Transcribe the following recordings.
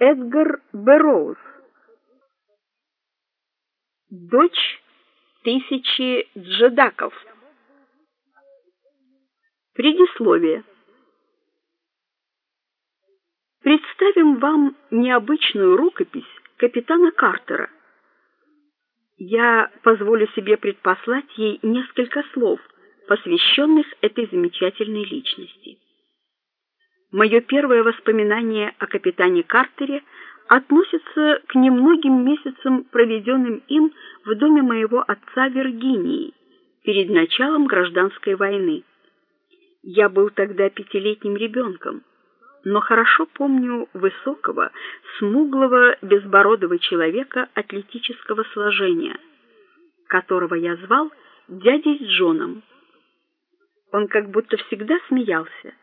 Эдгар Берроуз. Дочь тысячи джедаков. Предисловие. Представим вам необычную рукопись капитана Картера. Я позволю себе предпослать ей несколько слов, посвященных этой замечательной личности. Мое первое воспоминание о капитане Картере относится к немногим месяцам, проведенным им в доме моего отца в Виргинии перед началом гражданской войны. Я был тогда пятилетним ребенком, но хорошо помню высокого, смуглого, безбородого человека атлетического сложения, которого я звал дядей Джоном. Он как будто всегда смеялся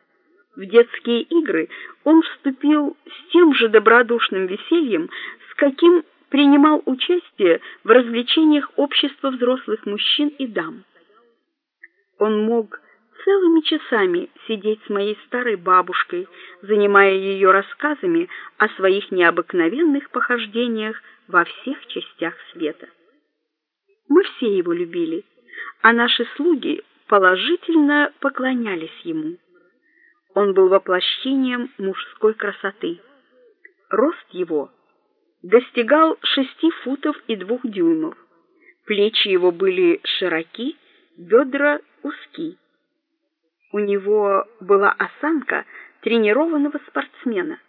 в детские игры он вступил с тем же добродушным весельем, с каким принимал участие в развлечениях общества взрослых мужчин и дам. Он мог целыми часами сидеть с моей старой бабушкой, занимая ее рассказами о своих необыкновенных похождениях во всех частях света. Мы все его любили, а наши слуги положительно поклонялись ему. Он был воплощением мужской красоты. Рост его достигал шести футов и двух дюймов. Плечи его были широки, бедра узки. У него была осанка тренированного спортсмена.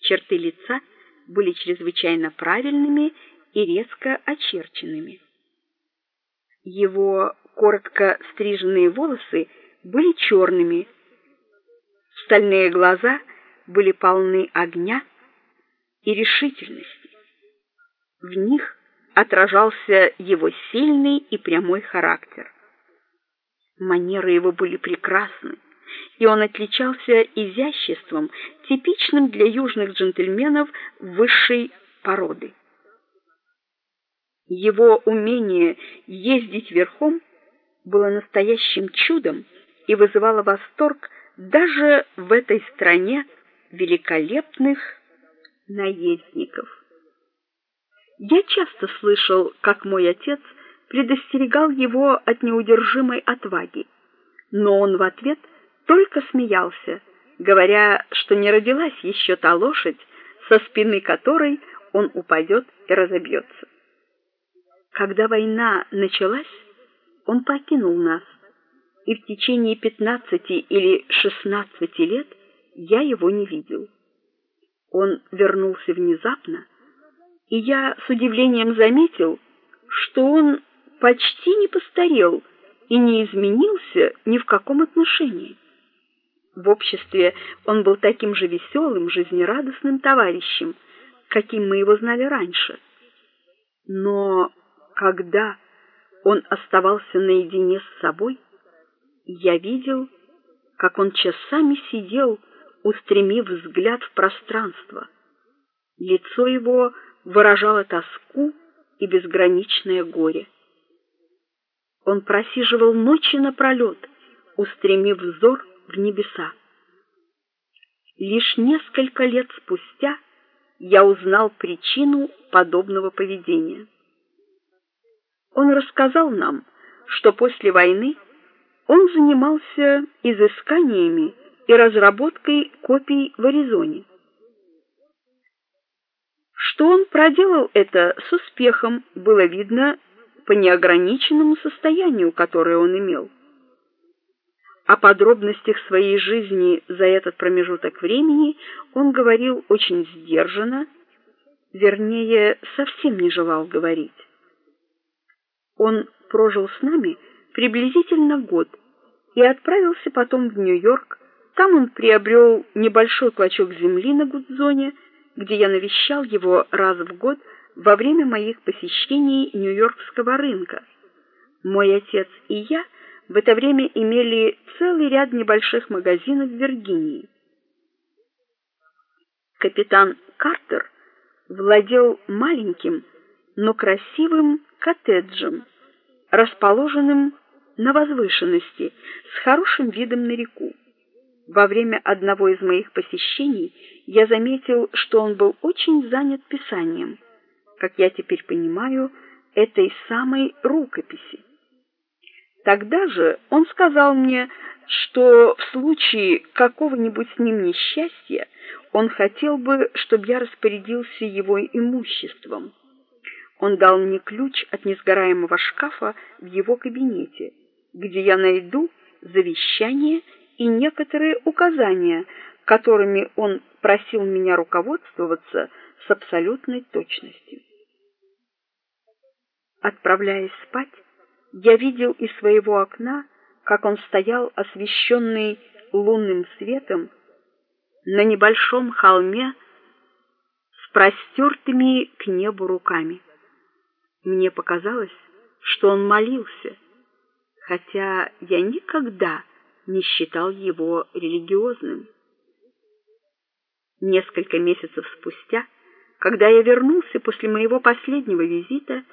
Черты лица были чрезвычайно правильными и резко очерченными. Его коротко стриженные волосы были черными, Стальные глаза были полны огня и решительности. В них отражался его сильный и прямой характер. Манеры его были прекрасны, и он отличался изяществом, типичным для южных джентльменов высшей породы. Его умение ездить верхом было настоящим чудом и вызывало восторг даже в этой стране великолепных наездников. Я часто слышал, как мой отец предостерегал его от неудержимой отваги, но он в ответ только смеялся, говоря, что не родилась еще та лошадь, со спины которой он упадет и разобьется. Когда война началась, он покинул нас, и в течение пятнадцати или шестнадцати лет я его не видел. Он вернулся внезапно, и я с удивлением заметил, что он почти не постарел и не изменился ни в каком отношении. В обществе он был таким же веселым, жизнерадостным товарищем, каким мы его знали раньше. Но когда он оставался наедине с собой, я видел, как он часами сидел, устремив взгляд в пространство. Лицо его выражало тоску и безграничное горе. Он просиживал ночи напролет, устремив взор в небеса. Лишь несколько лет спустя я узнал причину подобного поведения. Он рассказал нам, что после войны он занимался изысканиями и разработкой копий в Аризоне. Что он проделал это с успехом, было видно по неограниченному состоянию, которое он имел. О подробностях своей жизни за этот промежуток времени он говорил очень сдержанно, вернее, совсем не желал говорить. Он прожил с нами приблизительно год и отправился потом в Нью-Йорк. Там он приобрел небольшой клочок земли на Гудзоне, где я навещал его раз в год во время моих посещений Нью-Йоркского рынка. Мой отец и я в это время имели целый ряд небольших магазинов в Виргинии. Капитан Картер владел маленьким, но красивым коттеджем, расположенным на возвышенности с хорошим видом на реку. Во время одного из моих посещений я заметил, что он был очень занят писанием. Как я теперь понимаю, этой самой рукописи. Тогда же он сказал мне, что в случае какого-нибудь с ним несчастья он хотел бы, чтобы я распорядился его имуществом. Он дал мне ключ от несгораемого шкафа в его кабинете, где я найду завещание и некоторые указания, которыми он просил меня руководствоваться с абсолютной точностью. Отправляясь спать, я видел из своего окна, как он стоял освещенный лунным светом на небольшом холме с простертыми к небу руками. Мне показалось, что он молился, хотя я никогда не считал его религиозным. Несколько месяцев спустя, когда я вернулся после моего последнего визита,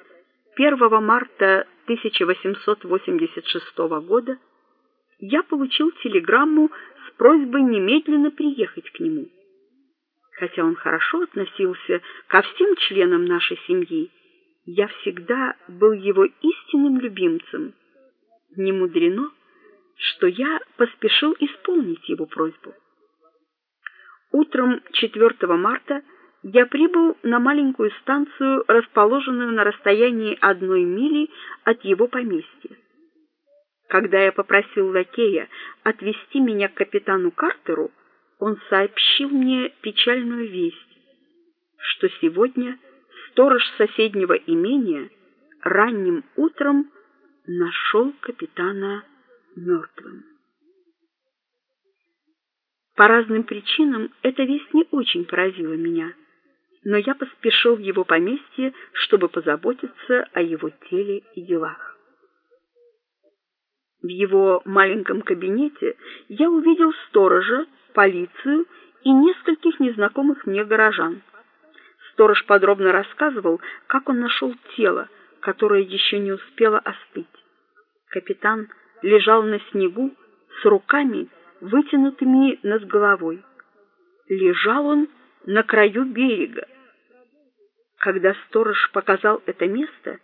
1 марта 1886 года я получил телеграмму с просьбой немедленно приехать к нему. Хотя он хорошо относился ко всем членам нашей семьи, я всегда был его истинным любимцем. Не мудрено, что я поспешил исполнить его просьбу. Утром 4 марта я прибыл на маленькую станцию, расположенную на расстоянии одной мили от его поместья. Когда я попросил лакея отвезти меня к капитану Картеру, он сообщил мне печальную весть, что сегодня сторож соседнего имения ранним утром нашел капитана мертвым. По разным причинам эта весть не очень поразила меня но я поспешил в его поместье, чтобы позаботиться о его теле и делах. В его маленьком кабинете я увидел сторожа, полицию и нескольких незнакомых мне горожан. Сторож подробно рассказывал, как он нашел тело, которое еще не успело остыть. Капитан лежал на снегу с руками вытянутыми над головой. Лежал он на краю берега. Когда сторож показал это место,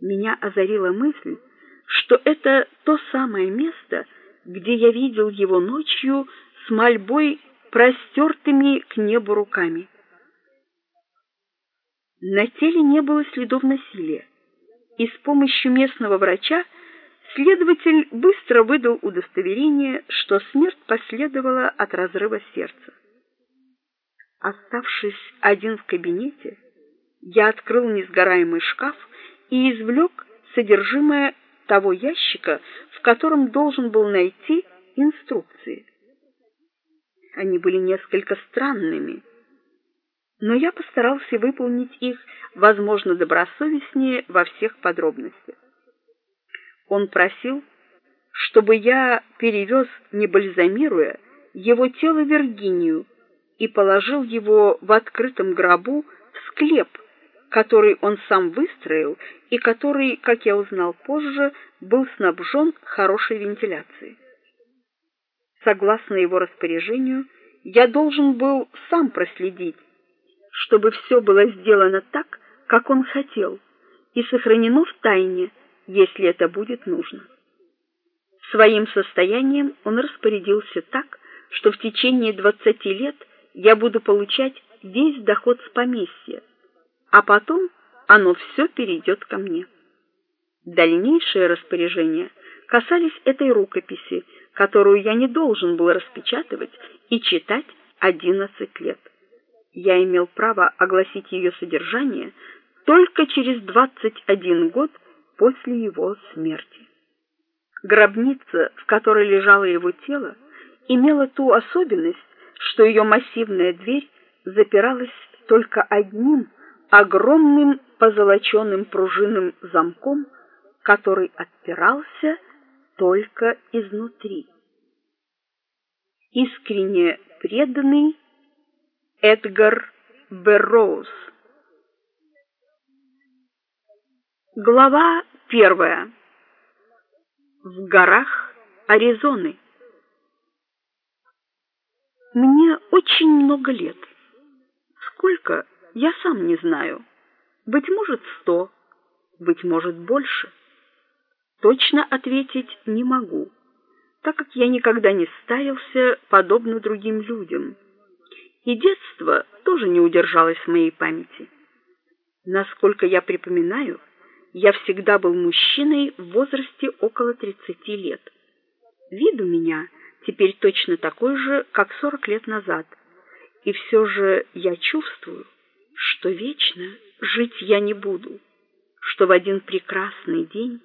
меня озарила мысль, что это то самое место, где я видел его ночью с мольбой простертыми к небу руками. На теле не было следов насилия, и с помощью местного врача следователь быстро выдал удостоверение, что смерть последовала от разрыва сердца. Оставшись один в кабинете, я открыл несгораемый шкаф и извлек содержимое того ящика, в котором должен был найти инструкции. Они были несколько странными, но я постарался выполнить их, возможно, добросовестнее во всех подробностях. Он просил, чтобы я перевез, не бальзамируя, его тело в Виргинию и положил его в открытом гробу в склеп, который он сам выстроил и который, как я узнал позже, был снабжен хорошей вентиляцией. Согласно его распоряжению, я должен был сам проследить, чтобы все было сделано так, как он хотел, и сохранено в тайне, если это будет нужно. Своим состоянием он распорядился так, что в течение двадцати лет я буду получать весь доход с поместья, а потом оно все перейдет ко мне. Дальнейшие распоряжения касались этой рукописи, которую я не должен был распечатывать и читать 11 лет. Я имел право огласить ее содержание только через 21 год после его смерти. Гробница, в которой лежало его тело, имела ту особенность, что ее массивная дверь запиралась только одним огромным позолоченным пружинным замком, который отпирался только изнутри. Искренне преданный Эдгар Берроуз. Глава первая. В горах Аризоны. Мне очень много лет. Сколько, я сам не знаю. Быть может, сто, быть может, больше. Точно ответить не могу, так как я никогда не ставился подобно другим людям. И детство тоже не удержалось в моей памяти. Насколько я припоминаю, я всегда был мужчиной в возрасте около 30 лет. Вид у меня теперь точно такой же, как 40 лет назад. И все же я чувствую, что вечно жить я не буду, что в один прекрасный день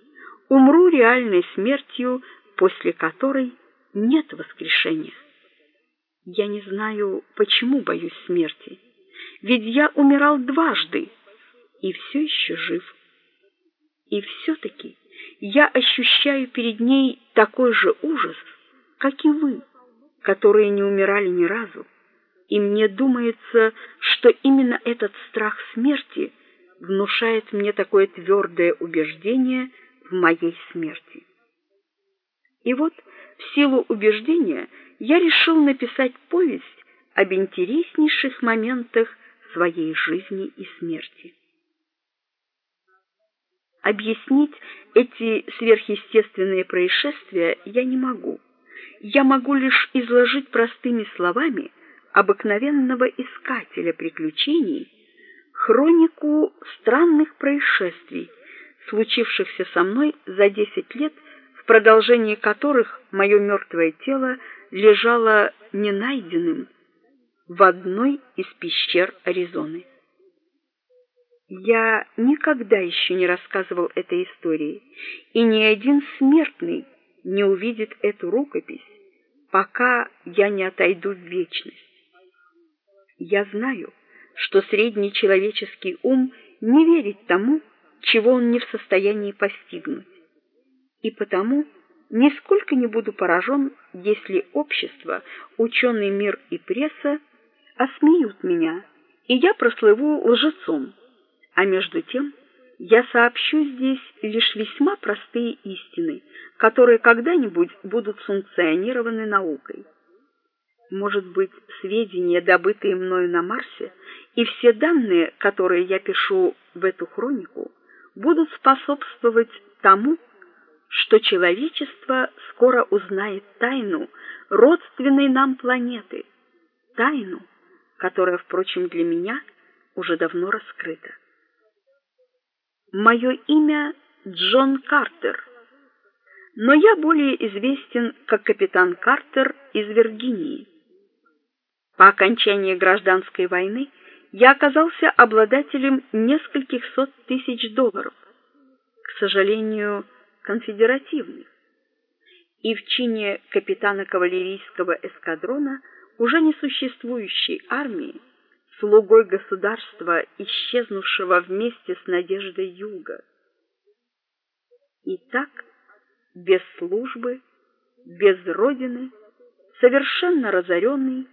умру реальной смертью, после которой нет воскрешения. Я не знаю, почему боюсь смерти, ведь я умирал дважды и все еще жив. И все-таки я ощущаю перед ней такой же ужас, как и вы, которые не умирали ни разу. И мне думается, что именно этот страх смерти внушает мне такое твердое убеждение в моей смерти. И вот, в силу убеждения, я решил написать повесть об интереснейших моментах своей жизни и смерти. Объяснить эти сверхъестественные происшествия я не могу. Я могу лишь изложить простыми словами обыкновенного искателя приключений хронику странных происшествий, случившихся со мной за десять лет, в продолжении которых мое мертвое тело лежало ненайденным в одной из пещер Аризоны. Я никогда еще не рассказывал этой истории, и ни один смертный не увидит эту рукопись, пока я не отойду в вечность. Я знаю, что средний человеческий ум не верит тому, чего он не в состоянии постигнуть. И потому нисколько не буду поражен, если общество, ученый мир и пресса осмеют меня, и я прослыву лжецом. А между тем я сообщу здесь лишь весьма простые истины, которые когда-нибудь будут функционированы наукой. Может быть, сведения, добытые мною на Марсе, и все данные, которые я пишу в эту хронику, будут способствовать тому, что человечество скоро узнает тайну родственной нам планеты, тайну, которая, впрочем, для меня уже давно раскрыта. Мое имя Джон Картер, но я более известен как капитан Картер из Виргинии. По окончании гражданской войны я оказался обладателем нескольких сот тысяч долларов, к сожалению, конфедеративных. И в чине капитана кавалерийского эскадрона уже несуществующей армии слугой государства, исчезнувшего вместе с надеждой юга. И так, без службы, без родины, совершенно разоренный,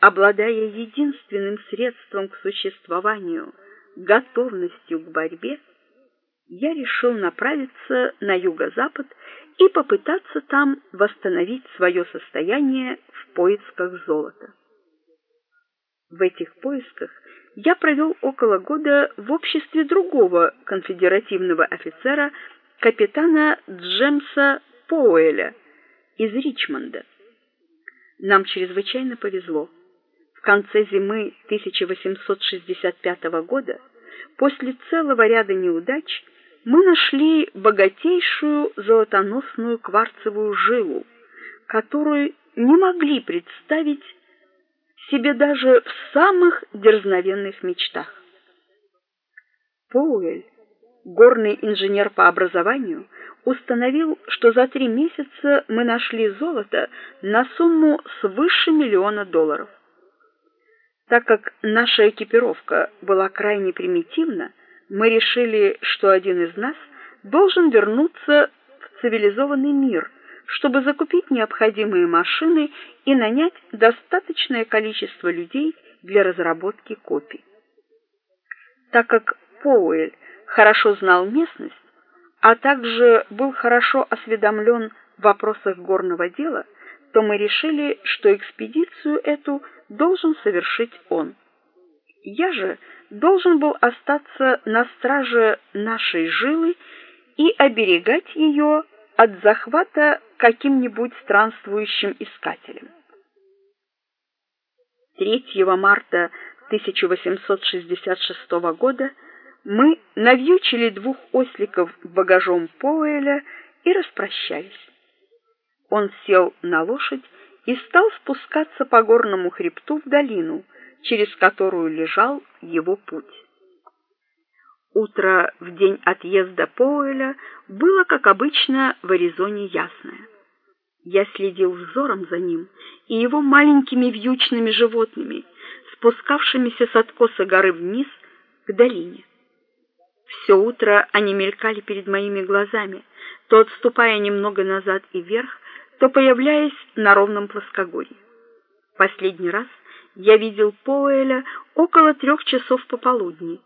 обладая единственным средством к существованию готовностью к борьбе, я решил направиться на юго-запад и попытаться там восстановить свое состояние в поисках золота. В этих поисках я провел около года в обществе другого конфедеративного офицера, капитана Джемса Поуэля из Ричмонда. Нам чрезвычайно повезло. В конце зимы 1865 года, после целого ряда неудач, мы нашли богатейшую золотоносную кварцевую жилу, которую не могли представить себе даже в самых дерзновенных мечтах. Поуэль, горный инженер по образованию, установил, что за три месяца мы нашли золото на сумму свыше миллиона долларов. Так как наша экипировка была крайне примитивна, мы решили, что один из нас должен вернуться в цивилизованный мир чтобы закупить необходимые машины и нанять достаточное количество людей для разработки копий. Так как Поуэль хорошо знал местность, а также был хорошо осведомлен в вопросах горного дела, то мы решили, что экспедицию эту должен совершить он. Я же должен был остаться на страже нашей жилы и оберегать ее от захвата каким-нибудь странствующим искателем. 3 марта 1866 года мы навьючили двух осликов багажом Поэля и распрощались. Он сел на лошадь и стал спускаться по горному хребту в долину, через которую лежал его путь. Утро в день отъезда Поэля было, как обычно, в Аризоне ясное. Я следил взором за ним и его маленькими вьючными животными, спускавшимися с откоса горы вниз к долине. Все утро они мелькали перед моими глазами, то отступая немного назад и вверх, то появляясь на ровном плоскогорье. Последний раз я видел Поэля около трех часов пополудни,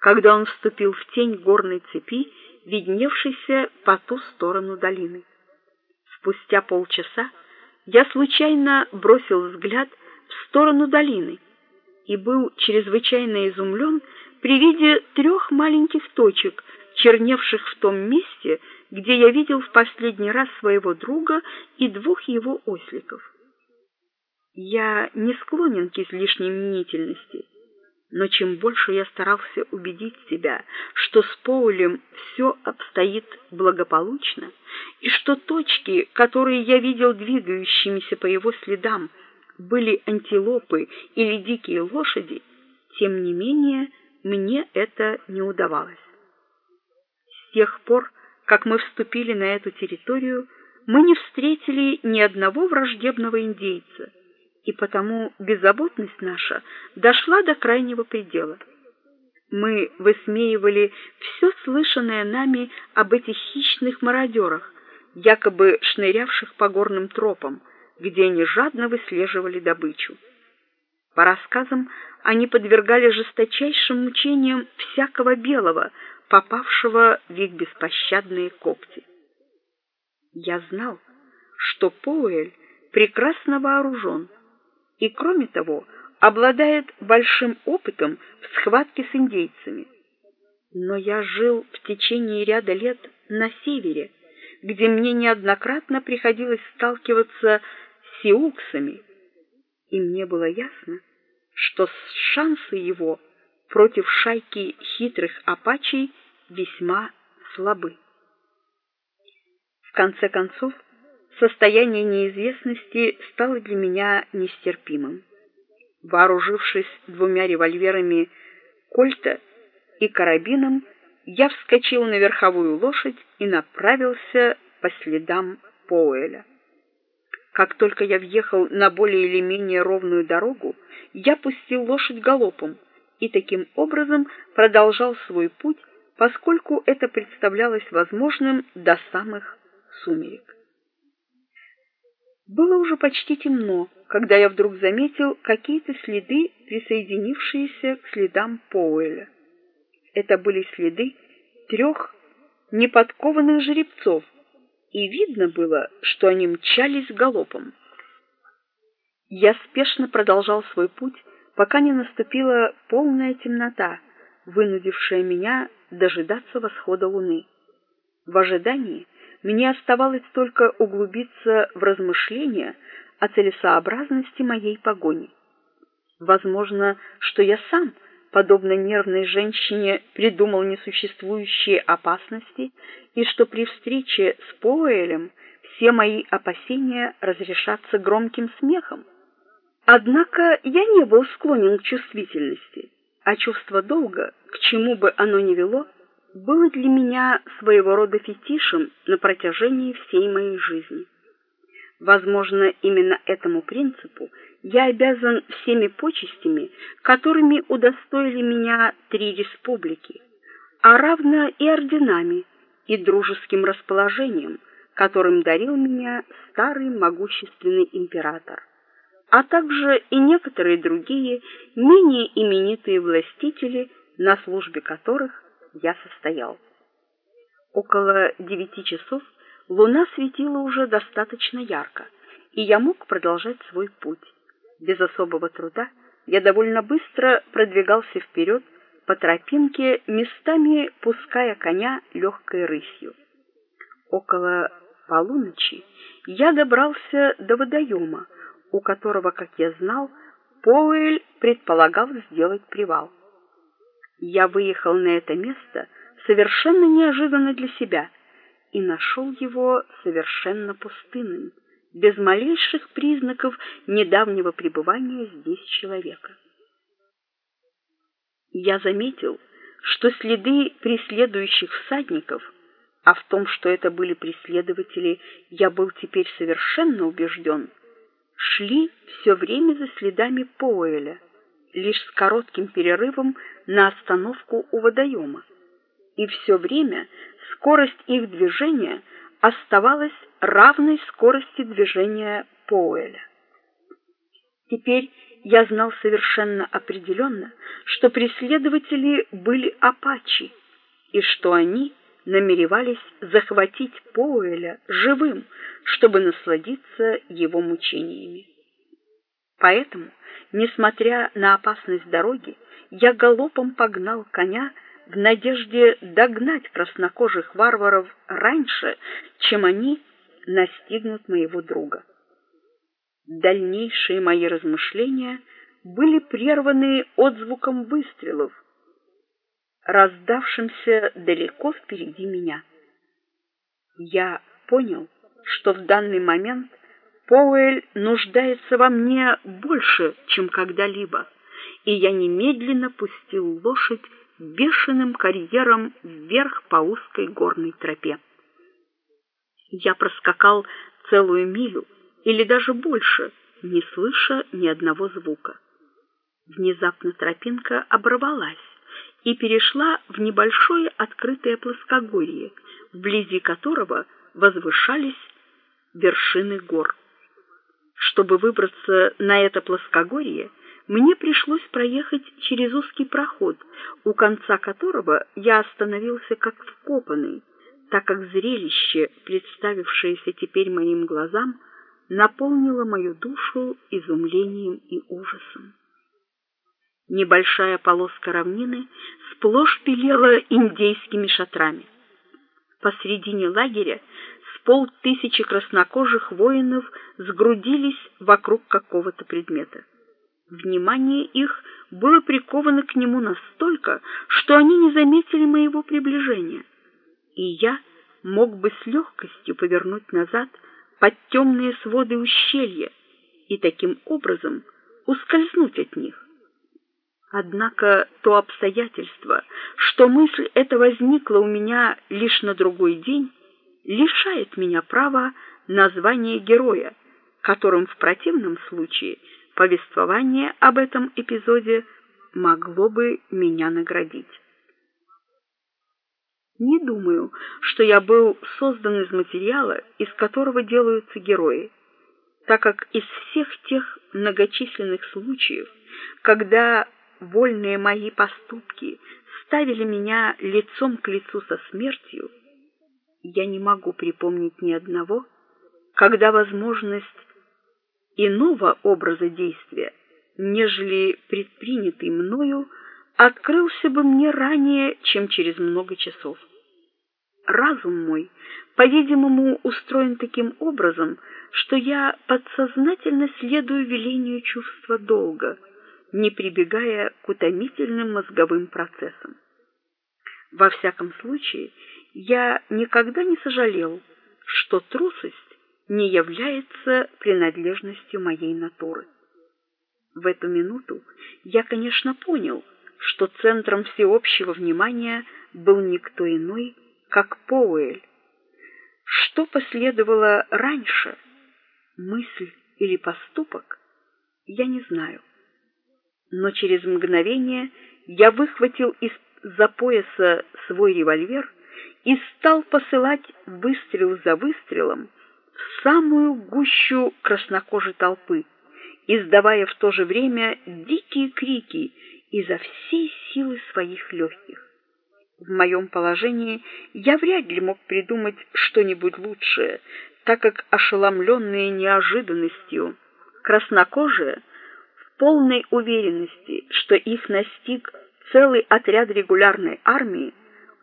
когда он вступил в тень горной цепи, видневшейся по ту сторону долины. Спустя полчаса я случайно бросил взгляд в сторону долины и был чрезвычайно изумлен при виде трех маленьких точек, черневших в том месте, где я видел в последний раз своего друга и двух его осликов. Я не склонен к излишней мнительности, но чем больше я старался убедить себя, что с Поулем все обстоит благополучно, и что точки, которые я видел двигающимися по его следам, были антилопы или дикие лошади, тем не менее мне это не удавалось. С тех пор, как мы вступили на эту территорию, мы не встретили ни одного враждебного индейца, и потому беззаботность наша дошла до крайнего предела. Мы высмеивали все слышанное нами об этих хищных мародерах, якобы шнырявших по горным тропам, где они жадно выслеживали добычу. По рассказам, они подвергали жесточайшим мучениям всякого белого, попавшего в их беспощадные когти. Я знал, что Поуэль прекрасно вооружен и, кроме того, обладает большим опытом в схватке с индейцами. Но я жил в течение ряда лет на севере, где мне неоднократно приходилось сталкиваться с сиуксами, и мне было ясно, что шансы его против шайки хитрых апачей весьма слабы. В конце концов, состояние неизвестности стало для меня нестерпимым. Вооружившись двумя револьверами Кольта и карабином, я вскочил на верховую лошадь и направился по следам Поуэля. Как только я въехал на более или менее ровную дорогу, я пустил лошадь галопом и таким образом продолжал свой путь, поскольку это представлялось возможным до самых сумерек. Было уже почти темно, когда я вдруг заметил какие-то следы, присоединившиеся к следам Поуэля. Это были следы трех неподкованных жеребцов, и видно было, что они мчались галопом. Я спешно продолжал свой путь, пока не наступила полная темнота, вынудившая меня дожидаться восхода луны. В ожидании мне оставалось только углубиться в размышления о целесообразности моей погони. Возможно, что я сам, подобно нервной женщине, придумал несуществующие опасности, и что при встрече с Поэлем все мои опасения разрешатся громким смехом. Однако я не был склонен к чувствительности, а чувство долга, к чему бы оно ни вело, было для меня своего рода фетишем на протяжении всей моей жизни. Возможно, именно этому принципу я обязан всеми почестями, которыми удостоили меня три республики, а равно и орденами и дружеским расположением, которым дарил меня старый могущественный император, а также и некоторые другие менее именитые властители, на службе которых я состоял. Около девяти часов луна светила уже достаточно ярко, и я мог продолжать свой путь. Без особого труда я довольно быстро продвигался вперед по тропинке, местами пуская коня легкой рысью. Около полуночи я добрался до водоема, у которого, как я знал, Поуэль предполагал сделать привал. Я выехал на это место совершенно неожиданно для себя и нашел его совершенно пустынным, без малейших признаков недавнего пребывания здесь человека. Я заметил, что следы преследующих всадников, а в том, что это были преследователи, я был теперь совершенно убежден, шли все время за следами Поэля, лишь с коротким перерывом на остановку у водоема. И все время скорость их движения оставалась равной скорости движения Поэля. Теперь я знал совершенно определенно, что преследователи были апачи, и что они намеревались захватить Поуэля живым, чтобы насладиться его мучениями. Поэтому, несмотря на опасность дороги, я галопом погнал коня в надежде догнать краснокожих варваров раньше, чем они настигнут моего друга. Дальнейшие мои размышления были прерваны отзвуком выстрелов, раздавшимся далеко впереди меня. Я понял, что в данный момент Поуэль нуждается во мне больше, чем когда-либо, и я немедленно пустил лошадь бешеным карьером вверх по узкой горной тропе. Я проскакал целую милю или даже больше, не слыша ни одного звука. Внезапно тропинка оборвалась и перешла в небольшое открытое плоскогорье, вблизи которого возвышались вершины гор. Чтобы выбраться на это плоскогорье, мне пришлось проехать через узкий проход, у конца которого я остановился как вкопанный, так как зрелище, представившееся теперь моим глазам, наполнило мою душу изумлением и ужасом. Небольшая полоска равнины сплошь пелела индейскими шатрами. Посредине лагеря полтысячи краснокожих воинов сгрудились вокруг какого-то предмета. Внимание их было приковано к нему настолько, что они не заметили моего приближения, и я мог бы с легкостью повернуть назад под темные своды ущелья и таким образом ускользнуть от них. Однако то обстоятельство, что мысль эта возникла у меня лишь на другой день, лишает меня права на звание героя, которым в противном случае повествование об этом эпизоде могло бы меня наградить. Не думаю, что я был создан из материала, из которого делаются герои, так как из всех тех многочисленных случаев, когда вольные мои поступки ставили меня лицом к лицу со смертью, я не могу припомнить ни одного, когда возможность иного образа действия, нежели предпринятый мною, открылся бы мне ранее, чем через много часов. Разум мой, по-видимому, устроен таким образом, что я подсознательно следую велению чувства долга — не прибегая к утомительным мозговым процессам. Во всяком случае, я никогда не сожалел, что трусость не является принадлежностью моей натуры. В эту минуту я, конечно, понял, что центром всеобщего внимания был никто иной, как Поуэль. Что последовало раньше, мысль или поступок, я не знаю но через мгновение я выхватил из-за пояса свой револьвер и стал посылать выстрел за выстрелом в самую гущу краснокожей толпы, издавая в то же время дикие крики изо всей силы своих легких. В моем положении я вряд ли мог придумать что-нибудь лучшее, так как ошеломленные неожиданностью краснокожие в полной уверенности, что их настиг целый отряд регулярной армии,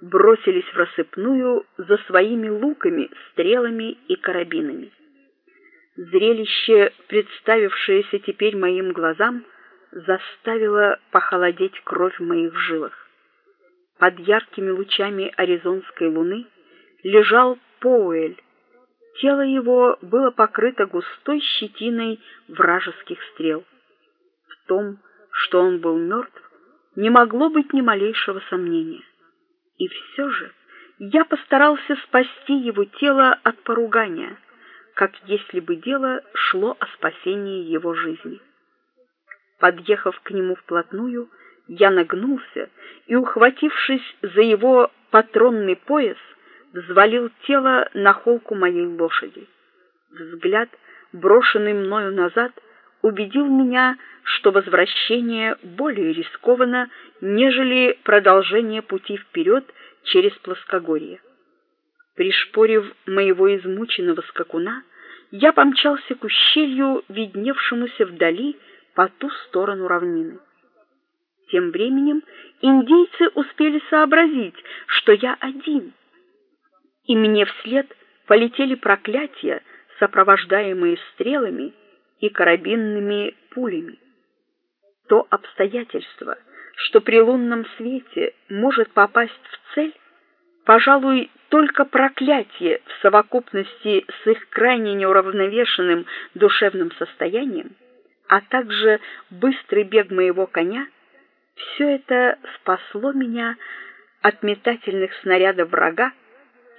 бросились в рассыпную за своими луками, стрелами и карабинами. Зрелище, представившееся теперь моим глазам, заставило похолодеть кровь в моих жилах. Под яркими лучами аризонской луны лежал Поуэль. Тело его было покрыто густой щетиной вражеских стрел. В том, что он был мертв, не могло быть ни малейшего сомнения. И все же я постарался спасти его тело от поругания, как если бы дело шло о спасении его жизни. Подъехав к нему вплотную, я нагнулся и, ухватившись за его патронный пояс, взвалил тело на холку моей лошади. Взгляд, брошенный мною назад, убедил меня, что возвращение более рискованно, нежели продолжение пути вперед через плоскогорье. Пришпорив моего измученного скакуна, я помчался к ущелью, видневшемуся вдали по ту сторону равнины. Тем временем индейцы успели сообразить, что я один, и мне вслед полетели проклятия, сопровождаемые стрелами и карабинными пулями. То обстоятельство, что при лунном свете может попасть в цель, пожалуй, только проклятие в совокупности с их крайне неуравновешенным душевным состоянием, а также быстрый бег моего коня, все это спасло меня от метательных снарядов врага,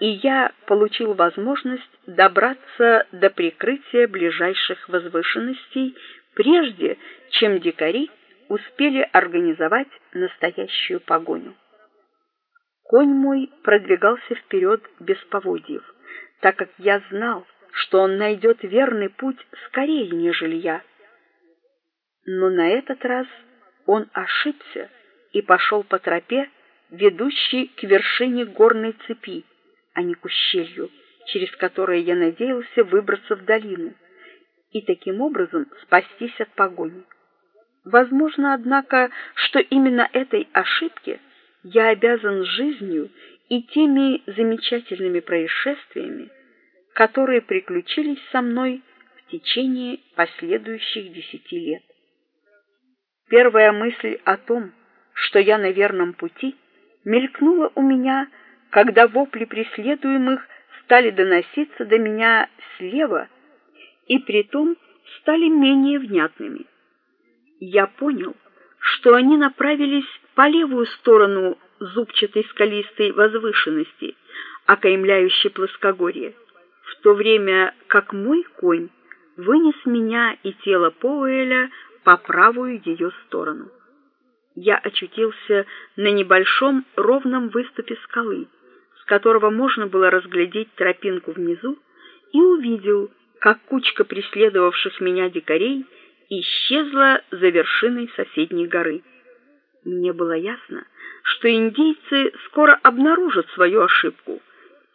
и я получил возможность добраться до прикрытия ближайших возвышенностей прежде, чем дикари успели организовать настоящую погоню. Конь мой продвигался вперед без поводьев, так как я знал, что он найдет верный путь скорее, нежели я. Но на этот раз он ошибся и пошел по тропе, ведущей к вершине горной цепи, а не к ущелью, через которое я надеялся выбраться в долину и таким образом спастись от погони. Возможно, однако, что именно этой ошибке я обязан жизнью и теми замечательными происшествиями, которые приключились со мной в течение последующих десяти лет. Первая мысль о том, что я на верном пути, мелькнула у меня, когда вопли преследуемых стали доноситься до меня слева и притом стали менее внятными. Я понял, что они направились по левую сторону зубчатой скалистой возвышенности, окаймляющей плоскогорье, в то время как мой конь вынес меня и тело Поуэля по правую ее сторону. Я очутился на небольшом ровном выступе скалы, которого можно было разглядеть тропинку внизу, и увидел, как кучка преследовавших меня дикарей исчезла за вершиной соседней горы. Мне было ясно, что индейцы скоро обнаружат свою ошибку,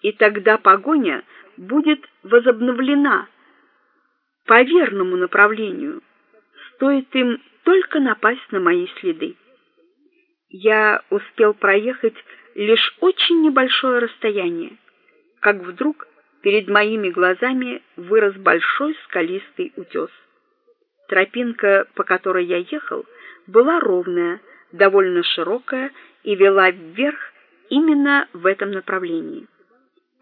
и тогда погоня будет возобновлена по верному направлению. Стоит им только напасть на мои следы. Я успел проехать лишь очень небольшое расстояние, как вдруг перед моими глазами вырос большой скалистый утес. Тропинка, по которой я ехал, была ровная, довольно широкая и вела вверх именно в этом направлении.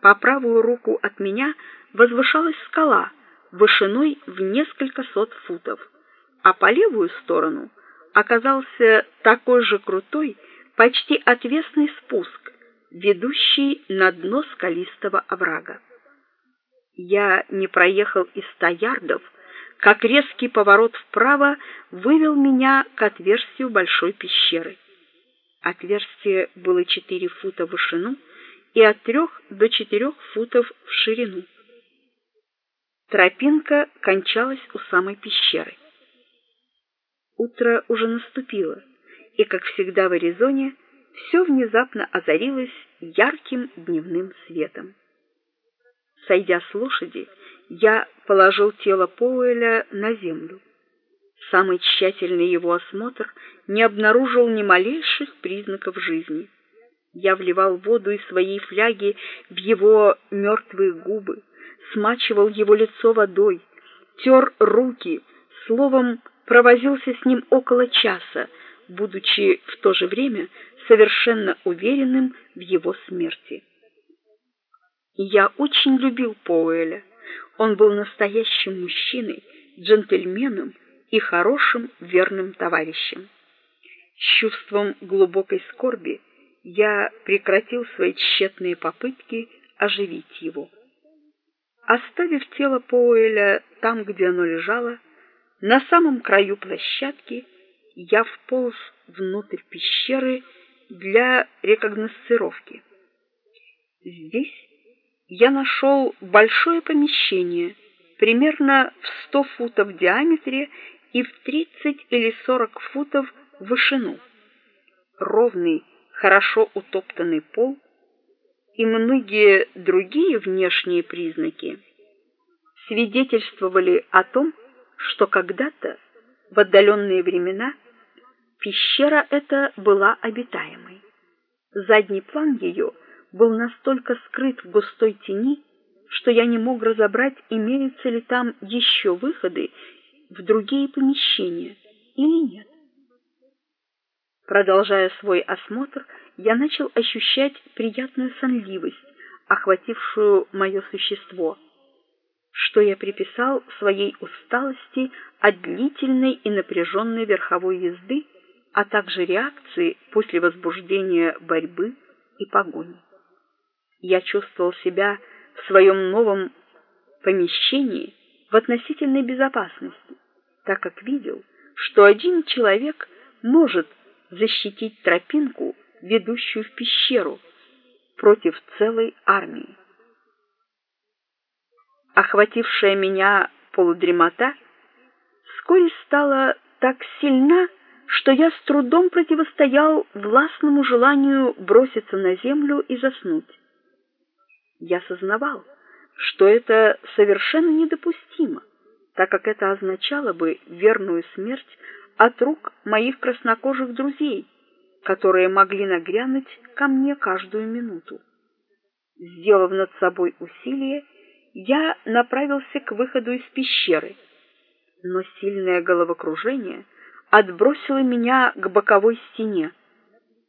По правую руку от меня возвышалась скала вышиной в несколько сот футов а по левую сторону оказался такой же крутой, почти отвесный спуск, ведущий на дно скалистого оврага. Я не проехал и ста ярдов, как резкий поворот вправо вывел меня к отверстию большой пещеры. Отверстие было четыре фута в вышину и от трех до четырех футов в ширину. Тропинка кончалась у самой пещеры. Утро уже наступило, и, как всегда в Аризоне, все внезапно озарилось ярким дневным светом. Сойдя с лошади, я положил тело Поуэля на землю. Самый тщательный его осмотр не обнаружил ни малейших признаков жизни. Я вливал воду из своей фляги в его мертвые губы, смачивал его лицо водой, тер руки, словом, провозился с ним около часа, будучи в то же время совершенно уверенным в его смерти. Я очень любил Поуэля. Он был настоящим мужчиной, джентльменом и хорошим верным товарищем. С чувством глубокой скорби я прекратил свои тщетные попытки оживить его. Оставив тело Поуэля там, где оно лежало, на самом краю площадки я вполз внутрь пещеры для рекогносцировки. Здесь я нашел большое помещение, примерно в 100 футов в диаметре и в 30 или 40 футов в вышину. Ровный, хорошо утоптанный пол и многие другие внешние признаки свидетельствовали о том, что когда-то в отдаленные времена пещера эта была обитаемой. Задний план ее был настолько скрыт в густой тени, что я не мог разобрать, имеются ли там еще выходы в другие помещения или нет. Продолжая свой осмотр, я начал ощущать приятную сонливость, охватившую мое существо, что я приписал своей усталости от длительной и напряженной верховой езды, а также реакции после возбуждения борьбы и погони. Я чувствовал себя в своем новом помещении в относительной безопасности, так как видел, что один человек может защитить тропинку, ведущую в пещеру, против целой армии. Охватившая меня полудремота вскоре стала так сильна, что я с трудом противостоял властному желанию броситься на землю и заснуть. Я сознавал, что это совершенно недопустимо, так как это означало бы верную смерть от рук моих краснокожих друзей, которые могли нагрянуть ко мне каждую минуту. Сделав над собой усилие, я направился к выходу из пещеры, но сильное головокружение отбросило меня к боковой стене,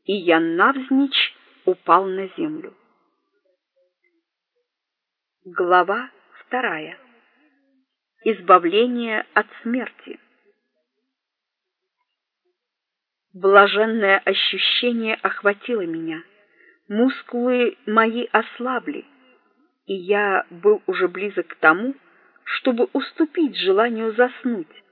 и я навзничь упал на землю. Глава вторая. Избавление от смерти. Блаженное ощущение охватило меня. Мускулы мои ослабли, и я был уже близок к тому, чтобы уступить желанию заснуть,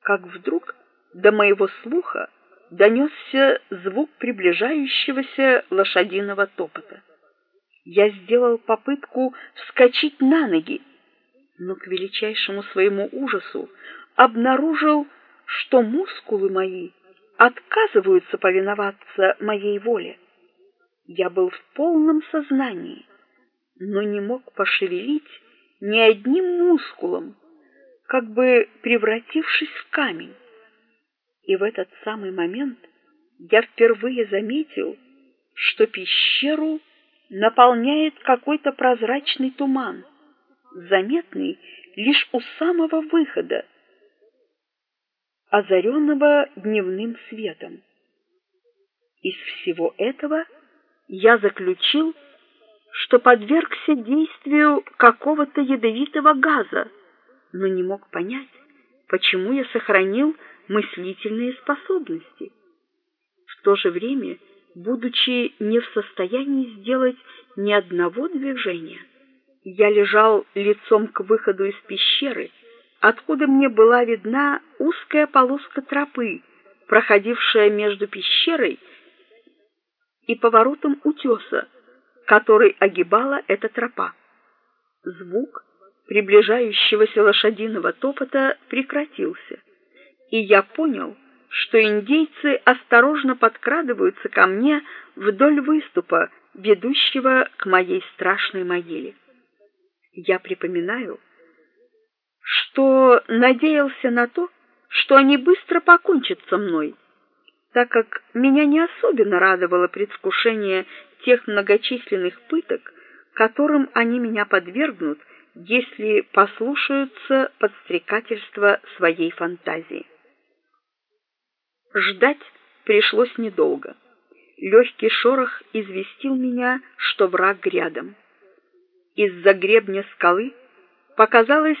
как вдруг до моего слуха донесся звук приближающегося лошадиного топота. Я сделал попытку вскочить на ноги, но к величайшему своему ужасу обнаружил, что мускулы мои отказываются повиноваться моей воле. Я был в полном сознании, но не мог пошевелить ни одним мускулом, как бы превратившись в камень. И в этот самый момент я впервые заметил, что пещеру наполняет какой-то прозрачный туман, заметный лишь у самого выхода, озаренного дневным светом. Из всего этого я заключил, что подвергся действию какого-то ядовитого газа, но не мог понять, почему я сохранил мыслительные способности. В то же время будучи не в состоянии сделать ни одного движения. Я лежал лицом к выходу из пещеры, откуда мне была видна узкая полоска тропы, проходившая между пещерой и поворотом утеса, который огибала эта тропа. Звук приближающегося лошадиного топота прекратился, и я понял, что индейцы осторожно подкрадываются ко мне вдоль выступа, ведущего к моей страшной могиле. Я припоминаю, что надеялся на то, что они быстро покончат со мной, так как меня не особенно радовало предвкушение тех многочисленных пыток, которым они меня подвергнут, если послушаются подстрекательства своей фантазии. Ждать пришлось недолго. Легкий шорох известил меня, что враг рядом. Из-за гребня скалы показалась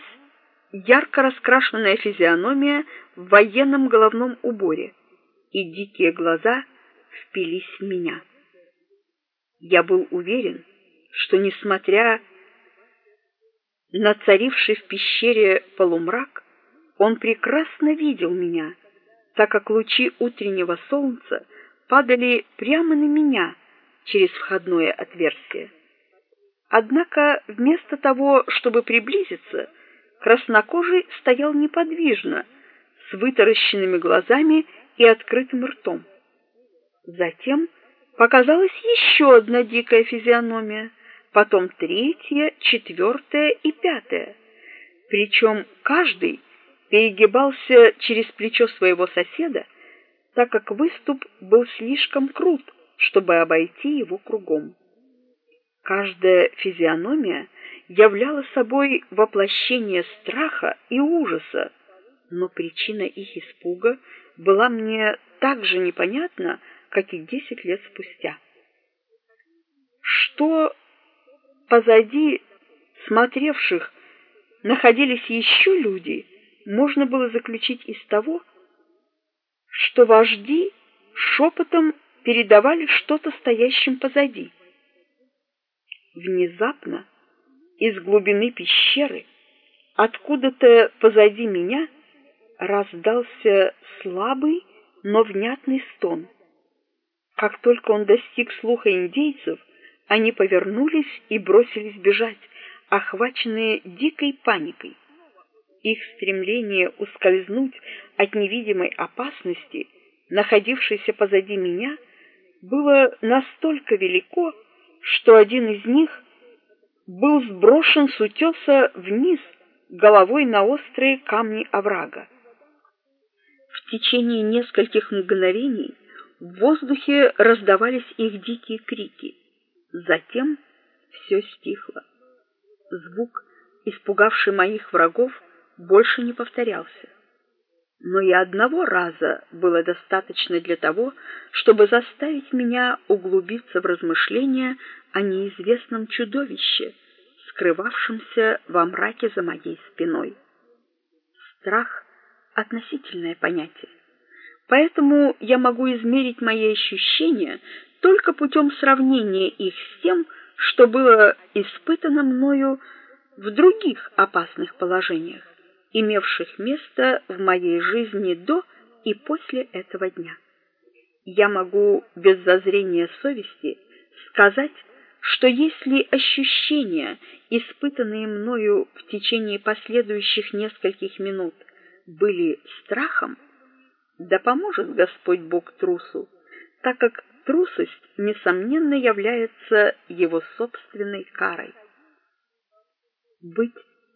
ярко раскрашенная физиономия в военном головном уборе, и дикие глаза впились в меня. Я был уверен, что несмотря на царивший в пещере полумрак, он прекрасно видел меня, так как лучи утреннего солнца падали прямо на меня через входное отверстие. Однако вместо того, чтобы приблизиться, краснокожий стоял неподвижно, с вытаращенными глазами и открытым ртом. Затем показалась еще одна дикая физиономия, потом третья, четвертая и пятая. Причем каждый перегибался через плечо своего соседа, так как выступ был слишком крут, чтобы обойти его кругом. Каждая физиономия являла собой воплощение страха и ужаса, но причина их испуга была мне так же непонятна, как и десять лет спустя. Что позади смотревших находились еще люди, можно было заключить из того, что вожди шепотом передавали что-то стоящим позади. Внезапно из глубины пещеры, откуда-то позади меня, раздался слабый, но внятный стон. Как только он достиг слуха индейцев, они повернулись и бросились бежать, охваченные дикой паникой. Их стремление ускользнуть от невидимой опасности, находившейся позади меня, было настолько велико, что один из них был сброшен с утеса вниз головой на острые камни оврага. В течение нескольких мгновений в воздухе раздавались их дикие крики. Затем все стихло. Звук, испугавший моих врагов, больше не повторялся но и одного раза было достаточно для того, чтобы заставить меня углубиться в размышления о неизвестном чудовище, скрывавшемся во мраке за моей спиной. Страх относительное понятие. Поэтому я могу измерить мои ощущения только путем сравнения их с тем, что было испытано мною в других опасных положениях имевших место в моей жизни до и после этого дня. Я могу без зазрения совести сказать, что если ощущения, испытанные мною в течение последующих нескольких минут, были страхом, да поможет Господь Бог трусу, так как трусость несомненно является его собственной карой. Быть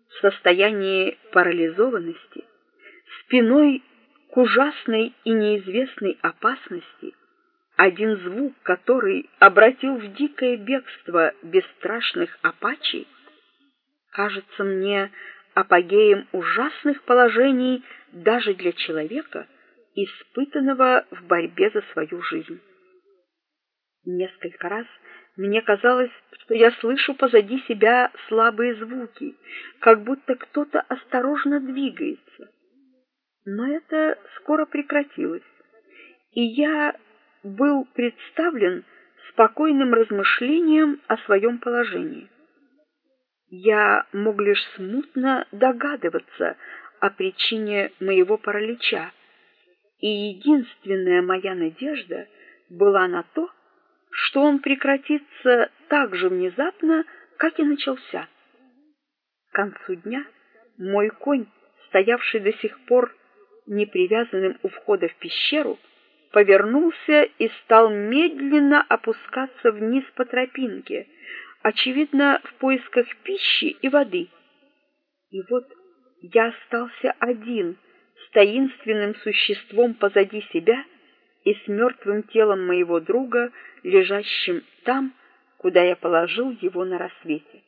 в состоянии парализованности, спиной к ужасной и неизвестной опасности, один звук, который обратил в дикое бегство бесстрашных апачей, кажется мне апогеем ужасных положений даже для человека, испытанного в борьбе за свою жизнь. Несколько раз мне казалось, что я слышу позади себя слабые звуки, как будто кто-то осторожно двигается. Но это скоро прекратилось, и я был представлен спокойным размышлением о своем положении. Я мог лишь смутно догадываться о причине моего паралича, и единственная моя надежда была на то, что он прекратится так же внезапно, как и начался. К концу дня мой конь, стоявший до сих пор непривязанным у входа в пещеру, повернулся и стал медленно опускаться вниз по тропинке, очевидно, в поисках пищи и воды. И вот я остался один с таинственным существом позади себя и с мертвым телом моего друга, лежащим там, куда я положил его на рассвете.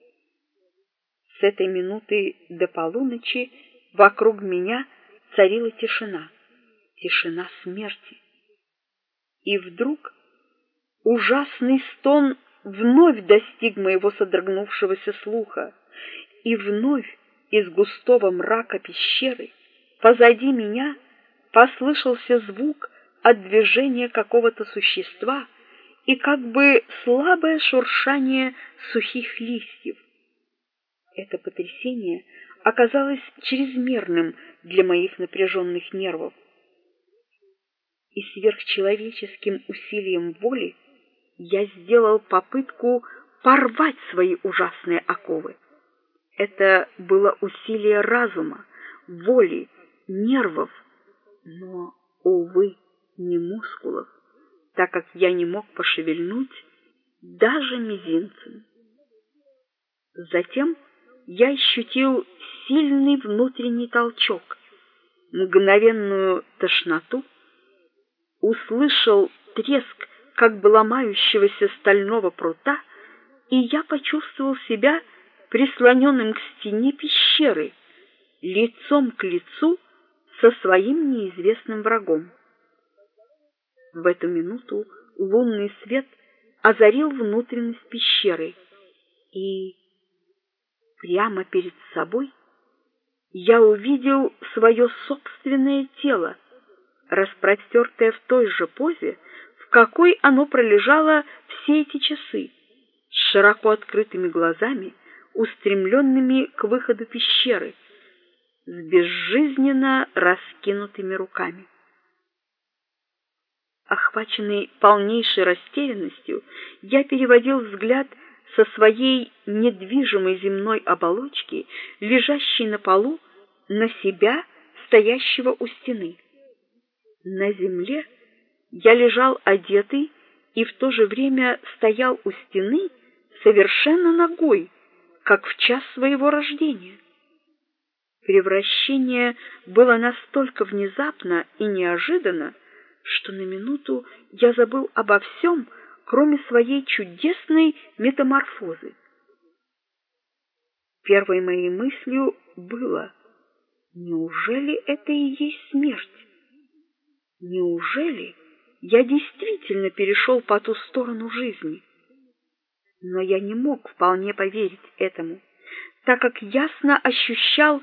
С этой минуты до полуночи вокруг меня царила тишина, тишина смерти. И вдруг ужасный стон вновь достиг моего содрогнувшегося слуха, и вновь из густого мрака пещеры позади меня послышался звук от движения какого-то существа и как бы слабое шуршание сухих листьев. Это потрясение оказалось чрезмерным для моих напряженных нервов. И сверхчеловеческим усилием воли я сделал попытку порвать свои ужасные оковы. Это было усилие разума, воли, нервов, но, увы, не мускулов, так как я не мог пошевельнуть даже мизинцем. Затем я ощутил сильный внутренний толчок, мгновенную тошноту, услышал треск как бы ломающегося стального прута, и я почувствовал себя прислоненным к стене пещеры, лицом к лицу со своим неизвестным врагом. В эту минуту лунный свет озарил внутренность пещеры, и прямо перед собой я увидел свое собственное тело, распростертое в той же позе, в какой оно пролежало все эти часы, с широко открытыми глазами, устремленными к выходу пещеры, с безжизненно раскинутыми руками. Охваченный полнейшей растерянностью, я переводил взгляд со своей недвижимой земной оболочки, лежащей на полу, на себя, стоящего у стены. На земле я лежал одетый и в то же время стоял у стены совершенно нагой, как в час своего рождения. Превращение было настолько внезапно и неожиданно, что на минуту я забыл обо всем, кроме своей чудесной метаморфозы. Первой моей мыслью было: неужели это и есть смерть? Неужели я действительно перешел по ту сторону жизни? Но я не мог вполне поверить этому, так как ясно ощущал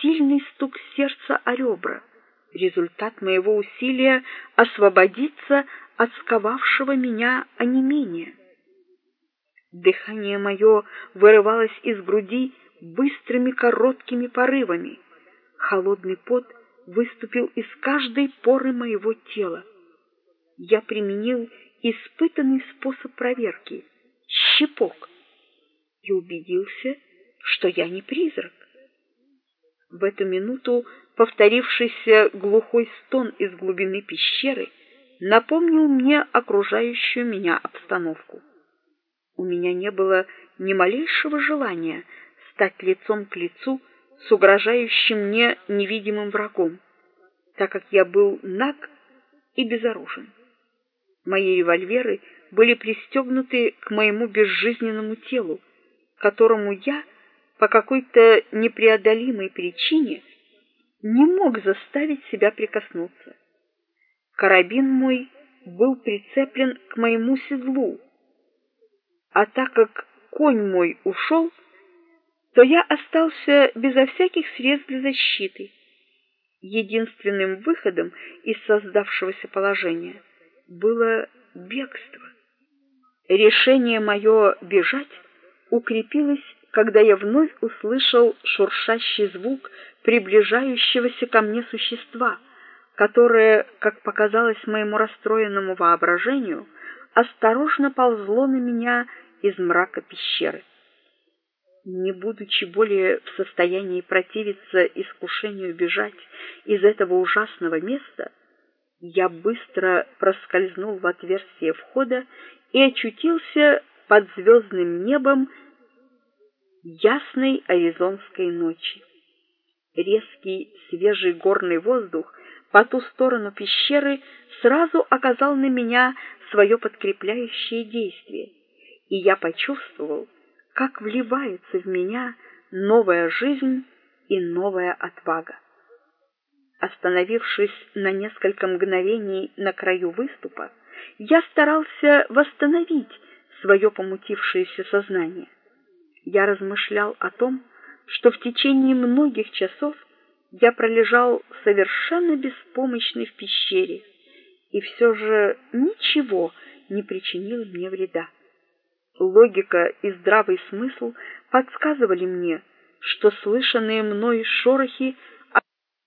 сильный стук сердца о ребра, результат моего усилия освободиться от сковавшего меня онемения. Дыхание мое вырывалось из груди быстрыми короткими порывами. Холодный пот выступил из каждой поры моего тела. Я применил испытанный способ проверки щипок и убедился, что я не призрак. В эту минуту повторившийся глухой стон из глубины пещеры напомнил мне окружающую меня обстановку. У меня не было ни малейшего желания стать лицом к лицу с угрожающим мне невидимым врагом, так как я был наг и безоружен. Мои револьверы были пристегнуты к моему безжизненному телу, которому я по какой-то непреодолимой причине не мог заставить себя прикоснуться. Карабин мой был прицеплен к моему седлу, а так как конь мой ушел, то я остался безо всяких средств для защиты. Единственным выходом из создавшегося положения было бегство. Решение мое бежать укрепилось, когда я вновь услышал шуршащий звук приближающегося ко мне существа, которое, как показалось моему расстроенному воображению, осторожно ползло на меня из мрака пещеры. Не будучи более в состоянии противиться искушению бежать из этого ужасного места, я быстро проскользнул в отверстие входа и очутился под звездным небом ясной аризонской ночи. Резкий свежий горный воздух по ту сторону пещеры сразу оказал на меня свое подкрепляющее действие, и я почувствовал, как вливается в меня новая жизнь и новая отвага. Остановившись на несколько мгновений на краю выступа, я старался восстановить свое помутившееся сознание. Я размышлял о том, что в течение многих часов я пролежал совершенно беспомощный в пещере, и все же ничего не причинило мне вреда. Логика и здравый смысл подсказывали мне, что слышанные мной шорохи от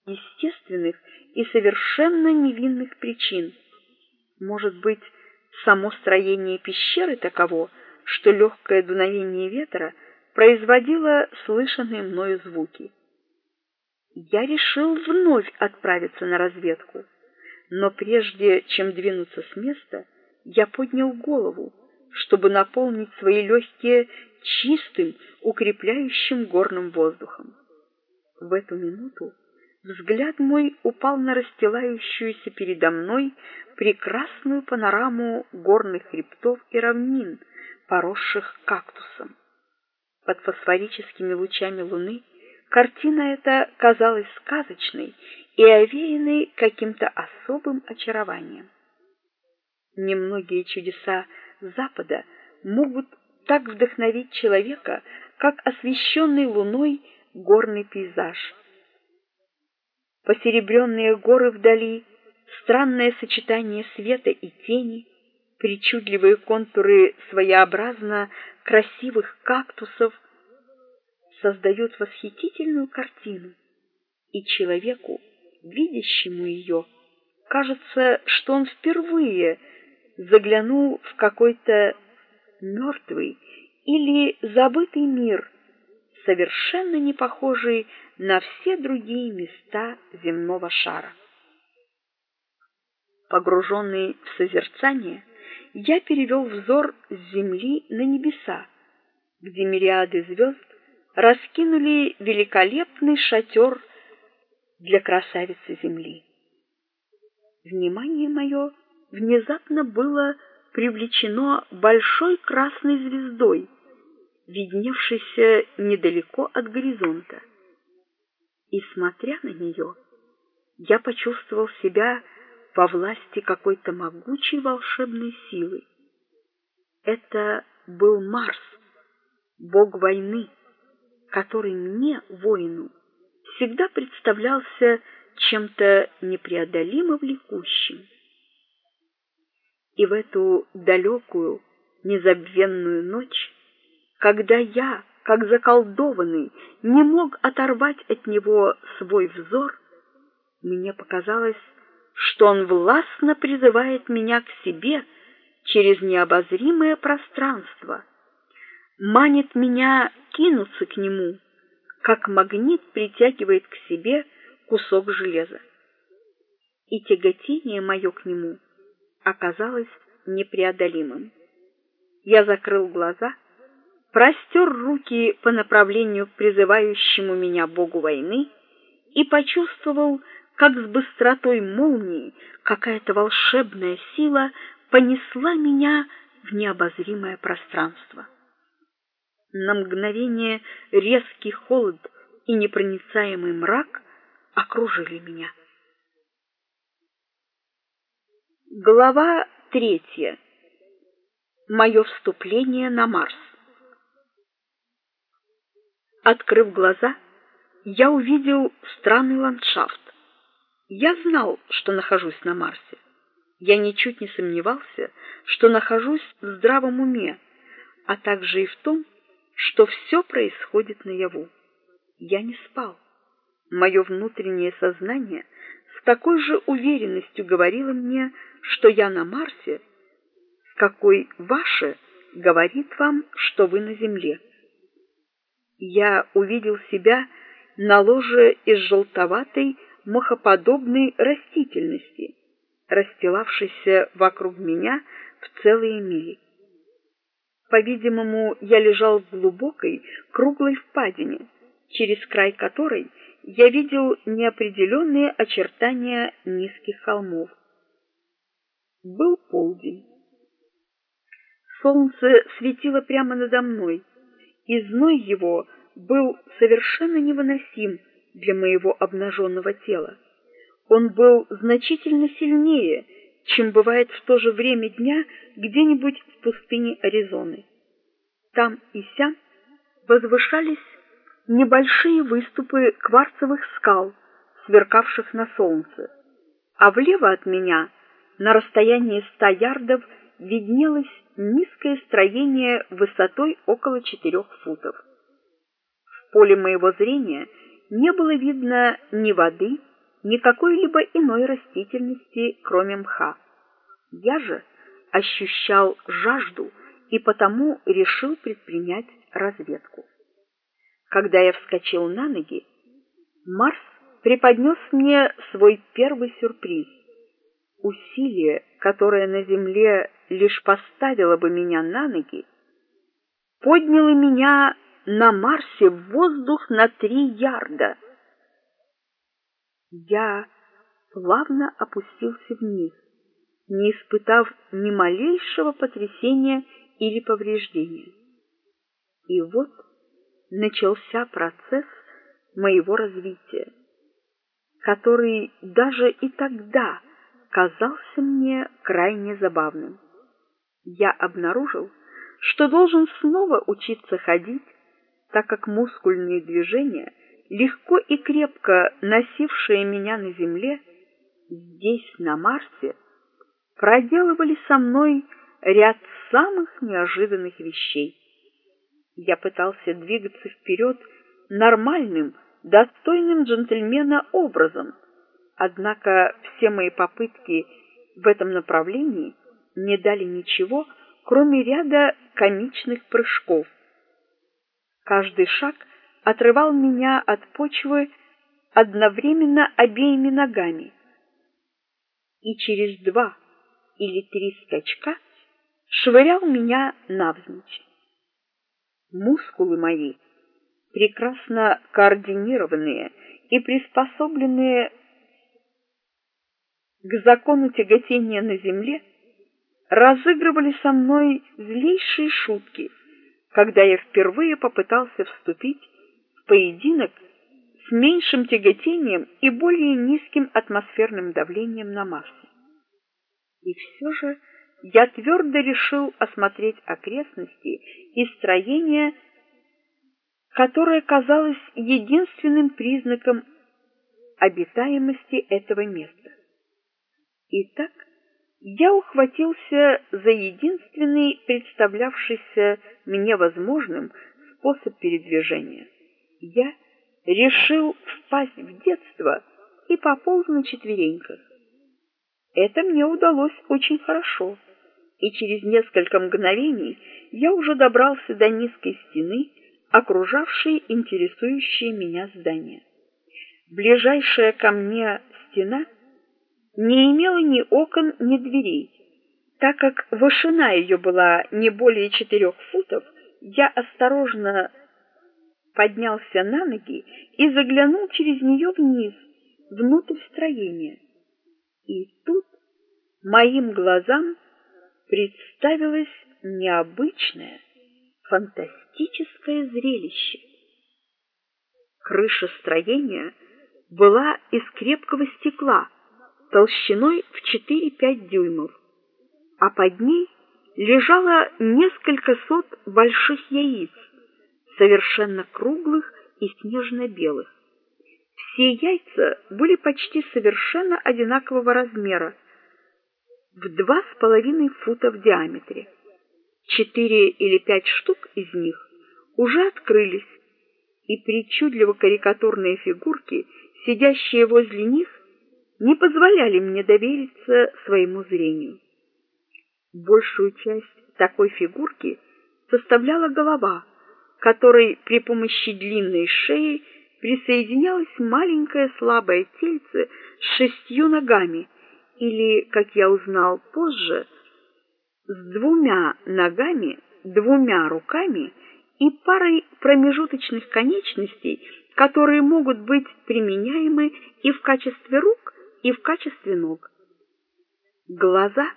естественных и совершенно невинных причин. Может быть, само строение пещеры таково, что легкое дуновение ветра производило слышанные мною звуки. Я решил вновь отправиться на разведку, но прежде чем двинуться с места, я поднял голову, чтобы наполнить свои легкие чистым, укрепляющим горным воздухом. В эту минуту взгляд мой упал на расстилающуюся передо мной прекрасную панораму горных хребтов и равнин, поросших кактусом. Под фосфорическими лучами луны картина эта казалась сказочной и овеянной каким-то особым очарованием. Немногие чудеса Запада могут так вдохновить человека, как освещенный луной горный пейзаж. Посеребренные горы вдали, странное сочетание света и тени, причудливые контуры своеобразно красивых кактусов создают восхитительную картину, и человеку, видящему ее, кажется, что он впервые заглянул в какой-то мертвый или забытый мир, совершенно не похожий на все другие места земного шара. Погруженный в созерцание, я перевел взор с земли на небеса, где мириады звезд раскинули великолепный шатер для красавицы земли. Внимание мое внезапно было привлечено большой красной звездой, видневшейся недалеко от горизонта. И смотря на нее, я почувствовал себя во власти какой-то могучей волшебной силы. Это был Марс, бог войны, который мне, воину, всегда представлялся чем-то непреодолимо влекущим и в эту далекую, незабвенную ночь, когда я, как заколдованный, не мог оторвать от него свой взор, мне показалось, что он властно призывает меня к себе через необозримое пространство, манит меня кинуться к нему, как магнит притягивает к себе кусок железа. И тяготение мое к нему — оказалось непреодолимым. Я закрыл глаза, простер руки по направлению к призывающему меня богу войны и почувствовал, как с быстротой молнии какая-то волшебная сила понесла меня в необозримое пространство. На мгновение резкий холод и непроницаемый мрак окружили меня. Глава третья. Мое вступление на Марс. Открыв глаза, я увидел странный ландшафт. Я знал, что нахожусь на Марсе. Я ничуть не сомневался, что нахожусь в здравом уме, а также и в том, что все происходит наяву. Я не спал. Мое внутреннее сознание с такой же уверенностью говорило мне, что я на Марсе, с какой ваше говорит вам, что вы на Земле. Я увидел себя на ложе из желтоватой мохоподобной По-видимому, я лежал в глубокой круглой впадине, через край которой я видел неопределенные очертания низких холмов. Был полдень. Солнце светило прямо надо мной, и зной его был совершенно невыносим для моего обнаженного тела. Он был значительно сильнее, чем бывает в то же время дня где-нибудь в пустыне Аризоны. Там и сям возвышались небольшие выступы кварцевых скал, сверкавших на солнце, а влево от меня, на расстоянии ста ярдов, виднелось низкое строение высотой около четырех футов. В поле моего зрения не было видно ни воды, ни какой-либо иной растительности, кроме мха. Я же ощущал жажду и потому решил предпринять разведку. Когда я вскочил на ноги, Марс преподнес мне свой первый сюрприз. Усилие, которое на земле лишь поставило бы меня на ноги, подняло меня на Марсе воздух на три ярда. Я плавно опустился вниз, не испытав ни малейшего потрясения или повреждения. И вот начался процесс моего развития, который даже и тогда казался мне крайне забавным. Я обнаружил, что должен снова учиться ходить, так как мускульные движения, легко и крепко носившие меня на земле, здесь на Марсе проделывали со мной ряд самых неожиданных вещей. Я пытался двигаться вперед нормальным, достойным джентльмена образом, однако все мои попытки в этом направлении не дали ничего, кроме ряда комичных прыжков. Каждый шаг отрывал меня от почвы одновременно обеими ногами. И через два или три скачка швырял меня навзничь. Мускулы мои, прекрасно координированные и приспособленные к закону тяготения на земле, разыгрывали со мной злейшие шутки, когда я впервые попытался вступить в поединок с меньшим тяготением и более низким атмосферным давлением на Марсе. И все же я твердо решил осмотреть окрестности и строение, которое казалось единственным признаком обитаемости этого места. Итак, я ухватился за единственный представлявшийся мне возможным способ передвижения. Я решил впасть в детство и пополз на четвереньках. Это мне удалось очень хорошо и через несколько мгновений я уже добрался до низкой стены, окружавшей интересующее меня здание. Ближайшая ко мне стена не имела ни окон, ни дверей. Так как вышина ее была не более четырех футов, я осторожно поднялся на ноги и заглянул через нее вниз, внутрь строения. И тут моим глазам представилось необычное, фантастическое зрелище. Крыша строения была из крепкого стекла, толщиной в 4-5 дюймов, а под ней лежало несколько сот больших яиц, совершенно круглых и снежно-белых. Все яйца были почти совершенно одинакового размера, в два с половиной фута в диаметре. Четыре или пять штук из них уже открылись, и причудливо карикатурные фигурки, сидящие возле них, не позволяли мне довериться своему зрению. Большую часть такой фигурки составляла голова, которой при помощи длинной шеи присоединялось маленькое слабое тельце с шестью ногами или, как я узнал позже, с двумя ногами двумя руками и парой промежуточных конечностей, которые могут быть применяемы и в качестве рук, и в качестве ног. Глаза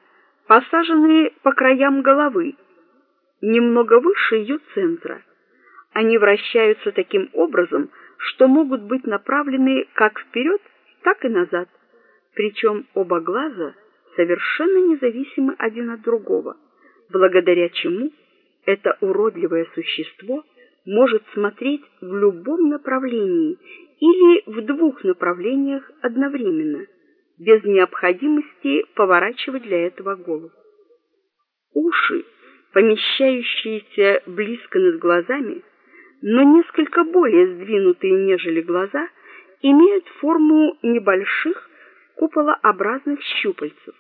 посажены по краям головы, немного выше ее центра. Они вращаются таким образом, что могут быть направлены как вперед, так и назад. Причем оба глаза совершенно независимы один от другого, благодаря чему это уродливое существо может смотреть в любом направлении или в двух направлениях одновременно, без необходимости поворачивать для этого голову. Уши, помещающиеся близко над глазами, но несколько более сдвинутые, нежели глаза, имеют форму небольших куполообразных щупальцев.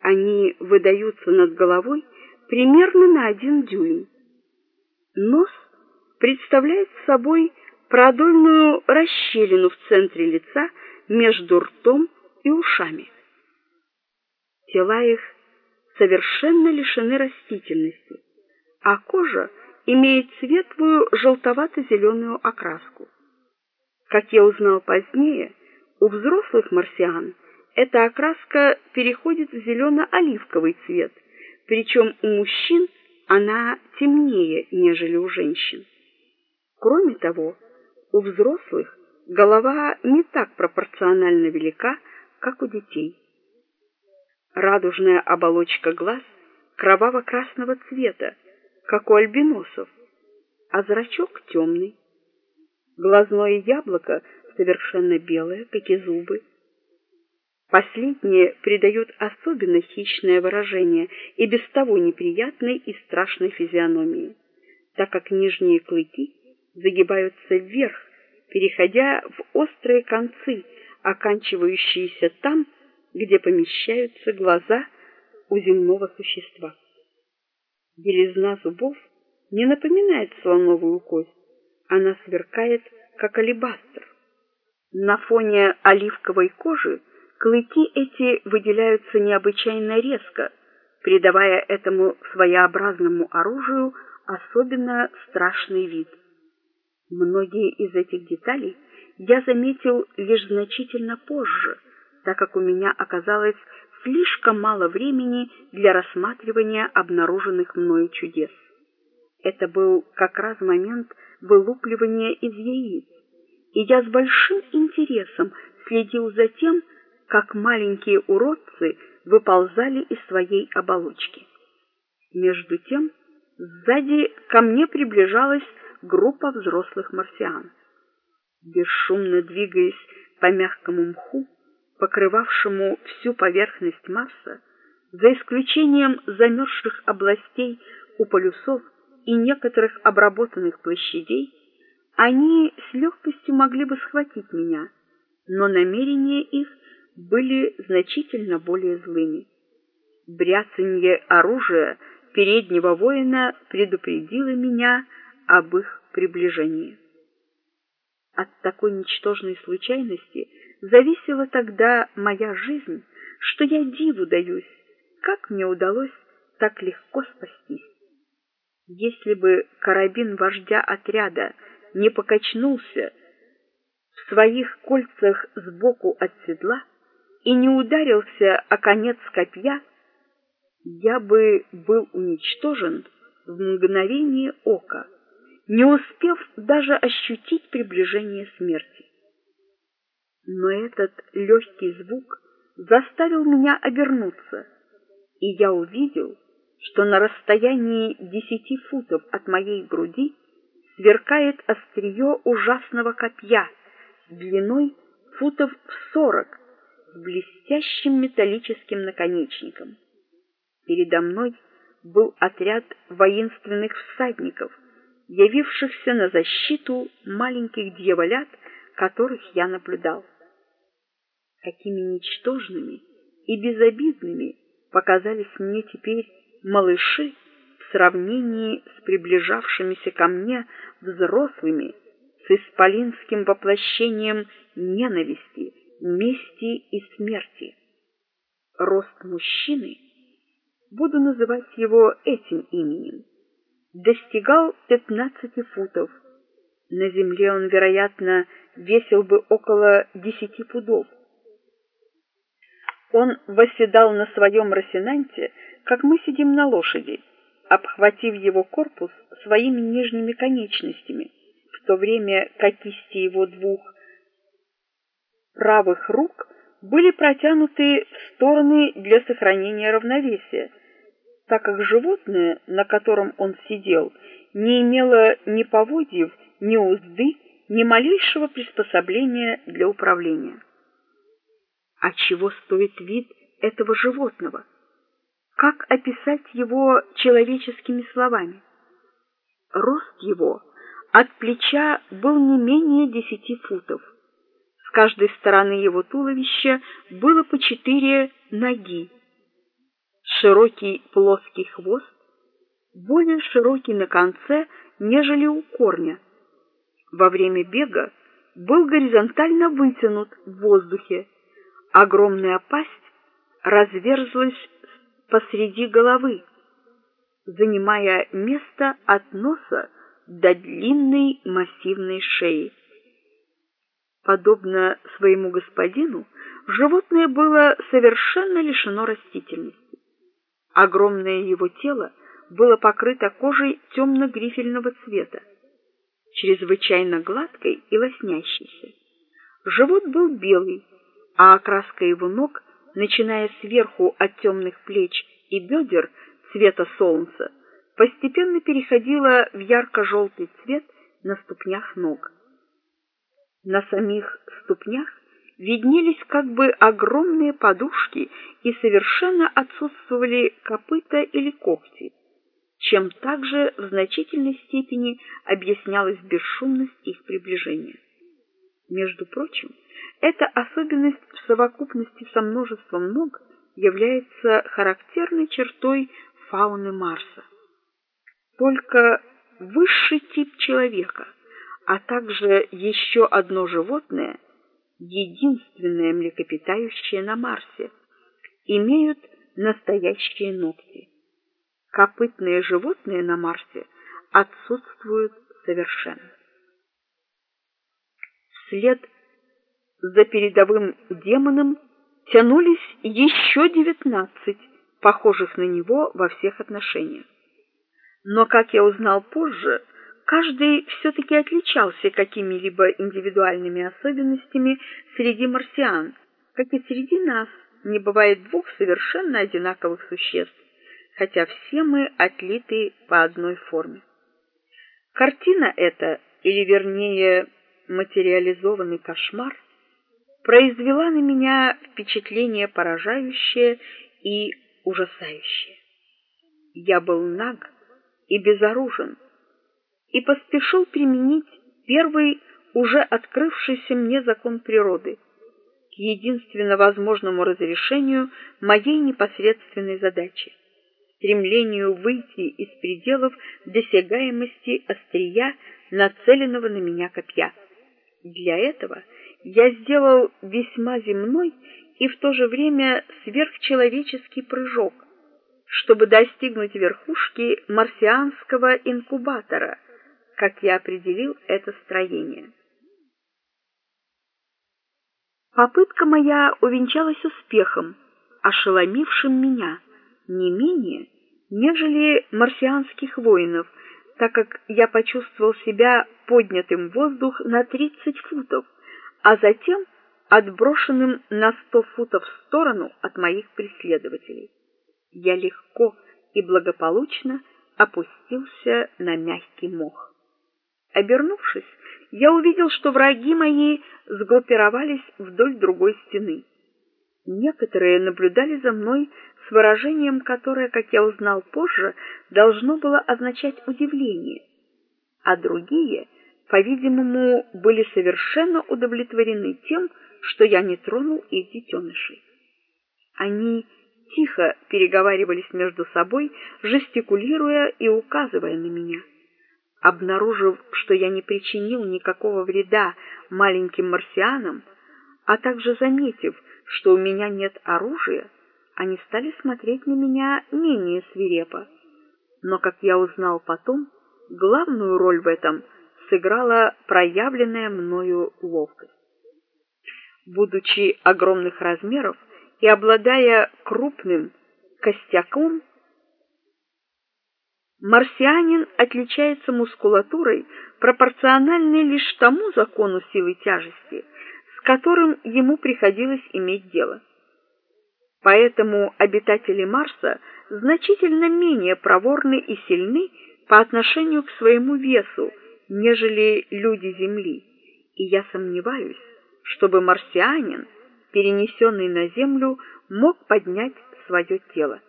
Они выдаются над головой примерно на один дюйм. Нос представляет собой продольную расщелину в центре лица между ртом и ушами. Тела их совершенно лишены растительности, а кожа имеет светлую желтовато-зеленую окраску. Как я узнал позднее, у взрослых марсиан эта окраска переходит в зелено-оливковый цвет, причем у мужчин она темнее, нежели у женщин. Кроме того, у взрослых голова не так пропорционально велика, как у детей. Радужная оболочка глаз кроваво-красного цвета, как у альбиносов, а зрачок темный. Глазное яблоко совершенно белое, как и зубы. Последнее придает особенно хищное выражение и без того неприятной и страшной физиономии, так как нижние клыки загибаются вверх, переходя в острые концы, оканчивающиеся там, где помещаются глаза у земного существа. Белизна зубов не напоминает слоновую кость, она сверкает как алебастр. На фоне оливковой кожи клыки эти выделяются необычайно резко, придавая этому своеобразному оружию особенно страшный вид. Многие из этих деталей я заметил лишь значительно позже, так как у меня оказалось слишком мало времени для рассматривания обнаруженных мною чудес. Это был как раз момент вылупливания из яиц, и я с большим интересом следил за тем, как маленькие уродцы выползали из своей оболочки. Между тем, сзади ко мне приближалась группа взрослых марсиан. Бесшумно двигаясь по мягкому мху, покрывавшему всю поверхность Марса, за исключением замерзших областей у полюсов и некоторых обработанных площадей, они с легкостью могли бы схватить меня, но намерения их были значительно более злыми. Бряцанье оружия переднего воина предупредило меня об их приближении. От такой ничтожной случайности зависела тогда моя жизнь, что я диву даюсь, как мне удалось так легко спастись. Если бы карабин вождя отряда не покачнулся в своих кольцах сбоку от седла и не ударился о конец копья, я бы был уничтожен в мгновение ока, не успев даже ощутить приближение смерти. Но этот легкий звук заставил меня обернуться, и я увидел, что на расстоянии десяти футов от моей груди сверкает острие ужасного копья длиной футов в сорок с блестящим металлическим наконечником. Передо мной был отряд воинственных всадников, явившихся на защиту маленьких дьяволят, которых я наблюдал. Какими ничтожными и безобидными показались мне теперь малыши в сравнении с приближавшимися ко мне взрослыми с исполинским воплощением ненависти, мести и смерти. Рост мужчины, буду называть его этим именем, достигал 15 футов. На земле он, вероятно, весил бы около 10 пудов. Он восседал на своем росинанте, как мы сидим на лошади, обхватив его корпус своими нижними конечностями, в то время как кисти его двух правых рук были протянуты в стороны для сохранения равновесия, так как животное, на котором он сидел, не имело ни поводьев, ни узды, ни малейшего приспособления для управления. А чего стоит вид этого животного? Как описать его человеческими словами? Рост его от плеча был не менее десяти футов. С каждой стороны его туловища было по четыре ноги. Широкий плоский хвост, более широкий на конце, нежели у корня. Во время бега был горизонтально вытянут в воздухе. Огромная пасть разверзлась посреди головы, занимая место от носа до длинной массивной шеи. Подобно своему господину, животное было совершенно лишено растительности. Огромное его тело было покрыто кожей темно-грифельного цвета, чрезвычайно гладкой и лоснящейся. Живот был белый, а окраска его ног, начиная сверху от темных плеч и бедер цвета солнца, постепенно переходила в ярко-желтый цвет на ступнях ног. На самих ступнях виднелись как бы огромные подушки и совершенно отсутствовали копыта или когти, чем также в значительной степени объяснялась бесшумность их приближения. Между прочим, эта особенность в совокупности со множеством ног является характерной чертой фауны Марса. Только высший тип человека – а также еще одно животное, единственное млекопитающее на Марсе, имеют настоящие ногти. Копытные животные на Марсе отсутствуют совершенно. Вслед за передовым демоном тянулись еще девятнадцать, похожих на него во всех отношениях. Но, как я узнал позже, Каждый все-таки отличался какими-либо индивидуальными особенностями среди марсиан, как и среди нас не бывает двух совершенно одинаковых существ, хотя все мы отлиты по одной форме. Картина эта, или вернее материализованный кошмар, произвела на меня впечатление поражающее и ужасающее. Я был наг и безоружен, и поспешил применить первый уже открывшийся мне закон природы к единственно возможному разрешению моей непосредственной задачи стремлению выйти из пределов досягаемости острия нацеленного на меня копья. Для этого я сделал весьма земной и в то же время сверхчеловеческий прыжок, чтобы достигнуть верхушки марсианского инкубатора — как я определил это строение. Попытка моя увенчалась успехом, ошеломившим меня не менее, нежели марсианских воинов, так как я почувствовал себя поднятым в воздух на 30 футов, а затем отброшенным на 100 футов в сторону от моих преследователей. Я легко и благополучно опустился на мягкий мох. Обернувшись, я увидел, что враги мои сгруппировались вдоль другой стены. Некоторые наблюдали за мной с выражением, которое, как я узнал позже, должно было означать удивление, а другие, по-видимому, были совершенно удовлетворены тем, что я не тронул их детенышей. Они тихо переговаривались между собой, жестикулируя и указывая на меня. Обнаружив, что я не причинил никакого вреда маленьким марсианам, а также заметив, что у меня нет оружия, они стали смотреть на меня менее свирепо. Но, как я узнал потом, главную роль в этом сыграла проявленная мною ловкость. Будучи огромных размеров и обладая крупным костяком, марсианин отличается мускулатурой, пропорциональной лишь тому закону силы тяжести, с которым ему приходилось иметь дело. Поэтому обитатели Марса значительно менее проворны и сильны по отношению к своему весу, нежели люди Земли. И я сомневаюсь, чтобы марсианин, перенесенный на Землю, мог поднять свое тело.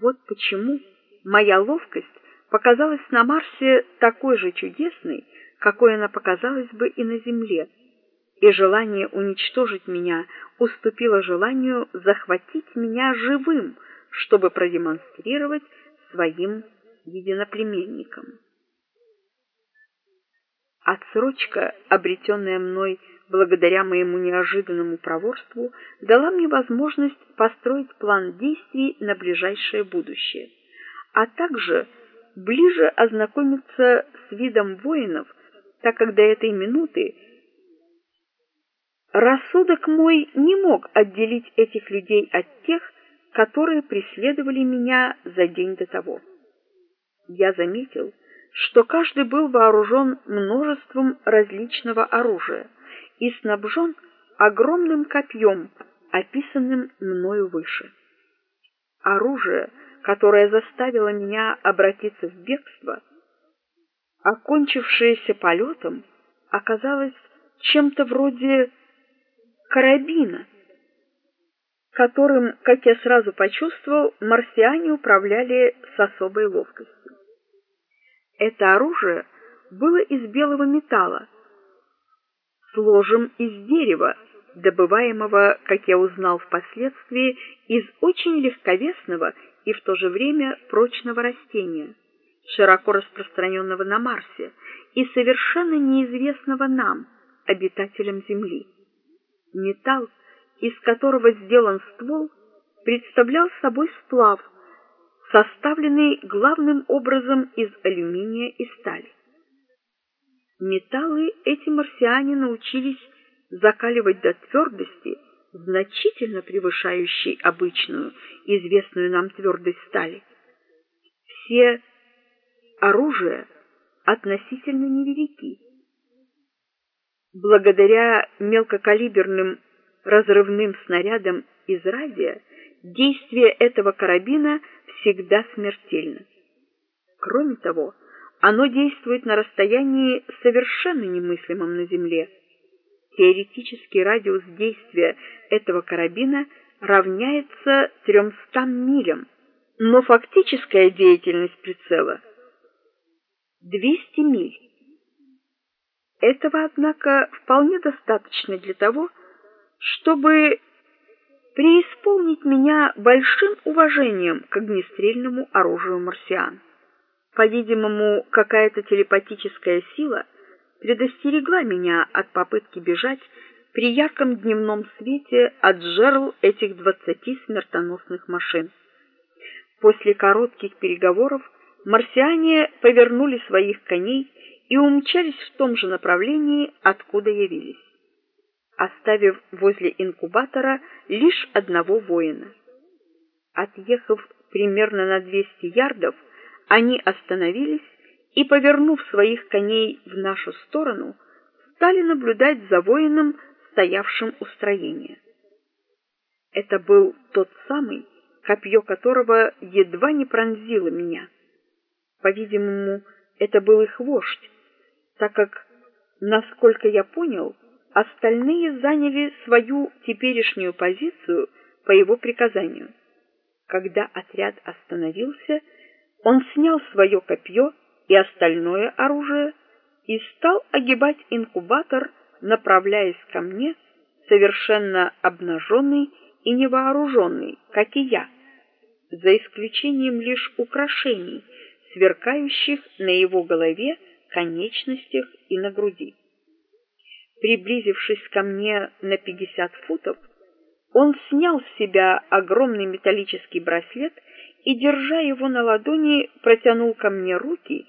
Вот почему моя ловкость показалась на Марсе такой же чудесной, какой она показалась бы и на Земле и желание уничтожить меня уступило желанию захватить меня живым, чтобы продемонстрировать своим единоплеменникам. Отсрочка, обретенная мной благодаря моему неожиданному проворству, дала мне возможность построить план действий на ближайшее будущее, а также ближе ознакомиться с видом воинов, так как до этой минуты Рассудок мой не мог отделить этих людей от тех, которые преследовали меня за день до того. Я заметил, что каждый был вооружен множеством различного оружия и снабжен огромным копьем, описанным мною выше. Оружие, которое заставило меня обратиться в бегство, окончившееся полетом, оказалось чем-то вроде карабина, которым, как я сразу почувствовал, марсиане управляли с особой ловкостью. Это оружие было из белого металла, с ложем из дерева, добываемого, как я узнал впоследствии, из очень легковесного и в то же время прочного растения, широко распространенного на Марсе и совершенно неизвестного нам, обитателям Земли. Металл, из которого сделан ствол, представлял собой сплав, составленный главным образом из алюминия и стали. Металлы эти марсиане научились закаливать до твердости, значительно превышающей обычную, известную нам твердость стали. Все оружия относительно невелики Благодаря мелкокалиберным разрывным снарядам из радия действие этого карабина всегда смертельно. Кроме того, оно действует на расстоянии совершенно немыслимом на Земле. Теоретический радиус действия этого карабина равняется 300 милям, но фактическая деятельность прицела 200 миль. Этого, однако, вполне достаточно для того, чтобы преисполнить меня большим уважением к огнестрельному оружию марсиан. По-видимому, какая-то телепатическая сила предостерегла меня от попытки бежать при ярком дневном свете от жерл этих двадцати смертоносных машин. После коротких переговоров марсиане повернули своих коней и умчались в том же направлении, откуда явились, оставив возле инкубатора лишь одного воина. Отъехав примерно на 200 ярдов, они остановились и, повернув своих коней в нашу сторону, стали наблюдать за воином, стоявшим у строения. Это был тот самый, копье которого едва не пронзило меня. По-видимому, это был их вождь, так как, насколько я понял, остальные заняли свою теперешнюю позицию по его приказанию. Когда отряд остановился, он снял свое копье и остальное оружие и стал огибать инкубатор, направляясь ко мне, совершенно обнаженный и невооруженный, как и я, за исключением лишь украшений, сверкающих на его голове конечностях и на груди. Приблизившись ко мне на пятьдесят футов, он снял с себя огромный металлический браслет и, держа его на ладони, протянул ко мне руки,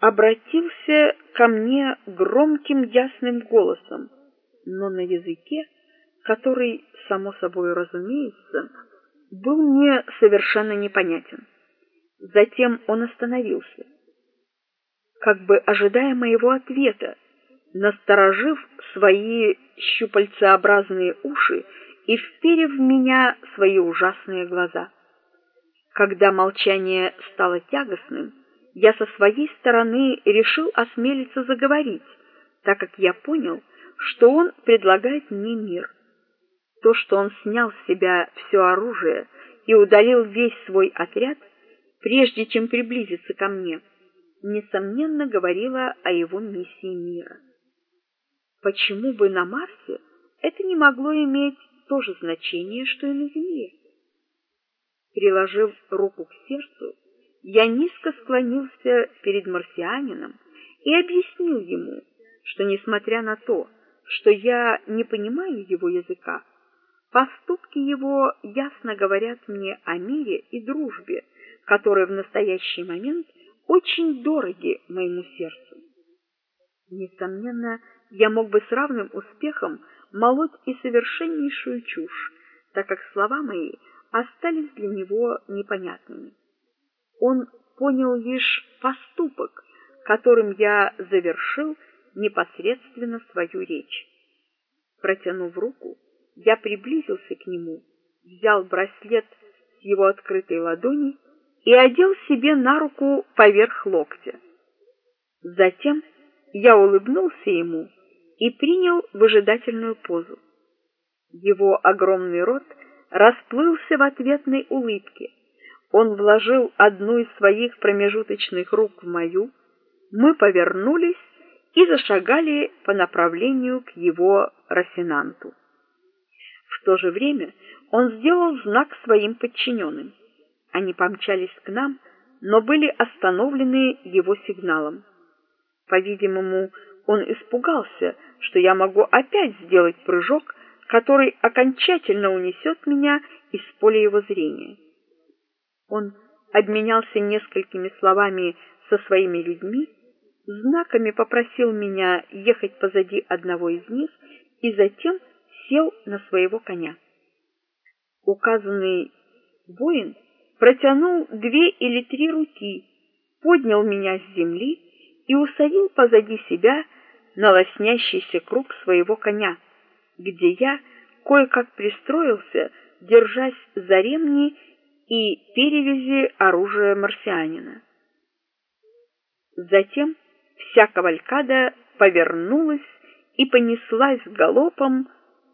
обратился ко мне громким ясным голосом, но на языке, который, само собой разумеется, был мне совершенно непонятен. Затем он остановился, как бы ожидая моего ответа, насторожив свои щупальцеобразные уши и вперев в меня свои ужасные глаза. Когда молчание стало тягостным, я со своей стороны решил осмелиться заговорить, так как я понял, что он предлагает мне мир. То, что он снял с себя все оружие и удалил весь свой отряд, прежде чем приблизиться ко мне, несомненно говорило о его миссии мира. Почему бы на Марсе это не могло иметь то же значение, что и на Земле? Приложив руку к сердцу, я низко склонился перед марсианином и объяснил ему, что несмотря на то, что я не понимаю его языка, поступки его ясно говорят мне о мире и дружбе, которые в настоящий момент очень дороги моему сердцу. Несомненно, я мог бы с равным успехом молоть и совершеннейшую чушь, так как слова мои остались для него непонятными. Он понял лишь поступок, которым я завершил непосредственно свою речь. Протянув руку, я приблизился к нему, взял браслет с его открытой ладони и одел себе на руку поверх локтя. Затем я улыбнулся ему и принял выжидательную позу. Его огромный рот расплылся в ответной улыбке. Он вложил одну из своих промежуточных рук в мою. Мы повернулись и зашагали по направлению к его рассенанту. В то же время он сделал знак своим подчиненным. Они помчались к нам, но были остановлены его сигналом. По-видимому, он испугался, что я могу опять сделать прыжок, который окончательно унесет меня из поля его зрения. Он обменялся несколькими словами со своими людьми, знаками попросил меня ехать позади одного из них и затем сел на своего коня. Указанный воин протянул две или три руки, поднял меня с земли и усадил позади себя на лоснящийся круг своего коня, где я кое-как пристроился, держась за ремни и перевязи оружия марсианина. Затем вся кавалькада повернулась и понеслась галопом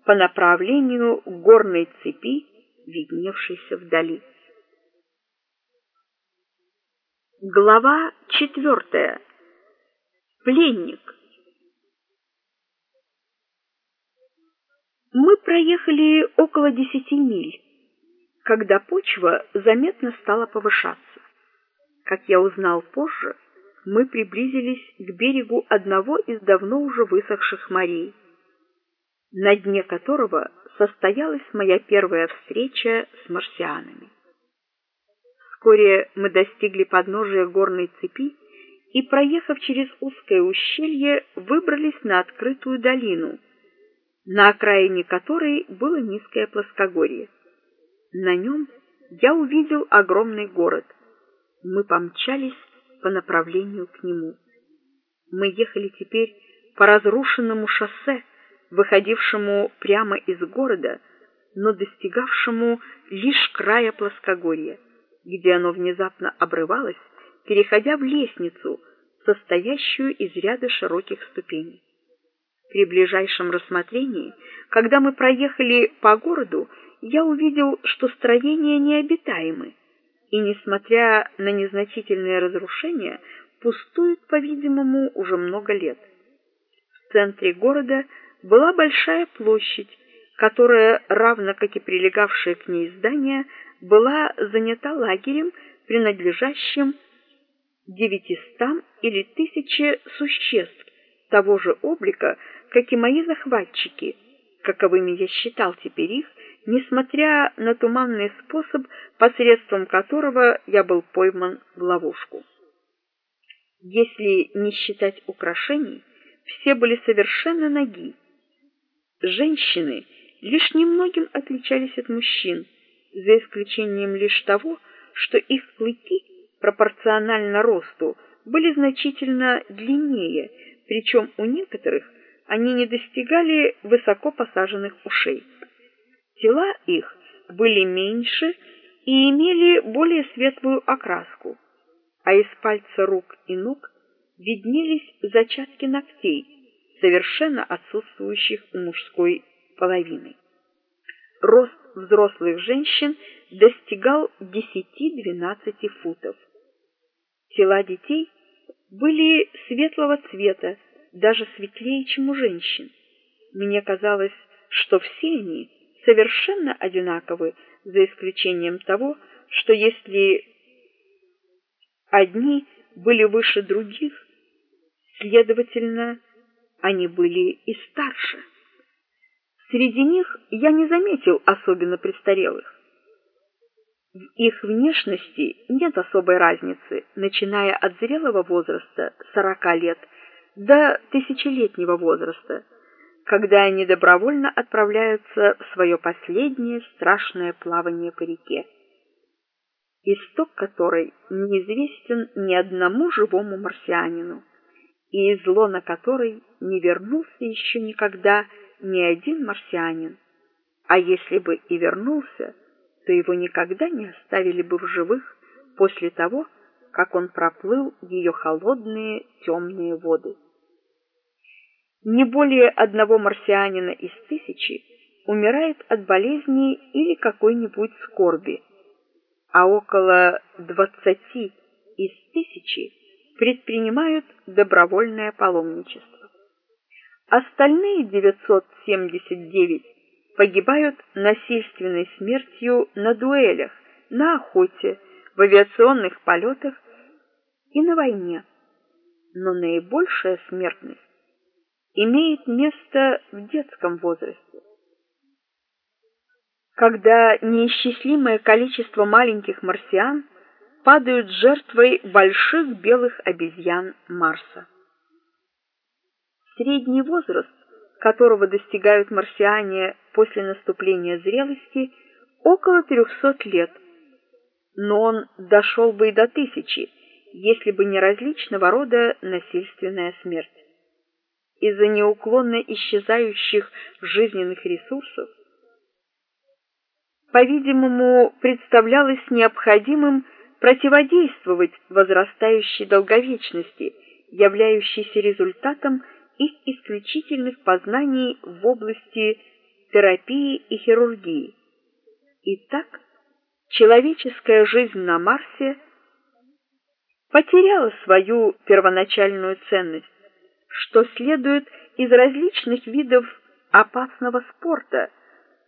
по направлению горной цепи, видневшейся вдали. Глава четвертая. Пленник. Мы проехали около десяти миль, когда почва заметно стала повышаться. Как я узнал позже, мы приблизились к берегу одного из давно уже высохших морей, на дне которого состоялась моя первая встреча с марсианами. Вскоре мы достигли подножия горной цепи и, проехав через узкое ущелье, выбрались на открытую долину, на окраине которой было низкое плоскогорье. На нем я увидел огромный город. Мы помчались по направлению к нему. Мы ехали теперь по разрушенному шоссе, выходившему прямо из города, но достигавшему лишь края плоскогорья где оно внезапно обрывалось, переходя в лестницу, состоящую из ряда широких ступеней. При ближайшем рассмотрении, когда мы проехали по городу, я увидел, что строения необитаемы, и несмотря на незначительные разрушения, пустуют, по-видимому, уже много лет. В центре города была большая площадь, которая, равно как и прилегавшие к ней здания, была занята лагерем, принадлежащим девятистам или тысяче существ того же облика, как и мои захватчики, каковыми я считал теперь их, несмотря на туманный способ, посредством которого я был пойман в ловушку. Если не считать украшений, все были совершенно наги. Женщины лишь немногим отличались от мужчин, за исключением лишь того, что их клыки пропорционально росту были значительно длиннее, причем у некоторых они не достигали высоко посаженных ушей. Тела их были меньше и имели более светлую окраску, а из пальца рук и ног виднелись зачатки ногтей, совершенно отсутствующих у мужской половины. Рост взрослых женщин достигал 10-12 футов. Тела детей были светлого цвета, даже светлее, чем у женщин. Мне казалось, что все они совершенно одинаковы, за исключением того, что если одни были выше других, следовательно, они были и старше. Среди них я не заметил особенно престарелых. В их внешности нет особой разницы, начиная от зрелого возраста 40 лет до тысячелетнего возраста, когда они добровольно отправляются в свое последнее страшное плавание по реке, исток которой неизвестен ни одному живому марсианину, и из лона которой не вернулся еще никогда ни один марсианин. А если бы и вернулся, то его никогда не оставили бы в живых после того, как он проплыл ее холодные темные воды. Не более одного марсианина из тысячи умирает от болезни или какой-нибудь скорби, а около двадцати из тысячи предпринимают добровольное паломничество. Остальные 979 погибают насильственной смертью на дуэлях, на охоте, в авиационных полетах и на войне. Но наибольшая смертность имеет место в детском возрасте. Когда неисчислимое количество маленьких марсиан падают жертвой больших белых обезьян Марса. Средний возраст, которого достигают марсиане после наступления зрелости, около 300 лет. Но он дошел бы и до тысячи, если бы не различного рода насильственная смерть. Из-за неуклонно исчезающих жизненных ресурсов, по-видимому, представлялось необходимым противодействовать возрастающей долговечности, являющейся результатом их исключительных познаний в области терапии и хирургии. Итак, человеческая жизнь на Марсе потеряла свою первоначальную ценность, что следует из различных видов опасного спорта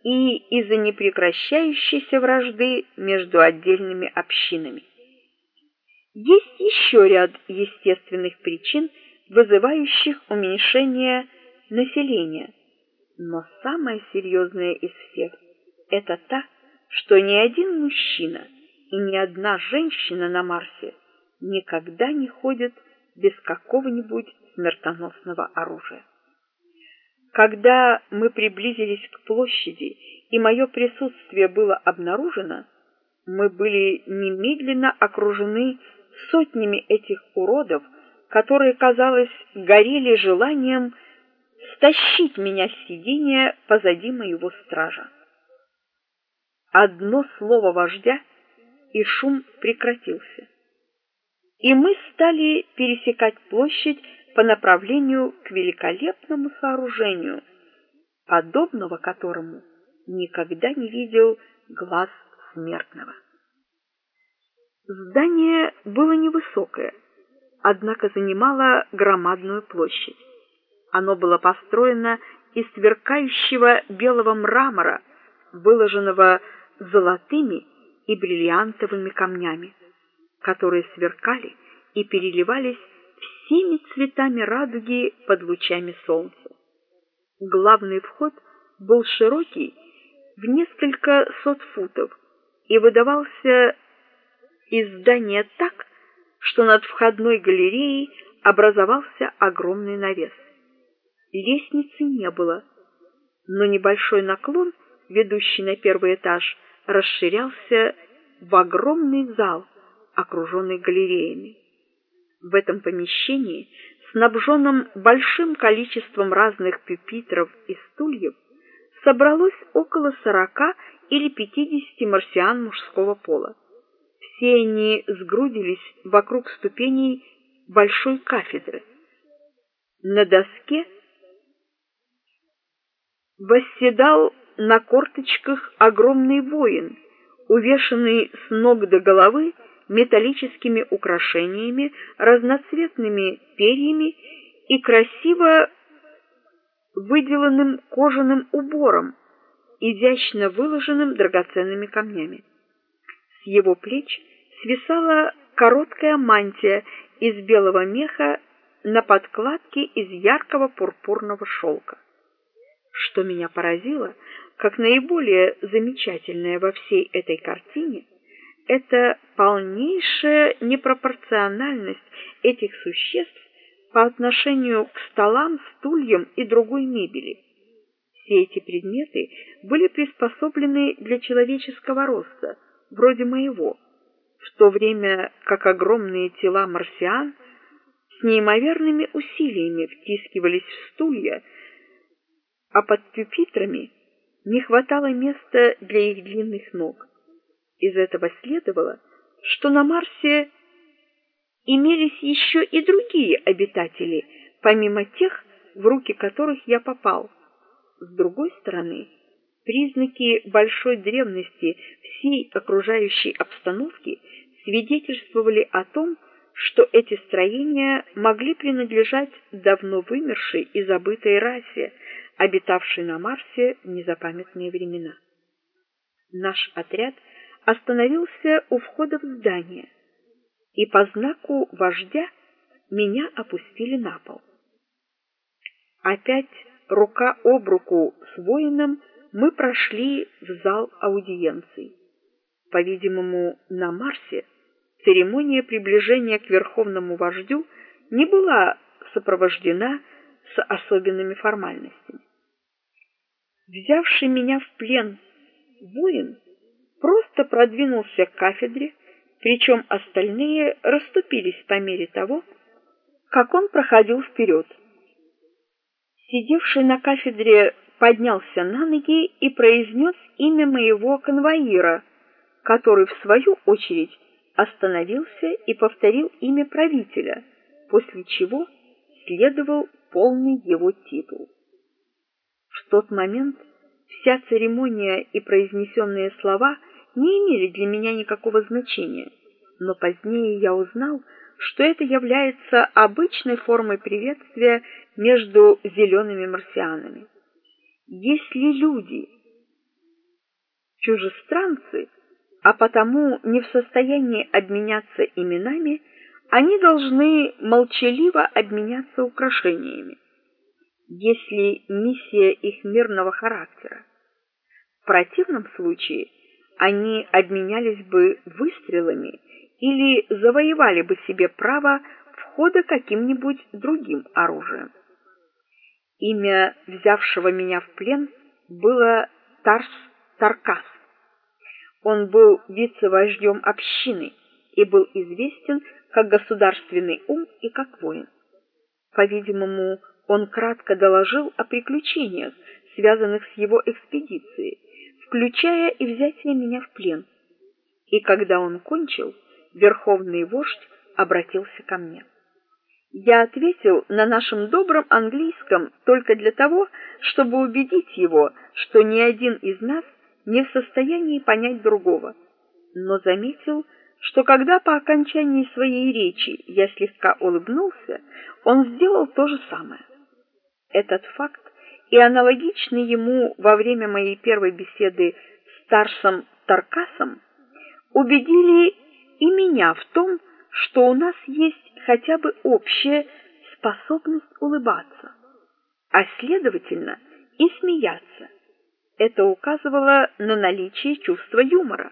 и из-за непрекращающейся вражды между отдельными общинами. Есть еще ряд естественных причин, вызывающих уменьшение населения. Но самое серьезное из всех это та, что ни один мужчина и ни одна женщина на Марсе никогда не ходят без какого-нибудь смертоносного оружия. Когда мы приблизились к площади, и мое присутствие было обнаружено, мы были немедленно окружены сотнями этих уродов, которые, казалось, горели желанием стащить меня с сиденья позади моего стража. Одно слово вождя, и шум прекратился. И мы стали пересекать площадь по направлению к великолепному сооружению, подобного которому никогда не видел глаз смертного. Здание было невысокое, однако занимало громадную площадь. Оно было построено из сверкающего белого мрамора, выложенного золотыми и бриллиантовыми камнями, которые сверкали и переливались всеми цветами радуги под лучами солнца. Главный вход был широкий, в несколько сот футов и выдавался из здания так, что над входной галереей образовался огромный навес. Лестницы не было, но небольшой наклон, ведущий на первый этаж, расширялся в огромный зал, окруженный галереями. В этом помещении, снабженном большим количеством разных пюпитров и стульев, собралось около сорока или пятидесяти марсиан мужского пола. Все они сгрудились вокруг ступеней большой кафедры. На доске восседал на корточках огромный воин, увешанный с ног до головы металлическими украшениями, разноцветными перьями и красиво выделанным кожаным убором, изящно выложенным драгоценными камнями. С его плеч свисала короткая мантия из белого меха на подкладке из яркого пурпурного шелка. Что меня поразило, как наиболее замечательное во всей этой картине, это полнейшая непропорциональность этих существ по отношению к столам, стульям и другой мебели. Все эти предметы были приспособлены для человеческого роста, вроде моего, в то время как огромные тела марсиан с неимоверными усилиями втискивались в стулья, а под пюпитрами не хватало места для их длинных ног. Из этого следовало, что на Марсе имелись еще и другие обитатели, помимо тех, в руки которых я попал. С другой стороны, признаки большой древности всей окружающей обстановки свидетельствовали о том, что эти строения могли принадлежать давно вымершей и забытой расе, обитавшей на Марсе в незапамятные времена. Наш отряд остановился у входа в здание, и по знаку вождя меня опустили на пол. Опять рука об руку с воином мы прошли в зал аудиенций. По-видимому, на Марсе церемония приближения к верховному вождю не была сопровождена с особенными формальностями. Взявший меня в плен воин просто продвинулся к кафедре, причем остальные расступились по мере того, как он проходил вперед. Сидевший на кафедре поднялся на ноги и произнес имя моего конвоира, который в свою очередь остановился и повторил имя правителя, после чего следовал полный его титул. В тот момент вся церемония и произнесенные слова не имели для меня никакого значения, но позднее я узнал, что это является обычной формой приветствия между зелеными марсианами. Если люди чужестранцы, а потому не в состоянии обменяться именами, они должны молчаливо обменяться украшениями, если миссия их мирного характера. В противном случае они обменялись бы выстрелами или завоевали бы себе право входа каким-нибудь другим оружием. Имя взявшего меня в плен было Тарс Таркас. Он был вице-вождем общины и был известен как государственный ум и как воин. По-видимому, он кратко доложил о приключениях, связанных с его экспедицией, включая и взятие меня в плен. И когда он кончил, верховный вождь обратился ко мне. Я ответил на нашем добром английском только для того, чтобы убедить его, что ни один из нас не в состоянии понять другого. Но заметил, что когда по окончании своей речи я слегка улыбнулся, он сделал то же самое. Этот факт и аналогичный ему во время моей первой беседы с Тарсом Таркасом убедили и меня в том, что у нас есть хотя бы общая способность улыбаться, а следовательно и смеяться. Это указывало на наличие чувства юмора.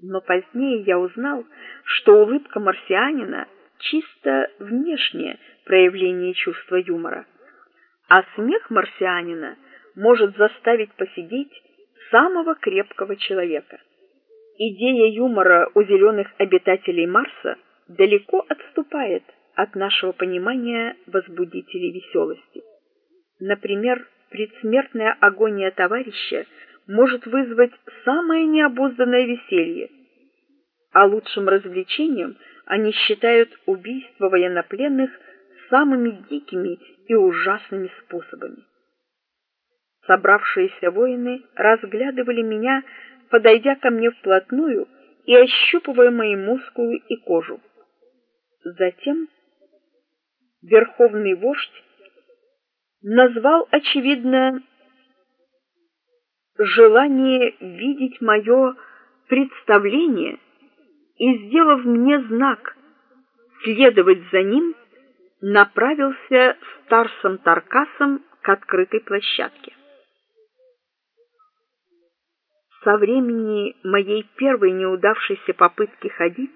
Но позднее я узнал, что улыбка марсианина чисто внешнее проявление чувства юмора, а смех марсианина может заставить посидеть самого крепкого человека. Идея юмора у зеленых обитателей Марса далеко отступает от нашего понимания возбудителей веселости. Например, предсмертная агония товарища может вызвать самое необузданное веселье, а лучшим развлечением они считают убийство военнопленных самыми дикими и ужасными способами. Собравшиеся воины разглядывали меня, подойдя ко мне вплотную и ощупывая мои мускулы и кожу. Затем верховный вождь назвал очевидно желание видеть мое представление и сделав мне знак следовать за ним, направился с Тарсом Таркасом к открытой площадке. Со времени моей первой неудавшейся попытки ходить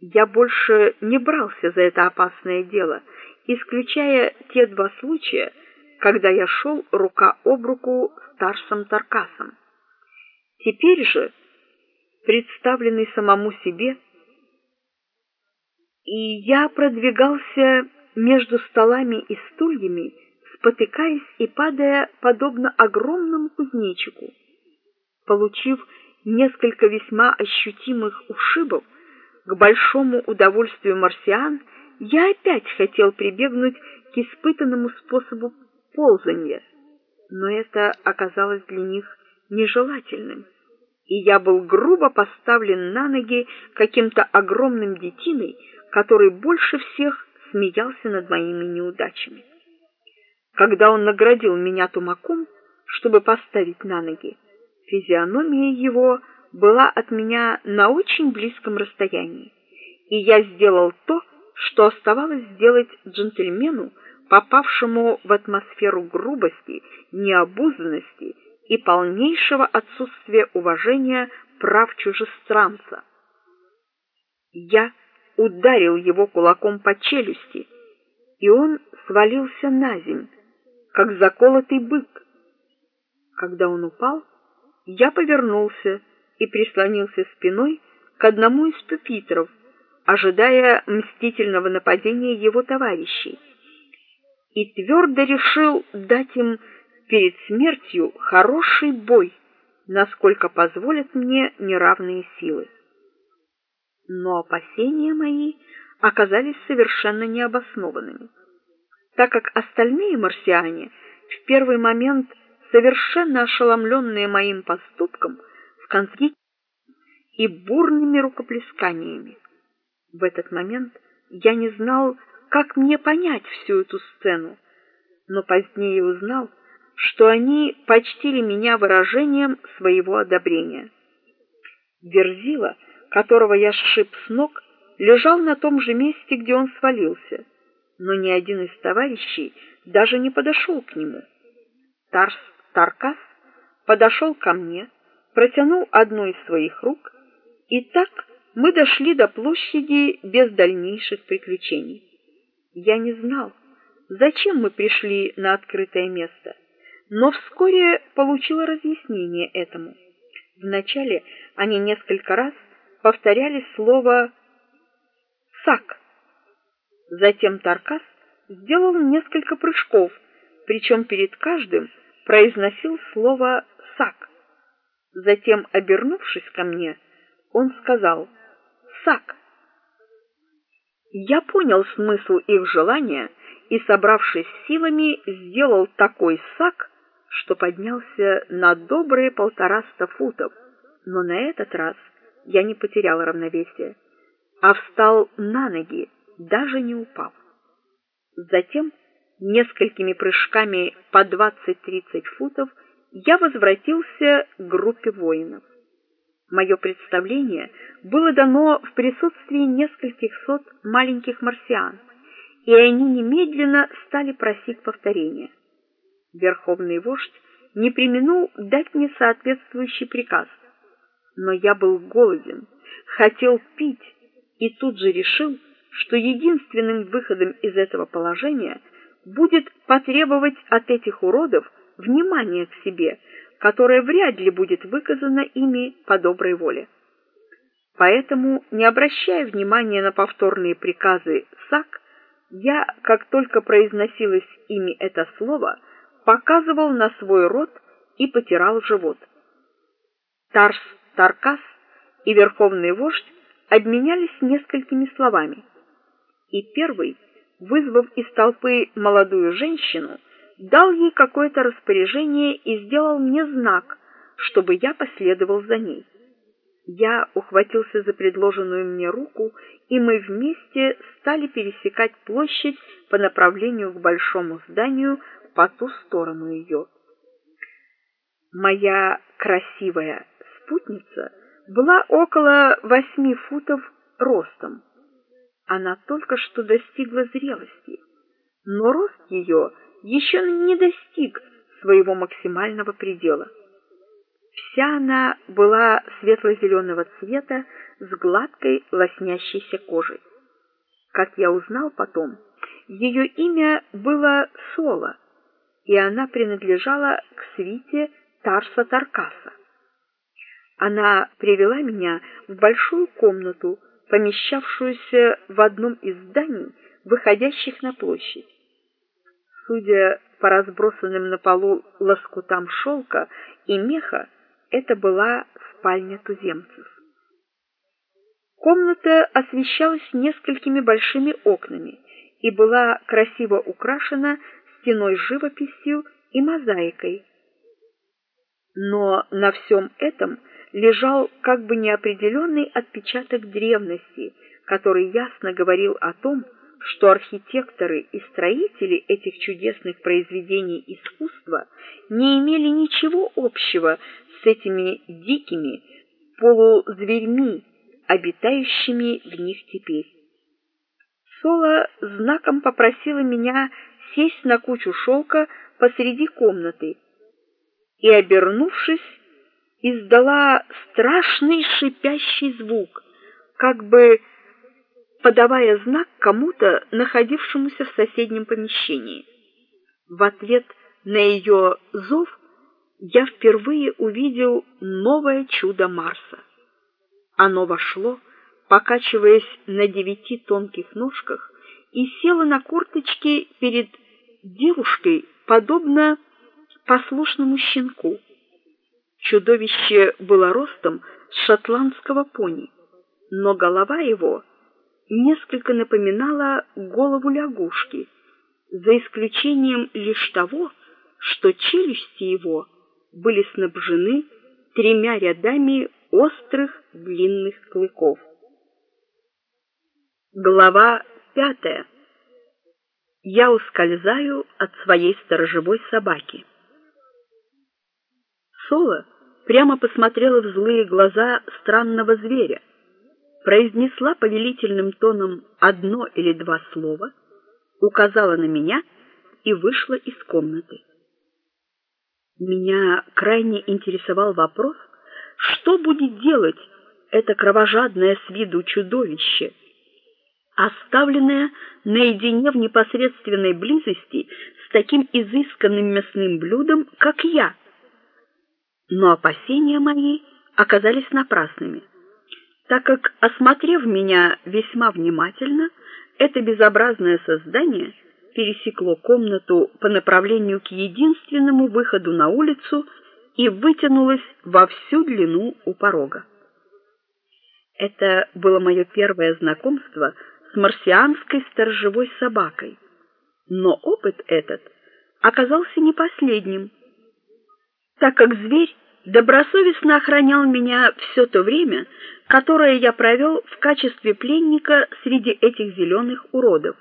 я больше не брался за это опасное дело, исключая те два случая, когда я шел рука об руку с Тарсом Таркасом. Теперь же, представленный самому себе, и я продвигался между столами и стульями, спотыкаясь и падая подобно огромному кузнечику. Получив несколько весьма ощутимых ушибов, к большому удовольствию марсиан, я опять хотел прибегнуть к испытанному способу ползания, но это оказалось для них нежелательным, и я был грубо поставлен на ноги каким-то огромным детиной, который больше всех смеялся над моими неудачами. Когда он наградил меня тумаком, чтобы поставить на ноги, физиономия его была от меня на очень близком расстоянии, и я сделал то, что оставалось сделать джентльмену, попавшему в атмосферу грубости, необузданности и полнейшего отсутствия уважения прав чужестранца. Я ударил его кулаком по челюсти, и он свалился на землю, как заколотый бык. Когда он упал, я повернулся и прислонился спиной к одному из пюпитров, ожидая мстительного нападения его товарищей, и твердо решил дать им перед смертью хороший бой, насколько позволят мне неравные силы. Но опасения мои оказались совершенно необоснованными, так как остальные марсиане в первый момент совершенно ошеломленные моим поступком конфликт и бурными рукоплесканиями. В этот момент я не знал, как мне понять всю эту сцену, но позднее узнал, что они почтили меня выражением своего одобрения. Верзила, которого я сшиб с ног, лежал на том же месте, где он свалился, но ни один из товарищей даже не подошел к нему. Тарс Таркас подошел ко мне, протянул одну из своих рук, и так мы дошли до площади без дальнейших приключений. Я не знал, зачем мы пришли на открытое место, но вскоре получила разъяснение этому. Вначале они несколько раз повторяли слово «сак». Затем Таркас сделал несколько прыжков, причем перед каждым произносил слово «сак». Затем, обернувшись ко мне, он сказал: "Сак". Я понял смысл их желания и, собравшись силами, сделал такой сак, что поднялся на добрые полтораста футов. Но на этот раз я не потерял равновесия, а встал на ноги, даже не упав. Затем несколькими прыжками по двадцать-тридцать футов я возвратился к группе воинов. Мое представление было дано в присутствии нескольких сот маленьких марсиан, и они немедленно стали просить повторения. Верховный вождь не преминул дать мне соответствующий приказ. Но я был голоден, хотел пить и тут же решил, что единственным выходом из этого положения будет потребовать от этих уродов внимания к себе, которое вряд ли будет выказано ими по доброй воле. Поэтому, не обращая внимания на повторные приказы Сак, я, как только произносилось ими это слово, показывал на свой рот и потирал живот. Тарс Таркас и верховный вождь обменялись несколькими словами. И первый, вызвав из толпы молодую женщину, дал ей какое-то распоряжение и сделал мне знак, чтобы я последовал за ней. Я ухватился за предложенную мне руку, и мы вместе стали пересекать площадь по направлению к большому зданию по ту сторону ее. Моя красивая спутница была около восьми футов ростом. Она только что достигла зрелости, но рост ее еще не достиг своего максимального предела. Вся она была светло-зеленого цвета с гладкой лоснящейся кожей. Как я узнал потом, ее имя было Сола, и она принадлежала к свите Тарса Таркаса. Она привела меня в большую комнату, помещавшуюся в одном из зданий, выходящих на площадь. Судя по разбросанным на полу лоскутам шелка и меха, это была спальня туземцев. Комната освещалась несколькими большими окнами и была красиво украшена стеной живописью и мозаикой. Но на всем этом лежал как бы неопределенный отпечаток древности, который ясно говорил о том, что архитекторы и строители этих чудесных произведений искусства не имели ничего общего с этими дикими полузверьми, обитающими в них теперь. Сола знаком попросила меня сесть на кучу шелка посреди комнаты и, обернувшись, издала страшный шипящий звук, как бы подавая знак кому-то, находившемуся в соседнем помещении. В ответ на ее зов я впервые увидел новое чудо Марса. Оно вошло, покачиваясь на девяти тонких ножках, и село на корточки перед девушкой, подобно послушному щенку. Чудовище было ростом шотландского пони, но голова его несколько напоминала голову лягушки, за исключением лишь того, что челюсти его были снабжены тремя рядами острых длинных клыков. Глава пятая. Я ускользаю от своей сторожевой собаки. Соло прямо посмотрела в злые глаза странного зверя, произнесла повелительным тоном одно или два слова, указала на меня и вышла из комнаты. Меня крайне интересовал вопрос, что будет делать это кровожадное с виду чудовище, оставленное наедине в непосредственной близости с таким изысканным мясным блюдом, как я но опасения мои оказались напрасными, так как, осмотрев меня весьма внимательно, это безобразное создание пересекло комнату по направлению к единственному выходу на улицу и вытянулось во всю длину у порога. Это было мое первое знакомство с марсианской сторожевой собакой, но опыт этот оказался не последним так как зверь добросовестно охранял меня все то время, которое я провел в качестве пленника среди этих зеленых уродов.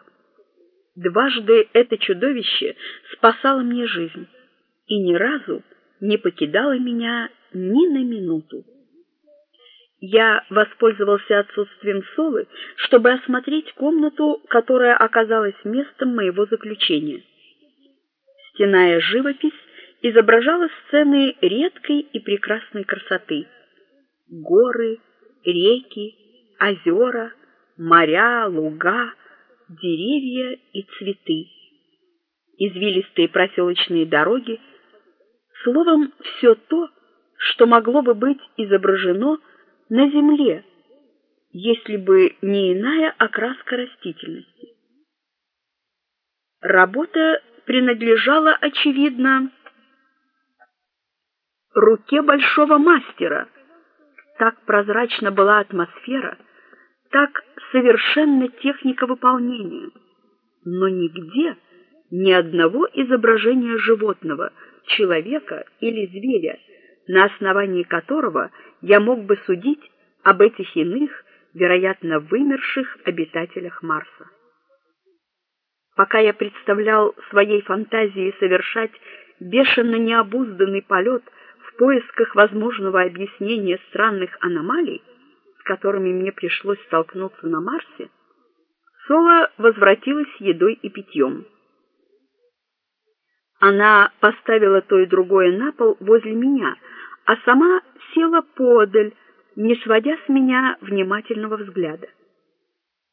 Дважды это чудовище спасало мне жизнь и ни разу не покидало меня ни на минуту. Я воспользовался отсутствием Солы, чтобы осмотреть комнату, которая оказалась местом моего заключения. Стенная живопись изображала сцены редкой и прекрасной красоты. Горы, реки, озера, моря, луга, деревья и цветы. Извилистые проселочные дороги, словом, все то, что могло бы быть изображено на земле, если бы не иная окраска растительности. Работа принадлежала, очевидно, руке большого мастера. Так прозрачна была атмосфера, так совершенна техника выполнения. Но нигде ни одного изображения животного, человека или зверя, на основании которого я мог бы судить об этих иных, вероятно, вымерших обитателях Марса. Пока я представлял своей фантазии совершать бешено необузданный полет поисках возможного объяснения странных аномалий, с которыми мне пришлось столкнуться на Марсе, Сола возвратилась едой и питьем. Она поставила то и другое на пол возле меня, а сама села подаль, не сводя с меня внимательного взгляда.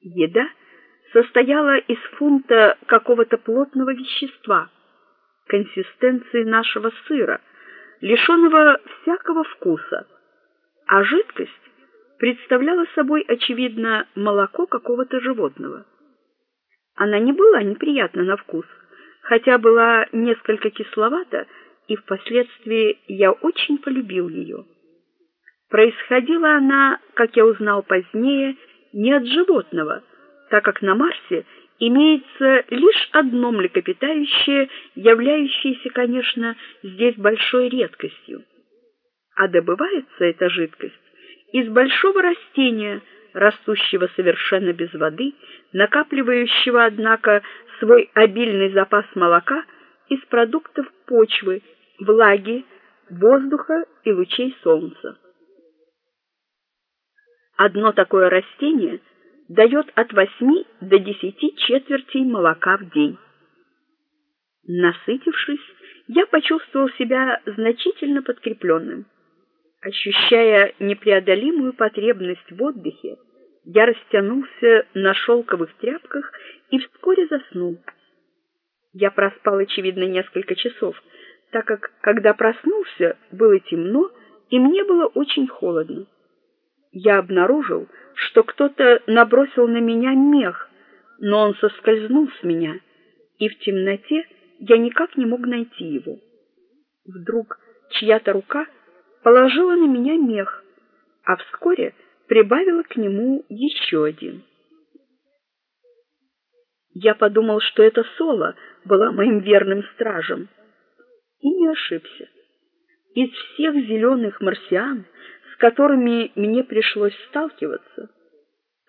Еда состояла из фунта какого-то плотного вещества, консистенции нашего сыра, лишенного всякого вкуса, а жидкость представляла собой очевидно молоко какого-то животного. Она не была неприятна на вкус, хотя была несколько кисловата, и впоследствии я очень полюбил ее. Происходила она, как я узнал позднее, не от животного, так как на Марсе имеется лишь одно млекопитающее, являющееся, конечно, здесь большой редкостью. А добывается эта жидкость из большого растения, растущего совершенно без воды, накапливающего, однако, свой обильный запас молока из продуктов почвы, влаги, воздуха и лучей солнца. Одно такое растение дает от 8 до 10 четвертей молока в день. Насытившись, я почувствовал себя значительно подкрепленным. Ощущая непреодолимую потребность в отдыхе, я растянулся на шелковых тряпках и вскоре заснул. Я проспал очевидно несколько часов, так как когда проснулся, было темно, и мне было очень холодно я обнаружил, что кто-то набросил на меня мех, но он соскользнул с меня, и в темноте я никак не мог найти его. Вдруг чья-то рука положила на меня мех, а вскоре прибавила к нему еще один. Я подумал, что это Сола была моим верным стражем, и не ошибся. Из всех зеленых марсиан с которыми мне пришлось сталкиваться,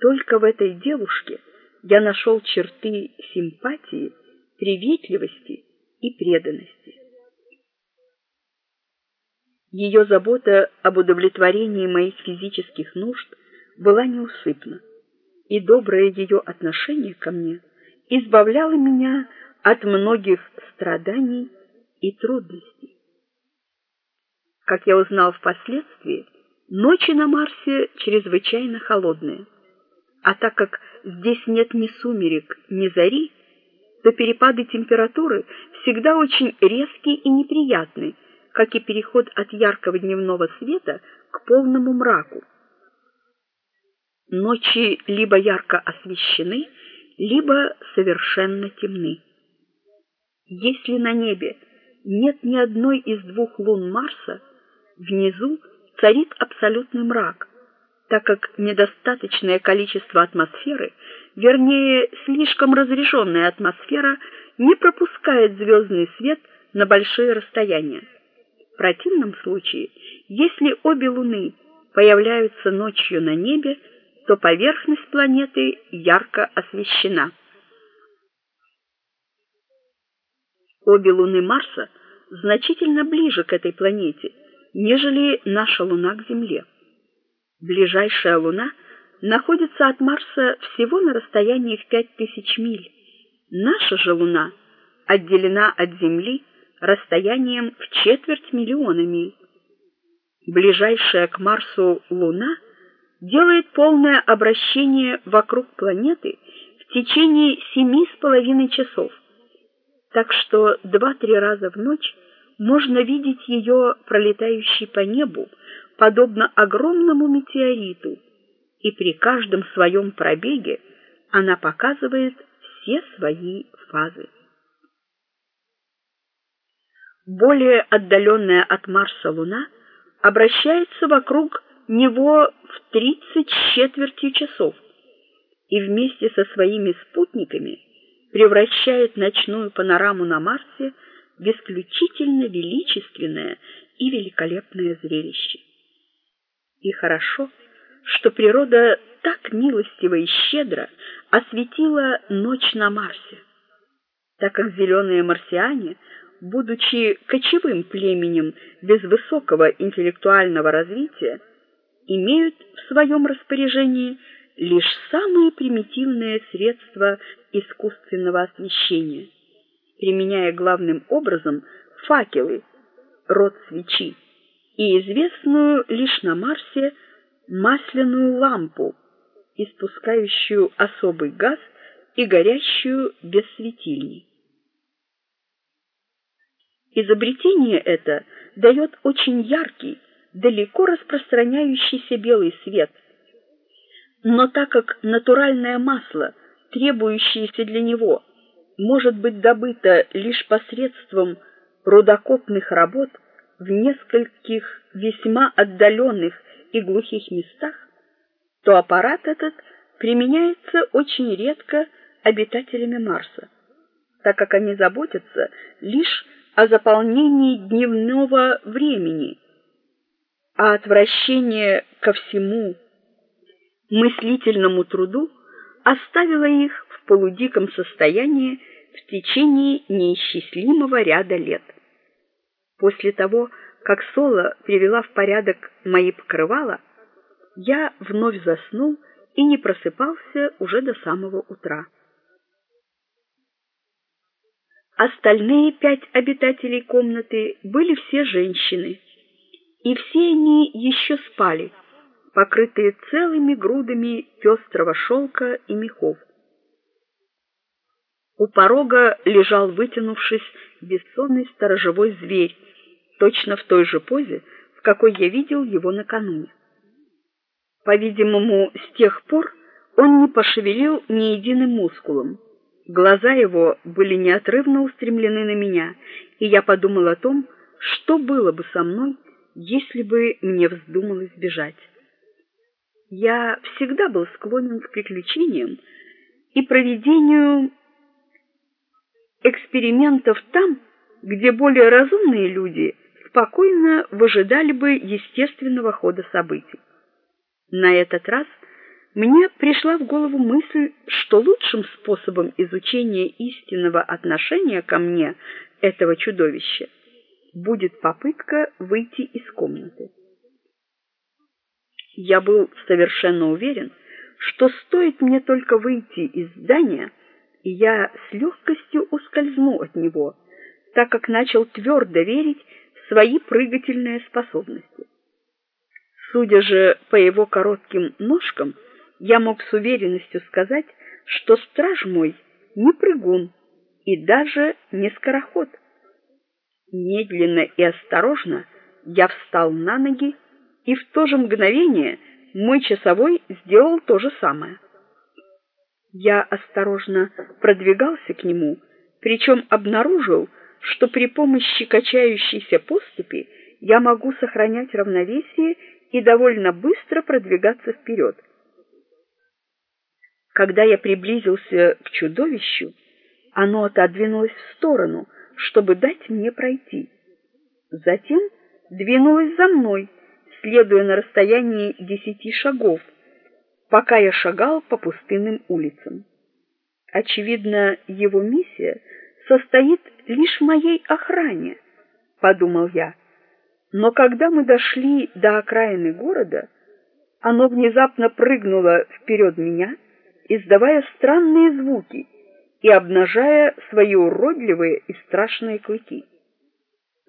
только в этой девушке я нашел черты симпатии, приветливости и преданности. Ее забота об удовлетворении моих физических нужд была неусыпна, и доброе ее отношение ко мне избавляло меня от многих страданий и трудностей. Как я узнал впоследствии, Ночи на Марсе чрезвычайно холодные. А так как здесь нет ни сумерек, ни зари, то перепады температуры всегда очень резкие и неприятные, как и переход от яркого дневного света к полному мраку. Ночи либо ярко освещены, либо совершенно темны. Если на небе нет ни одной из двух лун Марса, внизу царит абсолютный мрак, так как недостаточное количество атмосферы, вернее, слишком разреженная атмосфера не пропускает звездный свет на большие расстояния. В противном случае, если обе луны появляются ночью на небе, то поверхность планеты ярко освещена. Обе луны Марса значительно ближе к этой планете нежели наша Луна к Земле. Ближайшая Луна находится от Марса всего на расстоянии в пять тысяч миль. Наша же Луна отделена от Земли расстоянием в четверть миллиона миль. Ближайшая к Марсу Луна делает полное обращение вокруг планеты в течение семи с половиной часов, так что два-три раза в ночь можно видеть ее пролетающей по небу, подобно огромному метеориту, и при каждом своем пробеге она показывает все свои фазы. Более отдаленная от Марса Луна обращается вокруг него в 30 с четвертью часов и вместе со своими спутниками превращает ночную панораму на Марсе исключительно величественное и великолепное зрелище. И хорошо, что природа так милостиво и щедро осветила ночь на Марсе, так как зеленые марсиане, будучи кочевым племенем без высокого интеллектуального развития, имеют в своем распоряжении лишь самые примитивные средства искусственного освещения, применяя главным образом факелы, род свечи, и известную лишь на Марсе масляную лампу, испускающую особый газ и горящую без светильни. Изобретение это дает очень яркий, далеко распространяющийся белый свет. Но так как натуральное масло, требующееся для него, может быть добыто лишь посредством рудокопных работ в нескольких весьма отдаленных и глухих местах, то аппарат этот применяется очень редко обитателями Марса, так как они заботятся лишь о заполнении дневного времени, а отвращение ко всему мыслительному труду оставило их полудиком состоянии в течение неисчислимого ряда лет. После того, как Соло привела в порядок мои покрывала, я вновь заснул и не просыпался уже до самого утра. Остальные пять обитателей комнаты были все женщины, и все они еще спали, покрытые целыми грудами пестрого шелка и мехов. У порога лежал, вытянувшись, бессонный сторожевой зверь точно в той же позе, в какой я видел его накануне. По-видимому, с тех пор он не пошевелил ни единым мускулом. Глаза его были неотрывно устремлены на меня, и я подумал о том, что было бы со мной, если бы мне вздумалось бежать. Я всегда был склонен к приключениям и проведению экспериментов там, где более разумные люди спокойно выжидали бы естественного хода событий. На этот раз мне пришла в голову мысль, что лучшим способом изучения истинного отношения ко мне этого чудовища будет попытка выйти из комнаты. Я был совершенно уверен, что стоит мне только выйти из здания, и я с легкостью ускользну от него, так как начал твердо верить свои прыгательные способности. Судя же по его коротким ножкам, я мог с уверенностью сказать, что страж мой не прыгун и даже не скороход. Медленно и осторожно я встал на ноги, и в то же мгновение мой часовой сделал то же самое. Я осторожно продвигался к нему, причем обнаружил, что при помощи качающейся поступи я могу сохранять равновесие и довольно быстро продвигаться вперед. Когда я приблизился к чудовищу, оно отодвинулось в сторону, чтобы дать мне пройти. Затем двинулось за мной, следуя на расстоянии десяти шагов, пока я шагал по пустынным улицам. Очевидно, его миссия состоит лишь в моей охране, подумал я. Но когда мы дошли до окраины города, оно внезапно прыгнуло вперед меня, издавая странные звуки и обнажая свои уродливые и страшные клыки.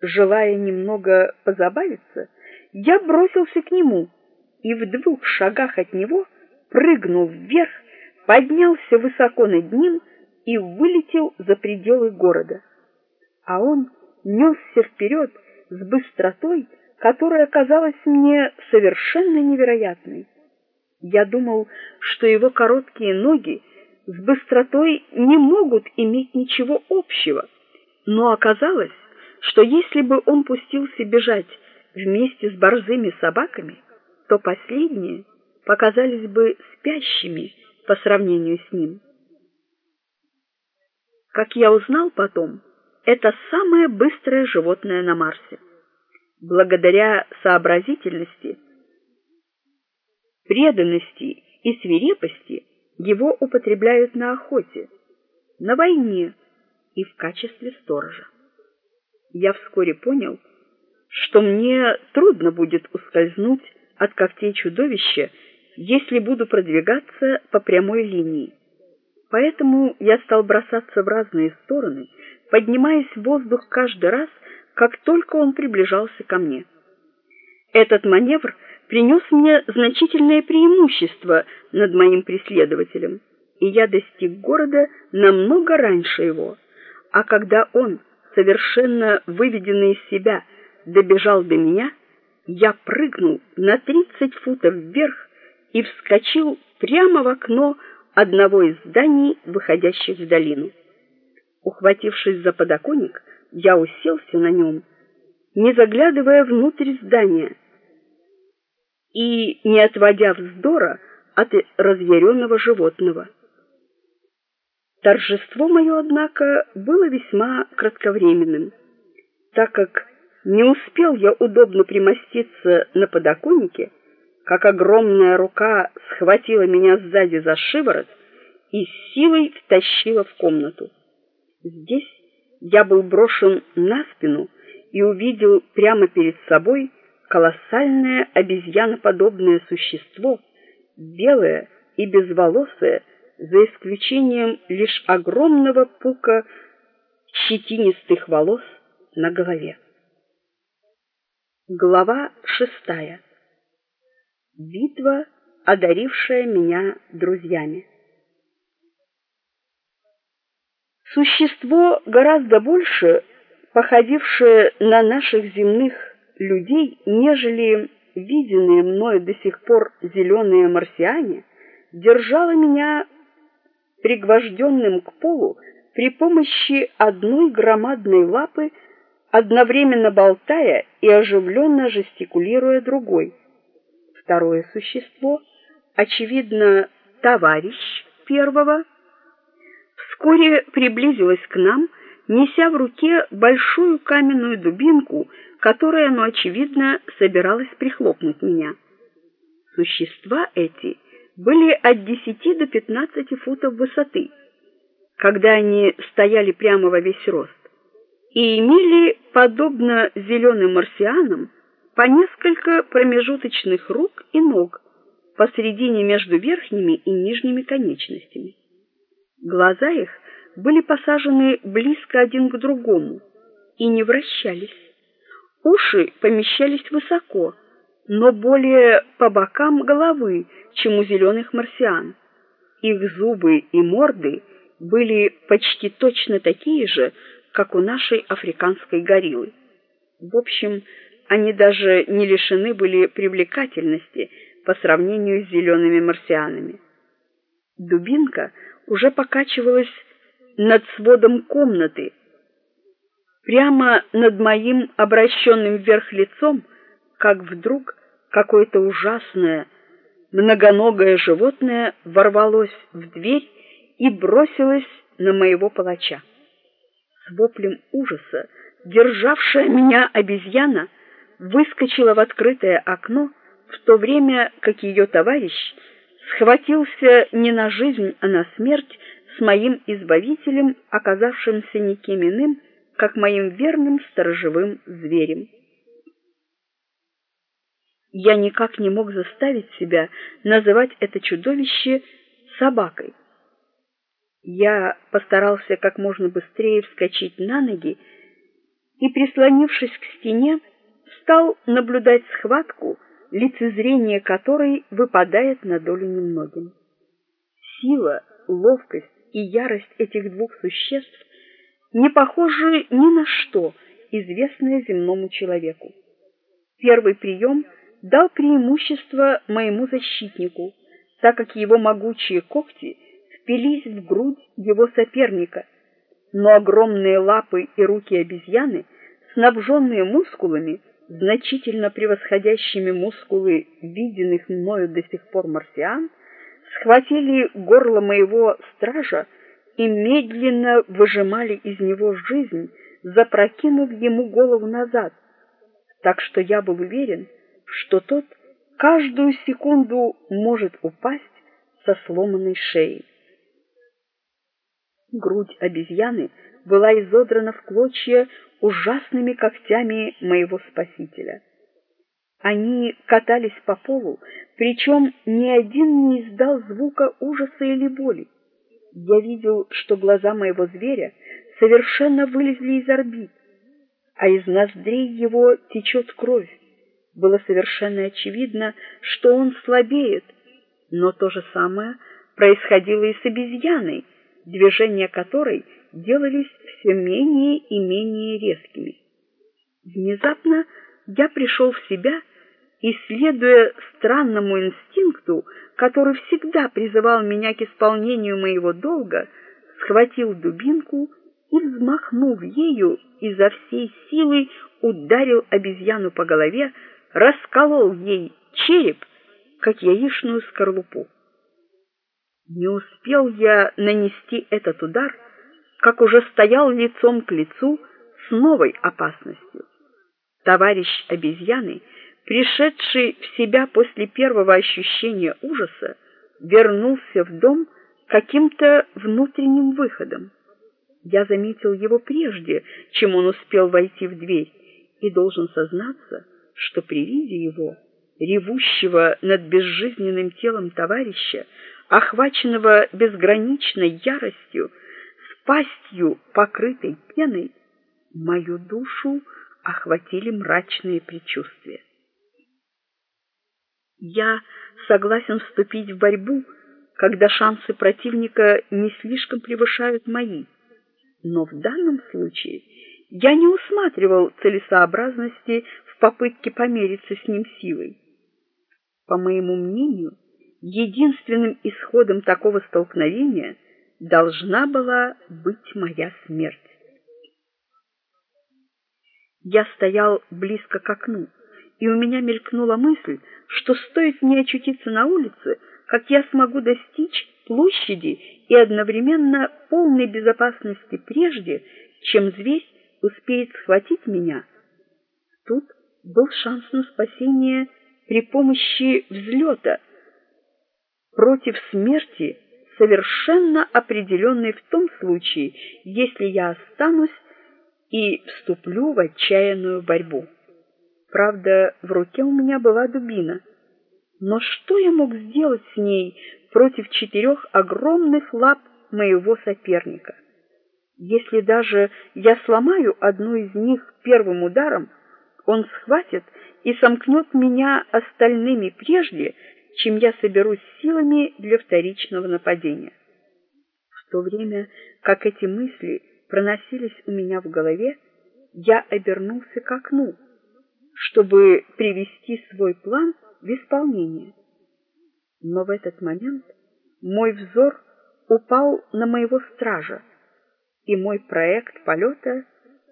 Желая немного позабавиться, я бросился к нему и в двух шагах от него прыгнул вверх, поднялся высоко над ним и вылетел за пределы города. А он несся вперед с быстротой, которая казалась мне совершенно невероятной. Я думал, что его короткие ноги с быстротой не могут иметь ничего общего, но оказалось, что если бы он пустился бежать вместе с борзыми собаками, то последние показались бы спящими по сравнению с ним. Как я узнал потом, это самое быстрое животное на Марсе. Благодаря сообразительности, преданности и свирепости его употребляют на охоте, на войне и в качестве сторожа. Я вскоре понял, что мне трудно будет ускользнуть от когтей чудовища, если буду продвигаться по прямой линии. Поэтому я стал бросаться в разные стороны, поднимаясь в воздух каждый раз, как только он приближался ко мне. Этот маневр принес мне значительное преимущество над моим преследователем, и я достиг города намного раньше его. А когда он, совершенно выведенный из себя, добежал до меня, я прыгнул на тридцать футов вверх и вскочил прямо в окно одного из зданий, выходящих в долину. Ухватившись за подоконник, я уселся на нем, не заглядывая внутрь здания и не отводя вздора от разъяренного животного. Торжество мое, однако, было весьма кратковременным, так как не успел я удобно примоститься на подоконнике, как огромная рука схватила меня сзади за шиворот и силой втащила в комнату. Здесь я был брошен на спину и увидел прямо перед собой колоссальное обезьяноподобное существо, белое и безволосое, за исключением лишь огромного пука щетинистых волос на голове. Глава шестая. Битва, одарившая меня друзьями. Существо гораздо больше походившее на наших земных людей, нежели виденные мною до сих пор зеленые марсиане, держало меня пригвожденным к полу при помощи одной громадной лапы, одновременно болтая и оживленно жестикулируя другой. Второе существо, очевидно, товарищ первого, вскоре приблизилось к нам, неся в руке большую каменную дубинку, которой оно очевидно собиралось прихлопнуть меня. Существа эти были от 10 до 15 футов высоты, когда они стояли прямо во весь рост, и имели, подобно зеленым марсианам, по несколько промежуточных рук и ног посредине между верхними и нижними конечностями. Глаза их были посажены близко один к другому и не вращались. Уши помещались высоко, но более по бокам головы, чем у зеленых марсиан. Их зубы и морды были почти точно такие же, как у нашей африканской гориллы. В общем, они даже не лишены были привлекательности по сравнению с зелеными марсианами. Дубинка уже покачивалась над сводом комнаты, прямо над моим обращенным вверх лицом, как вдруг какое-то ужасное многоногое животное ворвалось в дверь и бросилось на моего палача. С воплем ужаса, державшая меня обезьяна, выскочила в открытое окно, в то время как ее товарищ схватился не на жизнь, а на смерть с моим избавителем, оказавшимся никем иным, как моим верным сторожевым зверем. Я никак не мог заставить себя называть это чудовище собакой. Я постарался как можно быстрее вскочить на ноги и, прислонившись к стене, стал наблюдать схватку, лицезрение которой выпадает на долю немногим. Сила, ловкость и ярость этих двух существ не похожи ни на что, известное земному человеку. Первый прием дал преимущество моему защитнику, так как его могучие когти впились в грудь его соперника, но огромные лапы и руки обезьяны, снабженные мускулами, значительно превосходящими мускулы виденных мною до сих пор марсиан, схватили горло моего стража и медленно выжимали из него жизнь, запрокинув ему голову назад, так что я был уверен, что тот каждую секунду может упасть со сломанной шеей. Грудь обезьяны была изодрана в клочья ужасными когтями моего спасителя. Они катались по полу, причем ни один не издал звука ужаса или боли. Я видел, что глаза моего зверя совершенно вылезли из орбит, а из ноздрей его течет кровь. Было совершенно очевидно, что он слабеет, но то же самое происходило и с обезьяной, движения которой делались все менее и менее резкими. Внезапно я пришел в себя и, следуя странному инстинкту, который всегда призывал меня к исполнению моего долга, схватил дубинку и, взмахнув ею, изо всей силы ударил обезьяну по голове, расколол ей череп, как яичную скорлупу. Не успел я нанести этот удар, как уже стоял лицом к лицу с новой опасностью. Товарищ обезьяны, пришедший в себя после первого ощущения ужаса, вернулся в дом каким-то внутренним выходом. Я заметил его прежде, чем он успел войти в дверь, и должен сознаться, что при виде его, ревущего над безжизненным телом товарища, охваченного безграничной яростью, пастью покрытой пеной, мою душу охватили мрачные предчувствия. Я согласен вступить в борьбу, когда шансы противника не слишком превышают мои. Но в данном случае я не усматривал целесообразности в попытке помериться с ним силой. По моему мнению, единственным исходом такого столкновения должна была быть моя смерть. Я стоял близко к окну, и у меня мелькнула мысль, что стоит мне очутиться на улице, как я смогу достичь площади и одновременно полной безопасности прежде, чем зверь успеет схватить меня. Тут был шанс на спасение при помощи взлета против смерти, совершенно определенной в том случае, если я останусь и вступлю в отчаянную борьбу. Правда, в руке у меня была дубина. Но что я мог сделать с ней против четырех огромных лап моего соперника? Если даже я сломаю одну из них первым ударом, он схватит и сомкнет меня остальными прежде, чем я соберусь силами для вторичного нападения. В то время, как эти мысли проносились у меня в голове, я обернулся к окну, чтобы привести свой план в исполнение. Но в этот момент мой взор упал на моего стража, и мой проект полета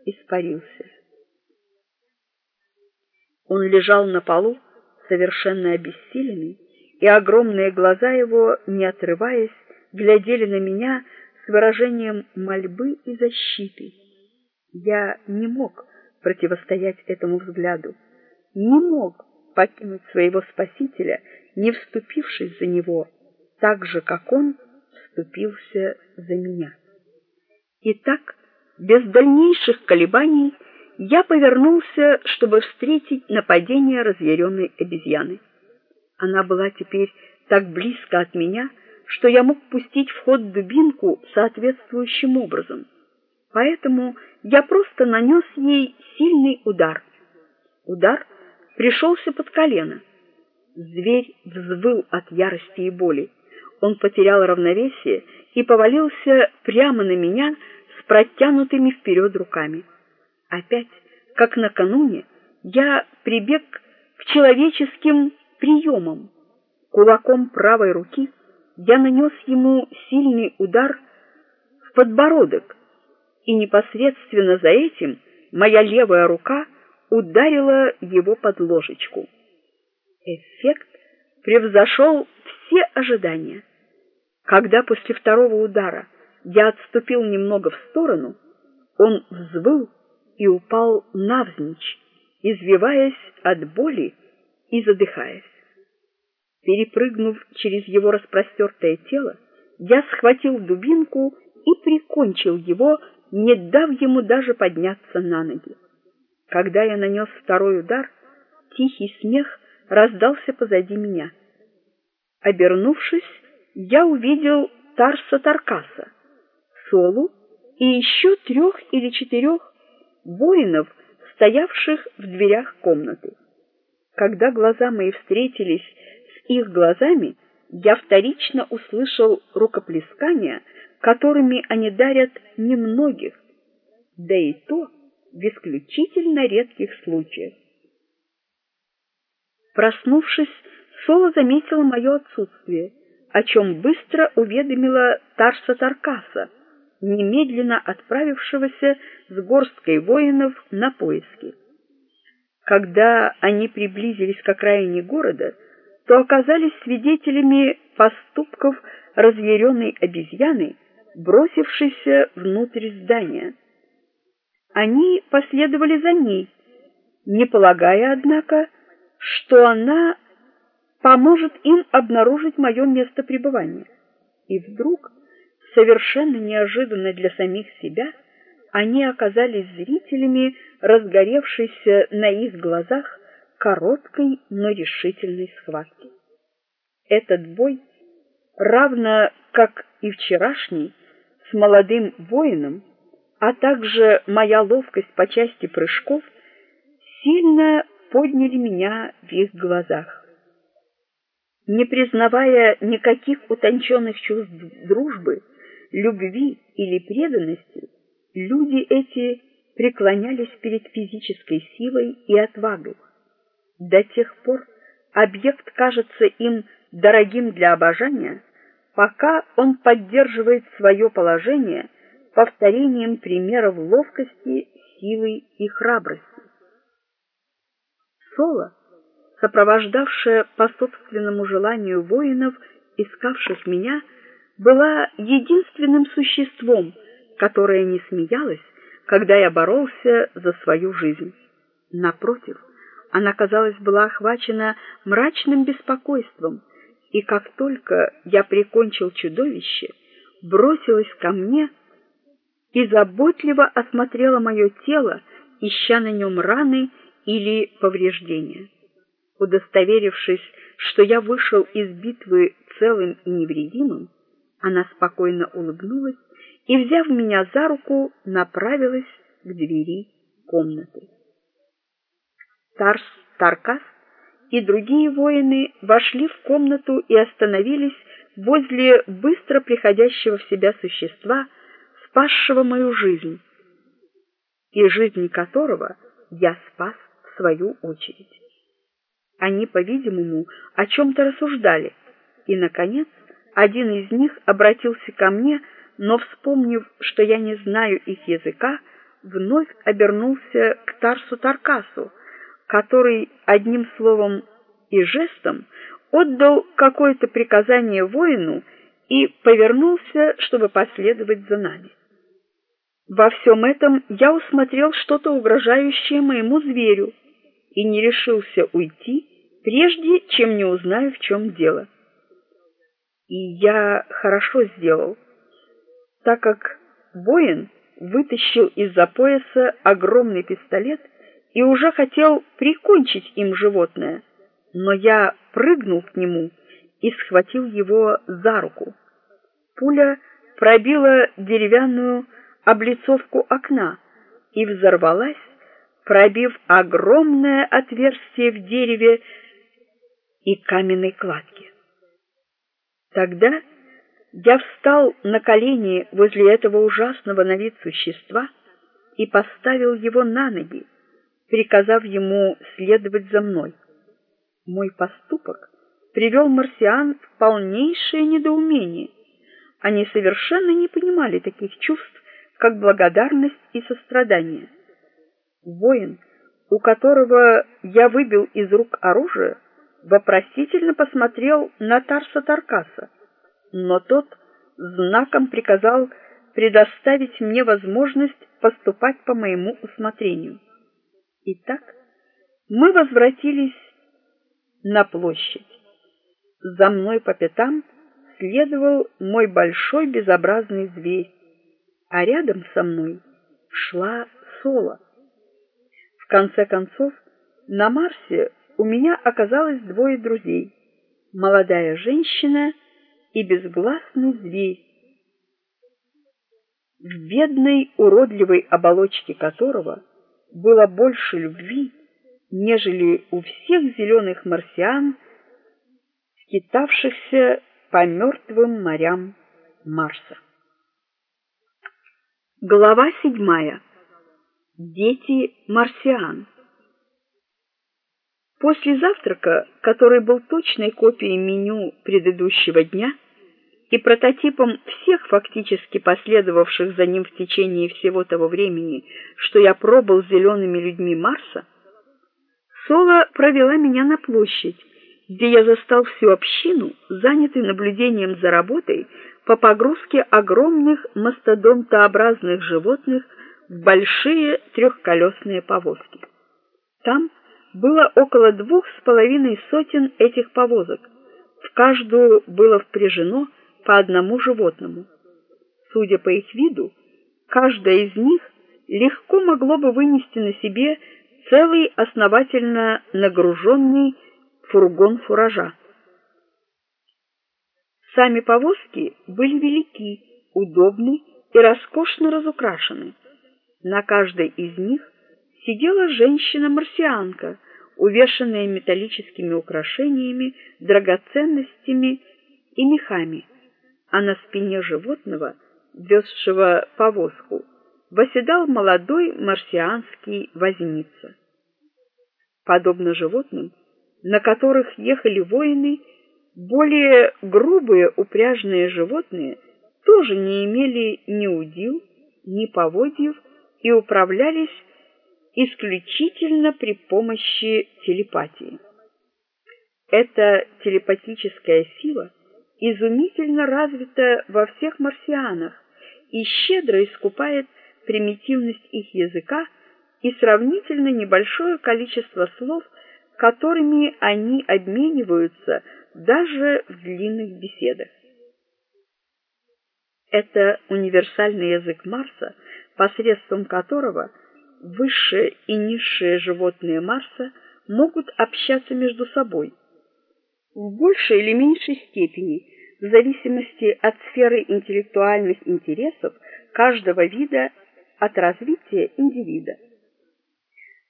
испарился. Он лежал на полу, совершенно обессиленный, и огромные глаза его, не отрываясь, глядели на меня с выражением мольбы и защиты. Я не мог противостоять этому взгляду, не мог покинуть своего спасителя, не вступившись за него, так же, как он вступился за меня. Итак, без дальнейших колебаний я повернулся, чтобы встретить нападение разъяренной обезьяны. Она была теперь так близко от меня, что я мог пустить в ход дубинку соответствующим образом. Поэтому я просто нанес ей сильный удар. Удар пришелся под колено. Зверь взвыл от ярости и боли. Он потерял равновесие и повалился прямо на меня с протянутыми вперед руками. Опять, как накануне, я прибег к человеческим приемам. Кулаком правой руки я нанес ему сильный удар в подбородок, и непосредственно за этим моя левая рука ударила его под ложечку. Эффект превзошел все ожидания. Когда после второго удара я отступил немного в сторону, он взвыл и упал навзничь, извиваясь от боли и задыхаясь. Перепрыгнув через его распростертое тело, я схватил дубинку и прикончил его, не дав ему даже подняться на ноги. Когда я нанес второй удар, тихий смех раздался позади меня. Обернувшись, я увидел Тарса Таркаса, Солу и еще трех или четырех воинов, стоявших в дверях комнаты. Когда глаза мои встретились с их глазами, я вторично услышал рукоплескания, которыми они дарят немногих, да и то в исключительно редких случаях. Проснувшись, Соло заметила мое отсутствие, о чем быстро уведомила Тарса Таркаса, немедленно отправившегося с горсткой воинов на поиски. Когда они приблизились к окраине города, то оказались свидетелями поступков разъяренной обезьяны, бросившейся внутрь здания. Они последовали за ней, не полагая, однако, что она поможет им обнаружить мое место пребывания. И вдруг, совершенно неожиданно для самих себя, они оказались зрителями разгоревшейся на их глазах короткой, но решительной схватки. Этот бой, равно как и вчерашний, с молодым воином, а также моя ловкость по части прыжков, сильно подняли меня в их глазах. Не признавая никаких утонченных чувств дружбы, любви или преданности, люди эти преклонялись перед физической силой и отвагой. До тех пор объект кажется им дорогим для обожания, пока он поддерживает свое положение повторением примеров ловкости, силы и храбрости. Соло, сопровождавшая по собственному желанию воинов, искавших меня, была единственным существом, которое не смеялось, когда я боролся за свою жизнь. Напротив, она, казалось, была охвачена мрачным беспокойством, и как только я прикончил чудовище, бросилась ко мне и заботливо осмотрела мое тело, ища на нем раны или повреждения. Удостоверившись, что я вышел из битвы целым и невредимым, она спокойно улыбнулась и, взяв меня за руку, направилась к двери комнаты. Тарс Таркас и другие воины вошли в комнату и остановились возле быстро приходящего в себя существа, спасшего мою жизнь, и жизнь которого я спас в свою очередь. Они, по-видимому, о чем то рассуждали, и наконец один из них обратился ко мне, но вспомнив, что я не знаю их языка, вновь обернулся к Тарсу Таркасу, который одним словом и жестом отдал какое-то приказание воину и повернулся, чтобы последовать за нами. Во всем этом я усмотрел что-то угрожающее моему зверю и не решился уйти, прежде чем не узнаю, в чем дело. И я хорошо сделал, так как воин вытащил из-за пояса огромный пистолет и уже хотел прикончить им животное, но я прыгнул к нему и схватил его за руку. Пуля пробила деревянную облицовку окна и взорвалась, пробив огромное отверстие в дереве и каменной кладке. Тогда я встал на колени возле этого ужасного на вид существа и поставил его на ноги, приказав ему следовать за мной. Мой поступок привел марсиан в полнейшее недоумение. Они совершенно не понимали таких чувств, как благодарность и сострадание. Воин, у которого я выбил из рук оружие, вопросительно посмотрел на Тарса Таркаса, но тот знаком приказал предоставить мне возможность поступать по моему усмотрению. Итак, мы возвратились на площадь. За мной по пятам следовал мой большой безобразный зверь, а рядом со мной шла Сола. В конце концов, на Марсе у меня оказалось двое друзей: молодая женщина и безгласный зверь, в бедной уродливой оболочке которого было больше любви, нежели у всех зеленых марсиан, скитавшихся по мертвым морям Марса. Глава седьмая. Дети марсиан. После завтрака, который был точной копией меню предыдущего дня и прототипом всех фактически последовавших за ним в течение всего того времени, что я пробыл зелеными людьми Марса, Сола провела меня на площадь, где я застал всю общину, занятой наблюдением за работой по погрузке огромных мастодонтообразных животных в большие трехколесные повозки. Там было около двух с половиной сотен этих повозок. В каждую было впряжено по одному животному. Судя по их виду, каждая из них легко могло бы вынести на себе целый основательно нагруженный фургон фуража. Сами повозки были велики, удобны и роскошно разукрашены. На каждой из них сидела женщина-марсианка, увешанная металлическими украшениями, драгоценностями и мехами, а на спине животного, везшего повозку, восседал молодой марсианский возница. Подобно животным, на которых ехали воины, более грубые упряжные животные тоже не имели ни удил, ни поводьев и управлялись исключительно при помощи телепатии. Эта телепатическая сила изумительно развита во всех марсианах и щедро искупает примитивность их языка и сравнительно небольшое количество слов, которыми они обмениваются даже в длинных беседах. Это универсальный язык Марса, посредством которого высшие и низшие животные Марса могут общаться между собой в большей или меньшей степени, в зависимости от сферы интеллектуальных интересов каждого вида от развития индивида.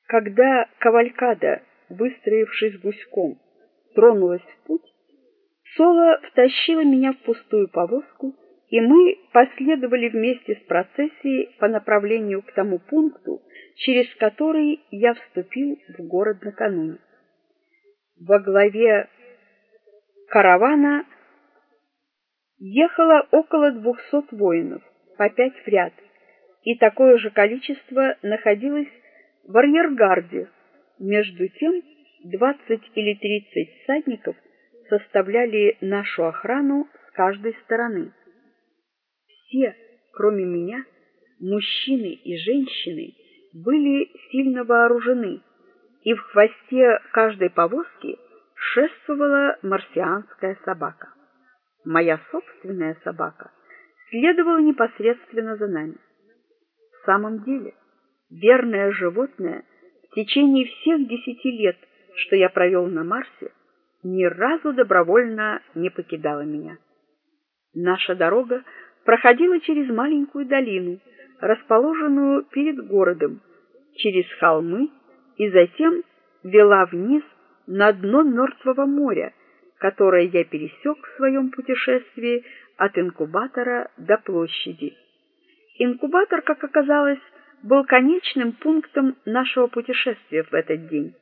Когда кавалькада, выстроившись гуськом, тронулась в путь, Соло втащила меня в пустую повозку, и мы последовали вместе с процессией по направлению к тому пункту, через который я вступил в город накануне. Во главе каравана ехало около двухсот воинов, по пять в ряд, и такое же количество находилось в арьергарде. Между тем, двадцать или тридцать всадников составляли нашу охрану с каждой стороны. Все, кроме меня, мужчины и женщины, были сильно вооружены, и в хвосте каждой повозки шествовала марсианская собака. Моя собственная собака следовала непосредственно за нами. В самом деле, верное животное в течение всех десяти лет, что я провел на Марсе, ни разу добровольно не покидало меня. Наша дорога проходила через маленькую долину, расположенную перед городом, через холмы и затем вела вниз на дно мертвого моря, которое я пересек в своем путешествии от инкубатора до площади. Инкубатор, как оказалось, был конечным пунктом нашего путешествия в этот день,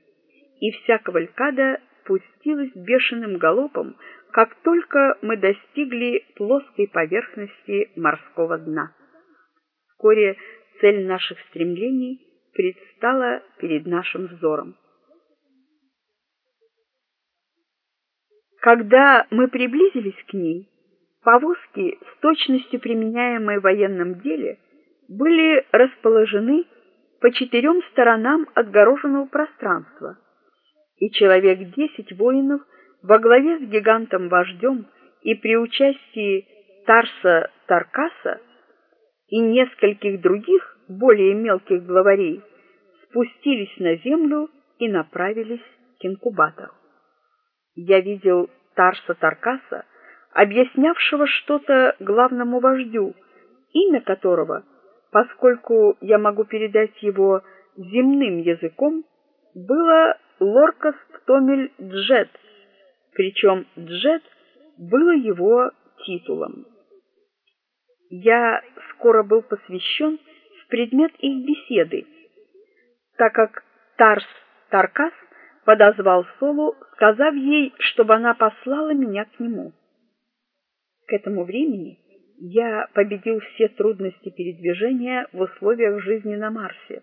и вся кавалькада пустилась бешеным галопом, как только мы достигли плоской поверхности морского дна. Вскоре цель наших стремлений предстала перед нашим взором. Когда мы приблизились к ней, повозки с точностью применяемой в военном деле были расположены по четырем сторонам отгороженного пространства, и человек десять воинов во главе с гигантом-вождем и при участии Тарса Таркаса и нескольких других более мелких главарей спустились на землю и направились к инкубатору. Я видел Тарса Таркаса, объяснявшего что-то главному вождю, имя которого, поскольку я могу передать его земным языком, было Лоркас Птомель Джет, причем Джет было его титулом. Я скоро был посвящен в предмет их беседы, так как Тарс Таркас подозвал Солу, сказав ей, чтобы она послала меня к нему. К этому времени я победил все трудности передвижения в условиях жизни на Марсе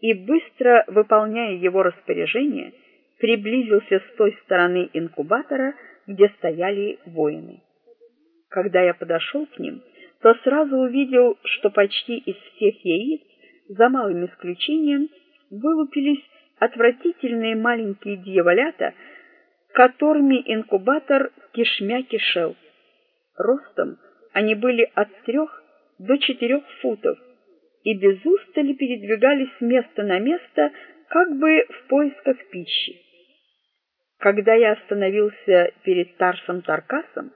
и быстро выполняя его распоряжения, приблизился с той стороны инкубатора, где стояли воины. Когда я подошел к ним, то сразу увидел, что почти из всех яиц, за малым исключением, вылупились отвратительные маленькие дьяволята, которыми инкубатор кишмя кишел. Ростом они были от трех до четырех футов и без устали передвигались с места на место, как бы в поисках пищи. Когда я остановился перед Тарсом Таркасом,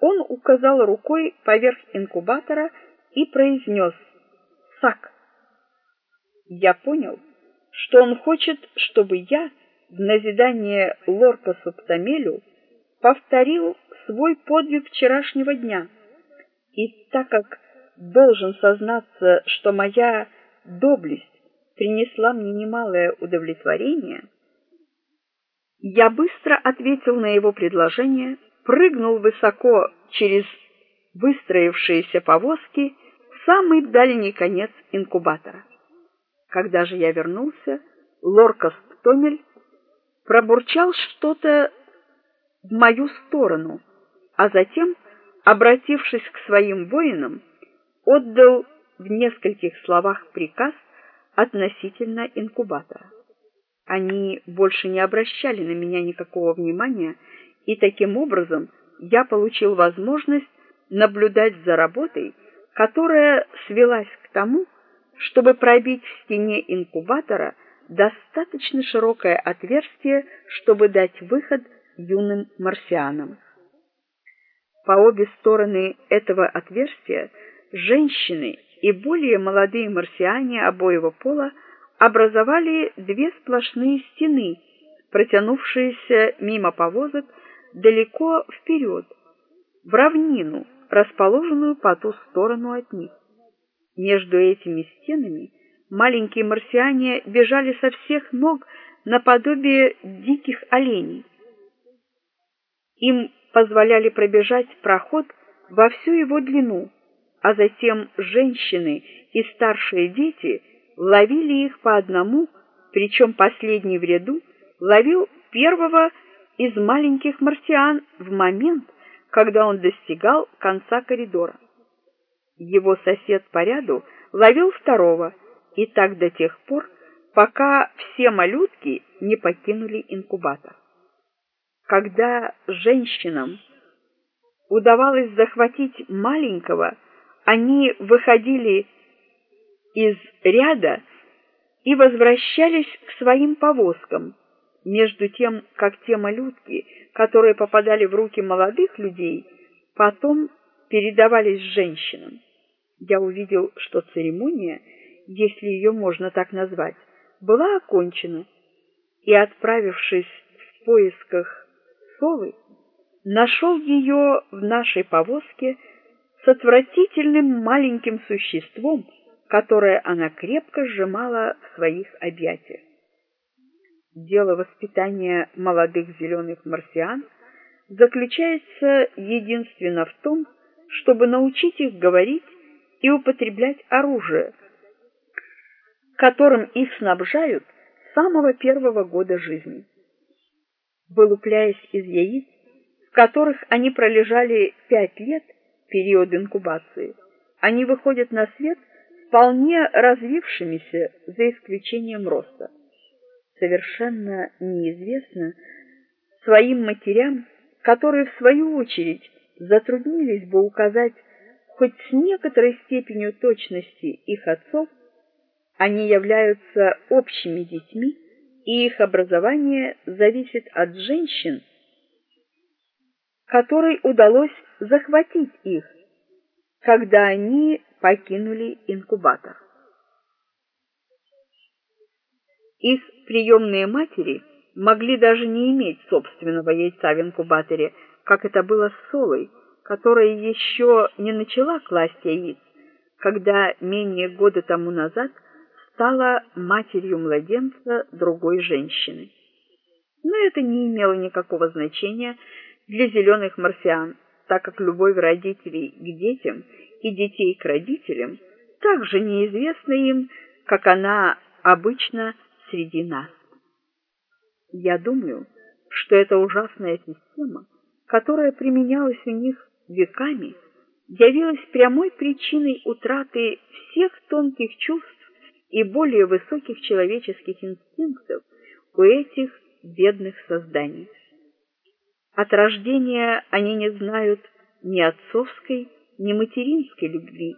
он указал рукой поверх инкубатора и произнес «Сак». Я понял, что он хочет, чтобы я в назидание Лоркасу Птамелю повторил свой подвиг вчерашнего дня. И так как должен сознаться, что моя доблесть принесла мне немалое удовлетворение, я быстро ответил на его предложение, прыгнул высоко через выстроившиеся повозки в самый дальний конец инкубатора. Когда же я вернулся, Лоркас Томель пробурчал что-то в мою сторону, а затем, обратившись к своим воинам, отдал в нескольких словах приказ относительно инкубатора. Они больше не обращали на меня никакого внимания, и таким образом я получил возможность наблюдать за работой, которая свелась к тому, чтобы пробить в стене инкубатора достаточно широкое отверстие, чтобы дать выход юным марсианам. По обе стороны этого отверстия женщины и более молодые марсиане обоего пола образовали две сплошные стены, протянувшиеся мимо повозок далеко вперед, в равнину, расположенную по ту сторону от них. Между этими стенами маленькие марсиане бежали со всех ног наподобие диких оленей. Им позволяли пробежать проход во всю его длину, а затем женщины и старшие дети ловили их по одному, причем последний в ряду ловил первого из маленьких марсиан в момент, когда он достигал конца коридора его сосед по ряду ловил второго, и так до тех пор, пока все малютки не покинули инкубатор. Когда женщинам удавалось захватить маленького, они выходили из ряда и возвращались к своим повозкам, между тем, как те малютки, которые попадали в руки молодых людей, потом передавались женщинам. Я увидел, что церемония, если ее можно так назвать, была окончена, и, отправившись в поисках совы, нашел ее в нашей повозке с отвратительным маленьким существом, которое она крепко сжимала в своих объятиях. Дело воспитания молодых зеленых марсиан заключается единственно в том, чтобы научить их говорить и употреблять оружие, которым их снабжают с самого первого года жизни. Вылупляясь из яиц, в которых они пролежали пять лет, период инкубации, они выходят на свет вполне развившимися, за исключением роста. Совершенно неизвестно своим матерям, которые в свою очередь затруднились бы указать хоть с некоторой степенью точности их отцов, они являются общими детьми, и их образование зависит от женщин, которой удалось захватить их, когда они покинули инкубатор. Их приемные матери могли даже не иметь собственного яйца в инкубаторе, как это было с Солой, которая еще не начала класть яиц, когда менее года тому назад стала матерью младенца другой женщины. Но это не имело никакого значения для зеленых марсиан, так как любовь родителей к детям и детей к родителям также неизвестна им, как она обычно среди нас. Я думаю, что эта ужасная система, которая применялась у них веками, явилась прямой причиной утраты всех тонких чувств и более высоких человеческих инстинктов у этих бедных созданий. От рождения они не знают ни отцовской, ни материнской любви.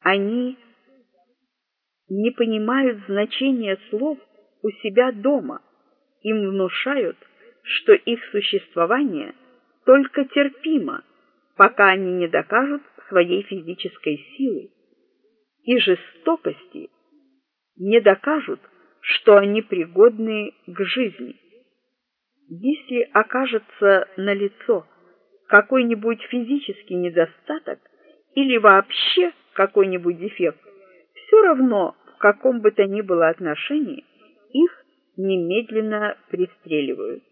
Они не понимают значения слов у себя дома. Им внушают, что их существование только терпимо, пока они не докажут своей физической силы и жестокости, не докажут, что они пригодны к жизни. Если окажется налицо какой-нибудь физический недостаток или вообще какой-нибудь дефект, все равно в каком бы то ни было отношении их немедленно пристреливают.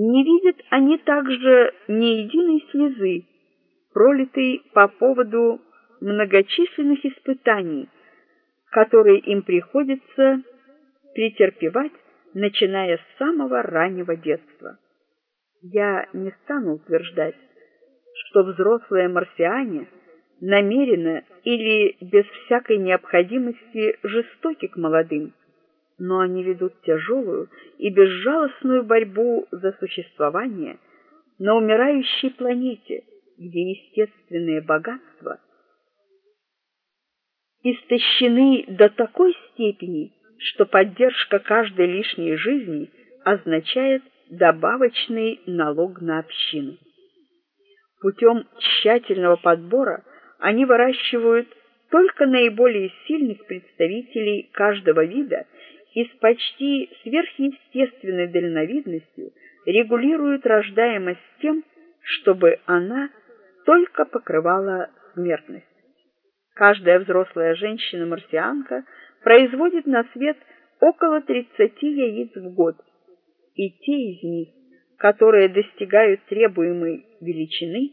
Не видят они также ни единой слезы, пролитой по поводу многочисленных испытаний, которые им приходится претерпевать начиная с самого раннего детства. Я не стану утверждать, что взрослые марсиане намеренно или без всякой необходимости жестоки к молодым, но они ведут тяжелую и безжалостную борьбу за существование на умирающей планете, где естественные богатства истощены до такой степени, что поддержка каждой лишней жизни означает добавочный налог на общину. Путем тщательного подбора они выращивают только наиболее сильных представителей каждого вида и с почти сверхъестественной дальновидностью регулируют рождаемость тем, чтобы она только покрывала смертность. Каждая взрослая женщина-марсианка – производит на свет около 30 яиц в год, и те из них, которые достигают требуемой величины,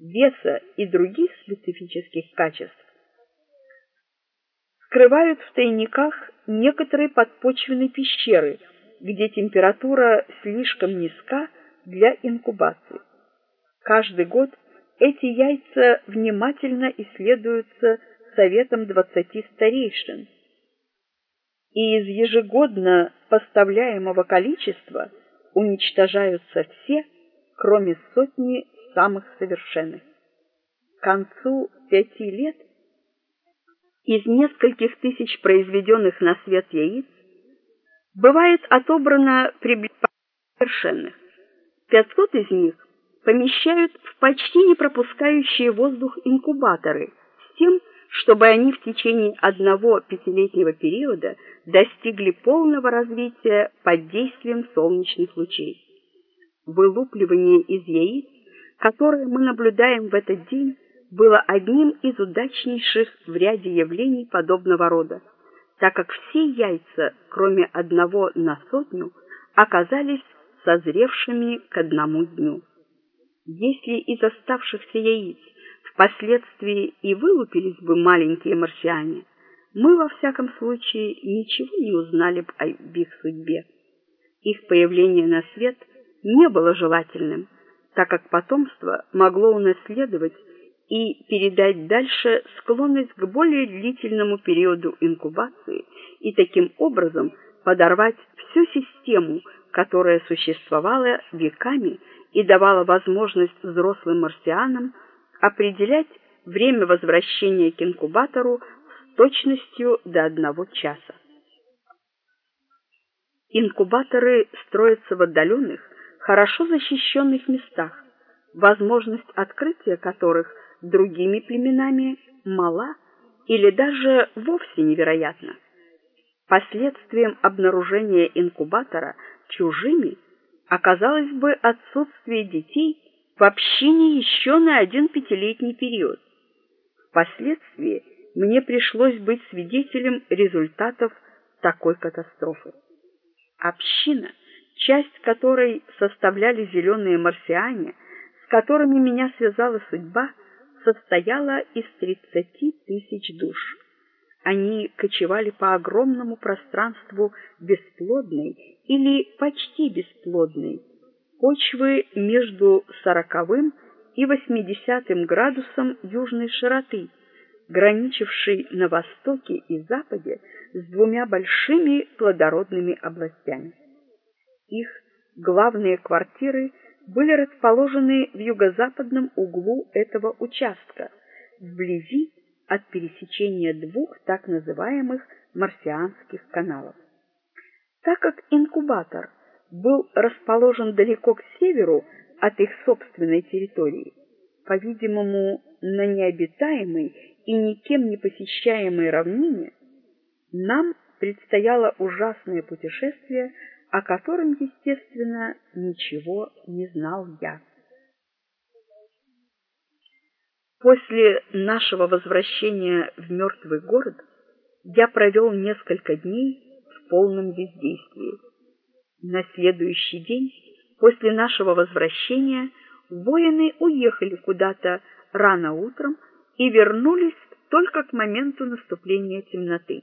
веса и других специфических качеств, скрывают в тайниках некоторые подпочвенные пещеры, где температура слишком низка для инкубации. Каждый год эти яйца внимательно исследуются советом 20 старейшин, и из ежегодно поставляемого количества уничтожаются все, кроме сотни самых совершенных. К концу пяти лет из нескольких тысяч произведенных на свет яиц бывает отобрано приблизительно совершенных. 500 из них помещают в почти не пропускающие воздух инкубаторы с тем, чтобы они в течение одного пятилетнего периода достигли полного развития под действием солнечных лучей. Вылупливание из яиц, которое мы наблюдаем в этот день, было одним из удачнейших в ряде явлений подобного рода, так как все яйца, кроме одного на сотню, оказались созревшими к одному дню. Если из оставшихся яиц впоследствии и вылупились бы маленькие марсиане, мы во всяком случае ничего не узнали бы об их судьбе. Их появление на свет не было желательным, так как потомство могло унаследовать и передать дальше склонность к более длительному периоду инкубации и таким образом подорвать всю систему, которая существовала веками и давала возможность взрослым марсианам определять время возвращения к инкубатору с точностью до одного часа. Инкубаторы строятся в отдаленных, хорошо защищенных местах, возможность открытия которых другими племенами мала или даже вовсе невероятна. Последствием обнаружения инкубатора чужими оказалось бы отсутствие детей в общине еще на один пятилетний период. Впоследствии мне пришлось быть свидетелем результатов такой катастрофы. Община, часть которой составляли зеленые марсиане, с которыми меня связала судьба, состояла из 30 тысяч душ. Они кочевали по огромному пространству бесплодной или почти бесплодной почвы между сороковым и восьмидесятым градусом южной широты, граничившей на востоке и западе с двумя большими плодородными областями. Их главные квартиры были расположены в юго-западном углу этого участка, вблизи от пересечения двух так называемых марсианских каналов. Так как инкубатор был расположен далеко к северу от их собственной территории, по-видимому, на необитаемой и никем не посещаемой равнине, нам предстояло ужасное путешествие, о котором, естественно, ничего не знал я. После нашего возвращения в мертвый город я провел несколько дней в полном бездействии. На следующий день после нашего возвращения воины уехали куда-то рано утром и вернулись только к моменту наступления темноты.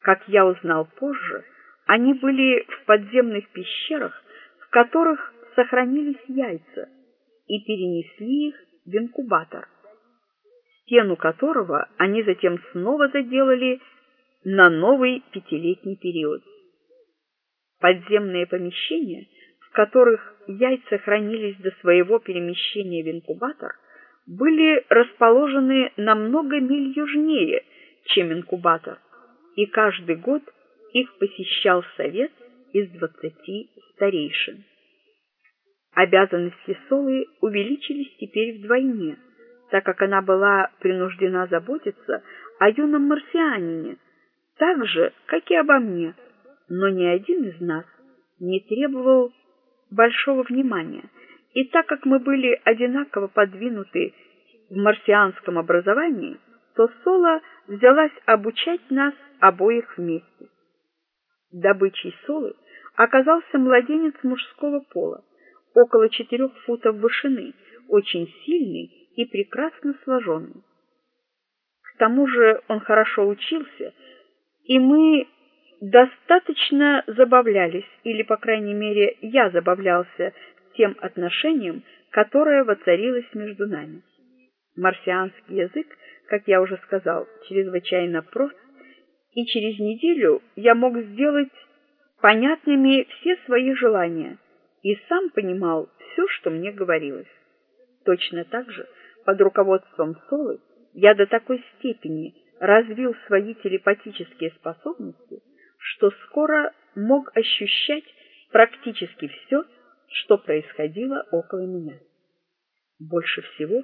Как я узнал позже, они были в подземных пещерах, в которых сохранились яйца, и перенесли их в инкубатор, стену которого они затем снова заделали на новый пятилетний период. Подземные помещения, в которых яйца хранились до своего перемещения в инкубатор, были расположены намного миль южнее, чем инкубатор, и каждый год их посещал совет из двадцати старейшин. Обязанности Солы увеличились теперь вдвойне, так как она была принуждена заботиться о юном марсианине, так же, как и обо мне, но ни один из нас не требовал большого внимания, и так как мы были одинаково подвинуты в марсианском образовании, то Сола взялась обучать нас обоих вместе. Добычей Солы оказался младенец мужского пола, около четырех футов вышины, очень сильный и прекрасно сложенный. К тому же он хорошо учился, и мы достаточно забавлялись, или, по крайней мере, я забавлялся тем отношением, которое воцарилось между нами. Марсианский язык, как я уже сказал, чрезвычайно прост, и через неделю я мог сделать понятными все свои желания и сам понимал все, что мне говорилось. Точно так же, под руководством Солы, я до такой степени развил свои телепатические способности, что скоро мог ощущать практически все, что происходило около меня. Больше всего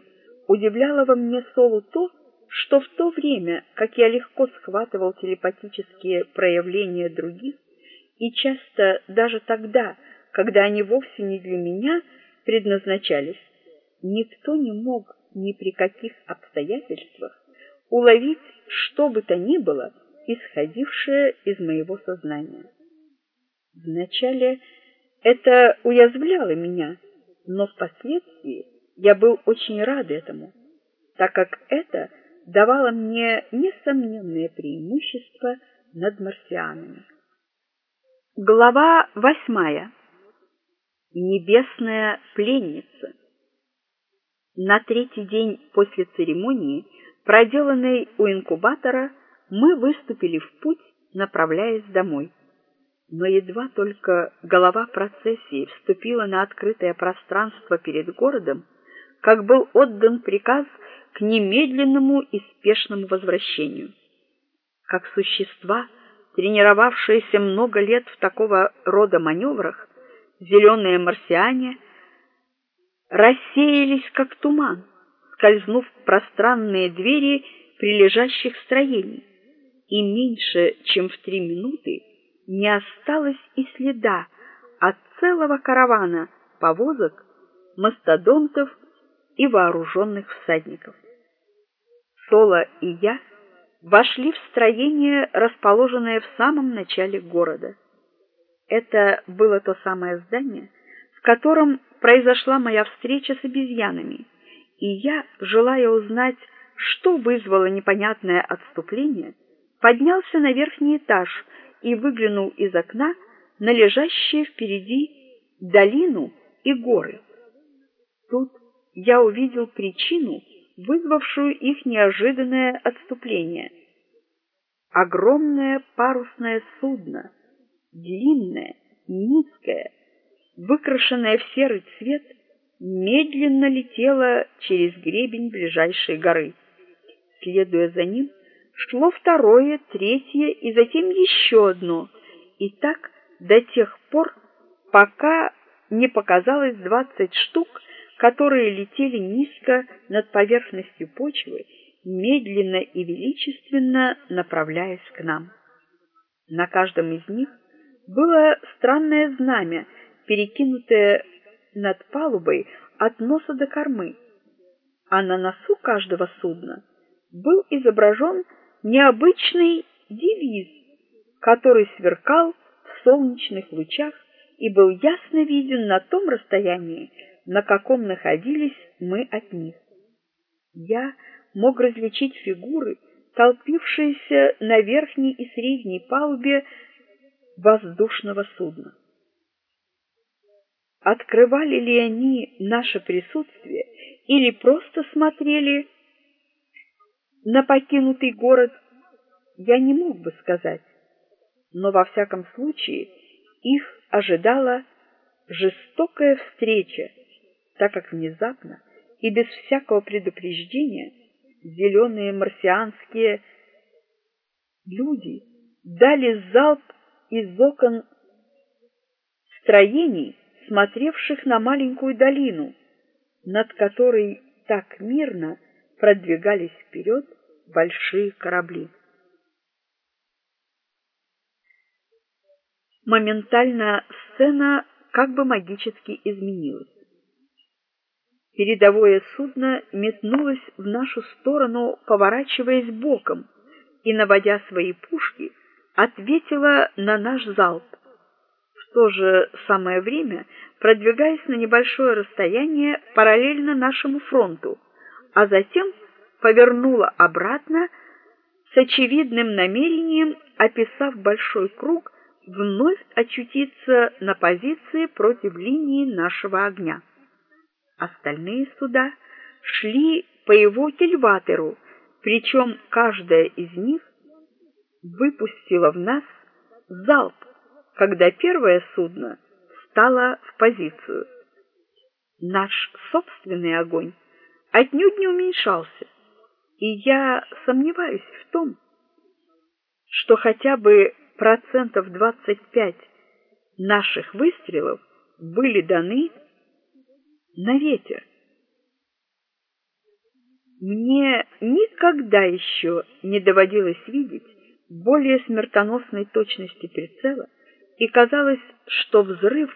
удивляло во мне Солу то, что в то время, как я легко схватывал телепатические проявления других, и часто даже тогда, когда они вовсе не для меня предназначались, никто не мог ни при каких обстоятельствах уловить что бы то ни было, исходившее из моего сознания. Вначале это уязвляло меня, но впоследствии я был очень рад этому, так как это давало мне несомненное преимущество над марсианами. Глава восьмая. Небесная пленница. На третий день после церемонии, проделанной у инкубатора, мы выступили в путь, направляясь домой. Но едва только голова процессии вступила на открытое пространство перед городом, как был отдан приказ к немедленному и спешному возвращению. Как существа, тренировавшиеся много лет в такого рода маневрах, зеленые марсиане рассеялись как туман, скользнув в пространные двери прилежащих строений, и меньше, чем в три минуты не осталось и следа от целого каравана повозок, мастодонтов и вооруженных всадников. Соло и я вошли в строение, расположенное в самом начале города. Это было то самое здание, в котором произошла моя встреча с обезьянами, и я, желая узнать, что вызвало непонятное отступление, поднялся на верхний этаж и выглянул из окна на лежащие впереди долину и горы. Тут я увидел причину, вызвавшую их неожиданное отступление. Огромное парусное судно, длинное, низкое, выкрашенное в серый цвет, медленно летело через гребень ближайшей горы. Следуя за ним, шло второе, третье и затем еще одно, и так до тех пор, пока не показалось двадцать штук которые летели низко над поверхностью почвы, медленно и величественно направляясь к нам. На каждом из них было странное знамя, перекинутое над палубой от носа до кормы, а на носу каждого судна был изображен необычный девиз, который сверкал в солнечных лучах и был ясно виден на том расстоянии, на каком находились мы от них. Я мог различить фигуры, толпившиеся на верхней и средней палубе воздушного судна. Открывали ли они наше присутствие или просто смотрели на покинутый город, я не мог бы сказать. Но во всяком случае их ожидала жестокая встреча так как внезапно и без всякого предупреждения зеленые марсианские люди дали залп из окон строений, смотревших на маленькую долину, над которой так мирно продвигались вперед большие корабли. Моментально сцена как бы магически изменилась. Передовое судно метнулось в нашу сторону, поворачиваясь боком, и наводя свои пушки, ответило на наш залп. В то же самое время, продвигаясь на небольшое расстояние параллельно нашему фронту, а затем повернуло обратно с очевидным намерением, описав большой круг, вновь очутиться на позиции против линии нашего огня. Остальные суда шли по его кильватеру, причем каждая из них выпустила в нас залп, когда первое судно встало в позицию. Наш собственный огонь отнюдь не уменьшался, и я сомневаюсь в том, что хотя бы процентов двадцать пять наших выстрелов были даны на ветер. Мне никогда еще не доводилось видеть более смертоносной точности прицела, и казалось, что взрыв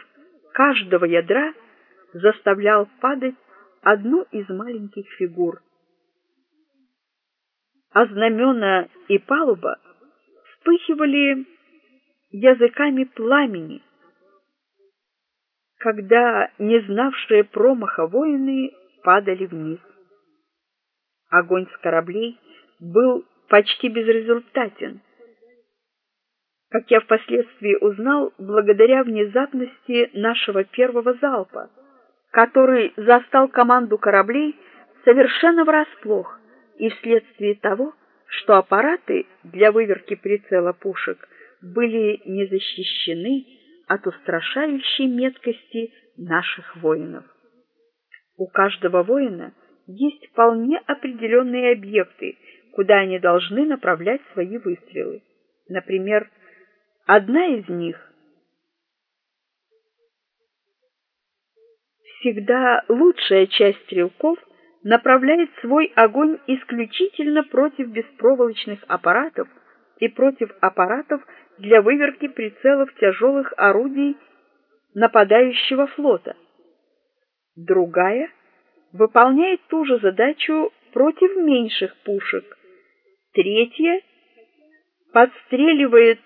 каждого ядра заставлял падать одну из маленьких фигур. А знамена и палуба вспыхивали языками пламени, когда не знавшие промаха воины падали вниз. Огонь с кораблей был почти безрезультатен. Как я впоследствии узнал, благодаря внезапности нашего первого залпа, который застал команду кораблей совершенно врасплох, и вследствие того, что аппараты для выверки прицела пушек были не защищены от устрашающей меткости наших воинов. У каждого воина есть вполне определенные объекты, куда они должны направлять свои выстрелы. Например, одна из них всегда лучшая часть стрелков направляет свой огонь исключительно против беспроволочных аппаратов и против аппаратов для выверки прицелов тяжелых орудий нападающего флота. Другая выполняет ту же задачу против меньших пушек. Третья подстреливает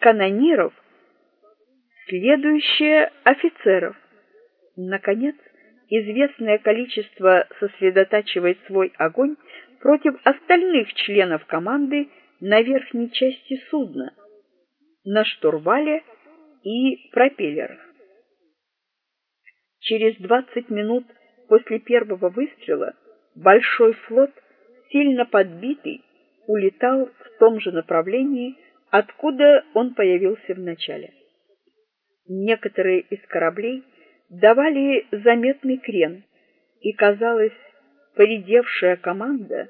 канониров, следующая офицеров. Наконец, известное количество сосредотачивает свой огонь против остальных членов команды на верхней части судна, на штурвале и пропеллерах. Через 20 минут после первого выстрела большой флот, сильно подбитый, улетал в том же направлении, откуда он появился в начале. Некоторые из кораблей давали заметный крен, и казалось, поредевшая команда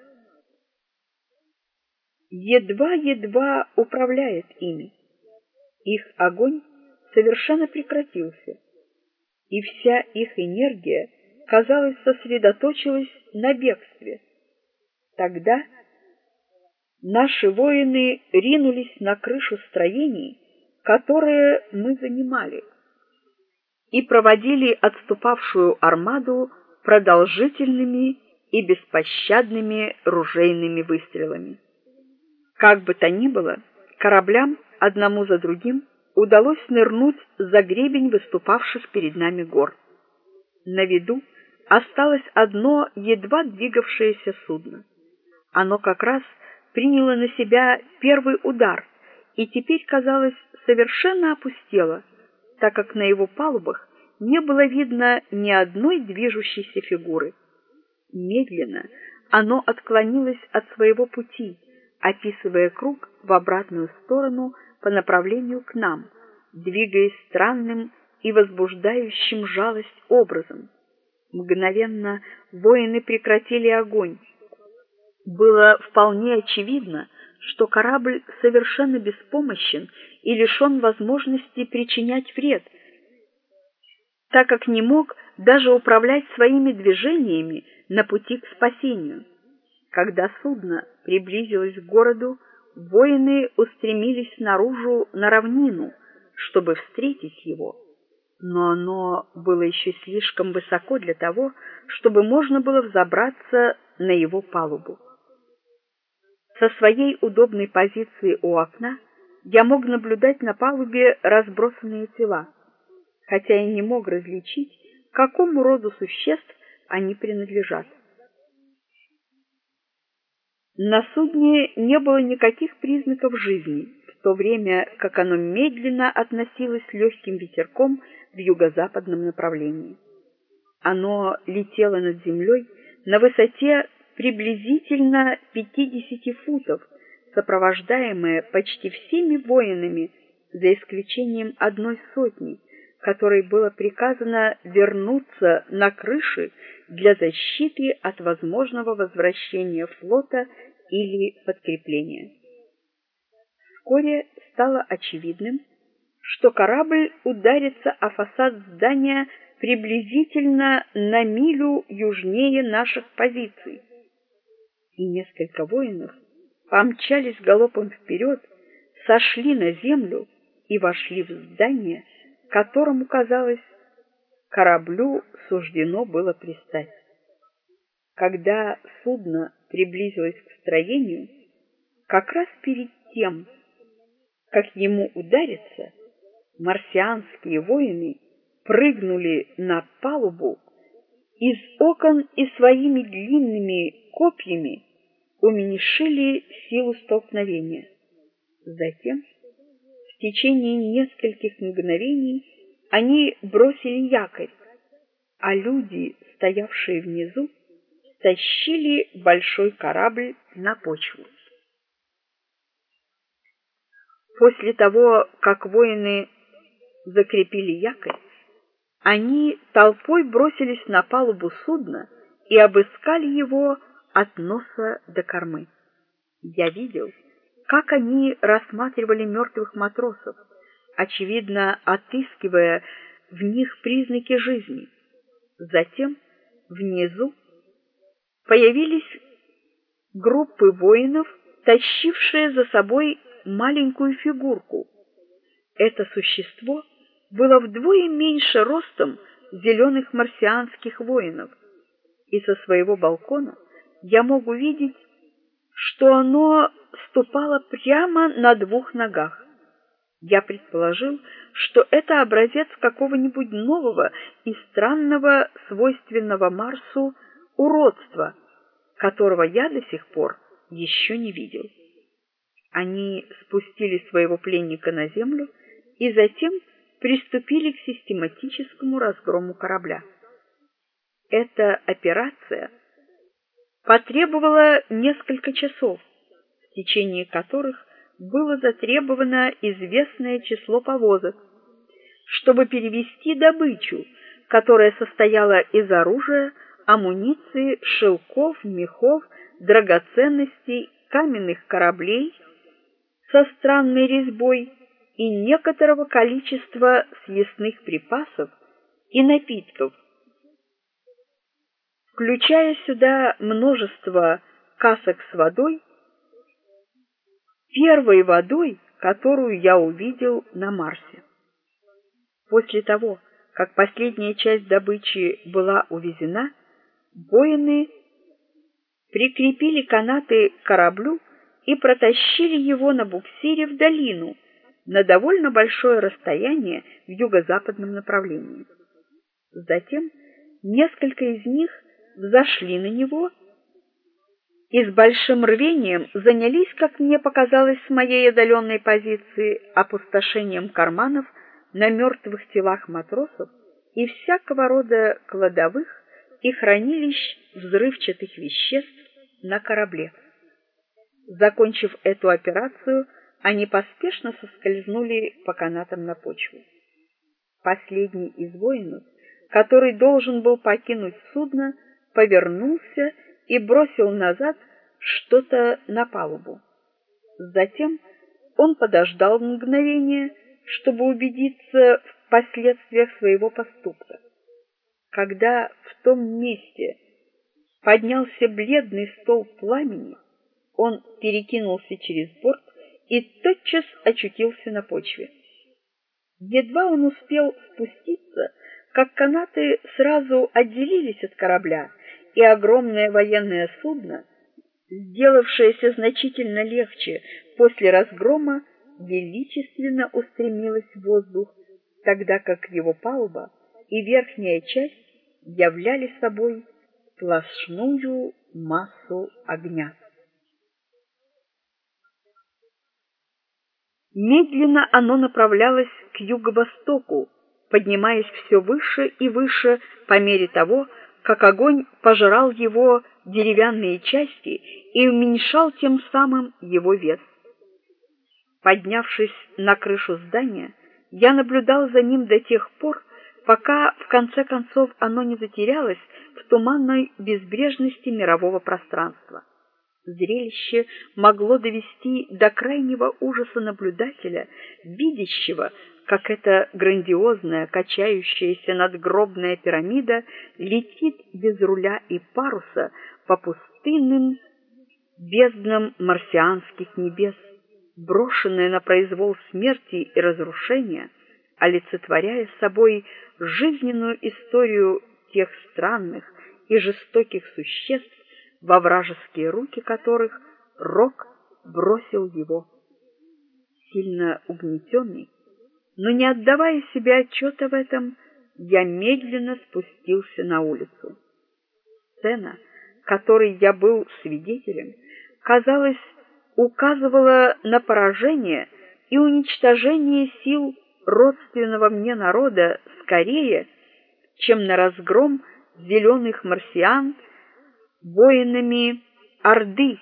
едва-едва управляет ими. Их огонь совершенно прекратился, и вся их энергия, казалось, сосредоточилась на бегстве. Тогда наши воины ринулись на крышу строений, которые мы занимали, и проводили отступавшую армаду продолжительными и беспощадными ружейными выстрелами. Как бы то ни было, кораблям одному за другим удалось нырнуть за гребень выступавших перед нами гор. На виду осталось одно едва двигавшееся судно. Оно как раз приняло на себя первый удар и теперь, казалось, совершенно опустело, так как на его палубах не было видно ни одной движущейся фигуры. Медленно оно отклонилось от своего пути, описывая круг в обратную сторону по направлению к нам, двигаясь странным и возбуждающим жалость образом. Мгновенно воины прекратили огонь. Было вполне очевидно, что корабль совершенно беспомощен и лишен возможности причинять вред, так как не мог даже управлять своими движениями на пути к спасению. Когда судно приблизилось к городу, воины устремились наружу на равнину, чтобы встретить его. Но оно было еще слишком высоко для того, чтобы можно было взобраться на его палубу. Со своей удобной позиции у окна я мог наблюдать на палубе разбросанные тела, хотя и не мог различить, какому роду существ они принадлежат. На судне не было никаких признаков жизни, в то время как оно медленно относилось легким ветерком в юго-западном направлении. Оно летело над землей на высоте приблизительно 50 футов, сопровождаемое почти всеми воинами, за исключением одной сотни, которой было приказано вернуться на крыши для защиты от возможного возвращения флота или подкрепления. Вскоре стало очевидным, что корабль ударится о фасад здания приблизительно на милю южнее наших позиций. И несколько воинов помчались галопом вперед, сошли на землю и вошли в здание, которому, казалось, кораблю суждено было пристать. Когда судно приблизилось к строению, как раз перед тем, как ему удариться, марсианские воины прыгнули на палубу из окон и своими длинными копьями уменьшили силу столкновения. Затем, в течение нескольких мгновений, они бросили якорь, а люди, стоявшие внизу, тащили большой корабль на почву. После того, как воины закрепили якорь, они толпой бросились на палубу судна и обыскали его от носа до кормы. Я видел, как они рассматривали мертвых матросов, очевидно, отыскивая в них признаки жизни. Затем внизу появились группы воинов, тащившие за собой маленькую фигурку. Это существо было вдвое меньше ростом зеленых марсианских воинов, и со своего балкона я мог увидеть, что оно ступало прямо на двух ногах. Я предположил, что это образец какого-нибудь нового и странного свойственного Марсу уродства, которого я до сих пор еще не видел. Они спустили своего пленника на землю и затем приступили к систематическому разгрому корабля. Эта операция потребовала несколько часов, в течение которых было затребовано известное число повозок, чтобы перевести добычу, которая состояла из оружия, амуниции, шелков, мехов, драгоценностей, каменных кораблей, со странной резьбой и некоторого количества съестных припасов и напитков, включая сюда множество касок с водой, первой водой, которую я увидел на Марсе. После того, как последняя часть добычи была увезена, воины прикрепили канаты к кораблю и протащили его на буксире в долину на довольно большое расстояние в юго-западном направлении. Затем несколько из них взошли на него и с большим рвением занялись, как мне показалось с моей отдаленной позиции, опустошением карманов на мертвых телах матросов и всякого рода кладовых и хранилищ взрывчатых веществ на корабле. Закончив эту операцию, они поспешно соскользнули по канатам на почву. Последний из воинов, который должен был покинуть судно, повернулся и бросил назад что-то на палубу. Затем он подождал мгновение, чтобы убедиться в последствиях своего поступка. Когда в том месте поднялся бледный столб пламени, он перекинулся через борт и тотчас очутился на почве. Едва он успел спуститься, как канаты сразу отделились от корабля, и огромное военное судно, сделавшееся значительно легче после разгрома, величественно устремилось в воздух, тогда как его палуба и верхняя часть являли собой сплошную массу огня. Медленно оно направлялось к юго-востоку, поднимаясь все выше и выше по мере того, как огонь пожирал его деревянные части и уменьшал тем самым его вес. Поднявшись на крышу здания, я наблюдал за ним до тех пор, пока в конце концов оно не затерялось в туманной безбрежности мирового пространства. Зрелище могло довести до крайнего ужаса наблюдателя, видящего, как эта грандиозная, качающаяся надгробная пирамида летит без руля и паруса по пустынным безднам марсианских небес, брошенная на произвол смерти и разрушения, олицетворяя собой жизненную историю тех странных и жестоких существ, во вражеские руки которых Рок бросил его. Сильно угнетенный, но не отдавая себе отчета в этом, я медленно спустился на улицу. Сцена, которой я был свидетелем, казалось, указывала на поражение и уничтожение сил родственного мне народа скорее, чем на разгром зеленых марсиан воинами Орды,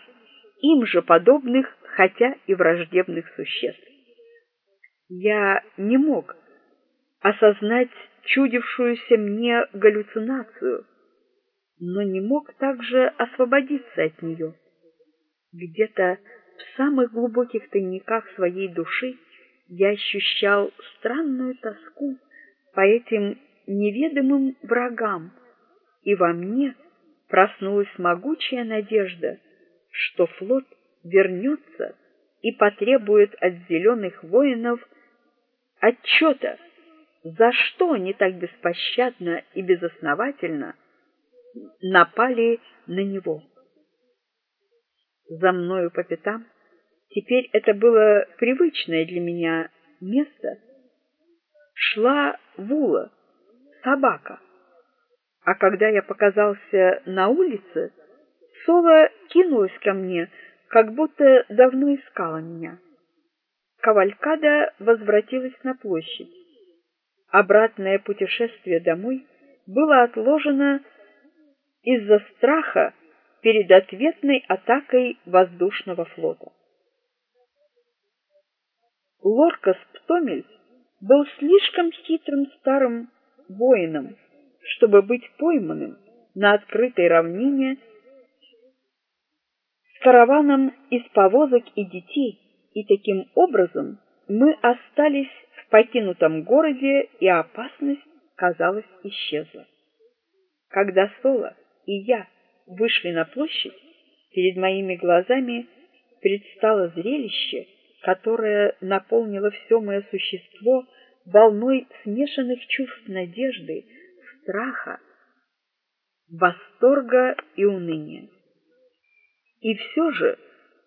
им же подобных, хотя и враждебных существ. Я не мог осознать чудившуюся мне галлюцинацию, но не мог также освободиться от нее. Где-то в самых глубоких тайниках своей души я ощущал странную тоску по этим неведомым врагам, и во мне проснулась могучая надежда, что флот вернется и потребует от зеленых воинов отчета, за что они так беспощадно и безосновательно напали на него. За мною по пятам, теперь это было привычное для меня место, шла Вула, собака. А когда я показался на улице, Сова кинулась ко мне, как будто давно искала меня. Кавалькада возвратилась на площадь. Обратное путешествие домой было отложено из-за страха перед ответной атакой воздушного флота. Лоркас Птомель был слишком хитрым старым воином, чтобы быть пойманным на открытой равнине с караваном из повозок и детей, и таким образом мы остались в покинутом городе, и опасность, казалось, исчезла. Когда Соло и я вышли на площадь, перед моими глазами предстало зрелище, которое наполнило все мое существо волной смешанных чувств надежды, страха, восторга и уныния. И все же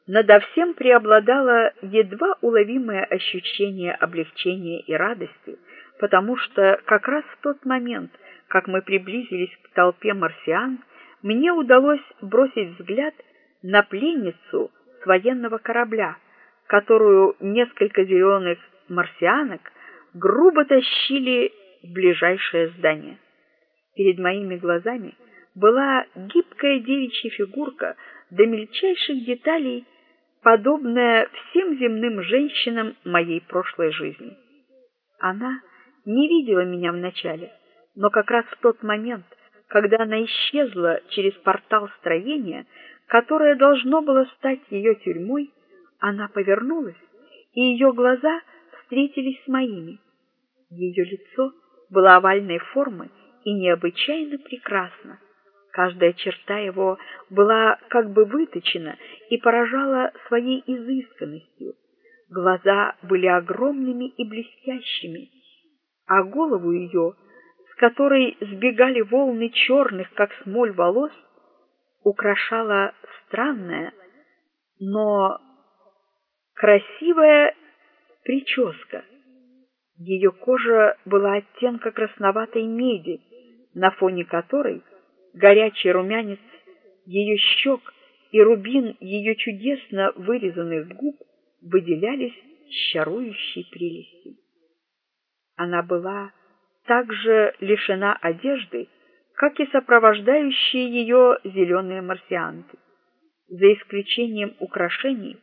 надо всем преобладало едва уловимое ощущение облегчения и радости, потому что как раз в тот момент, как мы приблизились к толпе марсиан, мне удалось бросить взгляд на пленницу с военного корабля, которую несколько зеленых марсианок грубо тащили в ближайшее здание. Перед моими глазами была гибкая девичья фигурка до мельчайших деталей, подобная всем земным женщинам моей прошлой жизни. Она не видела меня вначале, но как раз в тот момент, когда она исчезла через портал строения, которое должно было стать ее тюрьмой, она повернулась, и ее глаза встретились с моими. Ее лицо было овальной формы и необычайно прекрасно. Каждая черта его была как бы выточена и поражала своей изысканностью. Глаза были огромными и блестящими, а голову ее, с которой сбегали волны черных, как смоль волос, украшала странная, но красивая прическа. Ее кожа была оттенка красноватой меди, на фоне которой горячий румянец ее щек и рубин ее чудесно вырезанных губ выделялись чарующей прелестью. Она была также лишена одежды, как и сопровождающие ее зеленые марсианты. За исключением украшений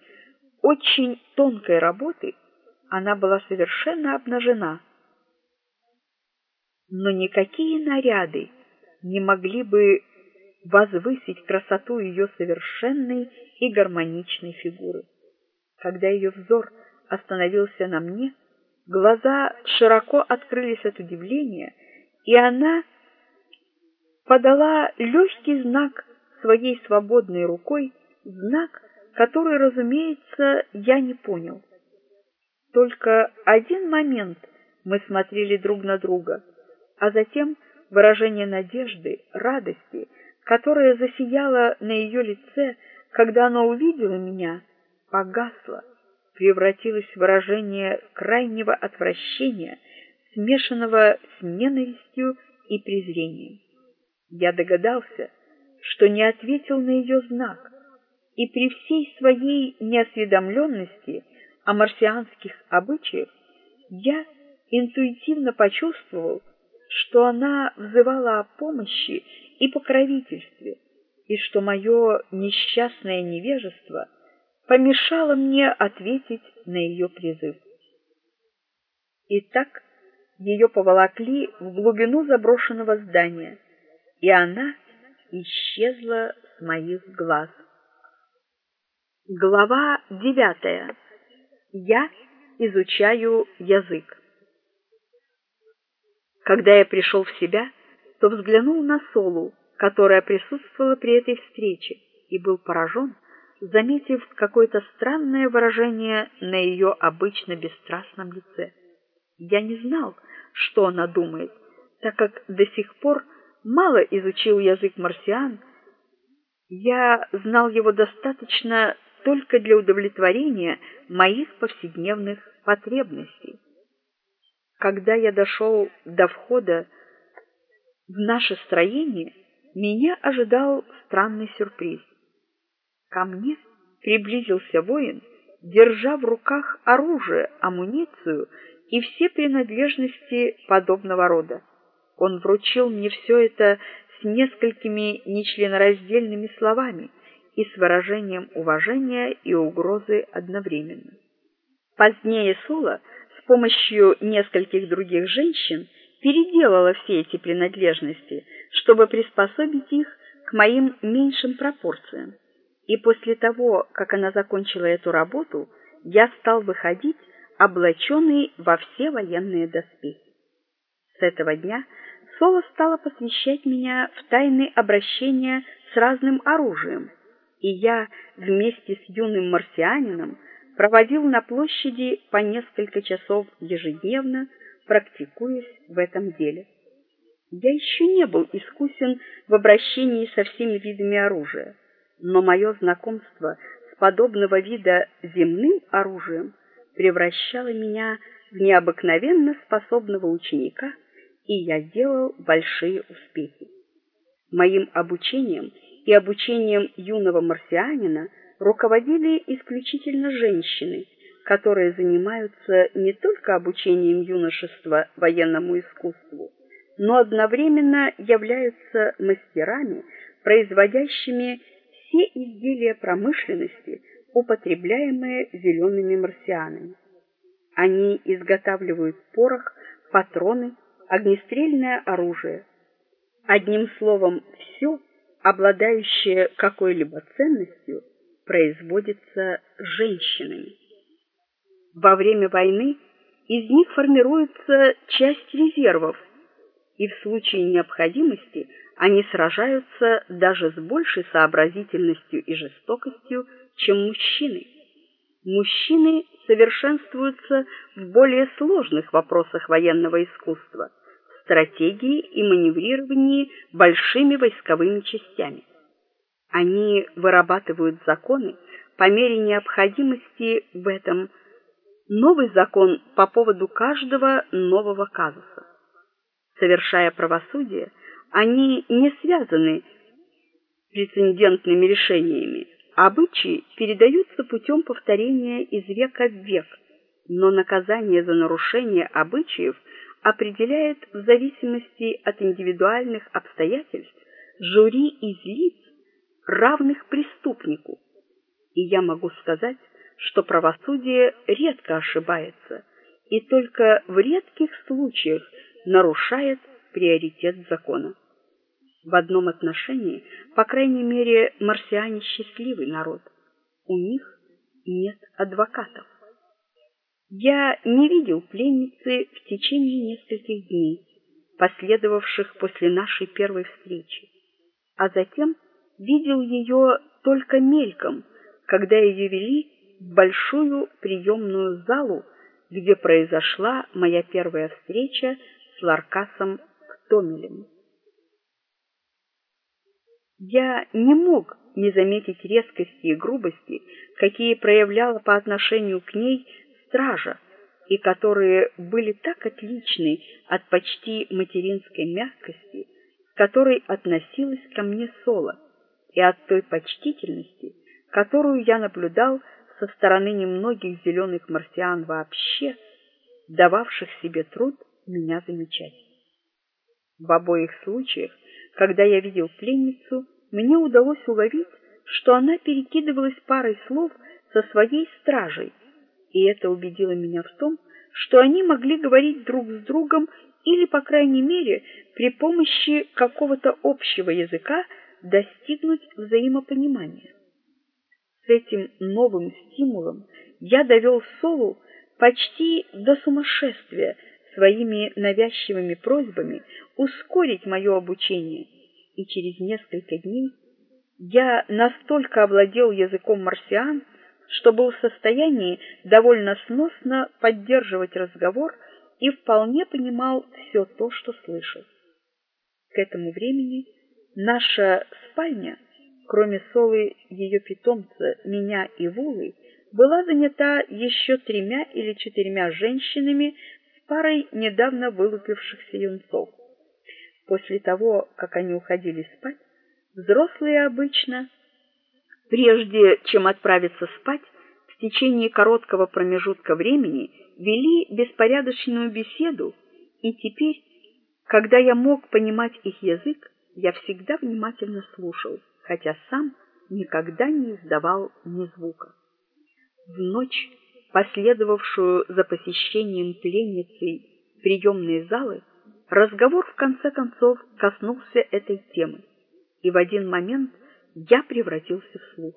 очень тонкой работы, она была совершенно обнажена но никакие наряды не могли бы возвысить красоту ее совершенной и гармоничной фигуры. Когда ее взор остановился на мне, Глаза широко открылись от удивления, и она подала легкий знак своей свободной рукой, знак, который, разумеется, я не понял. Только один момент мы смотрели друг на друга, а затем выражение надежды, радости, которое засияло на ее лице, когда она увидела меня, погасло, превратилось в выражение крайнего отвращения, смешанного с ненавистью и презрением. Я догадался, что не ответил на ее знак, и при всей своей неосведомленности о марсианских обычаях я интуитивно почувствовал, что она взывала о помощи и покровительстве, и что мое несчастное невежество помешало мне ответить на ее призыв. Итак, ее поволокли в глубину заброшенного здания, и она исчезла с моих глаз. Глава девятая. Я изучаю язык. Когда я пришел в себя, то взглянул на Солу, которая присутствовала при этой встрече, и был поражен, заметив какое-то странное выражение на ее обычно бесстрастном лице. Я не знал, что она думает, так как до сих пор мало изучил язык марсиан. Я знал его достаточно только для удовлетворения моих повседневных потребностей. Когда я дошел до входа в наше строение, меня ожидал странный сюрприз. Ко мне приблизился воин, держа в руках оружие, амуницию и все принадлежности подобного рода. Он вручил мне все это с несколькими нечленораздельными словами и с выражением уважения и угрозы одновременно. Позднее Сула с помощью нескольких других женщин переделала все эти принадлежности, чтобы приспособить их к моим меньшим пропорциям. И после того, как она закончила эту работу, я стал выходить облаченный во все военные доспехи. С этого дня Соло стала посвящать меня в тайны обращения с разным оружием, и я вместе с юным марсианином проводил на площади по несколько часов ежедневно, практикуясь в этом деле. Я еще не был искусен в обращении со всеми видами оружия, но мое знакомство с подобного вида земным оружием превращало меня в необыкновенно способного ученика, и я делал большие успехи. Моим обучением и обучением юного марсианина руководили исключительно женщины, которые занимаются не только обучением юношества военному искусству, но одновременно являются мастерами, производящими все изделия промышленности, употребляемые зелеными марсианами. Они изготавливают порох, патроны, огнестрельное оружие. Одним словом, все, обладающее какой-либо ценностью, производится женщинами. Во время войны из них формируется часть резервов, и в случае необходимости они сражаются даже с большей сообразительностью и жестокостью, чем мужчины. Мужчины совершенствуются в более сложных вопросах военного искусства, стратегии и маневрировании большими войсковыми частями. Они вырабатывают законы по мере необходимости в этом новый закон по поводу каждого нового казуса. Совершая правосудие, они не связаны прецедентными решениями. Обычаи передаются путем повторения из века в век, но наказание за нарушение обычаев определяет в зависимости от индивидуальных обстоятельств жюри из лиц, равных преступнику. И я могу сказать, что правосудие редко ошибается и только в редких случаях нарушает приоритет закона. В одном отношении, по крайней мере, марсиане счастливый народ. У них нет адвокатов. Я не видел пленницы в течение нескольких дней, последовавших после нашей первой встречи, а затем видел ее только мельком, когда ее вели в большую приемную залу, где произошла моя первая встреча с Ларкасом Ктомелем. Я не мог не заметить резкости и грубости, какие проявляла по отношению к ней стража, и которые были так отличны от почти материнской мягкости, с которой относилась ко мне Соло, и от той почтительности, которую я наблюдал со стороны немногих зеленых марсиан вообще, дававших себе труд меня замечать. В обоих случаях, когда я видел пленницу, мне удалось уловить, что она перекидывалась парой слов со своей стражей, и это убедило меня в том, что они могли говорить друг с другом или, по крайней мере, при помощи какого-то общего языка достигнуть взаимопонимания. С этим новым стимулом я довел Солу почти до сумасшествия своими навязчивыми просьбами ускорить мое обучение, и через несколько дней я настолько овладел языком марсиан, что был в состоянии довольно сносно поддерживать разговор и вполне понимал все то, что слышал. К этому времени наша спальня, кроме Солы, ее питомца, меня и Вулы, была занята еще тремя или четырьмя женщинами с парой недавно вылупившихся юнцов. После того, как они уходили спать, взрослые обычно прежде чем отправиться спать, в течение короткого промежутка времени вели беспорядочную беседу, и теперь, когда я мог понимать их язык, я всегда внимательно слушал, хотя сам никогда не издавал ни звука. В ночь, последовавшую за посещением пленницей приемной залы, разговор в конце концов коснулся этой темы, и в один момент я превратился в слух.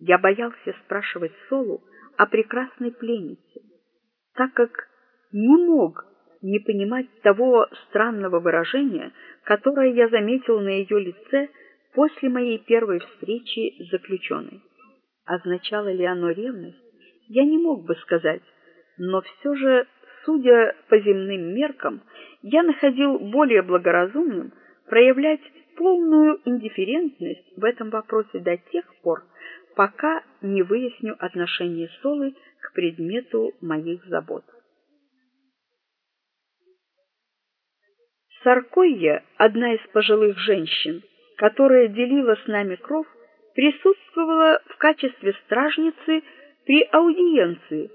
Я боялся спрашивать Солу о прекрасной пленнице, так как не мог не понимать того странного выражения, которое я заметил на ее лице после моей первой встречи с заключенной. Означало ли оно ревность, я не мог бы сказать, но все же, судя по земным меркам, я находил более благоразумным проявлять полную индифферентность в этом вопросе до тех пор, пока не выясню отношение Солы к предмету моих забот. Саркойя, одна из пожилых женщин, которая делила с нами кров, присутствовала в качестве стражницы при аудиенции,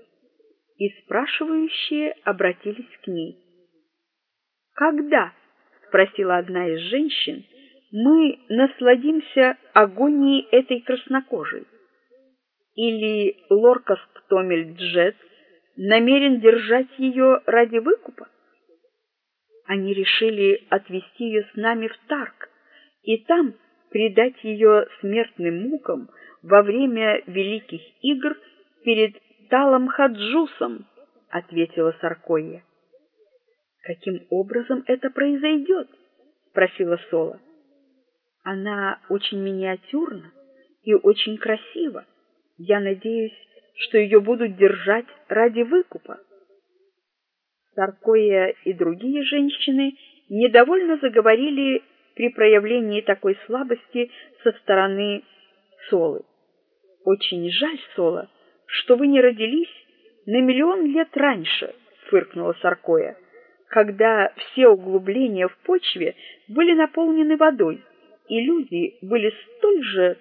и спрашивающие обратились к ней. Когда, спросила одна из женщин, мы насладимся агонией этой краснокожей? Или Лоркас Птомель Джет намерен держать ее ради выкупа? Они решили отвезти ее с нами в Тарк и там предать ее смертным мукам во время великих игр перед Талом Хаджусом, ответила Саркоя. Каким образом это произойдет? спросила Сола. Она очень миниатюрна и очень красива. Я надеюсь, что ее будут держать ради выкупа. Саркоя и другие женщины недовольно заговорили при проявлении такой слабости со стороны Солы. Очень жаль, Сола, что вы не родились на миллион лет раньше, фыркнула Саркоя, когда все углубления в почве были наполнены водой и люди были столь же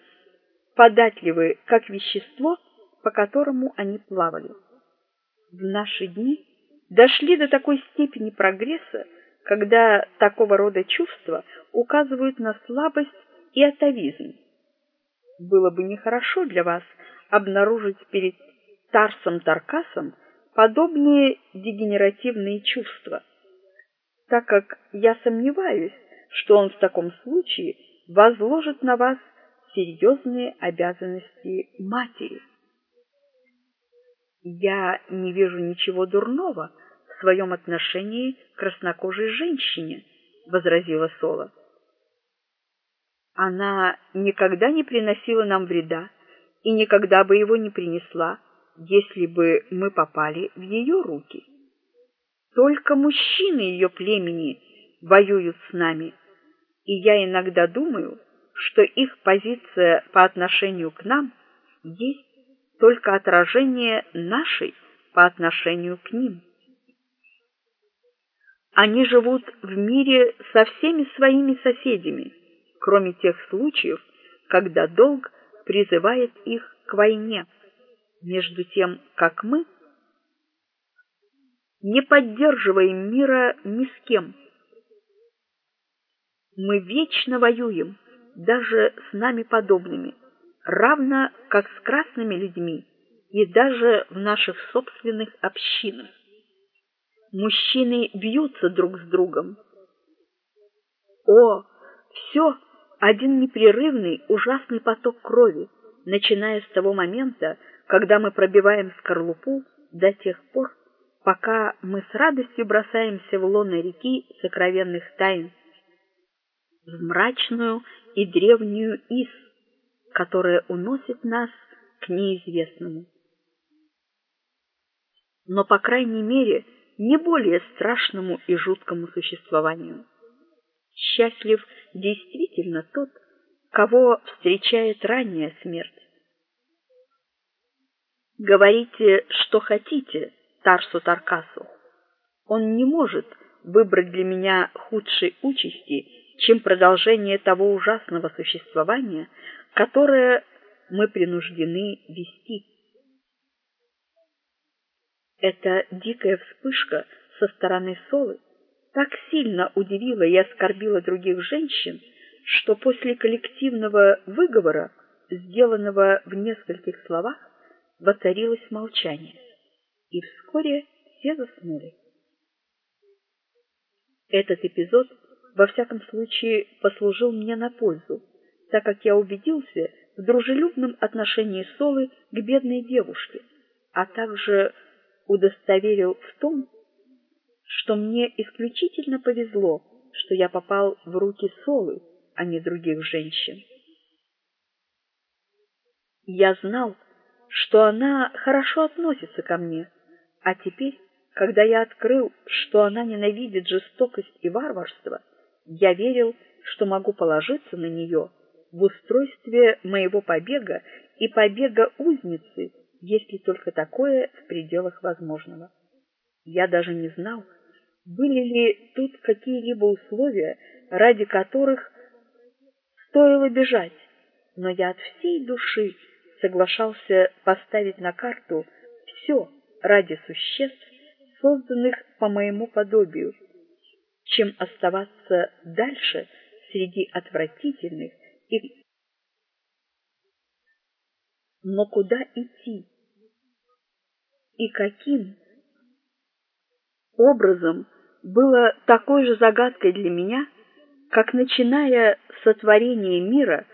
податливы, как вещество, по которому они плавали. В наши дни дошли до такой степени прогресса, когда такого рода чувства указывают на слабость и атовизм. Было бы нехорошо для вас обнаружить перед Тарсом Таркасом подобные дегенеративные чувства, так как я сомневаюсь, что он в таком случае возложит на вас серьезные обязанности матери. Я не вижу ничего дурного в своем отношении к краснокожей женщине, возразила Сола. Она никогда не приносила нам вреда и никогда бы его не принесла, если бы мы попали в ее руки. Только мужчины ее племени воюют с нами, и я иногда думаю, что их позиция по отношению к нам есть только отражение нашей по отношению к ним. Они живут в мире со всеми своими соседями, кроме тех случаев, когда долг призывает их к войне, между тем, как мы не поддерживаем мира ни с кем. Мы вечно воюем, даже с нами подобными, равно как с красными людьми и даже в наших собственных общинах. Мужчины бьются друг с другом. О, все один непрерывный ужасный поток крови, начиная с того момента, когда мы пробиваем скорлупу, до тех пор, пока мы с радостью бросаемся в лоно реки сокровенных тайн, в мрачную и древнюю Ис, которая уносит нас к неизвестному. Но по крайней мере, не более страшному и жуткому существованию. Счастлив действительно тот, кого встречает ранняя смерть. Говорите, что хотите, Тарсу Таркасу. Он не может выбрать для меня худшей участи, чем продолжение того ужасного существования, которое мы принуждены вести. Эта дикая вспышка со стороны Солы так сильно удивила и оскорбила других женщин, что после коллективного выговора, сделанного в нескольких словах, воцарилось молчание, и вскоре все заснули. Этот эпизод во всяком случае послужил мне на пользу, так как я убедился в дружелюбном отношении Солы к бедной девушке, а также удостоверил в том, что мне исключительно повезло, что я попал в руки Солы, а не других женщин. Я знал, что она хорошо относится ко мне, а теперь, когда я открыл, что она ненавидит жестокость и варварство, я верил, что могу положиться на нее в устройстве моего побега и побега узницы, если только такое в пределах возможного. Я даже не знал, были ли тут какие-либо условия, ради которых стоило бежать, но я от всей души соглашался поставить на карту все ради существ, созданных по моему подобию, чем оставаться дальше среди отвратительных и но куда идти? И каким образом было такой же загадкой для меня, как начиная сотворение мира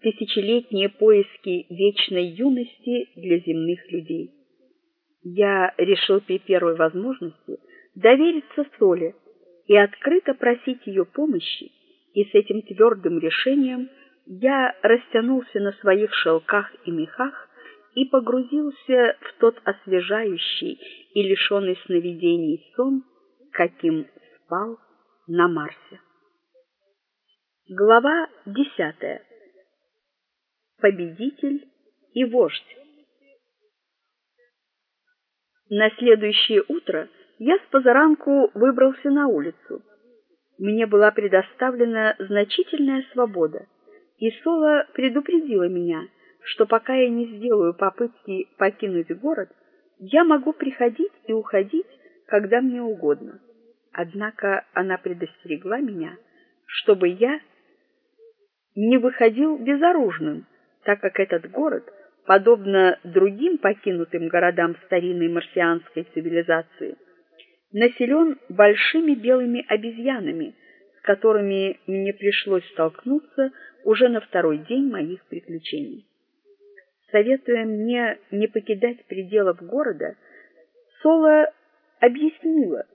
тысячелетние поиски вечной юности для земных людей. Я решил при первой возможности довериться Соле и открыто просить ее помощи, и с этим твердым решением я растянулся на своих шелках и мехах и погрузился в тот освежающий и лишенный сновидений сон, каким спал на Марсе. Глава десятая. Победитель и вождь. На следующее утро я с позаранку выбрался на улицу. Мне была предоставлена значительная свобода, и Сола предупредила меня, что пока я не сделаю попытки покинуть город, я могу приходить и уходить, когда мне угодно. Однако она предостерегла меня, чтобы я не выходил безоружным, так как этот город, подобно другим покинутым городам старинной марсианской цивилизации, населен большими белыми обезьянами, с которыми мне пришлось столкнуться уже на второй день моих приключений. советуя мне не покидать пределов города, Сола объяснила,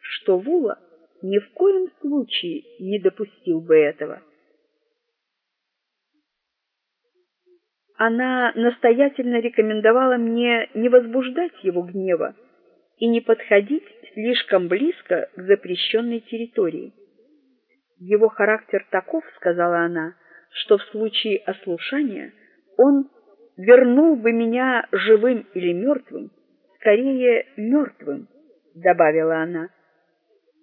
что Вула ни в коем случае не допустил бы этого. Она настоятельно рекомендовала мне не возбуждать его гнева и не подходить слишком близко к запрещенной территории. Его характер таков, сказала она, что в случае ослушания он вернул бы меня живым или мертвым, скорее мертвым, добавила она.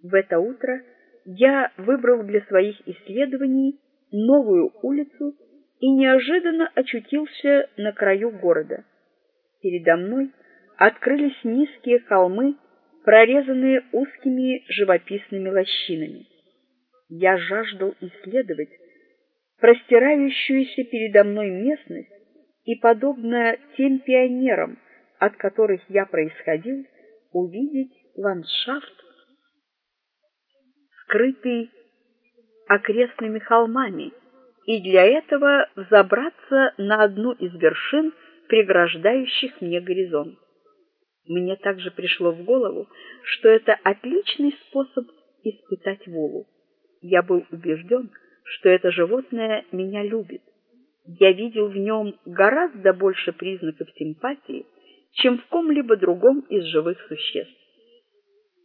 В это утро я выбрал для своих исследований новую улицу и неожиданно очутился на краю города. Передо мной открылись низкие холмы, прорезанные узкими живописными лощинами. Я жаждал исследовать простирающуюся передо мной местность и, подобно тем пионерам, от которых я происходил, увидеть ландшафт, скрытый окрестными холмами, и для этого взобраться на одну из вершин, преграждающих мне горизонт. Мне также пришло в голову, что это отличный способ испытать волю. Я был убежден, что это животное меня любит. Я видел в нем гораздо больше признаков симпатии, чем в ком-либо другом из живых существ.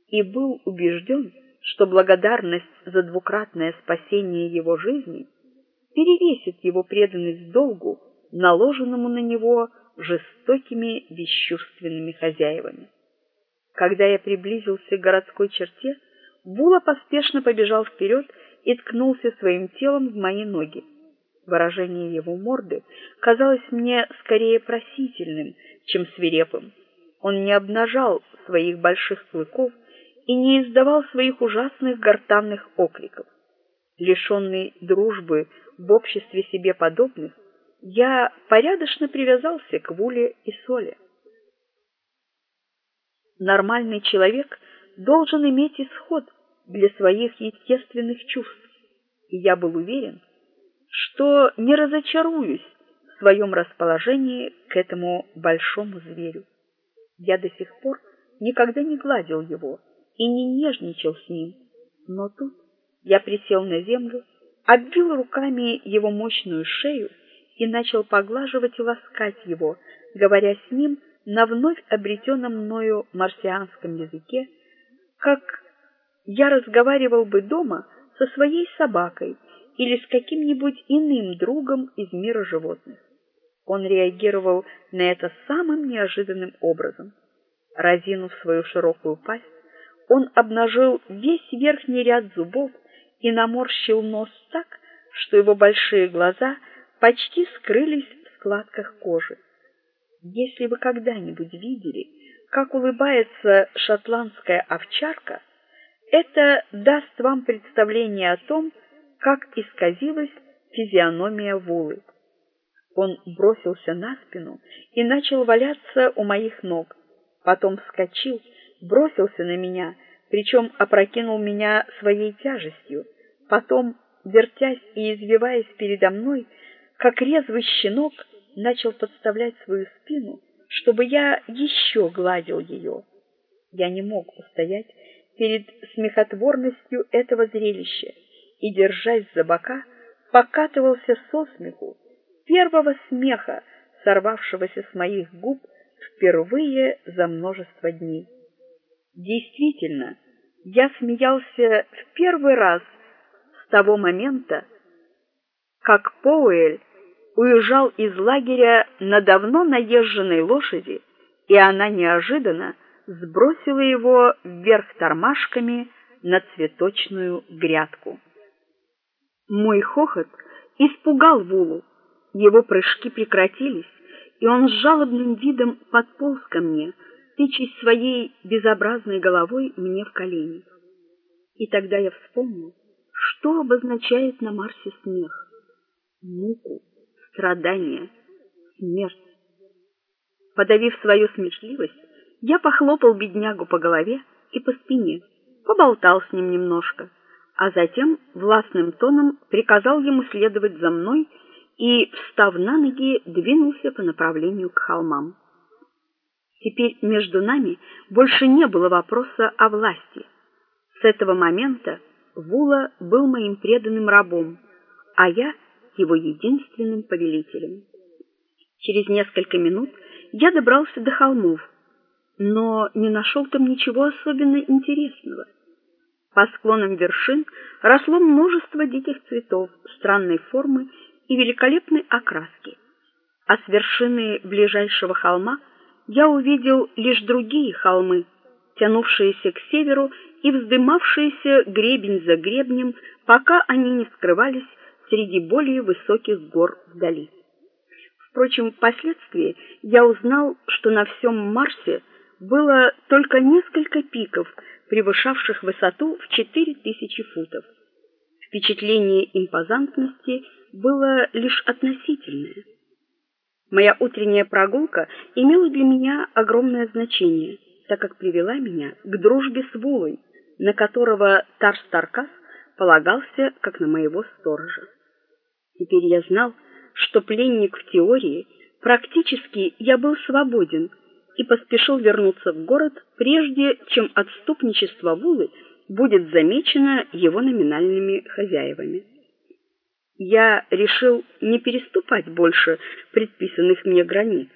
И был убежден, что благодарность за двукратное спасение его жизни перевесит его преданность долгу, наложенному на него жестокими бесчувственными хозяевами. Когда я приблизился к городской черте, Була поспешно побежал вперед и ткнулся своим телом в мои ноги. Выражение его морды казалось мне скорее просительным, чем свирепым. Он не обнажал своих больших клыков и не издавал своих ужасных гортанных окликов. Лишенный дружбы в обществе себе подобных, я порядочно привязался к Вуле и Соле. Нормальный человек должен иметь исход для своих естественных чувств, и я был уверен, что не разочаруюсь в своем расположении к этому большому зверю. Я до сих пор никогда не гладил его и не нежничал с ним, но тут я присел на землю, обвил руками его мощную шею и начал поглаживать и ласкать его, говоря с ним на вновь обретенном мною марсианском языке, как я разговаривал бы дома со своей собакой или с каким-нибудь иным другом из мира животных. Он реагировал на это самым неожиданным образом. Разинув свою широкую пасть, он обнажил весь верхний ряд зубов и наморщил нос так, что его большие глаза почти скрылись в складках кожи. Если вы когда-нибудь видели, как улыбается шотландская овчарка, это даст вам представление о том, как исказилась физиономия Вулы. Он бросился на спину и начал валяться у моих ног. Потом вскочил, бросился на меня, причем опрокинул меня своей тяжестью. Потом, вертясь и извиваясь передо мной, как резвый щенок, начал подставлять свою спину, чтобы я еще гладил ее. Я не мог устоять перед смехотворностью этого зрелища и, держась за бока, покатывался со смеху, первого смеха, сорвавшегося с моих губ впервые за множество дней. Действительно, я смеялся в первый раз с того момента, как Поуэль уезжал из лагеря на давно наезженной лошади, и она неожиданно сбросила его вверх тормашками на цветочную грядку. Мой хохот испугал Вулу. Его прыжки прекратились, и он с жалобным видом подполз ко мне, тычась своей безобразной головой мне в колени. И тогда я вспомнил, что обозначает на Марсе смех: муку, страдание, смерть. Подавив свою смешливость, я похлопал беднягу по голове и по спине, поболтал с ним немножко, а затем властным тоном приказал ему следовать за мной и, встав на ноги, двинулся по направлению к холмам. Теперь между нами больше не было вопроса о власти. С этого момента Вула был моим преданным рабом, а я его единственным повелителем. Через несколько минут я добрался до холмов, но не нашел там ничего особенно интересного. По склонам вершин росло множество диких цветов странной формы и великолепной окраски. А с вершины ближайшего холма я увидел лишь другие холмы, тянувшиеся к северу и вздымавшиеся гребень за гребнем, пока они не скрывались среди более высоких гор вдали. Впрочем, впоследствии я узнал, что на всем Марсе было только несколько пиков, превышавших высоту в 4000 футов. Впечатление импозантности было лишь относительное. Моя утренняя прогулка имела для меня огромное значение, так как привела меня к дружбе с Вулой, на которого Тарс-Таркас полагался как на моего сторожа. Теперь я знал, что пленник в теории, практически я был свободен и поспешил вернуться в город, прежде чем отступничество Вулы будет замечено его номинальными хозяевами. Я решил не переступать больше предписанных мне границ,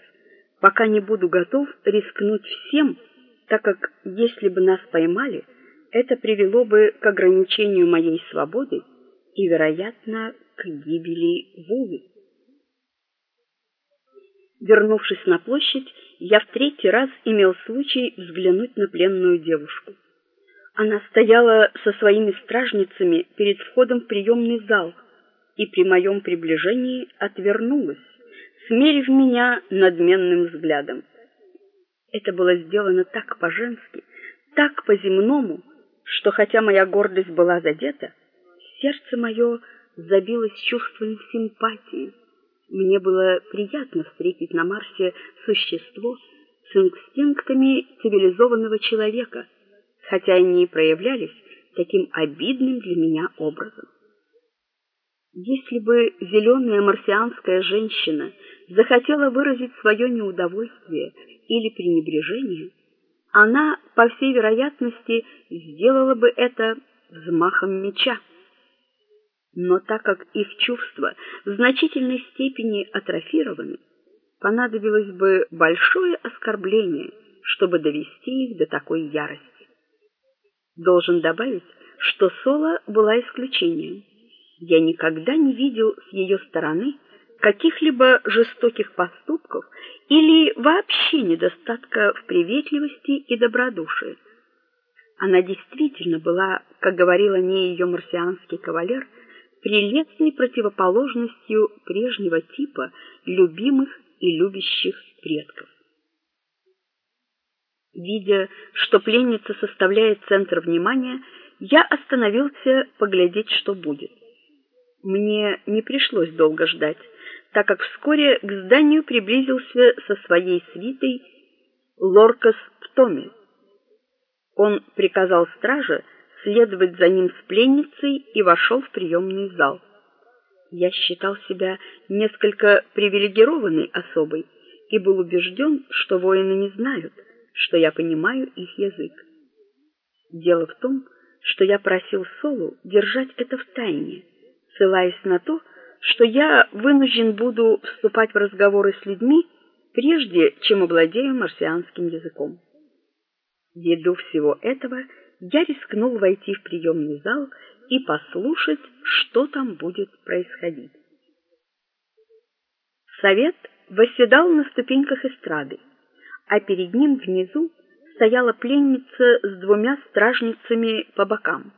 пока не буду готов рискнуть всем, так как если бы нас поймали, это привело бы к ограничению моей свободы и, вероятно, к гибели Вулы. Вернувшись на площадь, я в третий раз имел случай взглянуть на пленную девушку. Она стояла со своими стражницами перед входом в приемный зал и при моем приближении отвернулась, смерив меня надменным взглядом. Это было сделано так по-женски, так по-земному, что хотя моя гордость была задета, сердце мое забилось чувством симпатии. Мне было приятно встретить на Марсе существо с инстинктами цивилизованного человека, хотя они и проявлялись таким обидным для меня образом. Если бы зеленая марсианская женщина захотела выразить свое неудовольствие или пренебрежение, она, по всей вероятности, сделала бы это взмахом меча но так как их чувства в значительной степени атрофированы, понадобилось бы большое оскорбление, чтобы довести их до такой ярости. Должен добавить, что Сола была исключением. Я никогда не видел с ее стороны каких-либо жестоких поступков или вообще недостатка в приветливости и добродушии. Она действительно была, как говорил о ней ее марсианский кавалер, прелестной противоположностью прежнего типа любимых и любящих предков. Видя, что пленница составляет центр внимания, я остановился поглядеть, что будет. Мне не пришлось долго ждать, так как вскоре к зданию приблизился со своей свитой Лоркас Птоми. Он приказал страже следовать за ним с пленницей и вошел в приемный зал. Я считал себя несколько привилегированной особой и был убежден, что воины не знают, что я понимаю их язык. Дело в том, что я просил Солу держать это в тайне, ссылаясь на то, что я вынужден буду вступать в разговоры с людьми, прежде чем овладею марсианским языком. Ввиду всего этого я рискнул войти в приемный зал и послушать, что там будет происходить. Совет восседал на ступеньках эстрады, а перед ним внизу стояла пленница с двумя стражницами по бокам.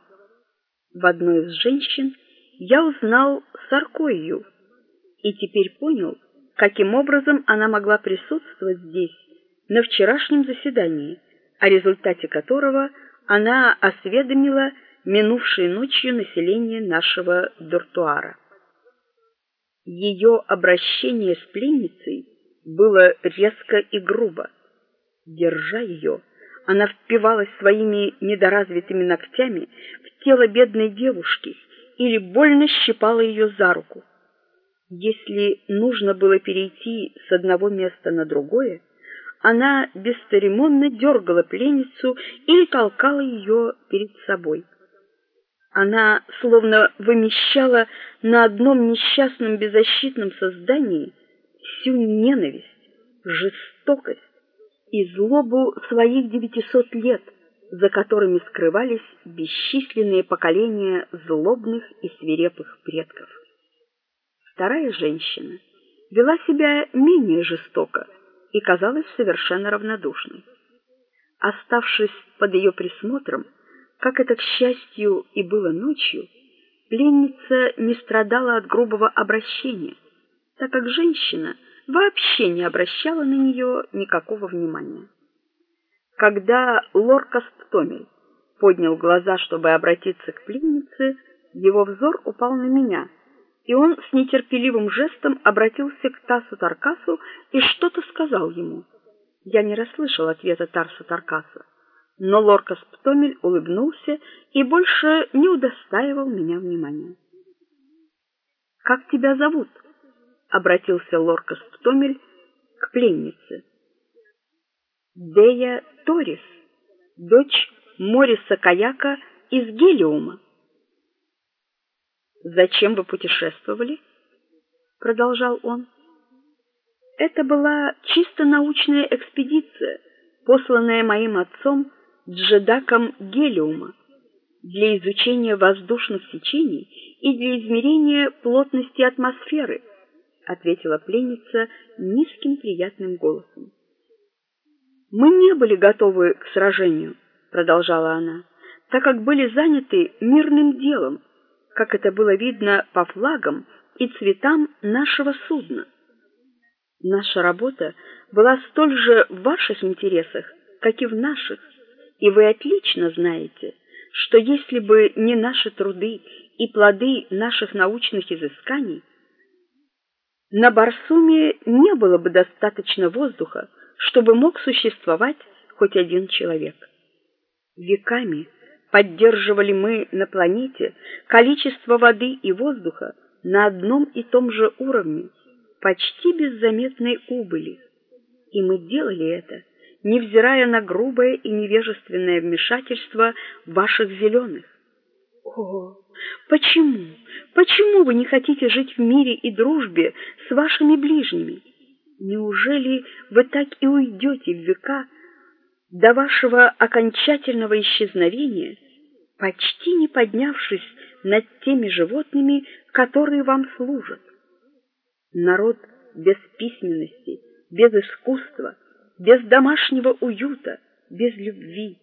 В одной из женщин я узнал Саркою и теперь понял, каким образом она могла присутствовать здесь на вчерашнем заседании, о результате которого она осведомила минувшей ночью население нашего дортуара. Ее обращение с пленницей было резко и грубо. Держа ее, она впивалась своими недоразвитыми ногтями в тело бедной девушки или больно щипала ее за руку. Если нужно было перейти с одного места на другое, она бесцеремонно дергала пленницу или толкала ее перед собой. Она словно вымещала на одном несчастном беззащитном создании всю ненависть, жестокость и злобу своих девятисот лет, за которыми скрывались бесчисленные поколения злобных и свирепых предков. Вторая женщина вела себя менее жестоко и казалась совершенно равнодушной. Оставшись под ее присмотром, как это к счастью и было ночью, пленница не страдала от грубого обращения, так как женщина вообще не обращала на нее никакого внимания. Когда Лоркас Птомель поднял глаза, чтобы обратиться к пленнице, его взор упал на меня, и он с нетерпеливым жестом обратился к Тасу Таркасу и что-то сказал ему. Я не расслышал ответа Тарсу Таркаса, но Лоркас Птомель улыбнулся и больше не удостаивал меня внимания. Как тебя зовут? обратился Лоркас Птомель к пленнице. Дея Торис, дочь Мориса Каяка из Гелиума. Зачем вы путешествовали? продолжал он. Это была чисто научная экспедиция, посланная моим отцом Джедаком Гелиума для изучения воздушных течений и для измерения плотности атмосферы, ответила пленница низким приятным голосом. Мы не были готовы к сражению, продолжала она, так как были заняты мирным делом, как это было видно по флагам и цветам нашего судна. Наша работа была столь же в ваших интересах, как и в наших, и вы отлично знаете, что если бы не наши труды и плоды наших научных изысканий, на Барсуме не было бы достаточно воздуха, чтобы мог существовать хоть один человек. Веками поддерживали мы на планете количество воды и воздуха на одном и том же уровне, почти без заметной убыли. И мы делали это, невзирая на грубое и невежественное вмешательство ваших зеленых. О, почему? Почему вы не хотите жить в мире и дружбе с вашими ближними? Неужели вы так и уйдете в века до вашего окончательного исчезновения, почти не поднявшись над теми животными, которые вам служат? Народ без письменности, без искусства, без домашнего уюта, без любви.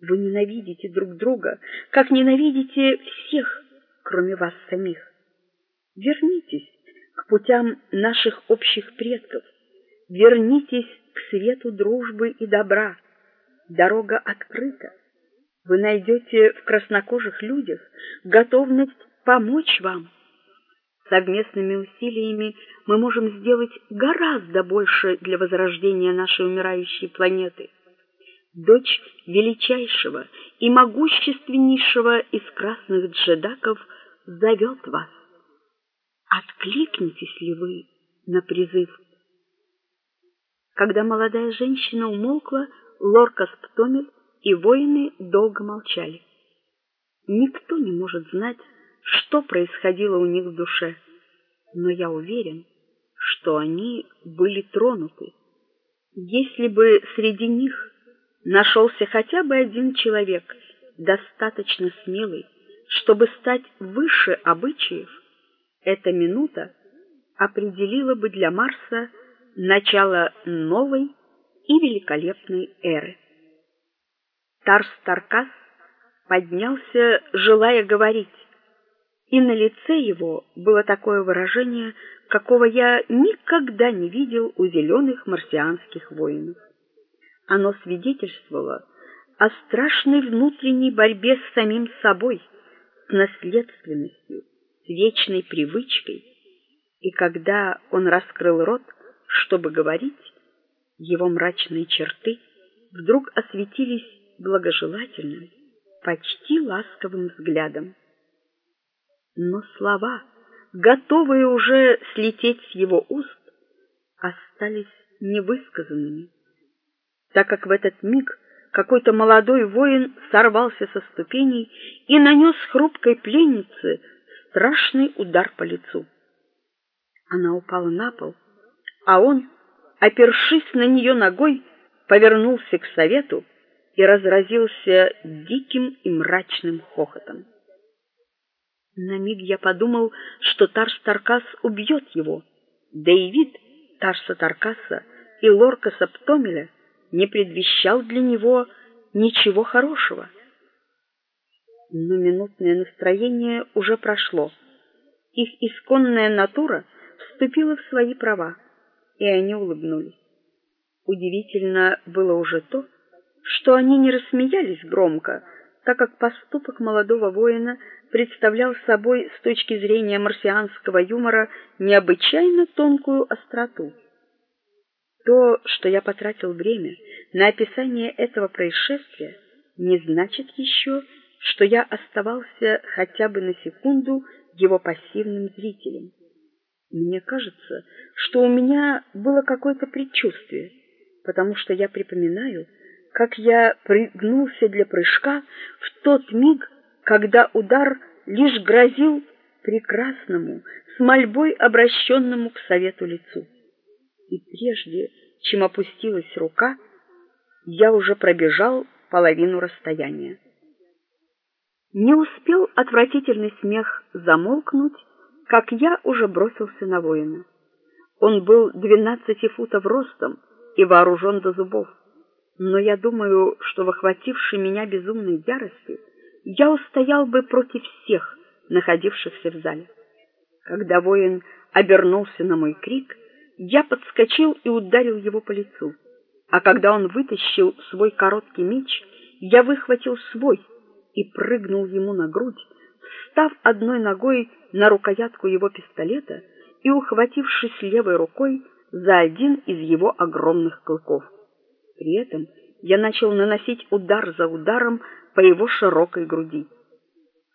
Вы ненавидите друг друга, как ненавидите всех, кроме вас самих. Вернитесь к путям наших общих предков. Вернитесь к свету дружбы и добра. Дорога открыта. Вы найдете в краснокожих людях готовность помочь вам. Совместными усилиями мы можем сделать гораздо больше для возрождения нашей умирающей планеты. Дочь величайшего и могущественнейшего из красных джедаков зовет вас. Откликнетесь ли вы на призыв? Когда молодая женщина умолкла, Лоркас Птомель и воины долго молчали. Никто не может знать, что происходило у них в душе, но я уверен, что они были тронуты. Если бы среди них нашелся хотя бы один человек, достаточно смелый, чтобы стать выше обычаев, эта минута определила бы для Марса начало новой и великолепной эры. Тарс Таркас поднялся, желая говорить, и на лице его было такое выражение, какого я никогда не видел у зеленых марсианских воинов. Оно свидетельствовало о страшной внутренней борьбе с самим собой, с наследственностью, с вечной привычкой, и когда он раскрыл рот, чтобы говорить, его мрачные черты вдруг осветились благожелательным, почти ласковым взглядом. Но слова, готовые уже слететь с его уст, остались невысказанными, так как в этот миг какой-то молодой воин сорвался со ступеней и нанес хрупкой пленнице страшный удар по лицу. Она упала на пол, а он, опершись на нее ногой, повернулся к совету и разразился диким и мрачным хохотом. На миг я подумал, что Тарс Таркас убьет его, да и Тарса Таркаса и Лоркаса Птомеля не предвещал для него ничего хорошего. Но минутное настроение уже прошло. Их исконная натура вступила в свои права, и они улыбнулись. Удивительно было уже то, что они не рассмеялись громко, так как поступок молодого воина представлял собой с точки зрения марсианского юмора необычайно тонкую остроту. То, что я потратил время на описание этого происшествия, не значит еще, что я оставался хотя бы на секунду его пассивным зрителем. Мне кажется, что у меня было какое-то предчувствие, потому что я припоминаю, как я пригнулся для прыжка в тот миг, когда удар лишь грозил прекрасному, с мольбой обращенному к совету лицу и прежде, чем опустилась рука, я уже пробежал половину расстояния. Не успел отвратительный смех замолкнуть, как я уже бросился на воина. Он был двенадцати футов ростом и вооружен до зубов. Но я думаю, что в охватившей меня безумной ярости я устоял бы против всех, находившихся в зале. Когда воин обернулся на мой крик, я подскочил и ударил его по лицу. А когда он вытащил свой короткий меч, я выхватил свой и прыгнул ему на грудь, встав одной ногой на рукоятку его пистолета и ухватившись левой рукой за один из его огромных клыков. При этом я начал наносить удар за ударом по его широкой груди.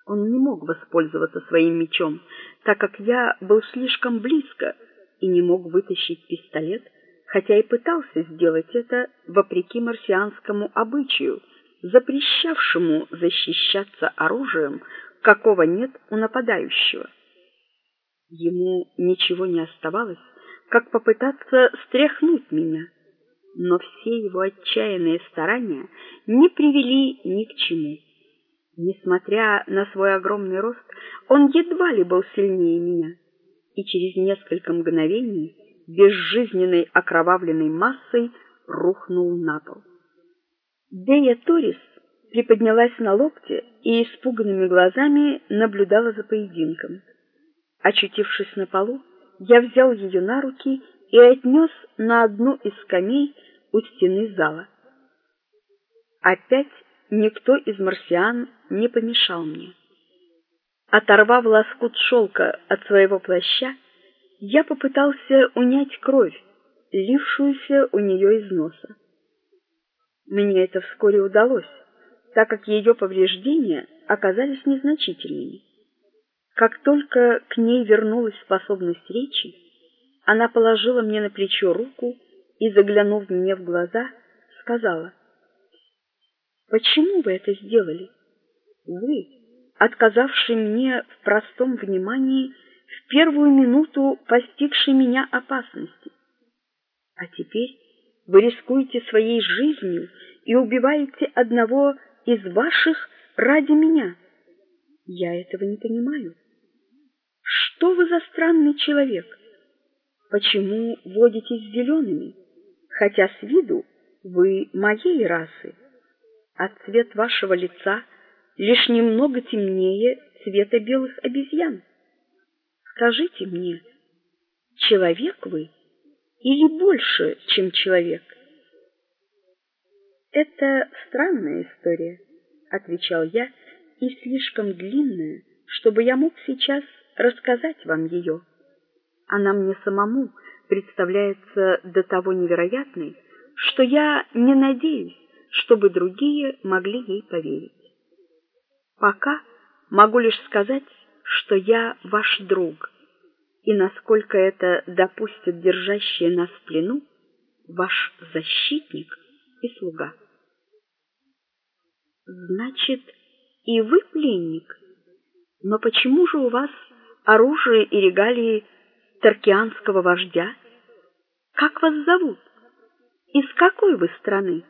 Он не мог воспользоваться своим мечом, так как я был слишком близко и не мог вытащить пистолет, хотя и пытался сделать это вопреки марсианскому обычаю, запрещавшему защищаться оружием, какого нет у нападающего. Ему ничего не оставалось, как попытаться стряхнуть меня, но все его отчаянные старания не привели ни к чему. Несмотря на свой огромный рост, он едва ли был сильнее меня и через несколько мгновений безжизненной окровавленной массой рухнул на пол. Дея Торис приподнялась на локте и испуганными глазами наблюдала за поединком. Очутившись на полу, я взял ее на руки и отнес на одну из скамей у стены зала. Опять никто из марсиан не помешал мне. Оторвав лоскут шелка от своего плаща, я попытался унять кровь, лившуюся у нее из носа. Мне это вскоре удалось, так как ее повреждения оказались незначительными. Как только к ней вернулась способность речи, она положила мне на плечо руку и, заглянув мне в глаза, сказала: "Почему вы это сделали? Вы, отказавший мне в простом внимании в первую минуту постигшей меня опасности. А теперь вы рискуете своей жизнью и убиваете одного из ваших ради меня. Я этого не понимаю. Что вы за странный человек? Почему водитесь зелеными, хотя с виду вы моей расы, а цвет вашего лица лишь немного темнее цвета белых обезьян. Скажите мне, человек вы или больше, чем человек? Это странная история, отвечал я, и слишком длинная, чтобы я мог сейчас рассказать вам ее. Она мне самому представляется до того невероятной, что я не надеюсь, чтобы другие могли ей поверить. Пока могу лишь сказать, что я ваш друг и насколько это допустит держащие нас в плену ваш защитник и слуга. Значит, и вы пленник. Но почему же у вас оружие и регалии таркианского вождя? Как вас зовут? Из какой вы страны?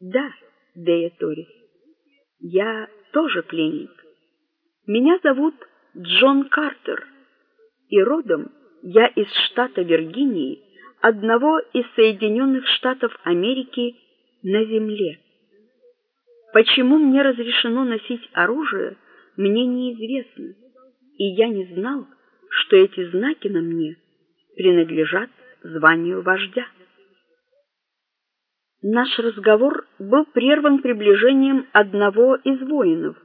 Да, Дея Торис. Я тоже пленник. Меня зовут Джон Картер, и родом я из штата Виргинии, одного из Соединенных Штатов Америки на земле. Почему мне разрешено носить оружие, мне неизвестно, и я не знал, что эти знаки на мне принадлежат званию вождя. Наш разговор был прерван приближением одного из воинов,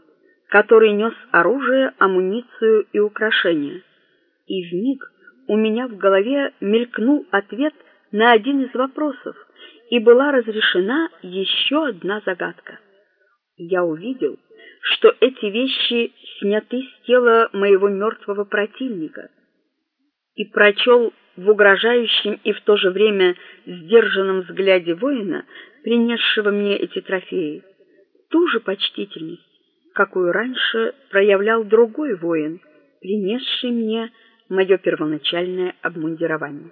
который нес оружие, амуницию и украшения. И вмиг у меня в голове мелькнул ответ на один из вопросов, и была разрешена еще одна загадка. Я увидел, что эти вещи сняты с тела моего мертвого противника, и прочел в угрожающем и в то же время сдержанном взгляде воина, принесшего мне эти трофеи, ту же почтительность, какую раньше проявлял другой воин, принесший мне мое первоначальное обмундирование.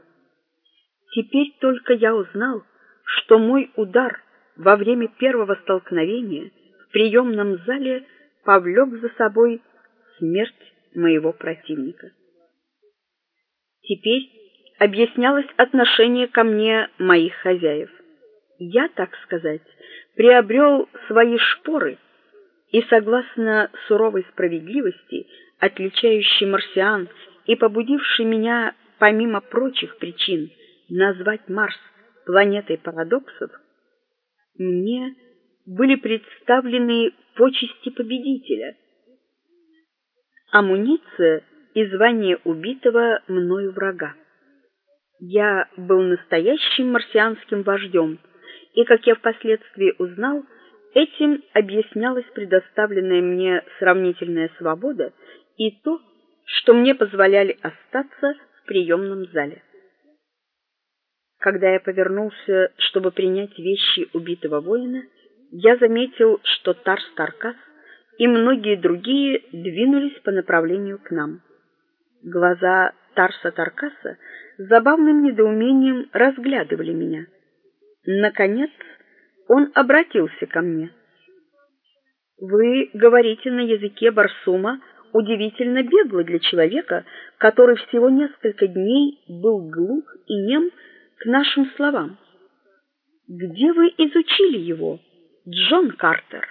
Теперь только я узнал, что мой удар во время первого столкновения приемном зале повлек за собой смерть моего противника. Теперь объяснялось отношение ко мне моих хозяев. Я, так сказать, приобрел свои шпоры и согласно суровой справедливости, отличающей марсиан и побудившей меня помимо прочих причин назвать Марс планетой парадоксов, мне были представлены почести победителя. Амуниция и звание убитого мною врага. Я был настоящим марсианским вождем, и, как я впоследствии узнал, этим объяснялась предоставленная мне сравнительная свобода и то, что мне позволяли остаться в приемном зале. Когда я повернулся, чтобы принять вещи убитого воина, я заметил, что Тарс Таркас и многие другие двинулись по направлению к нам. Глаза Тарса Таркаса с забавным недоумением разглядывали меня. Наконец, он обратился ко мне. Вы говорите на языке Барсума удивительно бегло для человека, который всего несколько дней был глух и нем к нашим словам. Где вы изучили его, Джон Картер?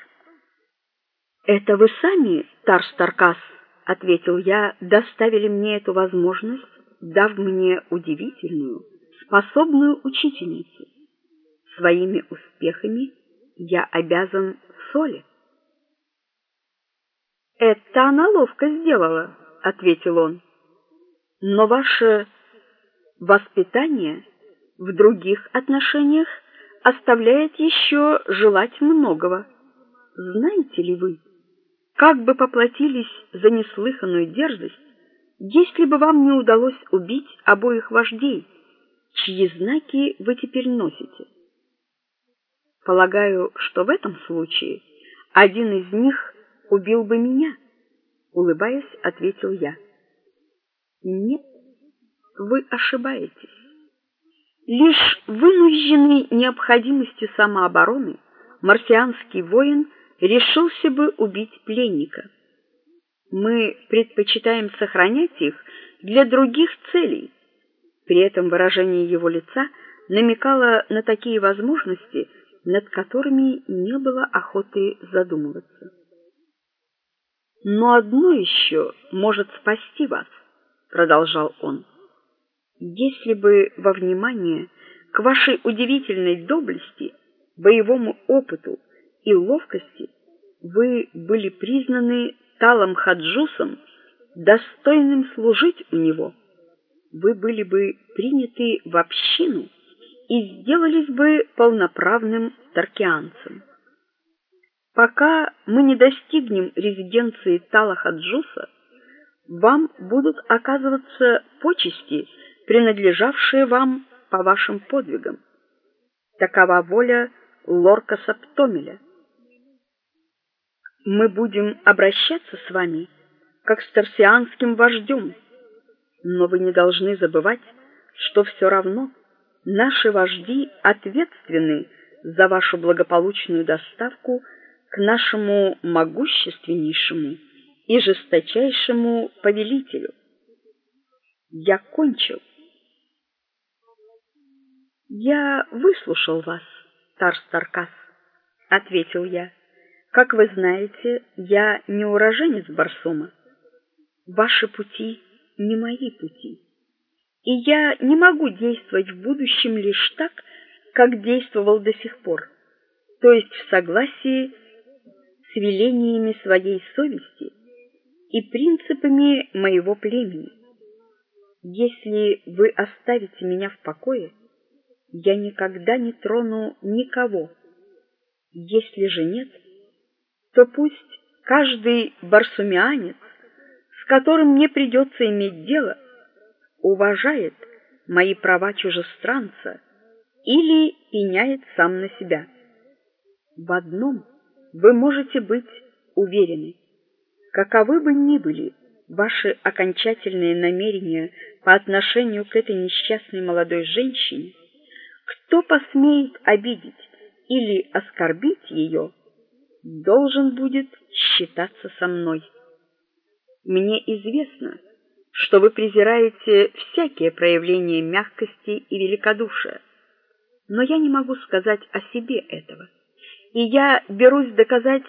Это вы сами, Тарс Таркас, ответил я, доставили мне эту возможность, дав мне удивительную, способную учительницу. Своими успехами я обязан Соли. Это она ловко сделала, ответил он. Но ваше воспитание в других отношениях оставляет еще желать многого. Знаете ли вы, как бы поплатились за неслыханную дерзость, если бы вам не удалось убить обоих вождей, чьи знаки вы теперь носите? Полагаю, что в этом случае один из них убил бы меня, улыбаясь, ответил я. Нет, вы ошибаетесь. Лишь вынужденный необходимостью самообороны марсианский воин решился бы убить пленника. Мы предпочитаем сохранять их для других целей. При этом выражение его лица намекало на такие возможности, над которыми не было охоты задумываться. Но одно еще может спасти вас, продолжал он. Если бы во внимание к вашей удивительной доблести, боевому опыту и ловкости вы были признаны Талом Хаджусом достойным служить у него, вы были бы приняты в общину и сделались бы полноправным таркианцем. Пока мы не достигнем резиденции Тала Хаджуса, вам будут оказываться почести, принадлежавшие вам по вашим подвигам. Такова воля Лорка Саптомеля. Мы будем обращаться с вами как с тарсианским вождем, но вы не должны забывать, что все равно наши вожди ответственны за вашу благополучную доставку к нашему могущественнейшему и жесточайшему повелителю. Я кончил. Я выслушал вас, Тарс Таркас, ответил я. Как вы знаете, я не уроженец Барсума. Ваши пути не мои пути. И я не могу действовать в будущем лишь так, как действовал до сих пор, то есть в согласии с велениями своей совести и принципами моего племени. Если вы оставите меня в покое, я никогда не трону никого. Если же нет, то пусть каждый барсумианец, с которым мне придется иметь дело, уважает мои права чужестранца или пеняет сам на себя. В одном вы можете быть уверены. Каковы бы ни были ваши окончательные намерения по отношению к этой несчастной молодой женщине, кто посмеет обидеть или оскорбить ее, должен будет считаться со мной. Мне известно, что вы презираете всякие проявления мягкости и великодушия, но я не могу сказать о себе этого. И я берусь доказать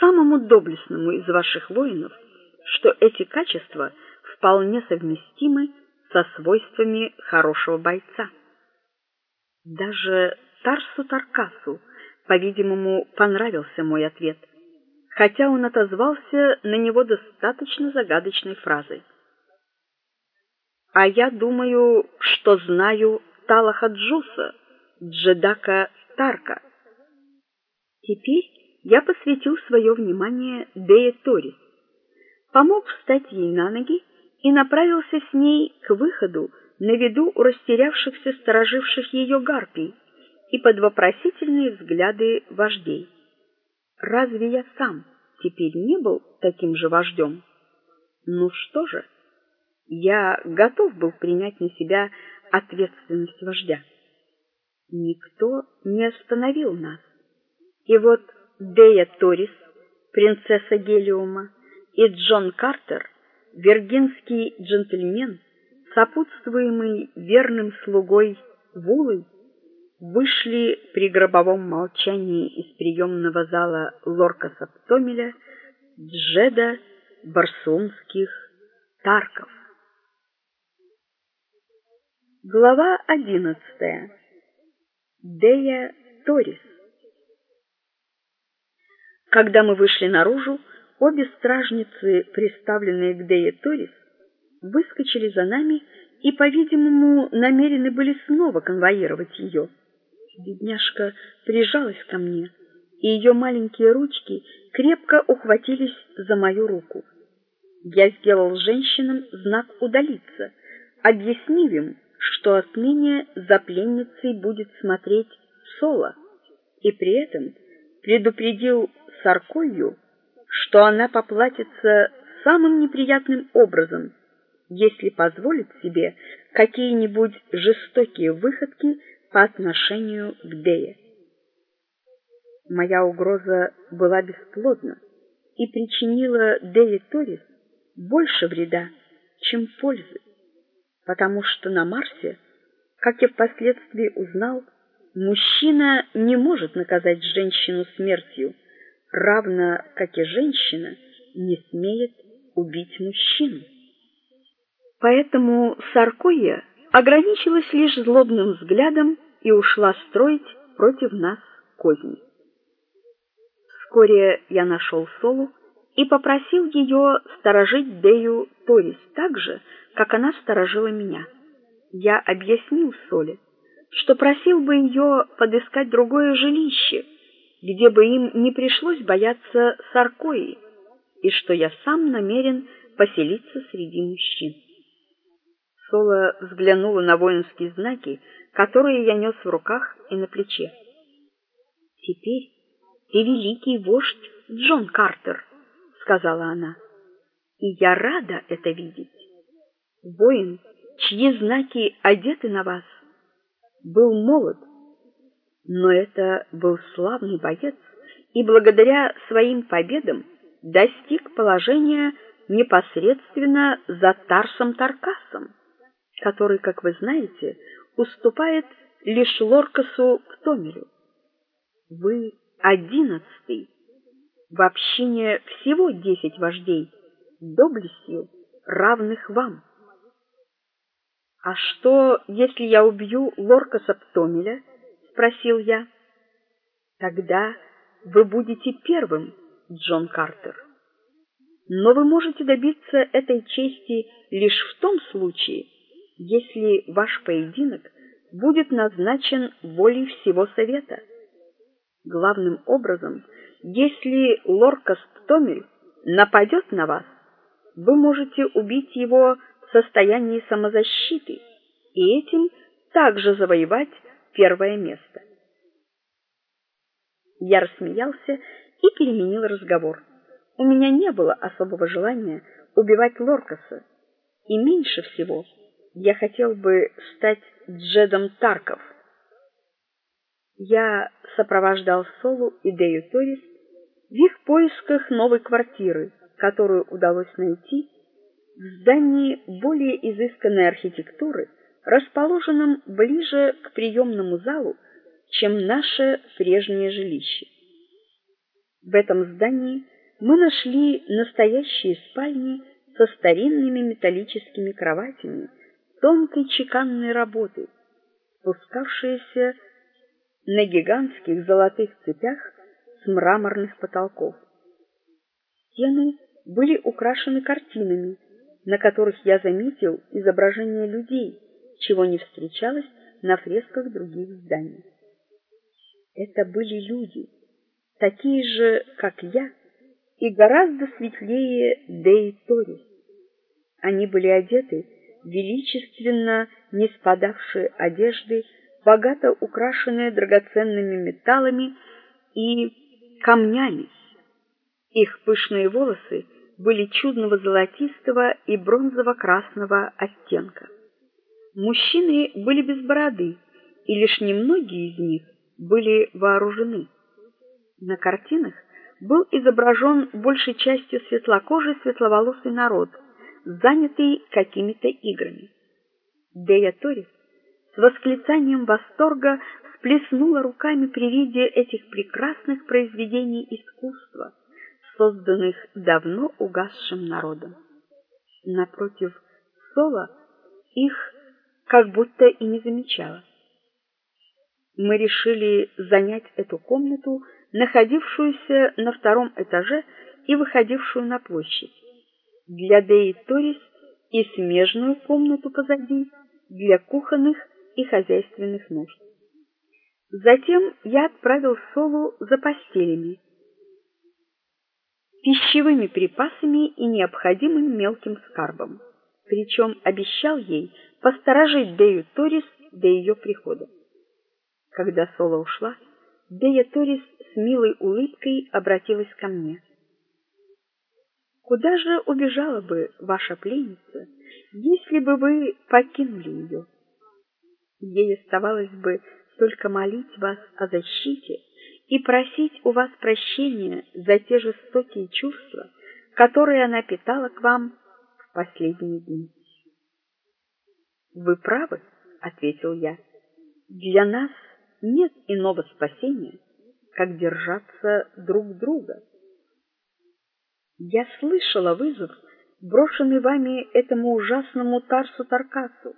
самому доблестному из ваших воинов, что эти качества вполне совместимы со свойствами хорошего бойца. Даже Тарсу Таркасу, по-видимому, понравился мой ответ, хотя он отозвался на него достаточно загадочной фразой. А я думаю, что знаю Талаха Джуса, Джедака Тарка. Теперь я посвятил свое внимание Дее Торис, помог встать ей на ноги и направился с ней к выходу на виду у растерявшихся стороживших ее гарпий и под вопросительные взгляды вождей. Разве я сам теперь не был таким же вождем? Ну что же, я готов был принять на себя ответственность вождя. Никто не остановил нас. И вот Дея Торис, принцесса Гелиума, и Джон Картер, виргинский джентльмен, сопутствуемый верным слугой Вулой, вышли при гробовом молчании из приемного зала Лорка Саптомеля Джеда Барсумских Тарков. Глава одиннадцатая. Дея Торис. Когда мы вышли наружу, обе стражницы, приставленные к Дее Торис, выскочили за нами и, по-видимому, намерены были снова конвоировать ее. Бедняжка прижалась ко мне, и ее маленькие ручки крепко ухватились за мою руку. Я сделал женщинам знак удалиться, объяснив им, что отныне за пленницей будет смотреть Соло, и при этом предупредил Саркою, что она поплатится самым неприятным образом если позволит себе какие-нибудь жестокие выходки по отношению к Дее. Моя угроза была бесплодна и причинила Дее Торис больше вреда, чем пользы, потому что на Марсе, как я впоследствии узнал, мужчина не может наказать женщину смертью, равно как и женщина не смеет убить мужчину. Поэтому Саркоя ограничилась лишь злобным взглядом и ушла строить против нас козни. Вскоре я нашел Солу и попросил ее сторожить Дею Торис так же, как она сторожила меня. Я объяснил Соле, что просил бы ее подыскать другое жилище, где бы им не пришлось бояться Саркои, и что я сам намерен поселиться среди мужчин. Соло взглянула на воинские знаки, которые я нес в руках и на плече. Теперь ты великий вождь Джон Картер, сказала она. И я рада это видеть. Воин, чьи знаки одеты на вас, был молод, но это был славный боец, и благодаря своим победам достиг положения непосредственно за Тарсом Таркасом, который, как вы знаете, уступает лишь Лоркасу Ктомелю. Вы одиннадцатый. В общине всего десять вождей, доблестью равных вам. А что, если я убью Лоркаса Птомеля? спросил я. Тогда вы будете первым, Джон Картер. Но вы можете добиться этой чести лишь в том случае, если ваш поединок будет назначен волей всего совета. Главным образом, если Лоркас Птомель нападет на вас, вы можете убить его в состоянии самозащиты и этим также завоевать первое место. Я рассмеялся и переменил разговор. У меня не было особого желания убивать Лоркаса, и меньше всего я хотел бы стать Джедом Тарков. Я сопровождал Солу и Дею Торис в их поисках новой квартиры, которую удалось найти в здании более изысканной архитектуры, расположенном ближе к приемному залу, чем наше прежнее жилище. В этом здании мы нашли настоящие спальни со старинными металлическими кроватями тонкой чеканной работы, спускавшиеся на гигантских золотых цепях с мраморных потолков. Стены были украшены картинами, на которых я заметил изображения людей, чего не встречалось на фресках других зданий. Это были люди, такие же, как я, и гораздо светлее Дей Торис. Они были одеты величественно не спадавшие одежды, богато украшенные драгоценными металлами и камнями. Их пышные волосы были чудного золотистого и бронзово-красного оттенка. Мужчины были без бороды, и лишь немногие из них были вооружены. На картинах был изображен большей частью светлокожий светловолосый народ, занятый какими-то играми. Дея Торис с восклицанием восторга всплеснула руками при виде этих прекрасных произведений искусства, созданных давно угасшим народом. Напротив Сола их как будто и не замечала. Мы решили занять эту комнату, находившуюся на втором этаже и выходившую на площадь. Для Деи Торис и смежную комнату позади для кухонных и хозяйственных нужд. Затем я отправил Солу за постелями, пищевыми припасами и необходимым мелким скарбом. Причем обещал ей посторожить Дею Торис до ее прихода. Когда Сола ушла, Дея Торис с милой улыбкой обратилась ко мне. Куда же убежала бы ваша пленница, если бы вы покинули ее? Ей оставалось бы только молить вас о защите и просить у вас прощения за те жестокие чувства, которые она питала к вам в последние дни. Вы правы, ответил я. Для нас нет иного спасения, как держаться друг друга. Я слышала вызов, брошенный вами этому ужасному Тарсу Таркасу,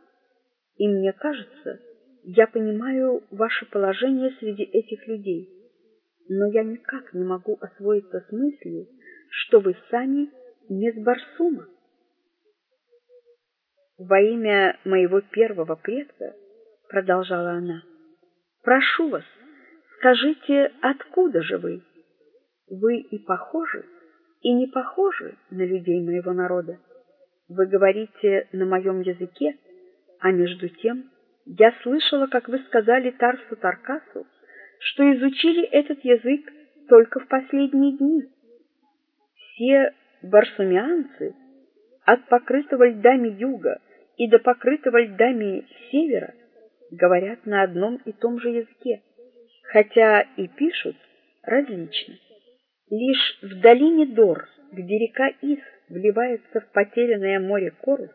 и мне кажется, я понимаю ваше положение среди этих людей, но я никак не могу освоиться с мыслью, что вы сами не с Барсума. Во имя моего первого предка, продолжала она, прошу вас, скажите, откуда же вы? Вы и похожи, и не похожи на людей моего народа. Вы говорите на моем языке, а между тем я слышала, как вы сказали Тарсу Таркасу, что изучили этот язык только в последние дни. Все барсумианцы от покрытого льдами юга и до покрытого льдами севера говорят на одном и том же языке, хотя и пишут различно. Лишь в долине Дор, где река Ис вливается в потерянное море Корус,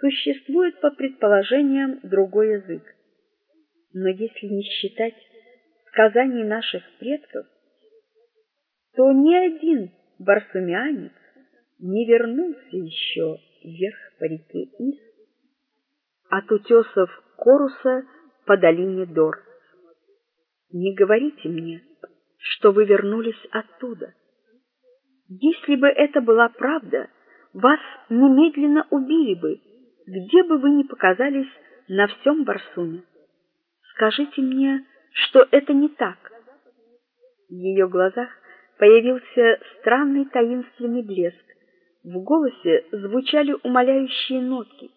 существует по предположениям другой язык. Но если не считать сказаний наших предков, то ни один барсумянец не вернулся еще вверх по реке Ис от утесов Коруса по долине Дор. Не говорите мне, что вы вернулись оттуда. Если бы это была правда, вас немедленно убили бы, где бы вы ни показались на всем Барсуме. Скажите мне, что это не так. В ее глазах появился странный таинственный блеск. В голосе звучали умоляющие нотки,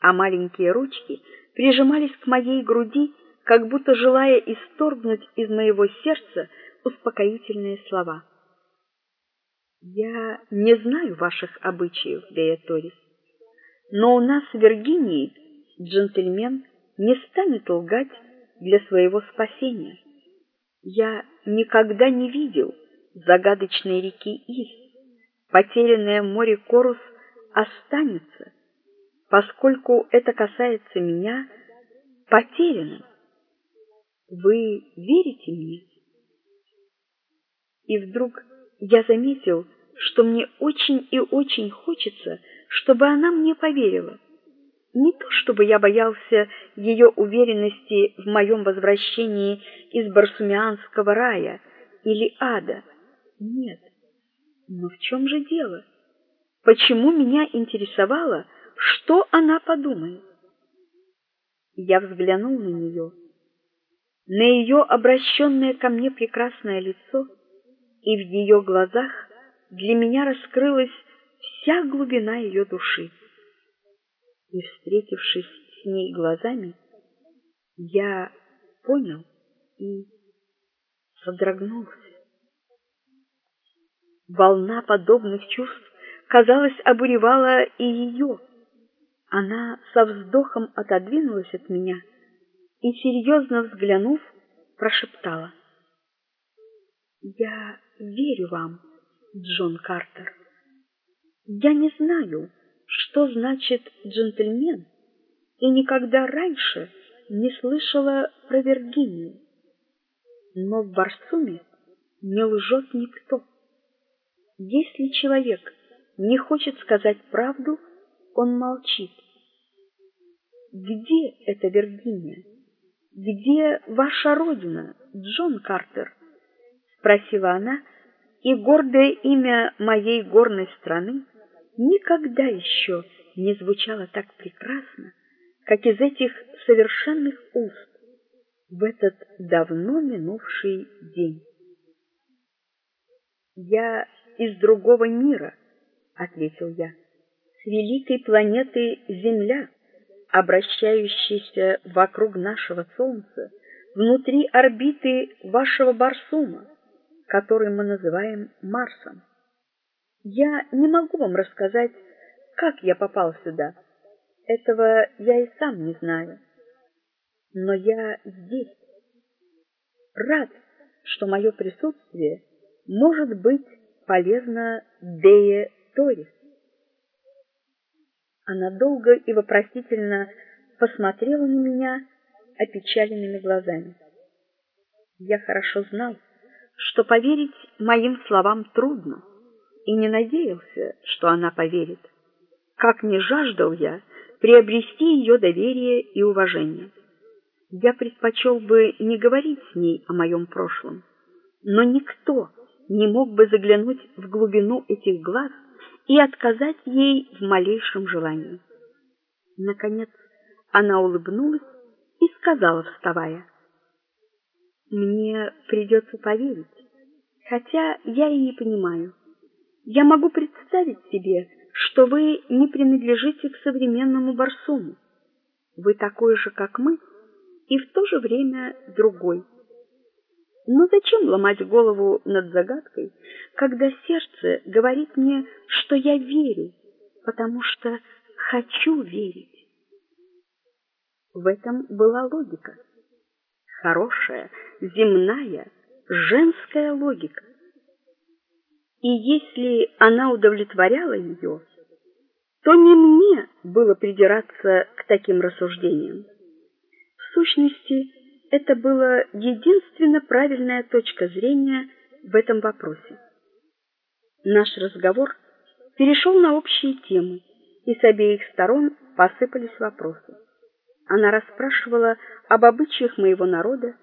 а маленькие ручки прижимались к моей груди, как будто желая исторгнуть из моего сердца успокоительные слова. Я не знаю ваших обычаев, Беаторис, но у нас в Виргинии джентльмен не станет лгать для своего спасения. Я никогда не видел загадочной реки Ис. Потерянное море Корус останется, поскольку это касается меня, потерянным. Вы верите мне? И вдруг я заметил, что мне очень и очень хочется, чтобы она мне поверила. Не то чтобы я боялся ее уверенности в моем возвращении из барсумианского рая или ада. Нет. Но в чем же дело? Почему меня интересовало, что она подумает? Я взглянул на нее, на ее обращенное ко мне прекрасное лицо, и в ее глазах для меня раскрылась вся глубина ее души. И встретившись с ней глазами, я понял и содрогнулся. Волна подобных чувств, казалось, обуревала и ее. Она со вздохом отодвинулась от меня и серьезно взглянув, прошептала: "Я верю вам, Джон Картер. Я не знаю, что значит джентльмен, и никогда раньше не слышала про Виргинию. Но в Барсуме не лжет никто. Если человек не хочет сказать правду, он молчит. Где эта Виргиния? Где ваша родина, Джон Картер? Спросила она, и гордое имя моей горной страны никогда еще не звучало так прекрасно, как из этих совершенных уст в этот давно минувший день. Я из другого мира, ответил я. С великой планеты Земля, обращающейся вокруг нашего солнца, внутри орбиты вашего Барсума, который мы называем Марсом. Я не могу вам рассказать, как я попал сюда. Этого я и сам не знаю. Но я здесь. Рад, что мое присутствие может быть полезно Дее Торис. Она долго и вопросительно посмотрела на меня опечаленными глазами. Я хорошо знал, что поверить моим словам трудно, и не надеялся, что она поверит. Как не жаждал я приобрести ее доверие и уважение. Я предпочел бы не говорить с ней о моем прошлом, но никто не мог бы заглянуть в глубину этих глаз и отказать ей в малейшем желании. Наконец она улыбнулась и сказала, вставая: "Мне придется поверить, хотя я и не понимаю, Я могу представить себе, что вы не принадлежите к современному Барсуму. Вы такой же, как мы, и в то же время другой. Но зачем ломать голову над загадкой, когда сердце говорит мне, что я верю, потому что хочу верить? В этом была логика. Хорошая, земная, женская логика. И если она удовлетворяла ее, то не мне было придираться к таким рассуждениям. В сущности, это была единственно правильная точка зрения в этом вопросе. Наш разговор перешел на общие темы, и с обеих сторон посыпались вопросы. Она расспрашивала об обычаях моего народа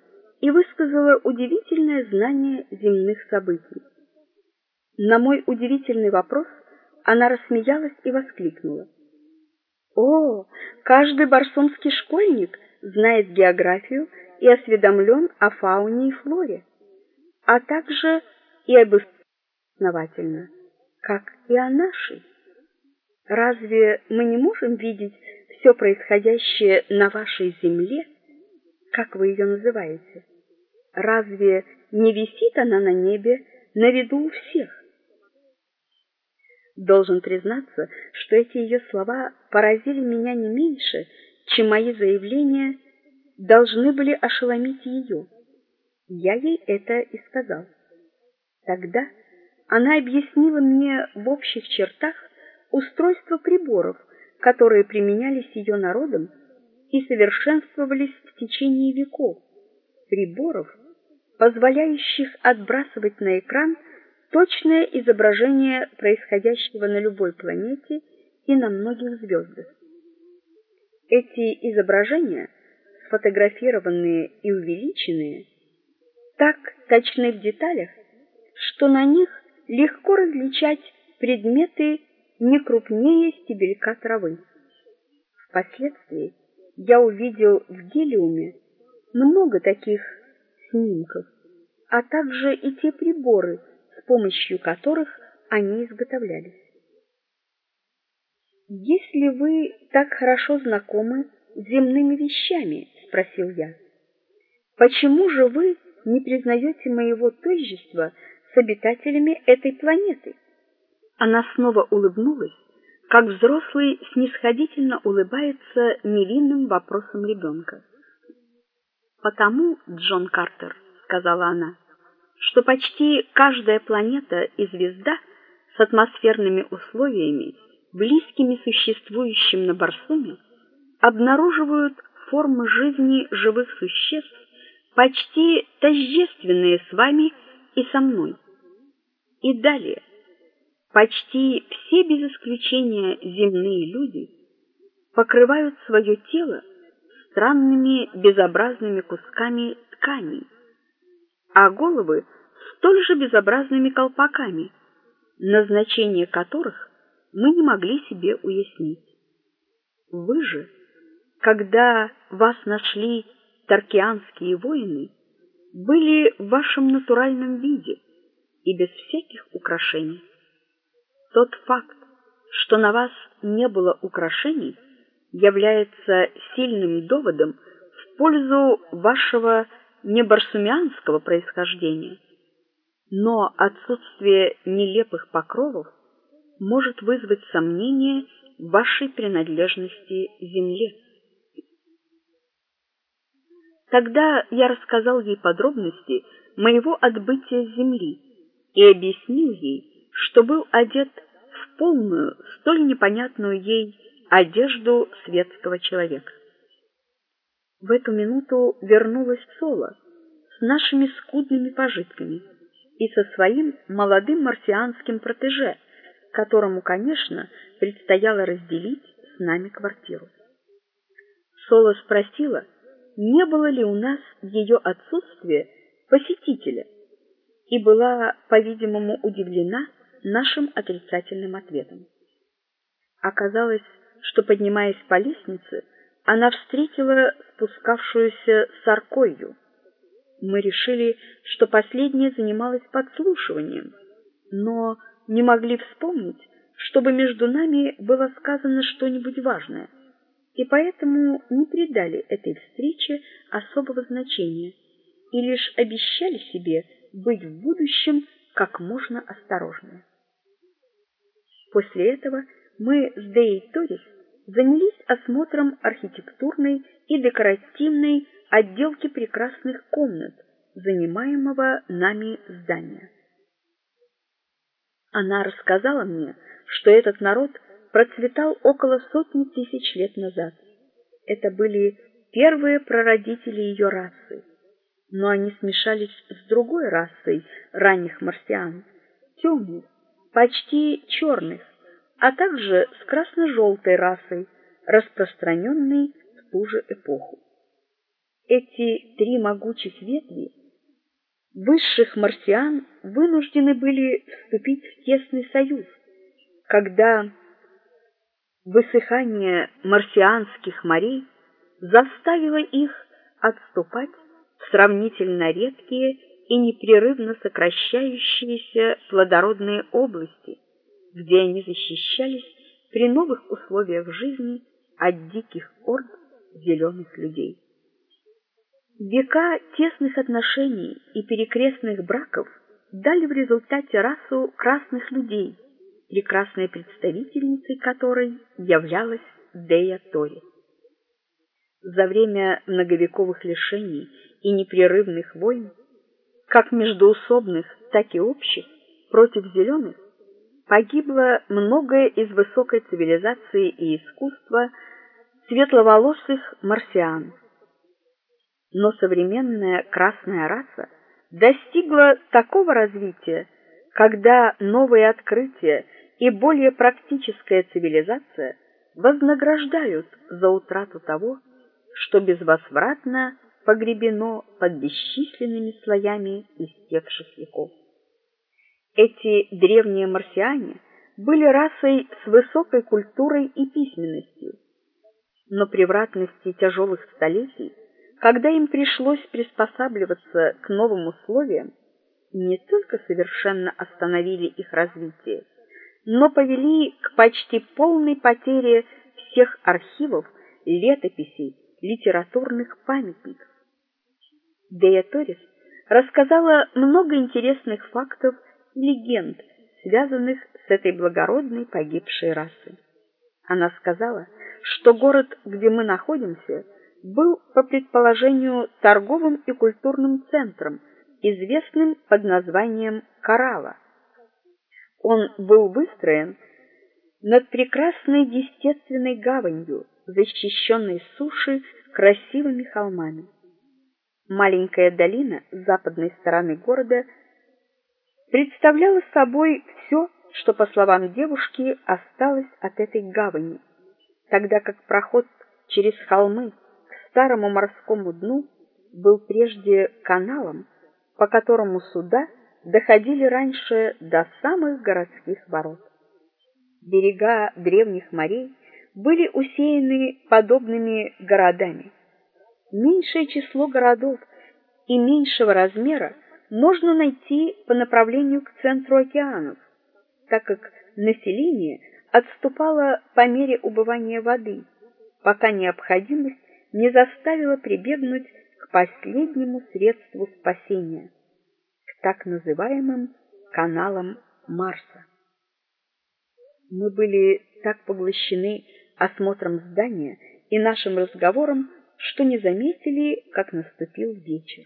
и высказала удивительное знание земных событий. На мой удивительный вопрос она рассмеялась и воскликнула: "О, каждый барсумский школьник знает географию и осведомлен о фауне и флоре, а также и об основательно, как и о нашей. Разве мы не можем видеть все происходящее на вашей земле, как вы ее называете? Разве не висит она на небе на виду у всех? Должен признаться, что эти ее слова поразили меня не меньше, чем мои заявления должны были ошеломить ее. Я ей это и сказал. Тогда она объяснила мне в общих чертах устройство приборов, которые применялись ее народом и совершенствовались в течение веков. Приборов, позволяющих отбрасывать на экран точное изображение происходящего на любой планете и на многих звездах. Эти изображения, сфотографированные и увеличенные, так точны в деталях, что на них легко различать предметы не крупнее стебелька травы. Впоследствии я увидел в гелиуме много таких снимков, а также и те приборы, с помощью которых они изготовлялись. Если вы так хорошо знакомы с земными вещами, спросил я. Почему же вы не признаете моего тождества с обитателями этой планеты? Она снова улыбнулась, как взрослый снисходительно улыбается невинным вопросам ребенка. Потому, Джон Картер, сказала она, что почти каждая планета и звезда с атмосферными условиями близкими существующим на Барсуме, обнаруживают формы жизни живых существ, почти тождественные с вами и со мной. И далее, почти все без исключения земные люди покрывают свое тело странными безобразными кусками тканей, а головы столь же безобразными колпаками, назначение которых мы не могли себе уяснить. Вы же, когда вас нашли таркианские воины, были в вашем натуральном виде и без всяких украшений. Тот факт, что на вас не было украшений, является сильным доводом в пользу вашего небарсумианского происхождения. Но отсутствие нелепых покровов может вызвать сомнение вашей принадлежности земле. Тогда я рассказал ей подробности моего отбытия с земли и объяснил ей, что был одет в полную, столь непонятную ей одежду светского человека. В эту минуту вернулась Сола с нашими скудными пожитками и со своим молодым марсианским протеже, которому, конечно, предстояло разделить с нами квартиру. Соло спросила, не было ли у нас в ее отсутствие посетителя, и была, по-видимому, удивлена нашим отрицательным ответом. Оказалось, что поднимаясь по лестнице, она встретила спускавшуюся Саркою. Мы решили, что последняя занималась подслушиванием, но не могли вспомнить, чтобы между нами было сказано что-нибудь важное, и поэтому не придали этой встрече особого значения и лишь обещали себе быть в будущем как можно осторожнее. После этого мы с Дей Торис занялись осмотром архитектурной и декоративной отделки прекрасных комнат, занимаемого нами здания. Она рассказала мне, что этот народ процветал около сотни тысяч лет назад. Это были первые прародители ее расы, но они смешались с другой расой ранних марсиан, темных, почти черных, а также с красно-желтой расой, распространенной в ту же эпоху. Эти три могучих ветви высших марсиан вынуждены были вступить в тесный союз, когда высыхание марсианских морей заставило их отступать в сравнительно редкие и непрерывно сокращающиеся плодородные области, где они защищались при новых условиях жизни от диких орд зеленых людей. Века тесных отношений и перекрестных браков дали в результате расу красных людей, прекрасной представительницей которой являлась Дея Тори. За время многовековых лишений и непрерывных войн, как междоусобных, так и общих, против зеленых, погибло многое из высокой цивилизации и искусства светловолосых марсиан но современная красная раса достигла такого развития, когда новые открытия и более практическая цивилизация вознаграждают за утрату того, что безвозвратно погребено под бесчисленными слоями истекших веков. Эти древние марсиане были расой с высокой культурой и письменностью, но превратности тяжелых столетий когда им пришлось приспосабливаться к новым условиям, не только совершенно остановили их развитие, но повели к почти полной потере всех архивов, летописей, литературных памятников. Дея Торис рассказала много интересных фактов легенд, связанных с этой благородной погибшей расой. Она сказала, что город, где мы находимся, был по предположению торговым и культурным центром, известным под названием Карала. Он был выстроен над прекрасной естественной гаванью, защищенной суши красивыми холмами. Маленькая долина с западной стороны города представляла собой все, что, по словам девушки, осталось от этой гавани, тогда как проход через холмы старому морскому дну был прежде каналом, по которому суда доходили раньше до самых городских ворот. Берега древних морей были усеяны подобными городами. Меньшее число городов и меньшего размера можно найти по направлению к центру океанов, так как население отступало по мере убывания воды, пока необходимость не заставило прибегнуть к последнему средству спасения к так называемым каналам Марса. Мы были так поглощены осмотром здания и нашим разговором, что не заметили, как наступил вечер.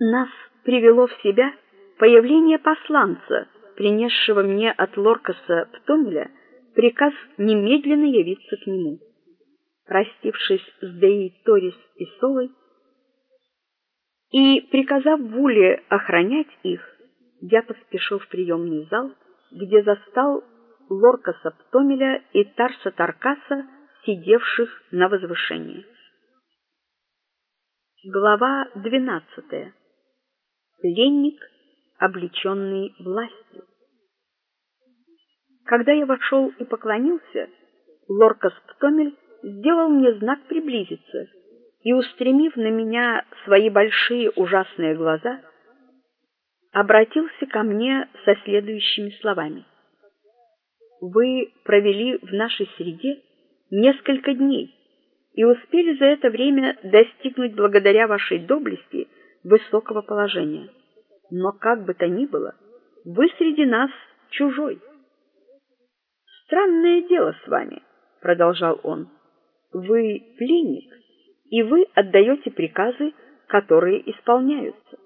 Нас привело в себя появление посланца, принесшего мне от Лоркаса Птомеля приказ немедленно явиться к нему простившись с Деей Торис и Солой, и приказав Вуле охранять их, я поспешил в приемный зал, где застал Лоркаса Птомеля и Тарса Таркаса, сидевших на возвышении. Глава 12. Пленник, облеченный властью. Когда я вошел и поклонился, Лоркас Птомель сделал мне знак приблизиться и, устремив на меня свои большие ужасные глаза, обратился ко мне со следующими словами: Вы провели в нашей среде несколько дней и успели за это время достигнуть благодаря вашей доблести высокого положения. Но как бы то ни было, вы среди нас чужой. Странное дело с вами, продолжал он. Вы пленник, и вы отдаете приказы, которые исполняются.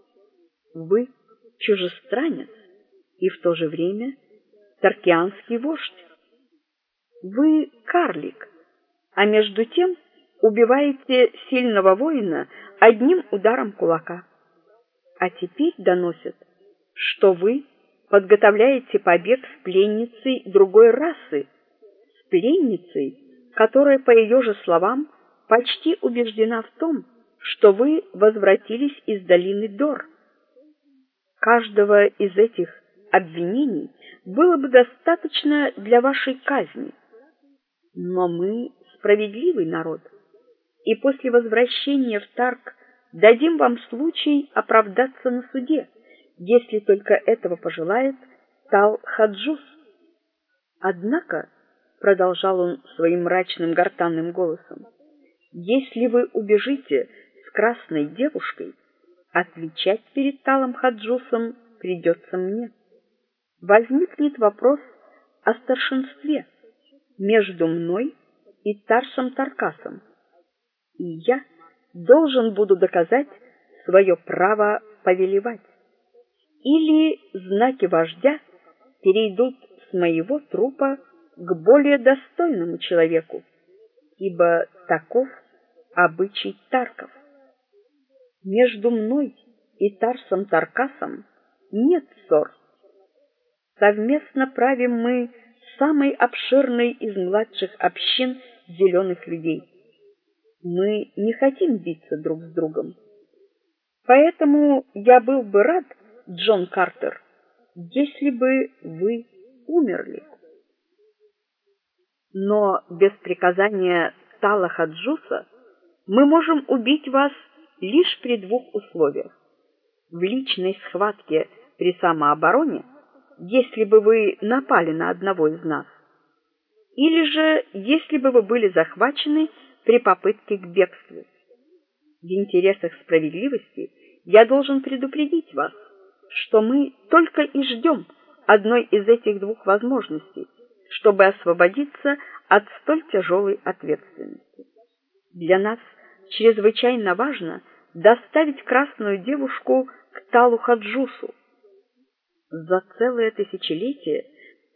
Вы чужестранец и в то же время таркианский вождь. Вы карлик, а между тем убиваете сильного воина одним ударом кулака. А теперь доносят, что вы подготовляете побег с пленницей другой расы, с пленницей, которая, по ее же словам, почти убеждена в том, что вы возвратились из долины Дор. Каждого из этих обвинений было бы достаточно для вашей казни. Но мы справедливый народ, и после возвращения в Тарк дадим вам случай оправдаться на суде, если только этого пожелает Тал-Хаджус. Однако, продолжал он своим мрачным гортанным голосом, если вы убежите с красной девушкой, отвечать перед Талом Хаджусом придется мне. Возникнет вопрос о старшинстве между мной и Тарсом Таркасом, и я должен буду доказать свое право повелевать. Или знаки вождя перейдут с моего трупа к более достойному человеку, ибо таков обычай тарков. Между мной и Тарсом Таркасом нет ссор. Совместно правим мы самой обширной из младших общин зеленых людей. Мы не хотим биться друг с другом. Поэтому я был бы рад, Джон Картер, если бы вы умерли. Но без приказания Тала Хаджуса мы можем убить вас лишь при двух условиях. В личной схватке при самообороне, если бы вы напали на одного из нас, или же если бы вы были захвачены при попытке к бегству. В интересах справедливости я должен предупредить вас, что мы только и ждем одной из этих двух возможностей, чтобы освободиться от столь тяжелой ответственности. Для нас чрезвычайно важно доставить красную девушку к Талу Хаджусу. За целое тысячелетие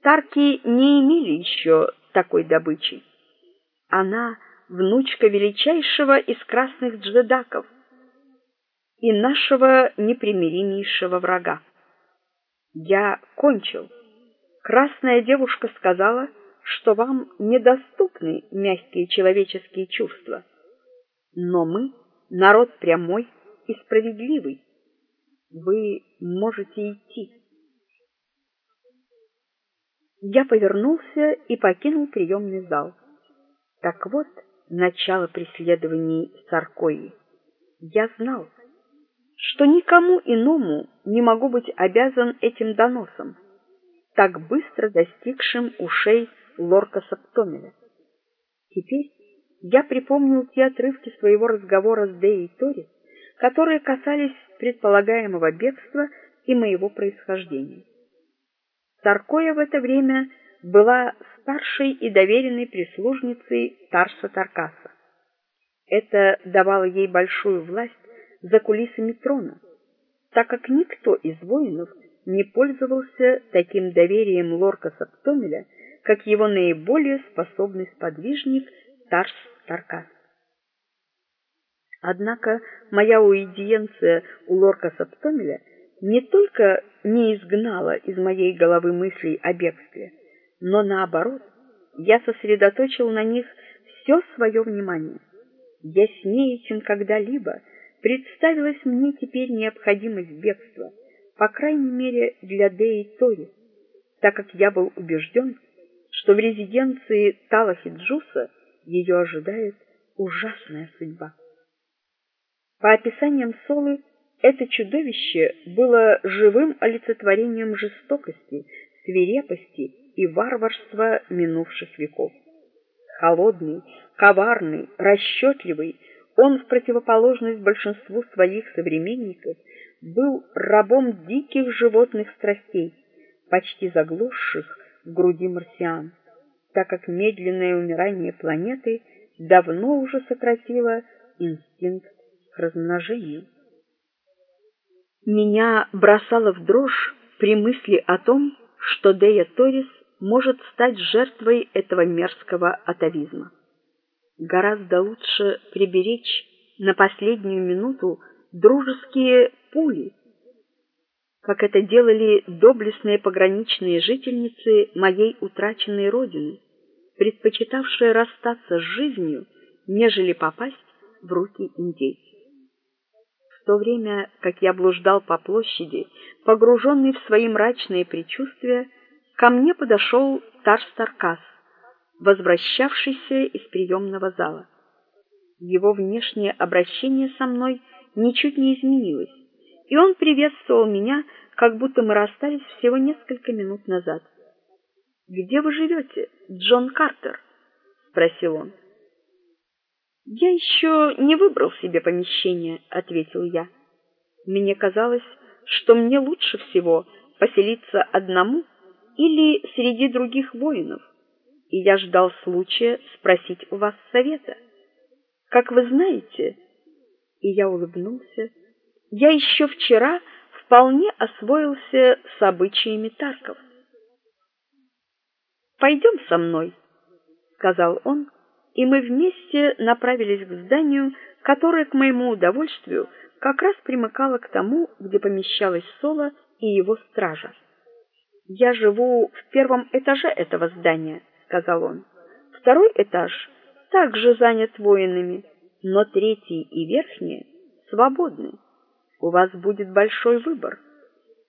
тарки не имели еще такой добычи. Она внучка величайшего из красных джедаков и нашего непримиримейшего врага. Я кончил. Красная девушка сказала, что вам недоступны мягкие человеческие чувства. Но мы народ прямой и справедливый. Вы можете идти. Я повернулся и покинул приемный зал. Так вот, начало преследований Саркои. Я знал, что никому иному не могу быть обязан этим доносом, так быстро достигшим ушей Лорка Саптомеля. Теперь я припомнил те отрывки своего разговора с Деей Тори, которые касались предполагаемого бегства и моего происхождения. Саркоя в это время была старшей и доверенной прислужницей Тарса Таркаса. Это давало ей большую власть за кулисами трона, так как никто из воинов не пользовался таким доверием Лорка Саптомеля, как его наиболее способный сподвижник Тарс Таркас. Однако моя уидиенция у Лорка Саптомеля не только не изгнала из моей головы мыслей о бегстве, но наоборот, я сосредоточил на них все свое внимание. Яснее, чем когда-либо, представилась мне теперь необходимость бегства, по крайней мере, для Деи Тори, так как я был убежден, что в резиденции Талахиджуса ее ожидает ужасная судьба. По описаниям Солы, Это чудовище было живым олицетворением жестокости, свирепости и варварства минувших веков. Холодный, коварный, расчетливый, он в противоположность большинству своих современников был рабом диких животных страстей, почти заглушивших в груди марсиан, так как медленное умирание планеты давно уже сократило инстинкт к размножению. Меня бросало в дрожь при мысли о том, что Дея Торис может стать жертвой этого мерзкого атовизма. Гораздо лучше приберечь на последнюю минуту дружеские пули, как это делали доблестные пограничные жительницы моей утраченной родины, предпочитавшие расстаться с жизнью, нежели попасть в руки индейцев. В то время, как я блуждал по площади, погруженный в свои мрачные предчувствия, ко мне подошел Тарстаркас, возвращавшийся из приемного зала. Его внешнее обращение со мной ничуть не изменилось, и он приветствовал меня, как будто мы расстались всего несколько минут назад. Где вы живете, Джон Картер? спросил он. Я еще не выбрал себе помещение, ответил я. Мне казалось, что мне лучше всего поселиться одному или среди других воинов, и я ждал случая спросить у вас совета. Как вы знаете, и я улыбнулся, я еще вчера вполне освоился с обычаями тарков. Пойдем со мной, сказал он, и мы вместе направились к зданию, которое к моему удовольствию как раз примыкало к тому, где помещалась Соло и его стража. Я живу в первом этаже этого здания, сказал он. Второй этаж также занят воинами, но третий и верхний свободны. У вас будет большой выбор.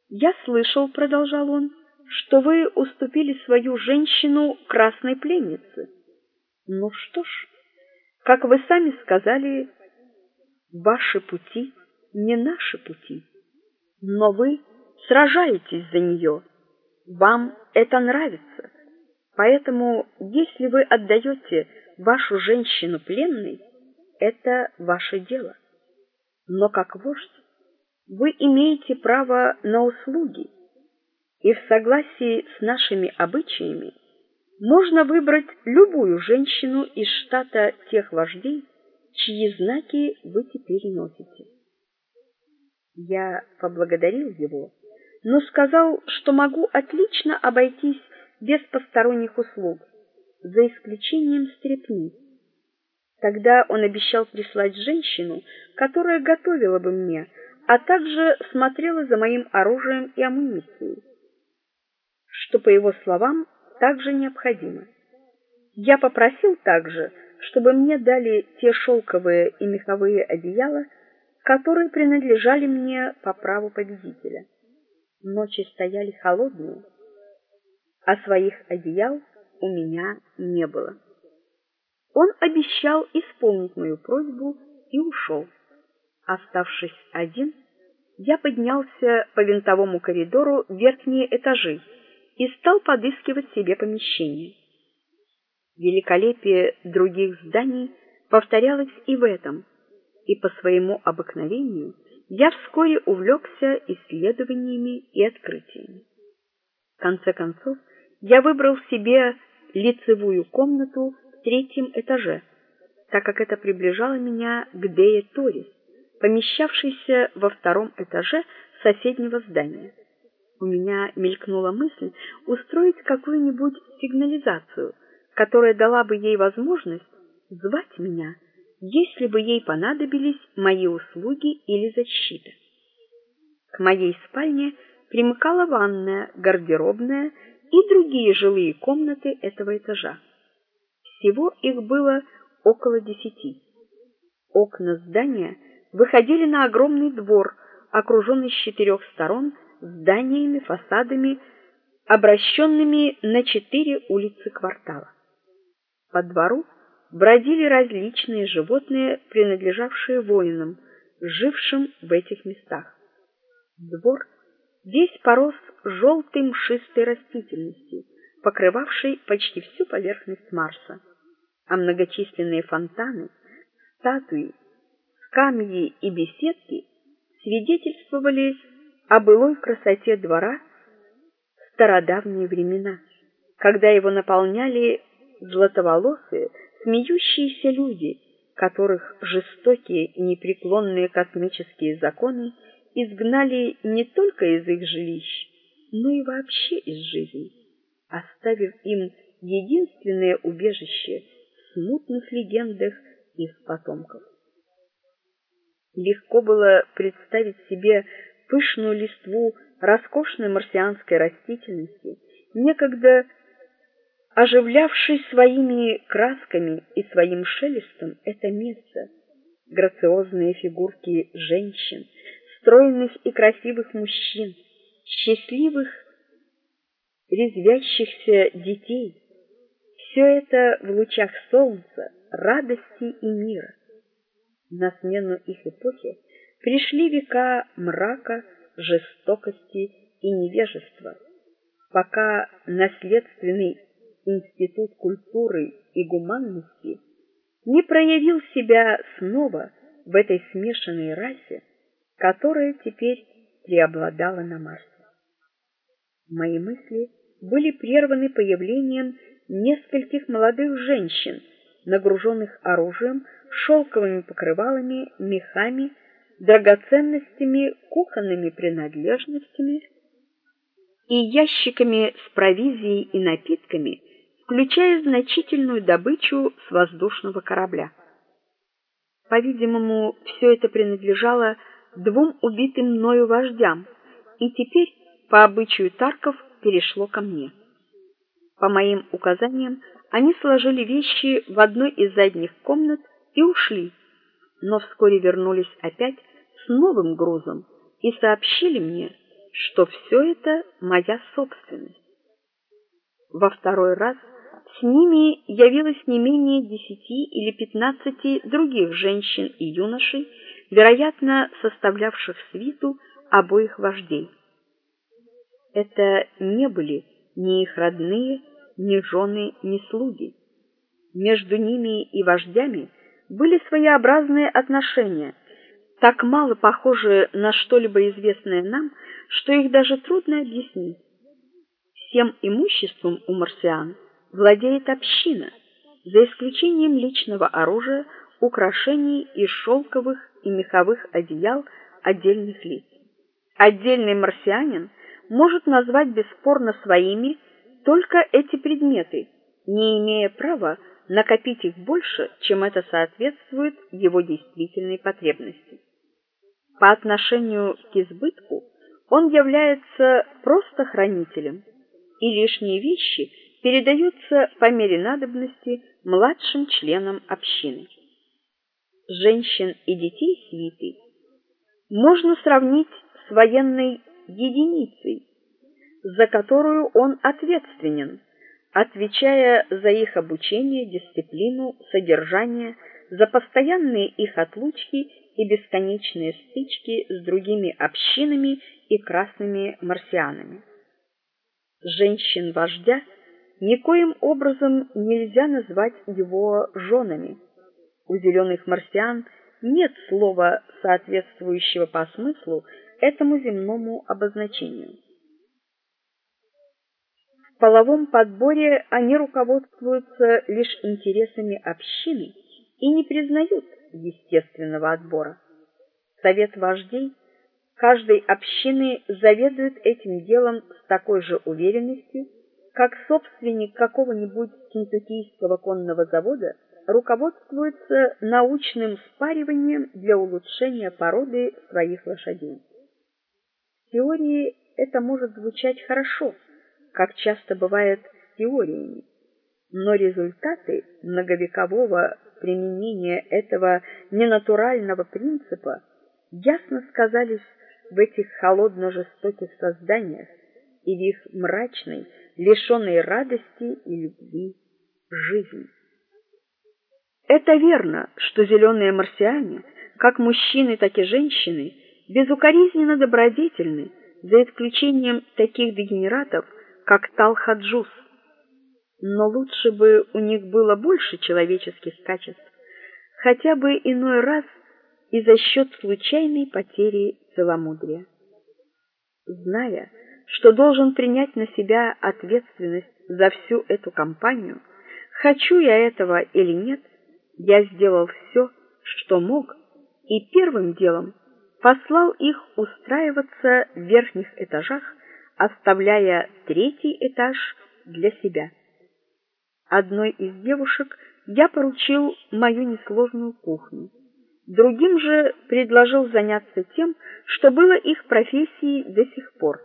Я слышал, продолжал он, что вы уступили свою женщину красной пленнице. Ну что ж, как вы сами сказали, ваши пути не наши пути. Но вы сражаетесь за нее. Вам это нравится. Поэтому, если вы отдаете вашу женщину пленной, это ваше дело. Но как вождь вы имеете право на услуги, и в согласии с нашими обычаями можно выбрать любую женщину из штата тех вождей, чьи знаки вы теперь носите. Я поблагодарил его, но сказал, что могу отлично обойтись без посторонних услуг, за исключением стрепни. Тогда он обещал прислать женщину, которая готовила бы мне, а также смотрела за моим оружием и амуницией, что по его словам также необходимо. Я попросил также, чтобы мне дали те шелковые и меховые одеяла, которые принадлежали мне по праву победителя. Ночи стояли холодные, а своих одеял у меня не было. Он обещал исполнить мою просьбу и ушел. Оставшись один, я поднялся по винтовому коридору верхние этажи и стал подыскивать себе помещение. Великолепие других зданий повторялось и в этом, и по своему обыкновению я вскоре увлекся исследованиями и открытиями. В конце концов, я выбрал себе лицевую комнату в третьем этаже, так как это приближало меня к Дее Торис, помещавшейся во втором этаже соседнего здания. У меня мелькнула мысль устроить какую-нибудь сигнализацию, которая дала бы ей возможность звать меня, если бы ей понадобились мои услуги или защита. К моей спальне примыкала ванная, гардеробная и другие жилые комнаты этого этажа. Всего их было около десяти. Окна здания выходили на огромный двор, окруженный с четырех сторон зданиями, фасадами, обращенными на четыре улицы квартала. По двору бродили различные животные, принадлежавшие воинам, жившим в этих местах. Двор весь порос желтой мшистой растительностью, покрывавшей почти всю поверхность Марса, а многочисленные фонтаны, статуи, скамьи и беседки свидетельствовали о былой красоте двора в стародавние времена, когда его наполняли златоволосые, смеющиеся люди, которых жестокие и непреклонные космические законы изгнали не только из их жилищ, но и вообще из жизни, оставив им единственное убежище в смутных легендах их потомков. Легко было представить себе пышную листву роскошной марсианской растительности, некогда оживлявшей своими красками и своим шелестом это место, грациозные фигурки женщин, стройных и красивых мужчин, счастливых, резвящихся детей. Все это в лучах солнца, радости и мира. На смену их эпохи пришли века мрака, жестокости и невежества, пока наследственный институт культуры и гуманности не проявил себя снова в этой смешанной расе, которая теперь преобладала на Марсе. Мои мысли были прерваны появлением нескольких молодых женщин, нагруженных оружием, шелковыми покрывалами, мехами, драгоценностями, кухонными принадлежностями и ящиками с провизией и напитками, включая значительную добычу с воздушного корабля. По-видимому, все это принадлежало двум убитым мною вождям, и теперь по обычаю тарков перешло ко мне. По моим указаниям, они сложили вещи в одной из задних комнат и ушли, но вскоре вернулись опять с новым грузом и сообщили мне, что все это моя собственность. Во второй раз с ними явилось не менее десяти или пятнадцати других женщин и юношей, вероятно, составлявших свиту обоих вождей. Это не были ни их родные, ни жены, ни слуги. Между ними и вождями были своеобразные отношения, так мало похожие на что-либо известное нам, что их даже трудно объяснить. Всем имуществом у марсиан владеет община, за исключением личного оружия, украшений и шелковых и меховых одеял отдельных лиц. Отдельный марсианин может назвать бесспорно своими только эти предметы, не имея права накопить их больше, чем это соответствует его действительной потребности. По отношению к избытку он является просто хранителем, и лишние вещи передаются по мере надобности младшим членам общины. Женщин и детей свиты можно сравнить с военной единицей, за которую он ответственен, отвечая за их обучение, дисциплину, содержание, за постоянные их отлучки и бесконечные стычки с другими общинами и красными марсианами. Женщин-вождя никоим образом нельзя назвать его женами. У зеленых марсиан нет слова, соответствующего по смыслу этому земному обозначению. В половом подборе они руководствуются лишь интересами общины и не признают естественного отбора. Совет вождей каждой общины заведует этим делом с такой же уверенностью, как собственник какого-нибудь кентуккийского конного завода руководствуется научным спариванием для улучшения породы своих лошадей. В теории это может звучать хорошо, как часто бывает теориями, но результаты многовекового применения этого ненатурального принципа ясно сказались в этих холодно-жестоких созданиях и в их мрачной, лишенной радости и любви жизни. Это верно, что зеленые марсиане как мужчины, так и женщины, безукоризненно добродетельны, за исключением таких дегенератов, как Талхаджус. Но лучше бы у них было больше человеческих качеств, хотя бы иной раз и за счет случайной потери целомудрия. Зная, что должен принять на себя ответственность за всю эту кампанию, хочу я этого или нет, я сделал все, что мог, и первым делом послал их устраиваться в верхних этажах, оставляя третий этаж для себя. Одной из девушек я поручил мою несложную кухню. Другим же предложил заняться тем, что было их профессией до сих пор.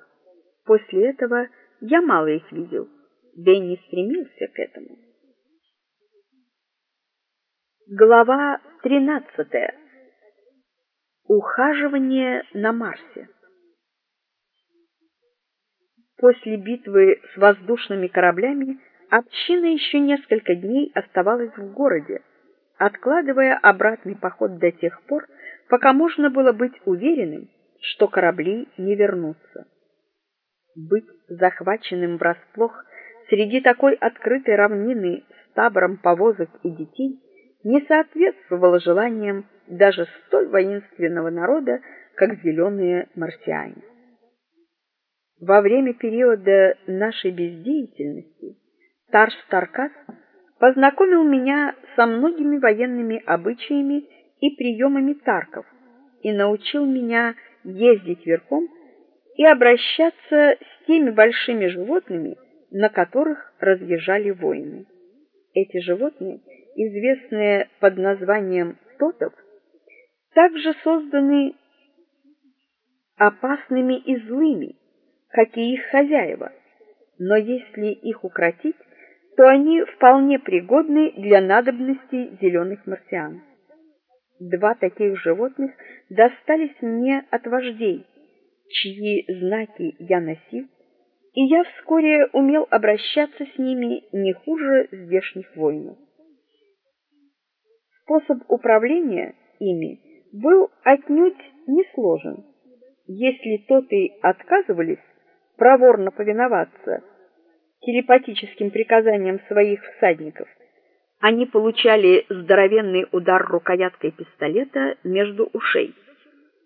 После этого я мало их видел, да и не стремился к этому. Глава 13. Ухаживание на Марсе. После битвы с воздушными кораблями община еще несколько дней оставалась в городе, откладывая обратный поход до тех пор, пока можно было быть уверенным, что корабли не вернутся. Быть захваченным врасплох среди такой открытой равнины с табором повозок и детей не соответствовало желаниям даже столь воинственного народа, как зеленые марсиане. Во время периода нашей бездеятельности Тарш Таркас познакомил меня со многими военными обычаями и приемами тарков и научил меня ездить верхом и обращаться с теми большими животными, на которых разъезжали воины. Эти животные, известные под названием тотов, также созданы опасными и злыми, как и их хозяева. Но если их укротить, то они вполне пригодны для надобностей зеленых марсиан. Два таких животных достались мне от вождей, чьи знаки я носил, и я вскоре умел обращаться с ними не хуже здешних воинов. Способ управления ими был отнюдь не сложен. Если тоты отказывались проворно повиноваться телепатическим приказаниям своих всадников, они получали здоровенный удар рукояткой пистолета между ушей.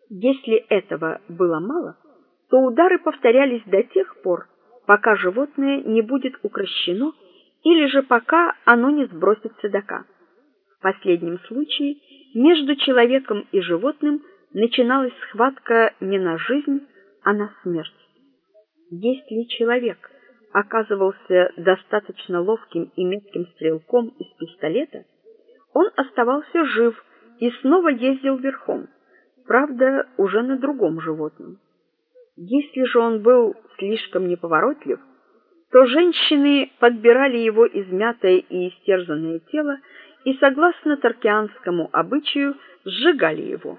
Если этого было мало, то удары повторялись до тех пор, пока животное не будет укращено или же пока оно не сбросит седока. В последнем случае между человеком и животным начиналась схватка не на жизнь, а на смерть. Если человек оказывался достаточно ловким и метким стрелком из пистолета, он оставался жив и снова ездил верхом, правда, уже на другом животном. Если же он был слишком неповоротлив, то женщины подбирали его измятое и истерзанное тело и, согласно таркианскому обычаю, сжигали его.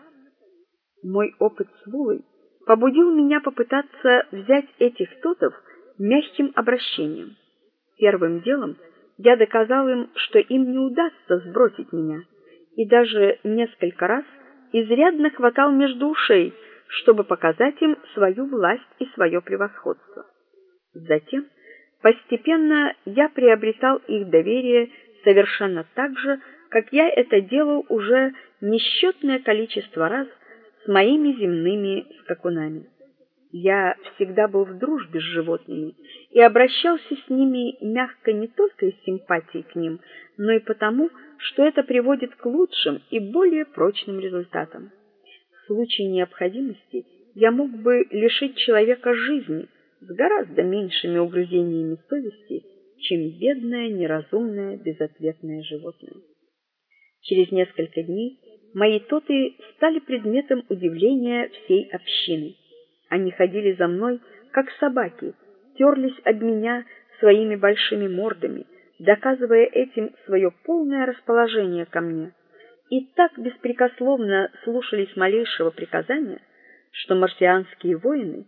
Мой опыт с Вулой побудил меня попытаться взять этих тотов мягким обращением. Первым делом я доказал им, что им не удастся сбросить меня, и даже несколько раз изрядно хватал между ушей, чтобы показать им свою власть и свое превосходство. Затем постепенно я приобретал их доверие совершенно так же, как я это делал уже несчетное количество раз с моими земными скакунами. Я всегда был в дружбе с животными и обращался с ними мягко не только из симпатии к ним, но и потому, что это приводит к лучшим и более прочным результатам. В случае необходимости я мог бы лишить человека жизни с гораздо меньшими угрызениями совести, чем бедное, неразумное, безответное животное. Через несколько дней мои тоты стали предметом удивления всей общины. Они ходили за мной, как собаки, терлись об меня своими большими мордами, доказывая этим свое полное расположение ко мне, и так беспрекословно слушались малейшего приказания, что марсианские воины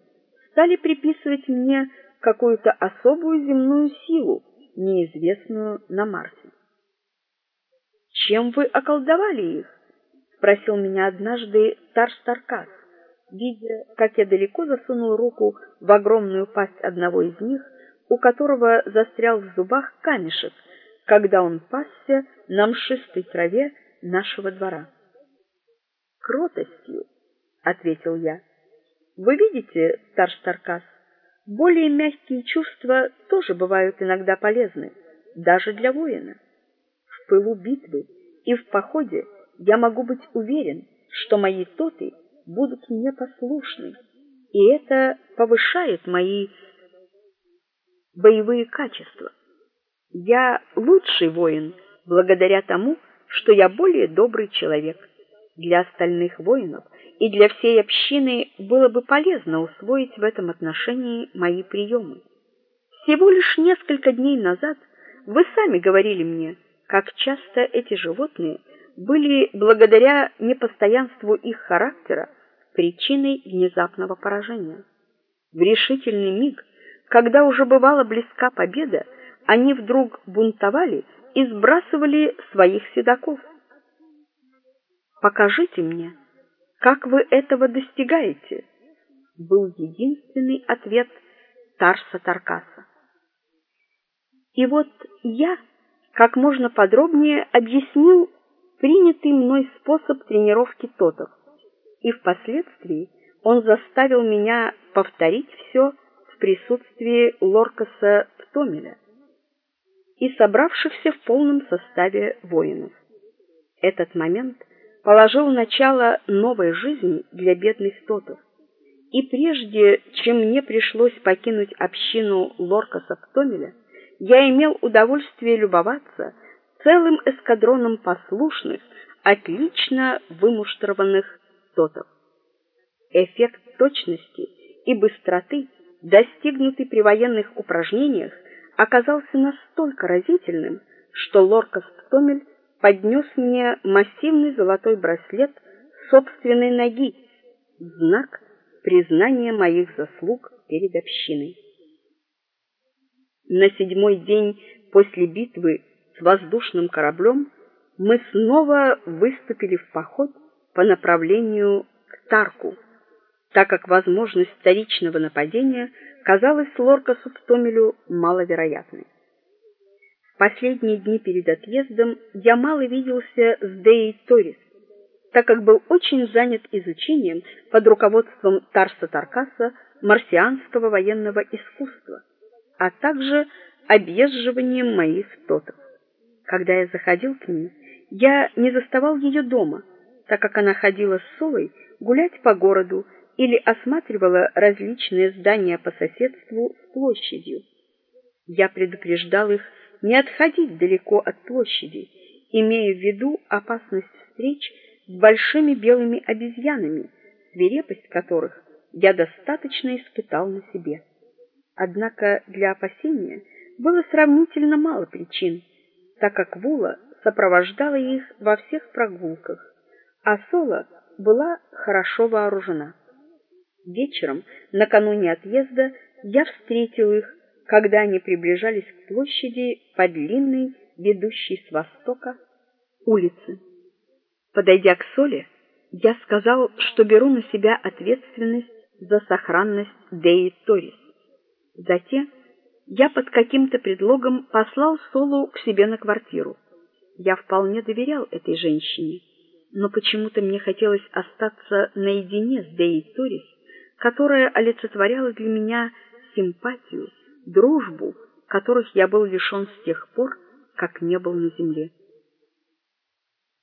стали приписывать мне какую-то особую земную силу, неизвестную на Марсе. Чем вы околдовали их? спросил меня однажды Тарстаркас, видя, как я далеко засунул руку в огромную пасть одного из них, у которого застрял в зубах камешек, когда он пасся на мшистой траве нашего двора. Кротостью, ответил я. Вы видите, Тарстаркас, более мягкие чувства тоже бывают иногда полезны, даже для воина. В пылу битвы и в походе я могу быть уверен, что мои тоты будут мне послушны, и это повышает мои боевые качества. Я лучший воин благодаря тому, что я более добрый человек. Для остальных воинов и для всей общины было бы полезно усвоить в этом отношении мои приемы. Всего лишь несколько дней назад вы сами говорили мне, как часто эти животные были благодаря непостоянству их характера причиной внезапного поражения. В решительный миг, когда уже бывала близка победа, они вдруг бунтовали и сбрасывали своих седаков. Покажите мне, как вы этого достигаете? был единственный ответ Тарса Таркаса. И вот я как можно подробнее объяснил принятый мной способ тренировки тотов, и впоследствии он заставил меня повторить все в присутствии Лоркаса Птомеля и собравшихся в полном составе воинов. Этот момент положил начало новой жизни для бедных тотов. И прежде, чем мне пришлось покинуть общину Лоркаса Птомеля, я имел удовольствие любоваться целым эскадроном послушных, отлично вымуштрованных тотов. Эффект точности и быстроты, достигнутый при военных упражнениях, оказался настолько разительным, что Лоркас Птомель поднес мне массивный золотой браслет собственной ноги, знак признания моих заслуг перед общиной. На седьмой день после битвы с воздушным кораблем мы снова выступили в поход по направлению к Тарку, так как возможность вторичного нападения казалась Лоркасу Томелю маловероятной. В последние дни перед отъездом я мало виделся с Деей Торис, так как был очень занят изучением под руководством Тарса Таркаса марсианского военного искусства а также объезживанием моих тотов. Когда я заходил к ней, я не заставал ее дома, так как она ходила с Солой гулять по городу или осматривала различные здания по соседству с площадью. Я предупреждал их не отходить далеко от площади, имея в виду опасность встреч с большими белыми обезьянами, свирепость которых я достаточно испытал на себе. Однако для опасения было сравнительно мало причин, так как Вула сопровождала их во всех прогулках, а Сола была хорошо вооружена. Вечером, накануне отъезда, я встретил их, когда они приближались к площади по длинной, ведущей с востока, улице. Подойдя к Соле, я сказал, что беру на себя ответственность за сохранность Деи Торис. Затем я под каким-то предлогом послал Солу к себе на квартиру. Я вполне доверял этой женщине, но почему-то мне хотелось остаться наедине с Деей Торис, которая олицетворяла для меня симпатию, дружбу, которых я был лишен с тех пор, как не был на земле.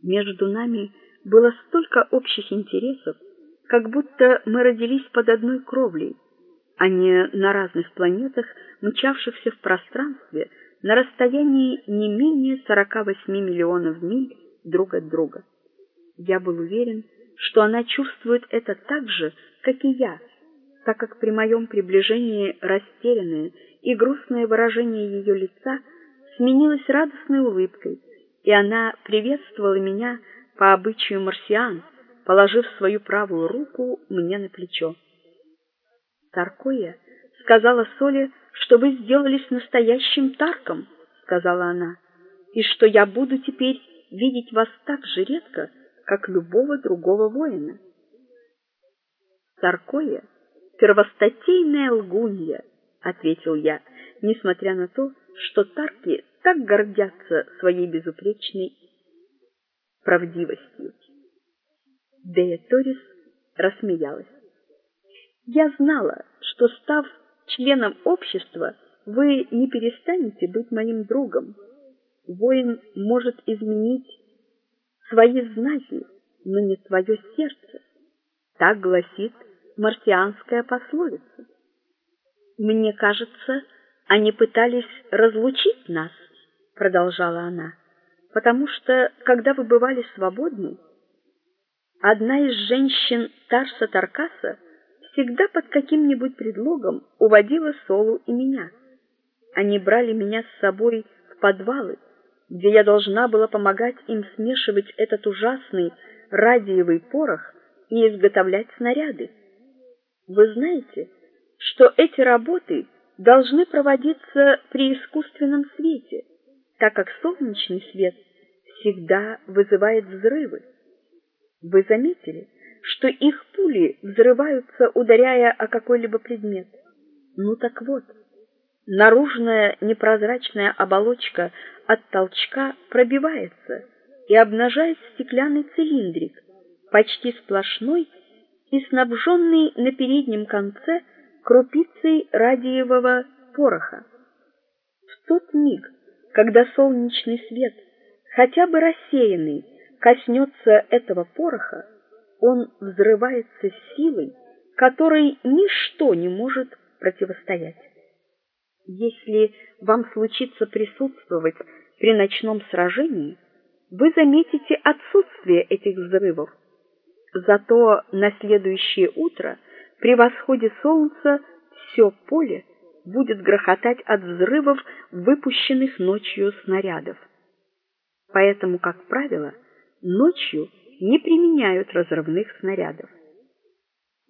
Между нами было столько общих интересов, как будто мы родились под одной кровлей а не на разных планетах, мчавшихся в пространстве на расстоянии не менее 48 миллионов миль друг от друга. Я был уверен, что она чувствует это так же, как и я, так как при моем приближении растерянное и грустное выражение ее лица сменилось радостной улыбкой, и она приветствовала меня по обычаю марсиан, положив свою правую руку мне на плечо. Таркоя сказала Соле, что вы сделались настоящим Тарком, сказала она, и что я буду теперь видеть вас так же редко, как любого другого воина. Таркоя первостатейная лгунья, ответил я, несмотря на то, что тарки так гордятся своей безупречной правдивостью. Дея Торис рассмеялась. Я знала, что став членом общества, вы не перестанете быть моим другом. Воин может изменить свои знаки, но не свое сердце. Так гласит марсианская пословица. Мне кажется, они пытались разлучить нас, продолжала она, потому что когда вы бывали свободны, одна из женщин Тарса Таркаса всегда под каким-нибудь предлогом уводила Солу и меня. Они брали меня с собой в подвалы, где я должна была помогать им смешивать этот ужасный радиевый порох и изготовлять снаряды. Вы знаете, что эти работы должны проводиться при искусственном свете, так как солнечный свет всегда вызывает взрывы. Вы заметили, что их пули взрываются, ударяя о какой-либо предмет? Ну так вот, наружная непрозрачная оболочка от толчка пробивается и обнажает стеклянный цилиндрик, почти сплошной и снабженный на переднем конце крупицей радиевого пороха. В тот миг, когда солнечный свет, хотя бы рассеянный, коснется этого пороха, он взрывается силой, которой ничто не может противостоять. Если вам случится присутствовать при ночном сражении, вы заметите отсутствие этих взрывов. Зато на следующее утро при восходе солнца все поле будет грохотать от взрывов, выпущенных ночью снарядов. Поэтому, как правило, ночью не применяют разрывных снарядов.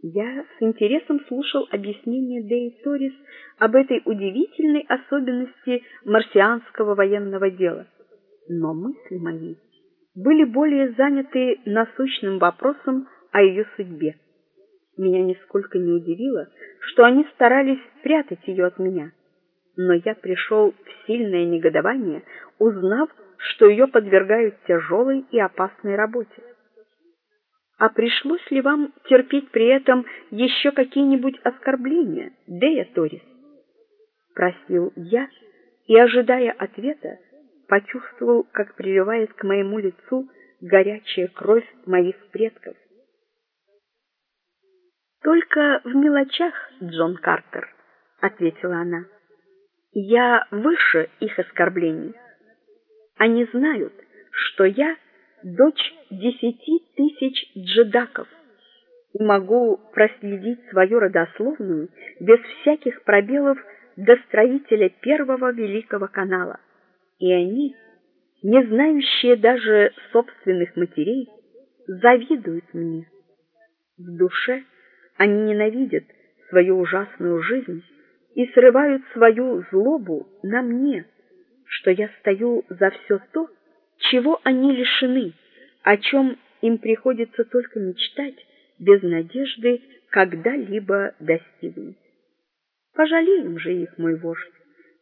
Я с интересом слушал объяснение Деи Торис об этой удивительной особенности марсианского военного дела. Но мысли мои были более заняты насущным вопросом о ее судьбе. Меня нисколько не удивило, что они старались спрятать ее от меня. Но я пришел в сильное негодование, узнав, что ее подвергают тяжелой и опасной работе. А пришлось ли вам терпеть при этом еще какие-нибудь оскорбления, Дея Торис? Просил я и, ожидая ответа, почувствовал, как приливает к моему лицу горячая кровь моих предков. Только в мелочах, Джон Картер, ответила она. Я выше их оскорблений. Они знают, что я дочь десяти тысяч джедаков и могу проследить свою родословную без всяких пробелов до строителя первого великого канала и они, не знающие даже собственных матерей, завидуют мне. В душе они ненавидят свою ужасную жизнь и срывают свою злобу на мне, что я стою за все то, чего они лишены, о чем им приходится только мечтать без надежды когда-либо достигнуть. Пожалеем же их, мой вождь,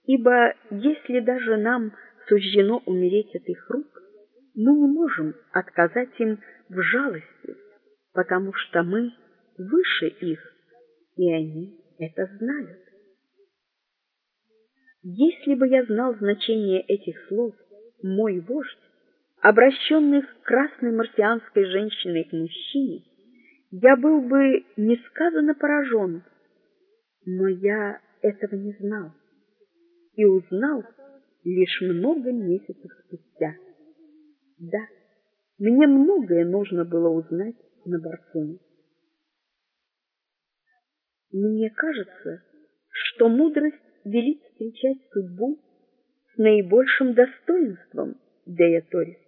ибо если даже нам суждено умереть от их рук, мы не можем отказать им в жалости, потому что мы выше их, и они это знают. Если бы я знал значение этих слов, мой вождь, обращенных красной марсианской женщиной к мужчине, я был бы несказанно поражен, но я этого не знал и узнал лишь много месяцев спустя. Да, мне многое нужно было узнать на Барсуне. Мне кажется, что мудрость велит встречать судьбу с наибольшим достоинством, Дея Торис.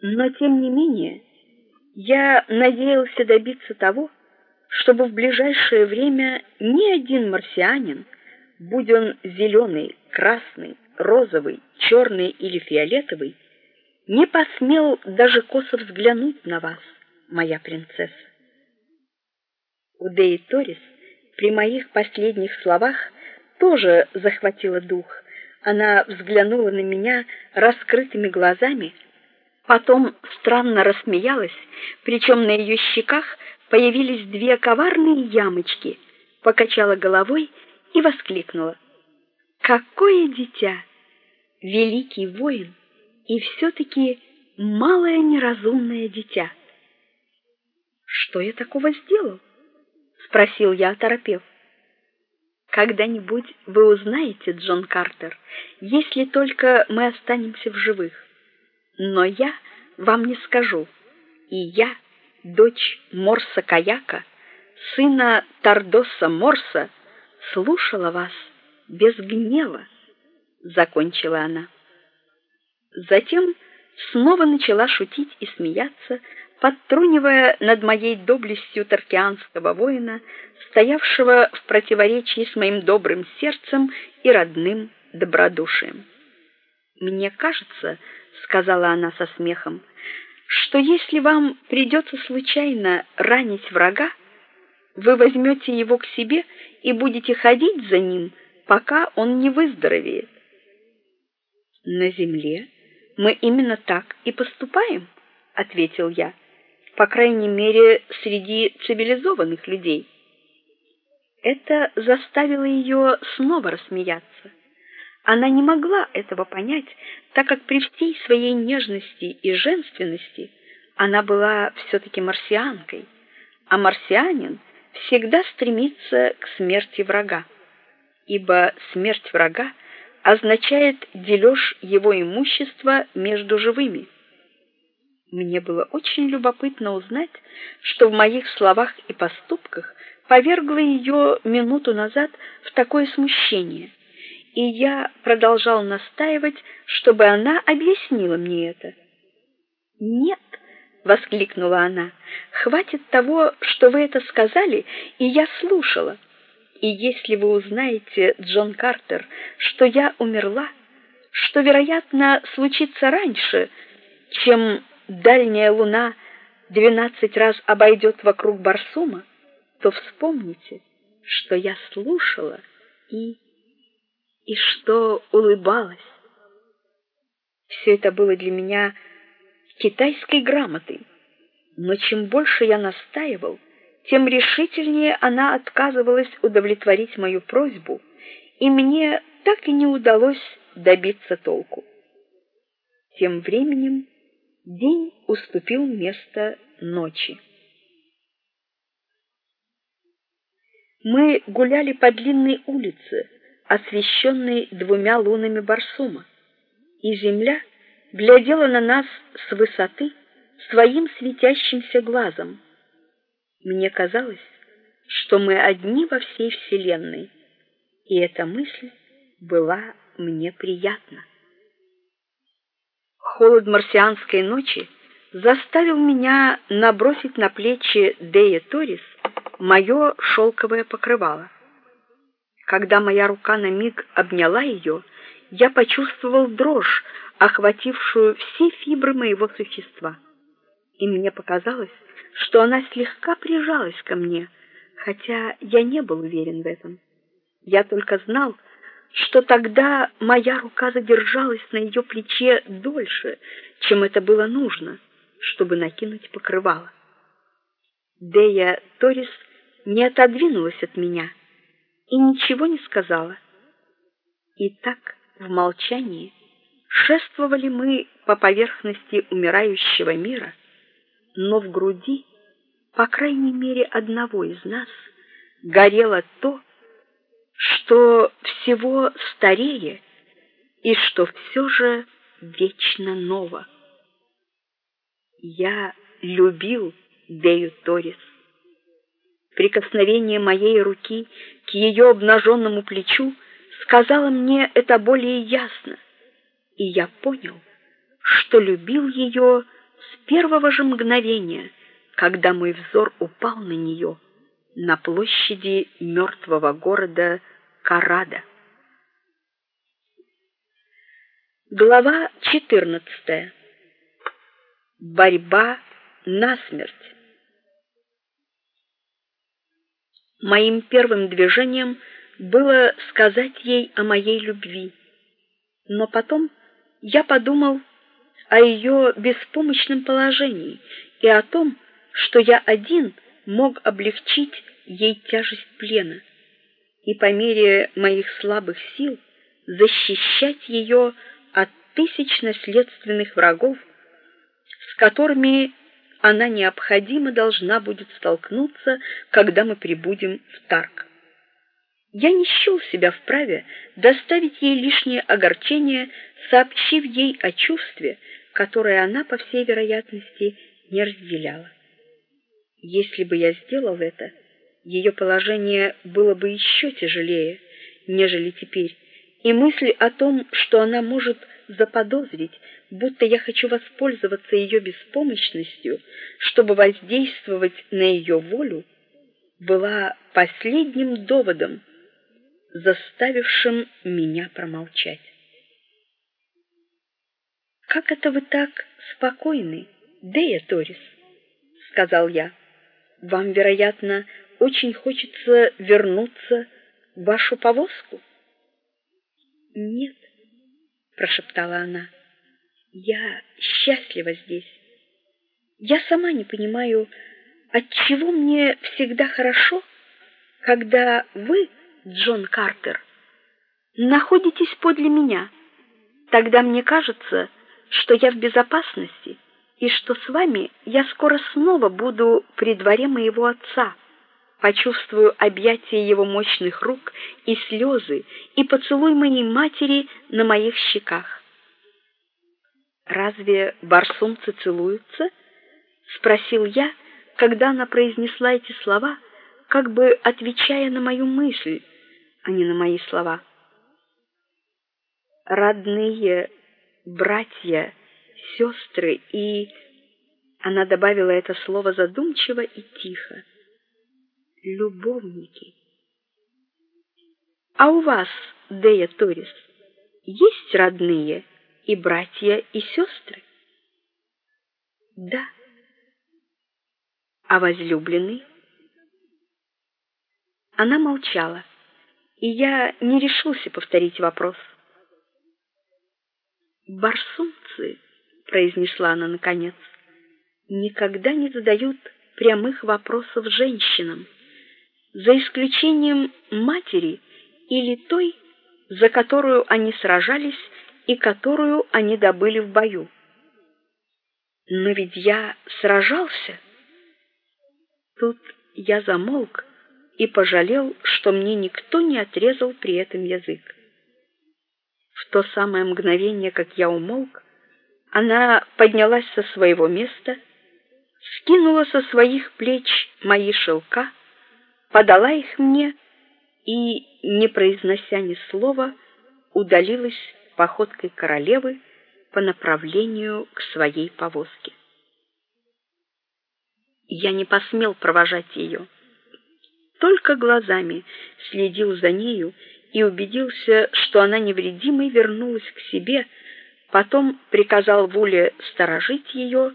Но тем не менее, я надеялся добиться того, чтобы в ближайшее время ни один марсианин будь он зеленый, красный, розовый, черный или фиолетовый, не посмел даже косо взглянуть на вас, моя принцесса. У Деи Торис при моих последних словах тоже захватило дух. Она взглянула на меня раскрытыми глазами, потом странно рассмеялась, причем на ее щеках появились две коварные ямочки, покачала головой и воскликнула: "Какое дитя! Великий воин и все таки малое неразумное дитя". Что я такого сделал? спросил я, торопев. Когда-нибудь вы узнаете, Джон Картер, если только мы останемся в живых. Но я вам не скажу. И я, дочь Морса Каяка, сына Тардоса Морса, слушала вас без гнева, закончила она. Затем снова начала шутить и смеяться, подтрунивая над моей доблестью торкианского воина, стоявшего в противоречии с моим добрым сердцем и родным добродушием. Мне кажется, сказала она со смехом, что если вам придется случайно ранить врага, вы возьмете его к себе и будете ходить за ним, пока он не выздоровеет. На земле мы именно так и поступаем, ответил я. По крайней мере, среди цивилизованных людей. Это заставило ее снова рассмеяться. Она не могла этого понять, так как при всей своей нежности и женственности она была все таки марсианкой, а марсианин всегда стремится к смерти врага. Ибо смерть врага означает дележ его имущества между живыми. Мне было очень любопытно узнать, что в моих словах и поступках повергло ее минуту назад в такое смущение и я продолжал настаивать, чтобы она объяснила мне это. "Нет", воскликнула она. "Хватит того, что вы это сказали, и я слушала. И если вы узнаете, Джон Картер, что я умерла, что, вероятно, случится раньше, чем дальняя луна двенадцать раз обойдет вокруг Барсума, то вспомните, что я слушала и и что улыбалась. Все это было для меня китайской грамотой. Но чем больше я настаивал, тем решительнее она отказывалась удовлетворить мою просьбу, и мне так и не удалось добиться толку. Тем временем день уступил место ночи. Мы гуляли по длинной улице, освещенный двумя лунами Барсума, и земля глядела на нас с высоты своим светящимся глазом. Мне казалось, что мы одни во всей вселенной, и эта мысль была мне приятна. Холод марсианской ночи заставил меня набросить на плечи Дея Торис мое шелковое покрывало. Когда моя рука на миг обняла ее, я почувствовал дрожь, охватившую все фибры моего существа. И мне показалось, что она слегка прижалась ко мне, хотя я не был уверен в этом. Я только знал, что тогда моя рука задержалась на ее плече дольше, чем это было нужно, чтобы накинуть покрывало. Дея Торис не отодвинулась от меня и ничего не сказала. И так в молчании шествовали мы по поверхности умирающего мира, но в груди, по крайней мере, одного из нас горело то, что всего старее и что все же вечно ново. Я любил Дею Торис прикосновение моей руки к ее обнаженному плечу сказало мне это более ясно, и я понял, что любил ее с первого же мгновения, когда мой взор упал на нее на площади мертвого города Карада. Глава 14. борьба насмерть. Моим первым движением было сказать ей о моей любви. Но потом я подумал о ее беспомощном положении и о том, что я один мог облегчить ей тяжесть плена, и по мере моих слабых сил защищать ее от тысяч наследственных врагов, с которыми она необходимо должна будет столкнуться, когда мы прибудем в Тарк. Я не счел себя вправе доставить ей лишнее огорчение, сообщив ей о чувстве, которое она, по всей вероятности, не разделяла. Если бы я сделал это, ее положение было бы еще тяжелее, нежели теперь, и мысль о том, что она может заподозрить, будто я хочу воспользоваться ее беспомощностью, чтобы воздействовать на ее волю, была последним доводом, заставившим меня промолчать. Как это вы так спокойны, Дея Торис, сказал я. Вам, вероятно, очень хочется вернуться в вашу повозку? Нет, прошептала она. Я счастлива здесь. Я сама не понимаю, от чего мне всегда хорошо, когда вы, Джон Картер, находитесь подле меня. Тогда мне кажется, что я в безопасности и что с вами я скоро снова буду при дворе моего отца. Почувствую объятия его мощных рук и слезы, и поцелуй моей матери на моих щеках. Разве барсумцы целуются? спросил я, когда она произнесла эти слова, как бы отвечая на мою мысль, а не на мои слова. Родные, братья, сестры и она добавила это слово задумчиво и тихо. Любовники. А у вас, Дея Торис, есть родные? И братья и сестры? Да. А возлюбленный? Она молчала, и я не решился повторить вопрос. Барсумцы, произнесла она наконец, никогда не задают прямых вопросов женщинам, за исключением матери или той, за которую они сражались и которую они добыли в бою. Но ведь я сражался. Тут я замолк и пожалел, что мне никто не отрезал при этом язык. В то самое мгновение, как я умолк, она поднялась со своего места, скинула со своих плеч мои шелка, подала их мне и, не произнося ни слова, удалилась походкой королевы по направлению к своей повозке. Я не посмел провожать ее. Только глазами следил за нею и убедился, что она невредимой вернулась к себе, потом приказал Вуле сторожить ее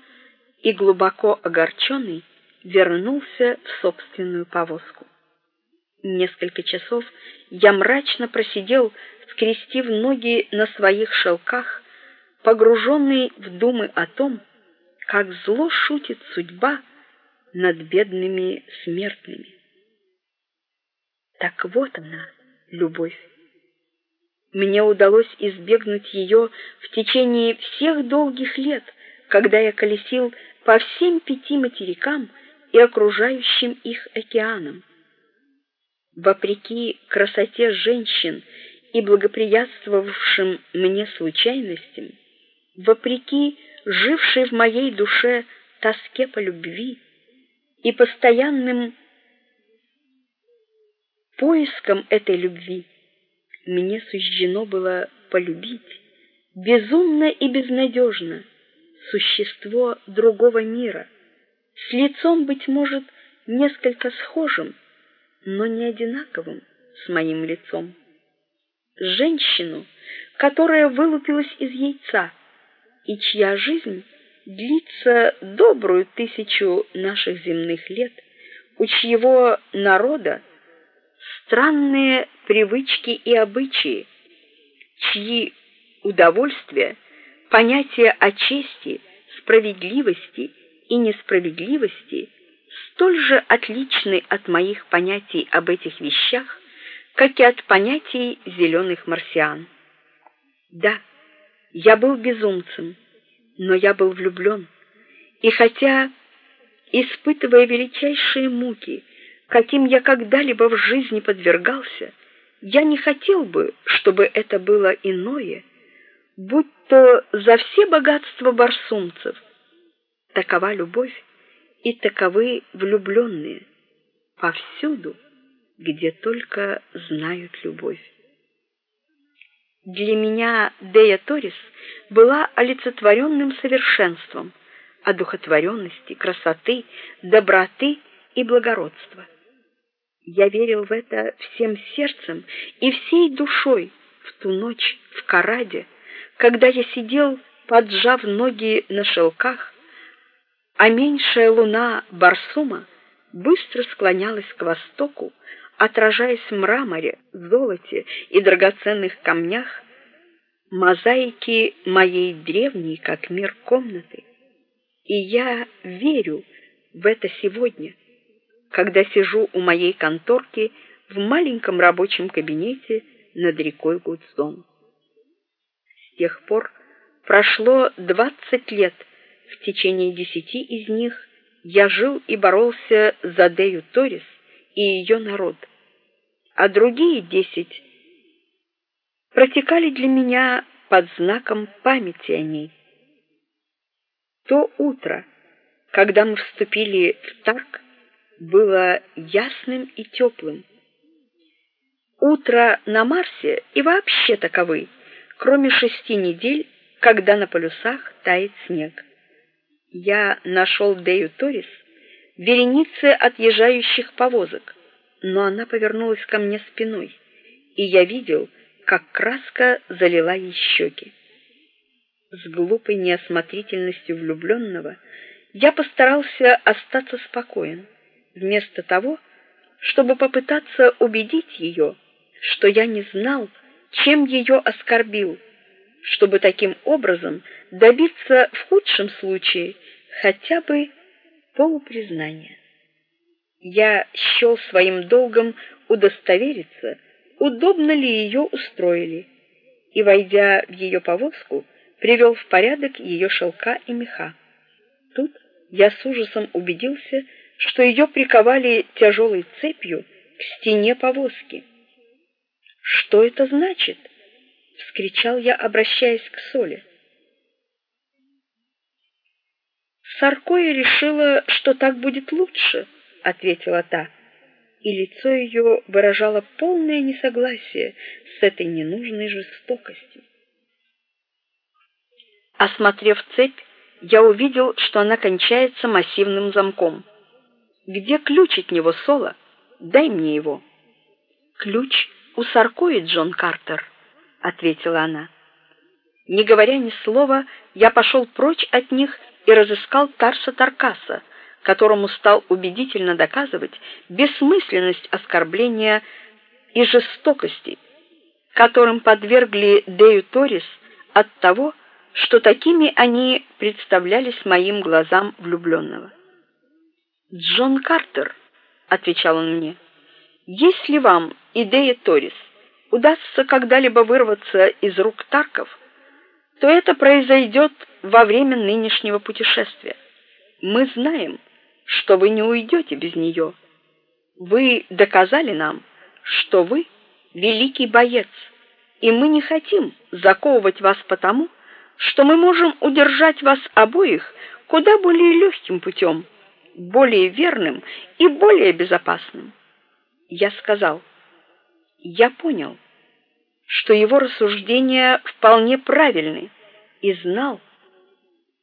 и глубоко огорченный вернулся в собственную повозку. Несколько часов я мрачно просидел скрестив ноги на своих шелках, погруженный в думы о том, как зло шутит судьба над бедными смертными. Так вот она, любовь. Мне удалось избегнуть ее в течение всех долгих лет, когда я колесил по всем пяти материкам и окружающим их океанам. Вопреки красоте женщин и благоприятствовавшим мне случайностям, вопреки жившей в моей душе тоске по любви и постоянным поиском этой любви, мне суждено было полюбить безумно и безнадежно существо другого мира, с лицом быть может несколько схожим, но не одинаковым с моим лицом женщину, которая вылупилась из яйца и чья жизнь длится добрую тысячу наших земных лет, у чьего народа странные привычки и обычаи, чьи удовольствия, понятия о чести, справедливости и несправедливости столь же отличны от моих понятий об этих вещах, как и от понятий зеленых марсиан. Да, я был безумцем, но я был влюблен, и хотя, испытывая величайшие муки, каким я когда-либо в жизни подвергался, я не хотел бы, чтобы это было иное, будь то за все богатства барсумцев. Такова любовь, и таковы влюбленные повсюду, где только знают любовь. Для меня Дея Торис была олицетворенным совершенством, одухотворенности, красоты, доброты и благородства. Я верил в это всем сердцем и всей душой в ту ночь в Караде, когда я сидел, поджав ноги на шелках, а меньшая луна Барсума быстро склонялась к востоку, отражаясь в мраморе, золоте и драгоценных камнях, мозаики моей древней, как мир комнаты. И я верю в это сегодня когда сижу у моей конторки в маленьком рабочем кабинете над рекой Гудзон. С тех пор прошло двадцать лет. В течение десяти из них я жил и боролся за Дею Торис и ее народ. А другие десять протекали для меня под знаком памяти о ней. То утро, когда мы вступили в Тарк, было ясным и теплым. Утро на Марсе и вообще таковы, кроме шести недель, когда на полюсах тает снег. Я нашел Дею Торис в веренице отъезжающих повозок, но она повернулась ко мне спиной, и я видел, как краска залила ей щеки. С глупой неосмотрительностью влюбленного я постарался остаться спокоен вместо того, чтобы попытаться убедить ее, что я не знал, чем ее оскорбил, чтобы таким образом добиться в худшем случае хотя бы полупризнания. Я счел своим долгом удостовериться, удобно ли ее устроили, и, войдя в ее повозку, привел в порядок ее шелка и меха. Тут я с ужасом убедился, что ее приковали тяжелой цепью к стене повозки. Что это значит? вскричал я, обращаясь к Соле. Саркоя решила, что так будет лучше, ответила та, и лицо ее выражало полное несогласие с этой ненужной жестокостью. Осмотрев цепь, я увидел, что она кончается массивным замком. Где ключ от него, Соло? Дай мне его. Ключ у Саркои, Джон Картер, ответила она. Не говоря ни слова, я пошел прочь от них и разыскал Тарса Таркаса, которому стал убедительно доказывать бессмысленность оскорбления и жестокости, которым подвергли Дею Торис от того, что такими они представлялись моим глазам влюбленного. Джон Картер, отвечал он мне. Если вам, идея Торис, удастся когда-либо вырваться из рук Тарков, то это произойдет во время нынешнего путешествия. Мы знаем, что вы не уйдете без нее. Вы доказали нам, что вы великий боец, и мы не хотим заковывать вас потому, что мы можем удержать вас обоих куда более легким путем более верным и более безопасным. Я сказал: "Я понял, что его рассуждения вполне правильны, и знал,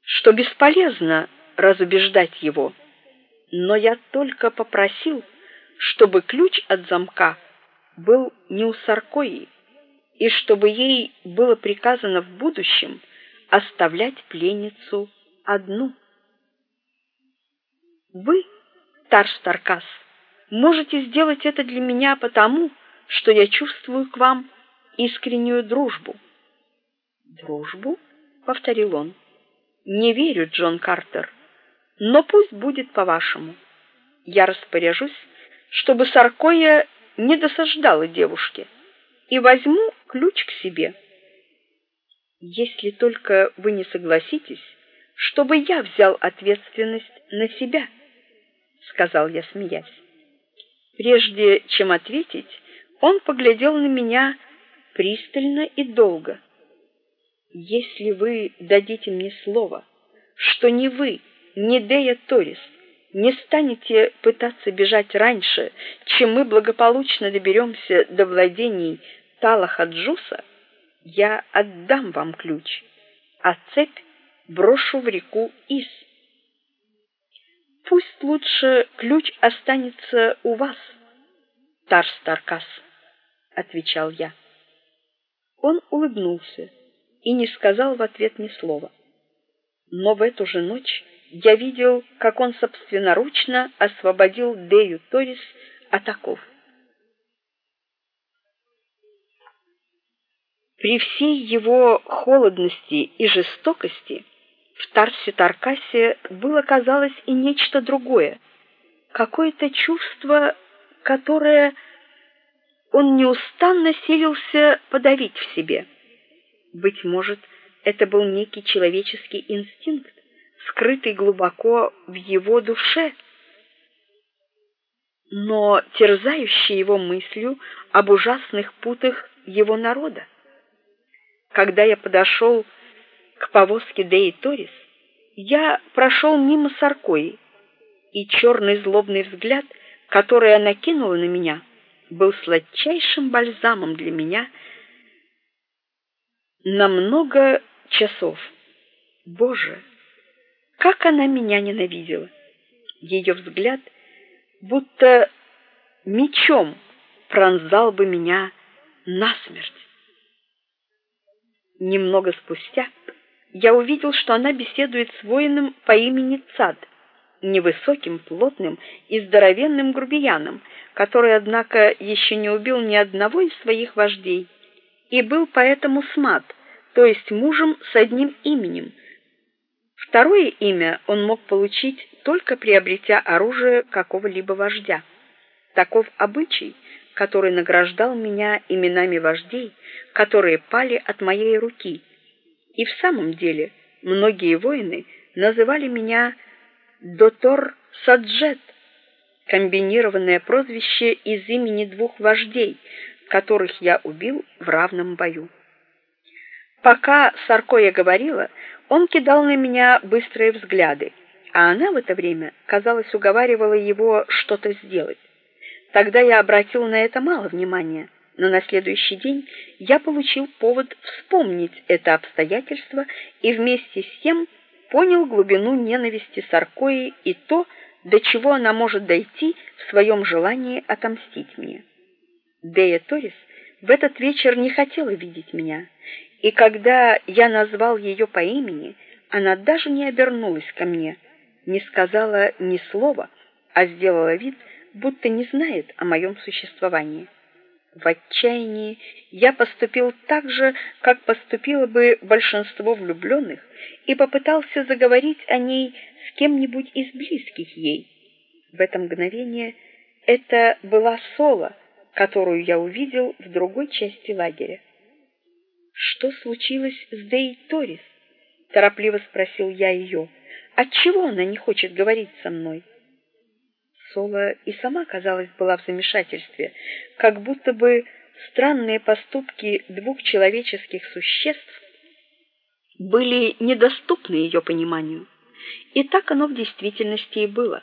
что бесполезно разубеждать его. Но я только попросил, чтобы ключ от замка был не у Саркои, и чтобы ей было приказано в будущем оставлять пленницу одну. Вы, Тарш Таркас, можете сделать это для меня потому, что я чувствую к вам искреннюю дружбу. Дружбу, повторил он. Не верю, Джон Картер, но пусть будет по-вашему. Я распоряжусь, чтобы Саркоя не досаждала девушке, и возьму ключ к себе. Если только вы не согласитесь, чтобы я взял ответственность на себя, сказал я, смеясь. Прежде чем ответить, он поглядел на меня пристально и долго. Если вы дадите мне слово, что не вы, не Дея Торис не станете пытаться бежать раньше, чем мы благополучно доберемся до владений Талахаджуса, я отдам вам ключ, а цепь брошу в реку Ис. Пусть лучше ключ останется у вас, Тарстаркас, отвечал я. Он улыбнулся и не сказал в ответ ни слова. Но в эту же ночь я видел, как он собственноручно освободил Дею Торис от оков. При всей его холодности и жестокости в Тарсе Таркасе было, казалось, и нечто другое, какое-то чувство, которое он неустанно силился подавить в себе. Быть может, это был некий человеческий инстинкт, скрытый глубоко в его душе, но терзающий его мыслью об ужасных путах его народа. Когда я подошел к повозке Деи Торис, я прошел мимо Саркои, и черный злобный взгляд, который она кинула на меня, был сладчайшим бальзамом для меня на много часов. Боже, как она меня ненавидела! Ее взгляд будто мечом пронзал бы меня насмерть. Немного спустя я увидел, что она беседует с воином по имени Цад, невысоким, плотным и здоровенным грубияном, который, однако, еще не убил ни одного из своих вождей и был поэтому смат, то есть мужем с одним именем, Второе имя он мог получить только приобретя оружие какого-либо вождя. Таков обычай, который награждал меня именами вождей, которые пали от моей руки. И в самом деле, многие воины называли меня Дотор Саджет, комбинированное прозвище из имени двух вождей, которых я убил в равном бою. Пока Саркоя говорила, он кидал на меня быстрые взгляды, а она в это время, казалось, уговаривала его что-то сделать. Тогда я обратил на это мало внимания, но на следующий день я получил повод вспомнить это обстоятельство и вместе с тем понял глубину ненависти Саркои и то, до чего она может дойти в своем желании отомстить мне. Дея Торис в этот вечер не хотела видеть меня, и когда я назвал ее по имени, она даже не обернулась ко мне, не сказала ни слова, а сделала вид, будто не знает о моем существовании. В отчаянии я поступил так же, как поступило бы большинство влюбленных, и попытался заговорить о ней с кем-нибудь из близких ей. В это мгновение это была Сола, которую я увидел в другой части лагеря. Что случилось с Дей Торис? торопливо спросил я ее. Отчего она не хочет говорить со мной? Сола и сама, казалось, была в замешательстве, как будто бы странные поступки двух человеческих существ были недоступны ее пониманию. И так оно в действительности и было.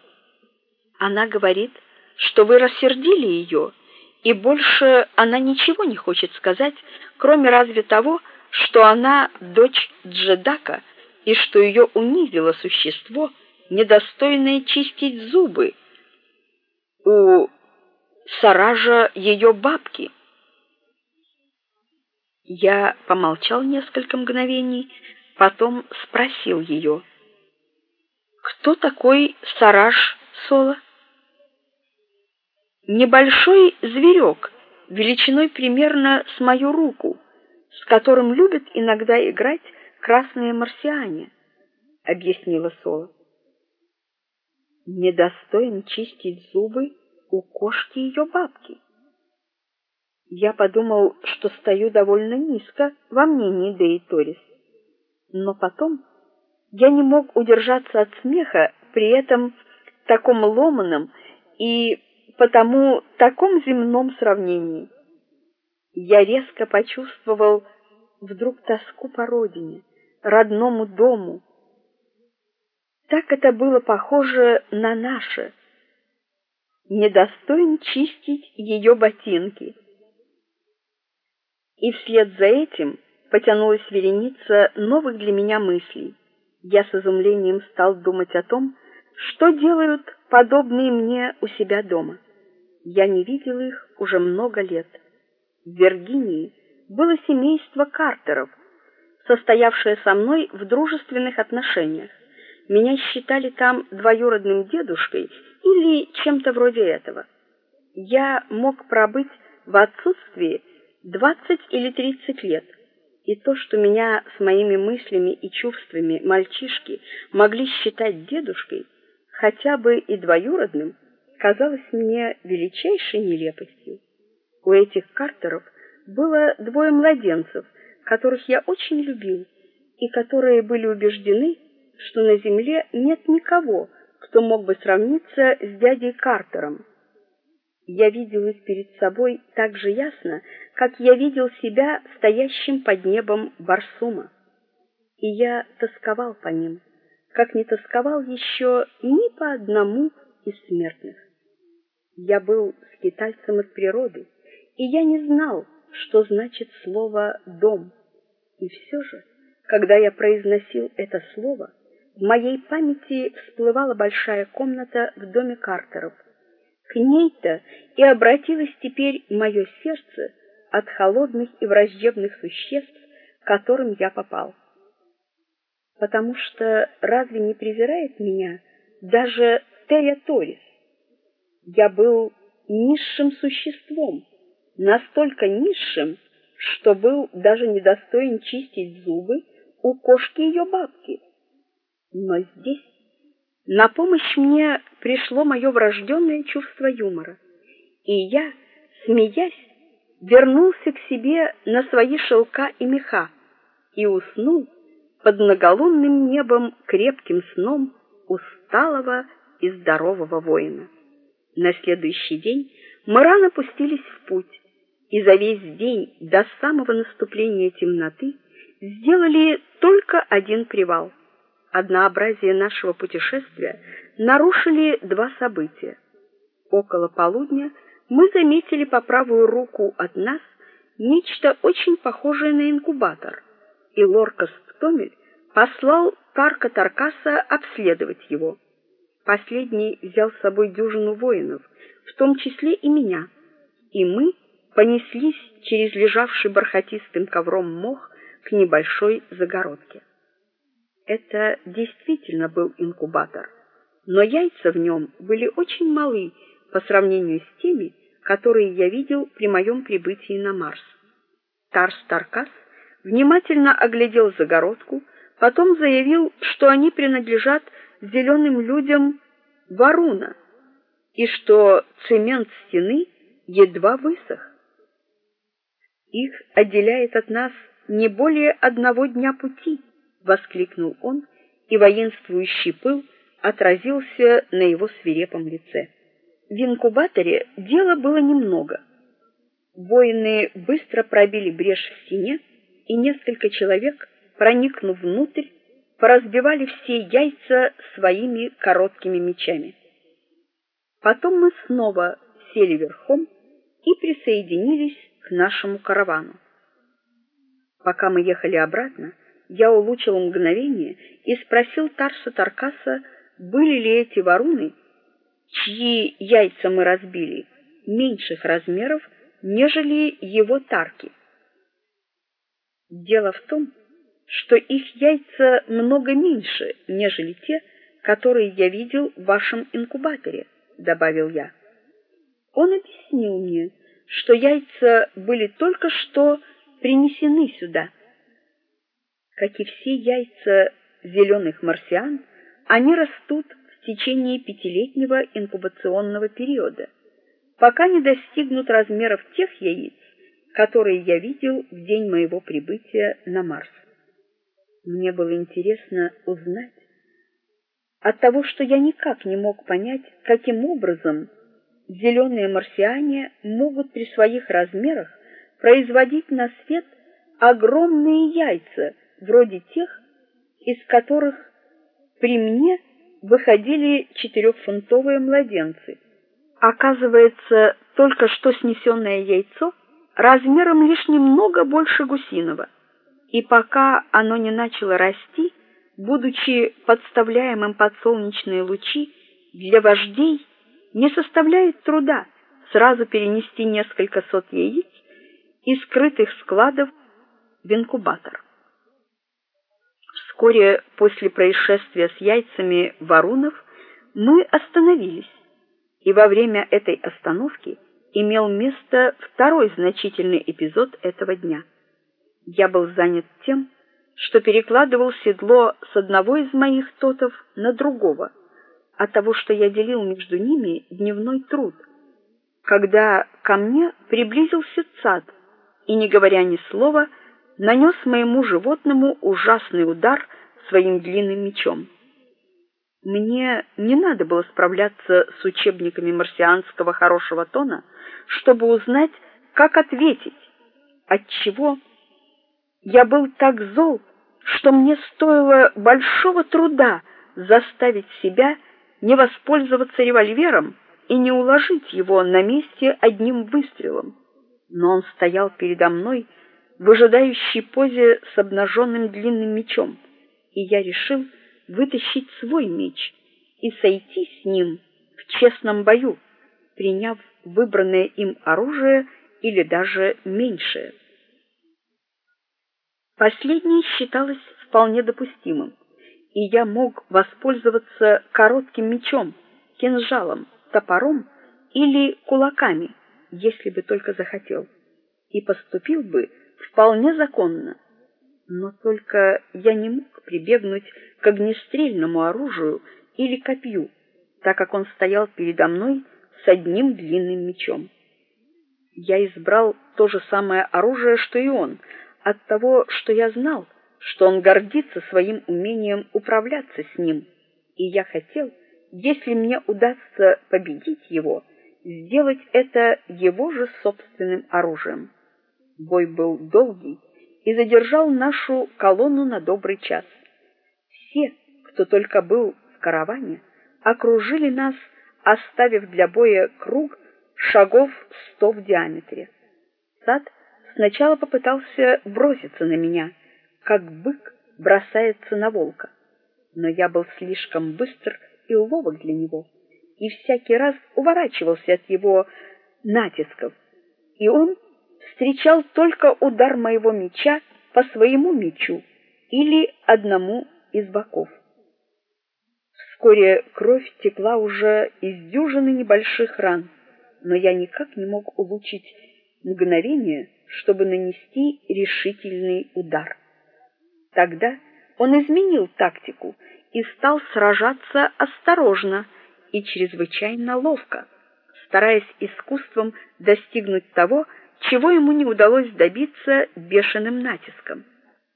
Она говорит, что вы рассердили ее и больше она ничего не хочет сказать, кроме разве того, что она дочь Джедака и что ее унизило существо, недостойное чистить зубы у Саража ее бабки. Я помолчал несколько мгновений, потом спросил ее, Что такой сараж соло? Небольшой зверек, величиной примерно с мою руку, с которым любят иногда играть красные марсиане, объяснила Соло. Недостоин чистить зубы у кошки ее бабки. Я подумал, что стою довольно низко во мнении Деи Торис. Но потом я не мог удержаться от смеха при этом таком ломаном и потому таком земном сравнении. Я резко почувствовал вдруг тоску по родине, родному дому. Так это было похоже на наше. Недостоин чистить ее ботинки. И вслед за этим потянулась вереница новых для меня мыслей. Я с изумлением стал думать о том, что делают подобные мне у себя дома. Я не видел их уже много лет. В Виргинии было семейство Картеров, состоявшее со мной в дружественных отношениях. Меня считали там двоюродным дедушкой или чем-то вроде этого. Я мог пробыть в отсутствии 20 или 30 лет. И то, что меня с моими мыслями и чувствами мальчишки могли считать дедушкой, хотя бы и двоюродным, казалось мне величайшей нелепостью. У этих Картеров было двое младенцев, которых я очень любил, и которые были убеждены, что на земле нет никого, кто мог бы сравниться с дядей Картером. Я видел их перед собой так же ясно, как я видел себя стоящим под небом Барсума. И я тосковал по ним, как не тосковал еще ни по одному из смертных. Я был скитальцем от природы, и я не знал, что значит слово дом. И все же, когда я произносил это слово, в моей памяти всплывала большая комната в доме Картеров к ней-то и обратилось теперь мое сердце от холодных и враждебных существ, к которым я попал. Потому что разве не презирает меня даже Тея Торис? Я был низшим существом, настолько низшим, что был даже недостоин чистить зубы у кошки ее бабки. Но здесь на помощь мне пришло мое врожденное чувство юмора, и я, смеясь, вернулся к себе на свои шелка и меха и уснул под многолунным небом крепким сном усталого и здорового воина. На следующий день мы рано пустились в путь, и за весь день до самого наступления темноты сделали только один привал однообразие нашего путешествия нарушили два события. Около полудня мы заметили по правую руку от нас нечто очень похожее на инкубатор, и Лоркас Томель послал Тарка Таркаса обследовать его. Последний взял с собой дюжину воинов, в том числе и меня, и мы понеслись через лежавший бархатистым ковром мох к небольшой загородке. Это действительно был инкубатор, но яйца в нем были очень малы по сравнению с теми, которые я видел при моем прибытии на Марс. Тарс Таркас внимательно оглядел загородку, потом заявил, что они принадлежат зеленым людям Варуна и что цемент стены едва высох. Их отделяет от нас не более одного дня пути воскликнул он, и воинствующий пыл отразился на его свирепом лице. В инкубаторе дела было немного. Воины быстро пробили брешь в стене, и несколько человек, проникнув внутрь, поразбивали все яйца своими короткими мечами. Потом мы снова сели верхом и присоединились к нашему каравану. Пока мы ехали обратно, я улучил мгновение и спросил Тарса Таркаса, были ли эти варуны, чьи яйца мы разбили, меньших размеров, нежели его тарки. Дело в том, что их яйца много меньше, нежели те, которые я видел в вашем инкубаторе, добавил я. Он объяснил мне, что яйца были только что принесены сюда. Как и все яйца зеленых марсиан, они растут в течение пятилетнего инкубационного периода, пока не достигнут размеров тех яиц, которые я видел в день моего прибытия на Марс. Мне было интересно узнать от того, что я никак не мог понять, каким образом зеленые марсиане могут при своих размерах производить на свет огромные яйца, вроде тех, из которых при мне выходили четырехфунтовые младенцы. Оказывается, только что снесенное яйцо размером лишь немного больше гусиного, и пока оно не начало расти, будучи подставляемым под солнечные лучи, для вождей не составляет труда сразу перенести несколько сот яиц из скрытых складов в инкубатор. Вскоре после происшествия с яйцами варунов мы остановились, и во время этой остановки имел место второй значительный эпизод этого дня. Я был занят тем, что перекладывал седло с одного из моих тотов на другого, от того, что я делил между ними дневной труд. Когда ко мне приблизился цад и, не говоря ни слова, нанес моему животному ужасный удар своим длинным мечом. Мне не надо было справляться с учебниками марсианского хорошего тона, чтобы узнать, как ответить, отчего я был так зол, что мне стоило большого труда заставить себя не воспользоваться револьвером и не уложить его на месте одним выстрелом. Но он стоял передо мной в выжидающей позе с обнаженным длинным мечом, и я решил вытащить свой меч и сойти с ним в честном бою, приняв выбранное им оружие или даже меньшее. Последнее считалось вполне допустимым, и я мог воспользоваться коротким мечом, кинжалом, топором или кулаками, если бы только захотел, и поступил бы вполне законно. Но только я не мог прибегнуть к огнестрельному оружию или копью, так как он стоял передо мной с одним длинным мечом. Я избрал то же самое оружие, что и он, от того, что я знал, что он гордится своим умением управляться с ним, и я хотел, если мне удастся победить его, сделать это его же собственным оружием. Бой был долгий и задержал нашу колонну на добрый час. Все, кто только был в караване, окружили нас, оставив для боя круг шагов сто в диаметре. Сад сначала попытался броситься на меня, как бык бросается на волка, но я был слишком быстр и ловок для него, и всякий раз уворачивался от его натисков. И он встречал только удар моего меча по своему мечу или одному из боков. Вскоре кровь текла уже из дюжины небольших ран, но я никак не мог улучшить мгновение, чтобы нанести решительный удар. Тогда он изменил тактику и стал сражаться осторожно и чрезвычайно ловко, стараясь искусством достигнуть того, чего ему не удалось добиться бешеным натиском.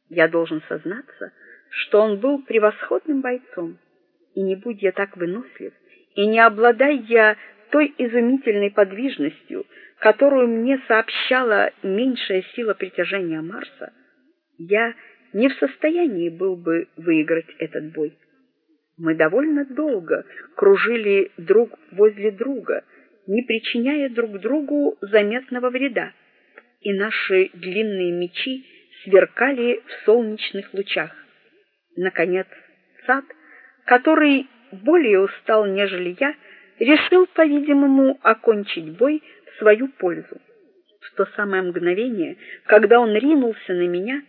Я должен сознаться, что он был превосходным бойцом, и не будь я так вынослив, и не обладая той изумительной подвижностью, которую мне сообщала меньшая сила притяжения Марса, я не в состоянии был бы выиграть этот бой. Мы довольно долго кружили друг возле друга, не причиняя друг другу заметного вреда, и наши длинные мечи сверкали в солнечных лучах. Наконец, сад, который более устал, нежели я, решил, по-видимому, окончить бой в свою пользу. В то самое мгновение, когда он ринулся на меня,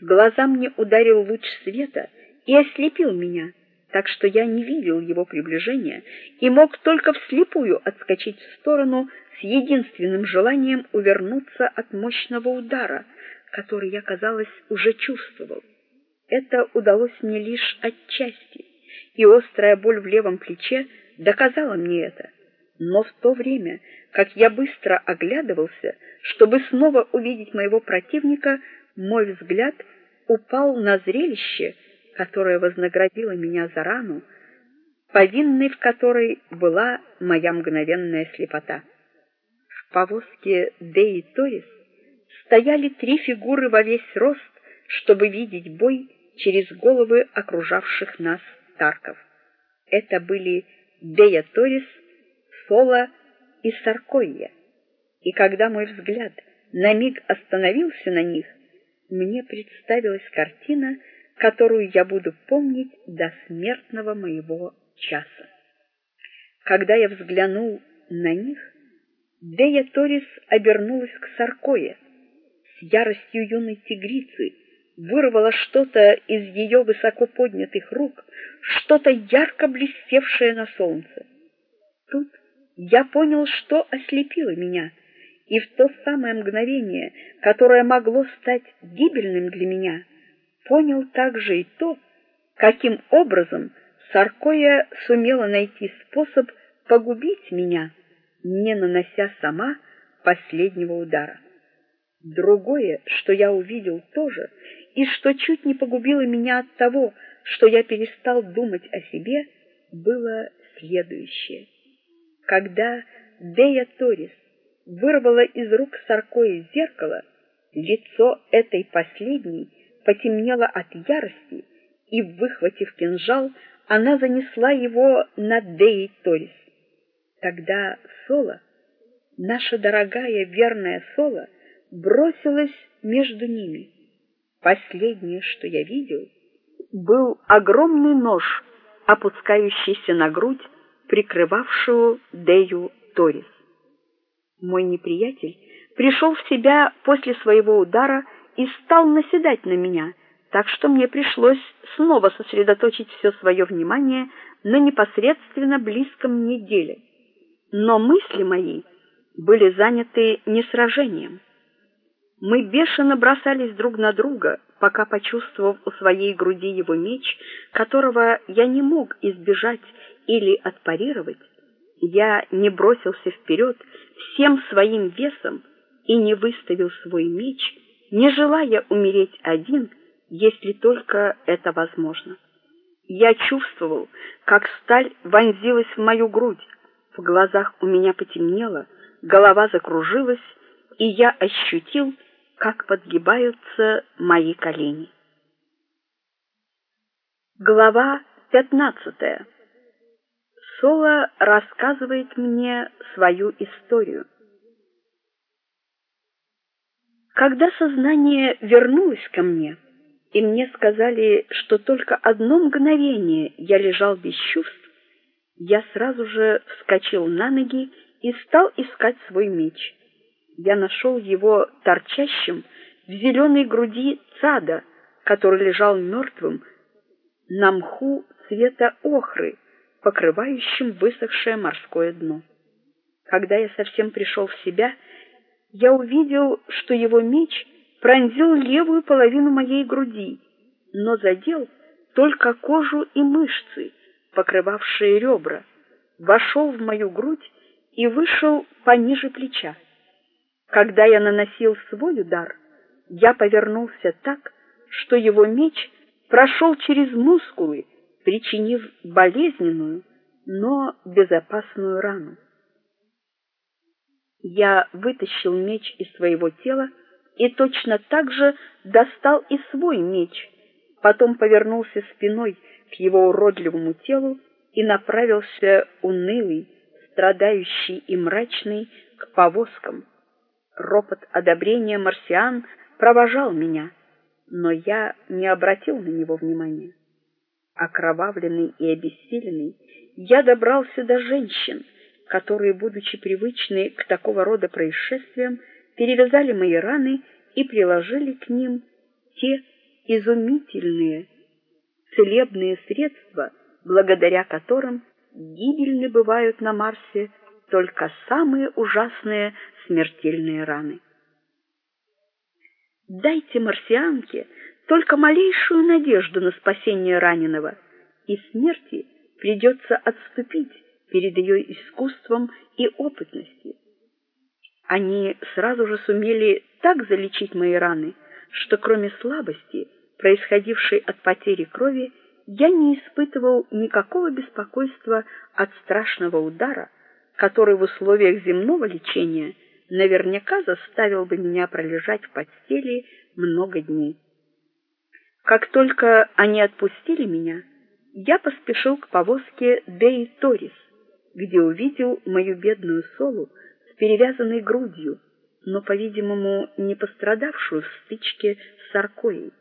в глаза мне ударил луч света и ослепил меня, так что я не видел его приближения и мог только вслепую отскочить в сторону с единственным желанием увернуться от мощного удара, который я, казалось, уже чувствовал. Это удалось мне лишь отчасти, и острая боль в левом плече доказала мне это. Но в то время, как я быстро оглядывался, чтобы снова увидеть моего противника, мой взгляд упал на зрелище, которое вознаградило меня за рану, повинной в которой была моя мгновенная слепота. В повозке Деи Торис стояли три фигуры во весь рост, чтобы видеть бой через головы окружавших нас тарков. Это были Дея Торис, Сола и Саркойя. И когда мой взгляд на миг остановился на них, мне представилась картина, которую я буду помнить до смертного моего часа. Когда я взглянул на них, Дея Торис обернулась к Саркое с яростью юной тигрицы, вырвала что-то из ее высоко поднятых рук, что-то ярко блестевшее на солнце. Тут я понял, что ослепило меня, и в то самое мгновение, которое могло стать гибельным для меня, понял также и то, каким образом Саркоя сумела найти способ погубить меня, не нанося сама последнего удара. Другое, что я увидел тоже, и что чуть не погубило меня от того, что я перестал думать о себе, было следующее. Когда Дея Торис вырвала из рук Саркои зеркало, лицо этой последней потемнело от ярости, и, выхватив кинжал, она занесла его над Деей Торис. Тогда Сола, наша дорогая верная Сола, бросилась между ними. Последнее, что я видел, был огромный нож, опускающийся на грудь, прикрывавшую Дею Торис. Мой неприятель пришел в себя после своего удара и стал наседать на меня, так что мне пришлось снова сосредоточить все свое внимание на непосредственно близком мне деле. Но мысли мои были заняты не сражением. Мы бешено бросались друг на друга, пока почувствовав у своей груди его меч, которого я не мог избежать или отпарировать, я не бросился вперед всем своим весом и не выставил свой меч, не желая умереть один, если только это возможно. Я чувствовал, как сталь вонзилась в мою грудь, в глазах у меня потемнело, голова закружилась, и я ощутил, как подгибаются мои колени. Глава пятнадцатая. Соло рассказывает мне свою историю. Когда сознание вернулось ко мне, и мне сказали, что только одно мгновение я лежал без чувств, я сразу же вскочил на ноги и стал искать свой меч. Я нашел его торчащим в зеленой груди цада, который лежал мертвым на мху цвета охры, покрывающим высохшее морское дно. Когда я совсем пришел в себя, я увидел, что его меч пронзил левую половину моей груди, но задел только кожу и мышцы, покрывавшие ребра, вошел в мою грудь и вышел пониже плеча. Когда я наносил свой удар, я повернулся так, что его меч прошел через мускулы, причинив болезненную, но безопасную рану. Я вытащил меч из своего тела и точно так же достал и свой меч, потом повернулся спиной к его уродливому телу и направился унылый, страдающий и мрачный к повозкам. Ропот одобрения марсиан провожал меня, но я не обратил на него внимания. Окровавленный и обессиленный, я добрался до женщин, которые, будучи привычны к такого рода происшествиям, перевязали мои раны и приложили к ним те изумительные целебные средства, благодаря которым гибельны бывают на Марсе только самые ужасные смертельные раны. Дайте марсианке только малейшую надежду на спасение раненого, и смерти придется отступить перед ее искусством и опытностью. Они сразу же сумели так залечить мои раны, что кроме слабости, происходившей от потери крови, я не испытывал никакого беспокойства от страшного удара, который в условиях земного лечения наверняка заставил бы меня пролежать в постели много дней. Как только они отпустили меня, я поспешил к повозке Деи Торис, где увидел мою бедную Солу с перевязанной грудью, но, по-видимому, не пострадавшую в стычке с Саркоей.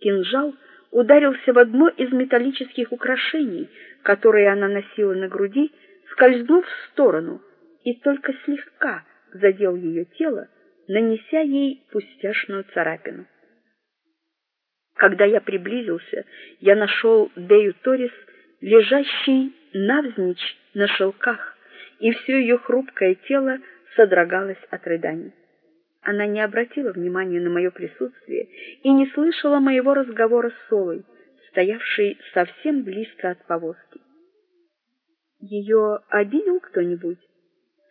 Кинжал ударился в одно из металлических украшений, которые она носила на груди, скользнув в сторону, и только слегка задел ее тело, нанеся ей пустяшную царапину. Когда я приблизился, я нашел Дею Торис лежащей навзничь на шелках, и все ее хрупкое тело содрогалось от рыданий. Она не обратила внимания на мое присутствие и не слышала моего разговора с Солой, стоявшей совсем близко от повозки. Ее обидел кто-нибудь?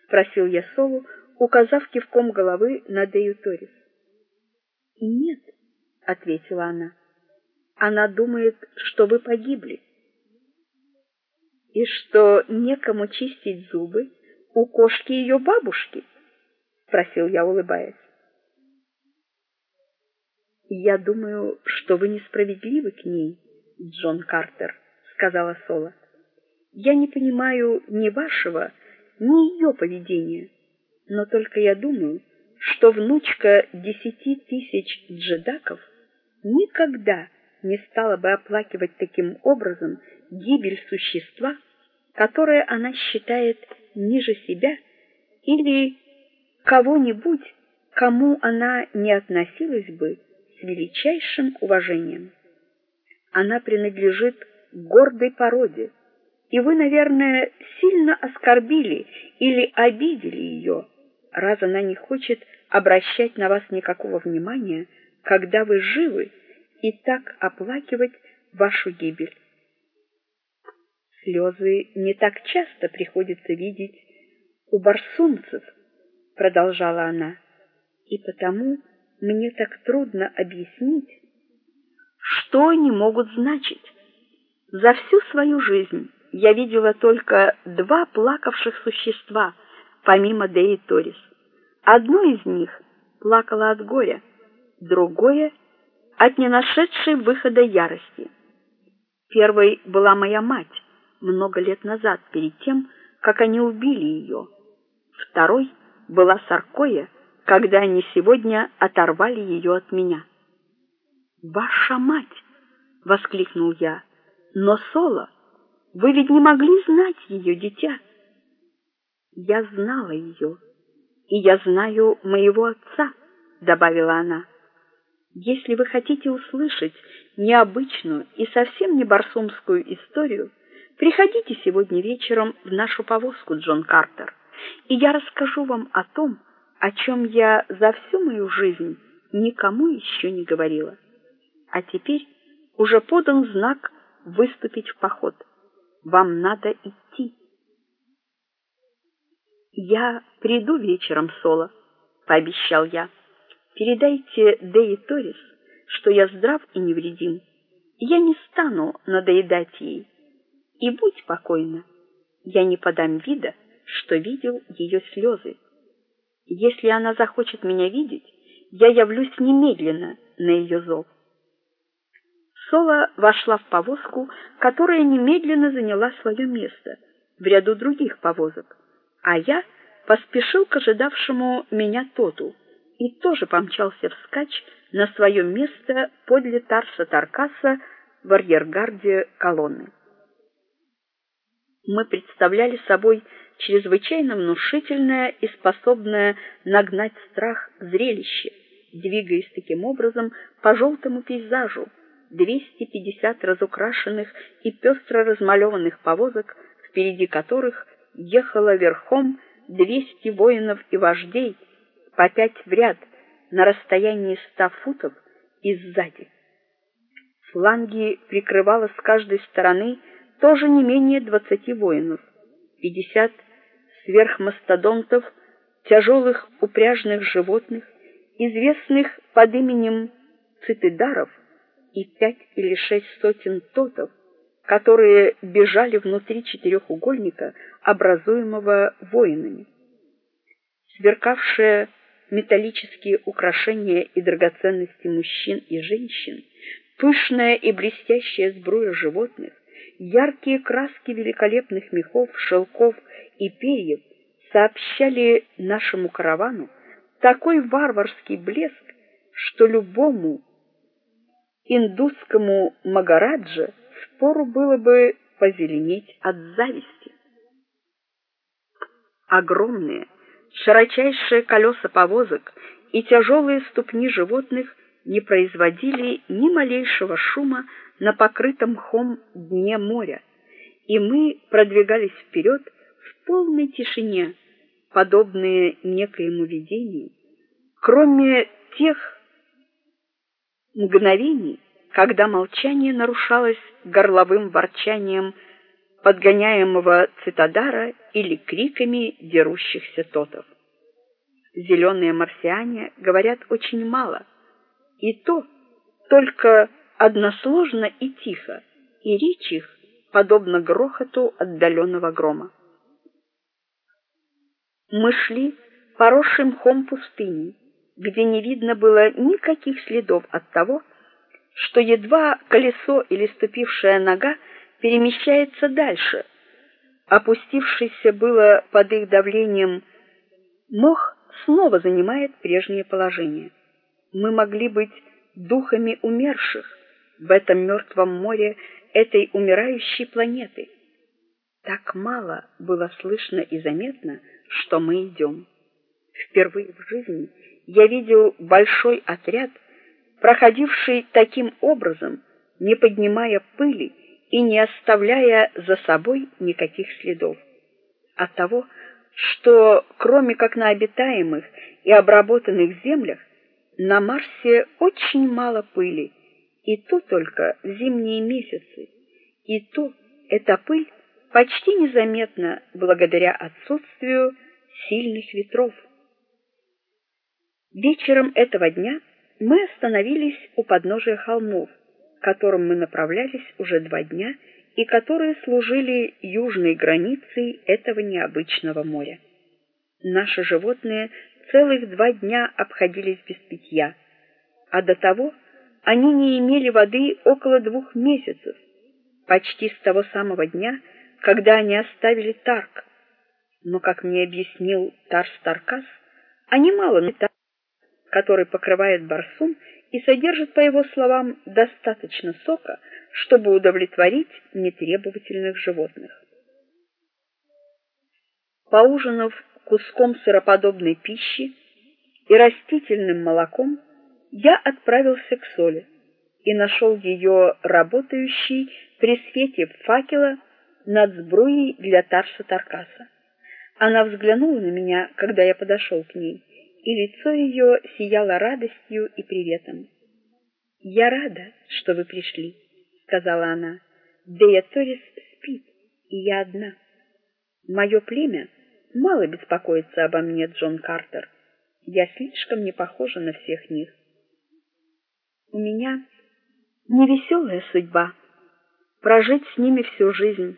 спросил я Солу, указав кивком головы на Дею Торис. Нет, ответила она. Она думает, что вы погибли. И что некому чистить зубы у кошки ее бабушки спросил я, улыбаясь. Я думаю, что вы несправедливы к ней, Джон Картер, сказала Сола. Я не понимаю ни вашего, ни ее поведения, но только я думаю, что внучка десяти тысяч джедаков никогда не стала бы оплакивать таким образом гибель существа, которое она считает ниже себя или кого-нибудь, кому она не относилась бы с величайшим уважением. Она принадлежит гордой породе, и вы, наверное, сильно оскорбили или обидели ее, раз она не хочет обращать на вас никакого внимания, когда вы живы, и так оплакивать вашу гибель. Слезы не так часто приходится видеть у барсумцев, продолжала она. И потому мне так трудно объяснить, что они могут значить. За всю свою жизнь я видела только два плакавших существа, помимо Деи Торис. Одно из них плакало от горя, другое от ненашедшей выхода ярости. Первой была моя мать много лет назад, перед тем, как они убили ее. Второй была Саркоя, когда они сегодня оторвали ее от меня. Ваша мать, воскликнул я. Но Соло, вы ведь не могли знать ее, дитя. Я знала ее, и я знаю моего отца, добавила она. Если вы хотите услышать необычную и совсем не барсумскую историю, приходите сегодня вечером в нашу повозку, Джон Картер и я расскажу вам о том, о чем я за всю мою жизнь никому еще не говорила. А теперь уже подан знак выступить в поход. Вам надо идти. Я приду вечером, Соло, пообещал я. Передайте Деи Торис, что я здрав и невредим. Я не стану надоедать ей. И будь покойна, я не подам вида, что видел ее слезы. Если она захочет меня видеть, я явлюсь немедленно на ее зов. Сола вошла в повозку, которая немедленно заняла свое место в ряду других повозок, а я поспешил к ожидавшему меня Тоту и тоже помчался вскачь на свое место подле Тарса Таркаса в арьергарде колонны. Мы представляли собой чрезвычайно внушительное и способное нагнать страх зрелище, двигаясь таким образом по желтому пейзажу, 250 разукрашенных и пестро размалеванных повозок, впереди которых ехало верхом 200 воинов и вождей, по пять в ряд, на расстоянии 100 футов и сзади. Фланги прикрывало с каждой стороны тоже не менее 20 воинов, 50 сверхмастодонтов, тяжелых упряжных животных, известных под именем цитидаров, и пять или шесть сотен тотов, которые бежали внутри четырехугольника, образуемого воинами. Сверкавшие металлические украшения и драгоценности мужчин и женщин, пышная и блестящая сбруя животных, яркие краски великолепных мехов, шелков и перьев сообщали нашему каравану такой варварский блеск, что любому индусскому магараджа впору было бы позеленеть от зависти. Огромные, широчайшие колеса повозок и тяжелые ступни животных не производили ни малейшего шума на покрытом мхом дне моря, и мы продвигались вперед в полной тишине, подобные некоему видению, кроме тех мгновений, когда молчание нарушалось горловым ворчанием подгоняемого цитадара или криками дерущихся тотов. Зеленые марсиане говорят очень мало, и то только односложно и тихо, и речь их подобна грохоту отдаленного грома. Мы шли поросшим мхом пустыней, где не видно было никаких следов от того, что едва колесо или ступившая нога перемещается дальше. Опустившийся было под их давлением мох снова занимает прежнее положение. Мы могли быть духами умерших в этом мертвом море этой умирающей планеты. Так мало было слышно и заметно, что мы идем. Впервые в жизни я видел большой отряд, проходивший таким образом, не поднимая пыли и не оставляя за собой никаких следов. От того, что кроме как на обитаемых и обработанных землях, на Марсе очень мало пыли, и то только в зимние месяцы. И то эта пыль почти незаметна благодаря отсутствию сильных ветров. Вечером этого дня мы остановились у подножия холмов, к которым мы направлялись уже два дня и которые служили южной границей этого необычного моря. Наши животные целых два дня обходились без питья, а до того они не имели воды около двух месяцев, почти с того самого дня, когда они оставили Тарк. Но, как мне объяснил Тарс Таркас, они мало напитали который покрывает барсум и содержит, по его словам, достаточно сока, чтобы удовлетворить нетребовательных животных. Поужинав куском сыроподобной пищи и растительным молоком, я отправился к Соле и нашел ее работающей при свете факела над сбруей для Тарса Таркаса. Она взглянула на меня, когда я подошел к ней и лицо ее сияло радостью и приветом. "Я рада, что вы пришли", сказала она. "Дея спит, и я одна. Мое племя мало беспокоится обо мне, Джон Картер. Я слишком не похожа на всех них. У меня невеселая судьба прожить с ними всю жизнь.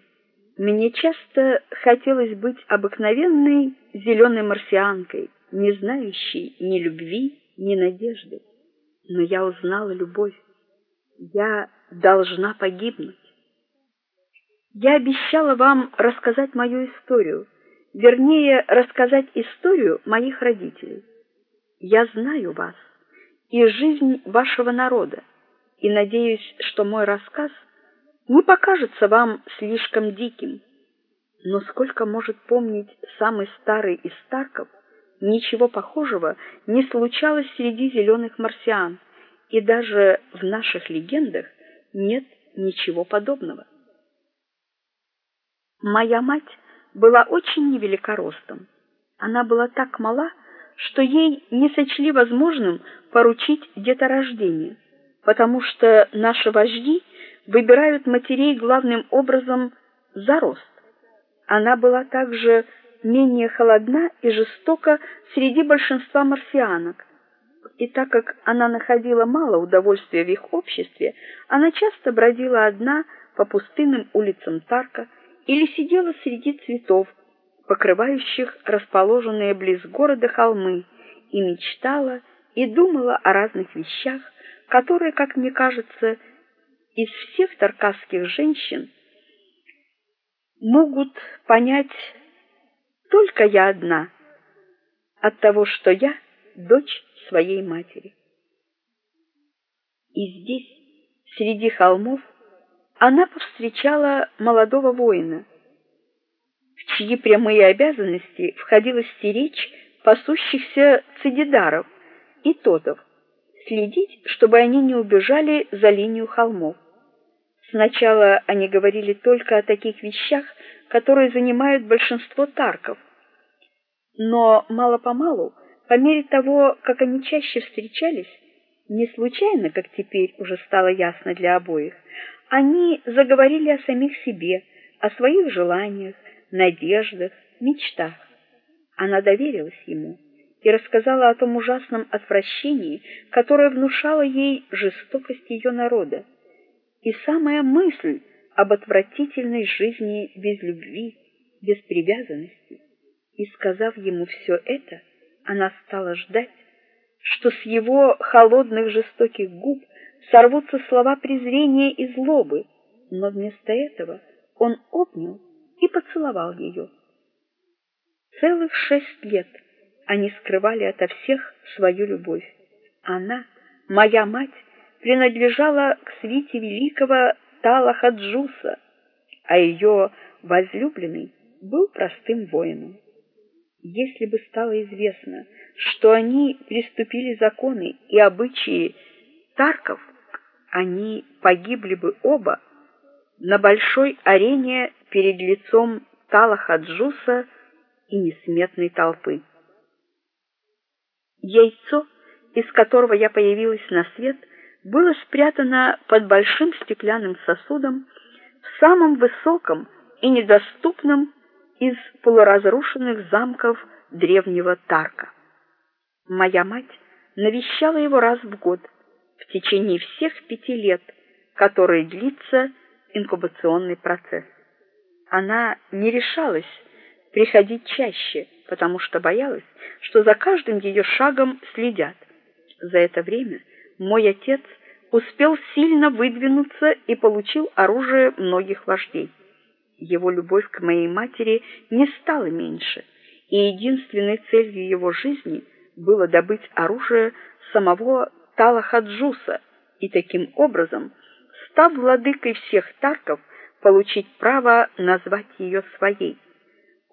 Мне часто хотелось быть обыкновенной зеленой марсианкой, не знающей ни любви, ни надежды. Но я узнала любовь. Я должна погибнуть. Я обещала вам рассказать мою историю, вернее, рассказать историю моих родителей. Я знаю вас и жизнь вашего народа, и надеюсь, что мой рассказ не покажется вам слишком диким. Но сколько может помнить самый старый из Старков, Ничего похожего не случалось среди зеленых марсиан, и даже в наших легендах нет ничего подобного. Моя мать была очень невелика ростом. Она была так мала, что ей не сочли возможным поручить деторождение, потому что наши вожди выбирают матерей главным образом за рост. Она была также менее холодна и жестока среди большинства марсианок. И так как она находила мало удовольствия в их обществе, она часто бродила одна по пустынным улицам Тарка или сидела среди цветов, покрывающих расположенные близ города холмы, и мечтала и думала о разных вещах, которые, как мне кажется, из всех таркасских женщин могут понять только я одна от того, что я дочь своей матери. И здесь, среди холмов, она повстречала молодого воина, в чьи прямые обязанности входило стеречь пасущихся цидидаров и тотов, следить, чтобы они не убежали за линию холмов. Сначала они говорили только о таких вещах, которые занимают большинство тарков. Но мало-помалу, по мере того, как они чаще встречались, не случайно, как теперь уже стало ясно для обоих, они заговорили о самих себе, о своих желаниях, надеждах, мечтах. Она доверилась ему и рассказала о том ужасном отвращении, которое внушало ей жестокость ее народа. И самая мысль об отвратительной жизни без любви, без привязанности. И сказав ему все это, она стала ждать, что с его холодных жестоких губ сорвутся слова презрения и злобы, но вместо этого он обнял и поцеловал ее. Целых шесть лет они скрывали ото всех свою любовь. Она, моя мать, принадлежала к свите великого Талахаджуса, а ее возлюбленный был простым воином. Если бы стало известно, что они приступили законы и обычаи тарков, они погибли бы оба на большой арене перед лицом Талахаджуса и несметной толпы. Яйцо, из которого я появилась на свет, было спрятано под большим стеклянным сосудом в самом высоком и недоступном из полуразрушенных замков древнего Тарка. Моя мать навещала его раз в год в течение всех пяти лет, которые длится инкубационный процесс. Она не решалась приходить чаще, потому что боялась, что за каждым ее шагом следят. За это время мой отец успел сильно выдвинуться и получил оружие многих вождей. Его любовь к моей матери не стала меньше, и единственной целью его жизни было добыть оружие самого Талахаджуса и таким образом, став владыкой всех тарков, получить право назвать ее своей.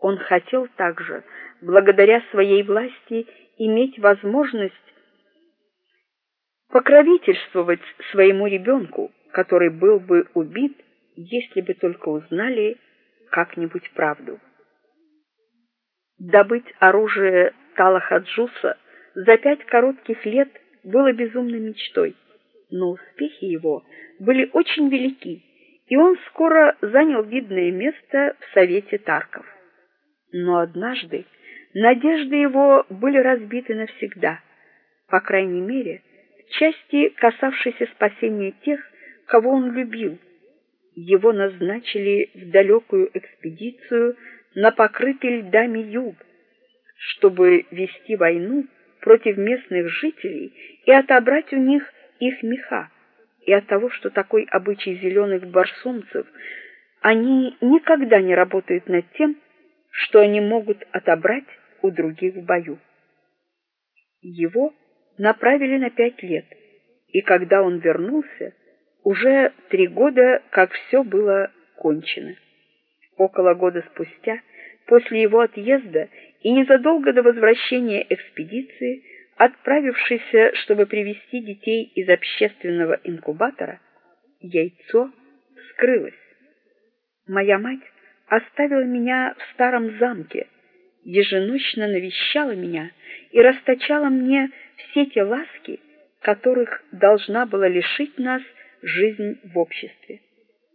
Он хотел также, благодаря своей власти, иметь возможность покровительствовать своему ребенку, который был бы убит, если бы только узнали как-нибудь правду. Добыть оружие Талахаджуса за пять коротких лет было безумной мечтой, но успехи его были очень велики, и он скоро занял видное место в совете Тарков. Но однажды надежды его были разбиты навсегда. По крайней мере, части, касавшейся спасения тех, кого он любил. Его назначили в далекую экспедицию на покрытый льдами юг, чтобы вести войну против местных жителей и отобрать у них их меха. И от того, что такой обычай зеленых барсумцев, они никогда не работают над тем, что они могут отобрать у других в бою. Его направили на пять лет, и когда он вернулся, уже три года, как все было кончено. Около года спустя, после его отъезда и незадолго до возвращения экспедиции, отправившейся, чтобы привести детей из общественного инкубатора, яйцо вскрылось. Моя мать оставила меня в старом замке, еженочно навещала меня и расточала мне все те ласки, которых должна была лишить нас жизнь в обществе.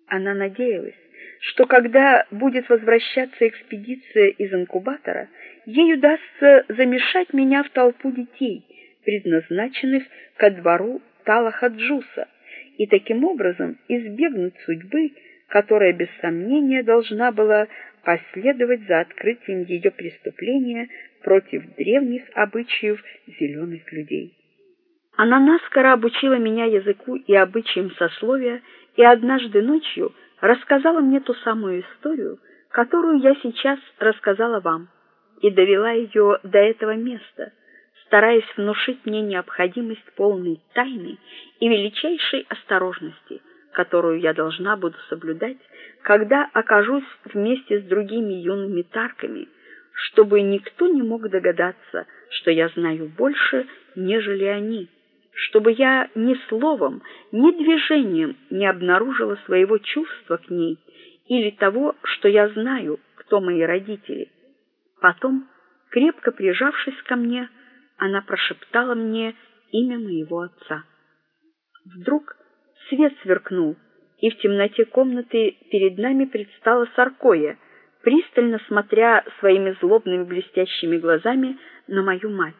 Она надеялась, что когда будет возвращаться экспедиция из инкубатора, ей удастся замешать меня в толпу детей, предназначенных ко двору Талахаджуса, и таким образом избегнуть судьбы, которая без сомнения должна была последовать за открытием ее преступления против древних обычаев зеленых людей. Она наскоро обучила меня языку и обычаям сословия, и однажды ночью рассказала мне ту самую историю, которую я сейчас рассказала вам, и довела ее до этого места, стараясь внушить мне необходимость полной тайны и величайшей осторожности, которую я должна буду соблюдать, когда окажусь вместе с другими юными тарками, чтобы никто не мог догадаться, что я знаю больше, нежели они чтобы я ни словом, ни движением не обнаружила своего чувства к ней или того, что я знаю, кто мои родители. Потом, крепко прижавшись ко мне, она прошептала мне имя моего отца. Вдруг свет сверкнул, и в темноте комнаты перед нами предстала Саркоя, пристально смотря своими злобными блестящими глазами на мою мать.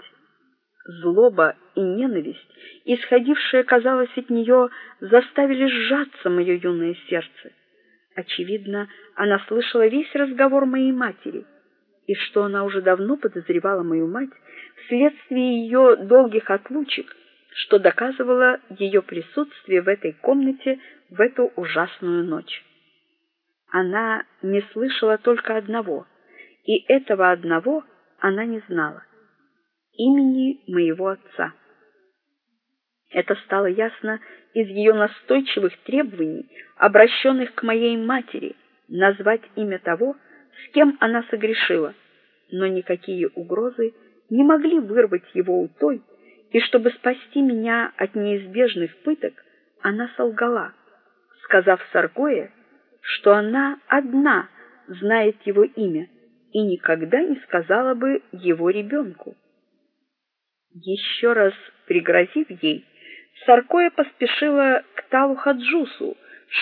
Злоба и ненависть, исходившие, казалось, от нее, заставили сжаться мое юное сердце. Очевидно, она слышала весь разговор моей матери, и что она уже давно подозревала мою мать вследствие ее долгих отлучек, что доказывало ее присутствие в этой комнате в эту ужасную ночь. Она не слышала только одного, и этого одного она не знала имени моего отца. Это стало ясно из ее настойчивых требований, обращенных к моей матери, назвать имя того, с кем она согрешила, но никакие угрозы не могли вырвать его у той, и чтобы спасти меня от неизбежных пыток, она солгала, сказав Саргое, что она одна знает его имя и никогда не сказала бы его ребенку. Еще раз пригрозив ей, Саркоя поспешила к Талу Хаджусу,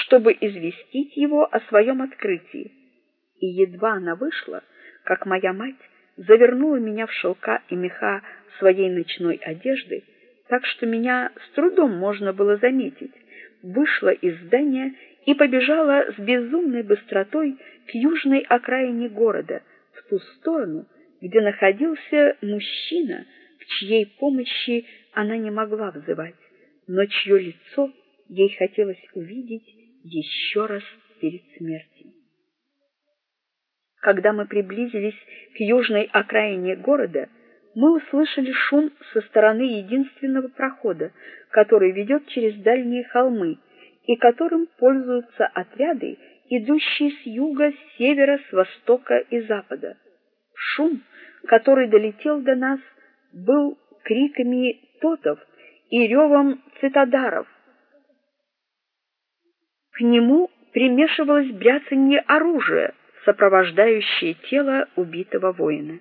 чтобы известить его о своем открытии. И едва она вышла, как моя мать завернула меня в шелка и меха своей ночной одежды, так что меня с трудом можно было заметить, вышла из здания и побежала с безумной быстротой к южной окраине города, в ту сторону, где находился мужчина, чьей помощи она не могла взывать, но чье лицо ей хотелось увидеть еще раз перед смертью. Когда мы приблизились к южной окраине города, мы услышали шум со стороны единственного прохода, который ведет через дальние холмы и которым пользуются отряды, идущие с юга, с севера, с востока и запада. Шум, который долетел до нас, был криками тотов и ревом цитадаров. К нему примешивалось бряцанье оружия, сопровождающее тело убитого воина.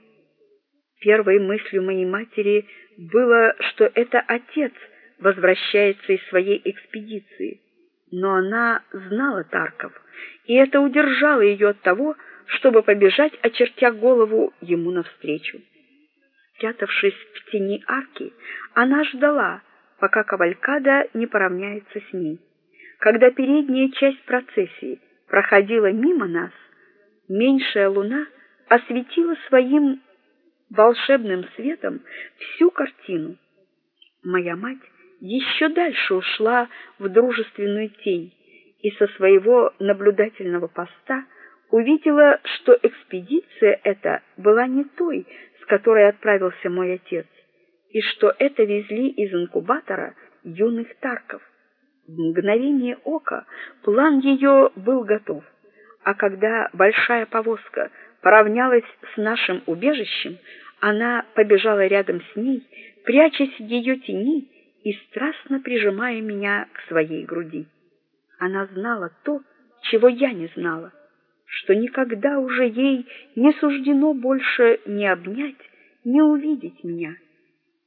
Первой мыслью моей матери было, что это отец возвращается из своей экспедиции, но она знала Тарков, и это удержало ее от того, чтобы побежать, очертя голову ему навстречу. Спрятавшись в тени арки, она ждала, пока кавалькада не поравняется с ней. Когда передняя часть процессии проходила мимо нас, меньшая луна осветила своим волшебным светом всю картину. Моя мать еще дальше ушла в дружественную тень и со своего наблюдательного поста увидела, что экспедиция эта была не той, которой отправился мой отец, и что это везли из инкубатора юных тарков. В мгновение ока план ее был готов, а когда большая повозка поравнялась с нашим убежищем, она побежала рядом с ней, прячась в ее тени и страстно прижимая меня к своей груди. Она знала то, чего я не знала, что никогда уже ей не суждено больше ни обнять, ни увидеть меня.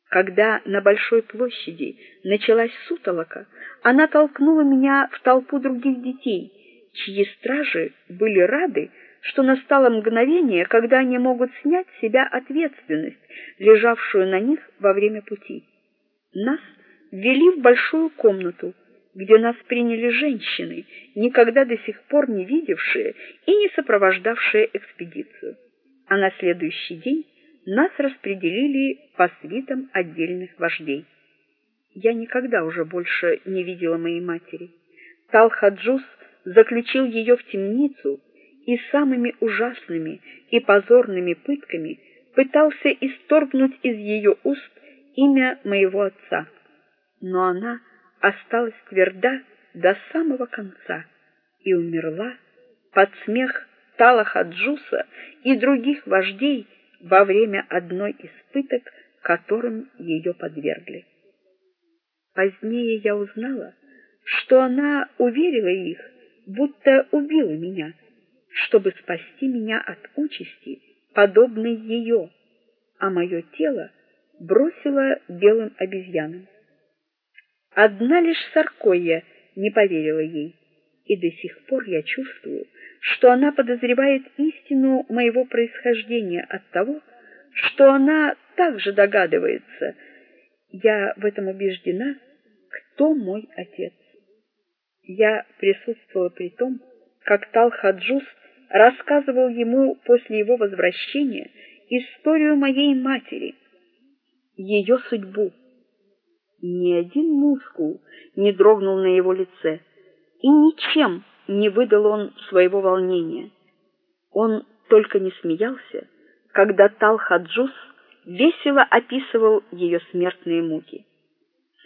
Когда на большой площади началась сутолока, она толкнула меня в толпу других детей, чьи стражи были рады, что настало мгновение, когда они могут снять с себя ответственность, лежавшую на них во время пути. Нас ввели в большую комнату, где нас приняли женщины, никогда до сих пор не видевшие и не сопровождавшие экспедицию. А на следующий день нас распределили по свитам отдельных вождей. Я никогда уже больше не видела моей матери. Талхаджус заключил ее в темницу и самыми ужасными и позорными пытками пытался исторгнуть из ее уст имя моего отца. Но она осталась тверда до самого конца и умерла под смех Талахаджуса и других вождей во время одной из пыток, которым ее подвергли. Позднее я узнала, что она уверила их, будто убила меня, чтобы спасти меня от участи, подобной ее, а мое тело бросила белым обезьянам. Одна лишь Саркоя не поверила ей, и до сих пор я чувствую, что она подозревает истину моего происхождения от того, что она также догадывается. Я в этом убеждена, кто мой отец. Я присутствовала при том, как Талхаджус рассказывал ему после его возвращения историю моей матери, ее судьбу. Ни один мускул не дрогнул на его лице, и ничем не выдал он своего волнения. Он только не смеялся, когда Талхаджус весело описывал ее смертные муки.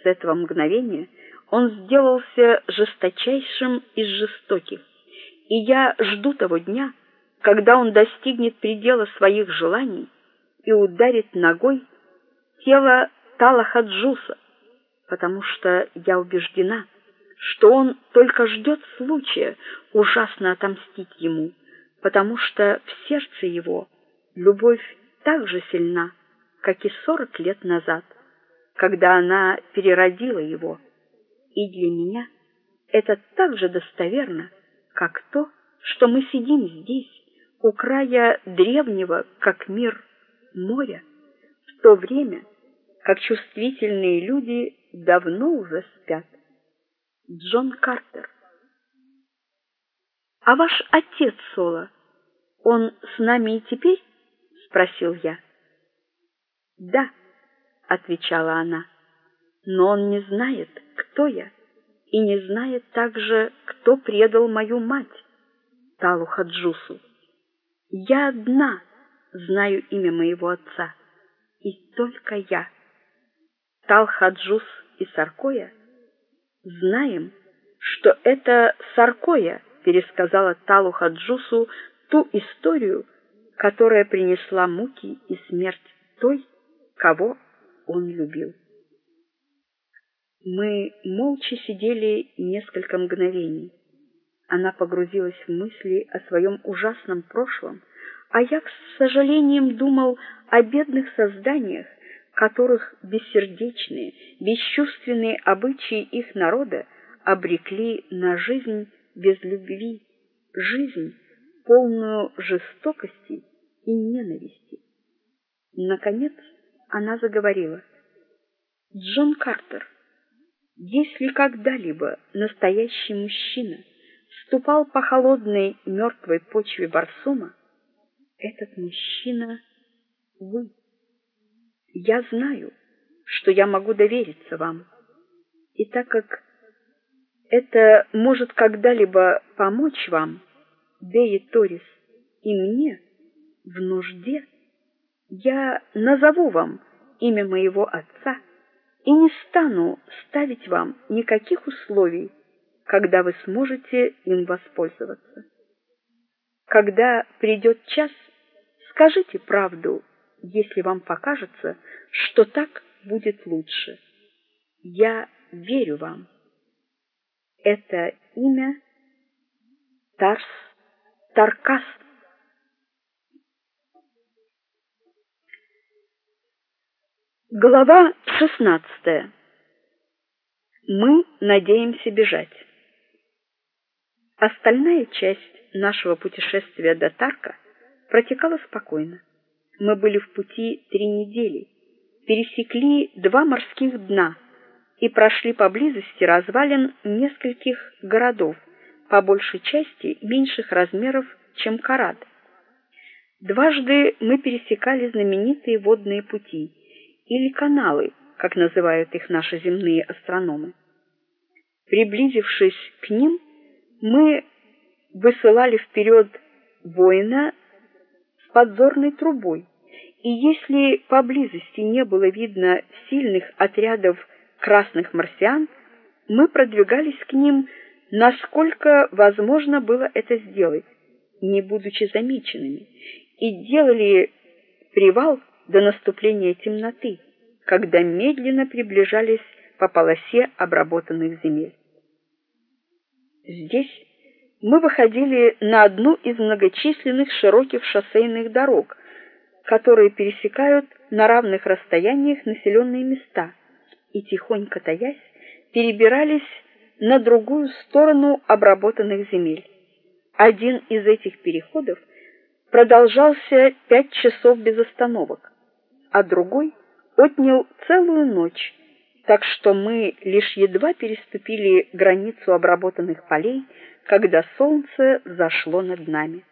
С этого мгновения он сделался жесточайшим из жестоких, и я жду того дня, когда он достигнет предела своих желаний и ударит ногой тело Талахаджуса потому что я убеждена, что он только ждет случая ужасно отомстить ему, потому что в сердце его любовь так же сильна, как и сорок лет назад, когда она переродила его. И для меня это так же достоверно, как то, что мы сидим здесь, у края древнего, как мир, моря, в то время, как чувствительные люди давно уже спят. Джон Картер. А ваш отец Соло, он с нами и теперь? спросил я. Да, отвечала она. Но он не знает, кто я, и не знает также, кто предал мою мать, Талу Хаджусу. Я одна знаю имя моего отца, и только я. Талхаджус и Саркоя, знаем, что это Саркоя пересказала Талухаджусу ту историю, которая принесла муки и смерть той, кого он любил. Мы молча сидели несколько мгновений. Она погрузилась в мысли о своем ужасном прошлом, а я с сожалением думал о бедных созданиях, которых бессердечные, бесчувственные обычаи их народа обрекли на жизнь без любви, жизнь полную жестокости и ненависти. Наконец она заговорила: "Джон Картер, если когда-либо настоящий мужчина ступал по холодной мертвой почве Барсума, этот мужчина вы. Я знаю, что я могу довериться вам. И так как это может когда-либо помочь вам, Деи Торис, и мне в нужде, я назову вам имя моего отца и не стану ставить вам никаких условий, когда вы сможете им воспользоваться. Когда придет час, скажите правду если вам покажется, что так будет лучше. Я верю вам. Это имя Тарс Таркас. Глава 16. Мы надеемся бежать. Остальная часть нашего путешествия до Тарка протекала спокойно. Мы были в пути три недели, пересекли два морских дна и прошли поблизости развалин нескольких городов, по большей части меньших размеров, чем Карат. Дважды мы пересекали знаменитые водные пути или каналы, как называют их наши земные астрономы. Приблизившись к ним, мы высылали вперед воина с подзорной трубой, и если поблизости не было видно сильных отрядов красных марсиан, мы продвигались к ним, насколько возможно было это сделать, не будучи замеченными, и делали привал до наступления темноты, когда медленно приближались по полосе обработанных земель. Здесь мы выходили на одну из многочисленных широких шоссейных дорог, которые пересекают на равных расстояниях населенные места, и тихонько таясь, перебирались на другую сторону обработанных земель. Один из этих переходов продолжался пять часов без остановок, а другой отнял целую ночь, так что мы лишь едва переступили границу обработанных полей, когда солнце зашло над нами.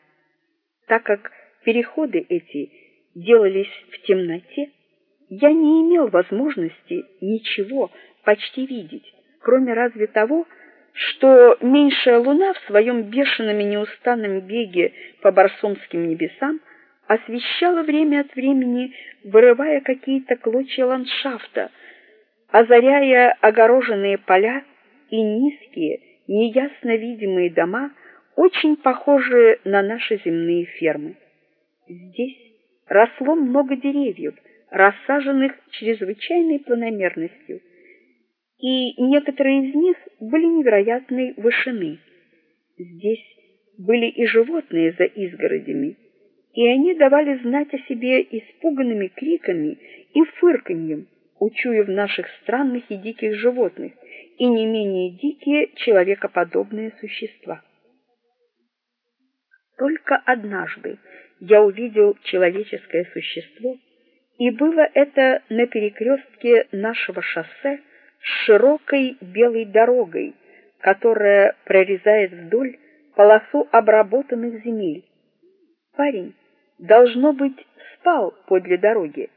Так как переходы эти делались в темноте, я не имел возможности ничего почти видеть, кроме разве того, что меньшая луна в своем бешеном и неустанном беге по барсумским небесам освещала время от времени, вырывая какие-то клочья ландшафта, озаряя огороженные поля и низкие, неясно видимые дома, очень похожие на наши земные фермы. Здесь росло много деревьев, рассаженных чрезвычайной планомерностью, и некоторые из них были невероятной вышины. Здесь были и животные за изгородями, и они давали знать о себе испуганными криками и фырканьем, учуяв наших странных и диких животных, и не менее дикие человекоподобные существа. Только однажды я увидел человеческое существо, и было это на перекрестке нашего шоссе с широкой белой дорогой, которая прорезает вдоль полосу обработанных земель. Парень должно быть спал подле дороги,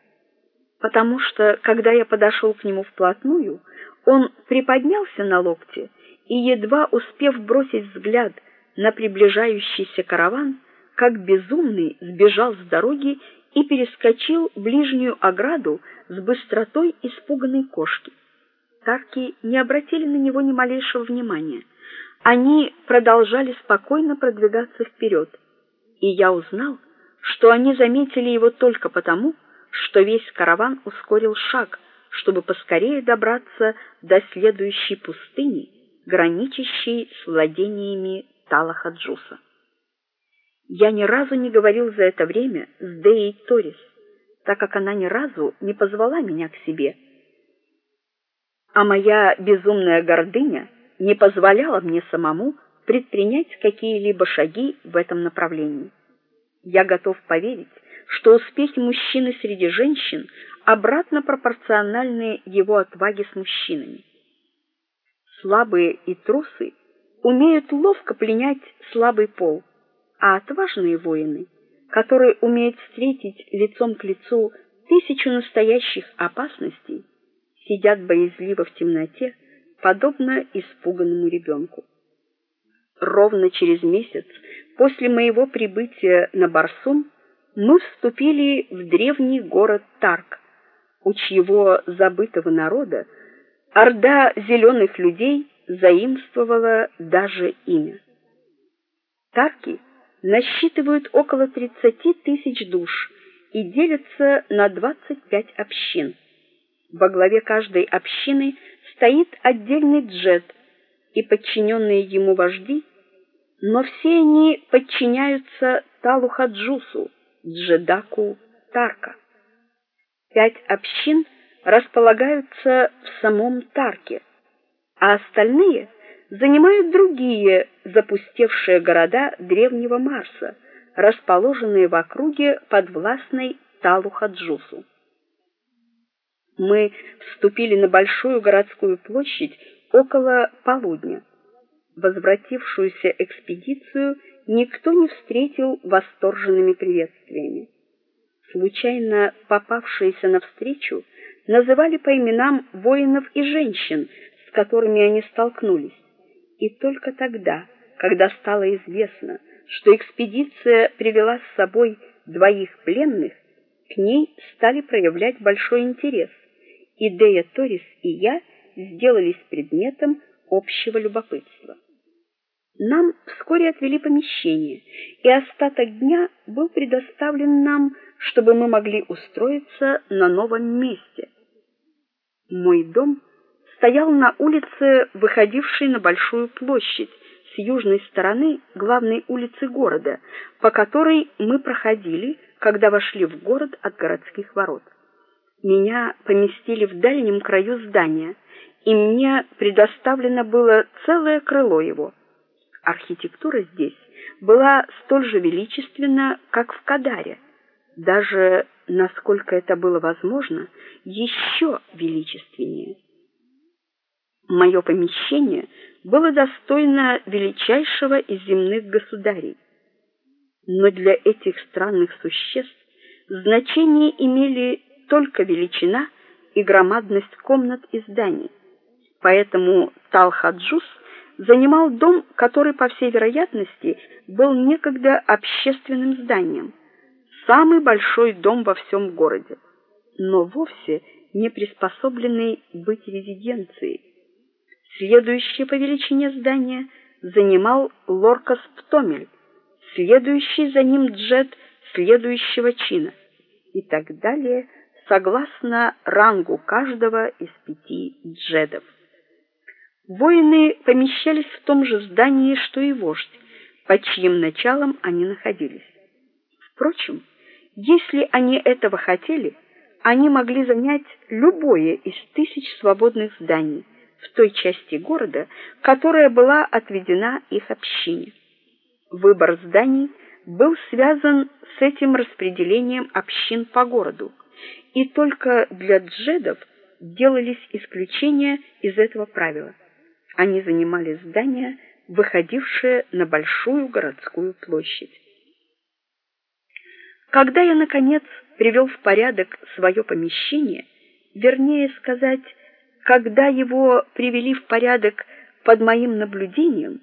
потому что когда я подошел к нему вплотную, он приподнялся на локте и едва успев бросить взгляд на приближающийся караван, как безумный сбежал с дороги и перескочил ближнюю ограду с быстротой испуганной кошки. Тарки не обратили на него ни малейшего внимания. Они продолжали спокойно продвигаться вперед, и я узнал, что они заметили его только потому, что весь караван ускорил шаг, чтобы поскорее добраться до следующей пустыни, граничащей с владениями Талахаджуса. Я ни разу не говорил за это время с Деей Торис, так как она ни разу не позвала меня к себе. А моя безумная гордыня не позволяла мне самому предпринять какие-либо шаги в этом направлении. Я готов поверить, что успехи мужчины среди женщин обратно пропорциональны его отваге с мужчинами. Слабые и трусы умеют ловко пленять слабый пол, а отважные воины, которые умеют встретить лицом к лицу тысячу настоящих опасностей, сидят боязливо в темноте, подобно испуганному ребенку. Ровно через месяц после моего прибытия на Барсум мы вступили в древний город Тарк, у чьего забытого народа орда зеленых людей заимствовала даже имя. Тарки насчитывают около 30 тысяч душ и делятся на 25 общин. Во главе каждой общины стоит отдельный джет, и подчиненные ему вожди, но все они подчиняются Талухаджусу, Джедаку Тарка. Пять общин располагаются в самом Тарке, а остальные занимают другие запустевшие города древнего Марса, расположенные в округе подвластной Талухаджусу. Мы вступили на большую городскую площадь около полудня. Возвратившуюся экспедицию никто не встретил восторженными приветствиями. Случайно попавшиеся навстречу называли по именам воинов и женщин, с которыми они столкнулись. И только тогда, когда стало известно, что экспедиция привела с собой двоих пленных, к ней стали проявлять большой интерес и Дея Торис и я сделались предметом общего любопытства. Нам вскоре отвели помещение, и остаток дня был предоставлен нам, чтобы мы могли устроиться на новом месте. Мой дом стоял на улице, выходившей на большую площадь, с южной стороны главной улицы города, по которой мы проходили, когда вошли в город от городских ворот. Меня поместили в дальнем краю здания, и мне предоставлено было целое крыло его. Архитектура здесь была столь же величественна, как в Кадаре, даже, насколько это было возможно, еще величественнее. Мое помещение было достойно величайшего из земных государей. Но для этих странных существ значение имели только величина и громадность комнат и зданий. Поэтому Талхаджус занимал дом, который, по всей вероятности, был некогда общественным зданием, самый большой дом во всем городе, но вовсе не приспособленный быть резиденцией. Следующее по величине здание занимал Лоркас Птомель, следующий за ним джет следующего чина и так далее согласно рангу каждого из пяти джедов. Воины помещались в том же здании, что и вождь, под чьим началом они находились. Впрочем, если они этого хотели, они могли занять любое из тысяч свободных зданий в той части города, которая была отведена их общине. Выбор зданий был связан с этим распределением общин по городу и только для джедов делались исключения из этого правила. Они занимали здания, выходившие на большую городскую площадь. Когда я наконец привел в порядок свое помещение, вернее сказать, когда его привели в порядок под моим наблюдением,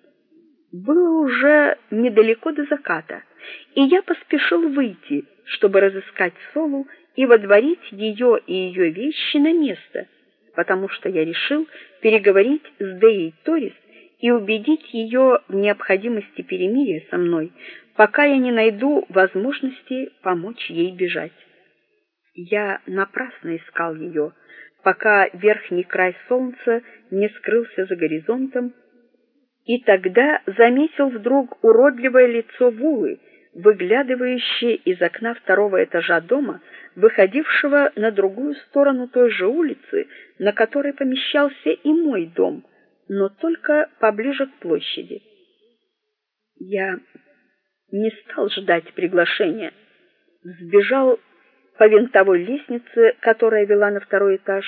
было уже недалеко до заката, и я поспешил выйти, чтобы разыскать Солу и водворить ее и ее вещи на место, потому что я решил переговорить с Деей Торис и убедить ее в необходимости перемирия со мной, пока я не найду возможности помочь ей бежать. Я напрасно искал ее, пока верхний край солнца не скрылся за горизонтом, и тогда заметил вдруг уродливое лицо Вулы, выглядывающее из окна второго этажа дома, выходившего на другую сторону той же улицы, на которой помещался и мой дом, но только поближе к площади. Я не стал ждать приглашения, сбежал по винтовой лестнице, которая вела на второй этаж,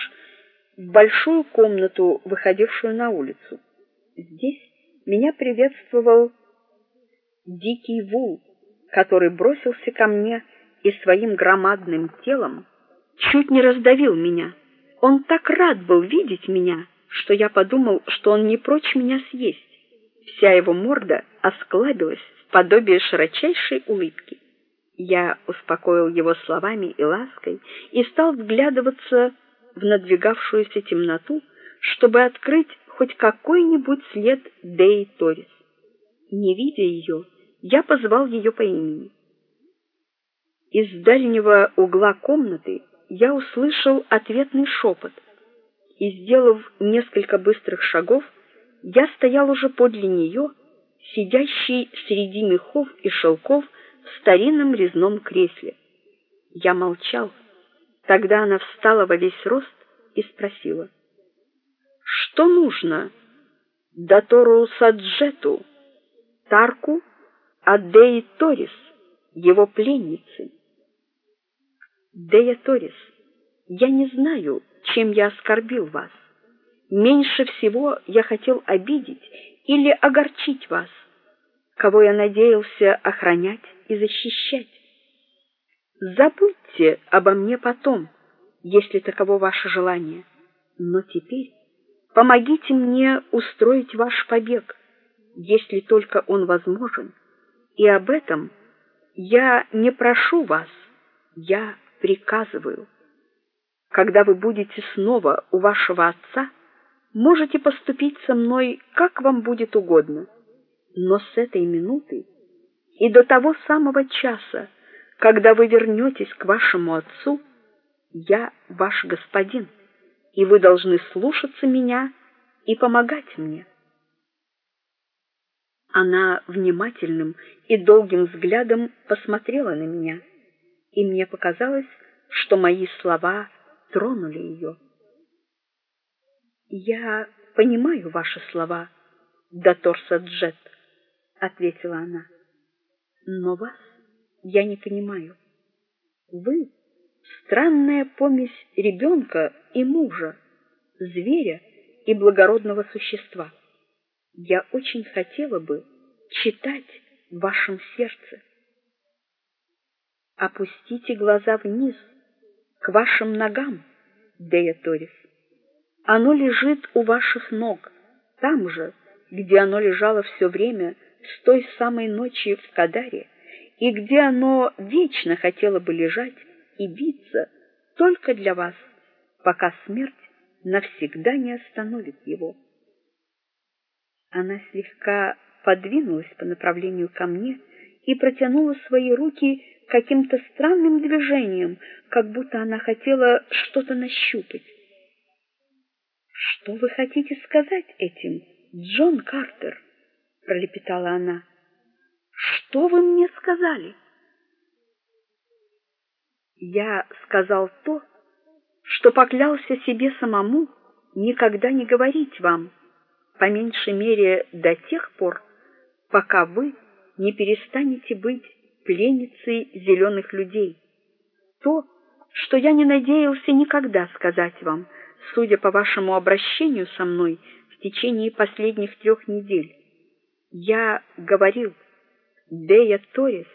в большую комнату, выходившую на улицу. Здесь меня приветствовал дикий вул, который бросился ко мне и своим громадным телом чуть не раздавил меня. Он так рад был видеть меня, что я подумал, что он не прочь меня съесть. Вся его морда осклабилась в подобие широчайшей улыбки. Я успокоил его словами и лаской и стал вглядываться в надвигавшуюся темноту, чтобы открыть хоть какой-нибудь след Деи Торис. Не видя ее, я позвал ее по имени. Из дальнего угла комнаты я услышал ответный шепот и, сделав несколько быстрых шагов, я стоял уже подле нее, сидящий среди мехов и шелков в старинном резном кресле. Я молчал. Тогда она встала во весь рост и спросила: "Что нужно Датору Саджету, Тарку Адеи Торис, его пленнице?" Дея Торис, я не знаю, чем я оскорбил вас. Меньше всего я хотел обидеть или огорчить вас, кого я надеялся охранять и защищать. Забудьте обо мне потом, если таково ваше желание. Но теперь помогите мне устроить ваш побег, если только он возможен. И об этом я не прошу вас, я приказываю. Когда вы будете снова у вашего отца, можете поступить со мной как вам будет угодно. Но с этой минуты и до того самого часа, когда вы вернетесь к вашему отцу, я ваш господин, и вы должны слушаться меня и помогать мне. Она внимательным и долгим взглядом посмотрела на меня, и мне показалось, что мои слова тронули ее. Я понимаю ваши слова, Датор Саджет, ответила она. Но вас я не понимаю. Вы странная помесь ребенка и мужа, зверя и благородного существа. Я очень хотела бы читать в вашем сердце. Опустите глаза вниз, к вашим ногам, Дея Торис. Оно лежит у ваших ног, там же, где оно лежало все время с той самой ночи в Кадаре, и где оно вечно хотело бы лежать и биться только для вас, пока смерть навсегда не остановит его. Она слегка подвинулась по направлению ко мне и протянула свои руки каким-то странным движением, как будто она хотела что-то нащупать. Что вы хотите сказать этим, Джон Картер? пролепетала она. Что вы мне сказали? Я сказал то, что поклялся себе самому никогда не говорить вам, по меньшей мере до тех пор, пока вы не перестанете быть пленницей зеленых людей. То, что я не надеялся никогда сказать вам, судя по вашему обращению со мной в течение последних трех недель. Я говорил, Дея Торис,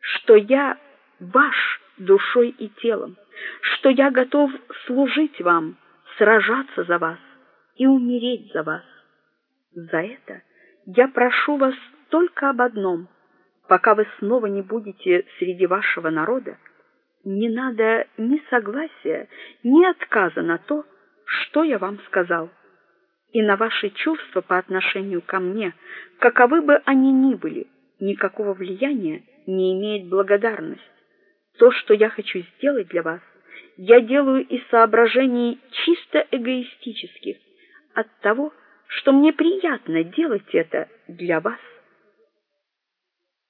что я ваш душой и телом, что я готов служить вам, сражаться за вас и умереть за вас. За это я прошу вас только об одном пока вы снова не будете среди вашего народа, не надо ни согласия, ни отказа на то, что я вам сказал. И на ваши чувства по отношению ко мне, каковы бы они ни были, никакого влияния не имеет благодарность. То, что я хочу сделать для вас, я делаю из соображений чисто эгоистических, от того, что мне приятно делать это для вас.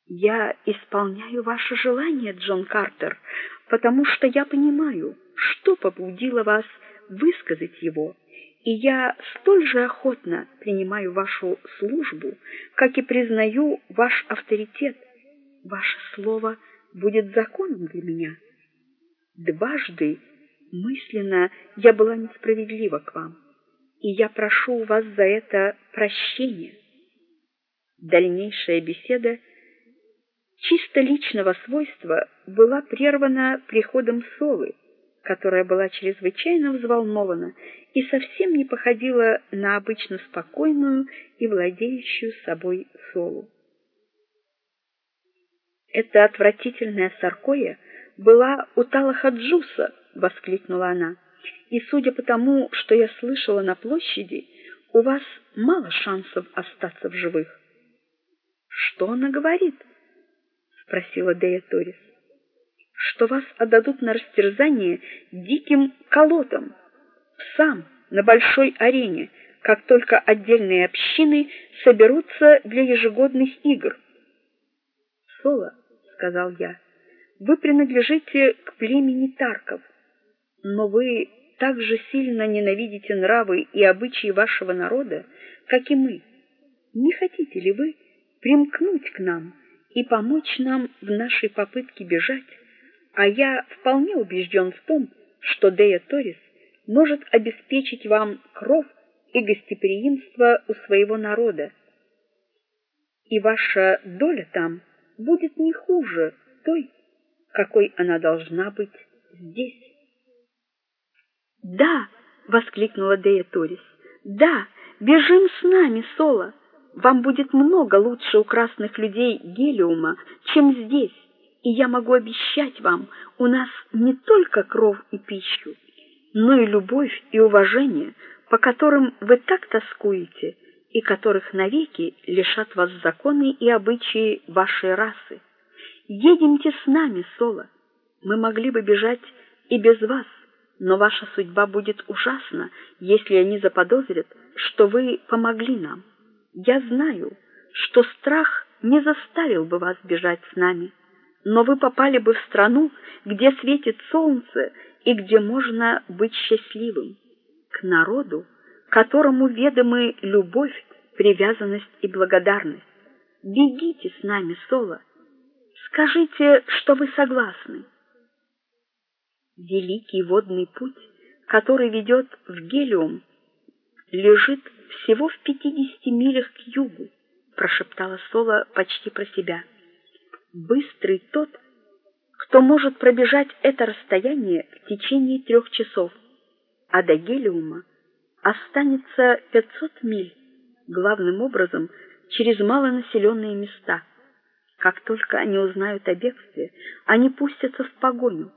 Я исполняю ваше желание, Джон Картер, потому что я понимаю, что побудило вас высказать его, и я столь же охотно принимаю вашу службу, как и признаю ваш авторитет. Ваше слово будет законом для меня. Дважды мысленно я была несправедлива к вам, и я прошу у вас за это прощения. Дальнейшая беседа чисто личного свойства была прервана приходом Солы, которая была чрезвычайно взволнована и совсем не походила на обычно спокойную и владеющую собой Солу. Эта отвратительная саркоя была у Талахаджуса, воскликнула она. И судя по тому, что я слышала на площади, у вас мало шансов остаться в живых. Что она говорит? спросила Дея Торис. Что вас отдадут на растерзание диким колотам, сам на большой арене, как только отдельные общины соберутся для ежегодных игр. Соло, сказал я. Вы принадлежите к племени Тарков, но вы так же сильно ненавидите нравы и обычаи вашего народа, как и мы. Не хотите ли вы примкнуть к нам и помочь нам в нашей попытке бежать? А я вполне убежден в том, что Дея Торис может обеспечить вам кров и гостеприимство у своего народа. И ваша доля там будет не хуже той, какой она должна быть здесь. Да, воскликнула Дея Торис. Да, бежим с нами, Соло. Вам будет много лучше у красных людей Гелиума, чем здесь. И я могу обещать вам, у нас не только кров и пищу, но и любовь и уважение, по которым вы так тоскуете и которых навеки лишат вас законы и обычаи вашей расы. Едемте с нами, Соло. Мы могли бы бежать и без вас, но ваша судьба будет ужасна, если они заподозрят, что вы помогли нам. Я знаю, что страх не заставил бы вас бежать с нами, но вы попали бы в страну, где светит солнце и где можно быть счастливым, к народу, которому ведомы любовь, привязанность и благодарность. Бегите с нами, Соло. Скажите, что вы согласны. Великий водный путь, который ведет в Гелиум, лежит всего в пятидесяти милях к югу, прошептала Сола почти про себя. Быстрый тот, кто может пробежать это расстояние в течение трех часов, а до Гелиума останется пятьсот миль, главным образом через малонаселенные места. Как только они узнают о бегстве, они пустятся в погоню.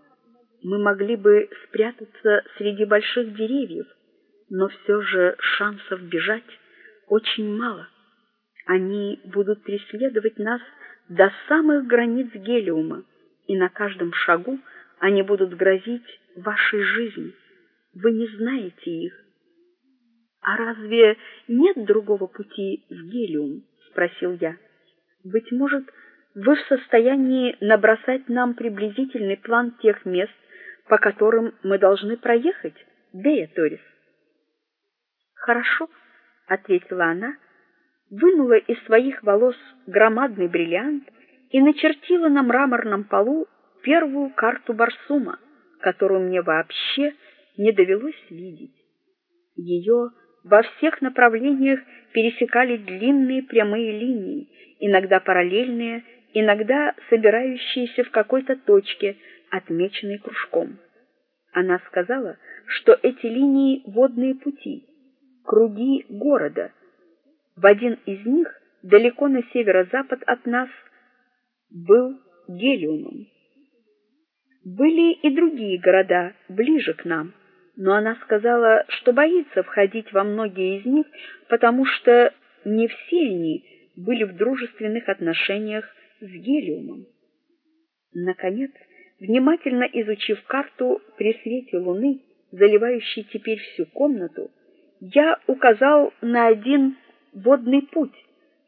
Мы могли бы спрятаться среди больших деревьев, но все же шансов бежать очень мало. Они будут преследовать нас до самых границ Гелиума, и на каждом шагу они будут грозить вашей жизни. Вы не знаете их. А разве нет другого пути в Гелиум? спросил я. Быть может, вы в состоянии набросать нам приблизительный план тех мест, по которым мы должны проехать, Дея Торис. Хорошо, ответила она, вынула из своих волос громадный бриллиант и начертила на мраморном полу первую карту Барсума, которую мне вообще не довелось видеть. Ее во всех направлениях пересекали длинные прямые линии, иногда параллельные, иногда собирающиеся в какой-то точке, отмеченной кружком. Она сказала, что эти линии водные пути, круги города. В один из них, далеко на северо-запад от нас, был Гелиумом. Были и другие города ближе к нам, но она сказала, что боится входить во многие из них, потому что не все они были в дружественных отношениях с Гелиумом. Наконец, внимательно изучив карту при свете луны, заливающей теперь всю комнату, я указал на один водный путь,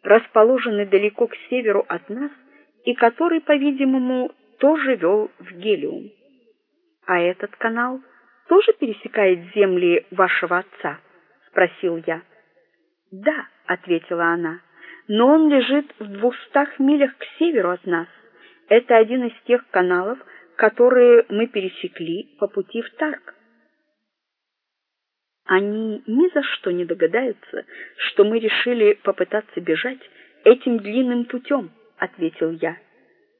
расположенный далеко к северу от нас и который, по-видимому, тоже вел в Гелиум. А этот канал тоже пересекает земли вашего отца, спросил я. Да, ответила она. Но он лежит в двухстах милях к северу от нас. Это один из тех каналов, которые мы пересекли по пути в Тарк. Они ни за что не догадаются, что мы решили попытаться бежать этим длинным путем, ответил я.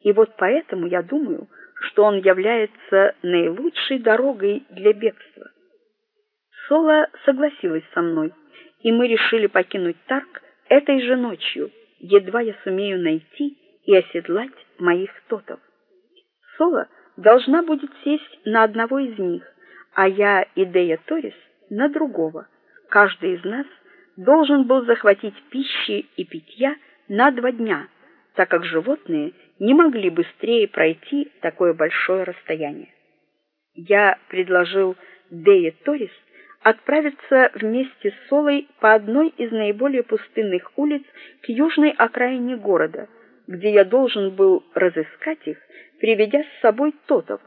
И вот поэтому я думаю, что он является наилучшей дорогой для бегства. Сола согласилась со мной, и мы решили покинуть Тарк этой же ночью, едва я сумею найти и оседлать моих тотов. Сола должна будет сесть на одного из них, а я и Дея Торис на другого. Каждый из нас должен был захватить пищи и питья на два дня, так как животные не могли быстрее пройти такое большое расстояние. Я предложил Дее Торис отправиться вместе с Солой по одной из наиболее пустынных улиц к южной окраине города, где я должен был разыскать их, приведя с собой тотов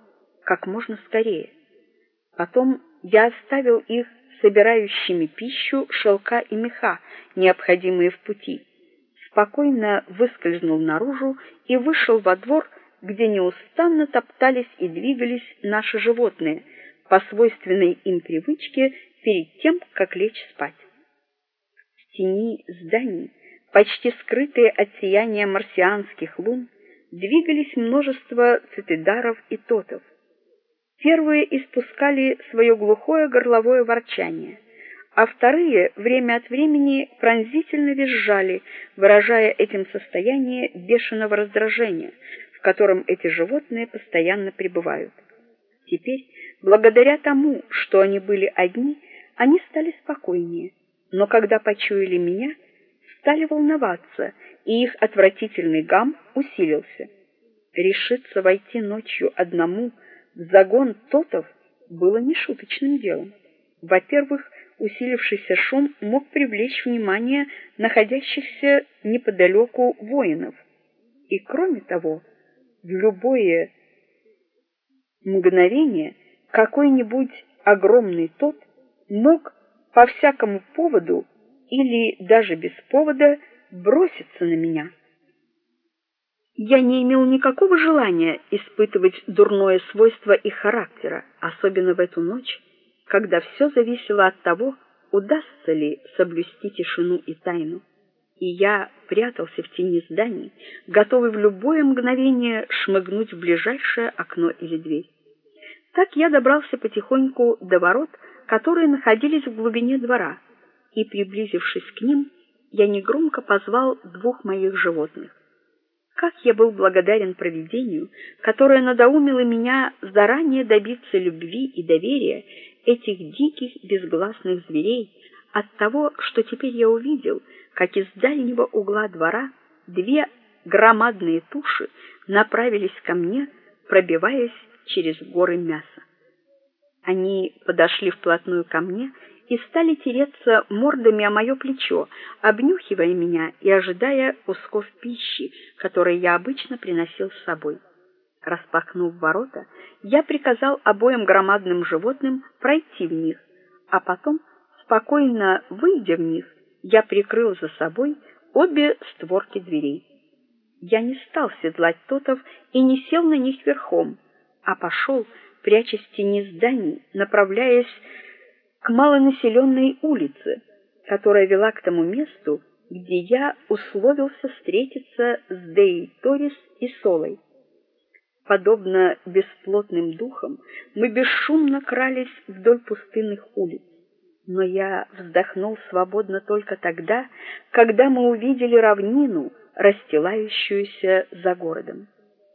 как можно скорее. Потом я оставил их собирающими пищу, шелка и меха, необходимые в пути. Спокойно выскользнул наружу и вышел во двор, где неустанно топтались и двигались наши животные по свойственной им привычке перед тем, как лечь спать. В тени зданий, почти скрытые от сияния марсианских лун, двигались множество цитидаров и тотов. Первые испускали свое глухое горловое ворчание, а вторые время от времени пронзительно визжали, выражая этим состояние бешеного раздражения, в котором эти животные постоянно пребывают. Теперь, благодаря тому, что они были одни, они стали спокойнее, но когда почуяли меня, стали волноваться, и их отвратительный гам усилился. Решиться войти ночью одному загон тотов было нешуточным делом. Во-первых, усилившийся шум мог привлечь внимание находящихся неподалеку воинов. И кроме того, в любое мгновение какой-нибудь огромный тот мог по всякому поводу или даже без повода броситься на меня. Я не имел никакого желания испытывать дурное свойство их характера, особенно в эту ночь, когда все зависело от того, удастся ли соблюсти тишину и тайну. И я прятался в тени зданий, готовый в любое мгновение шмыгнуть в ближайшее окно или дверь. Так я добрался потихоньку до ворот, которые находились в глубине двора, и приблизившись к ним, я негромко позвал двух моих животных. Как я был благодарен провидению, которое надоумило меня заранее добиться любви и доверия этих диких безгласных зверей, от того, что теперь я увидел, как из дальнего угла двора две громадные туши направились ко мне, пробиваясь через горы мяса. Они подошли вплотную ко мне и стали тереться мордами о мое плечо, обнюхивая меня и ожидая кусков пищи, которые я обычно приносил с собой. Распахнув ворота, я приказал обоим громадным животным пройти в них, а потом, спокойно выйдя в них, я прикрыл за собой обе створки дверей. Я не стал седлать тотов и не сел на них верхом, а пошел, прячась в тени зданий, направляясь к малонаселенной улице, которая вела к тому месту, где я условился встретиться с Дей Торис и Солой. Подобно бесплотным духам, мы бесшумно крались вдоль пустынных улиц. Но я вздохнул свободно только тогда, когда мы увидели равнину, расстилающуюся за городом.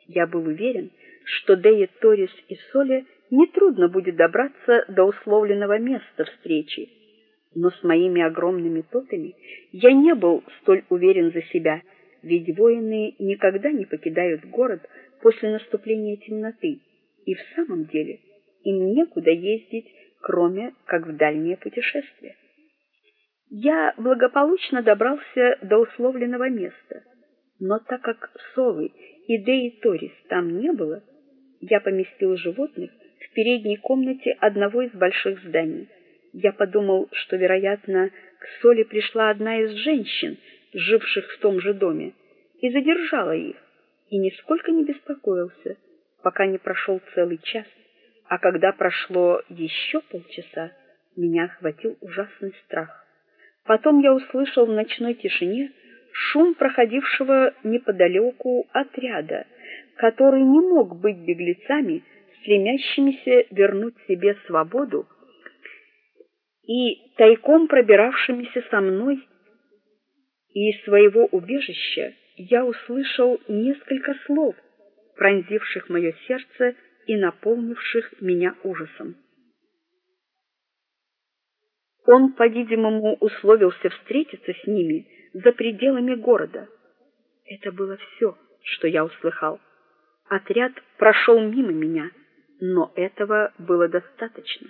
Я был уверен, что Дея Торис и Соля нетрудно будет добраться до условленного места встречи. Но с моими огромными тотами я не был столь уверен за себя, ведь воины никогда не покидают город после наступления темноты, и в самом деле им некуда ездить, кроме как в дальние путешествия. Я благополучно добрался до условленного места, но так как Совы и Деи Торис там не было, я поместил животных в передней комнате одного из больших зданий. Я подумал, что, вероятно, к Соли пришла одна из женщин, живших в том же доме, и задержала их, и нисколько не беспокоился, пока не прошел целый час, а когда прошло еще полчаса, меня охватил ужасный страх. Потом я услышал в ночной тишине шум проходившего неподалеку отряда, который не мог быть беглецами, стремящимися вернуть себе свободу и тайком пробиравшимися со мной из своего убежища я услышал несколько слов, пронзивших мое сердце и наполнивших меня ужасом. Он, по-видимому, условился встретиться с ними за пределами города. Это было все, что я услыхал. Отряд прошел мимо меня, но этого было достаточно.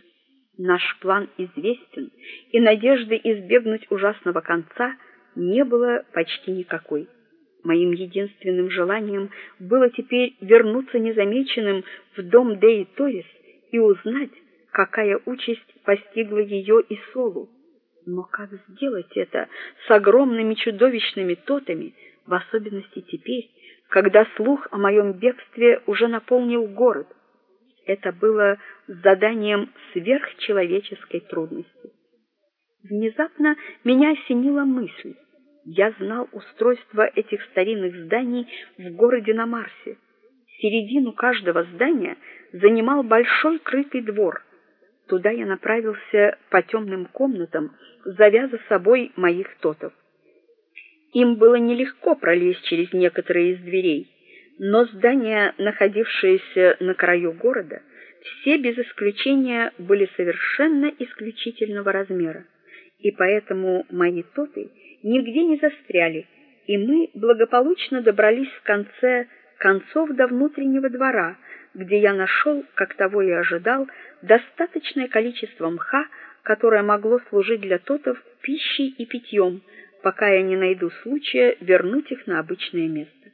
Наш план известен, и надежды избегнуть ужасного конца не было почти никакой. Моим единственным желанием было теперь вернуться незамеченным в дом Деи Торис и узнать, какая участь постигла ее и Солу. Но как сделать это с огромными чудовищными тотами, в особенности теперь, когда слух о моем бегстве уже наполнил город? Это было заданием сверхчеловеческой трудности. Внезапно меня осенила мысль. Я знал устройство этих старинных зданий в городе на Марсе. Середину каждого здания занимал большой крытый двор. Туда я направился по темным комнатам, завязав собой моих тотов. Им было нелегко пролезть через некоторые из дверей но здания, находившиеся на краю города, все без исключения были совершенно исключительного размера, и поэтому мои тоты нигде не застряли, и мы благополучно добрались в конце концов до внутреннего двора, где я нашел, как того и ожидал, достаточное количество мха, которое могло служить для тотов пищей и питьем, пока я не найду случая вернуть их на обычное место.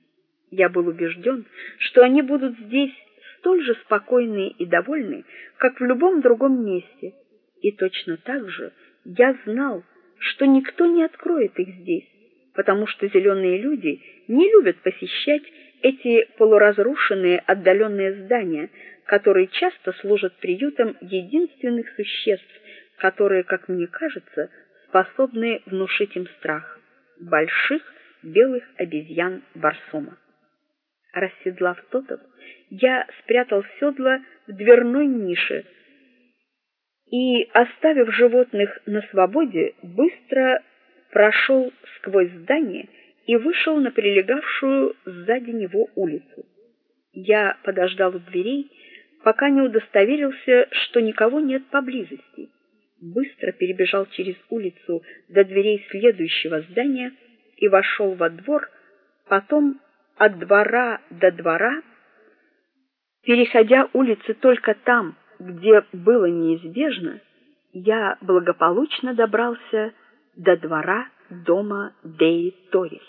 Я был убежден, что они будут здесь столь же спокойны и довольны, как в любом другом месте. И точно так же я знал, что никто не откроет их здесь, потому что зеленые люди не любят посещать эти полуразрушенные отдаленные здания, которые часто служат приютом единственных существ, которые, как мне кажется, способны внушить им страх больших белых обезьян Барсума. Расседлав тотов, я спрятал седло в дверной нише и, оставив животных на свободе, быстро прошел сквозь здание и вышел на прилегавшую сзади него улицу. Я подождал у дверей, пока не удостоверился, что никого нет поблизости. Быстро перебежал через улицу до дверей следующего здания и вошел во двор, потом от двора до двора, переходя улицы только там, где было неизбежно, я благополучно добрался до двора дома Деи Торис.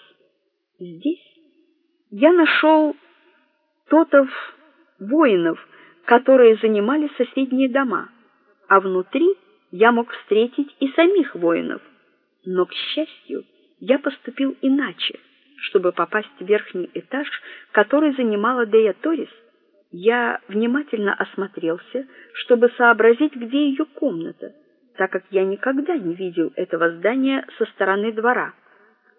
Здесь я нашел тотов воинов, которые занимали соседние дома, а внутри я мог встретить и самих воинов. Но к счастью, я поступил иначе чтобы попасть в верхний этаж, который занимала Дея Торис, я внимательно осмотрелся, чтобы сообразить, где ее комната, так как я никогда не видел этого здания со стороны двора.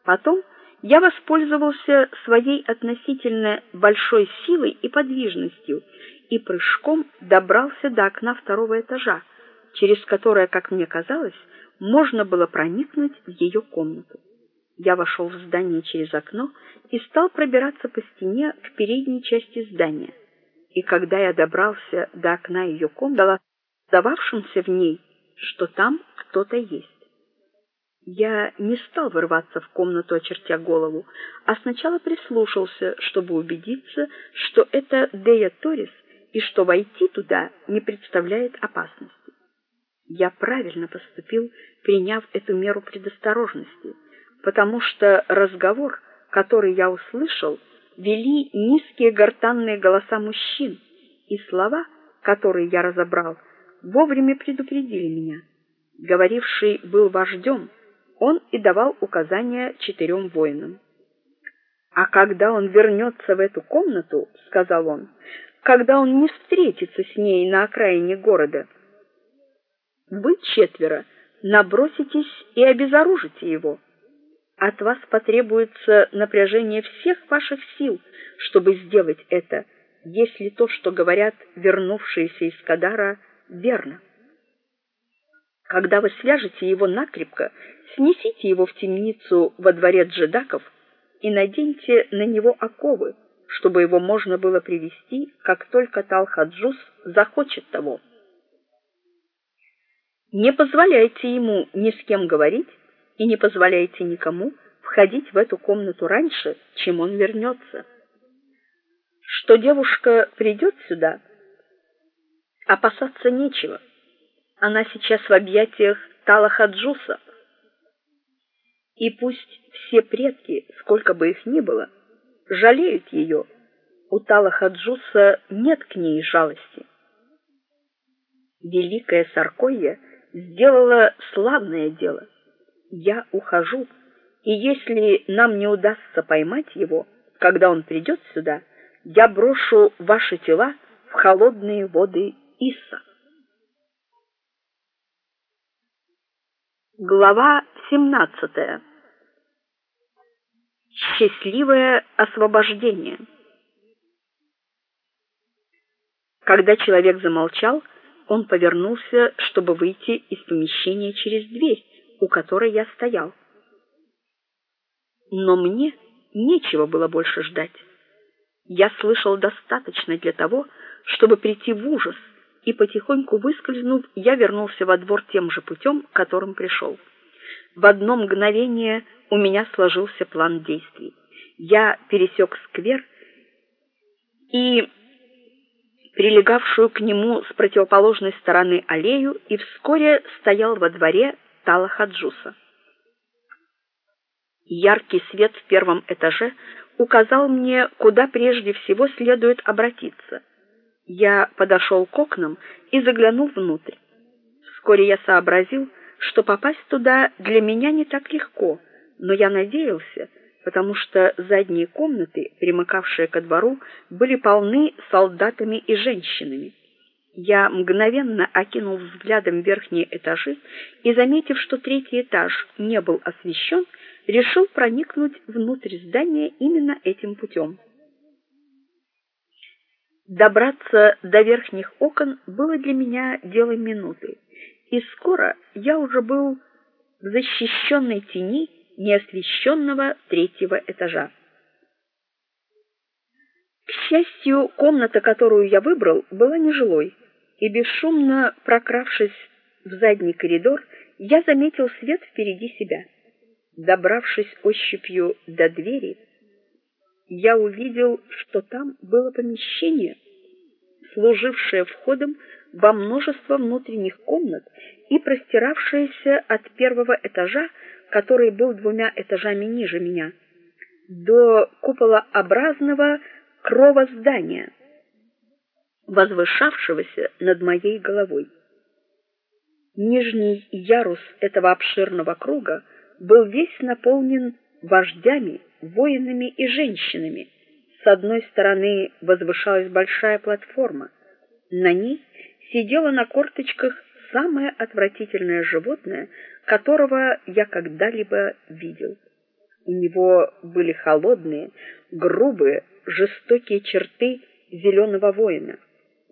Потом я воспользовался своей относительно большой силой и подвижностью и прыжком добрался до окна второго этажа, через которое, как мне казалось, можно было проникнуть в ее комнату. Я вошел в здание через окно и стал пробираться по стене к передней части здания. И когда я добрался до окна ее комнаты, дававшимся в ней, что там кто-то есть. Я не стал вырваться в комнату, очертя голову, а сначала прислушался, чтобы убедиться, что это Дея Торис и что войти туда не представляет опасности. Я правильно поступил, приняв эту меру предосторожности потому что разговор, который я услышал, вели низкие гортанные голоса мужчин, и слова, которые я разобрал, вовремя предупредили меня. Говоривший был вождем, он и давал указания четырем воинам. А когда он вернется в эту комнату, сказал он, когда он не встретится с ней на окраине города, вы четверо наброситесь и обезоружите его. От вас потребуется напряжение всех ваших сил, чтобы сделать это, если то, что говорят вернувшиеся из Кадара, верно. Когда вы свяжете его накрепко, снесите его в темницу во дворе джедаков и наденьте на него оковы, чтобы его можно было привести, как только Талхаджус захочет того. Не позволяйте ему ни с кем говорить и не позволяйте никому входить в эту комнату раньше, чем он вернется. Что девушка придет сюда, опасаться нечего. она сейчас в объятиях Талахаджуса. И пусть все предки, сколько бы их ни было, жалеют ее, у Талахаджуса нет к ней жалости. Великая Саркойя сделала славное дело. Я ухожу, и если нам не удастся поймать его, когда он придет сюда, я брошу ваши тела в холодные воды Исса. Глава 17. Счастливое освобождение. Когда человек замолчал, он повернулся, чтобы выйти из помещения через дверь, у которой я стоял. Но мне нечего было больше ждать. Я слышал достаточно для того, чтобы прийти в ужас, и потихоньку выскользнув, я вернулся во двор тем же путем, которым пришел. В одно мгновение у меня сложился план действий. Я пересек сквер и прилегавшую к нему с противоположной стороны аллею и вскоре стоял во дворе Талахаджуса. Яркий свет в первом этаже указал мне, куда прежде всего следует обратиться. Я подошел к окнам и заглянул внутрь. Вскоре я сообразил, что попасть туда для меня не так легко, но я надеялся, потому что задние комнаты, примыкавшие ко двору, были полны солдатами и женщинами. Я мгновенно окинул взглядом верхние этажи и, заметив, что третий этаж не был освещен, решил проникнуть внутрь здания именно этим путем. Добраться до верхних окон было для меня делом минуты, и скоро я уже был в защищенной тени неосвещенного третьего этажа. К счастью, комната, которую я выбрал, была нежилой, и бесшумно прокравшись в задний коридор, я заметил свет впереди себя. Добравшись ощупью до двери, я увидел, что там было помещение, служившее входом во множество внутренних комнат и простиравшееся от первого этажа, который был двумя этажами ниже меня, до куполообразного крова здания, возвышавшегося над моей головой. Нижний ярус этого обширного круга был весь наполнен вождями, воинами и женщинами. С одной стороны возвышалась большая платформа. На ней сидело на корточках самое отвратительное животное, которого я когда-либо видел. У него были холодные, грубые, жестокие черты зеленого воина,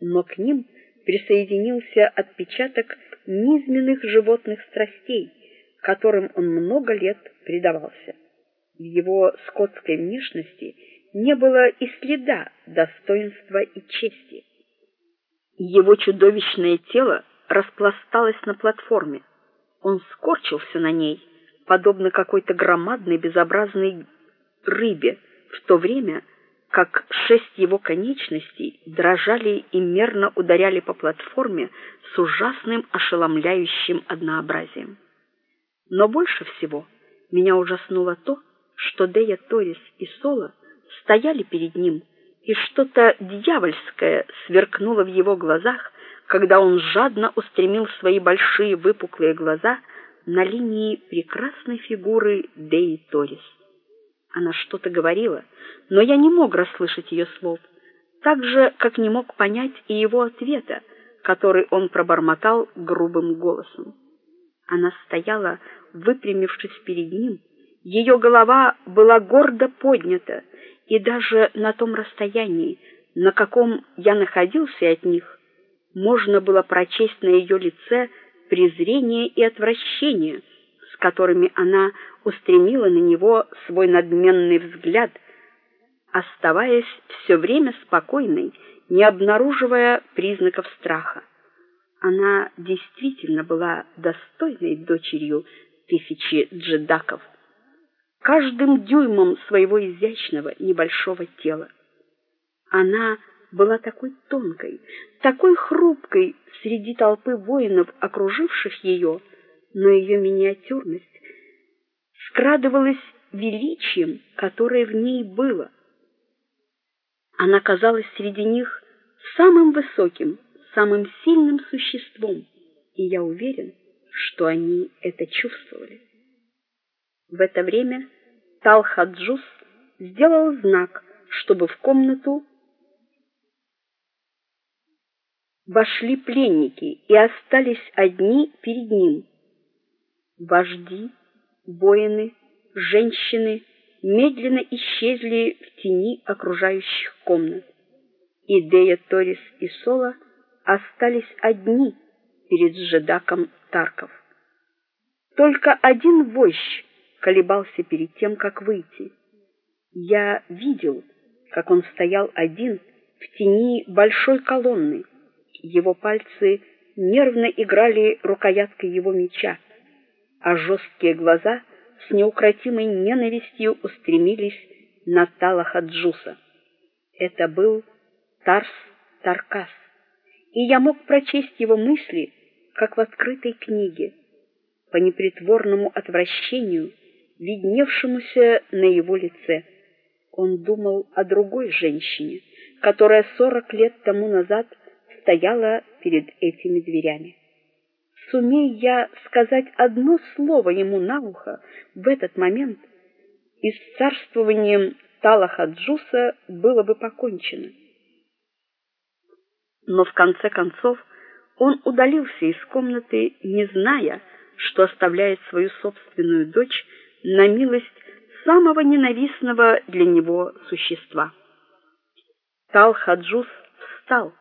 но к ним присоединился отпечаток низменных животных страстей, которым он много лет предавался. В его скотской внешности не было и следа достоинства и чести. Его чудовищное тело распласталось на платформе. Он скорчился на ней, подобно какой-то громадной безобразной рыбе, в то время как шесть его конечностей дрожали и мерно ударяли по платформе с ужасным ошеломляющим однообразием. Но больше всего меня ужаснуло то, что Дея Торис и Соло стояли перед ним, и что-то дьявольское сверкнуло в его глазах, когда он жадно устремил свои большие выпуклые глаза на линии прекрасной фигуры Деи Торис. Она что-то говорила, но я не мог расслышать ее слов, так же, как не мог понять и его ответа, который он пробормотал грубым голосом. Она стояла, выпрямившись перед ним, ее голова была гордо поднята, и даже на том расстоянии, на каком я находился от них, можно было прочесть на ее лице презрение и отвращение, с которыми она устремила на него свой надменный взгляд, оставаясь все время спокойной, не обнаруживая признаков страха. Она действительно была достойной дочерью тысячи джедаков, каждым дюймом своего изящного небольшого тела. Она была такой тонкой, такой хрупкой среди толпы воинов, окруживших ее, но ее миниатюрность скрадывалась величием, которое в ней было. Она казалась среди них самым высоким, самым сильным существом, и я уверен, что они это чувствовали. В это время Талхаджус сделал знак, чтобы в комнату вошли пленники и остались одни перед ним. Вожди, воины, женщины медленно исчезли в тени окружающих комнат. И Дея Торис и Сола остались одни перед Жедаком Тарков. Только один вождь колебался перед тем, как выйти. Я видел, как он стоял один в тени большой колонны. Его пальцы нервно играли рукояткой его меча, а жесткие глаза с неукротимой ненавистью устремились на Талаха Джуса. Это был Тарс Таркас, и я мог прочесть его мысли, как в открытой книге, по непритворному отвращению, видневшемуся на его лице. Он думал о другой женщине, которая сорок лет тому назад стояла перед этими дверями. Сумей я сказать одно слово ему на ухо в этот момент, и с царствованием Талахаджуса было бы покончено. Но в конце концов он удалился из комнаты, не зная, что оставляет свою собственную дочь на милость самого ненавистного для него существа. Талхаджус встал,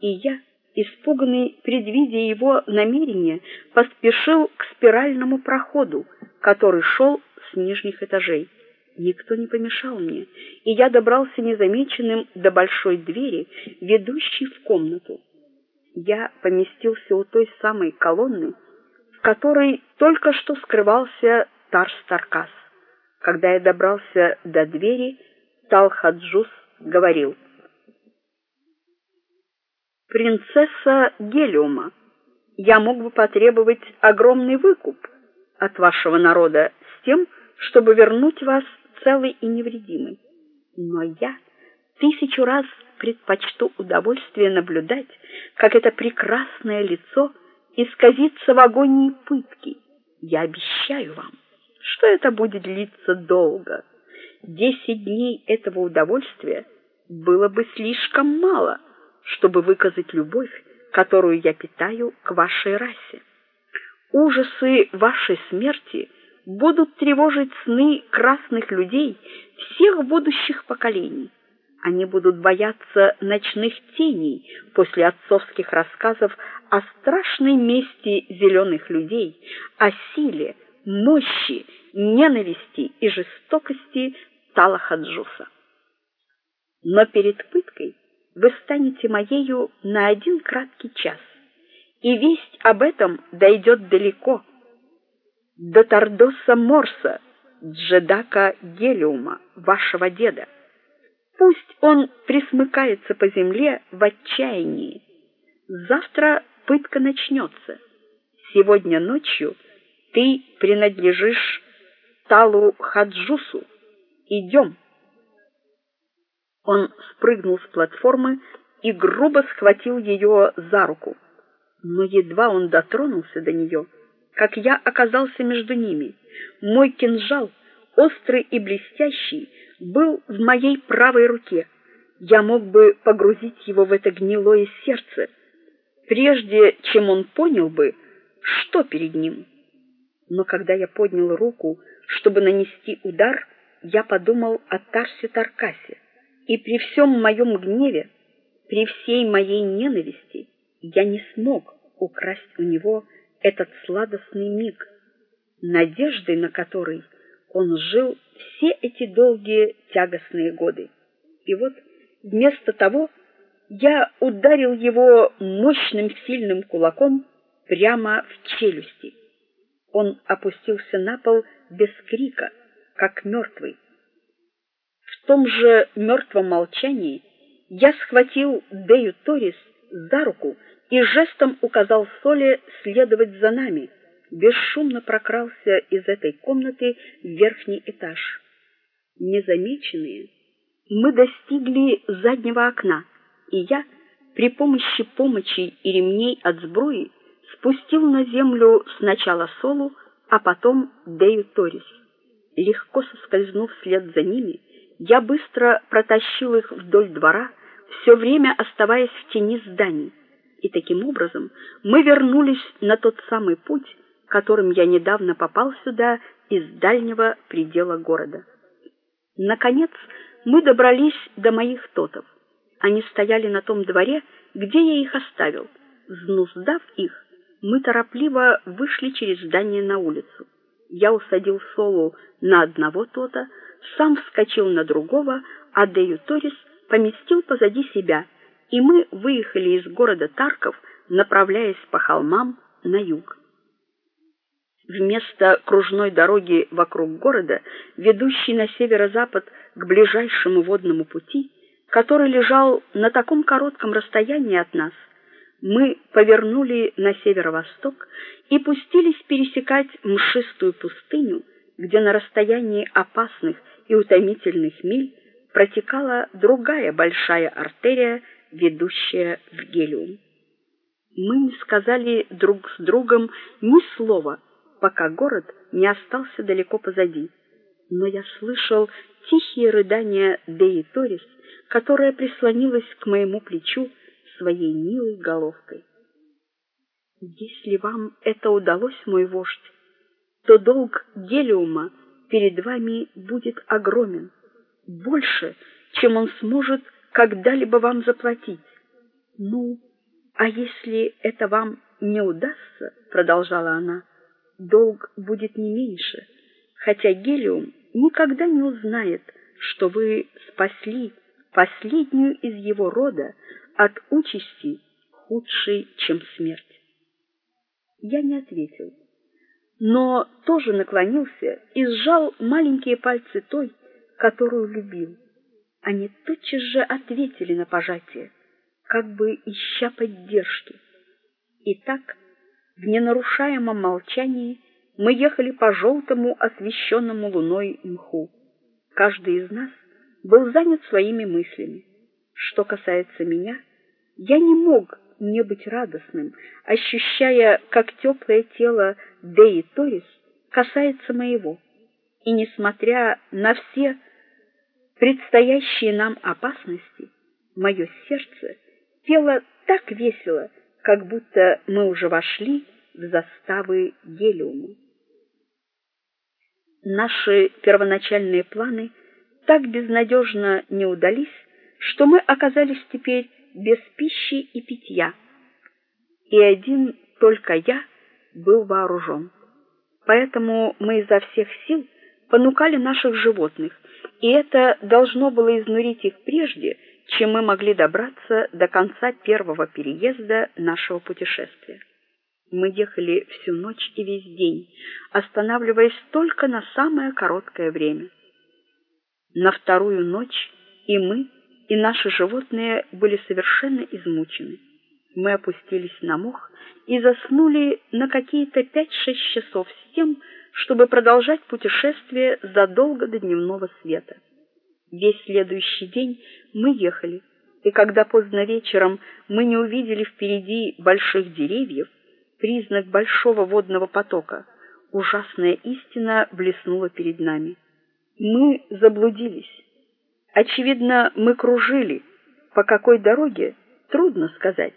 и я испуганный предвидя его намерения, поспешил к спиральному проходу, который шел с нижних этажей. Никто не помешал мне, и я добрался незамеченным до большой двери, ведущей в комнату. Я поместился у той самой колонны, в которой только что скрывался Тарс Таркас. Когда я добрался до двери, Талхаджус говорил: принцесса Гелиума, я мог бы потребовать огромный выкуп от вашего народа с тем, чтобы вернуть вас целый и невредимый. Но я тысячу раз предпочту удовольствие наблюдать, как это прекрасное лицо исказится в агонии пытки. Я обещаю вам, что это будет длиться долго. Десять дней этого удовольствия было бы слишком мало чтобы выказать любовь, которую я питаю к вашей расе. Ужасы вашей смерти будут тревожить сны красных людей всех будущих поколений. Они будут бояться ночных теней после отцовских рассказов о страшной мести зеленых людей, о силе, мощи, ненависти и жестокости Талахаджуса. Но перед пыткой вы станете моею на один краткий час, и весть об этом дойдет далеко до Тардоса Морса, Джедака Гелиума, вашего деда. Пусть он присмыкается по земле в отчаянии. Завтра пытка начнется. Сегодня ночью ты принадлежишь Талу Хаджусу. Идем. Он спрыгнул с платформы и грубо схватил ее за руку. Но едва он дотронулся до нее, как я оказался между ними. Мой кинжал, острый и блестящий, был в моей правой руке. Я мог бы погрузить его в это гнилое сердце, прежде чем он понял бы, что перед ним. Но когда я поднял руку, чтобы нанести удар, я подумал о Тарсе Таркасе. И при всем моем гневе, при всей моей ненависти, я не смог украсть у него этот сладостный миг, надеждой на который он жил все эти долгие тягостные годы. И вот вместо того я ударил его мощным сильным кулаком прямо в челюсти. Он опустился на пол без крика, как мертвый. В том же мертвом молчании Я схватил Дею Торис за руку и жестом указал Соле следовать за нами. Бесшумно прокрался из этой комнаты в верхний этаж. Незамеченные, мы достигли заднего окна, и я при помощи помощи и ремней от сбруи спустил на землю сначала Солу, а потом Дею Торис. Легко соскользнув вслед за ними, я быстро протащил их вдоль двора, все время оставаясь в тени зданий. И таким образом мы вернулись на тот самый путь, которым я недавно попал сюда из дальнего предела города. Наконец, мы добрались до моих тотов. Они стояли на том дворе, где я их оставил. Взнуздав их, мы торопливо вышли через здание на улицу. Я усадил Солу на одного тота, сам вскочил на другого, а Дею Торис поместил позади себя, и мы выехали из города Тарков, направляясь по холмам на юг. Вместо кружной дороги вокруг города, ведущей на северо-запад к ближайшему водному пути, который лежал на таком коротком расстоянии от нас, мы повернули на северо-восток и пустились пересекать мшистую пустыню, где на расстоянии опасных и утомительных миль протекала другая большая артерия, ведущая в Гелиум. Мы не сказали друг с другом ни слова, пока город не остался далеко позади. Но я слышал тихие рыдания Деи Торис, которая прислонилась к моему плечу своей милой головкой. Если вам это удалось, мой вождь, то долг Гелиума перед вами будет огромен, больше, чем он сможет когда-либо вам заплатить. Ну, а если это вам не удастся, продолжала она, долг будет не меньше, хотя Гелиум никогда не узнает, что вы спасли последнюю из его рода от участи худшей, чем смерть. Я не ответил, но тоже наклонился и сжал маленькие пальцы той, которую любил. Они тотчас же ответили на пожатие, как бы ища поддержки. И так, в ненарушаемом молчании, мы ехали по желтому освещенному луной мху. Каждый из нас был занят своими мыслями. Что касается меня, я не мог не быть радостным, ощущая, как теплое тело Деи Торис касается моего. И несмотря на все предстоящие нам опасности, мое сердце пело так весело, как будто мы уже вошли в заставы Гелиума. Наши первоначальные планы так безнадежно не удались, что мы оказались теперь без пищи и питья. И один только я был вооружен. Поэтому мы изо всех сил понукали наших животных, и это должно было изнурить их прежде, чем мы могли добраться до конца первого переезда нашего путешествия. Мы ехали всю ночь и весь день, останавливаясь только на самое короткое время. На вторую ночь и мы, и наши животные были совершенно измучены. Мы опустились на мох и заснули на какие-то пять-шесть часов с тем, чтобы продолжать путешествие задолго до дневного света. Весь следующий день мы ехали, и когда поздно вечером мы не увидели впереди больших деревьев, признак большого водного потока, ужасная истина блеснула перед нами. Мы заблудились. Очевидно, мы кружили. По какой дороге трудно сказать.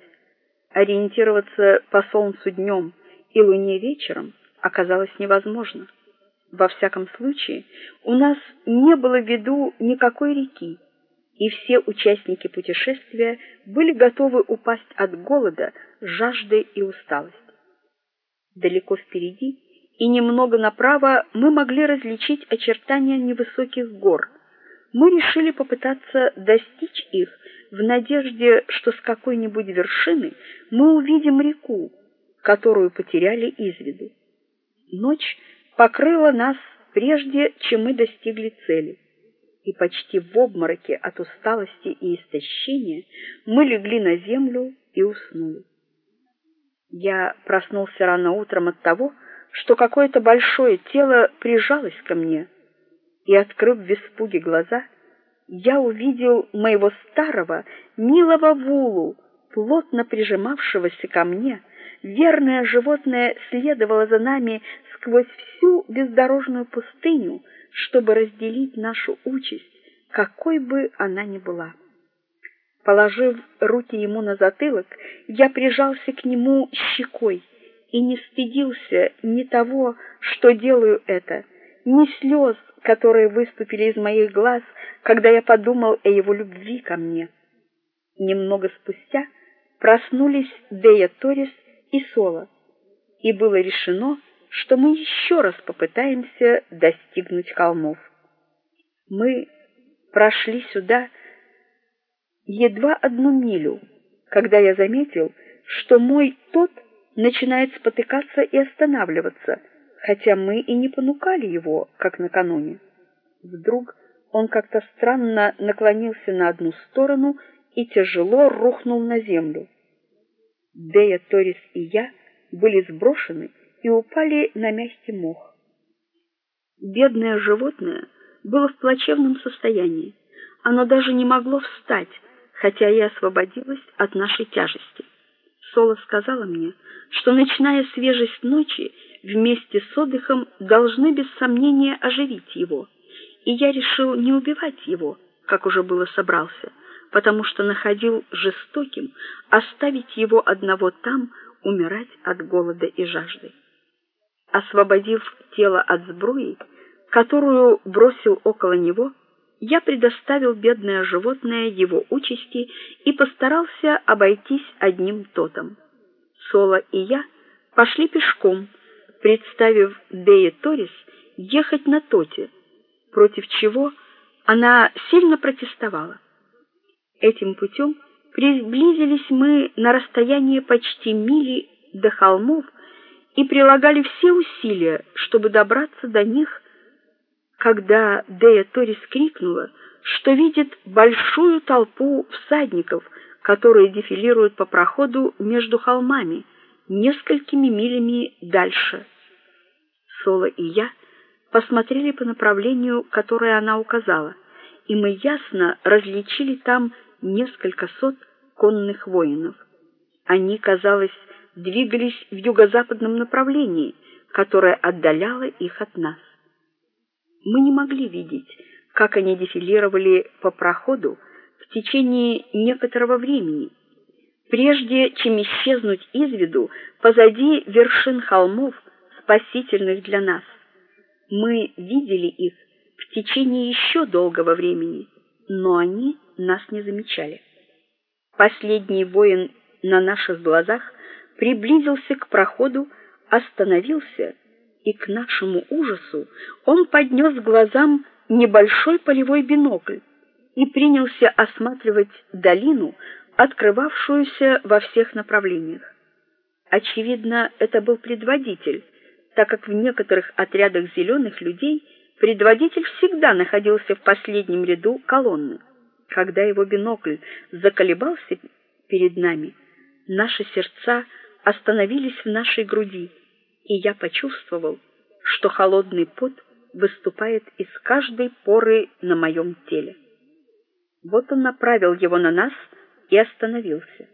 Ориентироваться по солнцу днем и луне вечером оказалось невозможно. Во всяком случае, у нас не было в виду никакой реки, и все участники путешествия были готовы упасть от голода, жажды и усталости. Далеко впереди и немного направо мы могли различить очертания невысоких гор. Мы решили попытаться достичь их в надежде, что с какой-нибудь вершины мы увидим реку, которую потеряли из виду. Ночь покрыла нас прежде, чем мы достигли цели. и почти в обмороке от усталости и истощения мы легли на землю и уснули. Я проснулся рано утром от того, что какое-то большое тело прижалось ко мне, и открыв в испуге глаза, я увидел моего старого милого Вулу, плотно прижимавшегося ко мне. Верное животное следовало за нами сквозь всю бездорожную пустыню, чтобы разделить нашу участь, какой бы она ни была. Положив руки ему на затылок, я прижался к нему щекой и не стыдился ни того, что делаю это, ни слез, которые выступили из моих глаз, когда я подумал о его любви ко мне. Немного спустя проснулись Дея Торис и Соло, и было решено, что мы еще раз попытаемся достигнуть холмов. Мы прошли сюда едва одну милю, когда я заметил, что мой тот начинает спотыкаться и останавливаться, хотя мы и не понукали его, как накануне. Вдруг он как-то странно наклонился на одну сторону и тяжело рухнул на землю. Дея, Торис и я были сброшены и упали на мягкий мох. Бедное животное было в плачевном состоянии. Оно даже не могло встать, хотя и освободилась от нашей тяжести. Соло сказала мне, что ночная свежесть ночи вместе с отдыхом должны без сомнения оживить его. И я решил не убивать его, как уже было собрался, потому что находил жестоким оставить его одного там умирать от голода и жажды. Освободив тело от сбруи, которую бросил около него, я предоставил бедное животное его участи и постарался обойтись одним тотом. Соло и я пошли пешком, представив Дее Торис ехать на тоте, против чего она сильно протестовала. Этим путем приблизились мы на расстояние почти мили до холмов и прилагали все усилия, чтобы добраться до них когда Дея Торис крикнула, что видит большую толпу всадников, которые дефилируют по проходу между холмами, несколькими милями дальше. Соло и я посмотрели по направлению, которое она указала, и мы ясно различили там несколько сот конных воинов. Они, казалось, двигались в юго-западном направлении, которое отдаляло их от нас мы не могли видеть, как они дефилировали по проходу в течение некоторого времени, прежде чем исчезнуть из виду позади вершин холмов, спасительных для нас. Мы видели их в течение еще долгого времени, но они нас не замечали. Последний воин на наших глазах приблизился к проходу, остановился и к нашему ужасу он поднес глазам небольшой полевой бинокль и принялся осматривать долину, открывавшуюся во всех направлениях. Очевидно, это был предводитель, так как в некоторых отрядах зеленых людей предводитель всегда находился в последнем ряду колонны. Когда его бинокль заколебался перед нами, наши сердца остановились в нашей груди и я почувствовал, что холодный пот выступает из каждой поры на моем теле. Вот он направил его на нас и остановился.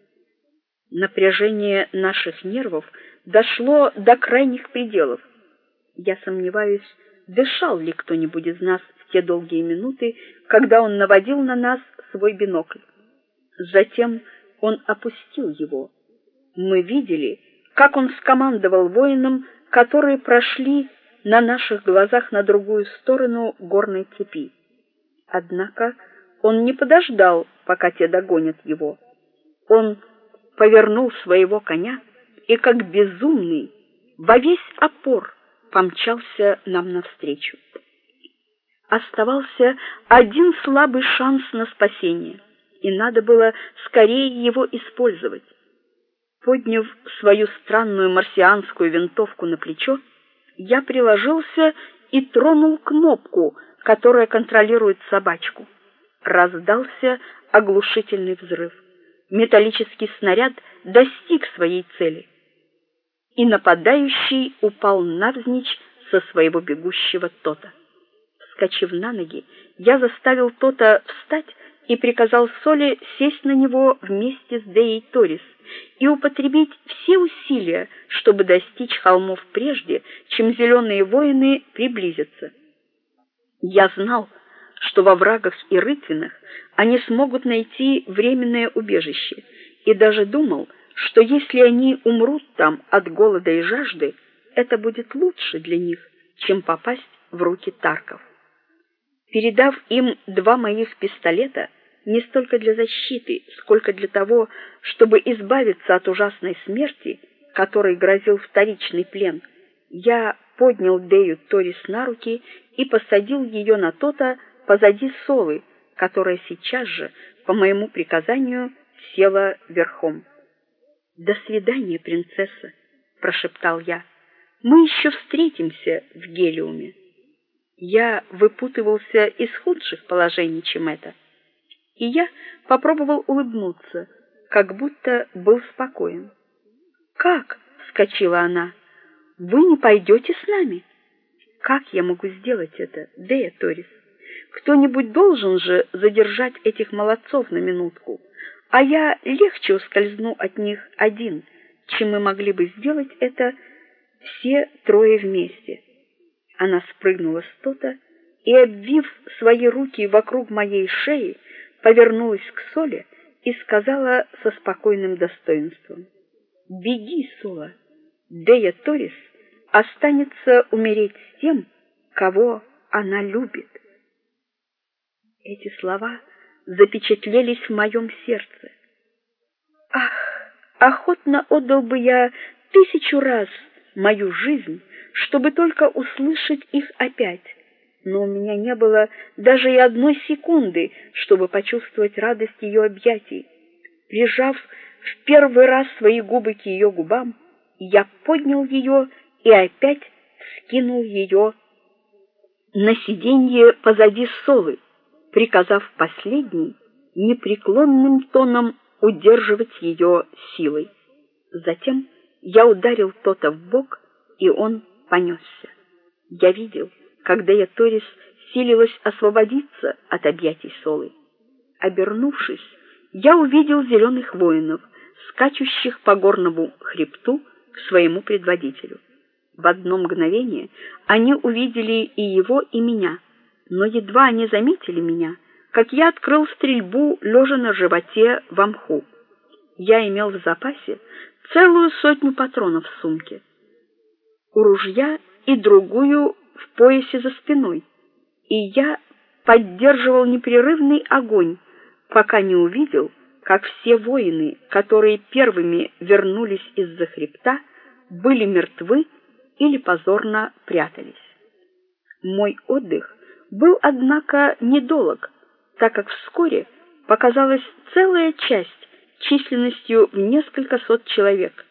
Напряжение наших нервов дошло до крайних пределов. Я сомневаюсь, дышал ли кто-нибудь из нас в те долгие минуты, когда он наводил на нас свой бинокль. Затем он опустил его. Мы видели, как он скомандовал воинам, которые прошли на наших глазах на другую сторону горной цепи. Однако он не подождал, пока те догонят его. Он повернул своего коня и как безумный во весь опор помчался нам навстречу. Оставался один слабый шанс на спасение, и надо было скорее его использовать. Подняв свою странную марсианскую винтовку на плечо, я приложился и тронул кнопку, которая контролирует собачку. Раздался оглушительный взрыв. Металлический снаряд достиг своей цели. И нападающий упал навзничь со своего бегущего Тота. Вскочив на ноги, я заставил Тота встать и приказал Соле сесть на него вместе с Деей Торис и употребить все усилия, чтобы достичь холмов прежде, чем зеленые воины приблизятся. Я знал, что во врагах и рытвинах они смогут найти временное убежище, и даже думал, что если они умрут там от голода и жажды, это будет лучше для них, чем попасть в руки тарков. Передав им два моих пистолета, не столько для защиты, сколько для того, чтобы избавиться от ужасной смерти, которой грозил вторичный плен, я поднял Дею Торис на руки и посадил ее на то-то позади Солы, которая сейчас же, по моему приказанию, села верхом. "До свидания, принцесса", прошептал я. "Мы еще встретимся в Гелиуме". Я выпутывался из худших положений, чем это и я попробовал улыбнуться, как будто был спокоен. "Как?" вскочила она. "Вы не пойдете с нами?" "Как я могу сделать это, Дея Торис? Кто-нибудь должен же задержать этих молодцов на минутку, а я легче ускользну от них один, чем мы могли бы сделать это все трое вместе." Она спрыгнула с тота и, обвив свои руки вокруг моей шеи, повернулась к Соле и сказала со спокойным достоинством: "Беги, Сола. Дея Торис останется умереть с тем, кого она любит". Эти слова запечатлелись в моем сердце. Ах, охотно отдал бы я тысячу раз мою жизнь, чтобы только услышать их опять но у меня не было даже и одной секунды, чтобы почувствовать радость ее объятий. Прижав в первый раз свои губы к ее губам, я поднял ее и опять скинул ее на сиденье позади Солы, приказав последней непреклонным тоном удерживать ее силой. Затем я ударил Тота в бок, и он понесся. Я видел, когда я Торис силилась освободиться от объятий Солы. Обернувшись, я увидел зеленых воинов, скачущих по горному хребту к своему предводителю. В одно мгновение они увидели и его, и меня, но едва они заметили меня, как я открыл стрельбу лежа на животе в мху. Я имел в запасе целую сотню патронов в сумке. У ружья и другую в поясе за спиной, и я поддерживал непрерывный огонь, пока не увидел, как все воины, которые первыми вернулись из-за хребта, были мертвы или позорно прятались. Мой отдых был однако недолг, так как вскоре показалась целая часть численностью в несколько сот человек.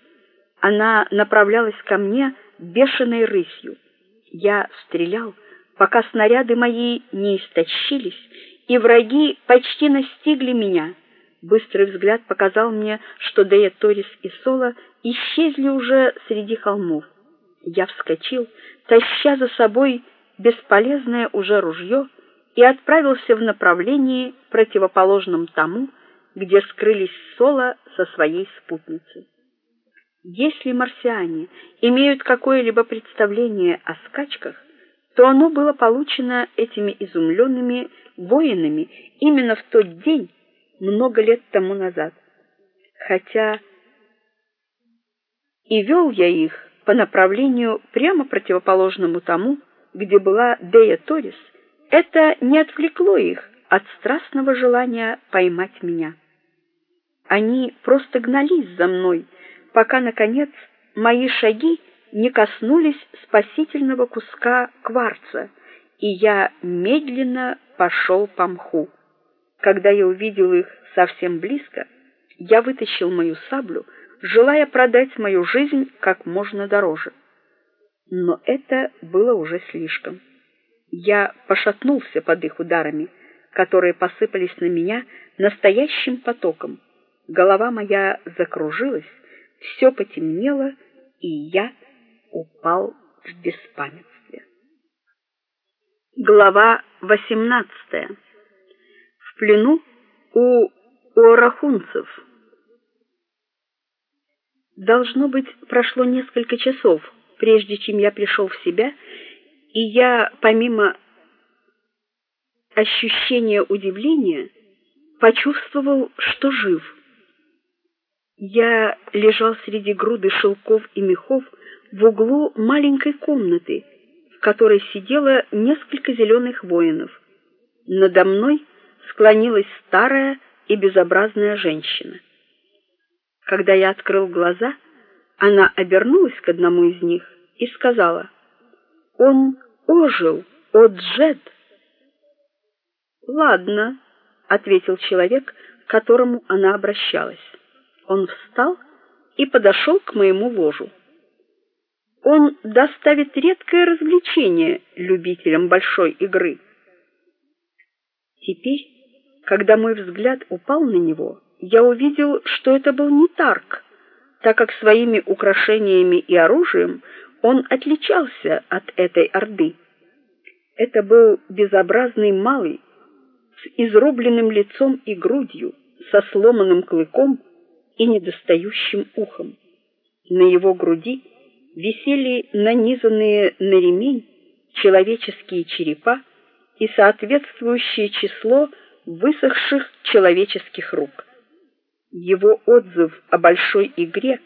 Она направлялась ко мне бешеной рысью. Я стрелял, пока снаряды мои не истощились, и враги почти настигли меня. Быстрый взгляд показал мне, что Дея Торис и Соло исчезли уже среди холмов. Я вскочил, таща за собой бесполезное уже ружье, и отправился в направлении противоположном тому, где скрылись Соло со своей спутницей. Если марсиане имеют какое-либо представление о скачках, то оно было получено этими изумленными воинами именно в тот день, много лет тому назад. Хотя и вел я их по направлению прямо противоположному тому, где была Дея Торис, это не отвлекло их от страстного желания поймать меня. Они просто гнались за мной, пока наконец мои шаги не коснулись спасительного куска кварца, и я медленно пошел по мху. Когда я увидел их совсем близко, я вытащил мою саблю, желая продать мою жизнь как можно дороже. Но это было уже слишком. Я пошатнулся под их ударами, которые посыпались на меня настоящим потоком. Голова моя закружилась, все потемнело, и я упал в беспамятстве. Глава 18. В плену у орахунцев. Должно быть, прошло несколько часов, прежде чем я пришел в себя, и я, помимо ощущения удивления, почувствовал, что жив. Я лежал среди груды шелков и мехов в углу маленькой комнаты, в которой сидело несколько зеленых воинов. Надо мной склонилась старая и безобразная женщина. Когда я открыл глаза, она обернулась к одному из них и сказала: "Он ожил, о Джет". "Ладно", ответил человек, к которому она обращалась. Он встал и подошел к моему ложу. Он доставит редкое развлечение любителям большой игры. Теперь, когда мой взгляд упал на него, я увидел, что это был не Тарк, так как своими украшениями и оружием он отличался от этой орды. Это был безобразный малый с изрубленным лицом и грудью, со сломанным клыком и недостающим ухом. На его груди висели нанизанные на ремень человеческие черепа и соответствующее число высохших человеческих рук. Его отзыв о большой игре,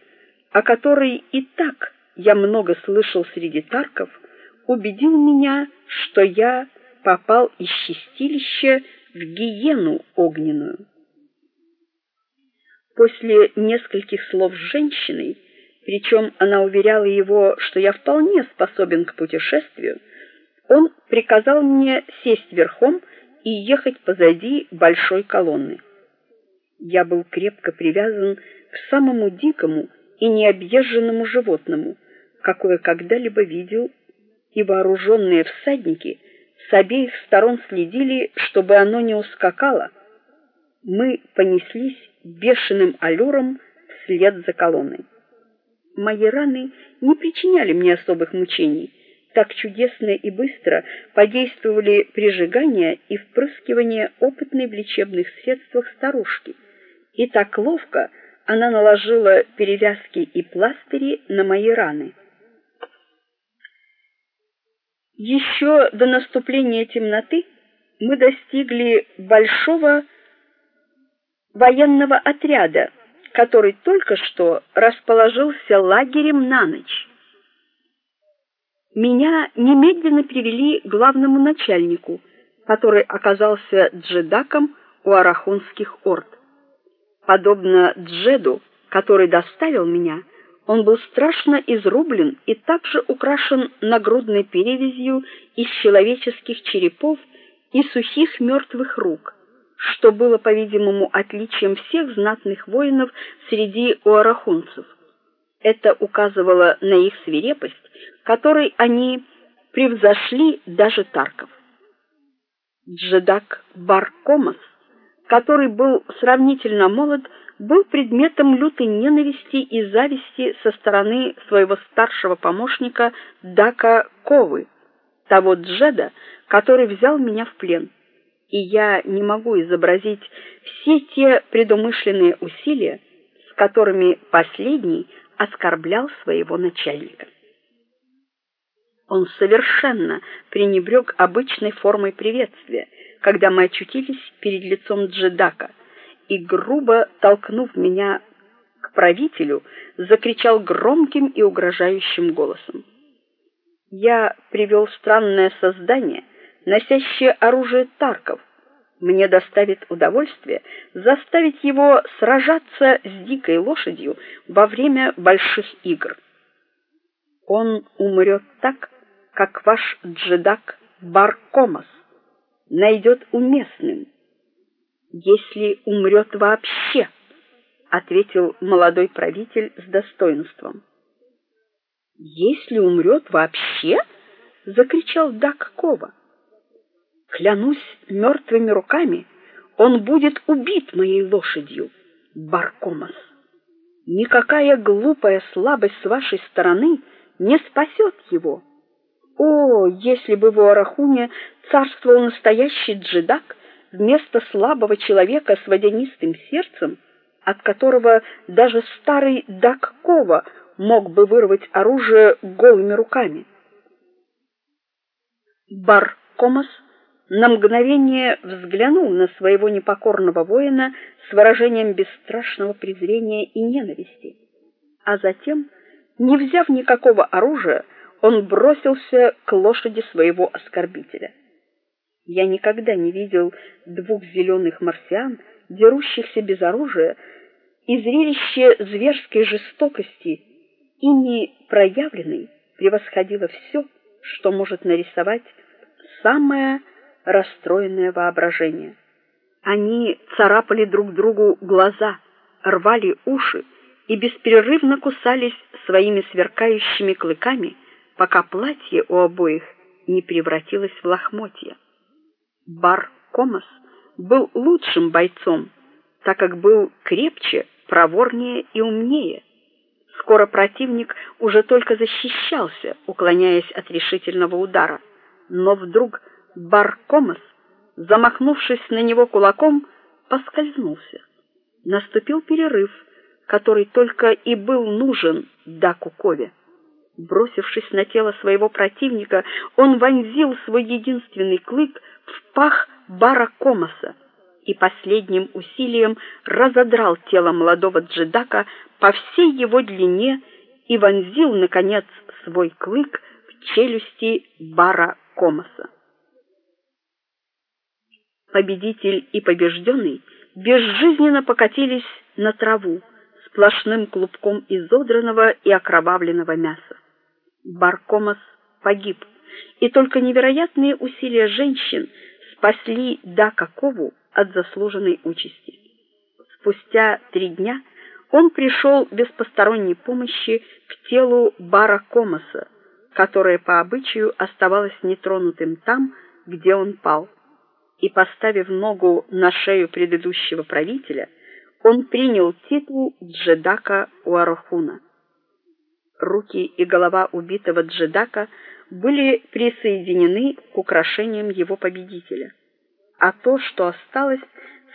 о которой и так я много слышал среди тарков, убедил меня, что я попал из чистилища в гиену огненную. После нескольких слов с женщиной, причем она уверяла его, что я вполне способен к путешествию, он приказал мне сесть верхом и ехать позади большой колонны. Я был крепко привязан к самому дикому и необъезженному животному, какое когда-либо видел, и вооруженные всадники с обеих сторон следили, чтобы оно не ускакало. Мы понеслись бешеным аллюром вслед за колонной. Мои раны не причиняли мне особых мучений, так чудесно и быстро подействовали прижигание и впрыскивание опытной в лечебных средствах старушки, и так ловко она наложила перевязки и пластыри на мои раны. Еще до наступления темноты мы достигли большого военного отряда, который только что расположился лагерем на ночь. Меня немедленно привели к главному начальнику, который оказался джедаком у арахунских орд. Подобно джеду, который доставил меня, он был страшно изрублен и также украшен нагрудной перевязью из человеческих черепов и сухих мертвых рук, что было, по-видимому, отличием всех знатных воинов среди уарахунцев. Это указывало на их свирепость, которой они превзошли даже тарков. Джедак Баркомас, который был сравнительно молод, был предметом лютой ненависти и зависти со стороны своего старшего помощника Дака Ковы, того джеда, который взял меня в плен. И я не могу изобразить все те предумышленные усилия, с которыми последний оскорблял своего начальника. Он совершенно пренебрег обычной формой приветствия, когда мы очутились перед лицом Джедака, и грубо толкнув меня к правителю, закричал громким и угрожающим голосом. Я привел странное создание, носящее оружие тарков. Мне доставит удовольствие заставить его сражаться с дикой лошадью во время больших игр. Он умрет так, как ваш джедак Баркомас найдет уместным, если умрет вообще, ответил молодой правитель с достоинством. Если умрет вообще, закричал Дак Кова. Клянусь мертвыми руками, он будет убит моей лошадью, Баркомас. Никакая глупая слабость с вашей стороны не спасет его. О, если бы в Арахуне царствовал настоящий джедак вместо слабого человека с водянистым сердцем, от которого даже старый Даккова мог бы вырвать оружие голыми руками. Баркомас на мгновение взглянул на своего непокорного воина с выражением бесстрашного презрения и ненависти, а затем, не взяв никакого оружия, он бросился к лошади своего оскорбителя. Я никогда не видел двух зеленых марсиан, дерущихся без оружия, и зрелище зверской жестокости, ими проявленной, превосходило все, что может нарисовать самое расстроенное воображение. Они царапали друг другу глаза, рвали уши и беспрерывно кусались своими сверкающими клыками, пока платье у обоих не превратилось в лохмотья. Бар Комас был лучшим бойцом, так как был крепче, проворнее и умнее. Скоро противник уже только защищался, уклоняясь от решительного удара, но вдруг Баркомас, замахнувшись на него кулаком, поскользнулся. Наступил перерыв, который только и был нужен Дакукове. Бросившись на тело своего противника, он вонзил свой единственный клык в пах Баракомаса и последним усилием разодрал тело молодого джедака по всей его длине и вонзил наконец свой клык в челюсти Баракомаса победитель и побежденный безжизненно покатились на траву сплошным клубком изодранного и окровавленного мяса. Баркомас погиб, и только невероятные усилия женщин спасли Дакакову от заслуженной участи. Спустя три дня он пришел без посторонней помощи к телу Баракомаса, которое по обычаю оставалось нетронутым там, где он пал и поставив ногу на шею предыдущего правителя, он принял титул джедака Уарахуна. Руки и голова убитого джедака были присоединены к украшениям его победителя, а то, что осталось,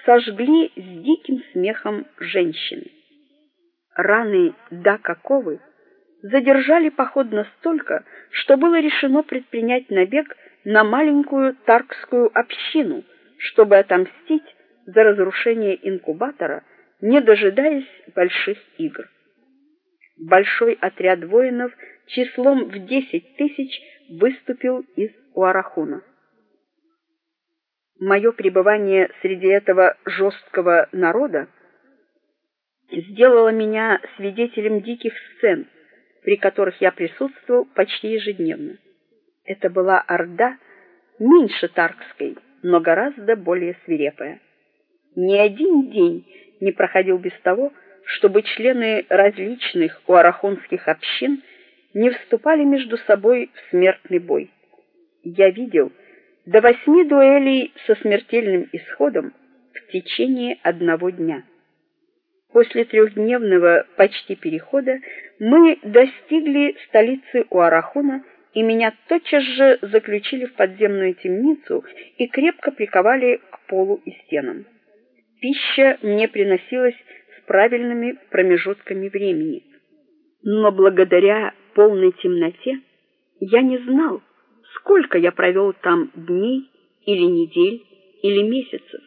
сожгли с диким смехом женщины. Раны Дакаковы задержали поход настолько, что было решено предпринять набег на маленькую таркскую общину, чтобы отомстить за разрушение инкубатора, не дожидаясь больших игр. Большой отряд воинов числом в десять тысяч выступил из Уарахуна. Мое пребывание среди этого жесткого народа сделало меня свидетелем диких сцен, при которых я присутствовал почти ежедневно. Это была орда меньше таркской, но гораздо более свирепая. Ни один день не проходил без того, чтобы члены различных уарахонских общин не вступали между собой в смертный бой. Я видел до восьми дуэлей со смертельным исходом в течение одного дня. После трехдневного почти перехода мы достигли столицы Уарахуна, и меня тотчас же заключили в подземную темницу и крепко приковали к полу и стенам. Пища мне приносилась с правильными промежутками времени, но благодаря полной темноте я не знал, сколько я провел там дней или недель или месяцев.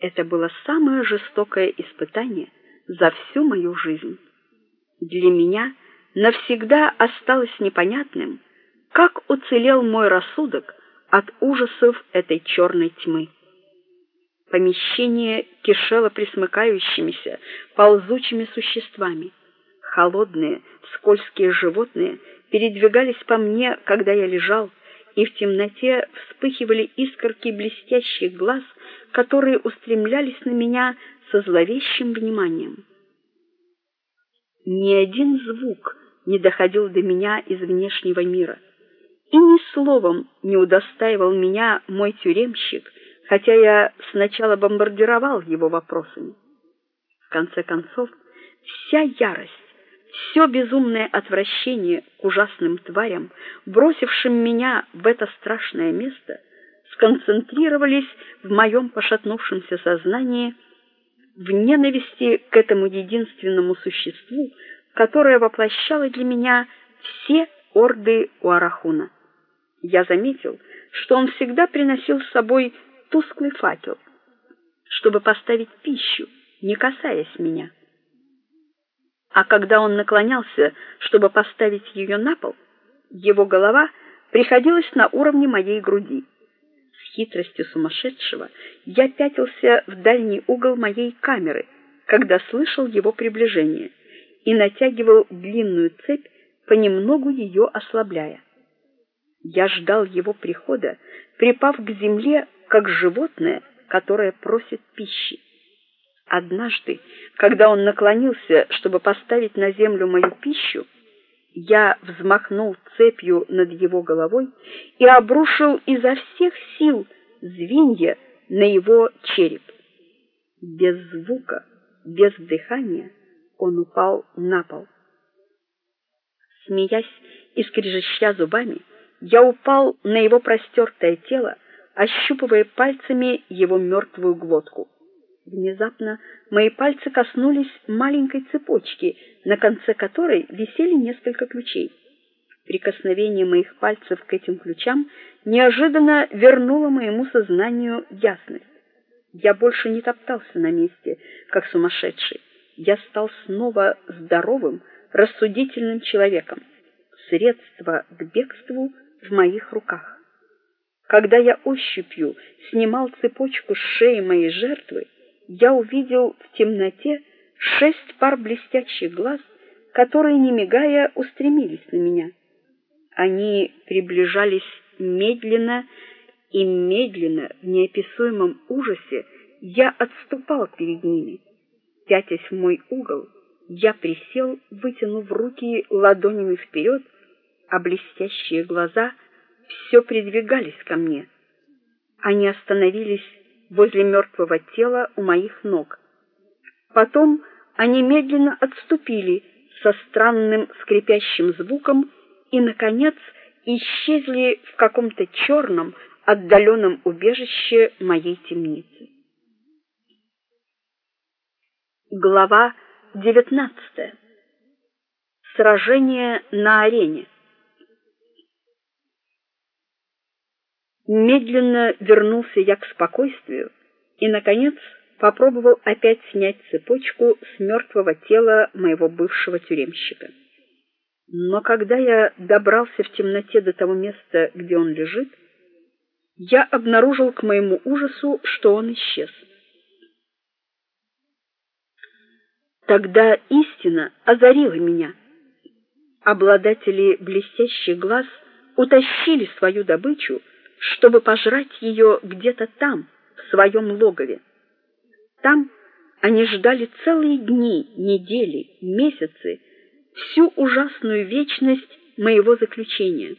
Это было самое жестокое испытание за всю мою жизнь. Для меня навсегда осталось непонятным, как уцелел мой рассудок от ужасов этой черной тьмы. Помещение кишело присмыкающимися, ползучими существами. Холодные, скользкие животные передвигались по мне, когда я лежал, и в темноте вспыхивали искорки блестящих глаз, которые устремлялись на меня со зловещим вниманием. Ни один звук не доходил до меня из внешнего мира, И ни словом не удостаивал меня мой тюремщик, хотя я сначала бомбардировал его вопросами. В конце концов, вся ярость, все безумное отвращение к ужасным тварям, бросившим меня в это страшное место, сконцентрировались в моем пошатнувшемся сознании в ненависти к этому единственному существу, которое воплощало для меня все орды Уарахуна. Я заметил, что он всегда приносил с собой тусклый факел, чтобы поставить пищу, не касаясь меня. А когда он наклонялся, чтобы поставить ее на пол, его голова приходилась на уровне моей груди. С хитростью сумасшедшего я пятился в дальний угол моей камеры, когда слышал его приближение, и натягивал длинную цепь, понемногу ее ослабляя. Я ждал его прихода, припав к земле, как животное, которое просит пищи. Однажды, когда он наклонился, чтобы поставить на землю мою пищу, я взмахнул цепью над его головой и обрушил изо всех сил звенья на его череп. Без звука, без дыхания он упал на пол. Смеясь и скрежеща зубами, я упал на его простертое тело, ощупывая пальцами его мертвую глотку. Внезапно мои пальцы коснулись маленькой цепочки, на конце которой висели несколько ключей. Прикосновение моих пальцев к этим ключам неожиданно вернуло моему сознанию ясность. Я больше не топтался на месте, как сумасшедший. Я стал снова здоровым, рассудительным человеком. Средство к бегству в моих руках. Когда я ощупью снимал цепочку с шеи моей жертвы, я увидел в темноте шесть пар блестящих глаз, которые не мигая устремились на меня. Они приближались медленно и медленно в неописуемом ужасе я отступал перед ними. Пятясь в мой угол, я присел, вытянув руки ладонями вперед, а блестящие глаза все придвигались ко мне. Они остановились возле мертвого тела у моих ног. Потом они медленно отступили со странным скрипящим звуком и наконец исчезли в каком-то черном отдаленном убежище моей темницы. Глава 19. Сражение на арене. Медленно вернулся я к спокойствию и наконец попробовал опять снять цепочку с мертвого тела моего бывшего тюремщика. Но когда я добрался в темноте до того места, где он лежит, я обнаружил к моему ужасу, что он исчез. Тогда истина озарила меня. Обладатели блестящих глаз утащили свою добычу чтобы пожрать ее где-то там, в своем логове. Там они ждали целые дни, недели, месяцы, всю ужасную вечность моего заключения.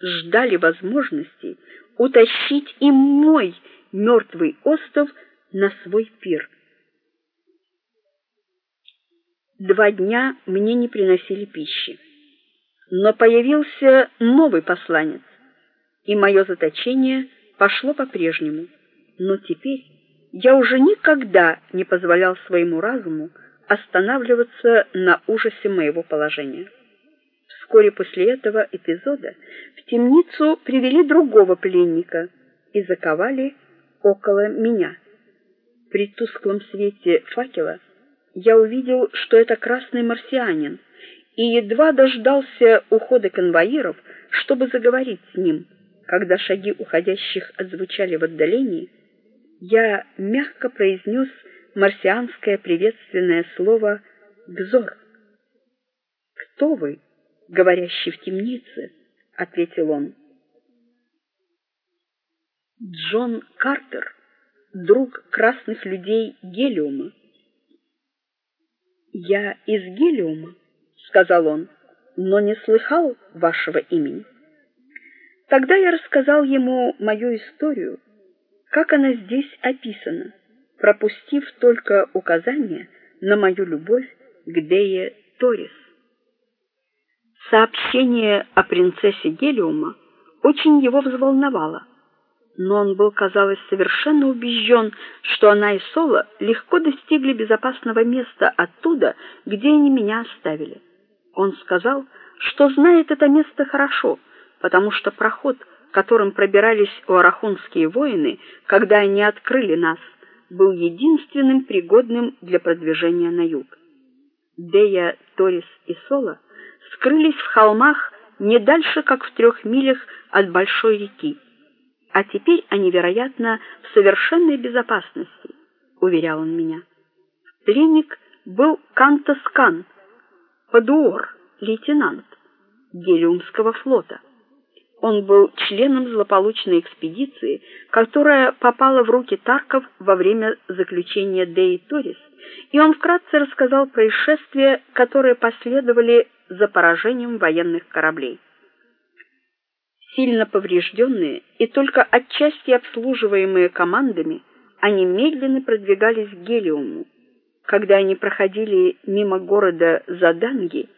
Ждали возможности утащить и мой мертвый остров на свой пир. Два дня мне не приносили пищи. Но появился новый посланец и мое заточение пошло по-прежнему. Но теперь я уже никогда не позволял своему разуму останавливаться на ужасе моего положения. Вскоре после этого эпизода в темницу привели другого пленника и заковали около меня. При тусклом свете факела я увидел, что это красный марсианин, и едва дождался ухода конвоиров, чтобы заговорить с ним когда шаги уходящих отзвучали в отдалении, я мягко произнес марсианское приветственное слово «Гзор». «Кто вы, говорящий в темнице?» — ответил он. «Джон Картер, друг красных людей Гелиума». «Я из Гелиума», — сказал он, — «но не слыхал вашего имени». Тогда я рассказал ему мою историю, как она здесь описана, пропустив только указание на мою любовь к Дее Торис. Сообщение о принцессе Гелиума очень его взволновало, но он был, казалось, совершенно убежден, что она и Соло легко достигли безопасного места оттуда, где они меня оставили. Он сказал, что знает это место хорошо, потому что проход, которым пробирались уарахунские воины, когда они открыли нас, был единственным пригодным для продвижения на юг. Дея, Торис и Соло скрылись в холмах не дальше, как в трех милях от большой реки. А теперь они, вероятно, в совершенной безопасности, уверял он меня. Пленник был Кантос Кан, падвар, лейтенант Гелиумского флота. Он был членом злополучной экспедиции, которая попала в руки тарков во время заключения Деи Торис, и он вкратце рассказал происшествия, которые последовали за поражением военных кораблей. Сильно поврежденные и только отчасти обслуживаемые командами, они медленно продвигались к Гелиуму. Когда они проходили мимо города Заданги,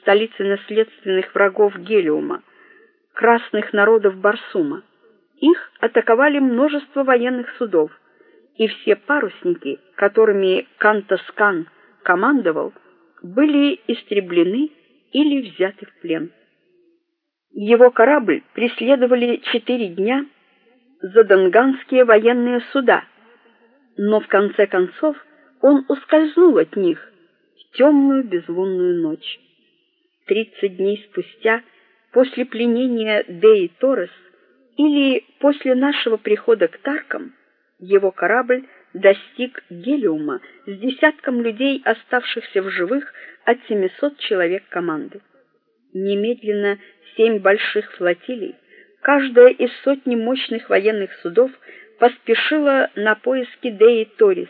столицы наследственных врагов Гелиума, красных народов Барсума, их атаковали множество военных судов, и все парусники, которыми Кантос Кан командовал, были истреблены или взяты в плен. Его корабль преследовали четыре дня заданганские военные суда, но в конце концов он ускользнул от них в темную безлунную ночь. Тридцать дней спустя, после пленения Деи Торис или после нашего прихода к Таркам, его корабль достиг Гелиума с десятком людей, оставшихся в живых от 700 человек команды. Немедленно семь больших флотилий, каждая из сотни мощных военных судов, поспешила на поиски Деи Торис.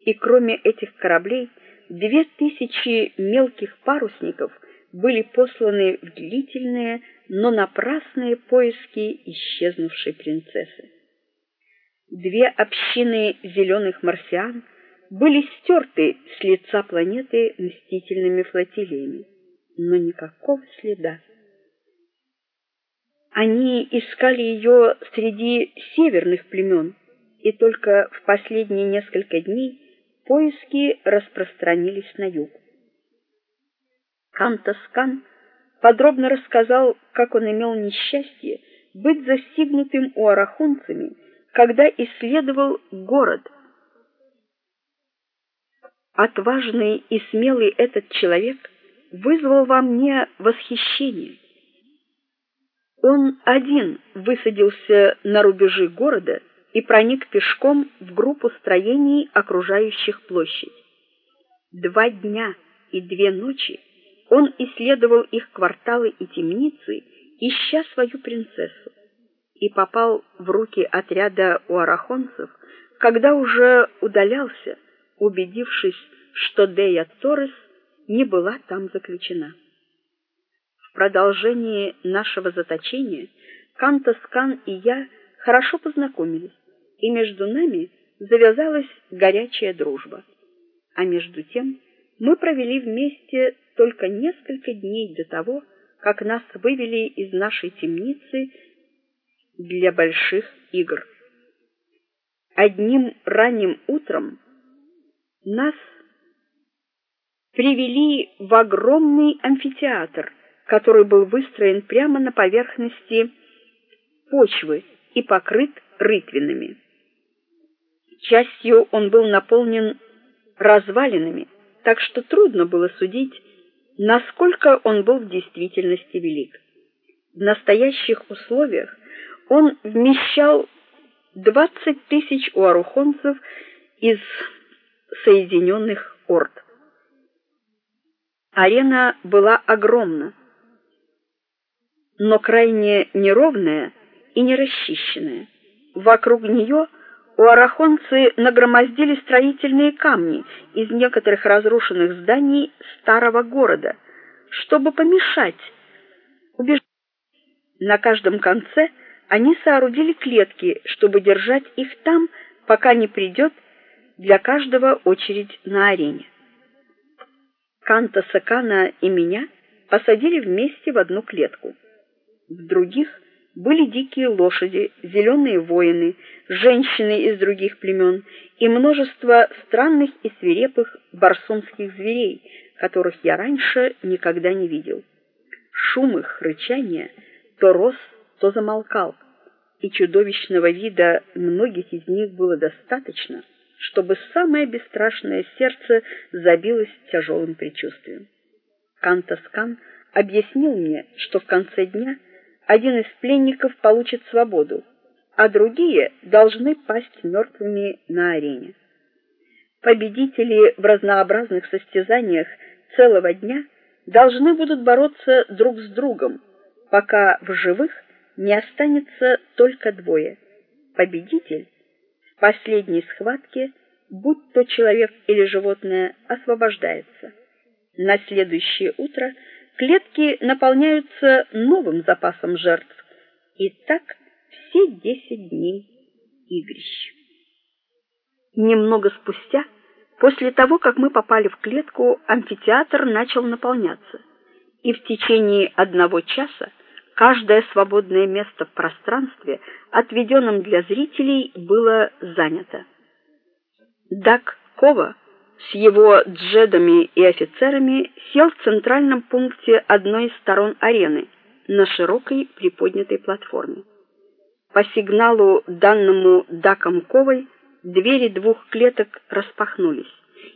И кроме этих кораблей, две тысячи мелких парусников были посланы в длительные, но напрасные поиски исчезнувшей принцессы. Две общины зеленых марсиан были стерты с лица планеты мстительными флотилиями, но никакого следа. Они искали ее среди северных племен, и только в последние несколько дней поиски распространились на юг. Кантос Кан подробно рассказал, как он имел несчастье быть застигнутым уархунцами, когда исследовал город. Отважный и смелый этот человек вызвал во мне восхищение. Он один высадился на рубежи города и проник пешком в группу строений, окружающих площадь. Два дня и две ночи он исследовал их кварталы и темницы, ища свою принцессу, и попал в руки отряда уарахонцев, когда уже удалялся, убедившись, что Дея Торрес не была там заключена. В продолжении нашего заточения Кантос Кан и я хорошо познакомились, и между нами завязалась горячая дружба. А между тем мы провели вместе только несколько дней до того, как нас вывели из нашей темницы для больших игр. Одним ранним утром нас привели в огромный амфитеатр, который был выстроен прямо на поверхности почвы и покрыт рытвинами. Частью он был наполнен развалинами, так что трудно было судить, насколько он был в действительности велик. В настоящих условиях он вмещал 20 тысяч уарухонцев из соединенных орд. Арена была огромна, но крайне неровная и нерасчищенная. Вокруг нее уарахонцы нагромоздили строительные камни из некоторых разрушенных зданий старого города, чтобы помешать убежать На каждом конце они соорудили клетки, чтобы держать их там, пока не придет для каждого очередь на арене. Канта Сакана и меня посадили вместе в одну клетку. В других были дикие лошади, зеленые воины, женщины из других племен и множество странных и свирепых барсумских зверей, которых я раньше никогда не видел. Шум их рычания то рос, то замолкал, и чудовищного вида многих из них было достаточно, чтобы самое бесстрашное сердце забилось тяжелым предчувствием. Кантос Кан объяснил мне, что в конце дня один из пленников получит свободу, а другие должны пасть мертвыми на арене. Победители в разнообразных состязаниях целого дня должны будут бороться друг с другом, пока в живых не останется только двое. Победитель в последней схватке, будь то человек или животное, освобождается. На следующее утро клетки наполняются новым запасом жертв. И так все десять дней игрищ. Немного спустя, после того, как мы попали в клетку, амфитеатр начал наполняться. И в течение одного часа каждое свободное место в пространстве, отведенном для зрителей, было занято. Дак Кова с его джедами и офицерами сел в центральном пункте одной из сторон арены на широкой приподнятой платформе. По сигналу, данному Даком Ковой, двери двух клеток распахнулись,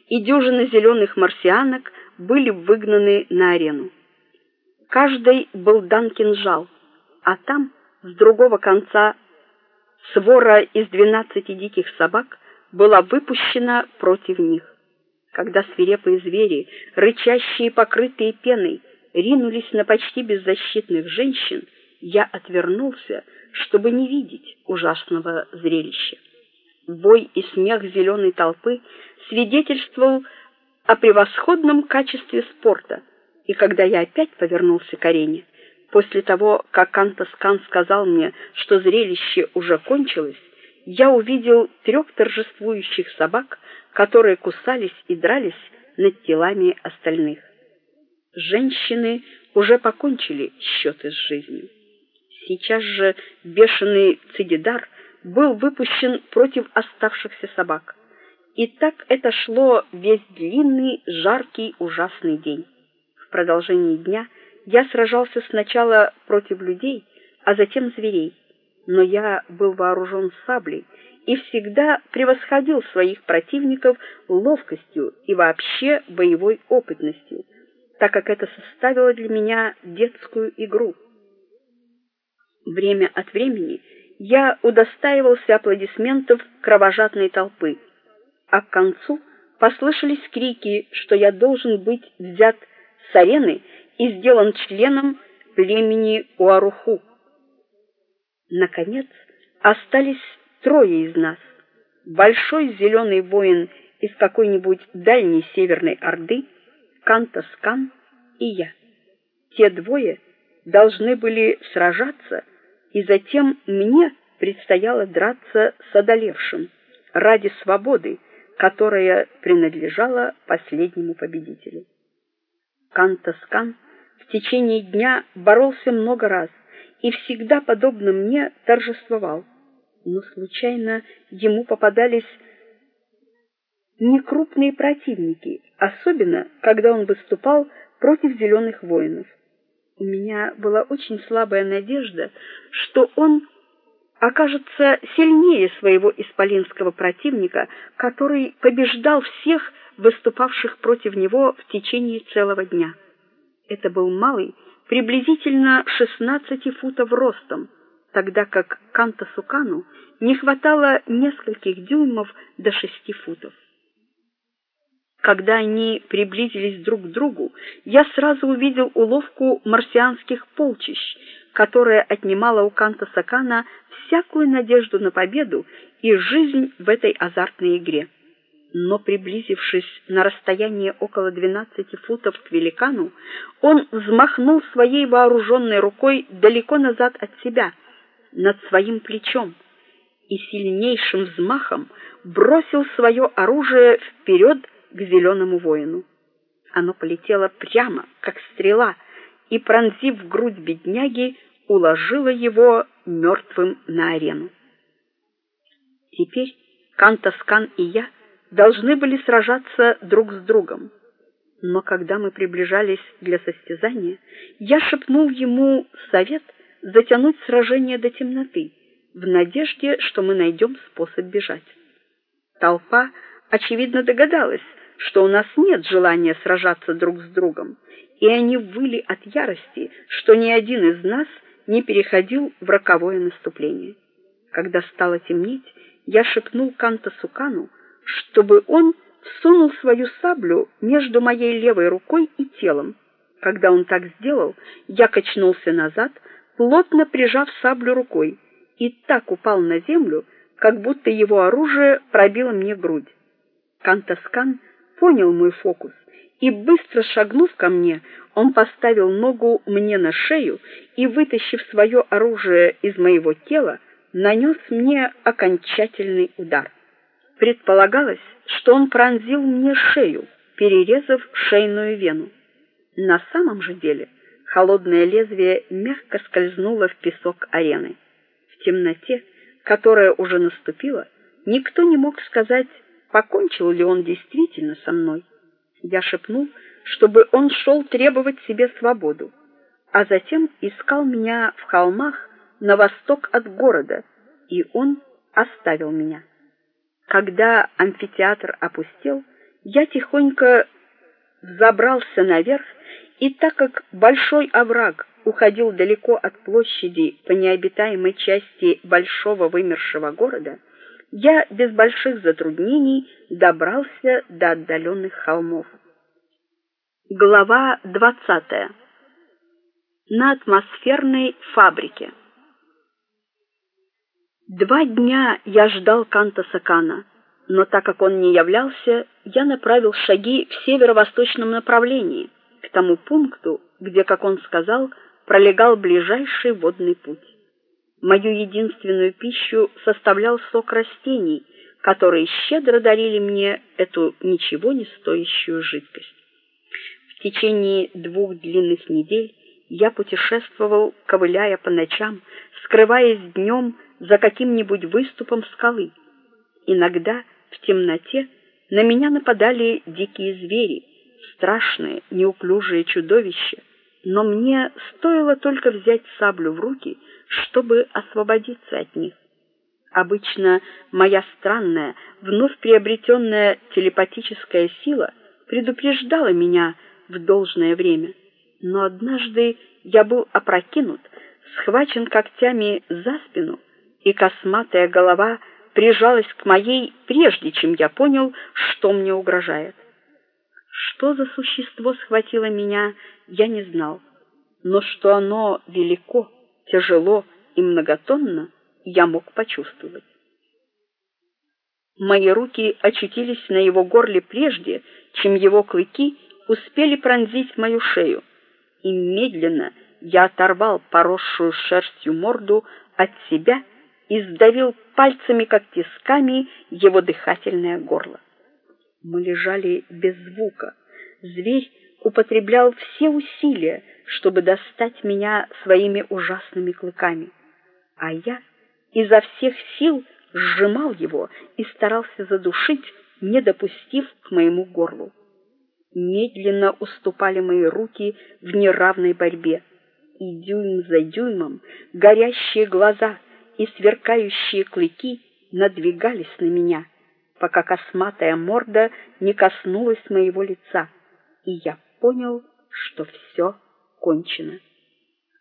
и дюжины зеленых марсианок были выгнаны на арену. Каждый был дан кинжал, а там, с другого конца, свора из двенадцати диких собак была выпущена против них когда свирепые звери, рычащие и покрытые пеной, ринулись на почти беззащитных женщин, я отвернулся, чтобы не видеть ужасного зрелища. Вой и смех зеленой толпы свидетельствовал о превосходном качестве спорта. И когда я опять повернулся к арене, после того, как Кантос Кан сказал мне, что зрелище уже кончилось, я увидел трех торжествующих собак, которые кусались и дрались над телами остальных. Женщины уже покончили счеты с жизнью. Сейчас же бешеный Цидидар был выпущен против оставшихся собак. И так это шло весь длинный, жаркий, ужасный день. В продолжении дня я сражался сначала против людей, а затем зверей. Но я был вооружен саблей и всегда превосходил своих противников ловкостью и вообще боевой опытностью, так как это составило для меня детскую игру. Время от времени я удостаивался аплодисментов кровожадной толпы, а к концу послышались крики, что я должен быть взят с арены и сделан членом племени Уаруху. Наконец, остались трое из нас. Большой зеленый воин из какой-нибудь дальней северной орды, Кантос Кан и я. Те двое должны были сражаться, и затем мне предстояло драться с одолевшим ради свободы, которая принадлежала последнему победителю. Кантос Кан в течение дня боролся много раз и всегда подобно мне торжествовал но случайно ему попадались некрупные противники, особенно когда он выступал против зеленых воинов. У меня была очень слабая надежда, что он окажется сильнее своего исполинского противника, который побеждал всех выступавших против него в течение целого дня. Это был малый, приблизительно 16 футов ростом, тогда как Канта Сукану не хватало нескольких дюймов до шести футов. Когда они приблизились друг к другу, я сразу увидел уловку марсианских полчищ, которая отнимала у Канта Сакана всякую надежду на победу и жизнь в этой азартной игре. Но приблизившись на расстояние около 12 футов к великану, он взмахнул своей вооруженной рукой далеко назад от себя, над своим плечом, и сильнейшим взмахом бросил свое оружие вперед к зеленому воину. Оно полетело прямо, как стрела, и пронзив грудь бедняги, уложило его мертвым на арену. Теперь Кантос Кан и я должны были сражаться друг с другом. Но когда мы приближались для состязания, я шепнул ему совет затянуть сражение до темноты, в надежде, что мы найдем способ бежать. Толпа очевидно догадалась, что у нас нет желания сражаться друг с другом, и они выли от ярости, что ни один из нас не переходил в роковое наступление. Когда стало темнеть, я шепнул Канта Сукану, чтобы он всунул свою саблю между моей левой рукой и телом. Когда он так сделал, я качнулся назад, плотно прижав саблю рукой, и так упал на землю, как будто его оружие пробило мне грудь. Кантос Кан понял мой фокус, и быстро шагнув ко мне, он поставил ногу мне на шею и, вытащив свое оружие из моего тела, нанес мне окончательный удар. Предполагалось, что он пронзил мне шею, перерезав шейную вену. На самом же деле холодное лезвие мягко скользнуло в песок арены. В темноте, которая уже наступила, никто не мог сказать, покончил ли он действительно со мной. Я шепнул, чтобы он шел требовать себе свободу, а затем искал меня в холмах на восток от города, и он оставил меня. Когда амфитеатр опустел, я тихонько забрался наверх, и так как большой овраг уходил далеко от площади по необитаемой части большого вымершего города, я без больших затруднений добрался до отдаленных холмов. Глава 20. На атмосферной фабрике. Два дня я ждал Канта Сакана, но так как он не являлся, я направил шаги в северо-восточном направлении, к тому пункту, где, как он сказал, пролегал ближайший водный путь. Мою единственную пищу составлял сок растений, которые щедро дарили мне эту ничего не стоящую жидкость. В течение двух длинных недель я путешествовал, ковыляя по ночам, скрываясь днем за каким-нибудь выступом скалы. Иногда в темноте на меня нападали дикие звери, страшные, неуклюжие чудовища, но мне стоило только взять саблю в руки, чтобы освободиться от них. Обычно моя странная, вновь приобретенная телепатическая сила предупреждала меня в должное время, но однажды я был опрокинут, схвачен когтями за спину и косматая голова прижалась к моей, прежде чем я понял, что мне угрожает. Что за существо схватило меня, я не знал, но что оно велико, тяжело и многотонно, я мог почувствовать. Мои руки очутились на его горле прежде, чем его клыки успели пронзить мою шею, и медленно я оторвал поросшую шерстью морду от себя и сдавил пальцами, как тисками, его дыхательное горло. Мы лежали без звука. Зверь употреблял все усилия, чтобы достать меня своими ужасными клыками, а я изо всех сил сжимал его и старался задушить, не допустив к моему горлу. Медленно уступали мои руки в неравной борьбе, и дюйм за дюймом горящие глаза и сверкающие клыки надвигались на меня, пока косматая морда не коснулась моего лица, и я понял, что все кончено.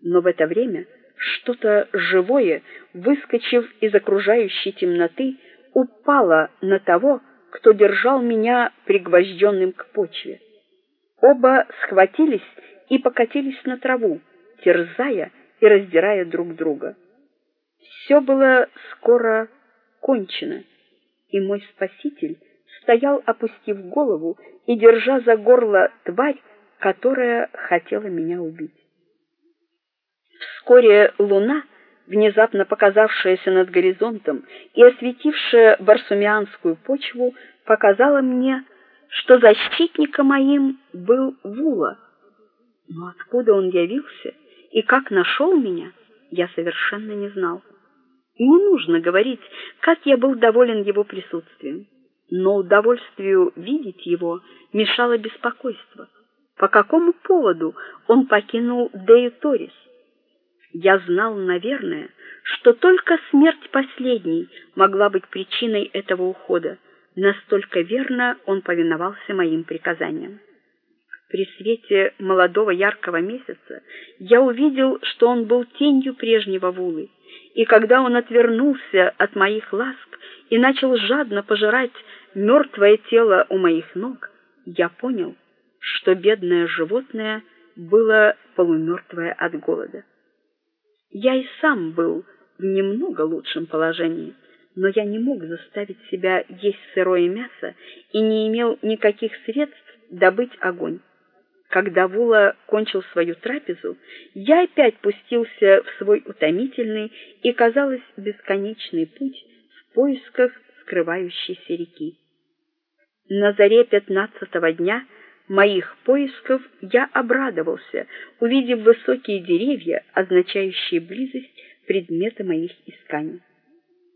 Но в это время что-то живое, выскочив из окружающей темноты, упало на того, кто держал меня пригвожденным к почве. Оба схватились и покатились на траву, терзая и раздирая друг друга. Все было скоро кончено, и мой спаситель стоял, опустив голову и держа за горло тварь, которая хотела меня убить. Вскоре луна, внезапно показавшаяся над горизонтом и осветившая барсумианскую почву, показала мне, что защитником моим был Вула. Но откуда он явился и как нашел меня, я совершенно не знал. Не нужно говорить, как я был доволен его присутствием, но удовольствию видеть его мешало беспокойство. По какому поводу он покинул Дею Торис? Я знал, наверное, что только смерть последней могла быть причиной этого ухода. Настолько верно он повиновался моим приказаниям. При свете молодого яркого месяца я увидел, что он был тенью прежнего Вулы, и когда он отвернулся от моих ласк и начал жадно пожирать мертвое тело у моих ног, я понял, что бедное животное было полумертвое от голода. Я и сам был в немного лучшем положении, но я не мог заставить себя есть сырое мясо и не имел никаких средств добыть огонь. Когда Вула кончил свою трапезу, я опять пустился в свой утомительный и, казалось, бесконечный путь в поисках скрывающейся реки. На заре пятнадцатого дня моих поисков я обрадовался, увидев высокие деревья, означающие близость предмета моих исканий.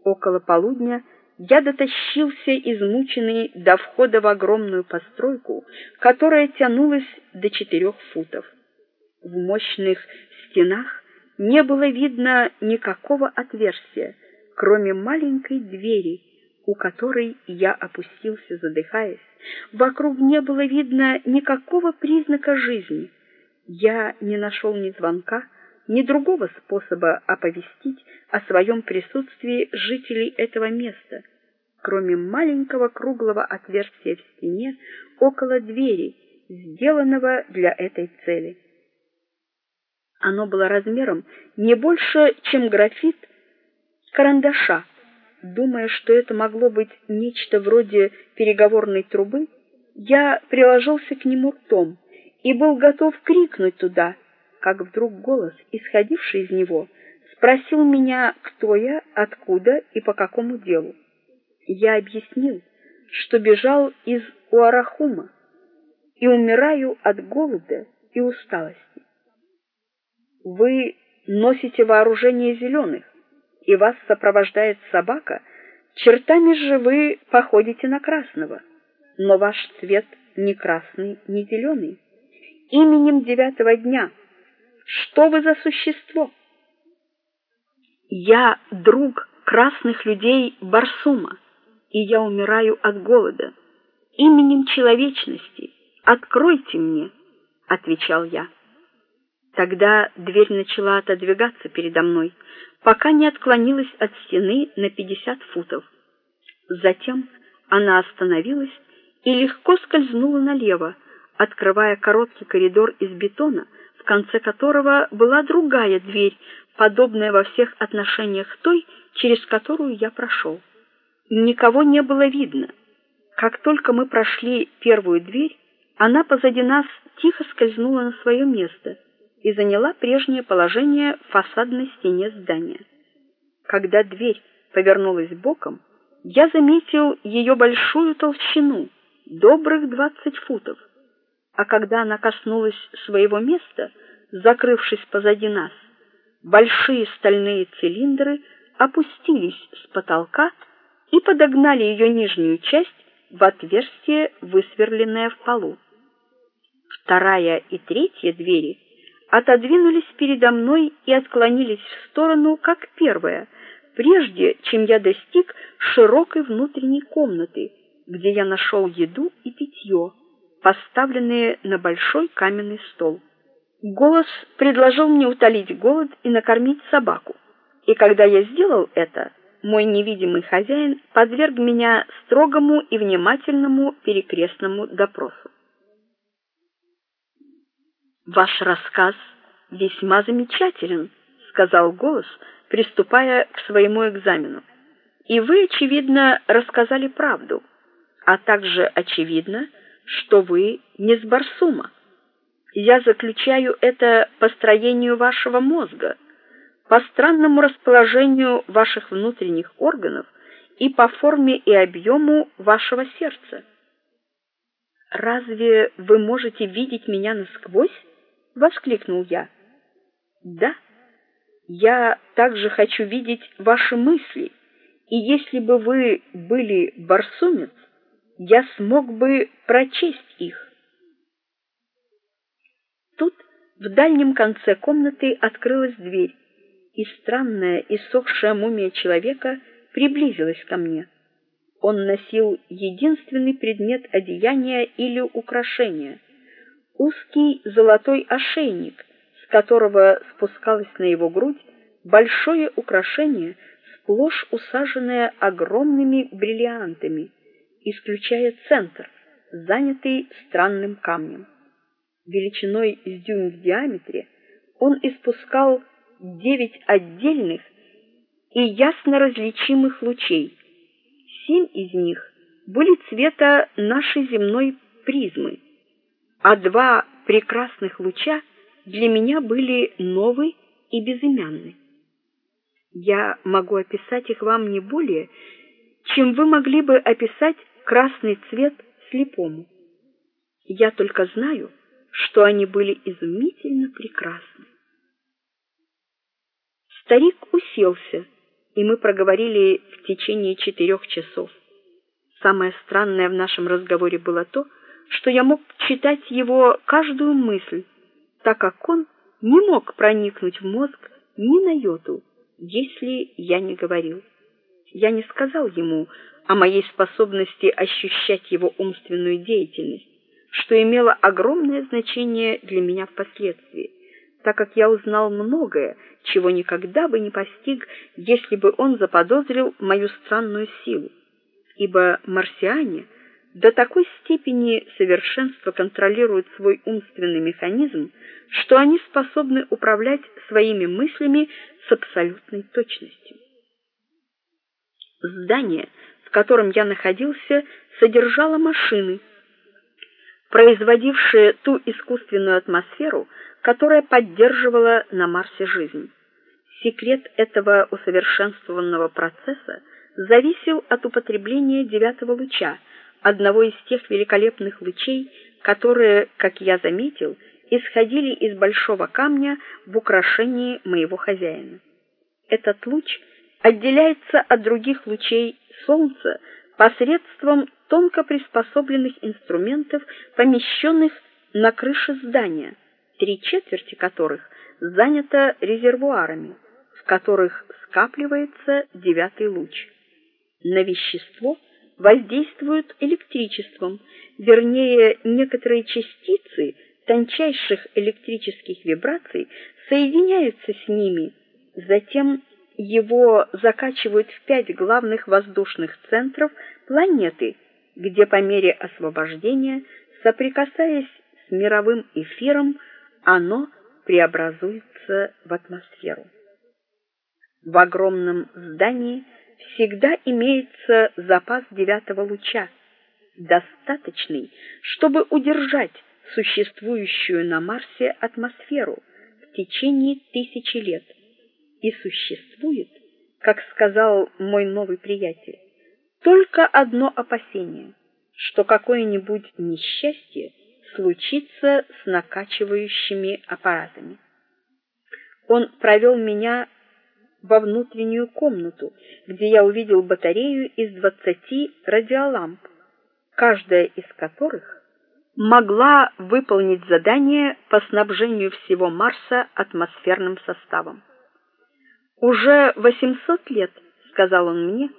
Около полудня я дотащился измученный до входа в огромную постройку, которая тянулась до четырех футов. В мощных стенах не было видно никакого отверстия, кроме маленькой двери, у которой я опустился, задыхаясь. Вокруг не было видно никакого признака жизни. Я не нашел ни звонка, ни другого способа оповестить о своем присутствии жителей этого места, кроме маленького круглого отверстия в стене около двери, сделанного для этой цели. Оно было размером не больше, чем графит карандаша. Думая, что это могло быть нечто вроде переговорной трубы, я приложился к нему ртом и был готов крикнуть туда, как вдруг голос, исходивший из него, спросил меня, кто я, откуда и по какому делу. Я объяснил, что бежал из Уарахума и умираю от голода и усталости. Вы носите вооружение зеленых, и вас сопровождает собака, чертами же вы походите на красного, но ваш цвет не красный, не зеленый. Именем девятого дня что вы за существо? Я друг красных людей Барсума, и я умираю от голода. Именем человечности откройте мне, отвечал я. Тогда дверь начала отодвигаться передо мной, пока не отклонилась от стены на пятьдесят футов. Затем она остановилась и легко скользнула налево, открывая короткий коридор из бетона, в конце которого была другая дверь, подобная во всех отношениях той, через которую я прошел. Никого не было видно. Как только мы прошли первую дверь, она позади нас тихо скользнула на свое место и заняла прежнее положение в фасадной стене здания. Когда дверь повернулась боком, я заметил ее большую толщину, добрых двадцать футов а когда она коснулась своего места, закрывшись позади нас, большие стальные цилиндры опустились с потолка и подогнали ее нижнюю часть в отверстие, высверленное в полу. Вторая и третья двери отодвинулись передо мной и отклонились в сторону, как первая, прежде чем я достиг широкой внутренней комнаты, где я нашел еду и питье поставленные на большой каменный стол. Голос предложил мне утолить голод и накормить собаку. И когда я сделал это, мой невидимый хозяин подверг меня строгому и внимательному перекрестному допросу. Ваш рассказ весьма замечателен, сказал голос, приступая к своему экзамену. И вы очевидно рассказали правду а также очевидно, что вы не с Барсума. Я заключаю это по строению вашего мозга, по странному расположению ваших внутренних органов и по форме и объему вашего сердца. Разве вы можете видеть меня насквозь? воскликнул я. Да. Я также хочу видеть ваши мысли. И если бы вы были барсумец, я смог бы прочесть их. Тут в дальнем конце комнаты открылась дверь, и странная иссохшая мумия человека приблизилась ко мне. Он носил единственный предмет одеяния или украшения узкий золотой ошейник, с которого спускалось на его грудь большое украшение, сплошь усаженное огромными бриллиантами, исключая центр, занятый странным камнем величиной с дюйм в диаметре, он испускал девять отдельных и ясно различимых лучей. Семь из них были цвета нашей земной призмы, а два прекрасных луча для меня были новы и безымянны. Я могу описать их вам не более, чем вы могли бы описать красный цвет слепому. Я только знаю, что они были изумительно прекрасны. Старик уселся, и мы проговорили в течение четырех часов. Самое странное в нашем разговоре было то, что я мог читать его каждую мысль, так как он не мог проникнуть в мозг ни на йоту, если я не говорил. Я не сказал ему о моей способности ощущать его умственную деятельность, что имело огромное значение для меня впоследствии, так как я узнал многое, чего никогда бы не постиг, если бы он заподозрил мою странную силу. Ибо марсиане до такой степени совершенства контролируют свой умственный механизм, что они способны управлять своими мыслями с абсолютной точностью. Здание, в котором я находился, содержало машины, производившие ту искусственную атмосферу, которая поддерживала на Марсе жизнь. Секрет этого усовершенствованного процесса зависел от употребления девятого луча, одного из тех великолепных лучей, которые, как я заметил, исходили из большого камня в украшении моего хозяина. Этот луч отделяется от других лучей солнца посредством тонко приспособленных инструментов, помещенных на крыше здания, три четверти которых занято резервуарами, в которых скапливается девятый луч. На вещество воздействуют электричеством, вернее, некоторые частицы тончайших электрических вибраций соединяются с ними, затем его закачивают в пять главных воздушных центров планеты, где по мере освобождения, соприкасаясь с мировым эфиром, оно преобразуется в атмосферу. В огромном здании всегда имеется запас девятого луча, достаточный, чтобы удержать существующую на Марсе атмосферу в течение тысячи лет. И существует, как сказал мой новый приятель, только одно опасение, что какое-нибудь несчастье случится с накачивающими аппаратами. Он провел меня во внутреннюю комнату, где я увидел батарею из двадцати радиоламп, каждая из которых могла выполнить задание по снабжению всего Марса атмосферным составом. Уже 800 лет, сказал он мне,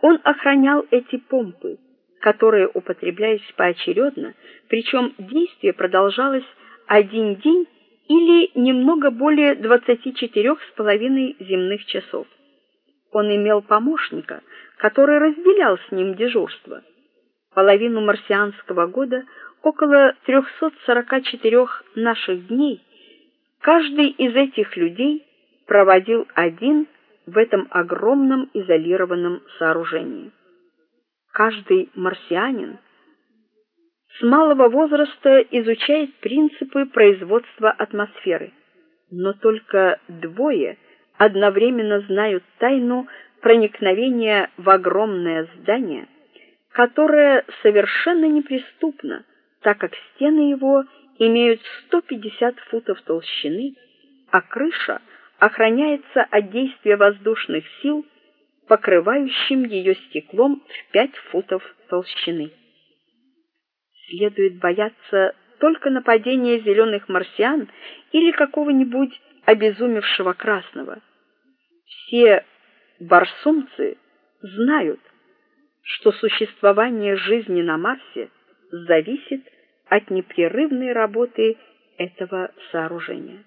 он охранял эти помпы, которые употреблялись поочередно, причем действие продолжалось один день или немного более двадцати четырех с половиной земных часов. Он имел помощника, который разделял с ним дежурство. Половину марсианского года, около 344 наших дней, каждый из этих людей проводил один в этом огромном изолированном сооружении. Каждый марсианин с малого возраста изучает принципы производства атмосферы, но только двое одновременно знают тайну проникновения в огромное здание, которое совершенно неприступно, так как стены его имеют 150 футов толщины, а крыша охраняется от действия воздушных сил, покрывающим ее стеклом в 5 футов толщины. Следует бояться только нападения зеленых марсиан или какого-нибудь обезумевшего красного. Все барсумцы знают, что существование жизни на Марсе зависит от непрерывной работы этого сооружения.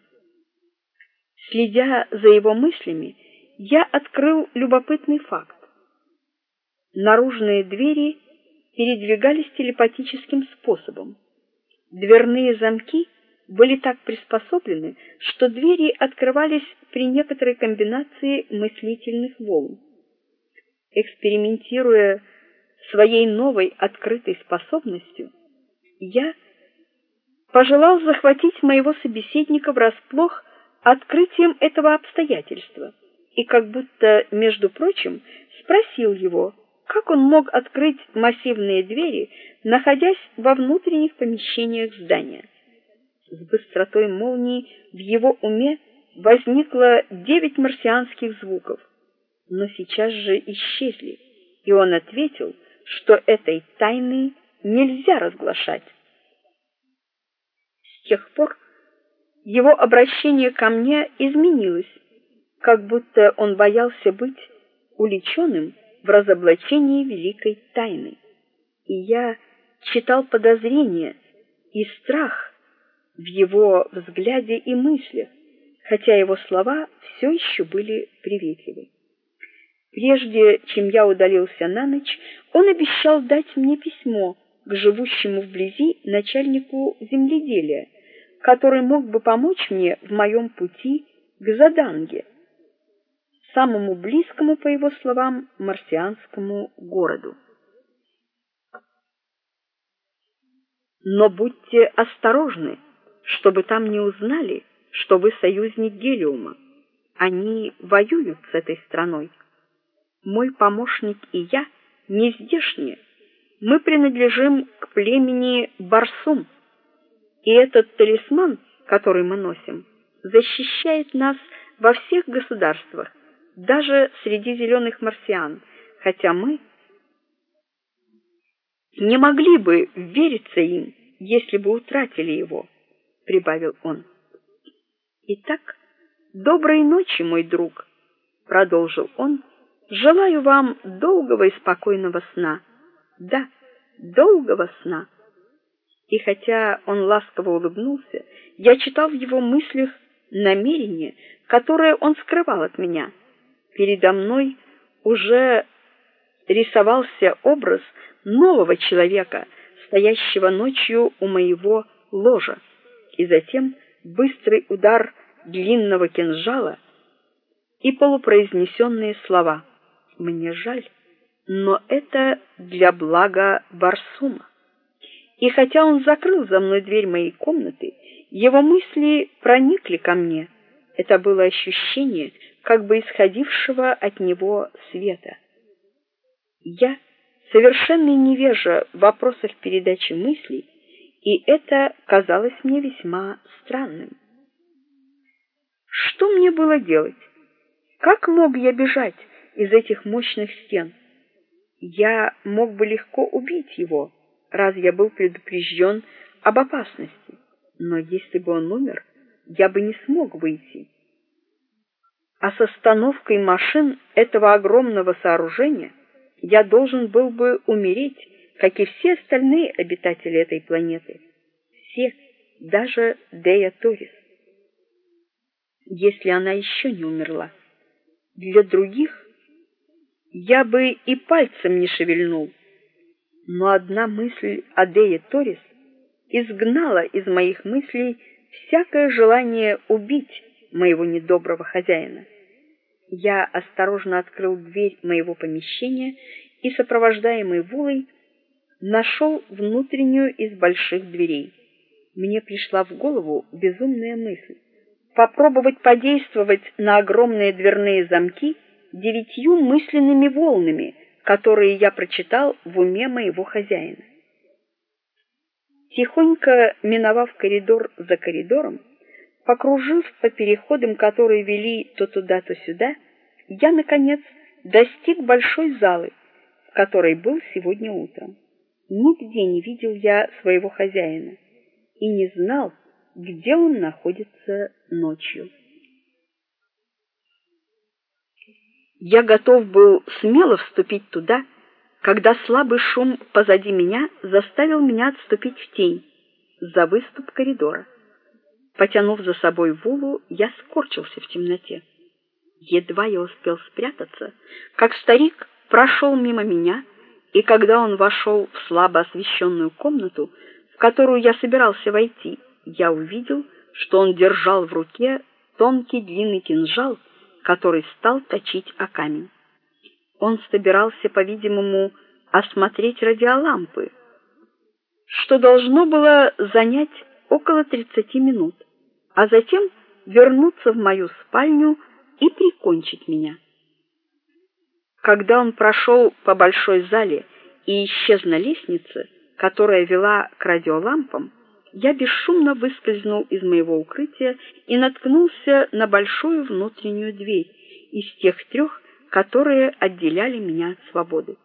Следя за его мыслями, я открыл любопытный факт. Наружные двери передвигались телепатическим способом. Дверные замки были так приспособлены, что двери открывались при некоторой комбинации мыслительных волн. Экспериментируя своей новой открытой способностью, я пожелал захватить моего собеседника врасплох открытием этого обстоятельства и как будто, между прочим, спросил его, как он мог открыть массивные двери, находясь во внутренних помещениях здания. С быстротой молнии в его уме возникло девять марсианских звуков, но сейчас же исчезли, и он ответил, что этой тайны нельзя разглашать. С тех пор его обращение ко мне изменилось, как будто он боялся быть уличенным в разоблачении великой тайны. И я читал подозрение и страх в его взгляде и мыслях, хотя его слова все еще были приветливы. Прежде чем я удалился на ночь, он обещал дать мне письмо к живущему вблизи начальнику земледелия, который мог бы помочь мне в моем пути к Заданге, самому близкому, по его словам, марсианскому городу. Но будьте осторожны, чтобы там не узнали, что вы союзник Гелиума. Они воюют с этой страной. Мой помощник и я не здешние. Мы принадлежим к племени Барсум. И этот талисман, который мы носим, защищает нас во всех государствах, даже среди зеленых марсиан, хотя мы не могли бы вериться им, если бы утратили его, прибавил он. Итак, доброй ночи, мой друг, продолжил он. Желаю вам долгого и спокойного сна. Да, долгого сна. И хотя он ласково улыбнулся, я читал в его мыслях намерение, которое он скрывал от меня передо мной уже рисовался образ нового человека, стоящего ночью у моего ложа, и затем быстрый удар длинного кинжала и полупроизнесенные слова: "Мне жаль, но это для блага Барсума". И хотя он закрыл за мной дверь моей комнаты, его мысли проникли ко мне. Это было ощущение, как бы исходившего от него света. Я совершенно невежа в вопросах передачи мыслей, и это казалось мне весьма странным. Что мне было делать? Как мог я бежать из этих мощных стен? Я мог бы легко убить его, раз я был предупрежден об опасности. Но если бы он умер, я бы не смог выйти а с остановкой машин этого огромного сооружения я должен был бы умереть, как и все остальные обитатели этой планеты. Все, даже Дея Торис. Если она еще не умерла. Для других я бы и пальцем не шевельнул. Но одна мысль о Дее Торис изгнала из моих мыслей всякое желание убить моего недоброго хозяина. Я осторожно открыл дверь моего помещения и сопровождаемый Вулой нашел внутреннюю из больших дверей. Мне пришла в голову безумная мысль попробовать подействовать на огромные дверные замки девятью мысленными волнами, которые я прочитал в уме моего хозяина. Тихонько миновав коридор за коридором, покружив по переходам, которые вели то туда, то сюда, я наконец достиг большой залы, в которой был сегодня утром. Нигде не видел я своего хозяина и не знал, где он находится ночью. Я готов был смело вступить туда, когда слабый шум позади меня заставил меня отступить в тень за выступ коридора. Потянув за собой Вулу, я скорчился в темноте. Едва я успел спрятаться, как старик прошел мимо меня, и когда он вошел в слабо освещенную комнату, в которую я собирался войти, я увидел, что он держал в руке тонкий длинный кинжал, который стал точить о камень. Он собирался, по-видимому, осмотреть радиолампы, что должно было занять около 30 минут, а затем вернуться в мою спальню и прикончить меня. Когда он прошел по большой зале и исчез на лестнице, которая вела к радиолампам, я бесшумно выскользнул из моего укрытия и наткнулся на большую внутреннюю дверь из тех трех, которые отделяли меня от свободы.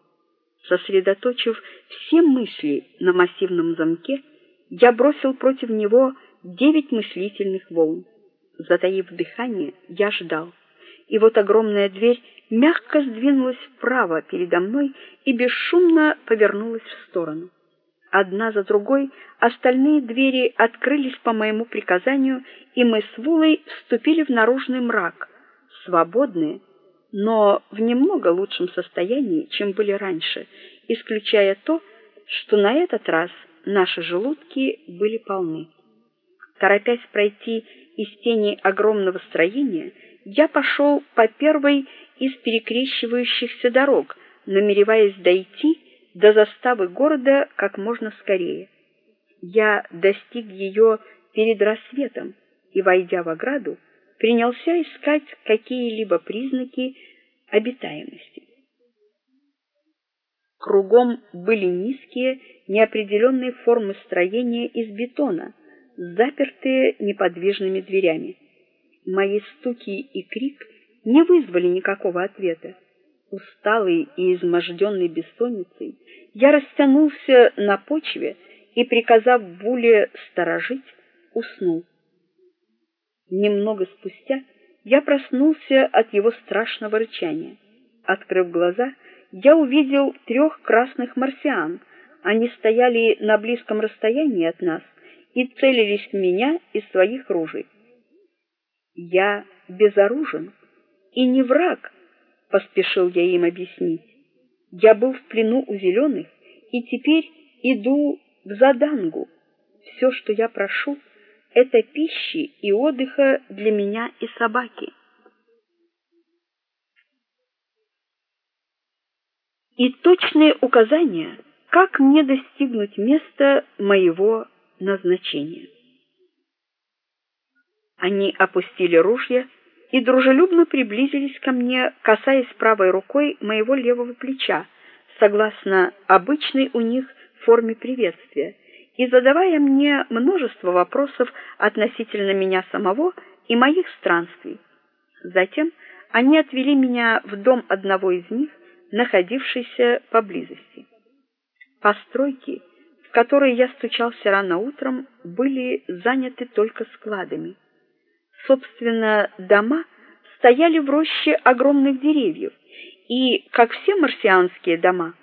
Сосредоточив все мысли на массивном замке, я бросил против него девять мыслительных волн. Затаив дыхание, я ждал. И вот огромная дверь мягко сдвинулась вправо передо мной и бесшумно повернулась в сторону. Одна за другой остальные двери открылись по моему приказанию, и мы с Вулой вступили в наружный мрак, свободные, но в немного лучшем состоянии, чем были раньше, исключая то, что на этот раз наши желудки были полны. Торопясь пройти из тени огромного строения, я пошел по первой из перекрещивающихся дорог, намереваясь дойти до заставы города как можно скорее. Я достиг ее перед рассветом и, войдя в ограду, принялся искать какие-либо признаки обитаемости. Кругом были низкие, неопределенные формы строения из бетона, запертые неподвижными дверями. Мои стуки и крик не вызвали никакого ответа. Усталый и изможденный бессонницей, я растянулся на почве и, приказав Буле сторожить, уснул. Немного спустя я проснулся от его страшного рычания. Открыв глаза, я увидел трех красных марсиан. Они стояли на близком расстоянии от нас и целились в меня из своих ружей. Я безоружен и не враг, поспешил я им объяснить. Я был в плену у зеленых и теперь иду в Задангу. Все, что я прошу, это пищи и отдыха для меня и собаки. И точные указания, как мне достигнуть места моего назначения. Они опустили ружья и дружелюбно приблизились ко мне, касаясь правой рукой моего левого плеча, согласно обычной у них форме приветствия, и задавая мне множество вопросов относительно меня самого и моих странствий. Затем они отвели меня в дом одного из них, находившийся поблизости. Постройки, которые я стучался рано утром, были заняты только складами. Собственно, дома стояли в роще огромных деревьев и, как все марсианские дома,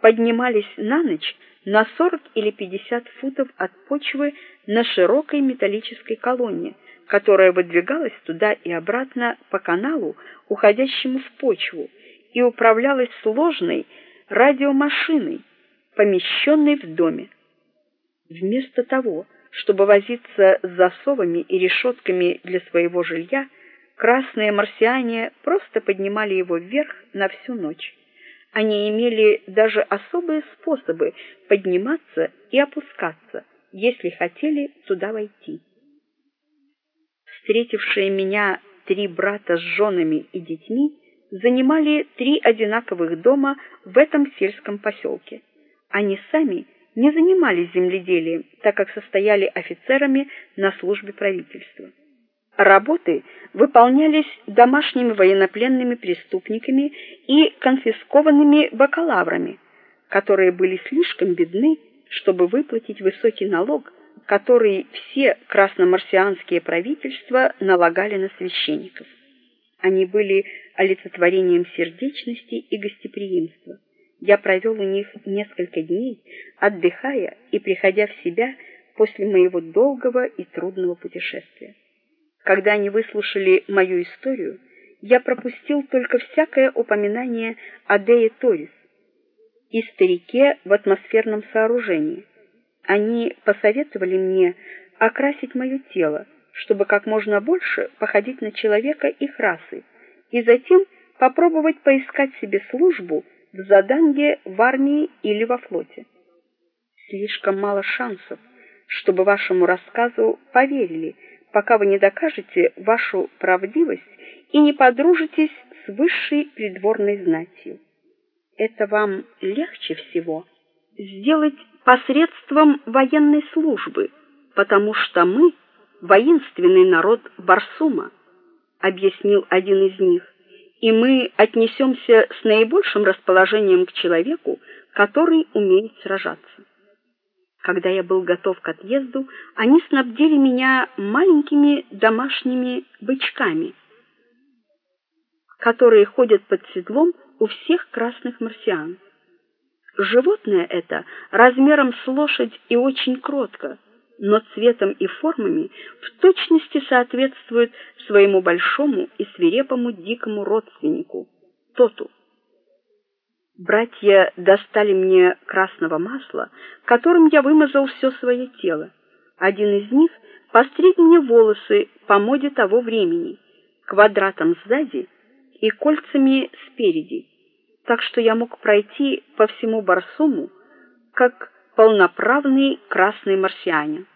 поднимались на ночь на 40 или 50 футов от почвы на широкой металлической колонне, которая выдвигалась туда и обратно по каналу, уходящему в почву, и управлялась сложной радиомашиной, помещенной в доме. Вместо того, чтобы возиться с засовами и решетками для своего жилья, красные марсиане просто поднимали его вверх на всю ночь. Они имели даже особые способы подниматься и опускаться, если хотели туда войти. Встретившие меня три брата с женами и детьми занимали три одинаковых дома в этом сельском поселке. Они сами не занимались земледелием, так как состояли офицерами на службе правительства. Работы выполнялись домашними военнопленными преступниками и конфискованными бакалаврами, которые были слишком бедны, чтобы выплатить высокий налог, который все красномарсианские правительства налагали на священников. Они были олицетворением сердечности и гостеприимства. Я провел у них несколько дней, отдыхая и приходя в себя после моего долгого и трудного путешествия. Когда они выслушали мою историю, я пропустил только всякое упоминание о Дее Торис и старике в атмосферном сооружении. Они посоветовали мне окрасить мое тело, чтобы как можно больше походить на человека их расы, и затем попробовать поискать себе службу в заданге в армии или во флоте. Слишком мало шансов, чтобы вашему рассказу поверили, пока вы не докажете вашу правдивость и не подружитесь с высшей придворной знатью. Это вам легче всего сделать посредством военной службы, потому что мы воинственный народ Барсума, объяснил один из них. И мы отнесемся с наибольшим расположением к человеку, который умеет сражаться. Когда я был готов к отъезду, они снабдили меня маленькими домашними бычками, которые ходят под седлом у всех красных марсиан. Животное это размером с лошадь и очень кротко, но цветом и формами в точности соответствует своему большому и свирепому дикому родственнику тоту. Братья достали мне красного масла, которым я вымазал все свое тело. Один из них постриг мне волосы по моде того времени, квадратом сзади и кольцами спереди так что я мог пройти по всему Барсуму как полноправный красный марсианин.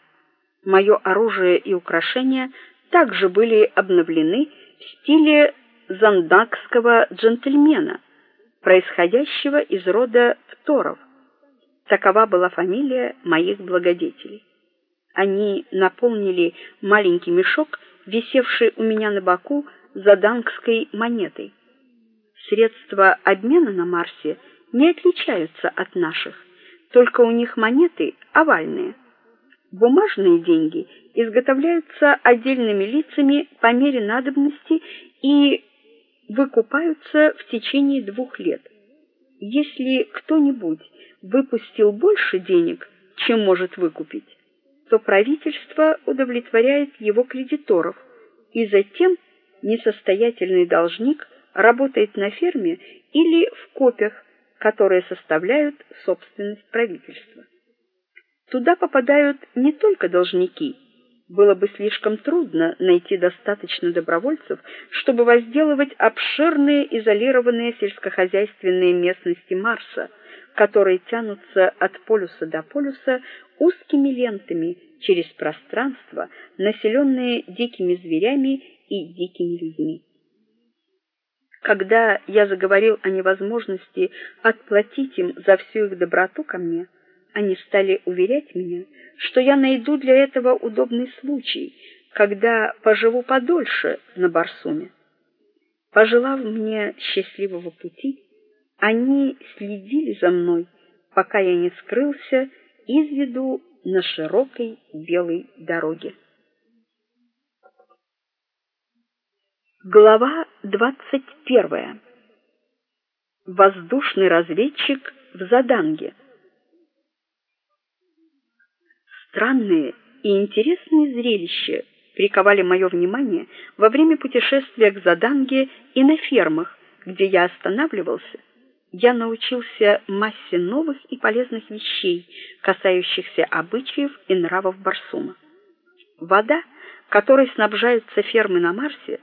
Мое оружие и украшения также были обновлены в стиле зандакского джентльмена, происходящего из рода Второв. Такова была фамилия моих благодетелей. Они наполнили маленький мешок, висевший у меня на боку, задангской монетой. Средства обмена на Марсе не отличаются от наших, только у них монеты овальные. Бумажные деньги изготовляются отдельными лицами по мере надобности и выкупаются в течение двух лет. Если кто-нибудь выпустил больше денег, чем может выкупить, то правительство удовлетворяет его кредиторов, и затем несостоятельный должник работает на ферме или в копях, которые составляют собственность правительства. Туда попадают не только должники. Было бы слишком трудно найти достаточно добровольцев, чтобы возделывать обширные изолированные сельскохозяйственные местности Марса, которые тянутся от полюса до полюса узкими лентами через пространство, населенное дикими зверями и дикими людьми. Когда я заговорил о невозможности отплатить им за всю их доброту ко мне, они стали уверять меня, что я найду для этого удобный случай, когда поживу подольше на Барсуме. Пожелав мне счастливого пути, они следили за мной, пока я не скрылся из виду на широкой белой дороге. Глава двадцать первая. Воздушный разведчик в Заданге. Странные и интересные зрелища приковали мое внимание во время путешествия к Заданге и на фермах, где я останавливался. Я научился массе новых и полезных вещей, касающихся обычаев и нравов Барсума. Вода, которой снабжаются фермы на Марсе,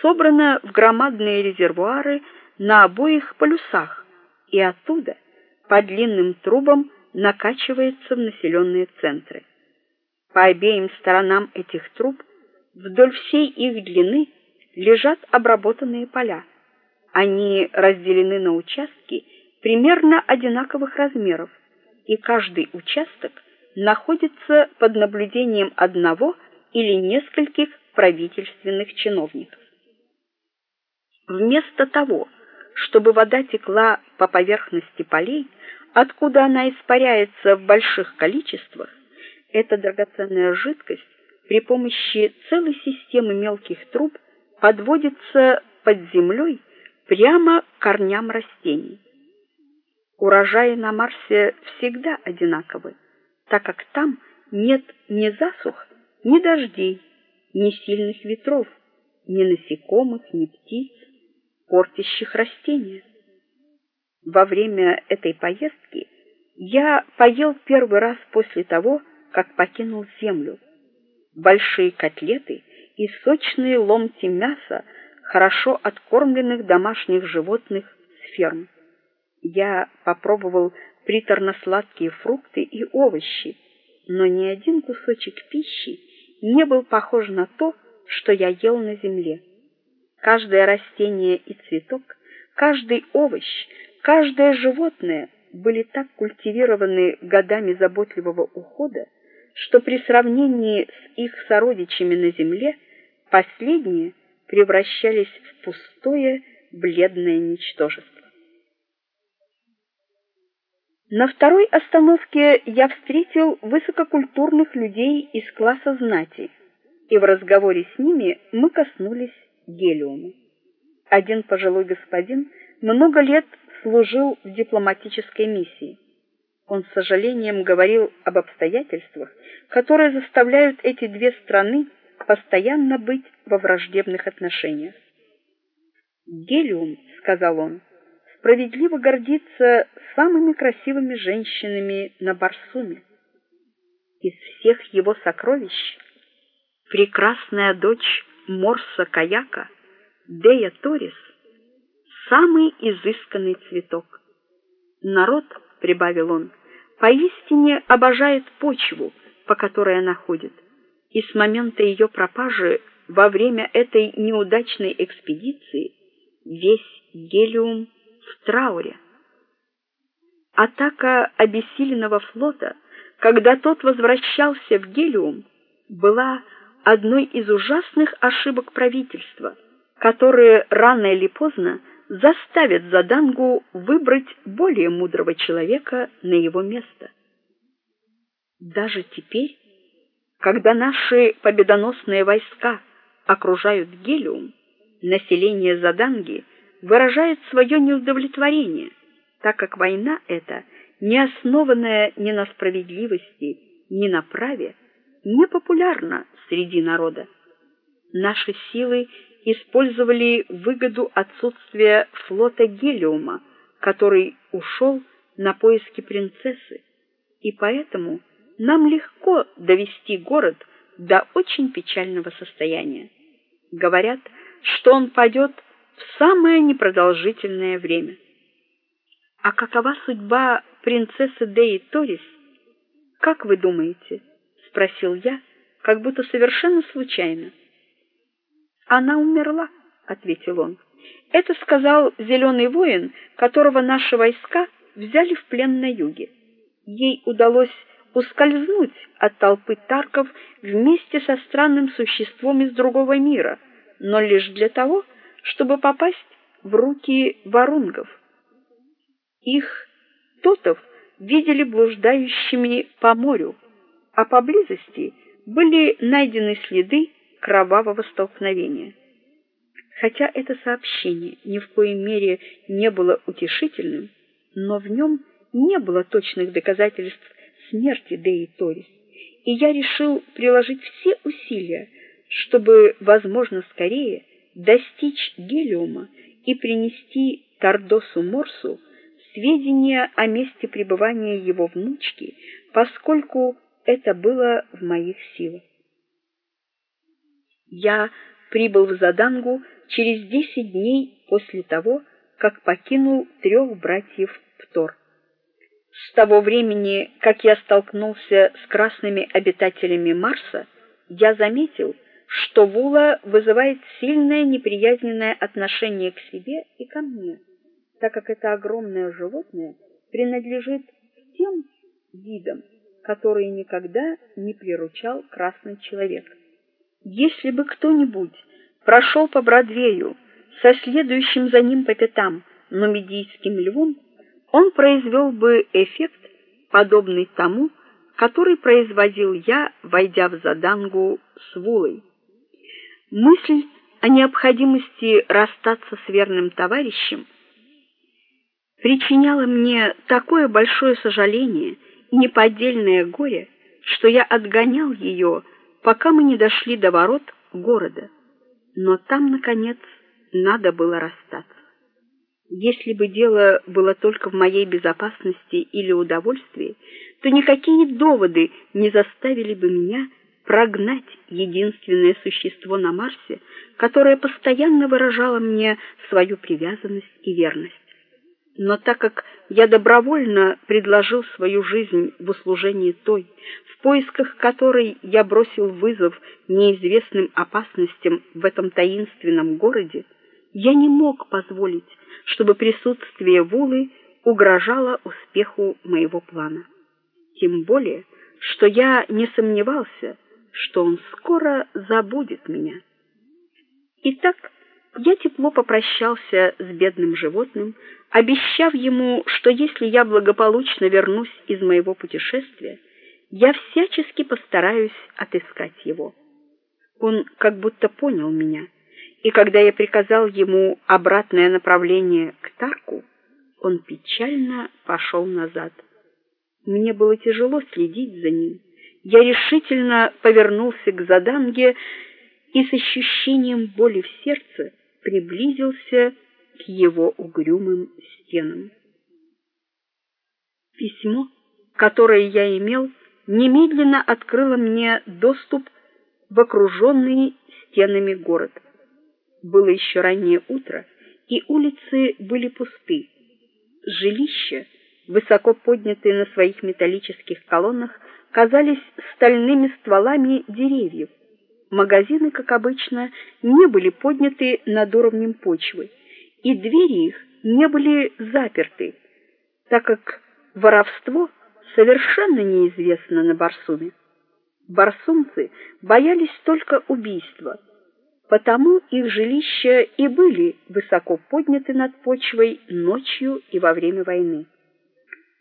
собрана в громадные резервуары на обоих полюсах и оттуда по длинным трубам накачивается в населенные центры. По обеим сторонам этих труб вдоль всей их длины лежат обработанные поля. Они разделены на участки примерно одинаковых размеров, и каждый участок находится под наблюдением одного или нескольких правительственных чиновников. Вместо того, чтобы вода текла по поверхности полей, откуда она испаряется в больших количествах, эта драгоценная жидкость при помощи целой системы мелких труб подводится под землей прямо к корням растений. Урожаи на Марсе всегда одинаковы, так как там нет ни засух, ни дождей, ни сильных ветров, ни насекомых, ни птиц, портящих растения. Во время этой поездки я поел первый раз после того, как покинул землю. Большие котлеты и сочные ломти мяса хорошо откормленных домашних животных с ферм. Я попробовал приторно-сладкие фрукты и овощи, но ни один кусочек пищи не был похож на то, что я ел на земле. Каждое растение и цветок, каждый овощ, каждое животное были так культивированы годами заботливого ухода, что при сравнении с их сородичами на земле последние превращались в пустое, бледное ничтожество. На второй остановке я встретил высококультурных людей из класса знати, и в разговоре с ними мы коснулись гелиума. Один пожилой господин много лет служил в дипломатической миссии. Он с сожалением говорил об обстоятельствах, которые заставляют эти две страны постоянно быть во враждебных отношениях. Гелиум, сказал он, справедливо гордится самыми красивыми женщинами на Барсуме. Из всех его сокровищ прекрасная дочь Морса Каяка, Дея Торис, самый изысканный цветок. Народ, прибавил он, поистине обожает почву, по которой она ходит, и с момента ее пропажи во время этой неудачной экспедиции весь Гелиум в трауре. Атака обессиленного флота, когда тот возвращался в Гелиум, была одной из ужасных ошибок правительства, которые рано или поздно заставят Задангу выбрать более мудрого человека на его место. Даже теперь, когда наши победоносные войска окружают Гелиум, население Заданги – выражает свое неудовлетворение, так как война эта, не основанная ни на справедливости, ни на праве, не популярна среди народа. Наши силы использовали выгоду отсутствия флота Гелиума, который ушел на поиски принцессы, и поэтому нам легко довести город до очень печального состояния. Говорят, что он падет в самое непродолжительное время. А какова судьба принцессы Деи Торис? Как вы думаете? Спросил я, как будто совершенно случайно. Она умерла, ответил он. Это сказал зеленый воин, которого наши войска взяли в плен на юге. Ей удалось ускользнуть от толпы тарков вместе со странным существом из другого мира, но лишь для того, чтобы попасть в руки варунгов. Их тотов видели блуждающими по морю, а поблизости были найдены следы кровавого столкновения. Хотя это сообщение ни в коей мере не было утешительным, но в нем не было точных доказательств смерти Деи Торис, и я решил приложить все усилия, чтобы, возможно, скорее достичь гелиума и принести Тардосу Морсу сведения о месте пребывания его внучки, поскольку это было в моих силах. Я прибыл в Задангу через десять дней после того, как покинул трех братьев Птор. С того времени, как я столкнулся с красными обитателями Марса, я заметил, что Вула вызывает сильное неприязненное отношение к себе и ко мне, так как это огромное животное принадлежит тем видам, которые никогда не приручал красный человек. Если бы кто-нибудь прошел по Бродвею со следующим за ним по пятам нумидийским львом, он произвел бы эффект, подобный тому, который производил я, войдя в Задангу с Вулой. Мысль о необходимости расстаться с верным товарищем причиняла мне такое большое сожаление неподдельное горе, что я отгонял ее, пока мы не дошли до ворот города. Но там наконец надо было расстаться. Если бы дело было только в моей безопасности или удовольствии, то никакие доводы не заставили бы меня прогнать единственное существо на Марсе, которое постоянно выражало мне свою привязанность и верность. Но так как я добровольно предложил свою жизнь в услужении той, в поисках которой я бросил вызов неизвестным опасностям в этом таинственном городе, я не мог позволить, чтобы присутствие Вулы угрожало успеху моего плана. Тем более, что я не сомневался, что он скоро забудет меня. Итак, я тепло попрощался с бедным животным, обещав ему, что если я благополучно вернусь из моего путешествия, я всячески постараюсь отыскать его. Он как будто понял меня, и когда я приказал ему обратное направление к Тарку, он печально пошел назад. Мне было тяжело следить за ним я решительно повернулся к Заданге и с ощущением боли в сердце приблизился к его угрюмым стенам. Письмо, которое я имел, немедленно открыло мне доступ в окруженный стенами город. Было еще раннее утро, и улицы были пусты. Жилища, высоко поднятые на своих металлических колоннах, казались стальными стволами деревьев. Магазины, как обычно, не были подняты над уровнем почвы, и двери их не были заперты, так как воровство совершенно неизвестно на Барсуме. Барсумцы боялись только убийства, потому их жилища и были высоко подняты над почвой ночью и во время войны.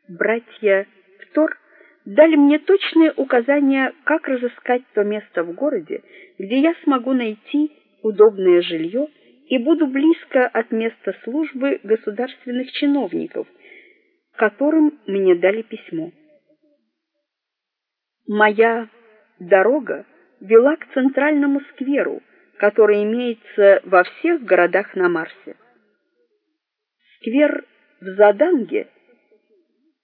Братья Птор дали мне точные указания, как разыскать то место в городе, где я смогу найти удобное жилье и буду близко от места службы государственных чиновников, которым мне дали письмо. Моя дорога вела к центральному скверу, который имеется во всех городах на Марсе. Сквер в Заданге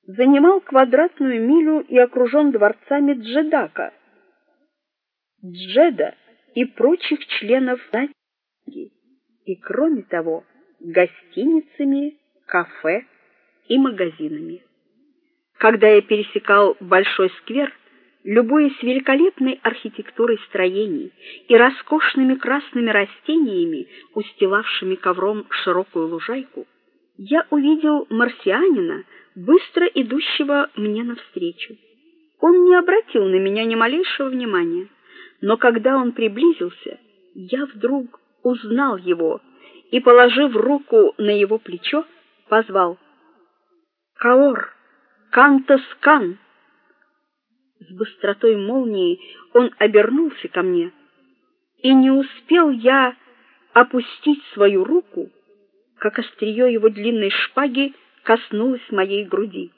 занимал квадратную милю и окружен дворцами Джедака, Джеда и прочих членов знати, и кроме того, гостиницами, кафе и магазинами. Когда я пересекал большой сквер, любуясь великолепной архитектурой строений и роскошными красными растениями, устилавшими ковром широкую лужайку, я увидел марсианина, быстро идущего мне навстречу. Он не обратил на меня ни малейшего внимания, но когда он приблизился, я вдруг узнал его и, положив руку на его плечо, позвал: "Каор, Кантос Кан!" С быстротой молнии он обернулся ко мне, и не успел я опустить свою руку, как острие его длинной шпаги коснулось моей груди.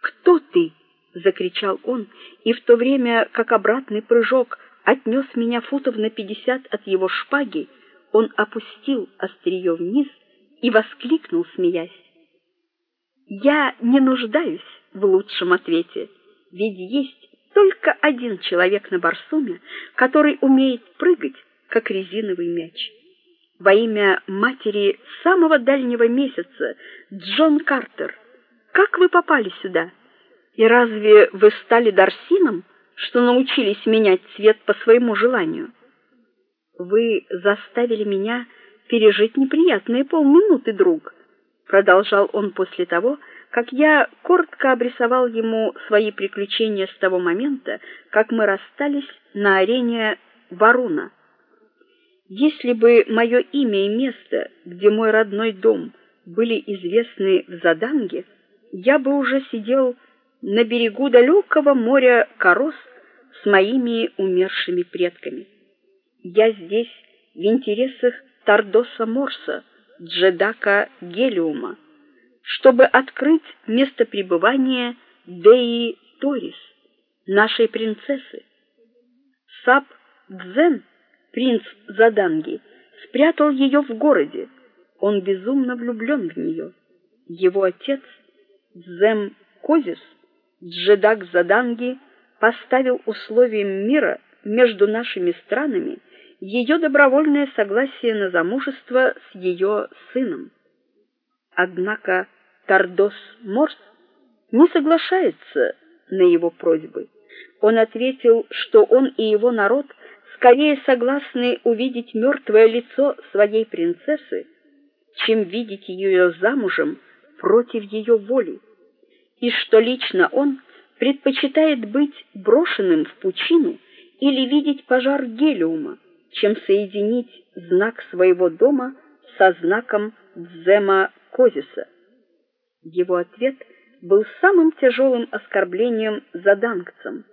"Кто ты?" закричал он, и в то время, как обратный прыжок отнес меня футов на пятьдесят от его шпаги, он опустил острие вниз и воскликнул, смеясь: "Я не нуждаюсь в лучшем ответе, ведь есть только один человек на Барсуме, который умеет прыгать, как резиновый мяч". во имя матери самого дальнего месяца, Джон Картер. Как вы попали сюда? И разве вы стали Дарсином, что научились менять цвет по своему желанию? Вы заставили меня пережить неприятные полминуты, друг, продолжал он после того, как я коротко обрисовал ему свои приключения с того момента, как мы расстались на арене Варуна. Если бы мое имя и место, где мой родной дом, были известны в Заданге, я бы уже сидел на берегу далекого моря Корос с моими умершими предками. Я здесь в интересах Тардоса Морса, Джедака Гелиума, чтобы открыть место пребывания Деи Торис, нашей принцессы. Саб Дзен, принц Заданги, спрятал ее в городе. Он безумно влюблен в нее. Его отец Дзем Козис, Джедак Заданги, поставил условием мира между нашими странами ее добровольное согласие на замужество с ее сыном. Однако Тардос Морс не соглашается на его просьбы. Он ответил, что он и его народ скорее согласны увидеть мертвое лицо своей принцессы, чем видеть ее замужем против ее воли, и что лично он предпочитает быть брошенным в пучину или видеть пожар гелиума, чем соединить знак своего дома со знаком Дзена Козиса. Его ответ был самым тяжелым оскорблением зодангцам,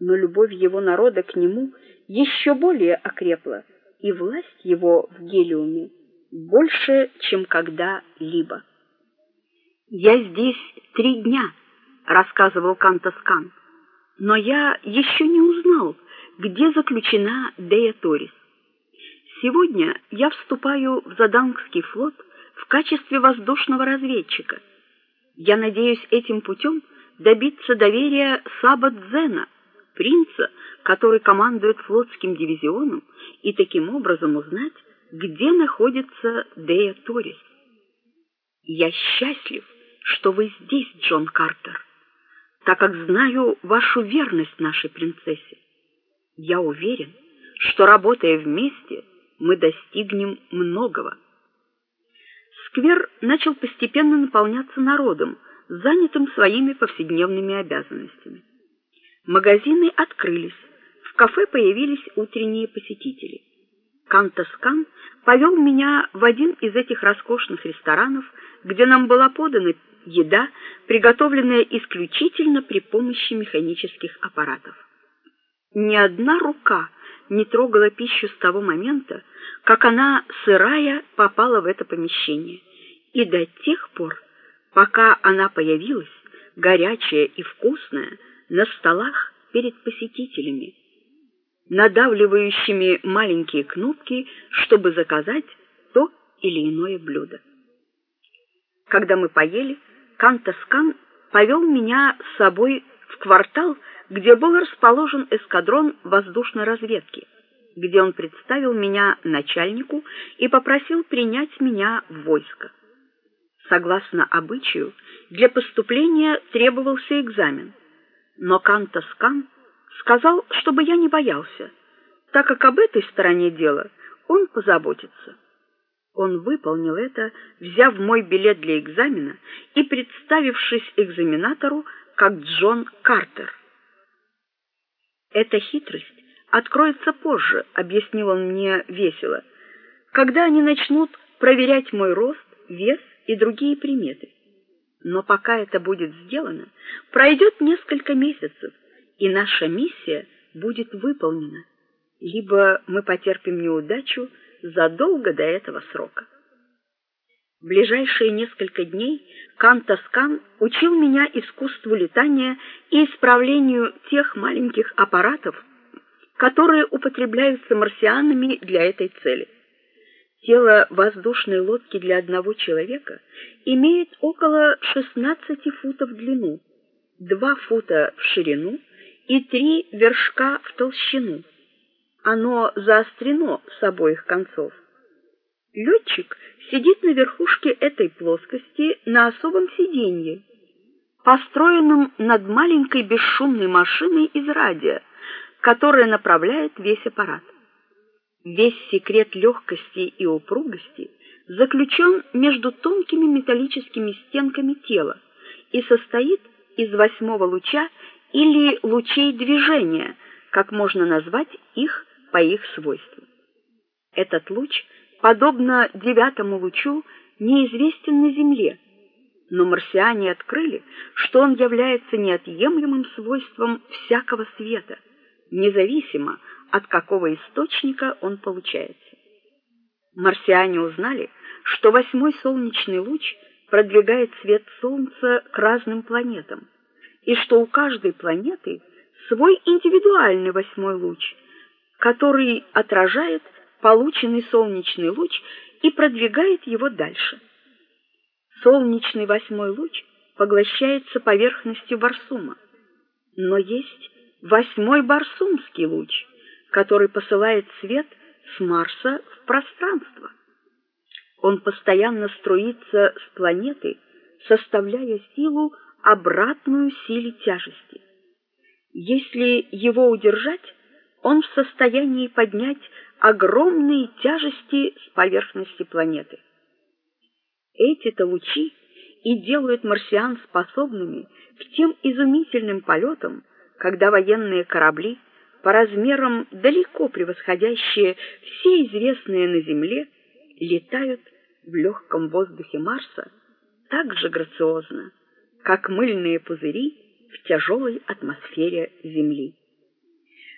но любовь его народа к нему еще более окрепла, и власть его в Гелиуме больше, чем когда-либо. Я здесь три дня, рассказывал Кантос Кан, но я еще не узнал, где заключена Дея Торис. Сегодня я вступаю в Задангский флот в качестве воздушного разведчика. Я надеюсь этим путем добиться доверия Сабадзена, принца, который командует флотским дивизионом, и таким образом узнать, где находится Дея Торис. Я счастлив, что вы здесь, Джон Картер, так как знаю вашу верность нашей принцессе. Я уверен, что работая вместе, мы достигнем многого. Сквер начал постепенно наполняться народом, занятым своими повседневными обязанностями. Магазины открылись, в кафе появились утренние посетители. Кантос Кан повел меня в один из этих роскошных ресторанов, где нам была подана еда, приготовленная исключительно при помощи механических аппаратов. Ни одна рука не трогала пищу с того момента, как она сырая попала в это помещение, и до тех пор, пока она появилась, горячая и вкусная, на столах перед посетителями, надавливающими маленькие кнопки, чтобы заказать то или иное блюдо. Когда мы поели, Кантос Кан повел меня с собой в квартал, где был расположен эскадрон воздушной разведки, где он представил меня начальнику и попросил принять меня в войско. Согласно обычаю, для поступления требовался экзамен, но Кантос Кан сказал, чтобы я не боялся, так как об этой стороне дела он позаботится. Он выполнил это, взяв мой билет для экзамена и представившись экзаменатору как Джон Картер. Эта хитрость откроется позже, объяснил он мне весело, когда они начнут проверять мой рост, вес и другие приметы. Но пока это будет сделано, пройдет несколько месяцев, и наша миссия будет выполнена. Либо мы потерпим неудачу задолго до этого срока. В ближайшие несколько дней Кантос Кан учил меня искусству летания и исправлению тех маленьких аппаратов, которые употребляются марсианами для этой цели. Тело воздушной лодки для одного человека имеет около 16 футов в длину, 2 фута в ширину и 3 вершка в толщину. Оно заострено с обоих концов. Летчик сидит на верхушке этой плоскости на особом сиденье, построенном над маленькой бесшумной машиной из радио, которая направляет весь аппарат. Весь секрет легкости и упругости заключен между тонкими металлическими стенками тела и состоит из восьмого луча или лучей движения, как можно назвать их по их свойствам. Этот луч, подобно девятому лучу, неизвестен на Земле, но марсиане открыли, что он является неотъемлемым свойством всякого света, независимо от какого источника он получается. Марсиане узнали, что восьмой солнечный луч продвигает свет солнца к разным планетам, и что у каждой планеты свой индивидуальный восьмой луч, который отражает полученный солнечный луч и продвигает его дальше. Солнечный восьмой луч поглощается поверхностью Барсума, но есть восьмой барсумский луч, который посылает свет с Марса в пространство. Он постоянно струится с планеты, составляя силу обратную силе тяжести. Если его удержать, он в состоянии поднять огромные тяжести с поверхности планеты. Эти-то лучи и делают марсиан способными к тем изумительным полетам, когда военные корабли, по размерам далеко превосходящие все известные на Земле, летают в легком воздухе Марса так же грациозно, как мыльные пузыри в тяжелой атмосфере Земли.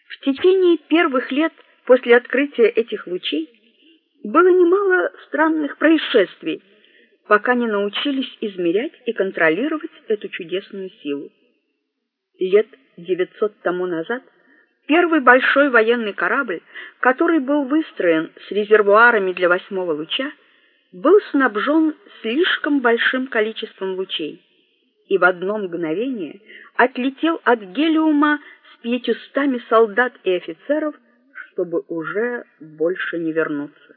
В течение первых лет после открытия этих лучей было немало странных происшествий, пока не научились измерять и контролировать эту чудесную силу. Лет 900 тому назад первый большой военный корабль, который был выстроен с резервуарами для восьмого луча, был снабжен слишком большим количеством лучей и в одно мгновение отлетел от гелиума с пятьюстами солдат и офицеров, чтобы уже больше не вернуться.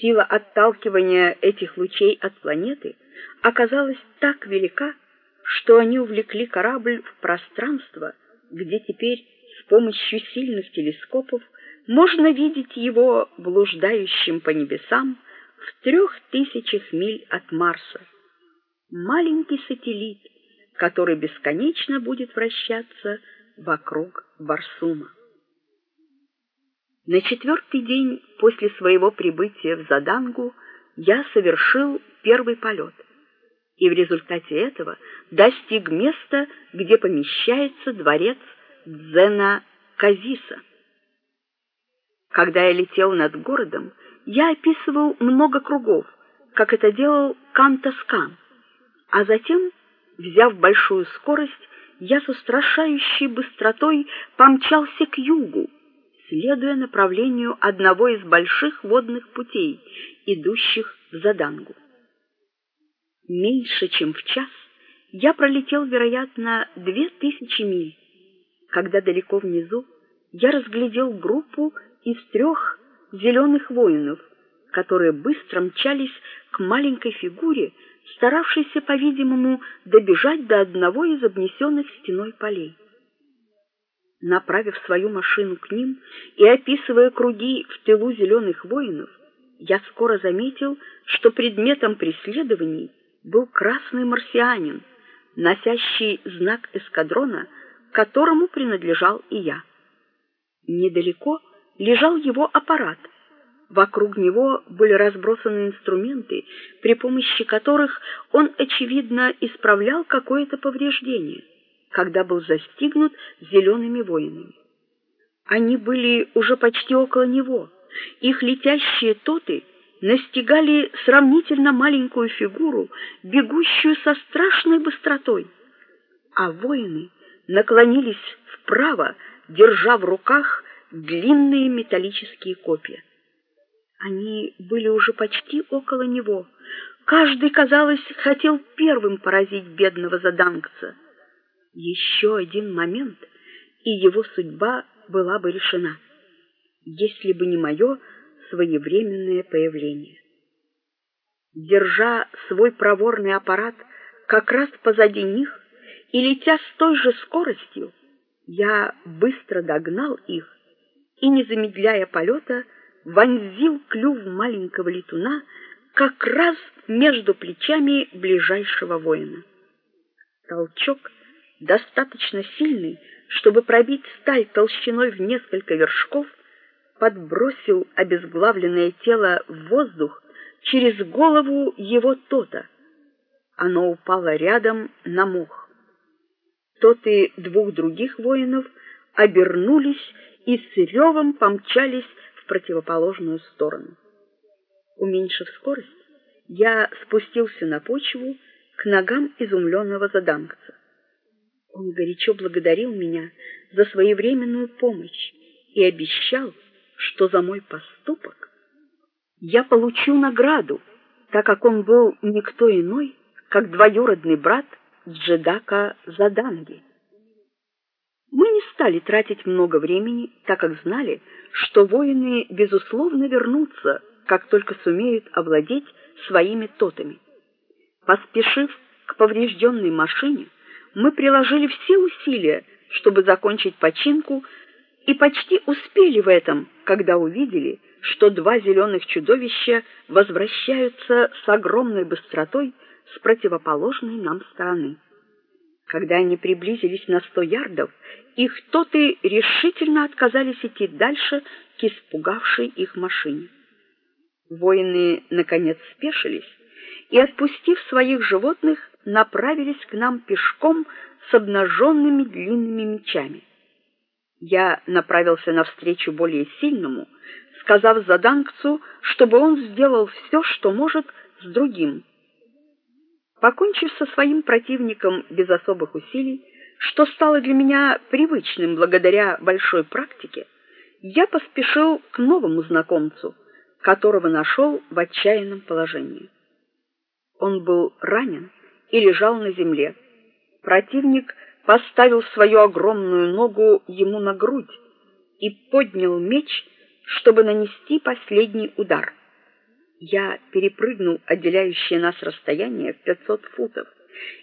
Сила отталкивания этих лучей от планеты оказалась так велика, что они увлекли корабль в пространство, где теперь с помощью сильных телескопов можно видеть его блуждающим по небесам в трех тысячах миль от Марса. Маленький сателлит, который бесконечно будет вращаться вокруг Барсума. На четвертый день после своего прибытия в Задангу я совершил первый полет, и в результате этого достиг места, где помещается дворец Дзена Козиса. Когда я летел над городом, я описывал много кругов, как это делал Кантос Кан, а затем, взяв большую скорость, я с устрашающей быстротой помчался к югу следуя направлению одного из больших водных путей, идущих в Задангу. Меньше чем в час я пролетел, вероятно, две тысячи миль, когда далеко внизу я разглядел группу из трех зеленых воинов, которые быстро мчались к маленькой фигуре, старавшейся, по-видимому, добежать до одного из обнесенных стеной полей. Направив свою машину к ним и описывая круги в тылу зеленых воинов, я скоро заметил, что предметом преследований был красный марсианин, носящий знак эскадрона, которому принадлежал и я. Недалеко лежал его аппарат. Вокруг него были разбросаны инструменты, при помощи которых он очевидно исправлял какое-то повреждение когда был застигнут зелеными воинами. Они были уже почти около него. Их летящие тоты настигали сравнительно маленькую фигуру, бегущую со страшной быстротой. А воины наклонились вправо, держа в руках длинные металлические копья. Они были уже почти около него. Каждый, казалось, хотел первым поразить бедного задангца. Еще один момент, и его судьба была бы решена. Если бы не мое своевременное появление. Держа свой проворный аппарат как раз позади них и летя с той же скоростью, я быстро догнал их и, не замедляя полета, вонзил клюв маленького летуна как раз между плечами ближайшего воина. Толчок достаточно сильный, чтобы пробить сталь толщиной в несколько вершков, подбросил обезглавленное тело в воздух через голову его тота. Оно упало рядом на мох. Тот и двух других воинов обернулись и с ревом помчались противоположную сторону. Уменьшив скорость, я спустился на почву к ногам изумленного задангца. Он горячо благодарил меня за своевременную помощь и обещал, что за мой поступок я получу награду, так как он был никто иной, как двоюродный брат Джедака Заданги. Стали тратить много времени, так как знали, что воины безусловно вернутся, как только сумеют овладеть своими тотами. Поспешив к поврежденной машине, мы приложили все усилия, чтобы закончить починку, и почти успели в этом, когда увидели, что два зеленых чудовища возвращаются с огромной быстротой с противоположной нам стороны. Когда они приблизились на сто ярдов, их тоты решительно отказались идти дальше к испугавшей их машине. Воины наконец спешились и, отпустив своих животных, направились к нам пешком с обнаженными длинными мечами. Я направился навстречу более сильному, сказав задангцу, чтобы он сделал все, что может с другим. Покончив со своим противником без особых усилий, что стало для меня привычным благодаря большой практике, я поспешил к новому знакомцу, которого нашел в отчаянном положении. Он был ранен и лежал на земле. Противник поставил свою огромную ногу ему на грудь и поднял меч, чтобы нанести последний удар. Я перепрыгнул отделяющее нас расстояние в пятьсот футов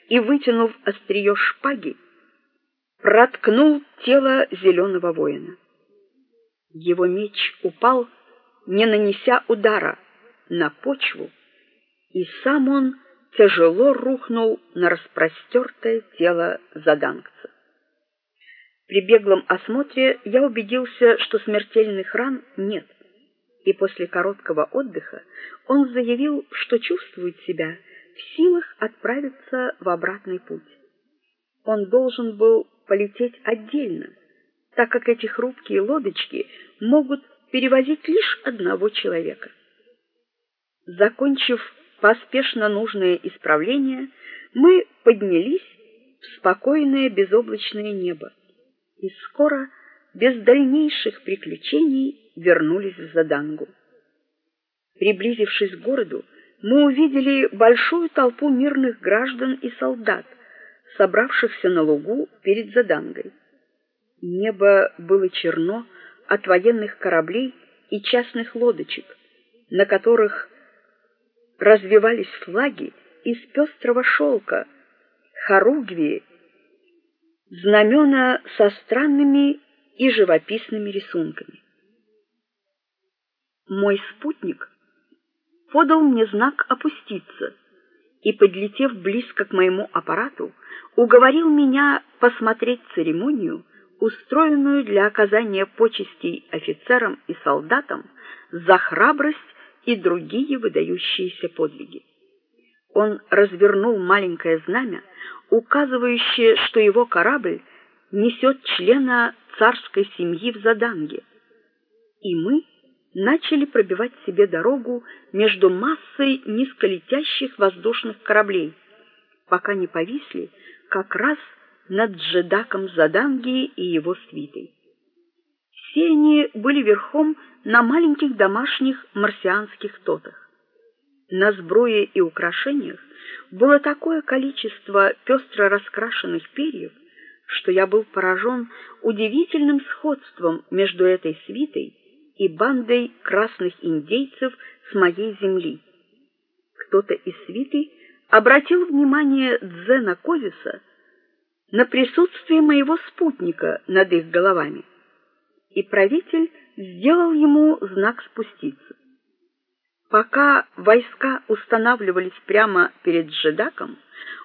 и, вытянув острие шпаги, проткнул тело зеленого воина. Его меч упал, не нанеся удара, на почву, и сам он тяжело рухнул на распростертое тело задангца. При беглом осмотре я убедился, что смертельных ран нет. И после короткого отдыха он заявил, что чувствует себя в силах отправиться в обратный путь. Он должен был полететь отдельно, так как эти хрупкие лодочки могут перевозить лишь одного человека. Закончив поспешно нужное исправление, мы поднялись в спокойное безоблачное небо и скоро без дальнейших приключений вернулись в Задангу. Приблизившись к городу, мы увидели большую толпу мирных граждан и солдат, собравшихся на лугу перед Задангой. Небо было черно от военных кораблей и частных лодочек, на которых развивались флаги из пестрого шелка, хоругви, знамена со странными и живописными рисунками. Мой спутник подал мне знак опуститься и, подлетев близко к моему аппарату, уговорил меня посмотреть церемонию, устроенную для оказания почестей офицерам и солдатам за храбрость и другие выдающиеся подвиги. Он развернул маленькое знамя, указывающее, что его корабль несет члена царской семьи в Заданге. И мы начали пробивать себе дорогу между массой низколетящих воздушных кораблей, пока не повисли как раз над Джедаком Заданги и его свитой. Все они были верхом на маленьких домашних марсианских тотах. На сбруе и украшениях было такое количество пестро раскрашенных перьев, что я был поражен удивительным сходством между этой свитой и бандой красных индейцев с моей земли. Кто-то из свиты обратил внимание Дзена Козиса на присутствие моего спутника над их головами, и правитель сделал ему знак спуститься. Пока войска устанавливались прямо перед Жедаком,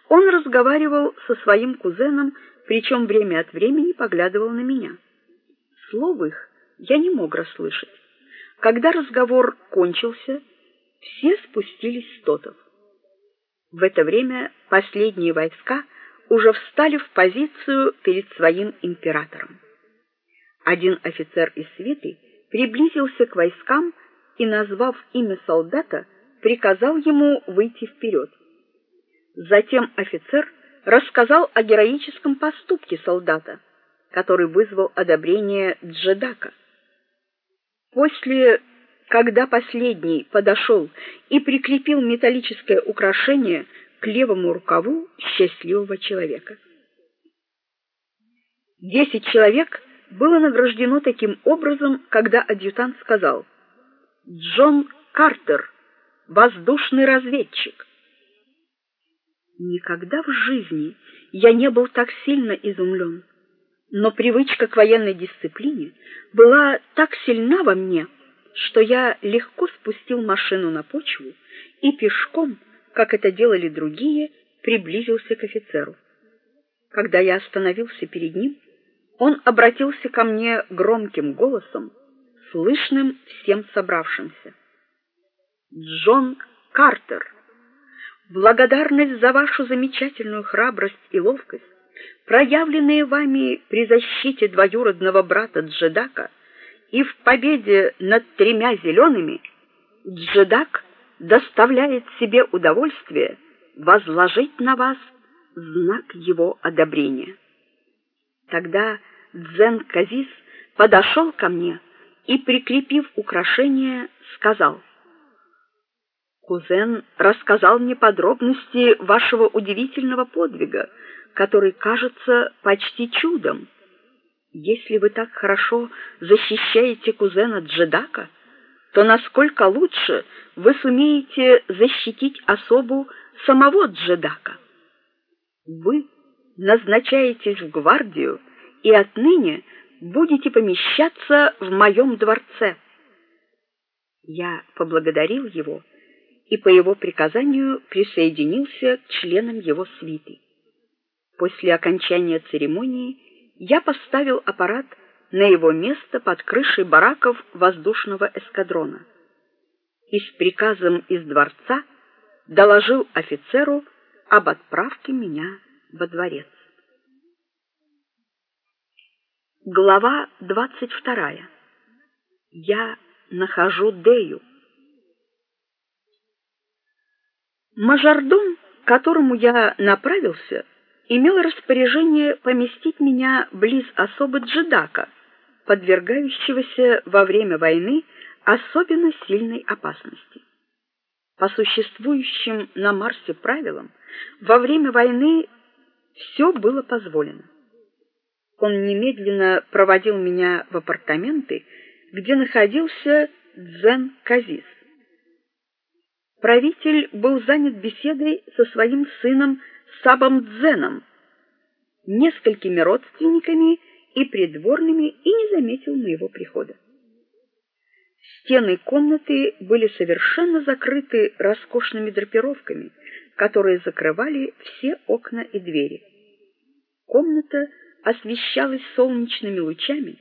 он разговаривал со своим кузеном, причем время от времени поглядывал на меня. Слов их я не мог расслышать. Когда разговор кончился, все спустились с тотов. В это время последние войска уже встали в позицию перед своим императором. Один офицер из свиты приблизился к войскам и, назвав имя солдата, приказал ему выйти вперед. Затем офицер рассказал о героическом поступке солдата, который вызвал одобрение Джедака. После, когда последний подошел и прикрепил металлическое украшение к левому рукаву счастливого человека. Десять человек было награждено таким образом, когда адъютант сказал: "Джон Картер, воздушный разведчик". Никогда в жизни я не был так сильно изумлен, но привычка к военной дисциплине была так сильна во мне, что я легко спустил машину на почву и пешком, как это делали другие, приблизился к офицеру. Когда я остановился перед ним, он обратился ко мне громким голосом, слышным всем собравшимся. Джон Картер, благодарность за вашу замечательную храбрость и ловкость, проявленные вами при защите двоюродного брата Джедака и в победе над тремя зелеными, Джедак доставляет себе удовольствие возложить на вас знак его одобрения. Тогда Дзен Казис подошел ко мне и, прикрепив украшение, сказал: Кузен рассказал мне подробности вашего удивительного подвига, который кажется почти чудом. Если вы так хорошо защищаете кузена Джедака, то насколько лучше вы сумеете защитить особу самого Джедака? Вы назначаетесь в гвардию и отныне будете помещаться в моем дворце. Я поблагодарил его и по его приказанию присоединился к членам его свиты. После окончания церемонии я поставил аппарат на его место под крышей бараков воздушного эскадрона. И с приказом из дворца доложил офицеру об отправке меня во дворец. Глава двадцать вторая. Я нахожу Дею. Мажордом, к которому я направился, имел распоряжение поместить меня близ особы Джедака, подвергающегося во время войны особенно сильной опасности. По существующим на Марсе правилам, во время войны все было позволено. Он немедленно проводил меня в апартаменты, где находился Дзен Казис. Правитель был занят беседой со своим сыном Сабом Дзеном, несколькими родственниками и придворными и не заметил моего прихода. Стены комнаты были совершенно закрыты роскошными драпировками, которые закрывали все окна и двери. Комната освещалась солнечными лучами,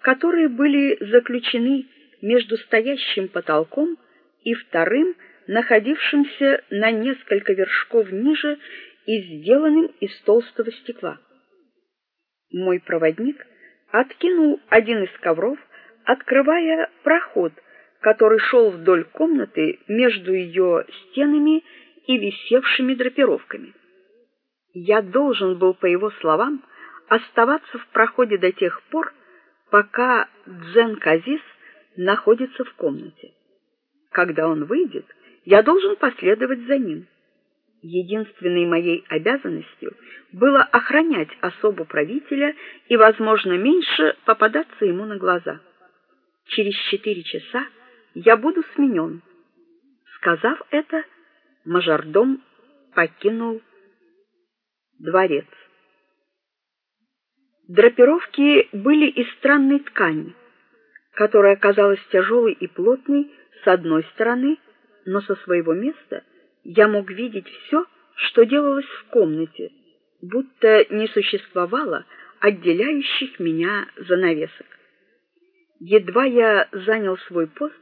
которые были заключены между стоящим потолком и вторым, находившимся на несколько вершков ниже и сделанным из толстого стекла. Мой проводник откинул один из ковров, открывая проход, который шел вдоль комнаты между ее стенами и висевшими драпировками. Я должен был, по его словам, оставаться в проходе до тех пор, пока Дзен Казис находится в комнате. Когда он выйдет, я должен последовать за ним. Единственной моей обязанностью было охранять особу правителя и, возможно, меньше попадаться ему на глаза. Через четыре часа я буду сменен. Сказав это, мажордом покинул дворец. Драпировки были из странной ткани, которая казалась тяжелой и плотной с одной стороны, но со своего места я мог видеть все, что делалось в комнате, будто не существовало отделяющих меня занавесок. Едва я занял свой пост,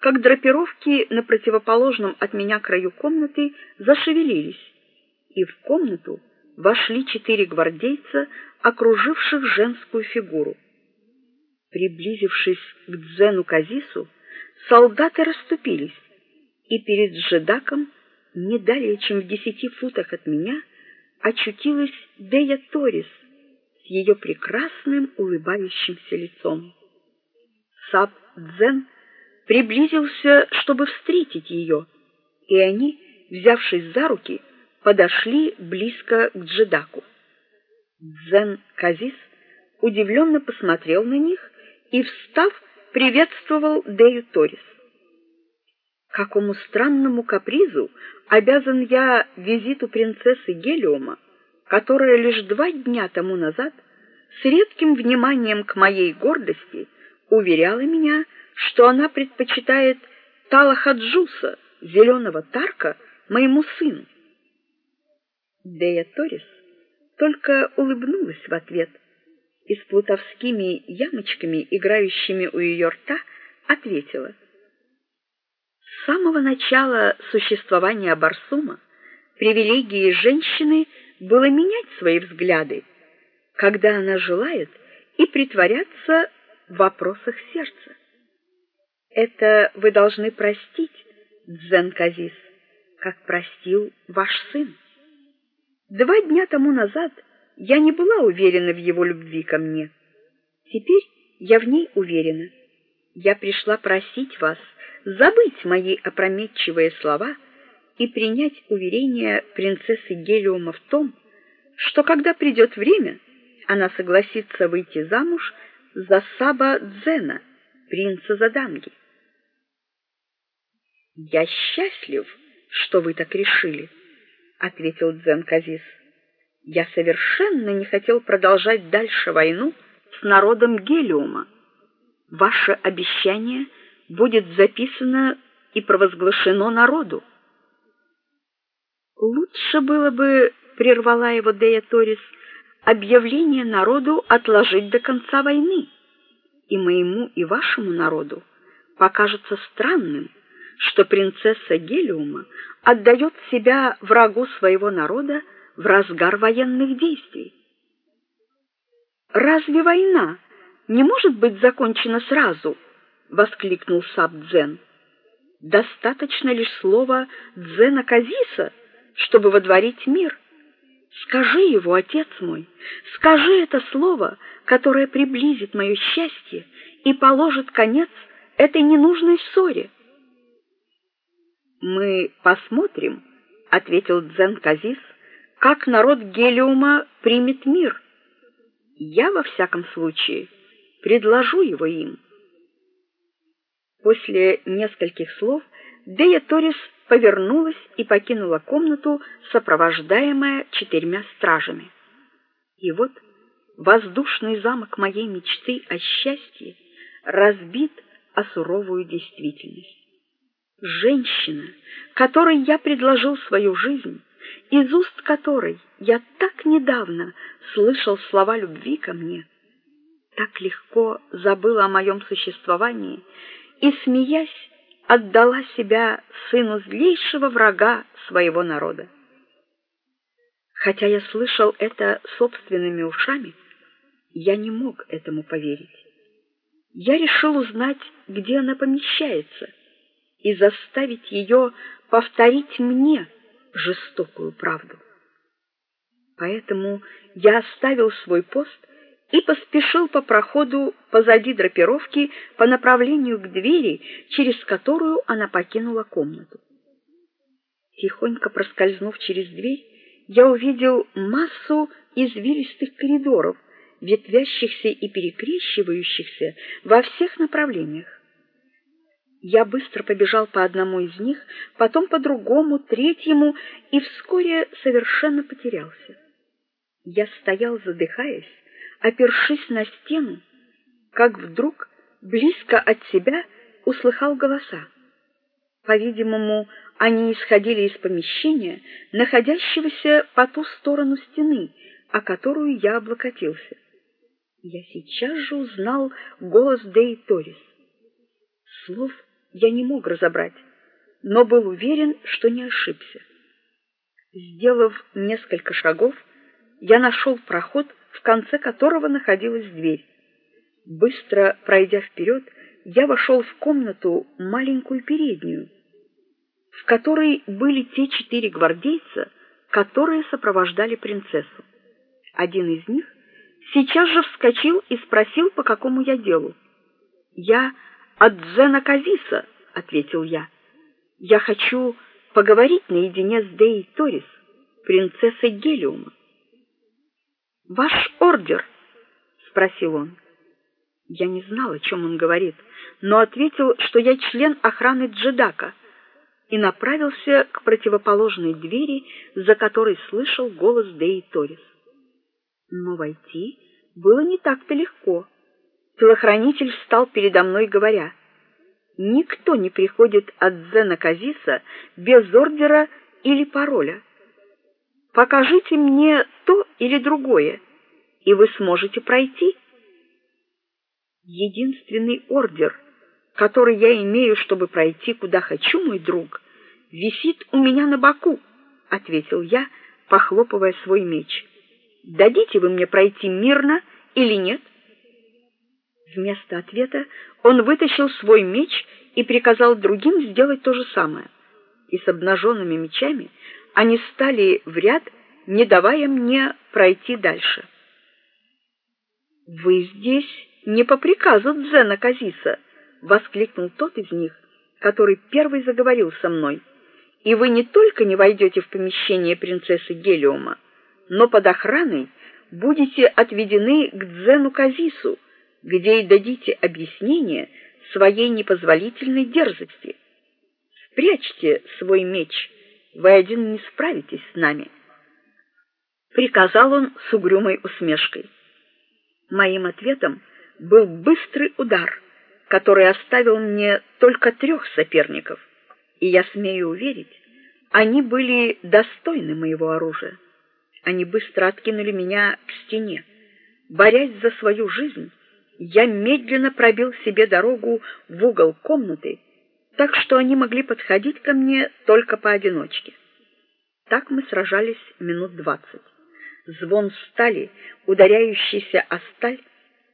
как драпировки на противоположном от меня краю комнаты зашевелились, и в комнату вошли четыре гвардейца, окруживших женскую фигуру. Приблизившись к Дзену Казису, солдаты расступились, и перед Жедаком, не далее чем в десяти футах от меня, очутилась Дея Торис с ее прекрасным улыбающимся лицом. Саб Дзен приблизился, чтобы встретить ее, и они, взявшись за руки, подошли близко к Джедаку. Дзен Казис удивленно посмотрел на них и, встав, приветствовал Дею Торис. Какому странному капризу обязан я визиту принцессы Гелиома, которая лишь два дня тому назад с редким вниманием к моей гордости уверяла меня, что она предпочитает Талахаджуса, зеленого тарка, моему сыну. Дея Торис только улыбнулась в ответ и с плутовскими ямочками, играющими у ее рта, ответила: С самого начала существования Барсума привилегией женщины было менять свои взгляды, когда она желает, и притворяться в вопросах сердца. Это вы должны простить, Дзенказис, как простил ваш сын. Два дня тому назад я не была уверена в его любви ко мне. Теперь я в ней уверена. Я пришла просить вас забыть мои опрометчивые слова и принять уверение принцессы Гелиума в том, что когда придет время, она согласится выйти замуж за Саба Дзена, принца Заданги. Я счастлив, что вы так решили, ответил Дзен Казис. Я совершенно не хотел продолжать дальше войну с народом Гелиума. Ваше обещание будет записано и провозглашено народу. Лучше было бы, прервала его Дея Торис, объявление народу отложить до конца войны. И моему, и вашему народу покажется странным, что принцесса Гелиума отдает себя врагу своего народа в разгар военных действий. Разве война не может быть закончена сразу? воскликнул Сабдзен. Достаточно лишь слова Дзена Казиса, чтобы водворить мир. Скажи его, отец мой, скажи это слово, которое приблизит мое счастье и положит конец этой ненужной ссоре. Мы посмотрим, ответил Дзен Казис, как народ Гелиума примет мир. Я во всяком случае предложу его им. После нескольких слов Дея Торис повернулась и покинула комнату, сопровождаемая четырьмя стражами. И вот воздушный замок моей мечты о счастье разбит о суровую действительность женщина, которой я предложил свою жизнь, из уст которой я так недавно слышал слова любви ко мне, так легко забыла о моем существовании и смеясь отдала себя сыну злейшего врага своего народа. Хотя я слышал это собственными ушами, я не мог этому поверить. Я решил узнать, где она помещается и заставить ее повторить мне жестокую правду. Поэтому я оставил свой пост и поспешил по проходу позади драпировки по направлению к двери, через которую она покинула комнату. Тихонько проскользнув через дверь, я увидел массу извилистых коридоров, ветвящихся и перекрещивающихся во всех направлениях. Я быстро побежал по одному из них, потом по другому, третьему и вскоре совершенно потерялся. Я стоял, задыхаясь, опершись на стену, как вдруг близко от себя услыхал голоса. По-видимому, они исходили из помещения, находящегося по ту сторону стены, о которую я облокотился. Я сейчас же узнал голос Дей Торис. Слов я не мог разобрать, но был уверен, что не ошибся. Сделав несколько шагов, я нашел проход, в конце которого находилась дверь. Быстро пройдя вперед, я вошел в комнату маленькую переднюю, в которой были те четыре гвардейца, которые сопровождали принцессу. Один из них сейчас же вскочил и спросил, по какому я делу. Я от Зена Казиса, ответил я. Я хочу поговорить наедине с Деей Торис, принцессой Гелиума. Ваш ордер? спросил он. Я не знал, о чем он говорит, но ответил, что я член охраны Джедака, и направился к противоположной двери, за которой слышал голос Деи Торис. Но войти было не так-то легко. Телохранитель встал передо мной, говоря: "Никто не приходит от Зена Казиса без ордера или пароля. Покажите мне то или другое, и вы сможете пройти". Единственный ордер, который я имею, чтобы пройти куда хочу, мой друг, висит у меня на боку, ответил я, похлопывая свой меч. Дадите вы мне пройти мирно или нет? Вместо ответа он вытащил свой меч и приказал другим сделать то же самое. И с обнаженными мечами они стали в ряд, не давая мне пройти дальше. Вы здесь не по приказу Дзена Казиса, воскликнул тот из них, который первый заговорил со мной. И вы не только не войдете в помещение принцессы Гелиума, но под охраной будете отведены к Дзену Казису, где и дадите объяснение своей непозволительной дерзости. Спрячьте свой меч, вы один не справитесь с нами, приказал он с угрюмой усмешкой. Моим ответом был быстрый удар, который оставил мне только трех соперников, и я смею уверить, они были достойны моего оружия. Они быстро откинули меня к стене. Борясь за свою жизнь, я медленно пробил себе дорогу в угол комнаты, так что они могли подходить ко мне только поодиночке. Так мы сражались минут двадцать. Звон стали, ударяющийся о сталь,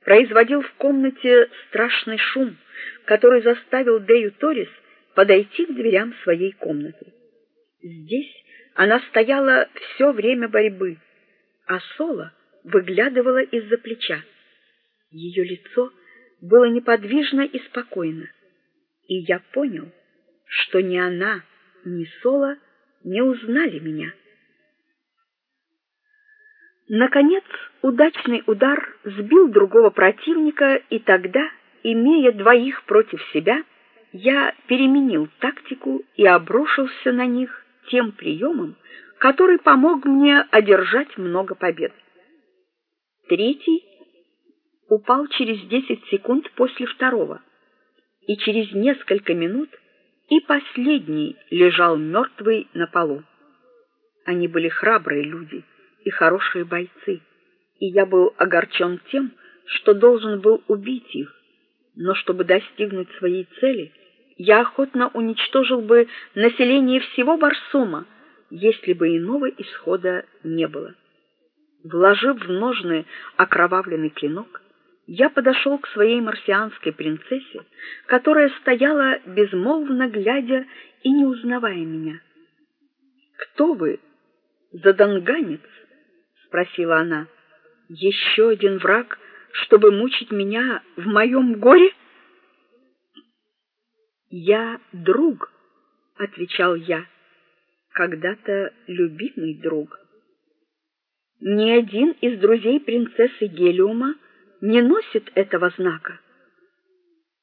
производил в комнате страшный шум, который заставил Дею Торис подойти к дверям своей комнаты. Здесь она стояла все время борьбы, а Соло выглядывала из-за плеча. Ее лицо было неподвижно и спокойно, и я понял, что ни она, ни Соло не узнали меня. Наконец, удачный удар сбил другого противника, и тогда, имея двоих против себя, я переменил тактику и обрушился на них тем приемом, который помог мне одержать много побед. Третий упал через 10 секунд после второго, и через несколько минут и последний лежал мертвый на полу. Они были храбрые люди и хорошие бойцы, и я был огорчен тем, что должен был убить их. Но чтобы достигнуть своей цели, я охотно уничтожил бы население всего Барсума, если бы иного исхода не было. Вложив в ножны окровавленный клинок, я подошел к своей марсианской принцессе, которая стояла безмолвно глядя и не узнавая меня. Кто вы? Заданганец? спросила она. Еще один враг, чтобы мучить меня в моем горе? Я друг, отвечал я. Когда-то любимый друг. Ни один из друзей принцессы Гелиума не носит этого знака.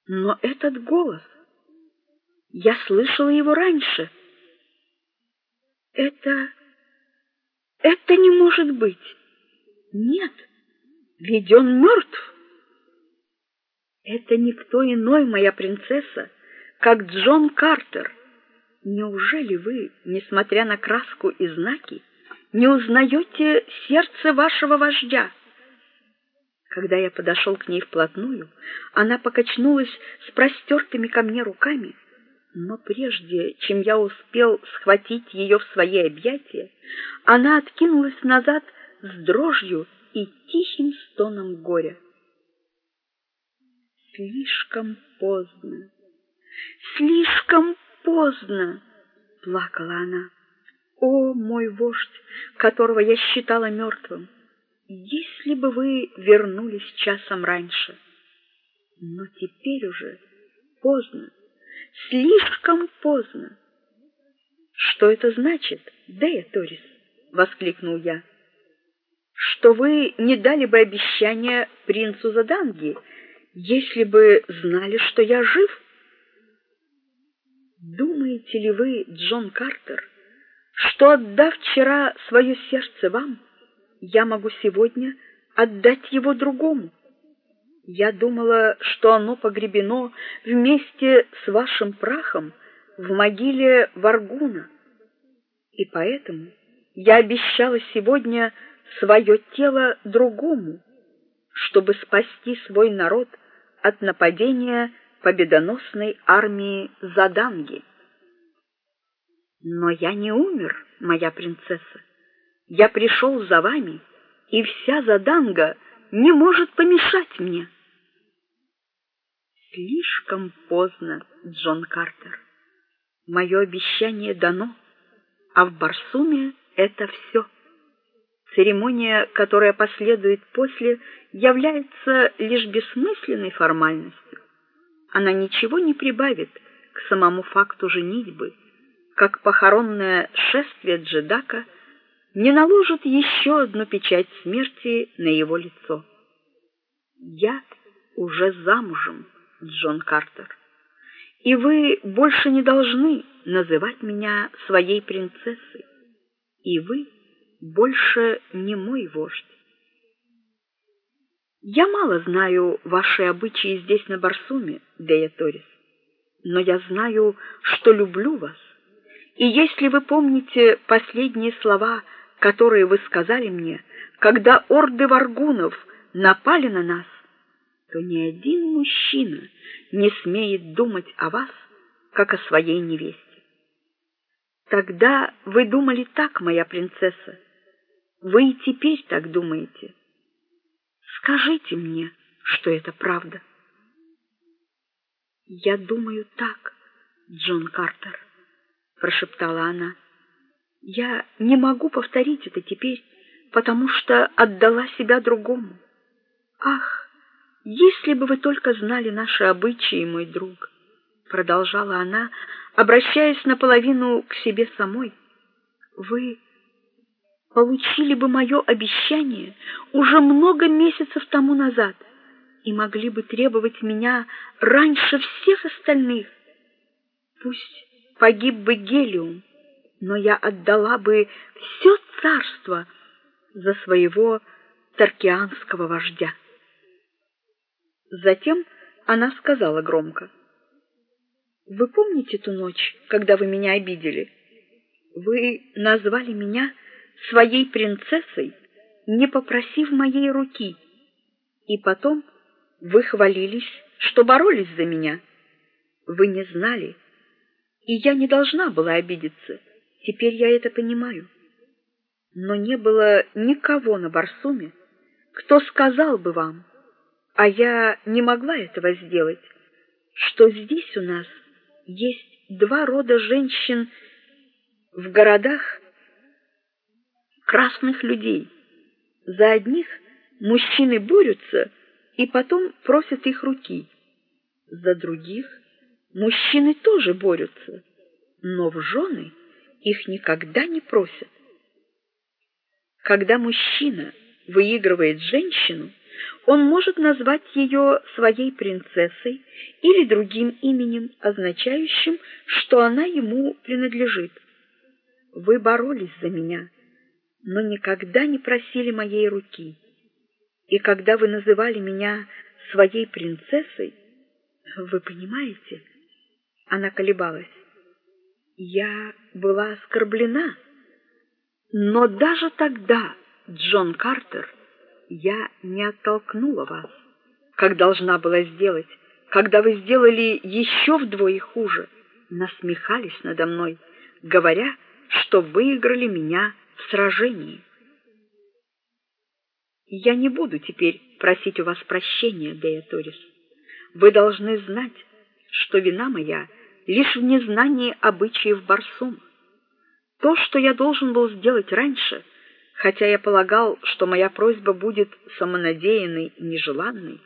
Но этот голос, я слышала его раньше. Это это не может быть. Нет, ведь он мертв. Это никто иной, моя принцесса, как Джон Картер. Неужели вы, несмотря на краску и знаки, не узнаете сердце вашего вождя? Когда я подошел к ней вплотную, она покачнулась с простертыми ко мне руками, но прежде, чем я успел схватить ее в свои объятия, она откинулась назад с дрожью и тихим стоном горя. Слишком поздно. Слишком поздно, плакала она. О, мой вождь, которого я считала мертвым, если бы вы вернулись часом раньше. Но теперь уже поздно, слишком поздно. Что это значит, Дея Торис? воскликнул я. Что вы не дали бы обещания принцу Заданги, если бы знали, что я жив? Думаете ли вы, Джон Картер, что отдав вчера свое сердце вам, я могу сегодня отдать его другому? Я думала, что оно погребено вместе с вашим прахом в могиле Варгуна. И поэтому я обещала сегодня свое тело другому, чтобы спасти свой народ от нападения победоносной армии Заданги. Но я не умер, моя принцесса. Я пришел за вами, и вся Заданга не может помешать мне. Слишком поздно, Джон Картер. Мое обещание дано, а в Барсуме это все. Церемония, которая последует после, является лишь бессмысленной формальностью она ничего не прибавит к самому факту женитьбы, как похоронное шествие Джедака не наложит еще одну печать смерти на его лицо. Я уже замужем, Джон Картер. И вы больше не должны называть меня своей принцессой. И вы больше не мой вождь. Я мало знаю ваши обычаи здесь на Барсуме, Дея Торис, но я знаю, что люблю вас. И если вы помните последние слова, которые вы сказали мне, когда орды варгунов напали на нас, то ни один мужчина не смеет думать о вас, как о своей невесте. Тогда вы думали так, моя принцесса. Вы и теперь так думаете. Скажите мне, что это правда. Я думаю так, Джон Картер, прошептала она. Я не могу повторить это теперь, потому что отдала себя другому. Ах, если бы вы только знали наши обычаи, мой друг, продолжала она, обращаясь наполовину к себе самой. Вы получили бы мое обещание уже много месяцев тому назад и могли бы требовать меня раньше всех остальных. Пусть погиб бы Гелиум, но я отдала бы все царство за своего таркианского вождя. Затем она сказала громко: Вы помните ту ночь, когда вы меня обидели? Вы назвали меня своей принцессой, не попросив моей руки. И потом вы хвалились, что боролись за меня. Вы не знали, и я не должна была обидеться. Теперь я это понимаю. Но не было никого на Барсуме, кто сказал бы вам, а я не могла этого сделать, что здесь у нас есть два рода женщин в городах красных людей. За одних мужчины борются и потом просят их руки. За других мужчины тоже борются, но в жены их никогда не просят. Когда мужчина выигрывает женщину, он может назвать ее своей принцессой или другим именем, означающим, что она ему принадлежит. Вы боролись за меня, но никогда не просили моей руки. И когда вы называли меня своей принцессой, вы понимаете, она колебалась. Я была оскорблена. Но даже тогда, Джон Картер, я не оттолкнула вас, как должна была сделать, когда вы сделали еще вдвое хуже, насмехались надо мной, говоря, что выиграли меня в сражении. Я не буду теперь просить у вас прощения, Дея Торис. Вы должны знать, что вина моя лишь в незнании обычаев Барсума. То, что я должен был сделать раньше, хотя я полагал, что моя просьба будет самонадеянной и нежеланной,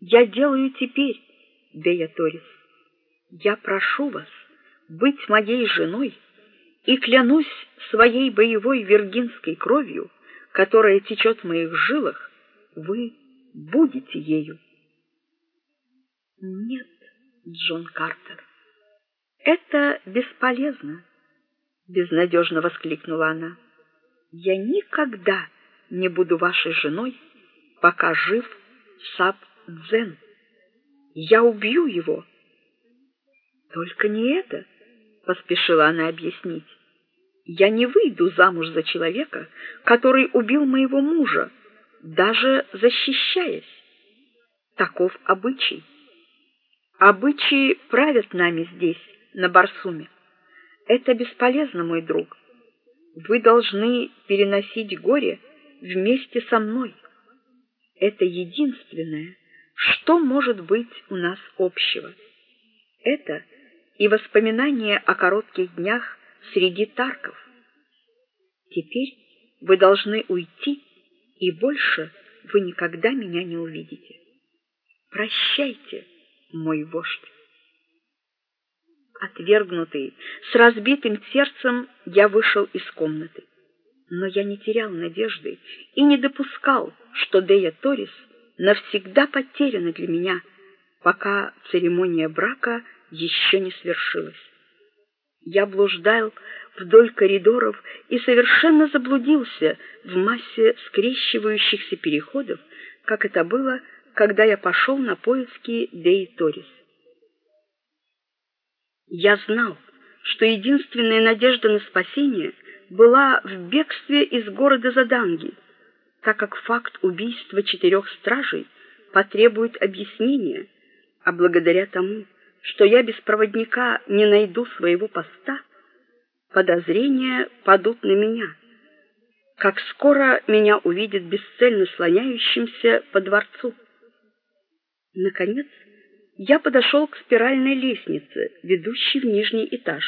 я делаю теперь, Дея Торис. Я прошу вас быть моей женой и клянусь своей боевой виргинской кровью, которая течет в моих жилах, вы будете ею. Нет, Джон Картер. Это бесполезно, безнадежно воскликнула она. Я никогда не буду вашей женой, пока жив Саб Дзен. Я убью его. Только не это, поспешила она объяснить. Я не выйду замуж за человека, который убил моего мужа, даже защищаясь. Таков обычай. Обычаи правят нами здесь, на Барсуме. Это бесполезно, мой друг. Вы должны переносить горе вместе со мной. Это единственное, что может быть у нас общего. Это и воспоминания о коротких днях среди тарков. Теперь вы должны уйти, и больше вы никогда меня не увидите. Прощайте, мой вождь. Отвергнутый, с разбитым сердцем, я вышел из комнаты. Но я не терял надежды и не допускал, что Дея Торис навсегда потеряна для меня, пока церемония брака еще не свершилась. Я блуждал вдоль коридоров и совершенно заблудился в массе скрещивающихся переходов, как это было, когда я пошел на поиски Деи Торис. Я знал, что единственная надежда на спасение была в бегстве из города Заданги, так как факт убийства четырех стражей потребует объяснения, а благодаря тому, что я без проводника не найду своего поста, подозрения падут на меня. Как скоро меня увидят бесцельно слоняющимся по дворцу. Наконец, я подошел к спиральной лестнице, ведущей в нижний этаж,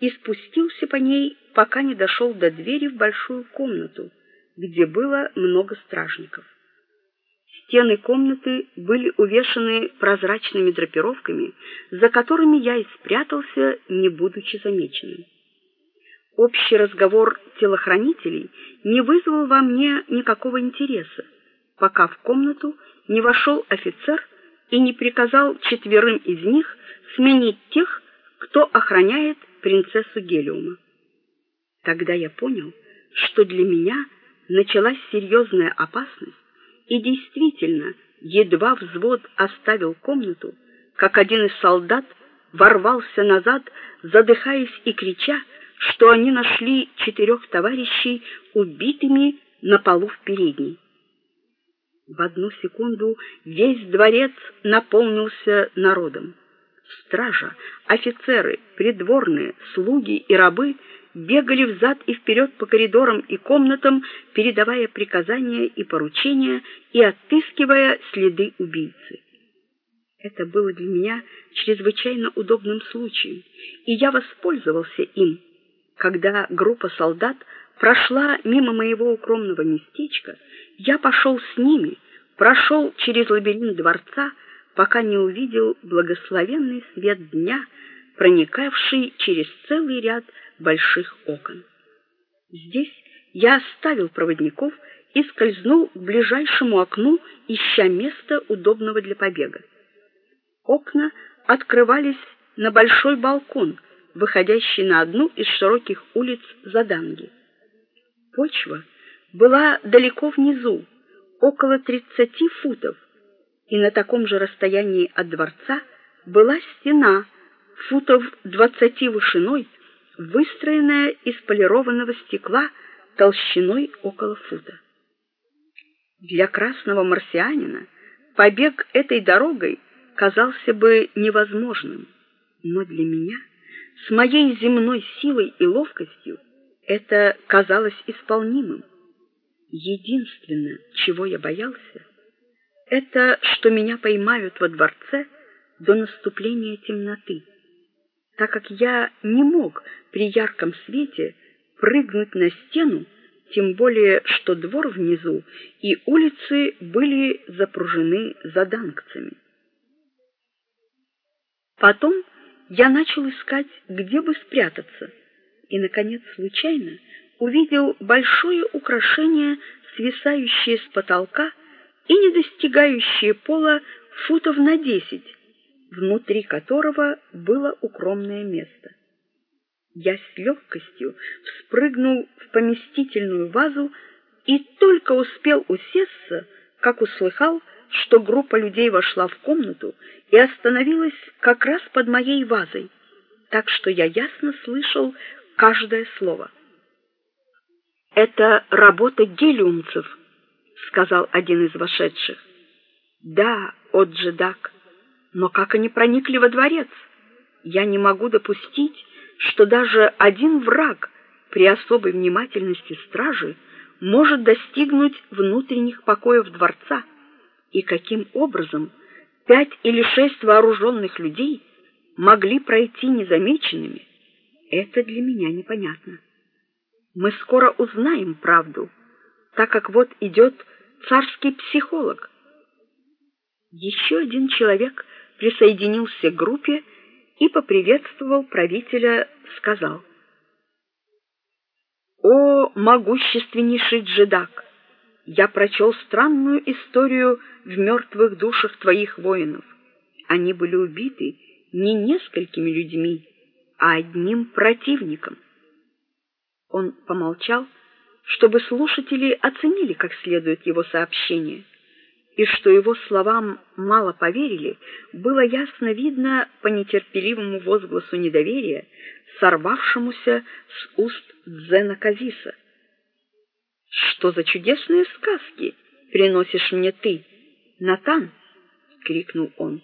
и спустился по ней, пока не дошел до двери в большую комнату, где было много стражников. Стены комнаты были увешаны прозрачными драпировками, за которыми я и спрятался, не будучи замеченным. Общий разговор телохранителей не вызвал во мне никакого интереса, пока в комнату не вошел офицер и не приказал четверым из них сменить тех, кто охраняет принцессу Гелиума. Тогда я понял, что для меня началась серьезная опасность, и действительно, едва взвод оставил комнату, как один из солдат ворвался назад, задыхаясь и крича, что они нашли четырех товарищей убитыми на полу в передней. В одну секунду весь дворец наполнился народом. Стража, офицеры, придворные, слуги и рабы бегали взад и вперед по коридорам и комнатам, передавая приказания и поручения и отыскивая следы убийцы. Это было для меня чрезвычайно удобным случаем, и я воспользовался им. Когда группа солдат прошла мимо моего укромного местечка, я пошел с ними, прошел через лабиринт дворца, пока не увидел благословенный свет дня, проникавший через целый ряд больших окон. Здесь я оставил проводников и скользнул к ближайшему окну, ища места удобного для побега. Окна открывались на большой балкон, выходящий на одну из широких улиц Заданги. Почва была далеко внизу, около 30 футов, и на таком же расстоянии от дворца была стена футов 20 вышиной, выстроенная из полированного стекла толщиной около фута. Для красного марсианина побег этой дорогой казался бы невозможным, но для меня, с моей земной силой и ловкостью, это казалось исполнимым. Единственное, чего я боялся, это что меня поймают во дворце до наступления темноты, так как я не мог при ярком свете прыгнуть на стену, тем более что двор внизу и улицы были запружены заданкцами. Потом я начал искать, где бы спрятаться, и наконец случайно увидел большое украшение, свисающее с потолка и не достигающее пола футов на десять, внутри которого было укромное место. Я с легкостью вспрыгнул в поместительную вазу и только успел усесться, как услыхал, что группа людей вошла в комнату и остановилась как раз под моей вазой, так что я ясно слышал каждое слово. Это работа гелиумцев, сказал один из вошедших. Да, отжедак. Но как они проникли во дворец? Я не могу допустить, что даже один враг при особой внимательности стражи может достигнуть внутренних покоев дворца, и каким образом пять или шесть вооруженных людей могли пройти незамеченными, это для меня непонятно. Мы скоро узнаем правду, так как вот идет царский психолог. Еще один человек присоединился к группе и поприветствовал правителя, сказал: "О, могущественнейший джедак, я прочел странную историю в мертвых душах твоих воинов. Они были убиты не несколькими людьми, а одним противником". Он помолчал, чтобы слушатели оценили как следует его сообщение и что его словам мало поверили, было ясно видно по нетерпеливому возгласу недоверия, сорвавшемуся с уст Дзена Казиса. Что за чудесные сказки приносишь мне ты, Натан? крикнул он.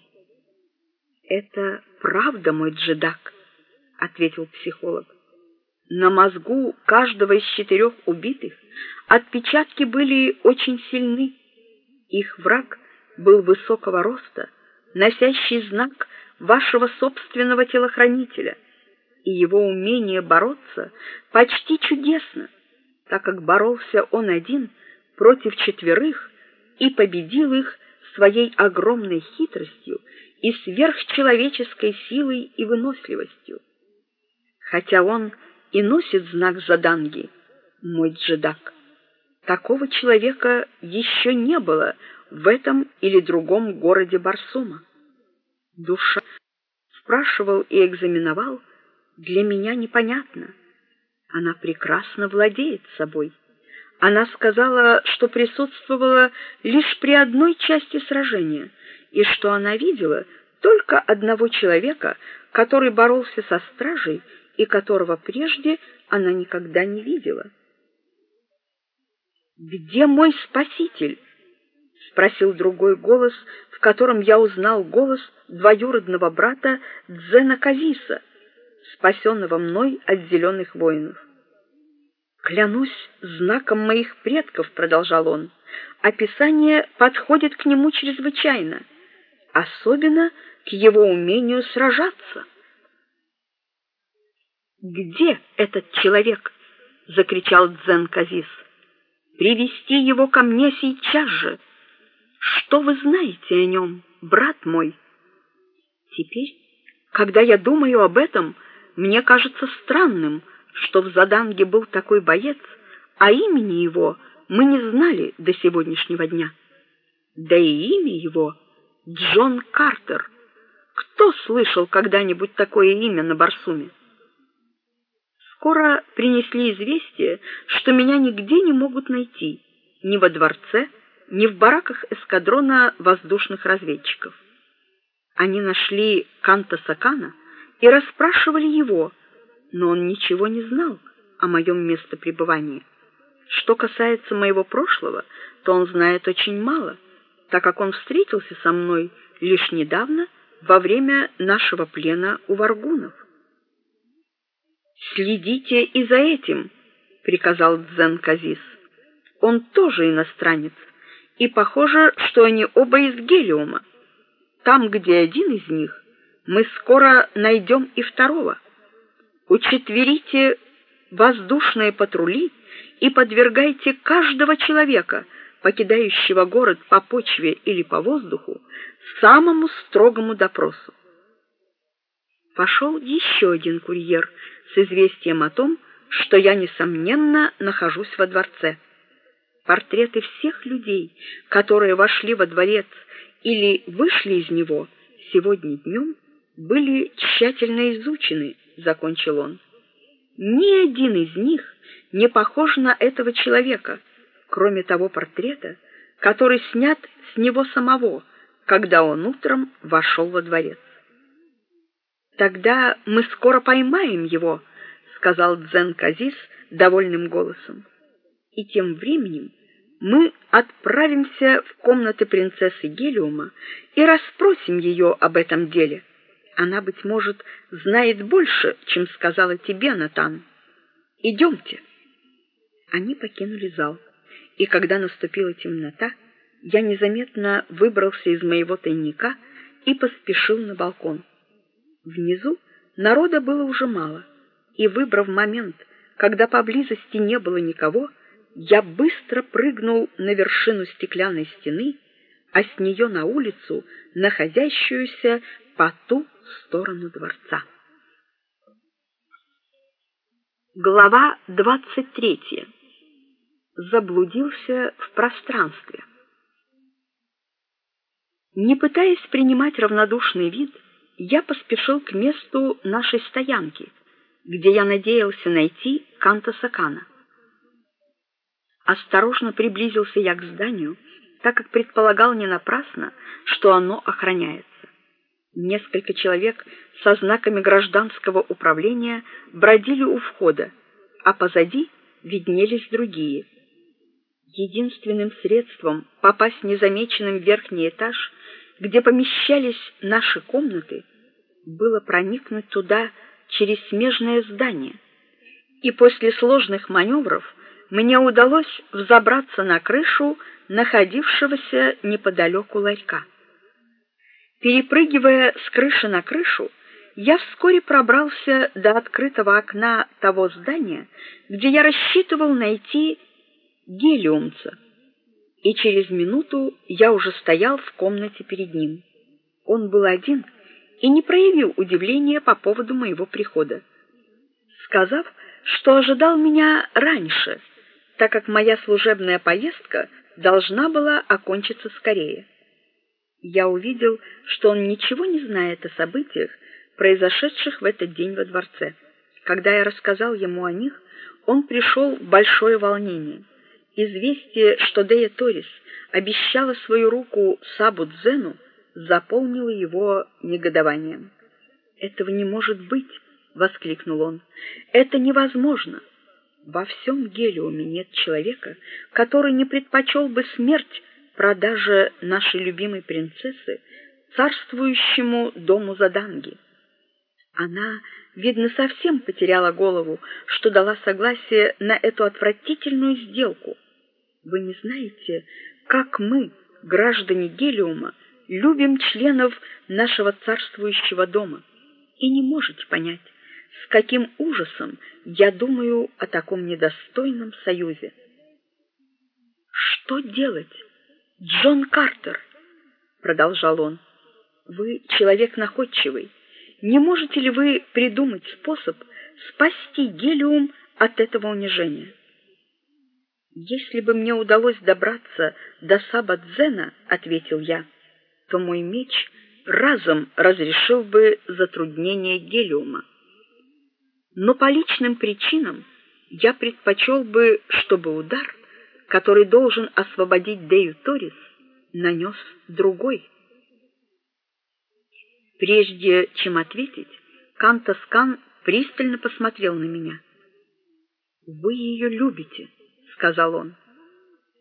Это правда, мой джедак, ответил психолог. На мозгу каждого из четырех убитых отпечатки были очень сильны их враг был высокого роста, носящий знак вашего собственного телохранителя, и его умение бороться почти чудесно, так как боролся он один против четверых и победил их своей огромной хитростью и сверхчеловеческой силой и выносливостью. Хотя он и носит знак Заданги, мой джедак. Такого человека еще не было в этом или другом городе Барсума. Душа спрашивал и экзаменовал, для меня непонятно. Она прекрасно владеет собой. Она сказала, что присутствовала лишь при одной части сражения и что она видела только одного человека, который боролся со стражей и которого прежде она никогда не видела. Где мой спаситель? спросил другой голос, в котором я узнал голос двоюродного брата Дзена Казиса, спасенного мной от зеленых воинов. Клянусь знаком моих предков, продолжал он. Описание подходит к нему чрезвычайно, особенно к его умению сражаться. Где этот человек? закричал Дзен Казис привести его ко мне сейчас же. Что вы знаете о нем, брат мой? Теперь, когда я думаю об этом, мне кажется странным, что в Заданге был такой боец, а имени его мы не знали до сегодняшнего дня. Да и имя его Джон Картер. Кто слышал когда-нибудь такое имя на Барсуме? Скоро принесли известие, что меня нигде не могут найти, ни во дворце, ни в бараках эскадрона воздушных разведчиков. Они нашли Канта Сакана и расспрашивали его, но он ничего не знал о моем местопребывании. Что касается моего прошлого, то он знает очень мало, так как он встретился со мной лишь недавно во время нашего плена у варгунов. Следите и за этим, приказал Дзен Казис. Он тоже иностранец, и похоже, что они оба из Гелиума. Там, где один из них, мы скоро найдем и второго. Учетверите воздушные патрули и подвергайте каждого человека, покидающего город по почве или по воздуху, самому строгому допросу. Пошел еще один курьер с известием о том, что я несомненно нахожусь во дворце. Портреты всех людей, которые вошли во дворец или вышли из него сегодня днем, были тщательно изучены, закончил он. Ни один из них не похож на этого человека, кроме того портрета, который снят с него самого, когда он утром вошел во дворец. Тогда мы скоро поймаем его, сказал Дзен Казис довольным голосом. И тем временем мы отправимся в комнаты принцессы Гелиума и расспросим ее об этом деле. Она быть может знает больше, чем сказала тебе, Натан. Идемте. Они покинули зал, и когда наступила темнота, я незаметно выбрался из моего тайника и поспешил на балкон. Внизу народа было уже мало и выбрав момент, когда поблизости не было никого, я быстро прыгнул на вершину стеклянной стены, а с нее на улицу, находящуюся по ту сторону дворца. Глава двадцать третья. Заблудился в пространстве. Не пытаясь принимать равнодушный вид, я поспешил к месту нашей стоянки — где я надеялся найти Канта Сакана. Осторожно приблизился я к зданию, так как предполагал не напрасно, что оно охраняется. Несколько человек со знаками гражданского управления бродили у входа, а позади виднелись другие. Единственным средством попасть незамеченным в верхний этаж, где помещались наши комнаты, было проникнуть туда через смежное здание. И после сложных маневров мне удалось взобраться на крышу находившегося неподалеку ларька. Перепрыгивая с крыши на крышу, я вскоре пробрался до открытого окна того здания, где я рассчитывал найти гелиумца. И через минуту я уже стоял в комнате перед ним. Он был один и не проявил удивления по поводу моего прихода, сказав, что ожидал меня раньше, так как моя служебная поездка должна была окончиться скорее. Я увидел, что он ничего не знает о событиях, произошедших в этот день во дворце. Когда я рассказал ему о них, он пришел в большое волнение. Известие, что Дея Торис обещала свою руку Сабу Дзену, заполнило его негодованием. "Этого не может быть", воскликнул он. "Это невозможно. Во всем Гелиуме нет человека, который не предпочел бы смерть продаже нашей любимой принцессы царствующему дому Заданги. Она, видно, совсем потеряла голову, что дала согласие на эту отвратительную сделку. Вы не знаете, как мы, граждане Гелиума, любим членов нашего царствующего дома и не можете понять, с каким ужасом я думаю о таком недостойном союзе. Что делать, Джон Картер? продолжал он. Вы человек находчивый. Не можете ли вы придумать способ спасти Гелиум от этого унижения? Если бы мне удалось добраться до Саба Дзена, ответил я, то мой меч разом разрешил бы затруднение Гелиума. Но по личным причинам я предпочел бы, чтобы удар, который должен освободить Дею Торис, нанес другой. Прежде чем ответить, Кантос Кан пристально посмотрел на меня. Вы ее любите, сказал он.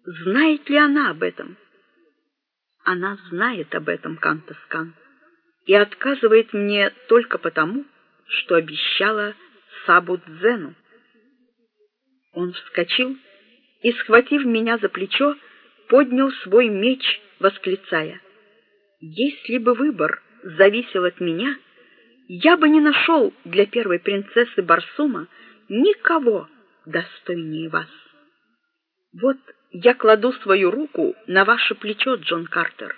Знает ли она об этом? Она знает об этом, Кантос Кан, и отказывает мне только потому, что обещала Сабу Дзену. Он вскочил и, схватив меня за плечо, поднял свой меч, восклицая: "Если бы выбор зависел от меня, я бы не нашел для первой принцессы Барсума никого достойнее вас. Вот я кладу свою руку на ваше плечо, Джон Картер,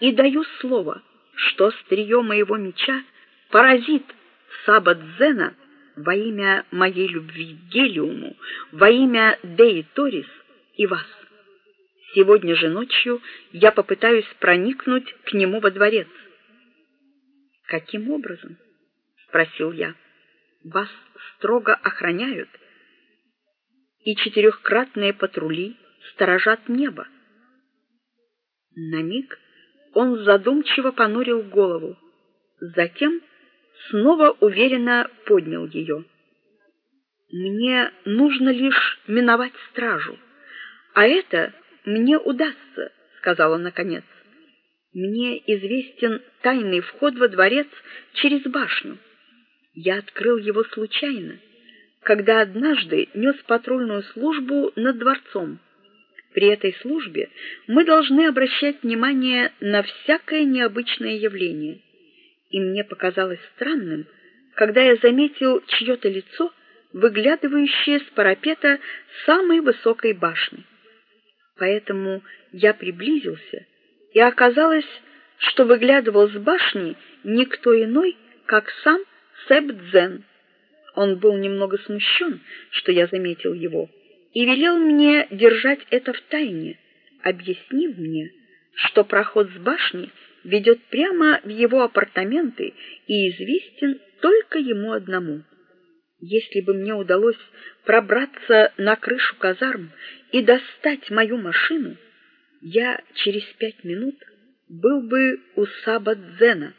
и даю слово, что острие моего меча поразит Сабадзена во имя моей любви к Гелиуму, во имя Деи Торис и вас. Сегодня же ночью я попытаюсь проникнуть к нему во дворец. Каким образом? спросил я. Вас строго охраняют, и четырехкратные патрули сторожат небо. На миг он задумчиво понурил голову, затем снова уверенно поднял ее. Мне нужно лишь миновать стражу, а это мне удастся, сказал он наконец. Мне известен тайный вход во дворец через башню. Я открыл его случайно, когда однажды нес патрульную службу над дворцом. При этой службе мы должны обращать внимание на всякое необычное явление. И мне показалось странным, когда я заметил чье-то лицо, выглядывающее с парапета самой высокой башни. Поэтому я приблизился, и оказалось, что выглядывал с башни никто иной, как сам Сэбдзен. Он был немного смущен, что я заметил его, и велел мне держать это в тайне, объяснив мне, что проход с башни ведет прямо в его апартаменты и известен только ему одному. Если бы мне удалось пробраться на крышу казарм и достать мою машину, я через пять минут был бы у Сабадзена.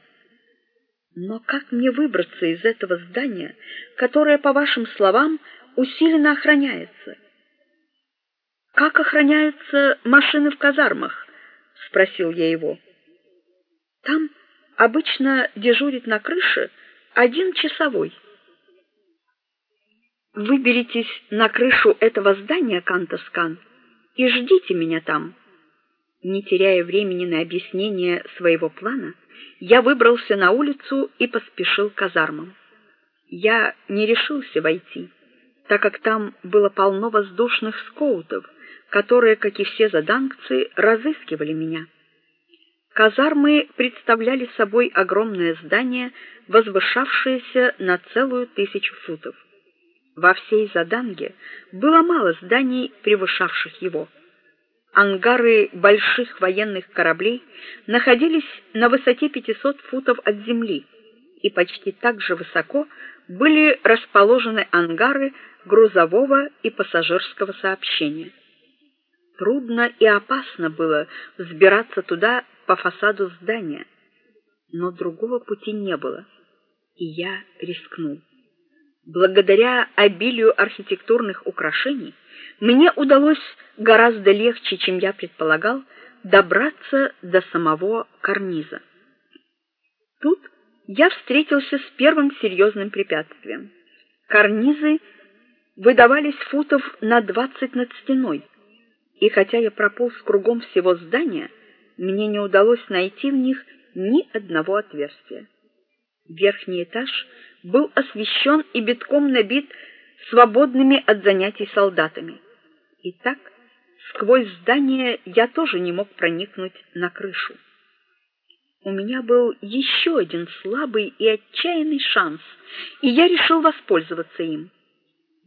Но как мне выбраться из этого здания, которое, по вашим словам, усиленно охраняется? Как охраняются машины в казармах? спросил я его. Там обычно дежурит на крыше один часовой. Выберитесь на крышу этого здания, Кантос Кан, и ждите меня там. Не теряя времени на объяснение своего плана, я выбрался на улицу и поспешил к казармам. Я не решился войти, так как там было полно воздушных скоутов, которые, как и все зодангцы, разыскивали меня. Казармы представляли собой огромное здание, возвышавшееся на целую тысячу футов. Во всей Заданге было мало зданий, превышавших его. Ангары больших военных кораблей находились на высоте 500 футов от земли, и почти так же высоко были расположены ангары грузового и пассажирского сообщения. Трудно и опасно было взбираться туда по фасаду здания, но другого пути не было, и я рискнул. Благодаря обилию архитектурных украшений мне удалось гораздо легче, чем я предполагал, добраться до самого карниза. Тут я встретился с первым серьезным препятствием. Карнизы выдавались футов на двадцать над стеной, и хотя я прополз кругом всего здания, мне не удалось найти в них ни одного отверстия. Верхний этаж был освещен и битком набит свободными от занятий солдатами. И так сквозь здание я тоже не мог проникнуть на крышу. У меня был еще один слабый и отчаянный шанс, и я решил воспользоваться им.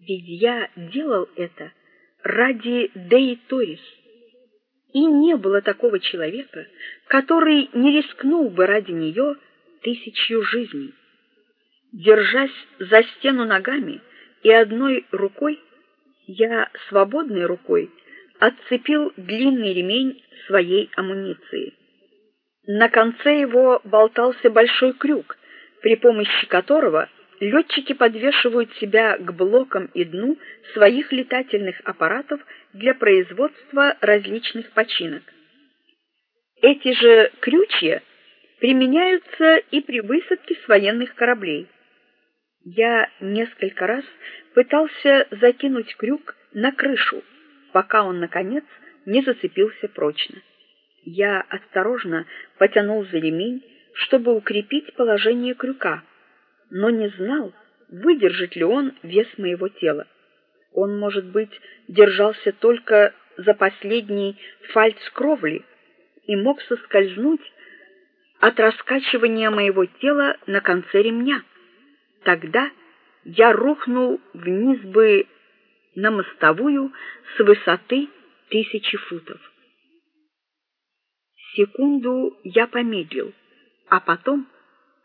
Ведь я делал это ради Деи Торис. И не было такого человека, который не рискнул бы ради нее тысячью жизней. Держась за стену ногами и одной рукой, я свободной рукой отцепил длинный ремень своей амуниции. На конце его болтался большой крюк, при помощи которого летчики подвешивают себя к блокам и дну своих летательных аппаратов для производства различных починок. Эти же крючья применяются и при высадке с военных кораблей. Я несколько раз пытался закинуть крюк на крышу, пока он наконец не зацепился прочно. Я осторожно потянул за ремень, чтобы укрепить положение крюка, но не знал, выдержит ли он вес моего тела. Он, может быть, держался только за последний фальц кровли и мог соскользнуть от раскачивания моего тела на конце ремня. Тогда я рухнул вниз бы на мостовую с высоты тысячи футов. Секунду я помедлил, а потом,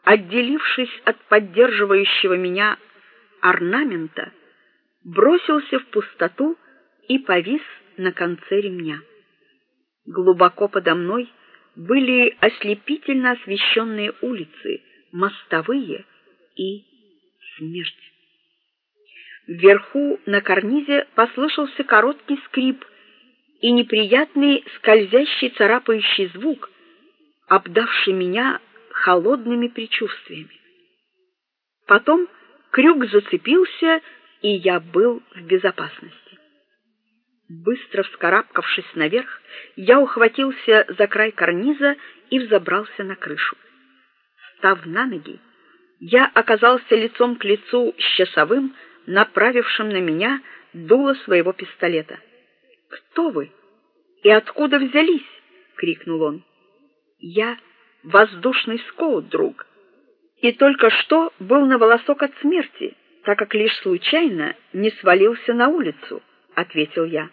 отделившись от поддерживающего меня орнамента, бросился в пустоту и повис на конце ремня. Глубоко подо мной были ослепительно освещенные улицы, мостовые и смерть. Вверху на карнизе послышался короткий скрип и неприятный скользящий царапающий звук, обдавший меня холодными предчувствиями. Потом крюк зацепился, и я был в безопасности. Быстро вскарабкавшись наверх, я ухватился за край карниза и взобрался на крышу. Став на ноги, я оказался лицом к лицу с часовым, направившим на меня дуло своего пистолета. "Кто вы? И откуда взялись?" крикнул он. "Я воздушный скоут, друг, и только что был на волосок от смерти, так как лишь случайно не свалился на улицу", ответил я.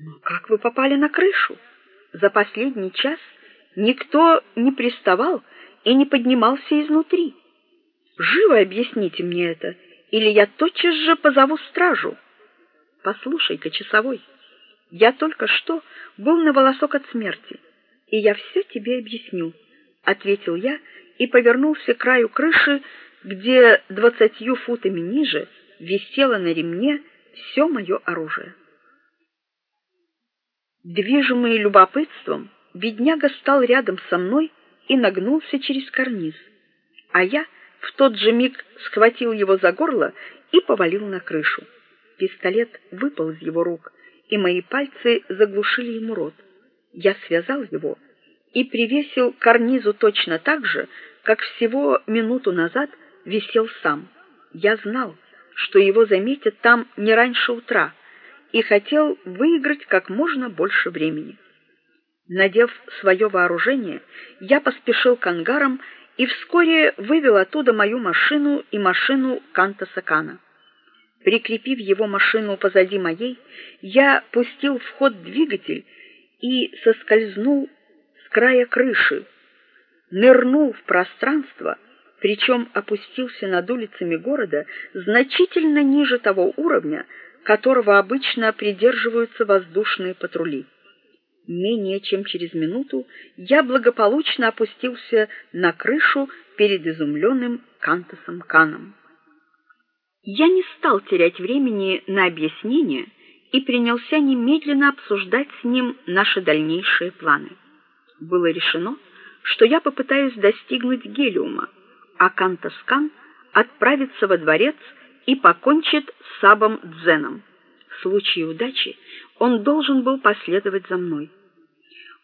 "Но как вы попали на крышу? За последний час никто не приставал и не поднимался изнутри. Живо объясните мне это, или я тотчас же позову стражу. Послушай-ка, часовой, я только что был на волосок от смерти, и я все тебе объясню, ответил я и повернулся к краю крыши, где двадцатью футами ниже висело на ремне все мое оружие. Движимый любопытством, бедняга стал рядом со мной и нагнулся через карниз, а я в тот же миг схватил его за горло и повалил на крышу. Пистолет выпал из его рук, и мои пальцы заглушили ему рот. Я связал его и привесил к карнизу точно так же, как всего минуту назад висел сам. Я знал, что его заметят там не раньше утра, и хотел выиграть как можно больше времени. Надев свое вооружение, я поспешил к ангарам и вскоре вывел оттуда мою машину и машину Канта Сакана. Прикрепив его машину позади моей, я пустил в ход двигатель и соскользнул с края крыши, нырнул в пространство, причем опустился над улицами города значительно ниже того уровня, которого обычно придерживаются воздушные патрули. Менее чем через минуту я благополучно опустился на крышу перед изумленным Кантосом Каном. Я не стал терять времени на объяснение и принялся немедленно обсуждать с ним наши дальнейшие планы. Было решено, что я попытаюсь достигнуть Гелиума, а Кантоскан отправится во дворец и покончит с Сабом Дзеном. В случае удачи он должен был последовать за мной.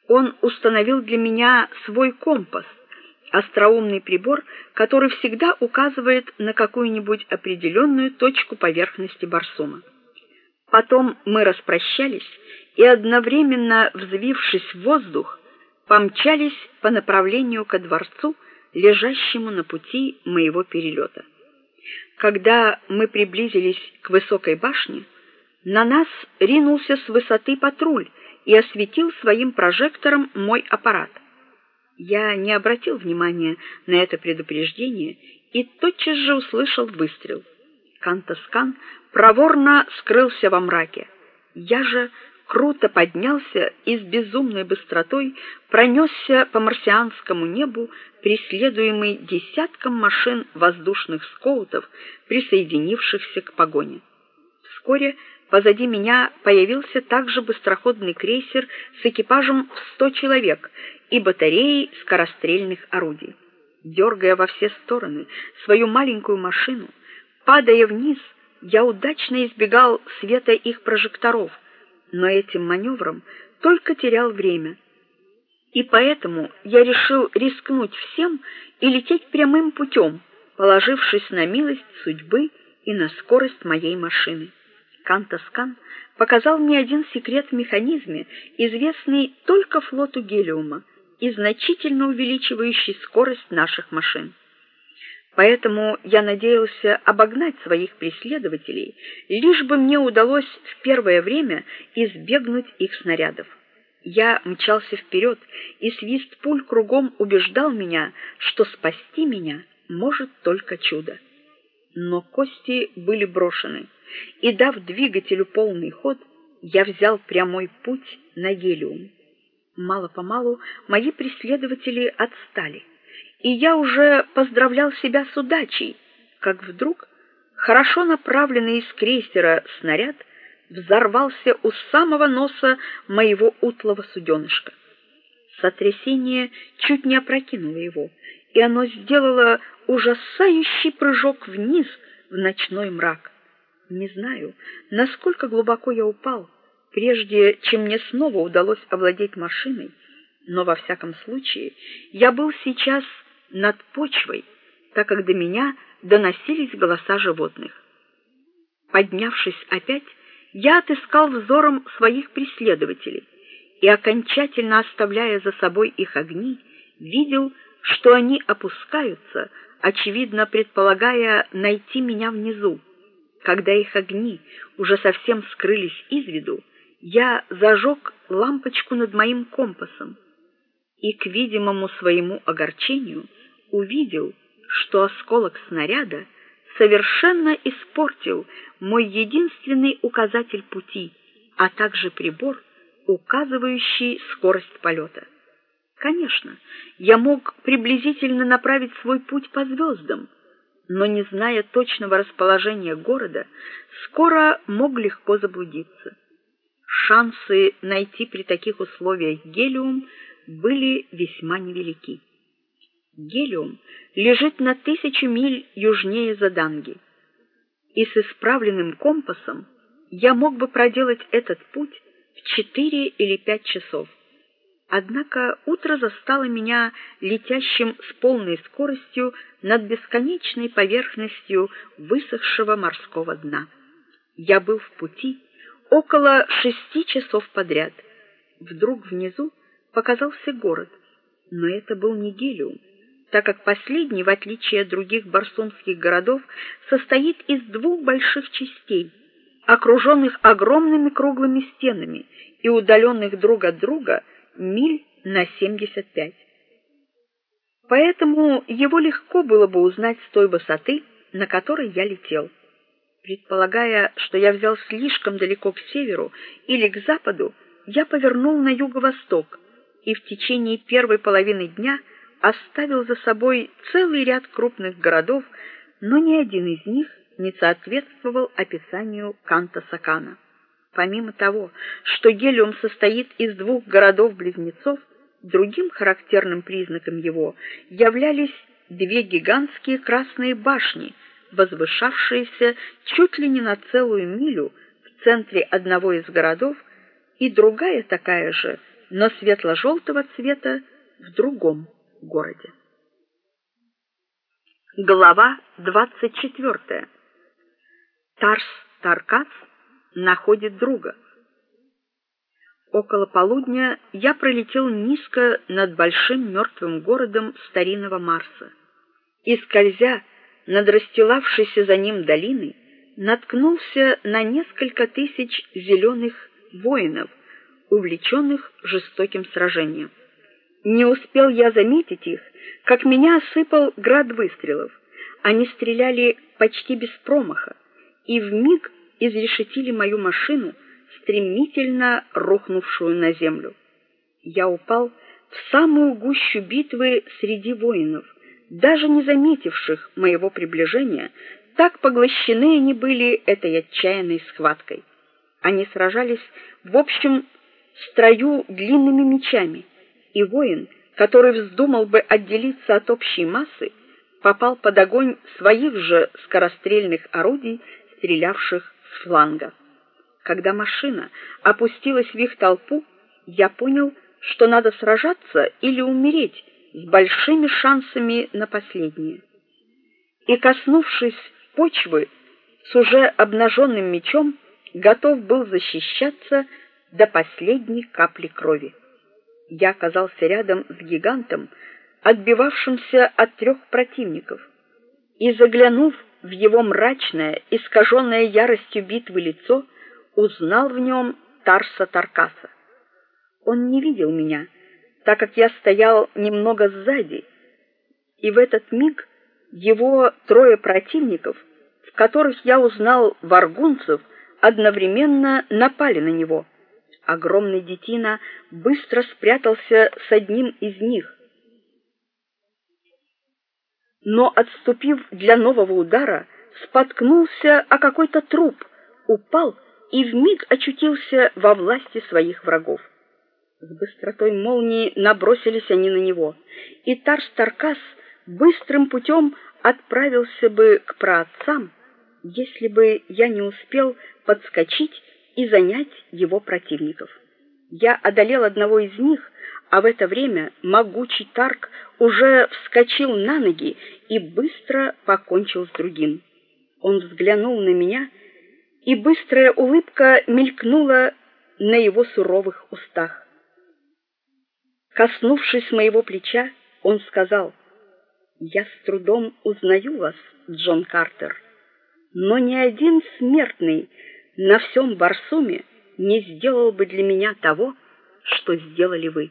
Он установил для меня свой компас, остроумный прибор, который всегда указывает на какую-нибудь определенную точку поверхности Барсума. Потом мы распрощались и одновременно взвившись в воздух, помчались по направлению ко дворцу, лежащему на пути моего перелета. Когда мы приблизились к высокой башне, На нас ринулся с высоты патруль и осветил своим прожектором мой аппарат. Я не обратил внимания на это предупреждение и тотчас же услышал выстрел. Кантос Кан проворно скрылся во мраке. Я же круто поднялся и с безумной быстротой пронесся по марсианскому небу, преследуемый десятком машин воздушных скоутов, присоединившихся к погоне. Вскоре позади меня появился также быстроходный крейсер с экипажем в сто человек и батареей скорострельных орудий. Дергая во все стороны свою маленькую машину, падая вниз, я удачно избегал света их прожекторов, но этим маневром только терял время. И поэтому я решил рискнуть всем и лететь прямым путем, положившись на милость судьбы и на скорость моей машины. Кантос Кан показал мне один секрет в механизме, известный только флоту Гелиума и значительно увеличивающий скорость наших машин. Поэтому я надеялся обогнать своих преследователей, лишь бы мне удалось в первое время избегнуть их снарядов. Я мчался вперед, и свист пуль кругом убеждал меня, что спасти меня может только чудо. Но кости были брошены, и дав двигателю полный ход, я взял прямой путь на Гелиум. Мало-помалу мои преследователи отстали и я уже поздравлял себя с удачей, как вдруг хорошо направленный из крейсера снаряд взорвался у самого носа моего утлого суденышка. Сотрясение чуть не опрокинуло его, и оно сделало ужасающий прыжок вниз в ночной мрак. Не знаю, насколько глубоко я упал, прежде чем мне снова удалось овладеть машиной, но во всяком случае я был сейчас над почвой, так как до меня доносились голоса животных. Поднявшись опять, я отыскал взором своих преследователей и окончательно оставляя за собой их огни, видел, что они опускаются, очевидно предполагая найти меня внизу. Когда их огни уже совсем скрылись из виду, я зажег лампочку над моим компасом и к видимому своему огорчению увидел, что осколок снаряда совершенно испортил мой единственный указатель пути, а также прибор, указывающий скорость полета. Конечно, я мог приблизительно направить свой путь по звездам, но не зная точного расположения города, скоро мог легко заблудиться. Шансы найти при таких условиях гелиум были весьма невелики. Гелиум лежит на тысячу миль южнее Заданги. И с исправленным компасом я мог бы проделать этот путь в четыре или пять часов. Однако утро застало меня летящим с полной скоростью над бесконечной поверхностью высохшего морского дна. Я был в пути около шести часов подряд. Вдруг внизу показался город, но это был не Гелиум так как последний, в отличие от других барсумских городов, состоит из двух больших частей, окруженных огромными круглыми стенами и удаленных друг от друга миль на 75. Поэтому его легко было бы узнать с той высоты, на которой я летел. Предполагая, что я взял слишком далеко к северу или к западу, я повернул на юго-восток и в течение первой половины дня – оставил за собой целый ряд крупных городов, но ни один из них не соответствовал описанию Канта Сакана. Помимо того, что Гелиум состоит из двух городов-близнецов, другим характерным признаком его являлись две гигантские красные башни, возвышавшиеся чуть ли не на целую милю в центре одного из городов, и другая такая же, но светло-желтого цвета в другом городе. Глава 24. Тарс Таркац находит друга. Около полудня я пролетел низко над большим мертвым городом старинного Марса и скользя над расстилавшейся за ним долиной, наткнулся на несколько тысяч зеленых воинов, увлеченных жестоким сражением. Не успел я заметить их, как меня осыпал град выстрелов. Они стреляли почти без промаха и вмиг изрешетили мою машину, стремительно рухнувшую на землю. Я упал в самую гущу битвы среди воинов, даже не заметивших моего приближения, так поглощены они были этой отчаянной схваткой. Они сражались в общем строю длинными мечами, и воин, который вздумал бы отделиться от общей массы, попал под огонь своих же скорострельных орудий, стрелявших с фланга. Когда машина опустилась в их толпу, я понял, что надо сражаться или умереть с большими шансами на последнее. И коснувшись почвы с уже обнаженным мечом, готов был защищаться до последней капли крови. Я оказался рядом с гигантом, отбивавшимся от трех противников, и заглянув в его мрачное, искаженное яростью битвы лицо, узнал в нем Тарса Таркаса. Он не видел меня, так как я стоял немного сзади, и в этот миг его трое противников, в которых я узнал варгунцев, одновременно напали на него. Огромный детина быстро спрятался с одним из них. Но отступив для нового удара, споткнулся о какой-то труп, упал и вмиг очутился во власти своих врагов. С быстротой молнии набросились они на него, и Тарс Таркас быстрым путем отправился бы к праотцам, если бы я не успел подскочить и занять его противников. Я одолел одного из них, а в это время могучий Тарк уже вскочил на ноги и быстро покончил с другим. Он взглянул на меня, и быстрая улыбка мелькнула на его суровых устах. Коснувшись моего плеча, он сказал: "Я с трудом узнаю вас, Джон Картер, но ни один смертный на всем Барсуме не сделал бы для меня того, что сделали вы.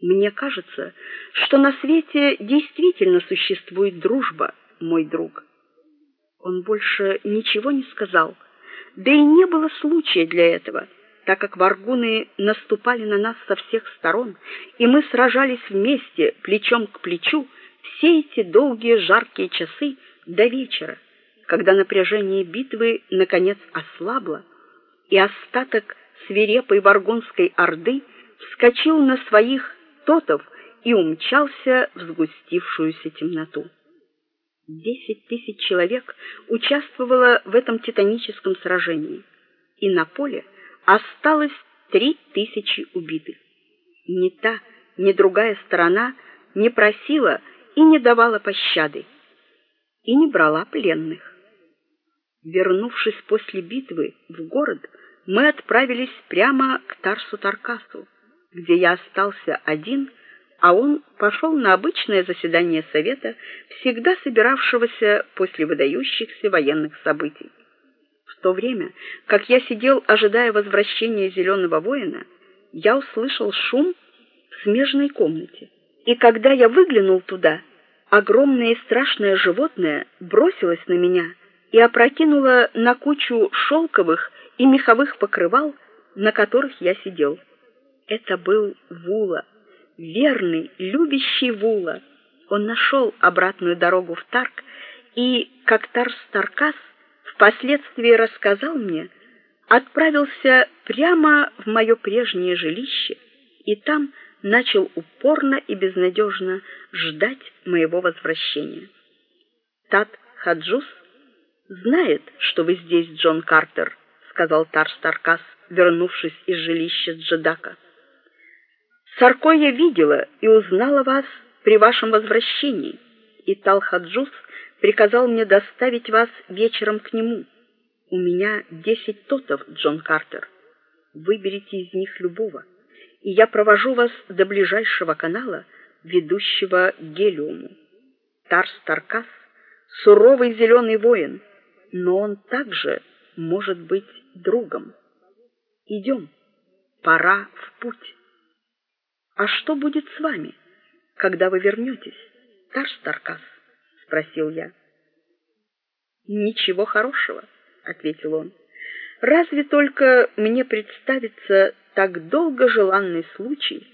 Мне кажется, что на свете действительно существует дружба, мой друг". Он больше ничего не сказал, да и не было случая для этого так как варгуны наступали на нас со всех сторон, и мы сражались вместе, плечом к плечу, все эти долгие жаркие часы до вечера, когда напряжение битвы наконец ослабло, и остаток свирепой варгунской орды вскочил на своих тотов и умчался в сгустившуюся темноту. Десять тысяч человек участвовало в этом титаническом сражении, и на поле осталось три тысячи убитых. Ни та, ни другая сторона не просила и не давала пощады, и не брала пленных. Вернувшись после битвы в город, мы отправились прямо к Тарсу Таркасу, где я остался один, а он пошел на обычное заседание совета, всегда собиравшегося после выдающихся военных событий то время, как я сидел, ожидая возвращения зеленого воина, я услышал шум в смежной комнате. И когда я выглянул туда, огромное и страшное животное бросилось на меня и опрокинуло на кучу шелковых и меховых покрывал, на которых я сидел. Это был Вула, верный, любящий Вула. Он нашел обратную дорогу в Тарк, и как Тарс Таркас впоследствии рассказал мне, отправился прямо в мое прежнее жилище и там начал упорно и безнадежно ждать моего возвращения. Тат Хаджус знает, что вы здесь, Джон Картер, сказал Тарс Таркас, вернувшись из жилища Джедака. Сарко я видела и узнала вас при вашем возвращении, и Талхаджус приказал мне доставить вас вечером к нему. У меня десять тотов, Джон Картер. Выберите из них любого, и я провожу вас до ближайшего канала, ведущего к Гелиуму. Тарс Таркас, суровый зеленый воин, но он также может быть другом. Идем, пора в путь. А что будет с вами, когда вы вернетесь, Тарс Таркас? спросил я. Ничего хорошего, ответил он. Разве только мне представится так долго желанный случай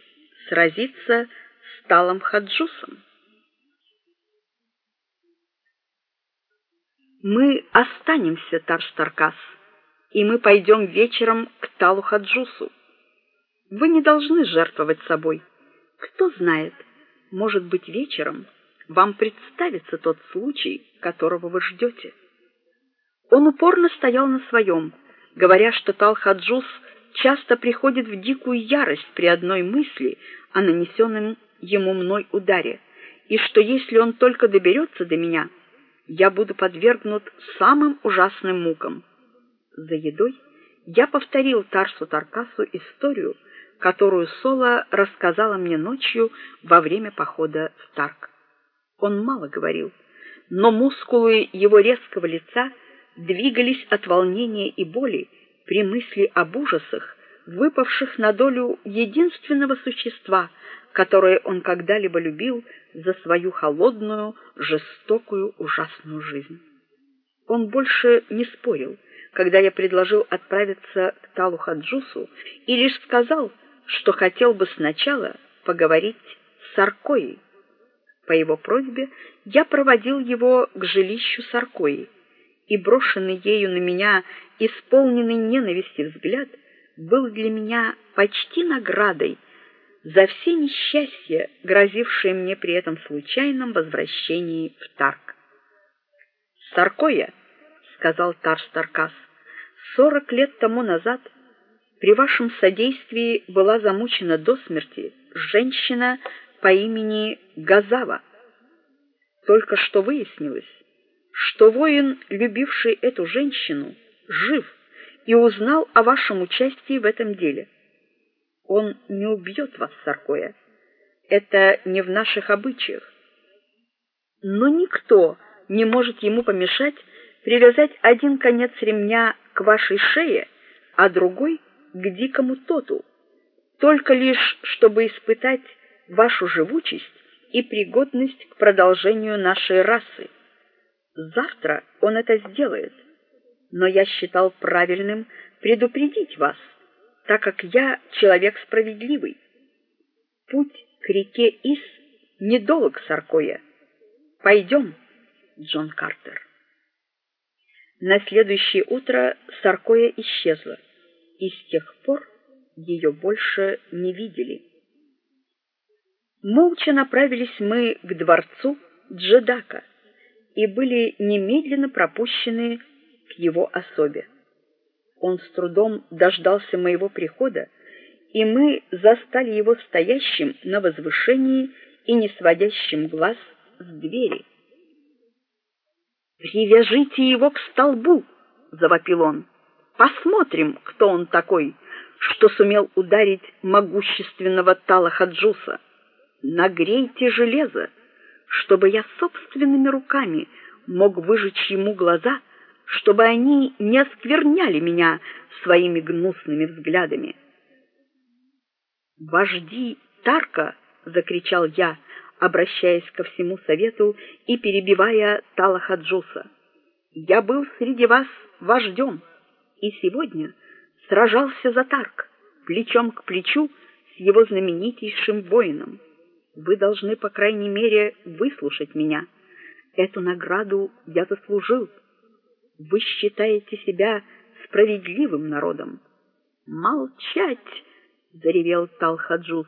сразиться с Талом Хаджусом. Мы останемся, Тарштаркас, и мы пойдем вечером к Талу Хаджусу. Вы не должны жертвовать собой. Кто знает, может быть, вечером вам представится тот случай, которого вы ждете. Он упорно стоял на своем, говоря, что Тал-Хаджус часто приходит в дикую ярость при одной мысли о нанесенном ему мной ударе, и что если он только доберется до меня, я буду подвергнут самым ужасным мукам. За едой я повторил Тарсу Таркасу историю, которую Сола рассказала мне ночью во время похода в Тарк. Он мало говорил, но мускулы его резкого лица двигались от волнения и боли при мысли об ужасах, выпавших на долю единственного существа, которое он когда-либо любил за свою холодную, жестокую, ужасную жизнь. Он больше не спорил, когда я предложил отправиться к Талу Хаджусу, и лишь сказал, что хотел бы сначала поговорить с Саркоей. По его просьбе я проводил его к жилищу Саркои, и брошенный ею на меня исполненный ненависти взгляд был для меня почти наградой за все несчастья, грозившие мне при этом случайном возвращении в Тарк. Саркоя, сказал Тарс Таркас, сорок лет тому назад при вашем содействии была замучена до смерти женщина по имени Газава. Только что выяснилось, что воин, любивший эту женщину, жив и узнал о вашем участии в этом деле. Он не убьет вас, Саркоя. Это не в наших обычаях. Но никто не может ему помешать привязать один конец ремня к вашей шее, а другой к дикому тоту, только лишь чтобы испытать вашу живучесть и пригодность к продолжению нашей расы. Завтра он это сделает но я считал правильным предупредить вас, так как я человек справедливый. Путь к реке Ис недолг, Саркоя. Пойдем, Джон Картер. На следующее утро Саркоя исчезла, и с тех пор ее больше не видели. Молча направились мы к дворцу Джедака и были немедленно пропущены к его особе. Он с трудом дождался моего прихода, и мы застали его стоящим на возвышении и не сводящим глаз с двери. "Привяжите его к столбу", завопил он. "Посмотрим, кто он такой, что сумел ударить могущественного Талахаджуса. Нагрейте железо, чтобы я собственными руками мог выжечь ему глаза чтобы они не оскверняли меня своими гнусными взглядами. "Вожди Тарка!" закричал я, обращаясь ко всему совету и перебивая Талахаджуса. "Я был среди вас вождем и сегодня сражался за Тарк плечом к плечу с его знаменитейшим воином. Вы должны, по крайней мере, выслушать меня. Эту награду я заслужил. Вы считаете себя справедливым народом? Молчать, заревел Талхаджус.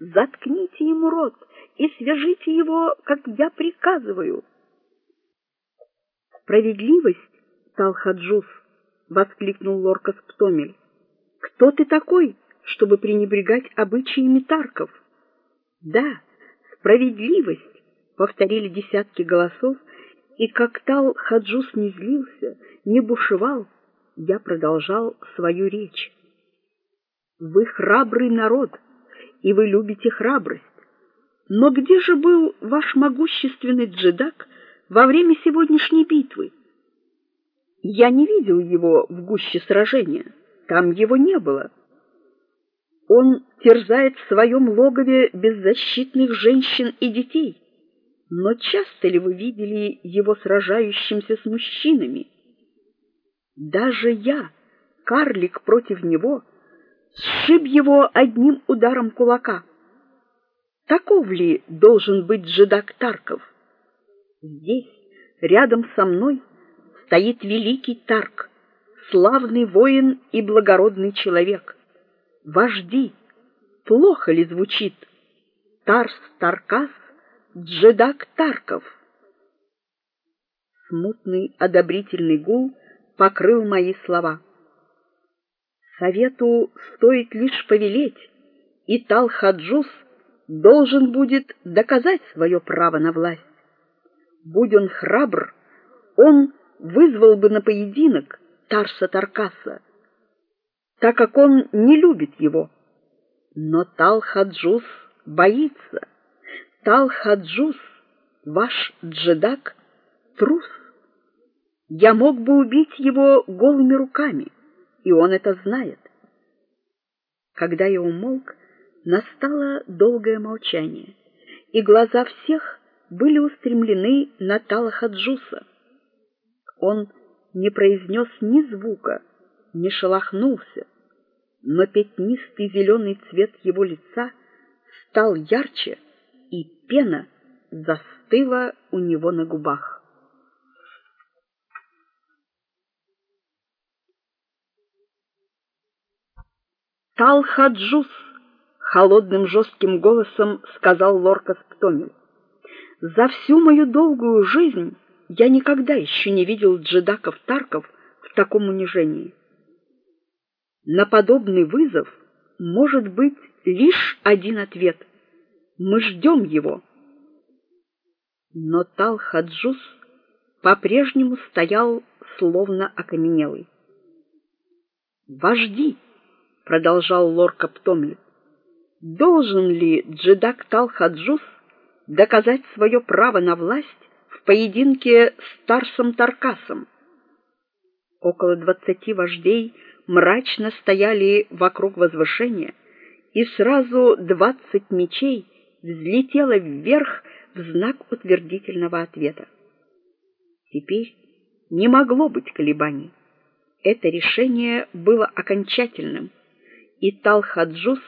Заткните ему рот и свяжите его, как я приказываю. Справедливость, Талхаджус, воскликнул Лоркас Птомель. Кто ты такой, чтобы пренебрегать обычаями тарков? Да, справедливость, повторили десятки голосов и как Тал Хаджус не злился, не бушевал, я продолжал свою речь. Вы храбрый народ, и вы любите храбрость. Но где же был ваш могущественный джедак во время сегодняшней битвы? Я не видел его в гуще сражения. Там его не было. Он терзает в своем логове беззащитных женщин и детей. Но часто ли вы видели его сражающимся с мужчинами? Даже я, карлик против него, сшиб его одним ударом кулака. Таков ли должен быть джедак Тарков? Здесь, рядом со мной, стоит великий Тарк, славный воин и благородный человек. Вожди, плохо ли звучит Тарс Таркас, Джедак Тарков? Смутный одобрительный гул покрыл мои слова. Совету стоит лишь повелеть, и Талхаджус должен будет доказать свое право на власть. Будь он храбр, он вызвал бы на поединок Тарса Таркаса, так как он не любит его. Но Талхаджус боится. Талхаджус, ваш джедак, трус. Я мог бы убить его голыми руками, и он это знает. Когда я умолк, настало долгое молчание, и глаза всех были устремлены на Талхаджуса. Он не произнес ни звука, не шелохнулся, но пятнистый зеленый цвет его лица стал ярче, и пена застыла у него на губах. Талхаджус, холодным жестким голосом сказал Лоркас Птомель. За всю мою долгую жизнь я никогда еще не видел джедаков Тарков в таком унижении. На подобный вызов может быть лишь один ответ. Мы ждем его. Но Талхаджус по-прежнему стоял словно окаменелый. Вожди продолжал Лорка Птомли. Должен ли Джедак Талхаджус доказать свое право на власть в поединке с Тарсом Таркасом? Около двадцати вождей мрачно стояли вокруг возвышения, и сразу двадцать мечей взлетело вверх в знак утвердительного ответа. Теперь не могло быть колебаний. Это решение было окончательным и Талхаджус,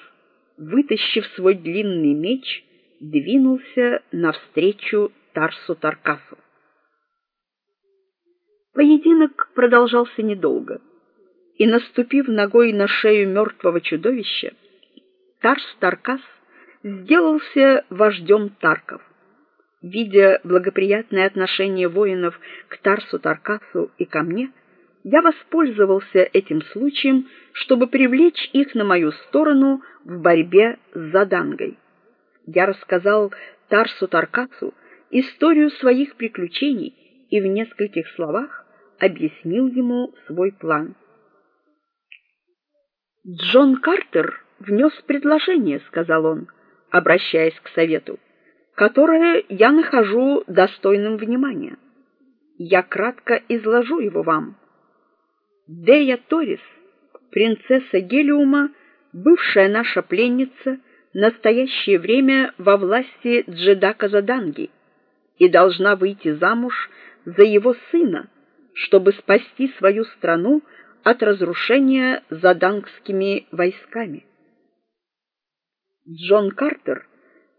вытащив свой длинный меч, двинулся навстречу Тарсу Таркасу. Поединок продолжался недолго, и наступив ногой на шею мертвого чудовища, Тарс Таркас сделался вождем Тарков. Видя благоприятное отношение воинов к Тарсу Таркасу и ко мне, я воспользовался этим случаем, чтобы привлечь их на мою сторону в борьбе с Задангой. Я рассказал Тарсу Таркасу историю своих приключений и в нескольких словах объяснил ему свой план. Джон Картер внес предложение, сказал он, обращаясь к совету, которое я нахожу достойным внимания. Я кратко изложу его вам. Дея Торис, принцесса Гелиума, бывшая наша пленница, настоящее время во власти Джедака Заданги и должна выйти замуж за его сына, чтобы спасти свою страну от разрушения задангскими войсками. Джон Картер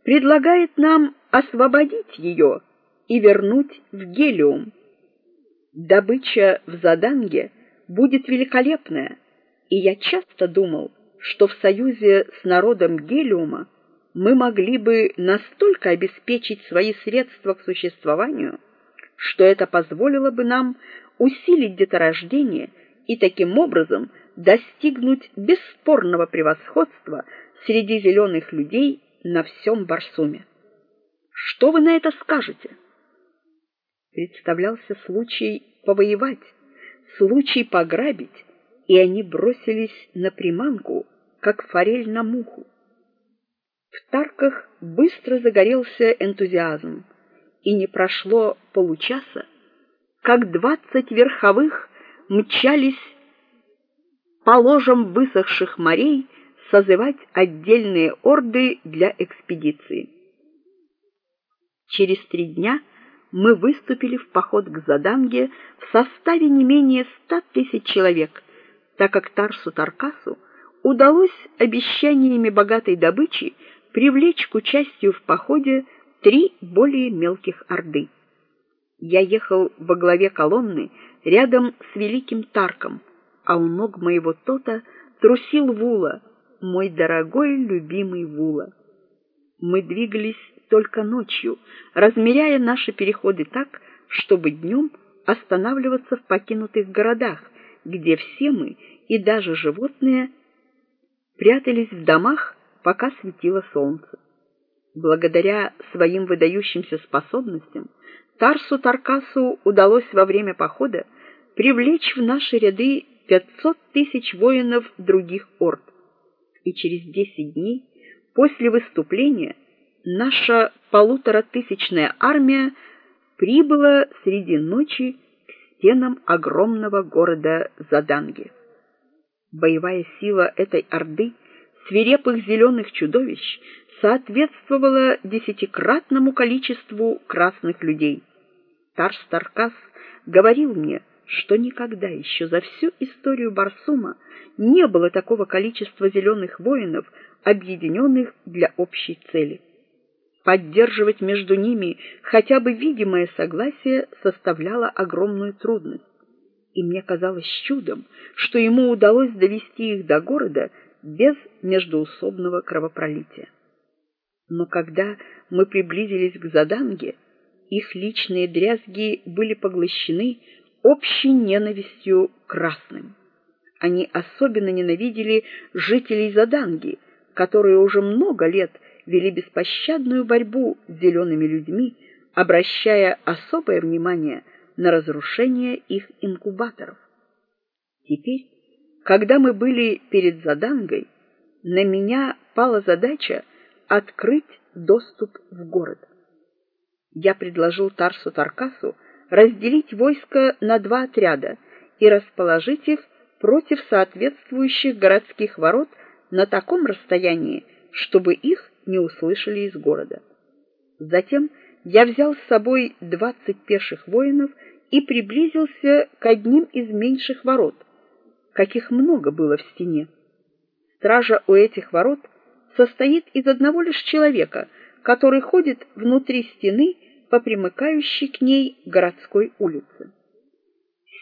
предлагает нам освободить ее и вернуть в Гелиум. Добыча в Заданге будет великолепная, и я часто думал, что в союзе с народом Гелиума мы могли бы настолько обеспечить свои средства к существованию, что это позволило бы нам усилить деторождение и таким образом достигнуть бесспорного превосходства среди зеленых людей на всем Барсуме. Что вы на это скажете? Представлялся случай повоевать случай пограбить, и они бросились на приманку, как форель на муху. В Тарках быстро загорелся энтузиазм, и не прошло получаса, как двадцать верховых мчались по ложам высохших морей созывать отдельные орды для экспедиции. Через три дня мы выступили в поход к Заданге в составе не менее ста тысяч человек, так как Тарсу Таркасу удалось обещаниями богатой добычи привлечь к участию в походе три более мелких орды. Я ехал во главе колонны рядом с великим Тарком, а у ног моего тота трусил Вула, мой дорогой любимый Вула. Мы двигались только ночью, размеряя наши переходы так, чтобы днем останавливаться в покинутых городах, где все мы и даже животные прятались в домах, пока светило солнце. Благодаря своим выдающимся способностям Тарсу Таркасу удалось во время похода привлечь в наши ряды 500 тысяч воинов других орд. И через 10 дней после выступления наша полуторатысячная армия прибыла среди ночи к стенам огромного города Заданги. Боевая сила этой орды свирепых зеленых чудовищ соответствовала десятикратному количеству красных людей. Тарс Таркас говорил мне, что никогда еще за всю историю Барсума не было такого количества зеленых воинов, объединенных для общей цели. Поддерживать между ними хотя бы видимое согласие составляло огромную трудность, и мне казалось чудом, что ему удалось довести их до города без междоусобного кровопролития. Но когда мы приблизились к Заданге, их личные дрязги были поглощены общей ненавистью красным. Они особенно ненавидели жителей Заданги, которые уже много лет вели беспощадную борьбу с зелеными людьми, обращая особое внимание на разрушение их инкубаторов. Теперь, когда мы были перед Задангой, на меня пала задача открыть доступ в город. Я предложил Тарсу Таркасу разделить войско на два отряда и расположить их против соответствующих городских ворот на таком расстоянии, чтобы их не услышали из города. Затем я взял с собой двадцать пеших воинов и приблизился к одним из меньших ворот, каких много было в стене. Стража у этих ворот состоит из одного лишь человека, который ходит внутри стены по примыкающей к ней городской улице.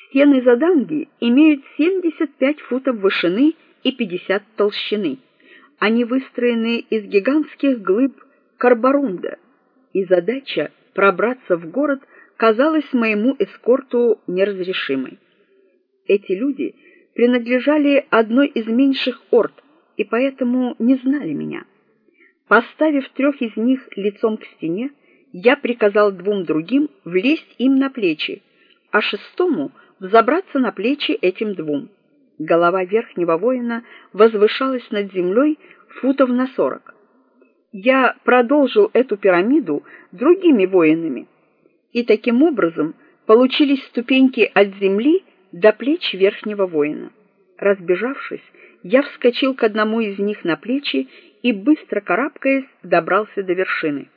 Стены Заданги имеют 75 футов вышины и 50 толщины. Они выстроены из гигантских глыб карбарунда, и задача пробраться в город казалась моему эскорту неразрешимой. Эти люди принадлежали одной из меньших орд, и поэтому не знали меня. Поставив трех из них лицом к стене, я приказал двум другим влезть им на плечи, а шестому взобраться на плечи этим двум. Голова верхнего воина возвышалась над землей футов на сорок. Я продолжил эту пирамиду другими воинами, и таким образом получились ступеньки от земли до плеч верхнего воина. Разбежавшись, я вскочил к одному из них на плечи и быстро карабкаясь добрался до вершины.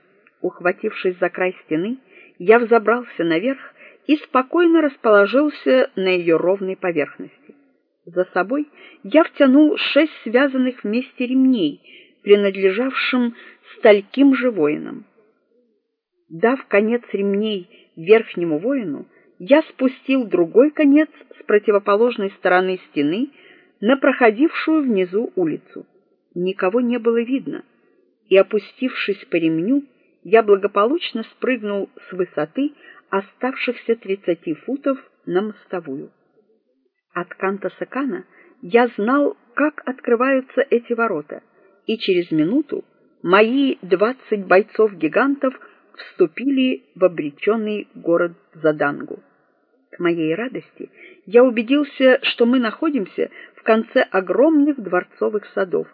Ухватившись за край стены, я взобрался наверх и спокойно расположился на ее ровной поверхности. За собой я втянул шесть связанных вместе ремней, принадлежавшим стольким же воинам. Дав конец ремней верхнему воину, я спустил другой конец с противоположной стороны стены на проходившую внизу улицу. Никого не было видно, и опустившись по ремню, я благополучно спрыгнул с высоты оставшихся тридцати футов на мостовую. От Канта-Сакана я знал, как открываются эти ворота, и через минуту мои двадцать бойцов-гигантов вступили в обреченный город Задангу. К моей радости я убедился, что мы находимся в конце огромных дворцовых садов.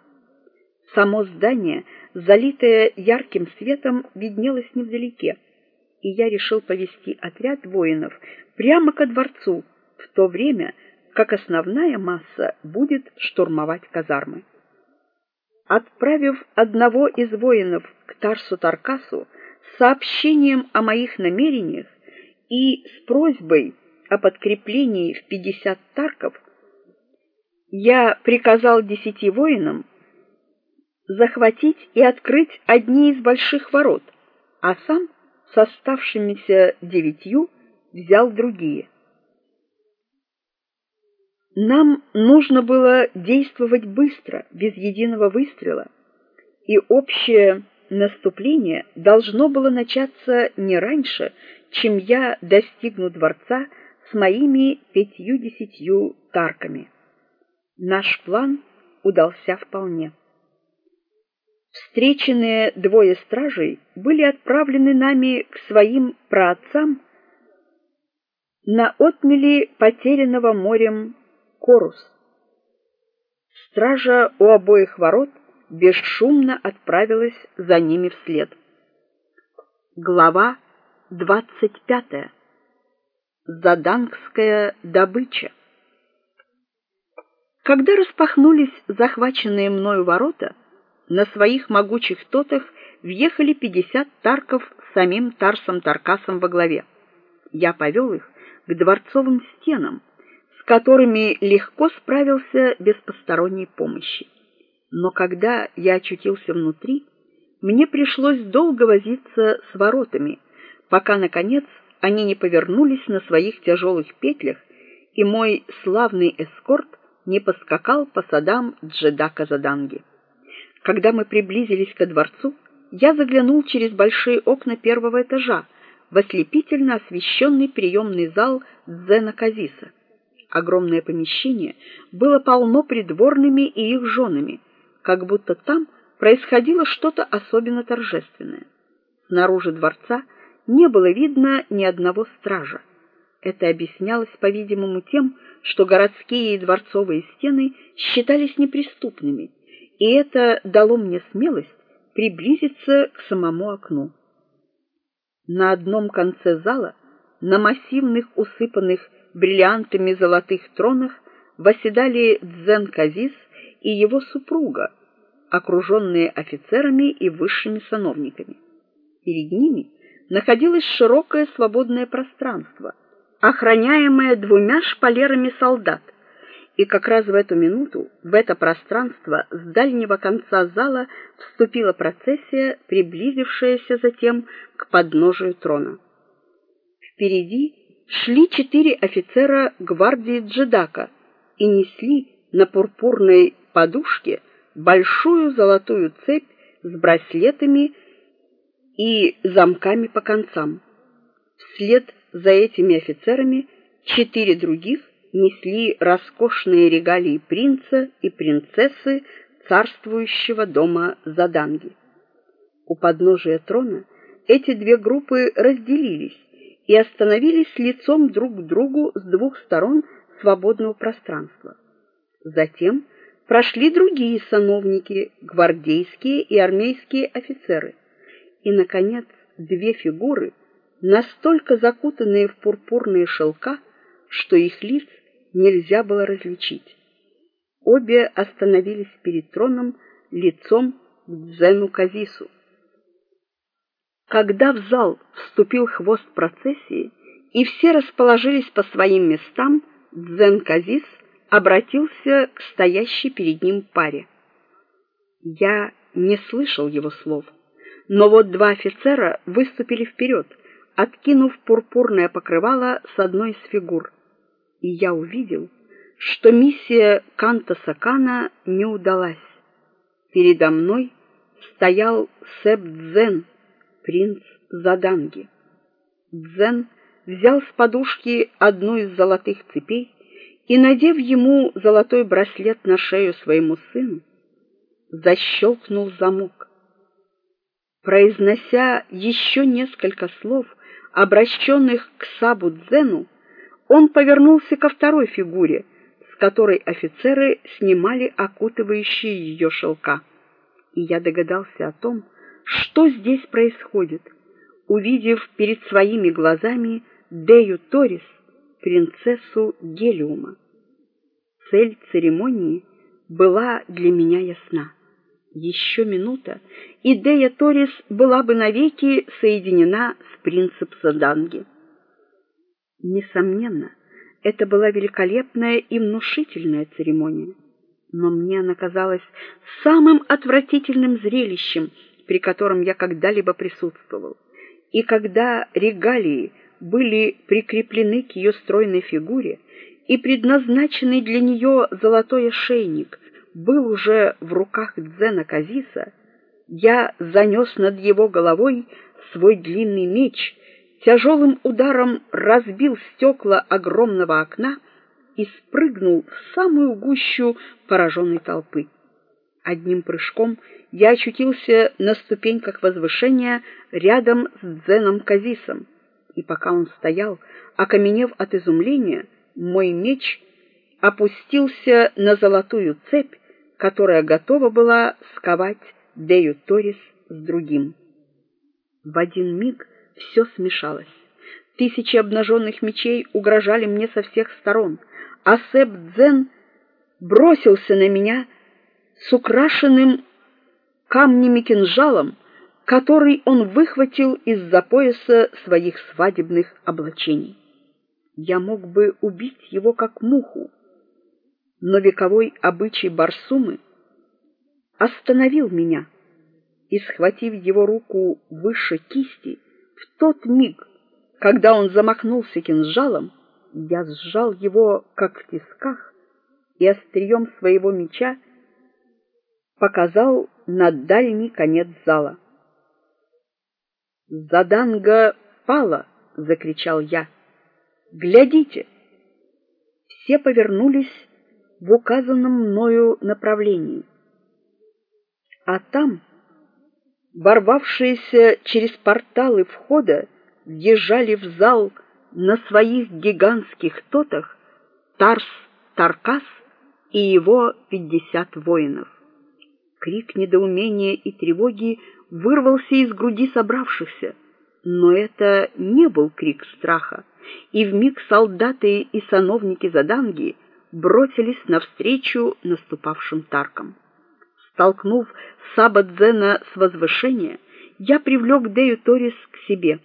Само здание, залитое ярким светом, виднелось невдалеке, и я решил повести отряд воинов прямо ко дворцу, в то время как основная масса будет штурмовать казармы. Отправив одного из воинов к Тарсу Таркасу с сообщением о моих намерениях и с просьбой о подкреплении в 50 тарков, я приказал десяти воинам захватить и открыть одни из больших ворот, а сам с оставшимися девятью взял другие. Нам нужно было действовать быстро, без единого выстрела, и общее наступление должно было начаться не раньше, чем я достигну дворца с моими пятью-десятью тарками. Наш план удался вполне. Встреченные двое стражей были отправлены нами к своим праотцам на отмели потерянного морем Корус. Стража у обоих ворот бесшумно отправилась за ними вслед. Глава двадцать пятая. Задангская добыча. Когда распахнулись захваченные мною ворота, на своих могучих тотах въехали пятьдесят тарков с самим Тарсом Таркасом во главе. Я повел их к дворцовым стенам, с которыми легко справился без посторонней помощи. Но когда я очутился внутри, мне пришлось долго возиться с воротами, пока наконец они не повернулись на своих тяжелых петлях, и мой славный эскорт не поскакал по садам Джедака Заданги. Когда мы приблизились ко дворцу, я заглянул через большие окна первого этажа в ослепительно освещенный приемный зал Дзена Казиса. Огромное помещение было полно придворными и их женами, как будто там происходило что-то особенно торжественное. Снаружи дворца не было видно ни одного стража. Это объяснялось, по-видимому, тем, что городские и дворцовые стены считались неприступными, и это дало мне смелость приблизиться к самому окну. На одном конце зала, на массивных усыпанных бриллиантами золотых тронах, восседали Дзен-Казис и его супруга, окруженные офицерами и высшими сановниками. Перед ними находилось широкое свободное пространство, охраняемое двумя шпалерами солдат. И как раз в эту минуту в это пространство с дальнего конца зала вступила процессия, приблизившаяся затем к подножию трона. Впереди шли четыре офицера гвардии Джедака и несли на пурпурной подушке большую золотую цепь с браслетами и замками по концам. Вслед за этими офицерами четыре других несли роскошные регалии принца и принцессы царствующего дома Заданги. У подножия трона эти две группы разделились и остановились лицом друг к другу с двух сторон свободного пространства. Затем прошли другие сановники, гвардейские и армейские офицеры и, наконец, две фигуры, настолько закутанные в пурпурные шелка, что их лиц нельзя было различить. Обе остановились перед троном лицом к Дзену Казису. Когда в зал вступил хвост процессии и все расположились по своим местам, Дзен Казис обратился к стоящей перед ним паре. Я не слышал его слов. Но вот два офицера выступили вперед, откинув пурпурное покрывало с одной из фигур. И я увидел, что миссия Канта Сакана не удалась. Передо мной стоял Сэб Дзен, принц Заданги. Дзен взял с подушки одну из золотых цепей и, надев ему золотой браслет на шею своему сыну, защелкнул замок произнося еще несколько слов, обращенных к Сабу Дзену, он повернулся ко второй фигуре, с которой офицеры снимали окутывающие ее шелка. И я догадался о том, что здесь происходит, увидев перед своими глазами Дею Торис, принцессу Гелиума. Цель церемонии была для меня ясна. Еще минута, и Дея Торис была бы навеки соединена с принципсом Данги. Несомненно, это была великолепная и внушительная церемония, но мне она казалась самым отвратительным зрелищем, при котором я когда-либо присутствовал. И когда регалии были прикреплены к ее стройной фигуре, и предназначенный для нее золотой ошейник был уже в руках Дзена Казиса, я занес над его головой свой длинный меч, тяжелым ударом разбил стекла огромного окна и спрыгнул в самую гущу пораженной толпы. Одним прыжком я очутился на ступеньках возвышения рядом с Дзеном Казисом, и пока он стоял, окаменев от изумления, мой меч опустился на золотую цепь, которая готова была сковать Дею Торис с другим. В один миг все смешалось. Тысячи обнаженных мечей угрожали мне со всех сторон, а Сэп Дзен бросился на меня с украшенным камнями кинжалом, который он выхватил из-за пояса своих свадебных облачений. Я мог бы убить его как муху, но вековой обычай Барсумы остановил меня, и схватив его руку выше кисти, в тот миг, когда он замахнулся кинжалом, я сжал его как в тисках и острием своего меча показал на дальний конец зала. "Заданга пала!" закричал я. "Глядите!" Все повернулись в указанном мною направлении. А там ворвавшиеся через порталы входа въезжали в зал на своих гигантских тотах Тарс Таркас и его пятьдесят воинов. Крик недоумения и тревоги вырвался из груди собравшихся, но это не был крик страха, и вмиг солдаты и сановники Заданги бросились навстречу наступавшим таркам. Столкнув Сабадзена с возвышения, я привлек Дею Торис к себе.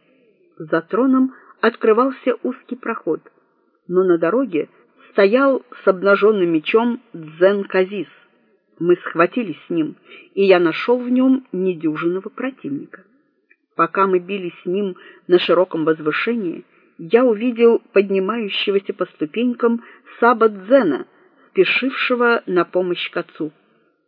За троном открывался узкий проход, но на дороге стоял с обнаженным мечом Дзен Казис. Мы схватились с ним, и я нашел в нем недюжинного противника. Пока мы бились с ним на широком возвышении, я увидел поднимающегося по ступенькам Сабадзена, спешившего на помощь к отцу.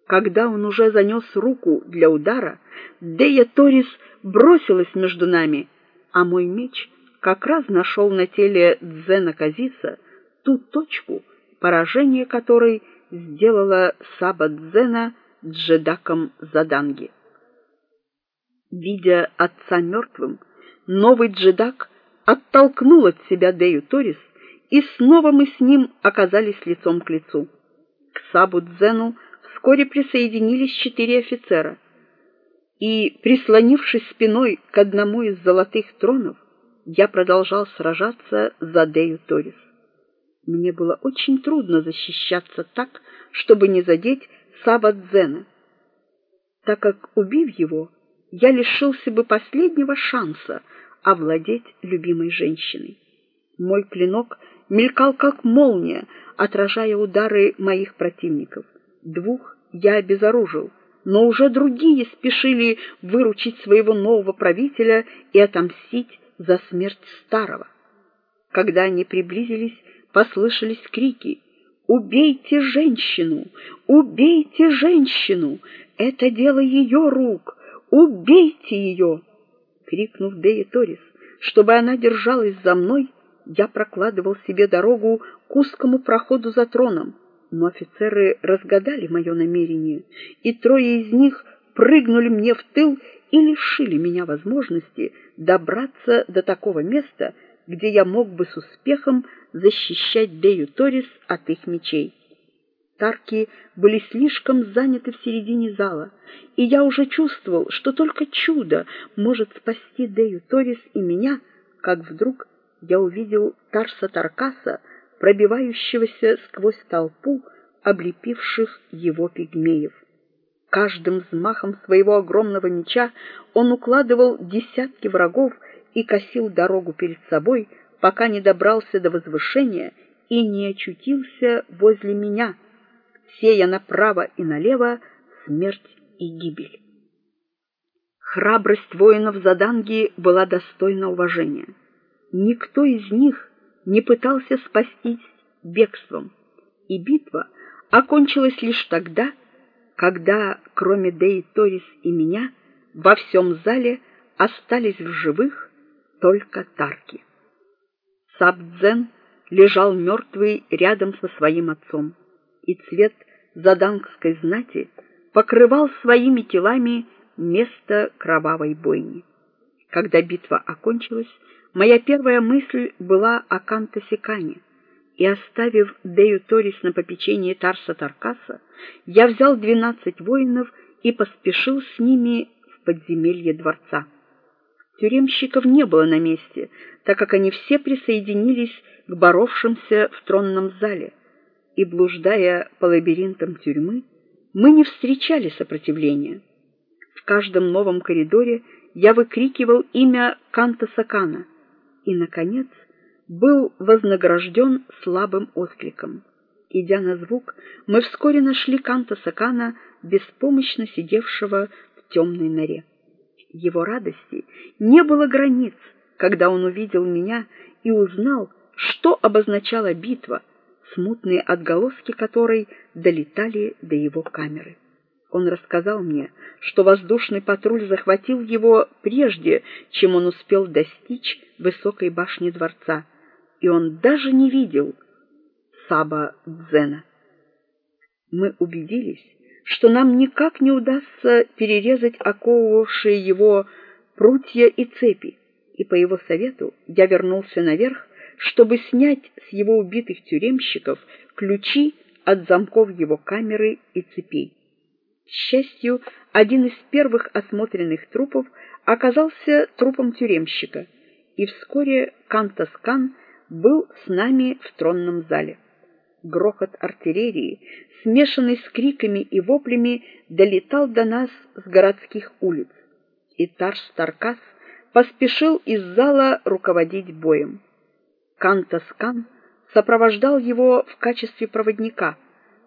Когда он уже занес руку для удара, Дея Торис бросилась между нами, а мой меч как раз нашел на теле Дзена Казиса ту точку, поражение которой сделала Саба Дзена джедаком Заданги. Видя отца мертвым, новый джедак оттолкнул от себя Дею Торис, и снова мы с ним оказались лицом к лицу. К Сабу Дзену вскоре присоединились четыре офицера, и, прислонившись спиной к одному из золотых тронов, я продолжал сражаться за Дею Торис. Мне было очень трудно защищаться так, чтобы не задеть Сабадзена, так как, убив его, я лишился бы последнего шанса овладеть любимой женщиной. Мой клинок мелькал как молния, отражая удары моих противников. Двух я обезоружил, но уже другие спешили выручить своего нового правителя и отомстить за смерть старого. Когда они приблизились, послышались крики: "Убейте женщину! Убейте женщину! Это дело ее рук! Убейте ее!" крикнув Деи Торис, чтобы она держалась за мной, я прокладывал себе дорогу к узкому проходу за троном но офицеры разгадали мое намерение, и трое из них прыгнули мне в тыл и лишили меня возможности добраться до такого места, где я мог бы с успехом защищать Дею Торис от их мечей. Тарки были слишком заняты в середине зала, и я уже чувствовал, что только чудо может спасти Дею Торис и меня, как вдруг я увидел Тарса Таркаса пробивающегося сквозь толпу облепивших его пигмеев. Каждым взмахом своего огромного меча он укладывал десятки врагов и косил дорогу перед собой, пока не добрался до возвышения и не очутился возле меня, сея направо и налево смерть и гибель. Храбрость воинов Заданги была достойна уважения. Никто из них не пытался спастись бегством, и битва окончилась лишь тогда, когда, кроме Деи Торис и меня, во всем зале остались в живых только Тарки. Сабдзен лежал мертвый рядом со своим отцом, и цвет задангской знати покрывал своими телами место кровавой бойни. Когда битва окончилась, моя первая мысль была о Кантасикане, и оставив Дею Торис на попечении Тарса Таркаса, я взял двенадцать воинов и поспешил с ними в подземелье дворца. Тюремщиков не было на месте, так как они все присоединились к боровшимся в тронном зале, и блуждая по лабиринтам тюрьмы, мы не встречали сопротивления. В каждом новом коридоре я выкрикивал имя Канта Сакана и наконец был вознагражден слабым откликом. Идя на звук, мы вскоре нашли Канта Сакана, беспомощно сидевшего в темной норе. Его радости не было границ, когда он увидел меня и узнал, что обозначала битва, смутные отголоски которой долетали до его камеры. Он рассказал мне, что воздушный патруль захватил его прежде, чем он успел достичь высокой башни дворца, и он даже не видел Саба Дзена. Мы убедились, что нам никак не удастся перерезать оковывавшие его прутья и цепи, и по его совету я вернулся наверх, чтобы снять с его убитых тюремщиков ключи от замков его камеры и цепей. К счастью, один из первых осмотренных трупов оказался трупом тюремщика, и вскоре Кантос Кан был с нами в тронном зале. Грохот артиллерии, смешанный с криками и воплями, долетал до нас с городских улиц. И Тарс Таркас поспешил из зала руководить боем. Кантос Кан сопровождал его в качестве проводника.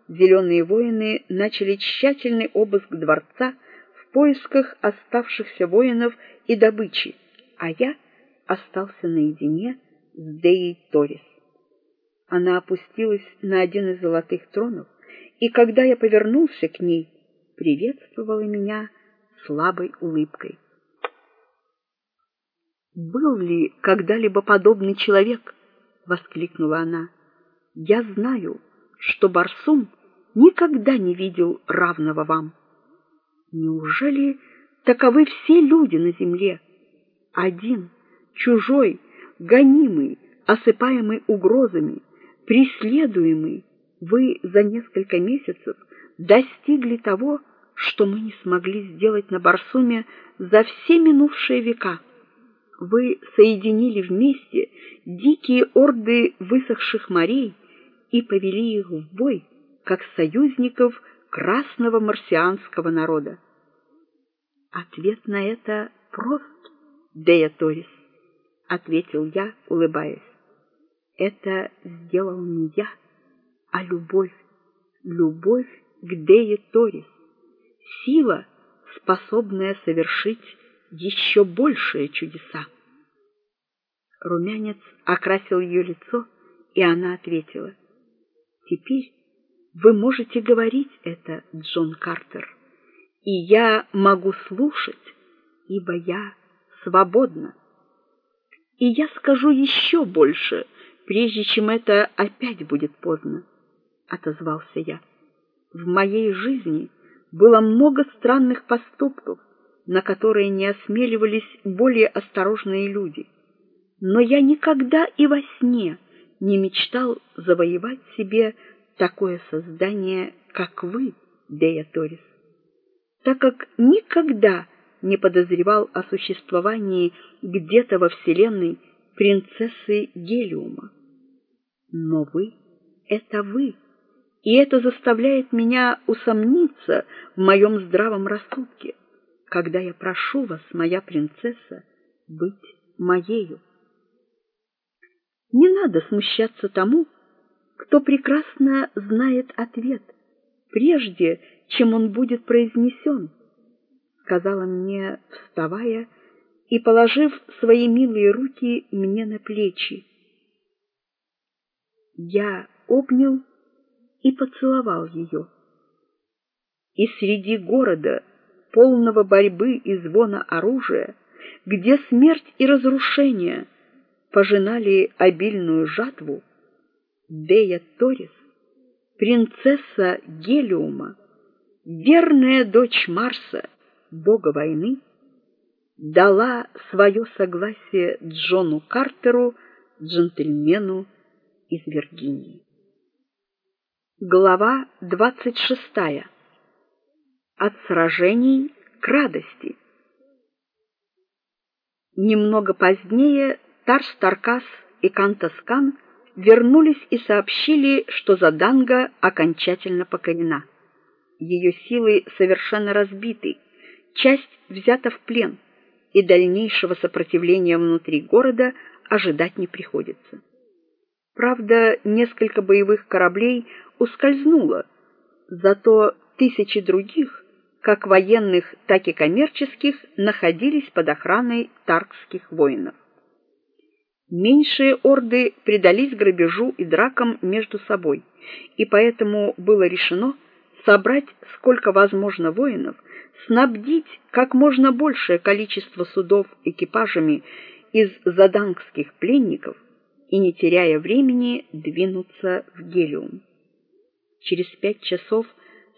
Зеленые воины начали тщательный обыск дворца в поисках оставшихся воинов и добычи, а я остался наедине с Деей Торис. Она опустилась на один из золотых тронов, и когда я повернулся к ней, приветствовала меня слабой улыбкой. Был ли когда-либо подобный человек? воскликнула она. Я знаю, что Барсум никогда не видел равного вам. Неужели таковы все люди на земле? Один, чужой, гонимый, осыпаемый угрозами, преследуемый, вы за несколько месяцев достигли того, что мы не смогли сделать на Барсуме за все минувшие века. Вы соединили вместе дикие орды высохших морей и повели их в бой, как союзников красного марсианского народа. Ответ на это прост, Дея Торис, ответил я, улыбаясь. Это сделал не я, а любовь, любовь к Дее Торис, сила, способная совершить еще большие чудеса. Румянец окрасил ее лицо, и она ответила: "Теперь вы можете говорить это, Джон Картер, и я могу слушать, ибо я свободна. И я скажу еще больше, прежде чем это опять будет поздно, отозвался я. В моей жизни было много странных поступков, на которые не осмеливались более осторожные люди. Но я никогда и во сне не мечтал завоевать себе такое создание, как вы, Дея Торис. Так как никогда не подозревал о существовании где-то во вселенной принцессы Гелиума. Но вы это вы, и это заставляет меня усомниться в моем здравом рассудке, когда я прошу вас, моя принцесса, быть моею. Не надо смущаться тому, кто прекрасно знает ответ, прежде чем он будет произнесен, сказала мне, вставая и положив свои милые руки мне на плечи. Я обнял и поцеловал ее. И среди города, полного борьбы и звона оружия, где смерть и разрушение пожинали обильную жатву, Дея Торис, принцесса Гелиума, верная дочь Марса, бога войны, дала свое согласие Джону Картеру, джентльмену из Виргинии. Глава двадцать шестая. От сражений к радости. Немного позднее Тарс Таркас и Кантос Кан вернулись и сообщили, что Зоданга окончательно покорена. Ее силы совершенно разбиты, часть взята в плен, и дальнейшего сопротивления внутри города ожидать не приходится. Правда, несколько боевых кораблей ускользнуло, зато тысячи других, как военных, так и коммерческих, находились под охраной таркских воинов. Меньшие орды предались грабежу и дракам между собой, и поэтому было решено собрать сколько возможно воинов, снабдить как можно большее количество судов экипажами из задангских пленников и не теряя времени двинуться в Гелиум. Через пять часов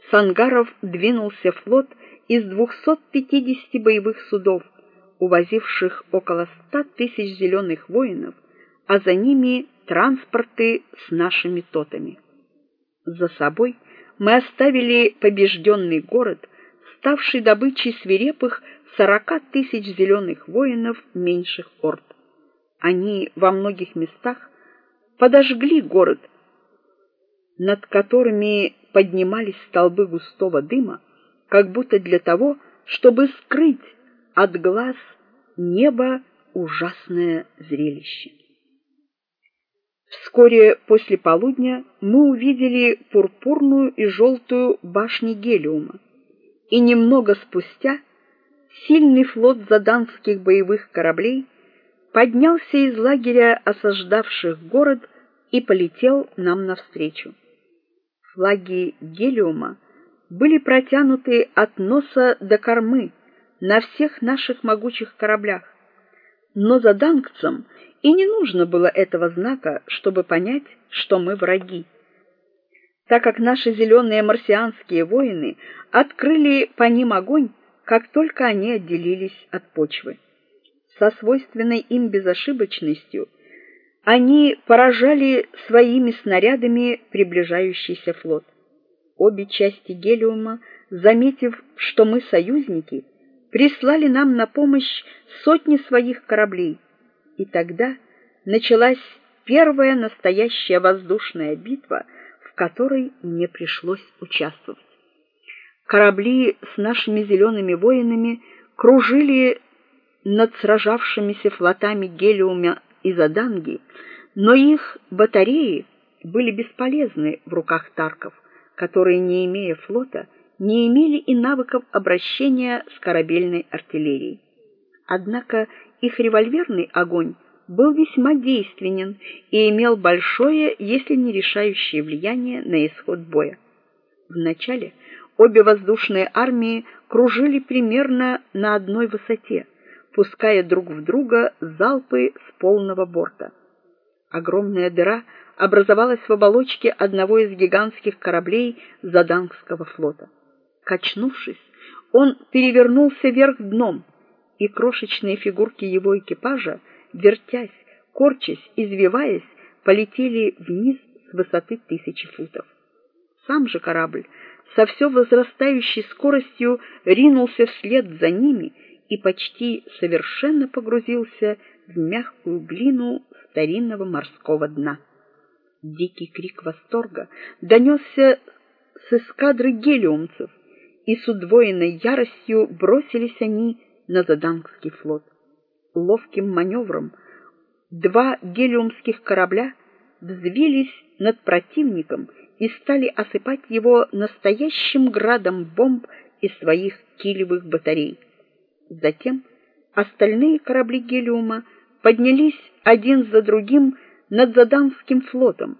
с ангаров двинулся флот из 250 боевых судов, увозивших около ста тысяч зеленых воинов, а за ними транспорты с нашими тотами. За собой мы оставили побежденный город, ставший добычей свирепых сорока тысяч зеленых воинов меньших орд. Они во многих местах подожгли город, над которыми поднимались столбы густого дыма, как будто для того, чтобы скрыть от глаз неба ужасное зрелище. Вскоре после полудня мы увидели пурпурную и желтую башни Гелиума, и немного спустя сильный флот заданских боевых кораблей поднялся из лагеря осаждавших город и полетел нам навстречу. Флаги Гелиума были протянуты от носа до кормы на всех наших могучих кораблях. Но заданкцам и не нужно было этого знака, чтобы понять, что мы враги. Так как наши зеленые марсианские воины открыли по ним огонь, как только они отделились от почвы. Со свойственной им безошибочностью они поражали своими снарядами приближающийся флот. Обе части Гелиума, заметив, что мы союзники, прислали нам на помощь сотни своих кораблей. И тогда началась первая настоящая воздушная битва, в которой мне пришлось участвовать. Корабли с нашими зелеными воинами кружили над сражавшимися флотами Гелиума и Заданги, но их батареи были бесполезны в руках тарков, которые, не имея флота, не имели и навыков обращения с корабельной артиллерией. Однако их револьверный огонь был весьма действенен и имел большое, если не решающее влияние на исход боя. Вначале обе воздушные армии кружили примерно на одной высоте, пуская друг в друга залпы с полного борта. Огромная дыра образовалась в оболочке одного из гигантских кораблей Задангского флота. Качнувшись, он перевернулся вверх дном, и крошечные фигурки его экипажа, вертясь, корчась, извиваясь, полетели вниз с высоты тысячи футов. Сам же корабль со все возрастающей скоростью ринулся вслед за ними и почти совершенно погрузился в мягкую глину старинного морского дна. Дикий крик восторга донесся с эскадры гелиумцев, и с удвоенной яростью бросились они на Задангский флот. Ловким маневром два гелиумских корабля взвились над противником и стали осыпать его настоящим градом бомб из своих килевых батарей. Затем остальные корабли Гелиума поднялись один за другим над Заданским флотом,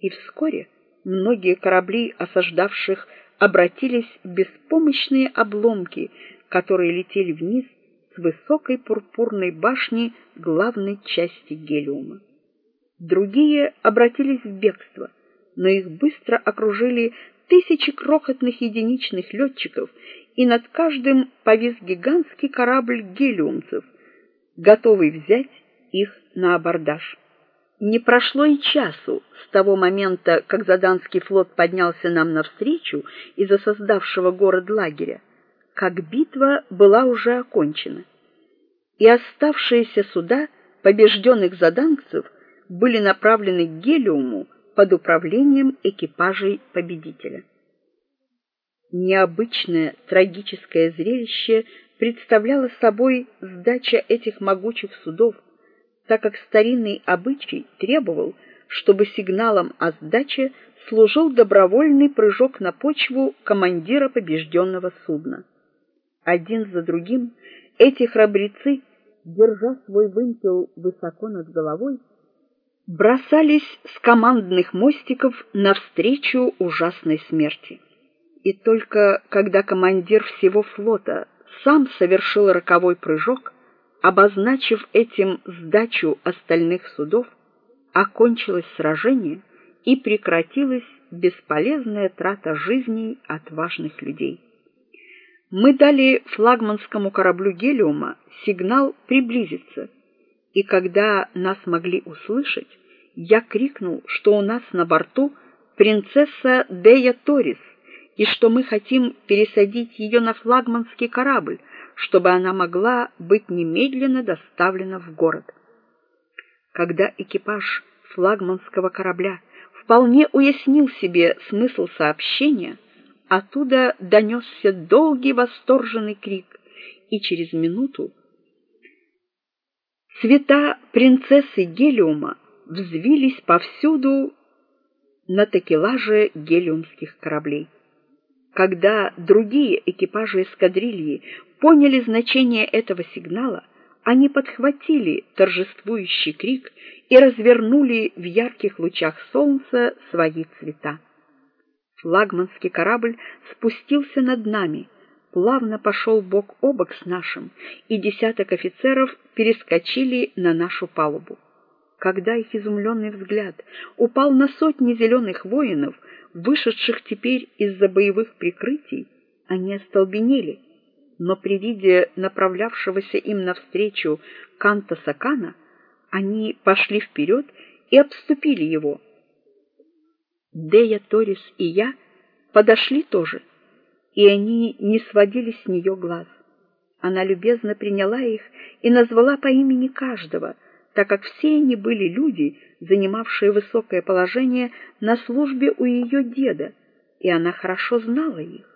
и вскоре многие корабли осаждавших обратились беспомощные обломки, которые летели вниз с высокой пурпурной башни главной части Гелиума. Другие обратились в бегство, но их быстро окружили тысячи крохотных единичных летчиков, и над каждым повис гигантский корабль гелиумцев, готовый взять их на абордаж. Не прошло и часу с того момента, как Заданский флот поднялся нам навстречу из-за создавшего город лагеря, как битва была уже окончена. И оставшиеся суда побежденных заданцев были направлены к Гелиуму под управлением экипажей победителя. Необычное трагическое зрелище представляло собой сдача этих могучих судов так как старинный обычай требовал, чтобы сигналом о сдаче служил добровольный прыжок на почву командира побежденного судна. Один за другим эти храбрецы, держа свой вымпел высоко над головой, бросались с командных мостиков навстречу ужасной смерти. И только когда командир всего флота сам совершил роковой прыжок, обозначив этим сдачу остальных судов, окончилось сражение и прекратилась бесполезная трата жизней отважных людей. Мы дали флагманскому кораблю Гелиума сигнал приблизиться, и когда нас могли услышать, я крикнул, что у нас на борту принцесса Дея Торис, и что мы хотим пересадить ее на флагманский корабль, чтобы она могла быть немедленно доставлена в город. Когда экипаж флагманского корабля вполне уяснил себе смысл сообщения, оттуда донесся долгий восторженный крик, и через минуту цвета принцессы Гелиума взвились повсюду на такелаже гелиумских кораблей. Когда другие экипажи эскадрильи поняли значение этого сигнала, они подхватили торжествующий крик и развернули в ярких лучах солнца свои цвета. Флагманский корабль спустился над нами, плавно пошел бок о бок с нашим, и десяток офицеров перескочили на нашу палубу. Когда их изумленный взгляд упал на сотни зеленых воинов, вышедших теперь из-за боевых прикрытий, они остолбенели, но при виде направлявшегося им навстречу Канта Сакана, они пошли вперед и обступили его. Дея Торис и я подошли тоже, и они не сводили с нее глаз. Она любезно приняла их и назвала по имени каждого, так как все они были люди, занимавшие высокое положение на службе у ее деда, и она хорошо знала их.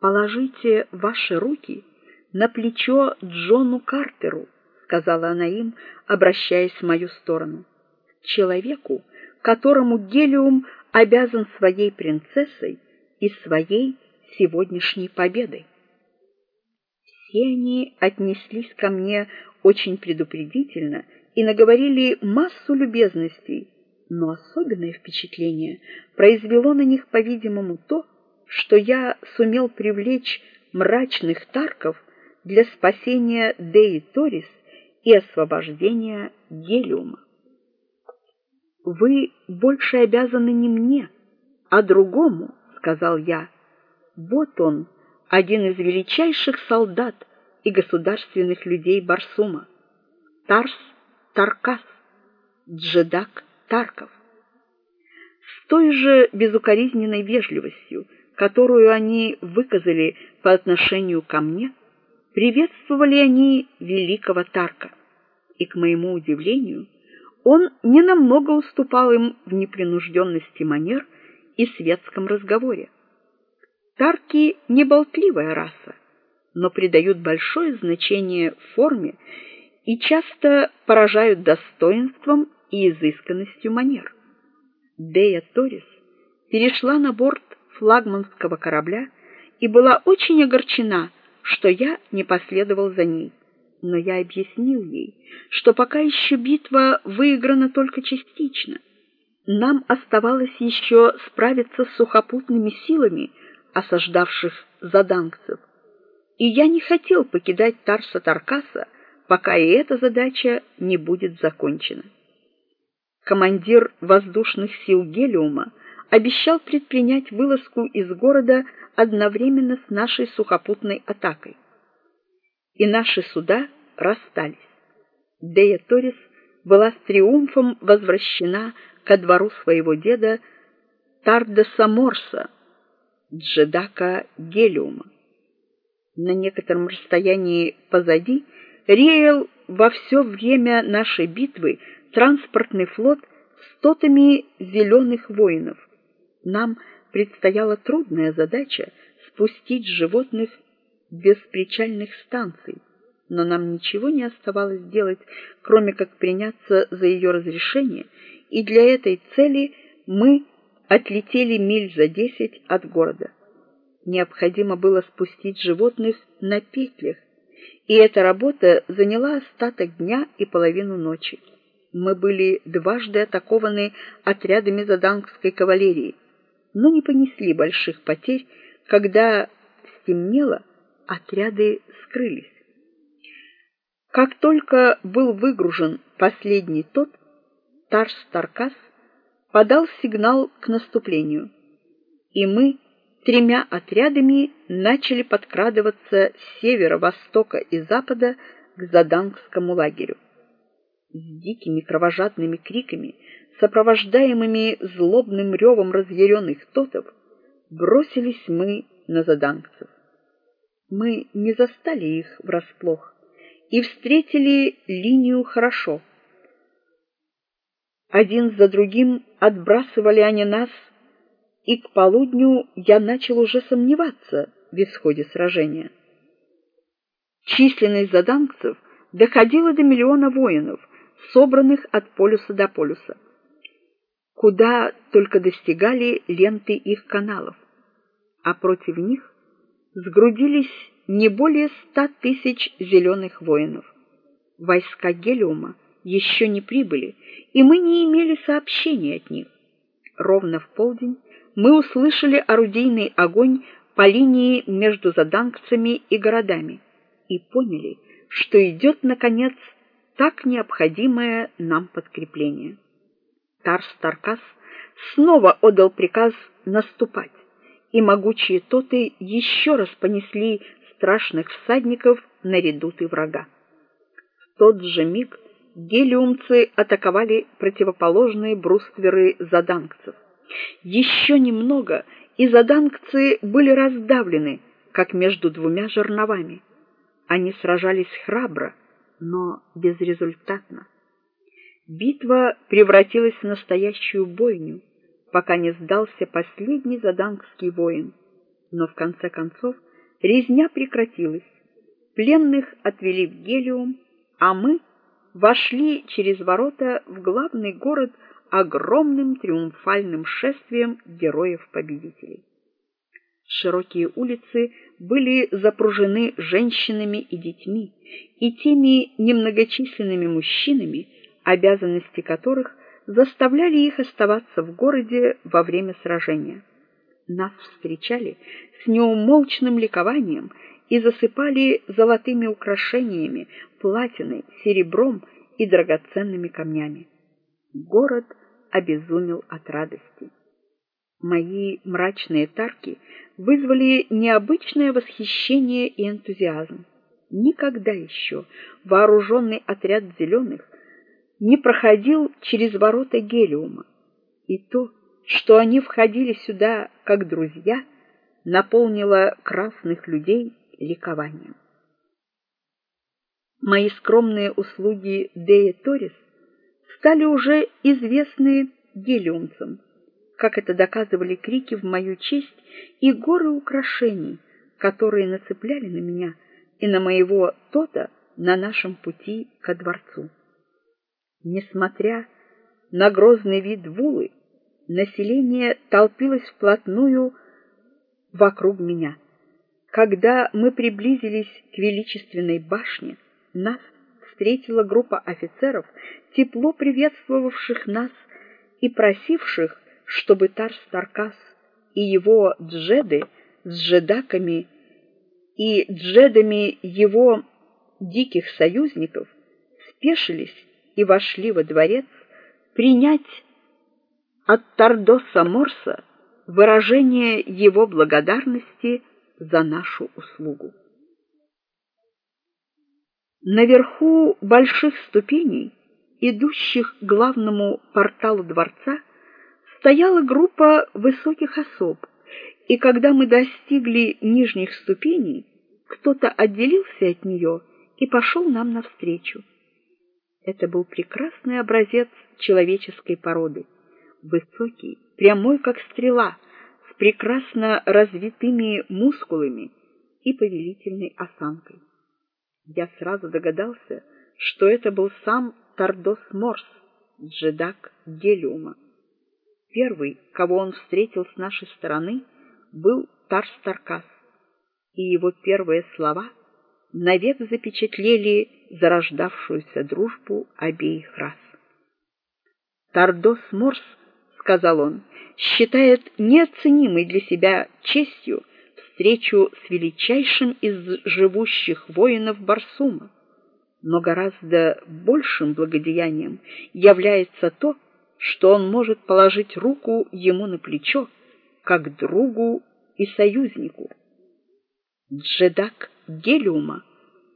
Положите ваши руки на плечо Джону Картеру, сказала она им, обращаясь в мою сторону. Человеку, которому Гелиум обязан своей принцессой и своей сегодняшней победой. Все они отнеслись ко мне очень предупредительно и наговорили массу любезностей, но особенное впечатление произвело на них, по-видимому, то, что я сумел привлечь мрачных тарков для спасения Деи Торис и освобождения Гелиума. Вы больше обязаны не мне, а другому, сказал я. Вот он, один из величайших солдат и государственных людей Барсума. Тарс Таркас, Джедак Тарков. С той же безукоризненной вежливостью, которую они выказали по отношению ко мне, приветствовали они великого Тарка. И к моему удивлению, он не намного уступал им в непринужденности манер и светском разговоре. Тарки не болтливая раса, но придают большое значение форме и часто поражают достоинством и изысканностью манер. Дея Торис перешла на борт флагманского корабля и была очень огорчена, что я не последовал за ней. Но я объяснил ей, что пока еще битва выиграна только частично. Нам оставалось еще справиться с сухопутными силами, осаждавших заданкцев. И я не хотел покидать Тарса Таркаса, пока и эта задача не будет закончена. Командир воздушных сил Гелиума обещал предпринять вылазку из города одновременно с нашей сухопутной атакой. И наши суда расстались. Дея Торис была с триумфом возвращена ко двору своего деда Тардеса Морса, Джедака Гелиума. На некотором расстоянии позади реял во все время нашей битвы транспортный флот с тотами зеленых воинов. Нам предстояла трудная задача спустить животных без причальных станций, но нам ничего не оставалось делать, кроме как приняться за ее разрешение, и для этой цели мы отлетели миль за десять от города. Необходимо было спустить животных на петлях, и эта работа заняла остаток дня и половину ночи мы были дважды атакованы отрядами задангской кавалерии, но не понесли больших потерь, когда стемнело, отряды скрылись. Как только был выгружен последний тот, Тарс Таркас подал сигнал к наступлению, и мы тремя отрядами начали подкрадываться с севера, востока и запада к Задангскому лагерю с дикими кровожадными криками, сопровождаемыми злобным ревом разъяренных тотов, бросились мы на задангцев. Мы не застали их врасплох и встретили линию хорошо. Один за другим отбрасывали они нас, и к полудню я начал уже сомневаться в исходе сражения. Численность задангцев доходила до миллиона воинов, собранных от полюса до полюса, куда только достигали ленты их каналов, а против них сгрудились не более ста тысяч зеленых воинов. Войска Гелиума еще не прибыли, и мы не имели сообщений от них. Ровно в полдень мы услышали орудийный огонь по линии между задангцами и городами и поняли, что идет наконец так необходимое нам подкрепление. Тарс Таркас снова отдал приказ наступать, и могучие тоты еще раз понесли страшных всадников на редуты врага. В тот же миг гелиумцы атаковали противоположные брустверы задангцев. Еще немного, и задангцы были раздавлены, как между двумя жерновами. Они сражались храбро, но безрезультатно. Битва превратилась в настоящую бойню, пока не сдался последний задангский воин. Но в конце концов резня прекратилась. Пленных отвели в Гелиум, а мы вошли через ворота в главный город огромным триумфальным шествием героев-победителей. Широкие улицы были запружены женщинами и детьми, и теми немногочисленными мужчинами, обязанности которых заставляли их оставаться в городе во время сражения. Нас встречали с неумолчным ликованием и засыпали золотыми украшениями, платиной, серебром и драгоценными камнями. Город обезумел от радости. Мои мрачные тарки вызвали необычное восхищение и энтузиазм. Никогда еще вооруженный отряд зеленых не проходил через ворота Гелиума, и то, что они входили сюда как друзья, наполнило красных людей ликованием. Мои скромные услуги Дея Торис стали уже известны гелиумцам, как это доказывали крики в мою честь и горы украшений, которые нацепляли на меня и на моего тота на нашем пути ко дворцу. Несмотря на грозный вид Вулы, население толпилось вплотную вокруг меня. Когда мы приблизились к величественной башне, нас встретила группа офицеров, тепло приветствовавших нас и просивших, чтобы Тарс Таркас и его джеды с джедаками и джедами его диких союзников спешились и вошли во дворец принять от Тардоса Морса выражение его благодарности за нашу услугу. Наверху больших ступеней, идущих к главному порталу дворца, стояла группа высоких особ, и когда мы достигли нижних ступеней, кто-то отделился от нее и пошел нам навстречу. Это был прекрасный образец человеческой породы, высокий, прямой как стрела, с прекрасно развитыми мускулами и повелительной осанкой. Я сразу догадался, что это был сам Тардос Морс, джедак Гелиума. Первый, кого он встретил с нашей стороны, был Тарс Таркас, и его первые слова навек запечатлели зарождавшуюся дружбу обеих рас. Тардос Морс, сказал он, считает неоценимой для себя честью встречу с величайшим из живущих воинов Барсума. Но гораздо большим благодеянием является то, что он может положить руку ему на плечо, как другу и союзнику. Джедак Гелиума,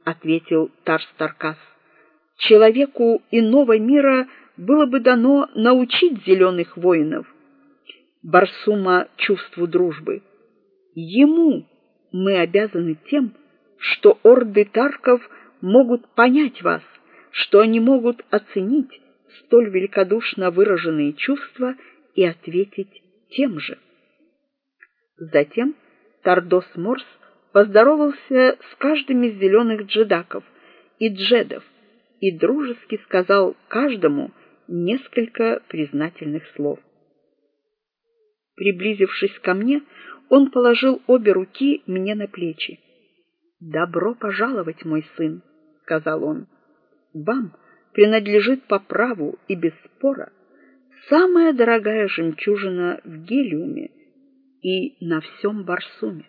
ответил Тарстаркас. Человеку иного мира было бы дано научить зеленых воинов Барсума чувству дружбы. Ему мы обязаны тем, что орды тарков могут понять вас, что они могут оценить столь великодушно выраженные чувства и ответить тем же. Затем Тардос Морс поздоровался с каждым из зеленых джедаков и джедов и дружески сказал каждому несколько признательных слов. Приблизившись ко мне, он положил обе руки мне на плечи. "Добро пожаловать, мой сын", сказал он. "Вам принадлежит по праву и без спора самая дорогая жемчужина в Гелиуме и на всем Барсуме".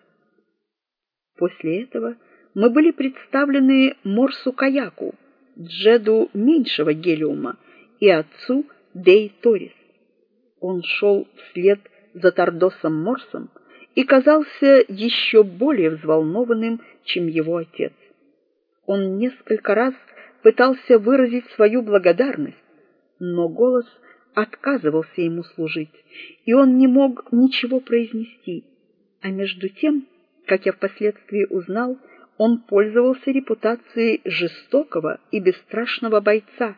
После этого мы были представлены Морсу Каяку, джеду меньшего Гелиума, и отцу Дей Торис. Он шел вслед за Тардосом Морсом и казался еще более взволнованным, чем его отец. Он несколько раз пытался выразить свою благодарность, но голос отказывался ему служить, и он не мог ничего произнести. А между тем, как я впоследствии узнал, он пользовался репутацией жестокого и бесстрашного бойца,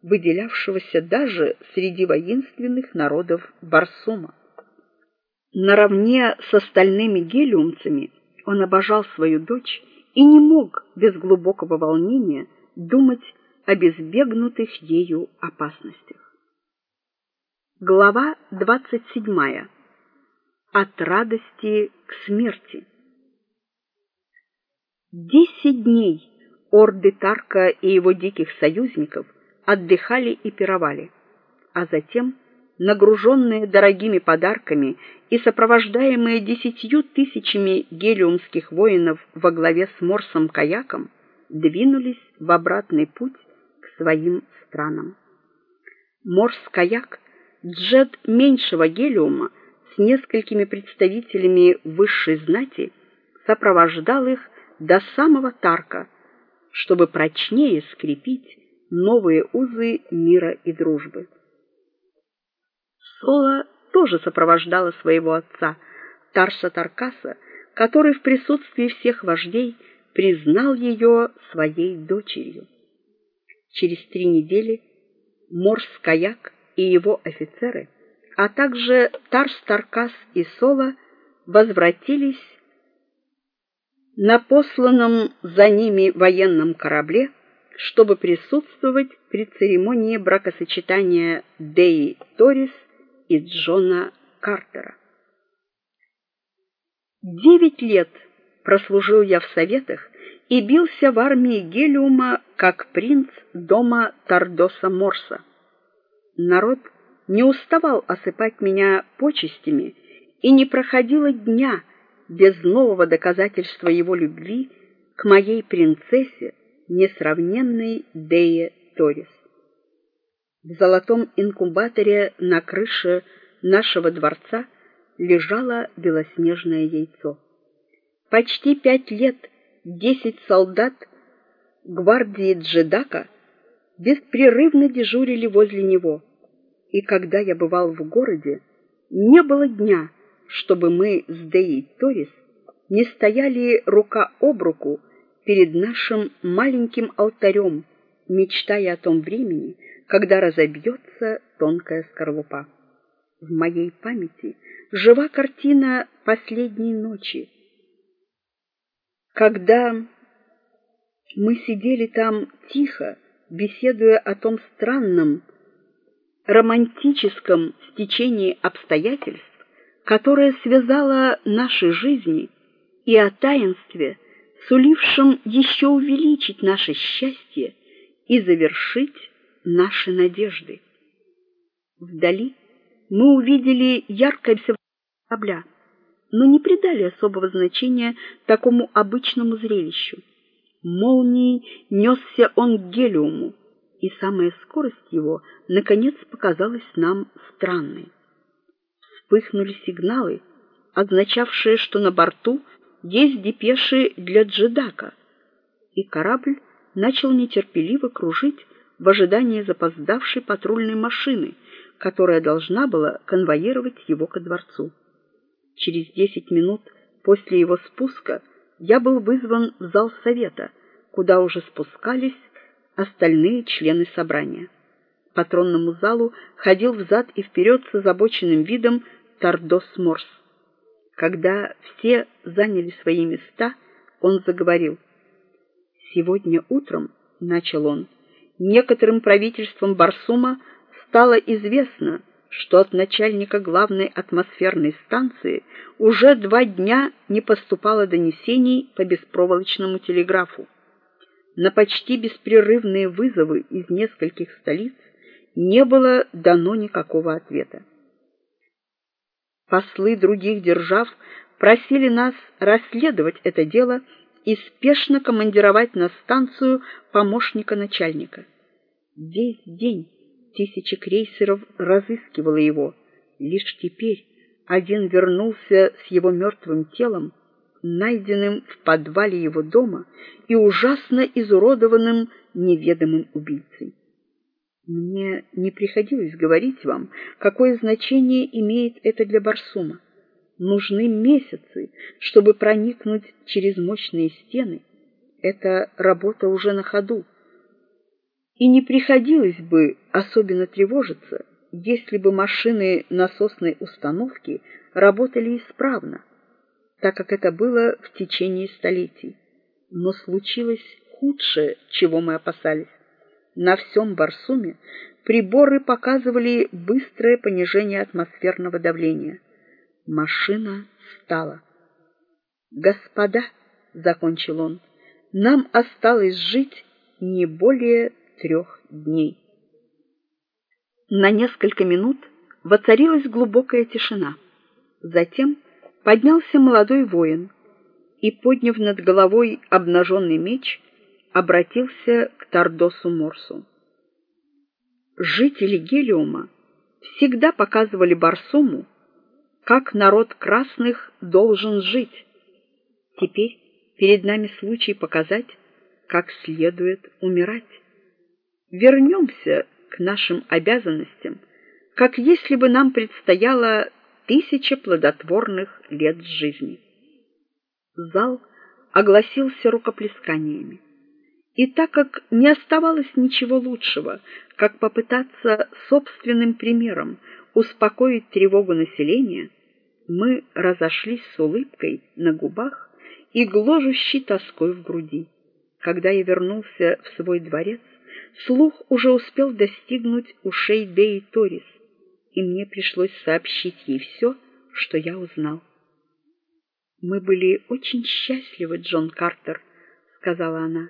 выделявшегося даже среди воинственных народов Барсума. Наравне с остальными гелиумцами он обожал свою дочь и не мог без глубокого волнения думать о безбегнутых ею опасностях. Глава двадцать седьмая. От радости к смерти. Десять дней орды Тарка и его диких союзников отдыхали и пировали, а затем нагруженные дорогими подарками и сопровождаемые десятью тысячами гелиумских воинов во главе с Морсом Каяком, двинулись в обратный путь к своим странам. Морс Каяк, джет меньшего гелиума с несколькими представителями высшей знати, сопровождал их до самого Тарка, чтобы прочнее скрепить новые узы мира и дружбы. Сола тоже сопровождала своего отца, Тарса Таркаса, который в присутствии всех вождей признал ее своей дочерью. Через три недели Морс-Каяк и его офицеры, а также Тарс-Таркас и Сола возвратились на посланном за ними военном корабле, чтобы присутствовать при церемонии бракосочетания Деи Торис и Джона Картера. Девять лет прослужил я в советах и бился в армии Гелиума как принц дома Тардоса Морса. Народ не уставал осыпать меня почестями, и не проходило дня без нового доказательства его любви к моей принцессе, несравненной Дее Торис. В золотом инкубаторе на крыше нашего дворца лежало белоснежное яйцо. Почти пять лет десять солдат гвардии Джедака беспрерывно дежурили возле него, и когда я бывал в городе, не было дня, чтобы мы с Деей Торис не стояли рука об руку перед нашим маленьким алтарем, мечтая о том времени, когда разобьется тонкая скорлупа. В моей памяти жива картина последней ночи, когда мы сидели там тихо, беседуя о том странном романтическом стечении обстоятельств, которое связало наши жизни, и о таинстве, сулившем еще увеличить наше счастье и завершить наши надежды. Вдали мы увидели яркое корабля но не придали особого значения такому обычному зрелищу. Молнией несся он к Гелиуму, и самая скорость его наконец показалась нам странной. Вспыхнули сигналы, означавшие, что на борту есть депеши для Джедака, и корабль начал нетерпеливо кружить в ожидании запоздавшей патрульной машины, которая должна была конвоировать его ко дворцу. Через десять минут после его спуска я был вызван в зал совета, куда уже спускались остальные члены собрания. По тронному залу ходил взад и вперед с озабоченным видом Тардос Морс. Когда все заняли свои места, он заговорил. Сегодня утром, начал он, некоторым правительством Барсума стало известно, что от начальника главной атмосферной станции уже два дня не поступало донесений по беспроволочному телеграфу. На почти беспрерывные вызовы из нескольких столиц не было дано никакого ответа. Послы других держав просили нас расследовать это дело и спешно командировать на станцию помощника начальника. Весь день Тысячи крейсеров разыскивало его. Лишь теперь один вернулся с его мертвым телом, найденным в подвале его дома и ужасно изуродованным неведомым убийцей. Мне не приходилось говорить вам, какое значение имеет это для Барсума. Нужны месяцы, чтобы проникнуть через мощные стены. Это работа уже на ходу и не приходилось бы особенно тревожиться, если бы машины насосной установки работали исправно, так как это было в течение столетий. Но случилось худшее, чего мы опасались. На всем Барсуме приборы показывали быстрое понижение атмосферного давления. Машина стала. Господа, закончил он, нам осталось жить не более трех дней. На несколько минут воцарилась глубокая тишина. Затем поднялся молодой воин и, подняв над головой обнаженный меч, обратился к Тардосу Морсу. Жители Гелиума всегда показывали Барсуму, как народ красных должен жить. Теперь перед нами случай показать, как следует умирать вернемся к нашим обязанностям, как если бы нам предстояло тысяча плодотворных лет жизни. Зал огласился рукоплесканиями. И так как не оставалось ничего лучшего, как попытаться собственным примером успокоить тревогу населения, мы разошлись с улыбкой на губах и гложущей тоской в груди. Когда я вернулся в свой дворец, слух уже успел достигнуть ушей Деи Торис, и мне пришлось сообщить ей все, что я узнал. Мы были очень счастливы, Джон Картер, сказала она.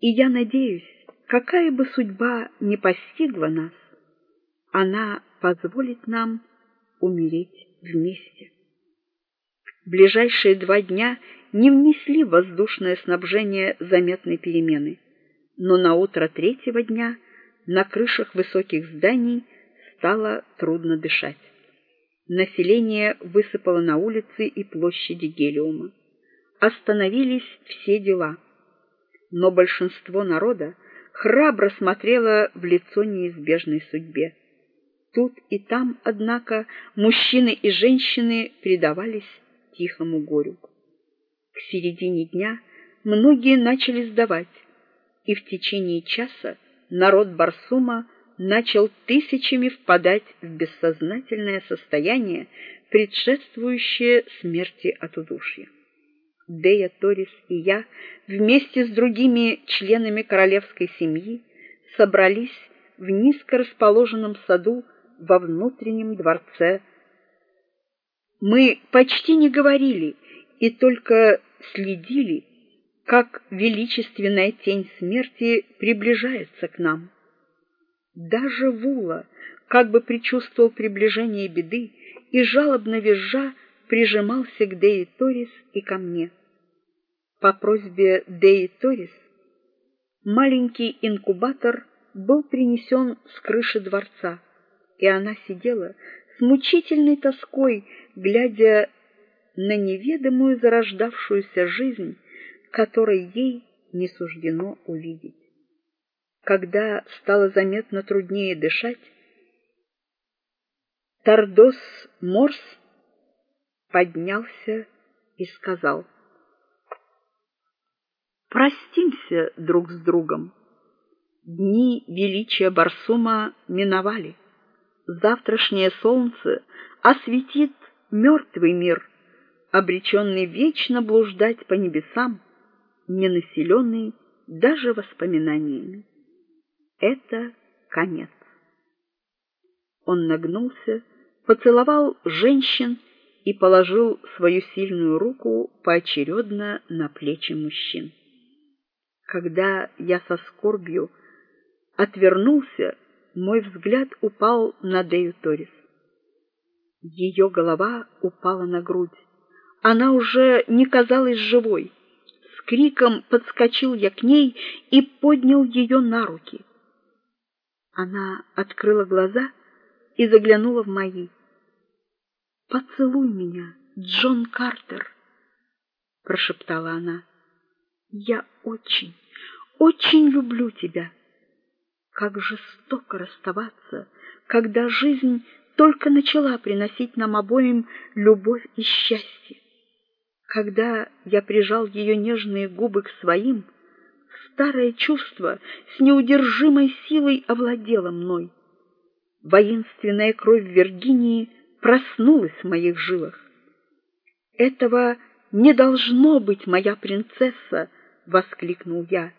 И я надеюсь, какая бы судьба ни постигла нас, она позволит нам умереть вместе. Ближайшие два дня не внесли воздушное снабжение заметной перемены, но на утро третьего дня на крышах высоких зданий стало трудно дышать. Население высыпало на улицы и площади Гелиума. Остановились все дела. Но большинство народа храбро смотрело в лицо неизбежной судьбе. Тут и там, однако, мужчины и женщины предавались тихому горю. К середине дня многие начали сдавать, и в течение часа народ Барсума начал тысячами впадать в бессознательное состояние, предшествующее смерти от удушья. Дея Торис и я вместе с другими членами королевской семьи собрались в низко расположенном саду во внутреннем дворце. Мы почти не говорили и только следили, как величественная тень смерти приближается к нам. Даже Вула как бы предчувствовал приближение беды и жалобно визжа прижимался к Деи Торис и ко мне. По просьбе Деи Торис маленький инкубатор был принесен с крыши дворца и она сидела с мучительной тоской, глядя на неведомую зарождавшуюся жизнь, которой ей не суждено увидеть. Когда стало заметно труднее дышать, Тардос Морс поднялся и сказал: "Простимся друг с другом. Дни величия Барсума миновали завтрашнее солнце осветит мертвый мир, обреченный вечно блуждать по небесам, не населенный даже воспоминаниями. Это конец. Он нагнулся, поцеловал женщин и положил свою сильную руку поочередно на плечи мужчин. Когда я со скорбью отвернулся, мой взгляд упал на Дею Торис. Ее голова упала на грудь. Она уже не казалась живой. Криком подскочил я к ней и поднял ее на руки. Она открыла глаза и заглянула в мои. "Поцелуй меня, Джон Картер", прошептала она. "Я очень, очень люблю тебя". Как жестоко расставаться, когда жизнь только начала приносить нам обоим любовь и счастье. Когда я прижал ее нежные губы к своим, старое чувство с неудержимой силой овладело мной. Воинственная кровь Виргинии проснулась в моих жилах. Этого не должно быть, моя принцесса, воскликнул я.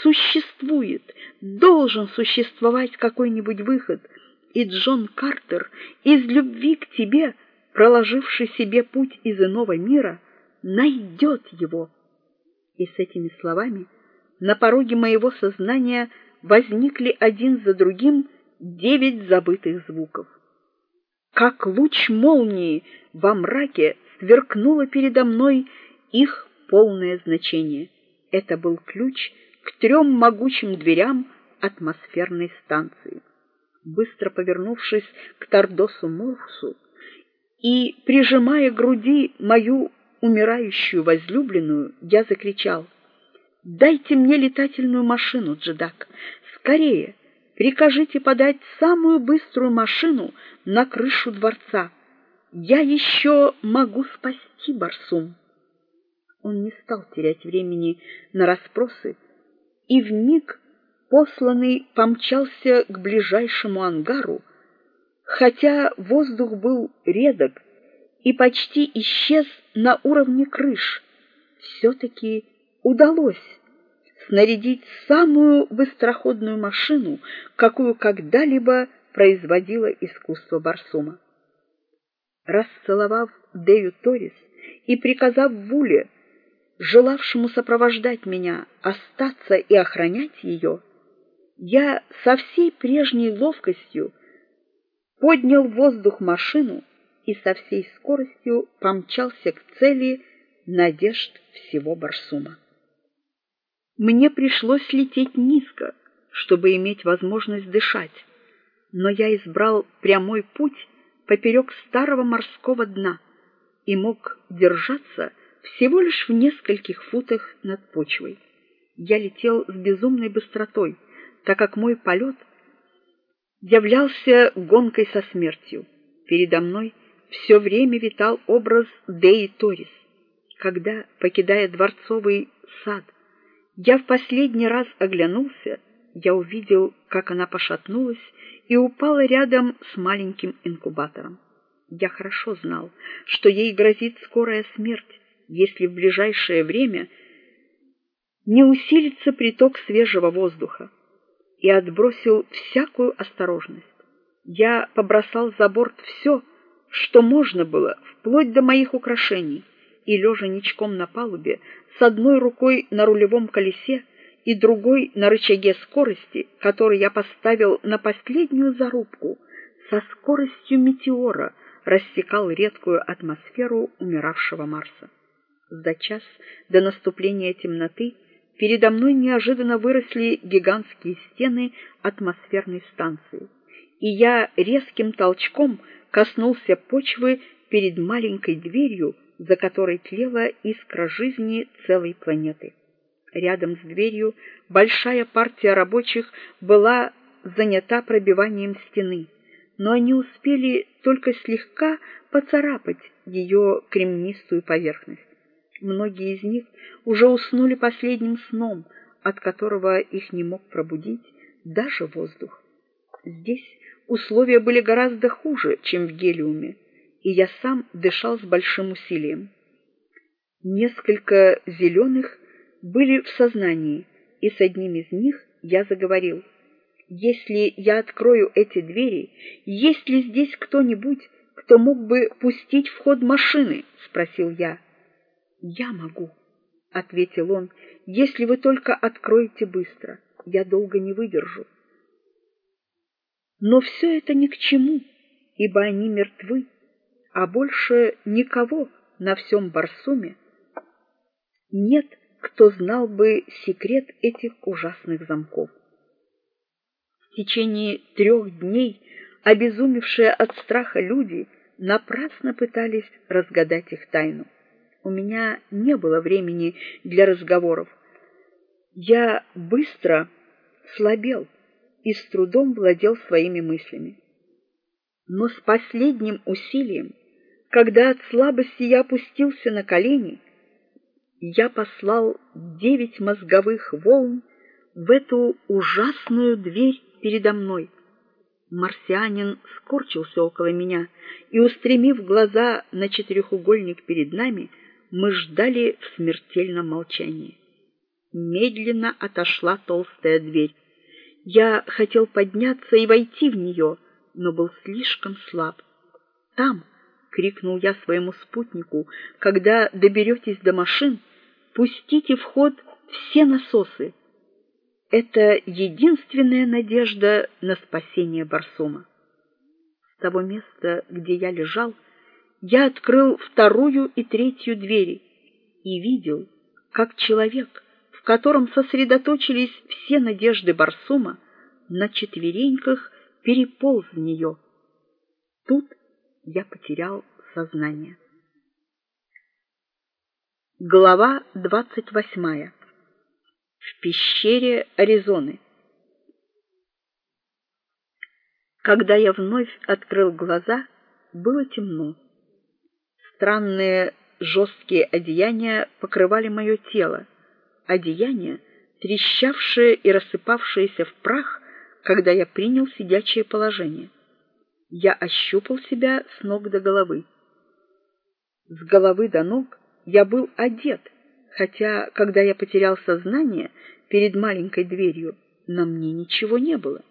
Существует, должен существовать какой-нибудь выход, и Джон Картер из любви к тебе, проложивший себе путь из иного мира, найдет его. И с этими словами на пороге моего сознания возникли один за другим девять забытых звуков. Как луч молнии во мраке сверкнуло передо мной их полное значение. Это был ключ к трем могучим дверям атмосферной станции. Быстро повернувшись к Тардосу Морфусу и прижимая к груди мою умирающую возлюбленную, я закричал: "Дайте мне летательную машину, Джедак! Скорее! Прикажите подать самую быструю машину на крышу дворца. Я еще могу спасти Барсум". Он не стал терять времени на расспросы и в миг посланный помчался к ближайшему ангару, хотя воздух был редок и почти исчез на уровне крыш. Все-таки удалось снарядить самую быстроходную машину, какую когда-либо производило искусство Барсума. Расцеловав Дею Торис и приказав Вуле, желавшему сопровождать меня, остаться и охранять ее, я со всей прежней ловкостью поднял в воздух машину и со всей скоростью помчался к цели надежд всего Барсума. Мне пришлось лететь низко, чтобы иметь возможность дышать, но я избрал прямой путь поперек старого морского дна и мог держаться всего лишь в нескольких футах над почвой. Я летел с безумной быстротой, так как мой полет являлся гонкой со смертью. Передо мной все время витал образ Деи Торис. Когда, покидая дворцовый сад, я в последний раз оглянулся, я увидел, как она пошатнулась и упала рядом с маленьким инкубатором. Я хорошо знал, что ей грозит скорая смерть, если в ближайшее время не усилится приток свежего воздуха, и отбросил всякую осторожность. Я побросал за борт все, что можно было, вплоть до моих украшений, и лежа ничком на палубе, с одной рукой на рулевом колесе и другой на рычаге скорости, который я поставил на последнюю зарубку, со скоростью метеора рассекал редкую атмосферу умиравшего Марса. За час до наступления темноты передо мной неожиданно выросли гигантские стены атмосферной станции, и я резким толчком коснулся почвы перед маленькой дверью, за которой тлела искра жизни целой планеты. Рядом с дверью большая партия рабочих была занята пробиванием стены, но они успели только слегка поцарапать ее кремнистую поверхность. Многие из них уже уснули последним сном, от которого их не мог пробудить даже воздух. Здесь условия были гораздо хуже, чем в Гелиуме и я сам дышал с большим усилием. Несколько зеленых были в сознании, и с одним из них я заговорил. Если я открою эти двери, есть ли здесь кто-нибудь, кто мог бы пустить в ход машины, спросил я. Я могу, ответил он. Если вы только откроете быстро, я долго не выдержу. Но все это ни к чему, ибо они мертвы а больше никого на всем Барсуме нет, кто знал бы секрет этих ужасных замков. В течение трех дней обезумевшие от страха люди напрасно пытались разгадать их тайну. У меня не было времени для разговоров. Я быстро слабел и с трудом владел своими мыслями. Но с последним усилием когда от слабости я опустился на колени, я послал девять мозговых волн в эту ужасную дверь передо мной. Марсианин скорчился около меня, и, устремив глаза на четырехугольник перед нами, мы ждали в смертельном молчании. Медленно отошла толстая дверь. Я хотел подняться и войти в нее, но был слишком слаб. Там, крикнул я своему спутнику, когда доберетесь до машин, пустите в ход все насосы. Это единственная надежда на спасение Барсума. С того места, где я лежал, я открыл вторую и третью двери и видел, как человек, котором сосредоточились все надежды Барсума, на четвереньках переполз в нее. Тут я потерял сознание. Глава двадцать восьмая. В пещере Аризоны. Когда я вновь открыл глаза, было темно. Странные жесткие одеяния покрывали мое тело, одеяния, трещавшее и рассыпавшееся в прах, когда я принял сидячее положение. Я ощупал себя с ног до головы. С головы до ног я был одет, хотя, когда я потерял сознание перед маленькой дверью, на мне ничего не было.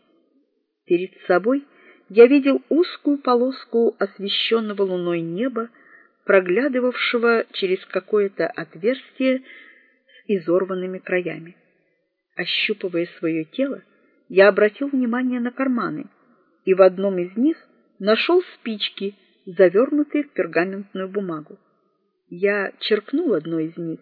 Перед собой я видел узкую полоску освещенного луной неба, проглядывавшего через какое-то отверстие изорванными краями. Ощупывая свое тело, я обратил внимание на карманы, и в одном из них нашел спички, завернутые в пергаментную бумагу. Я черкнул одно из них,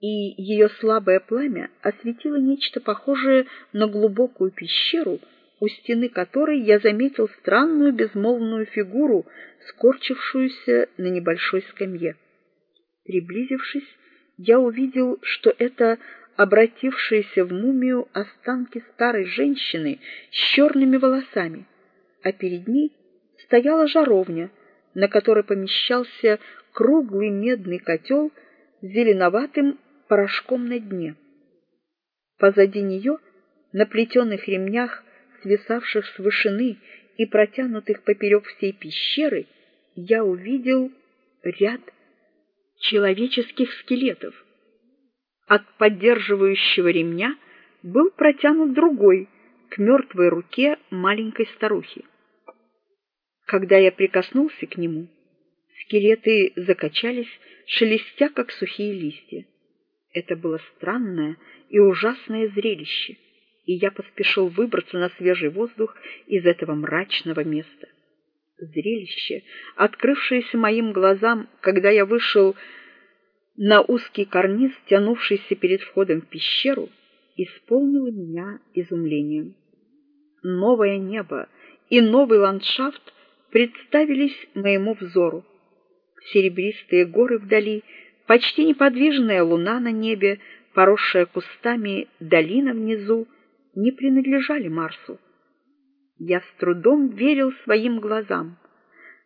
и ее слабое пламя осветило нечто похожее на глубокую пещеру, у стены которой я заметил странную безмолвную фигуру, скорчившуюся на небольшой скамье. Приблизившись, я увидел, что это обратившиеся в мумию останки старой женщины с черными волосами, а перед ней стояла жаровня, на которой помещался круглый медный котел с зеленоватым порошком на дне. Позади нее, на плетеных ремнях, свисавших с вышины и протянутых поперек всей пещеры, я увидел ряд человеческих скелетов. От поддерживающего ремня был протянут другой к мертвой руке маленькой старухи. Когда я прикоснулся к нему, скелеты закачались, шелестя как сухие листья. Это было странное и ужасное зрелище, и я поспешил выбраться на свежий воздух из этого мрачного места. Зрелище, открывшееся моим глазам, когда я вышел на узкий карниз, тянувшийся перед входом в пещеру, исполнило меня изумлением. Новое небо и новый ландшафт представились моему взору. Серебристые горы вдали, почти неподвижная луна на небе, поросшая кустами долина внизу, не принадлежали Марсу. Я с трудом верил своим глазам,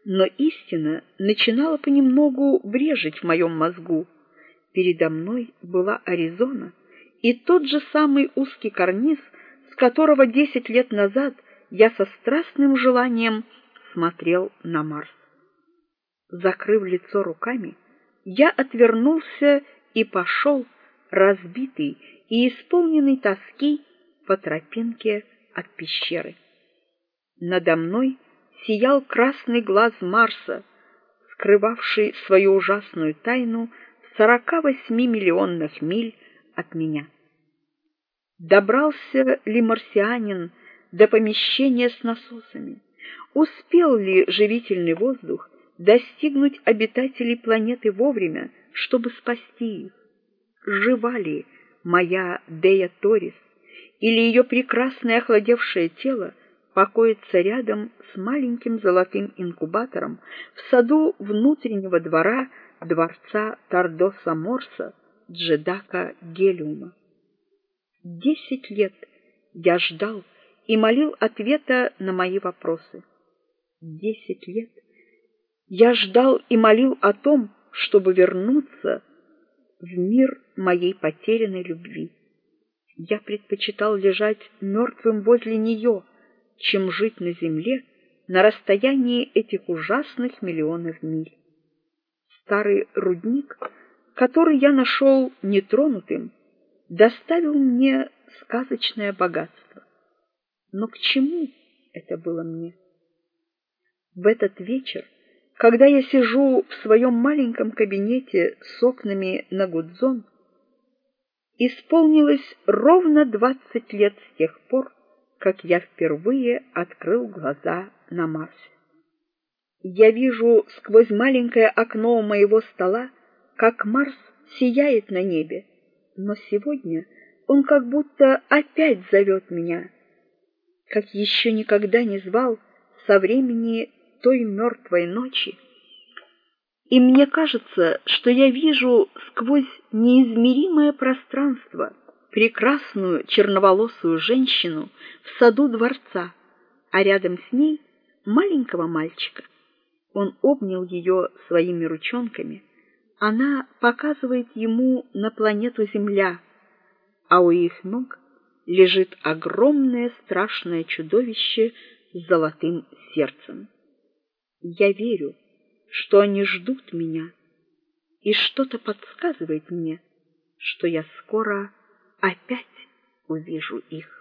но истина начинала понемногу брежить в моем мозгу. Передо мной была Аризона и тот же самый узкий карниз, с которого десять лет назад я со страстным желанием смотрел на Марс. Закрыв лицо руками, я отвернулся и пошел, разбитый и исполненный тоски, по тропинке от пещеры. Надо мной сиял красный глаз Марса, скрывавший свою ужасную тайну сорока восьми миллионных миль от меня. Добрался ли марсианин до помещения с насосами? Успел ли живительный воздух достигнуть обитателей планеты вовремя, чтобы спасти их? Жива ли моя Дея Торис, или ее прекрасное охладевшее тело покоится рядом с маленьким золотым инкубатором в саду внутреннего двора дворца Тардоса Морса Джедака Гелиума. Десять лет я ждал и молил ответа на мои вопросы. Десять лет я ждал и молил о том, чтобы вернуться в мир моей потерянной любви. Я предпочитал лежать мертвым возле нее, чем жить на земле на расстоянии этих ужасных миллионов миль старый рудник, который я нашел нетронутым, доставил мне сказочное богатство. Но к чему это было мне? В этот вечер, когда я сижу в своем маленьком кабинете с окнами на Гудзон, исполнилось ровно двадцать лет с тех пор, как я впервые открыл глаза на Марсе. Я вижу сквозь маленькое окно моего стола, как Марс сияет на небе, но сегодня он как будто опять зовет меня, как еще никогда не звал со времени той мертвой ночи. И мне кажется, что я вижу сквозь неизмеримое пространство прекрасную черноволосую женщину в саду дворца, а рядом с ней маленького мальчика. Он обнял ее своими ручонками. Она показывает ему на планету Земля, а у их ног лежит огромное страшное чудовище с золотым сердцем. Я верю, что они ждут меня, и что-то подсказывает мне, что я скоро опять увижу их.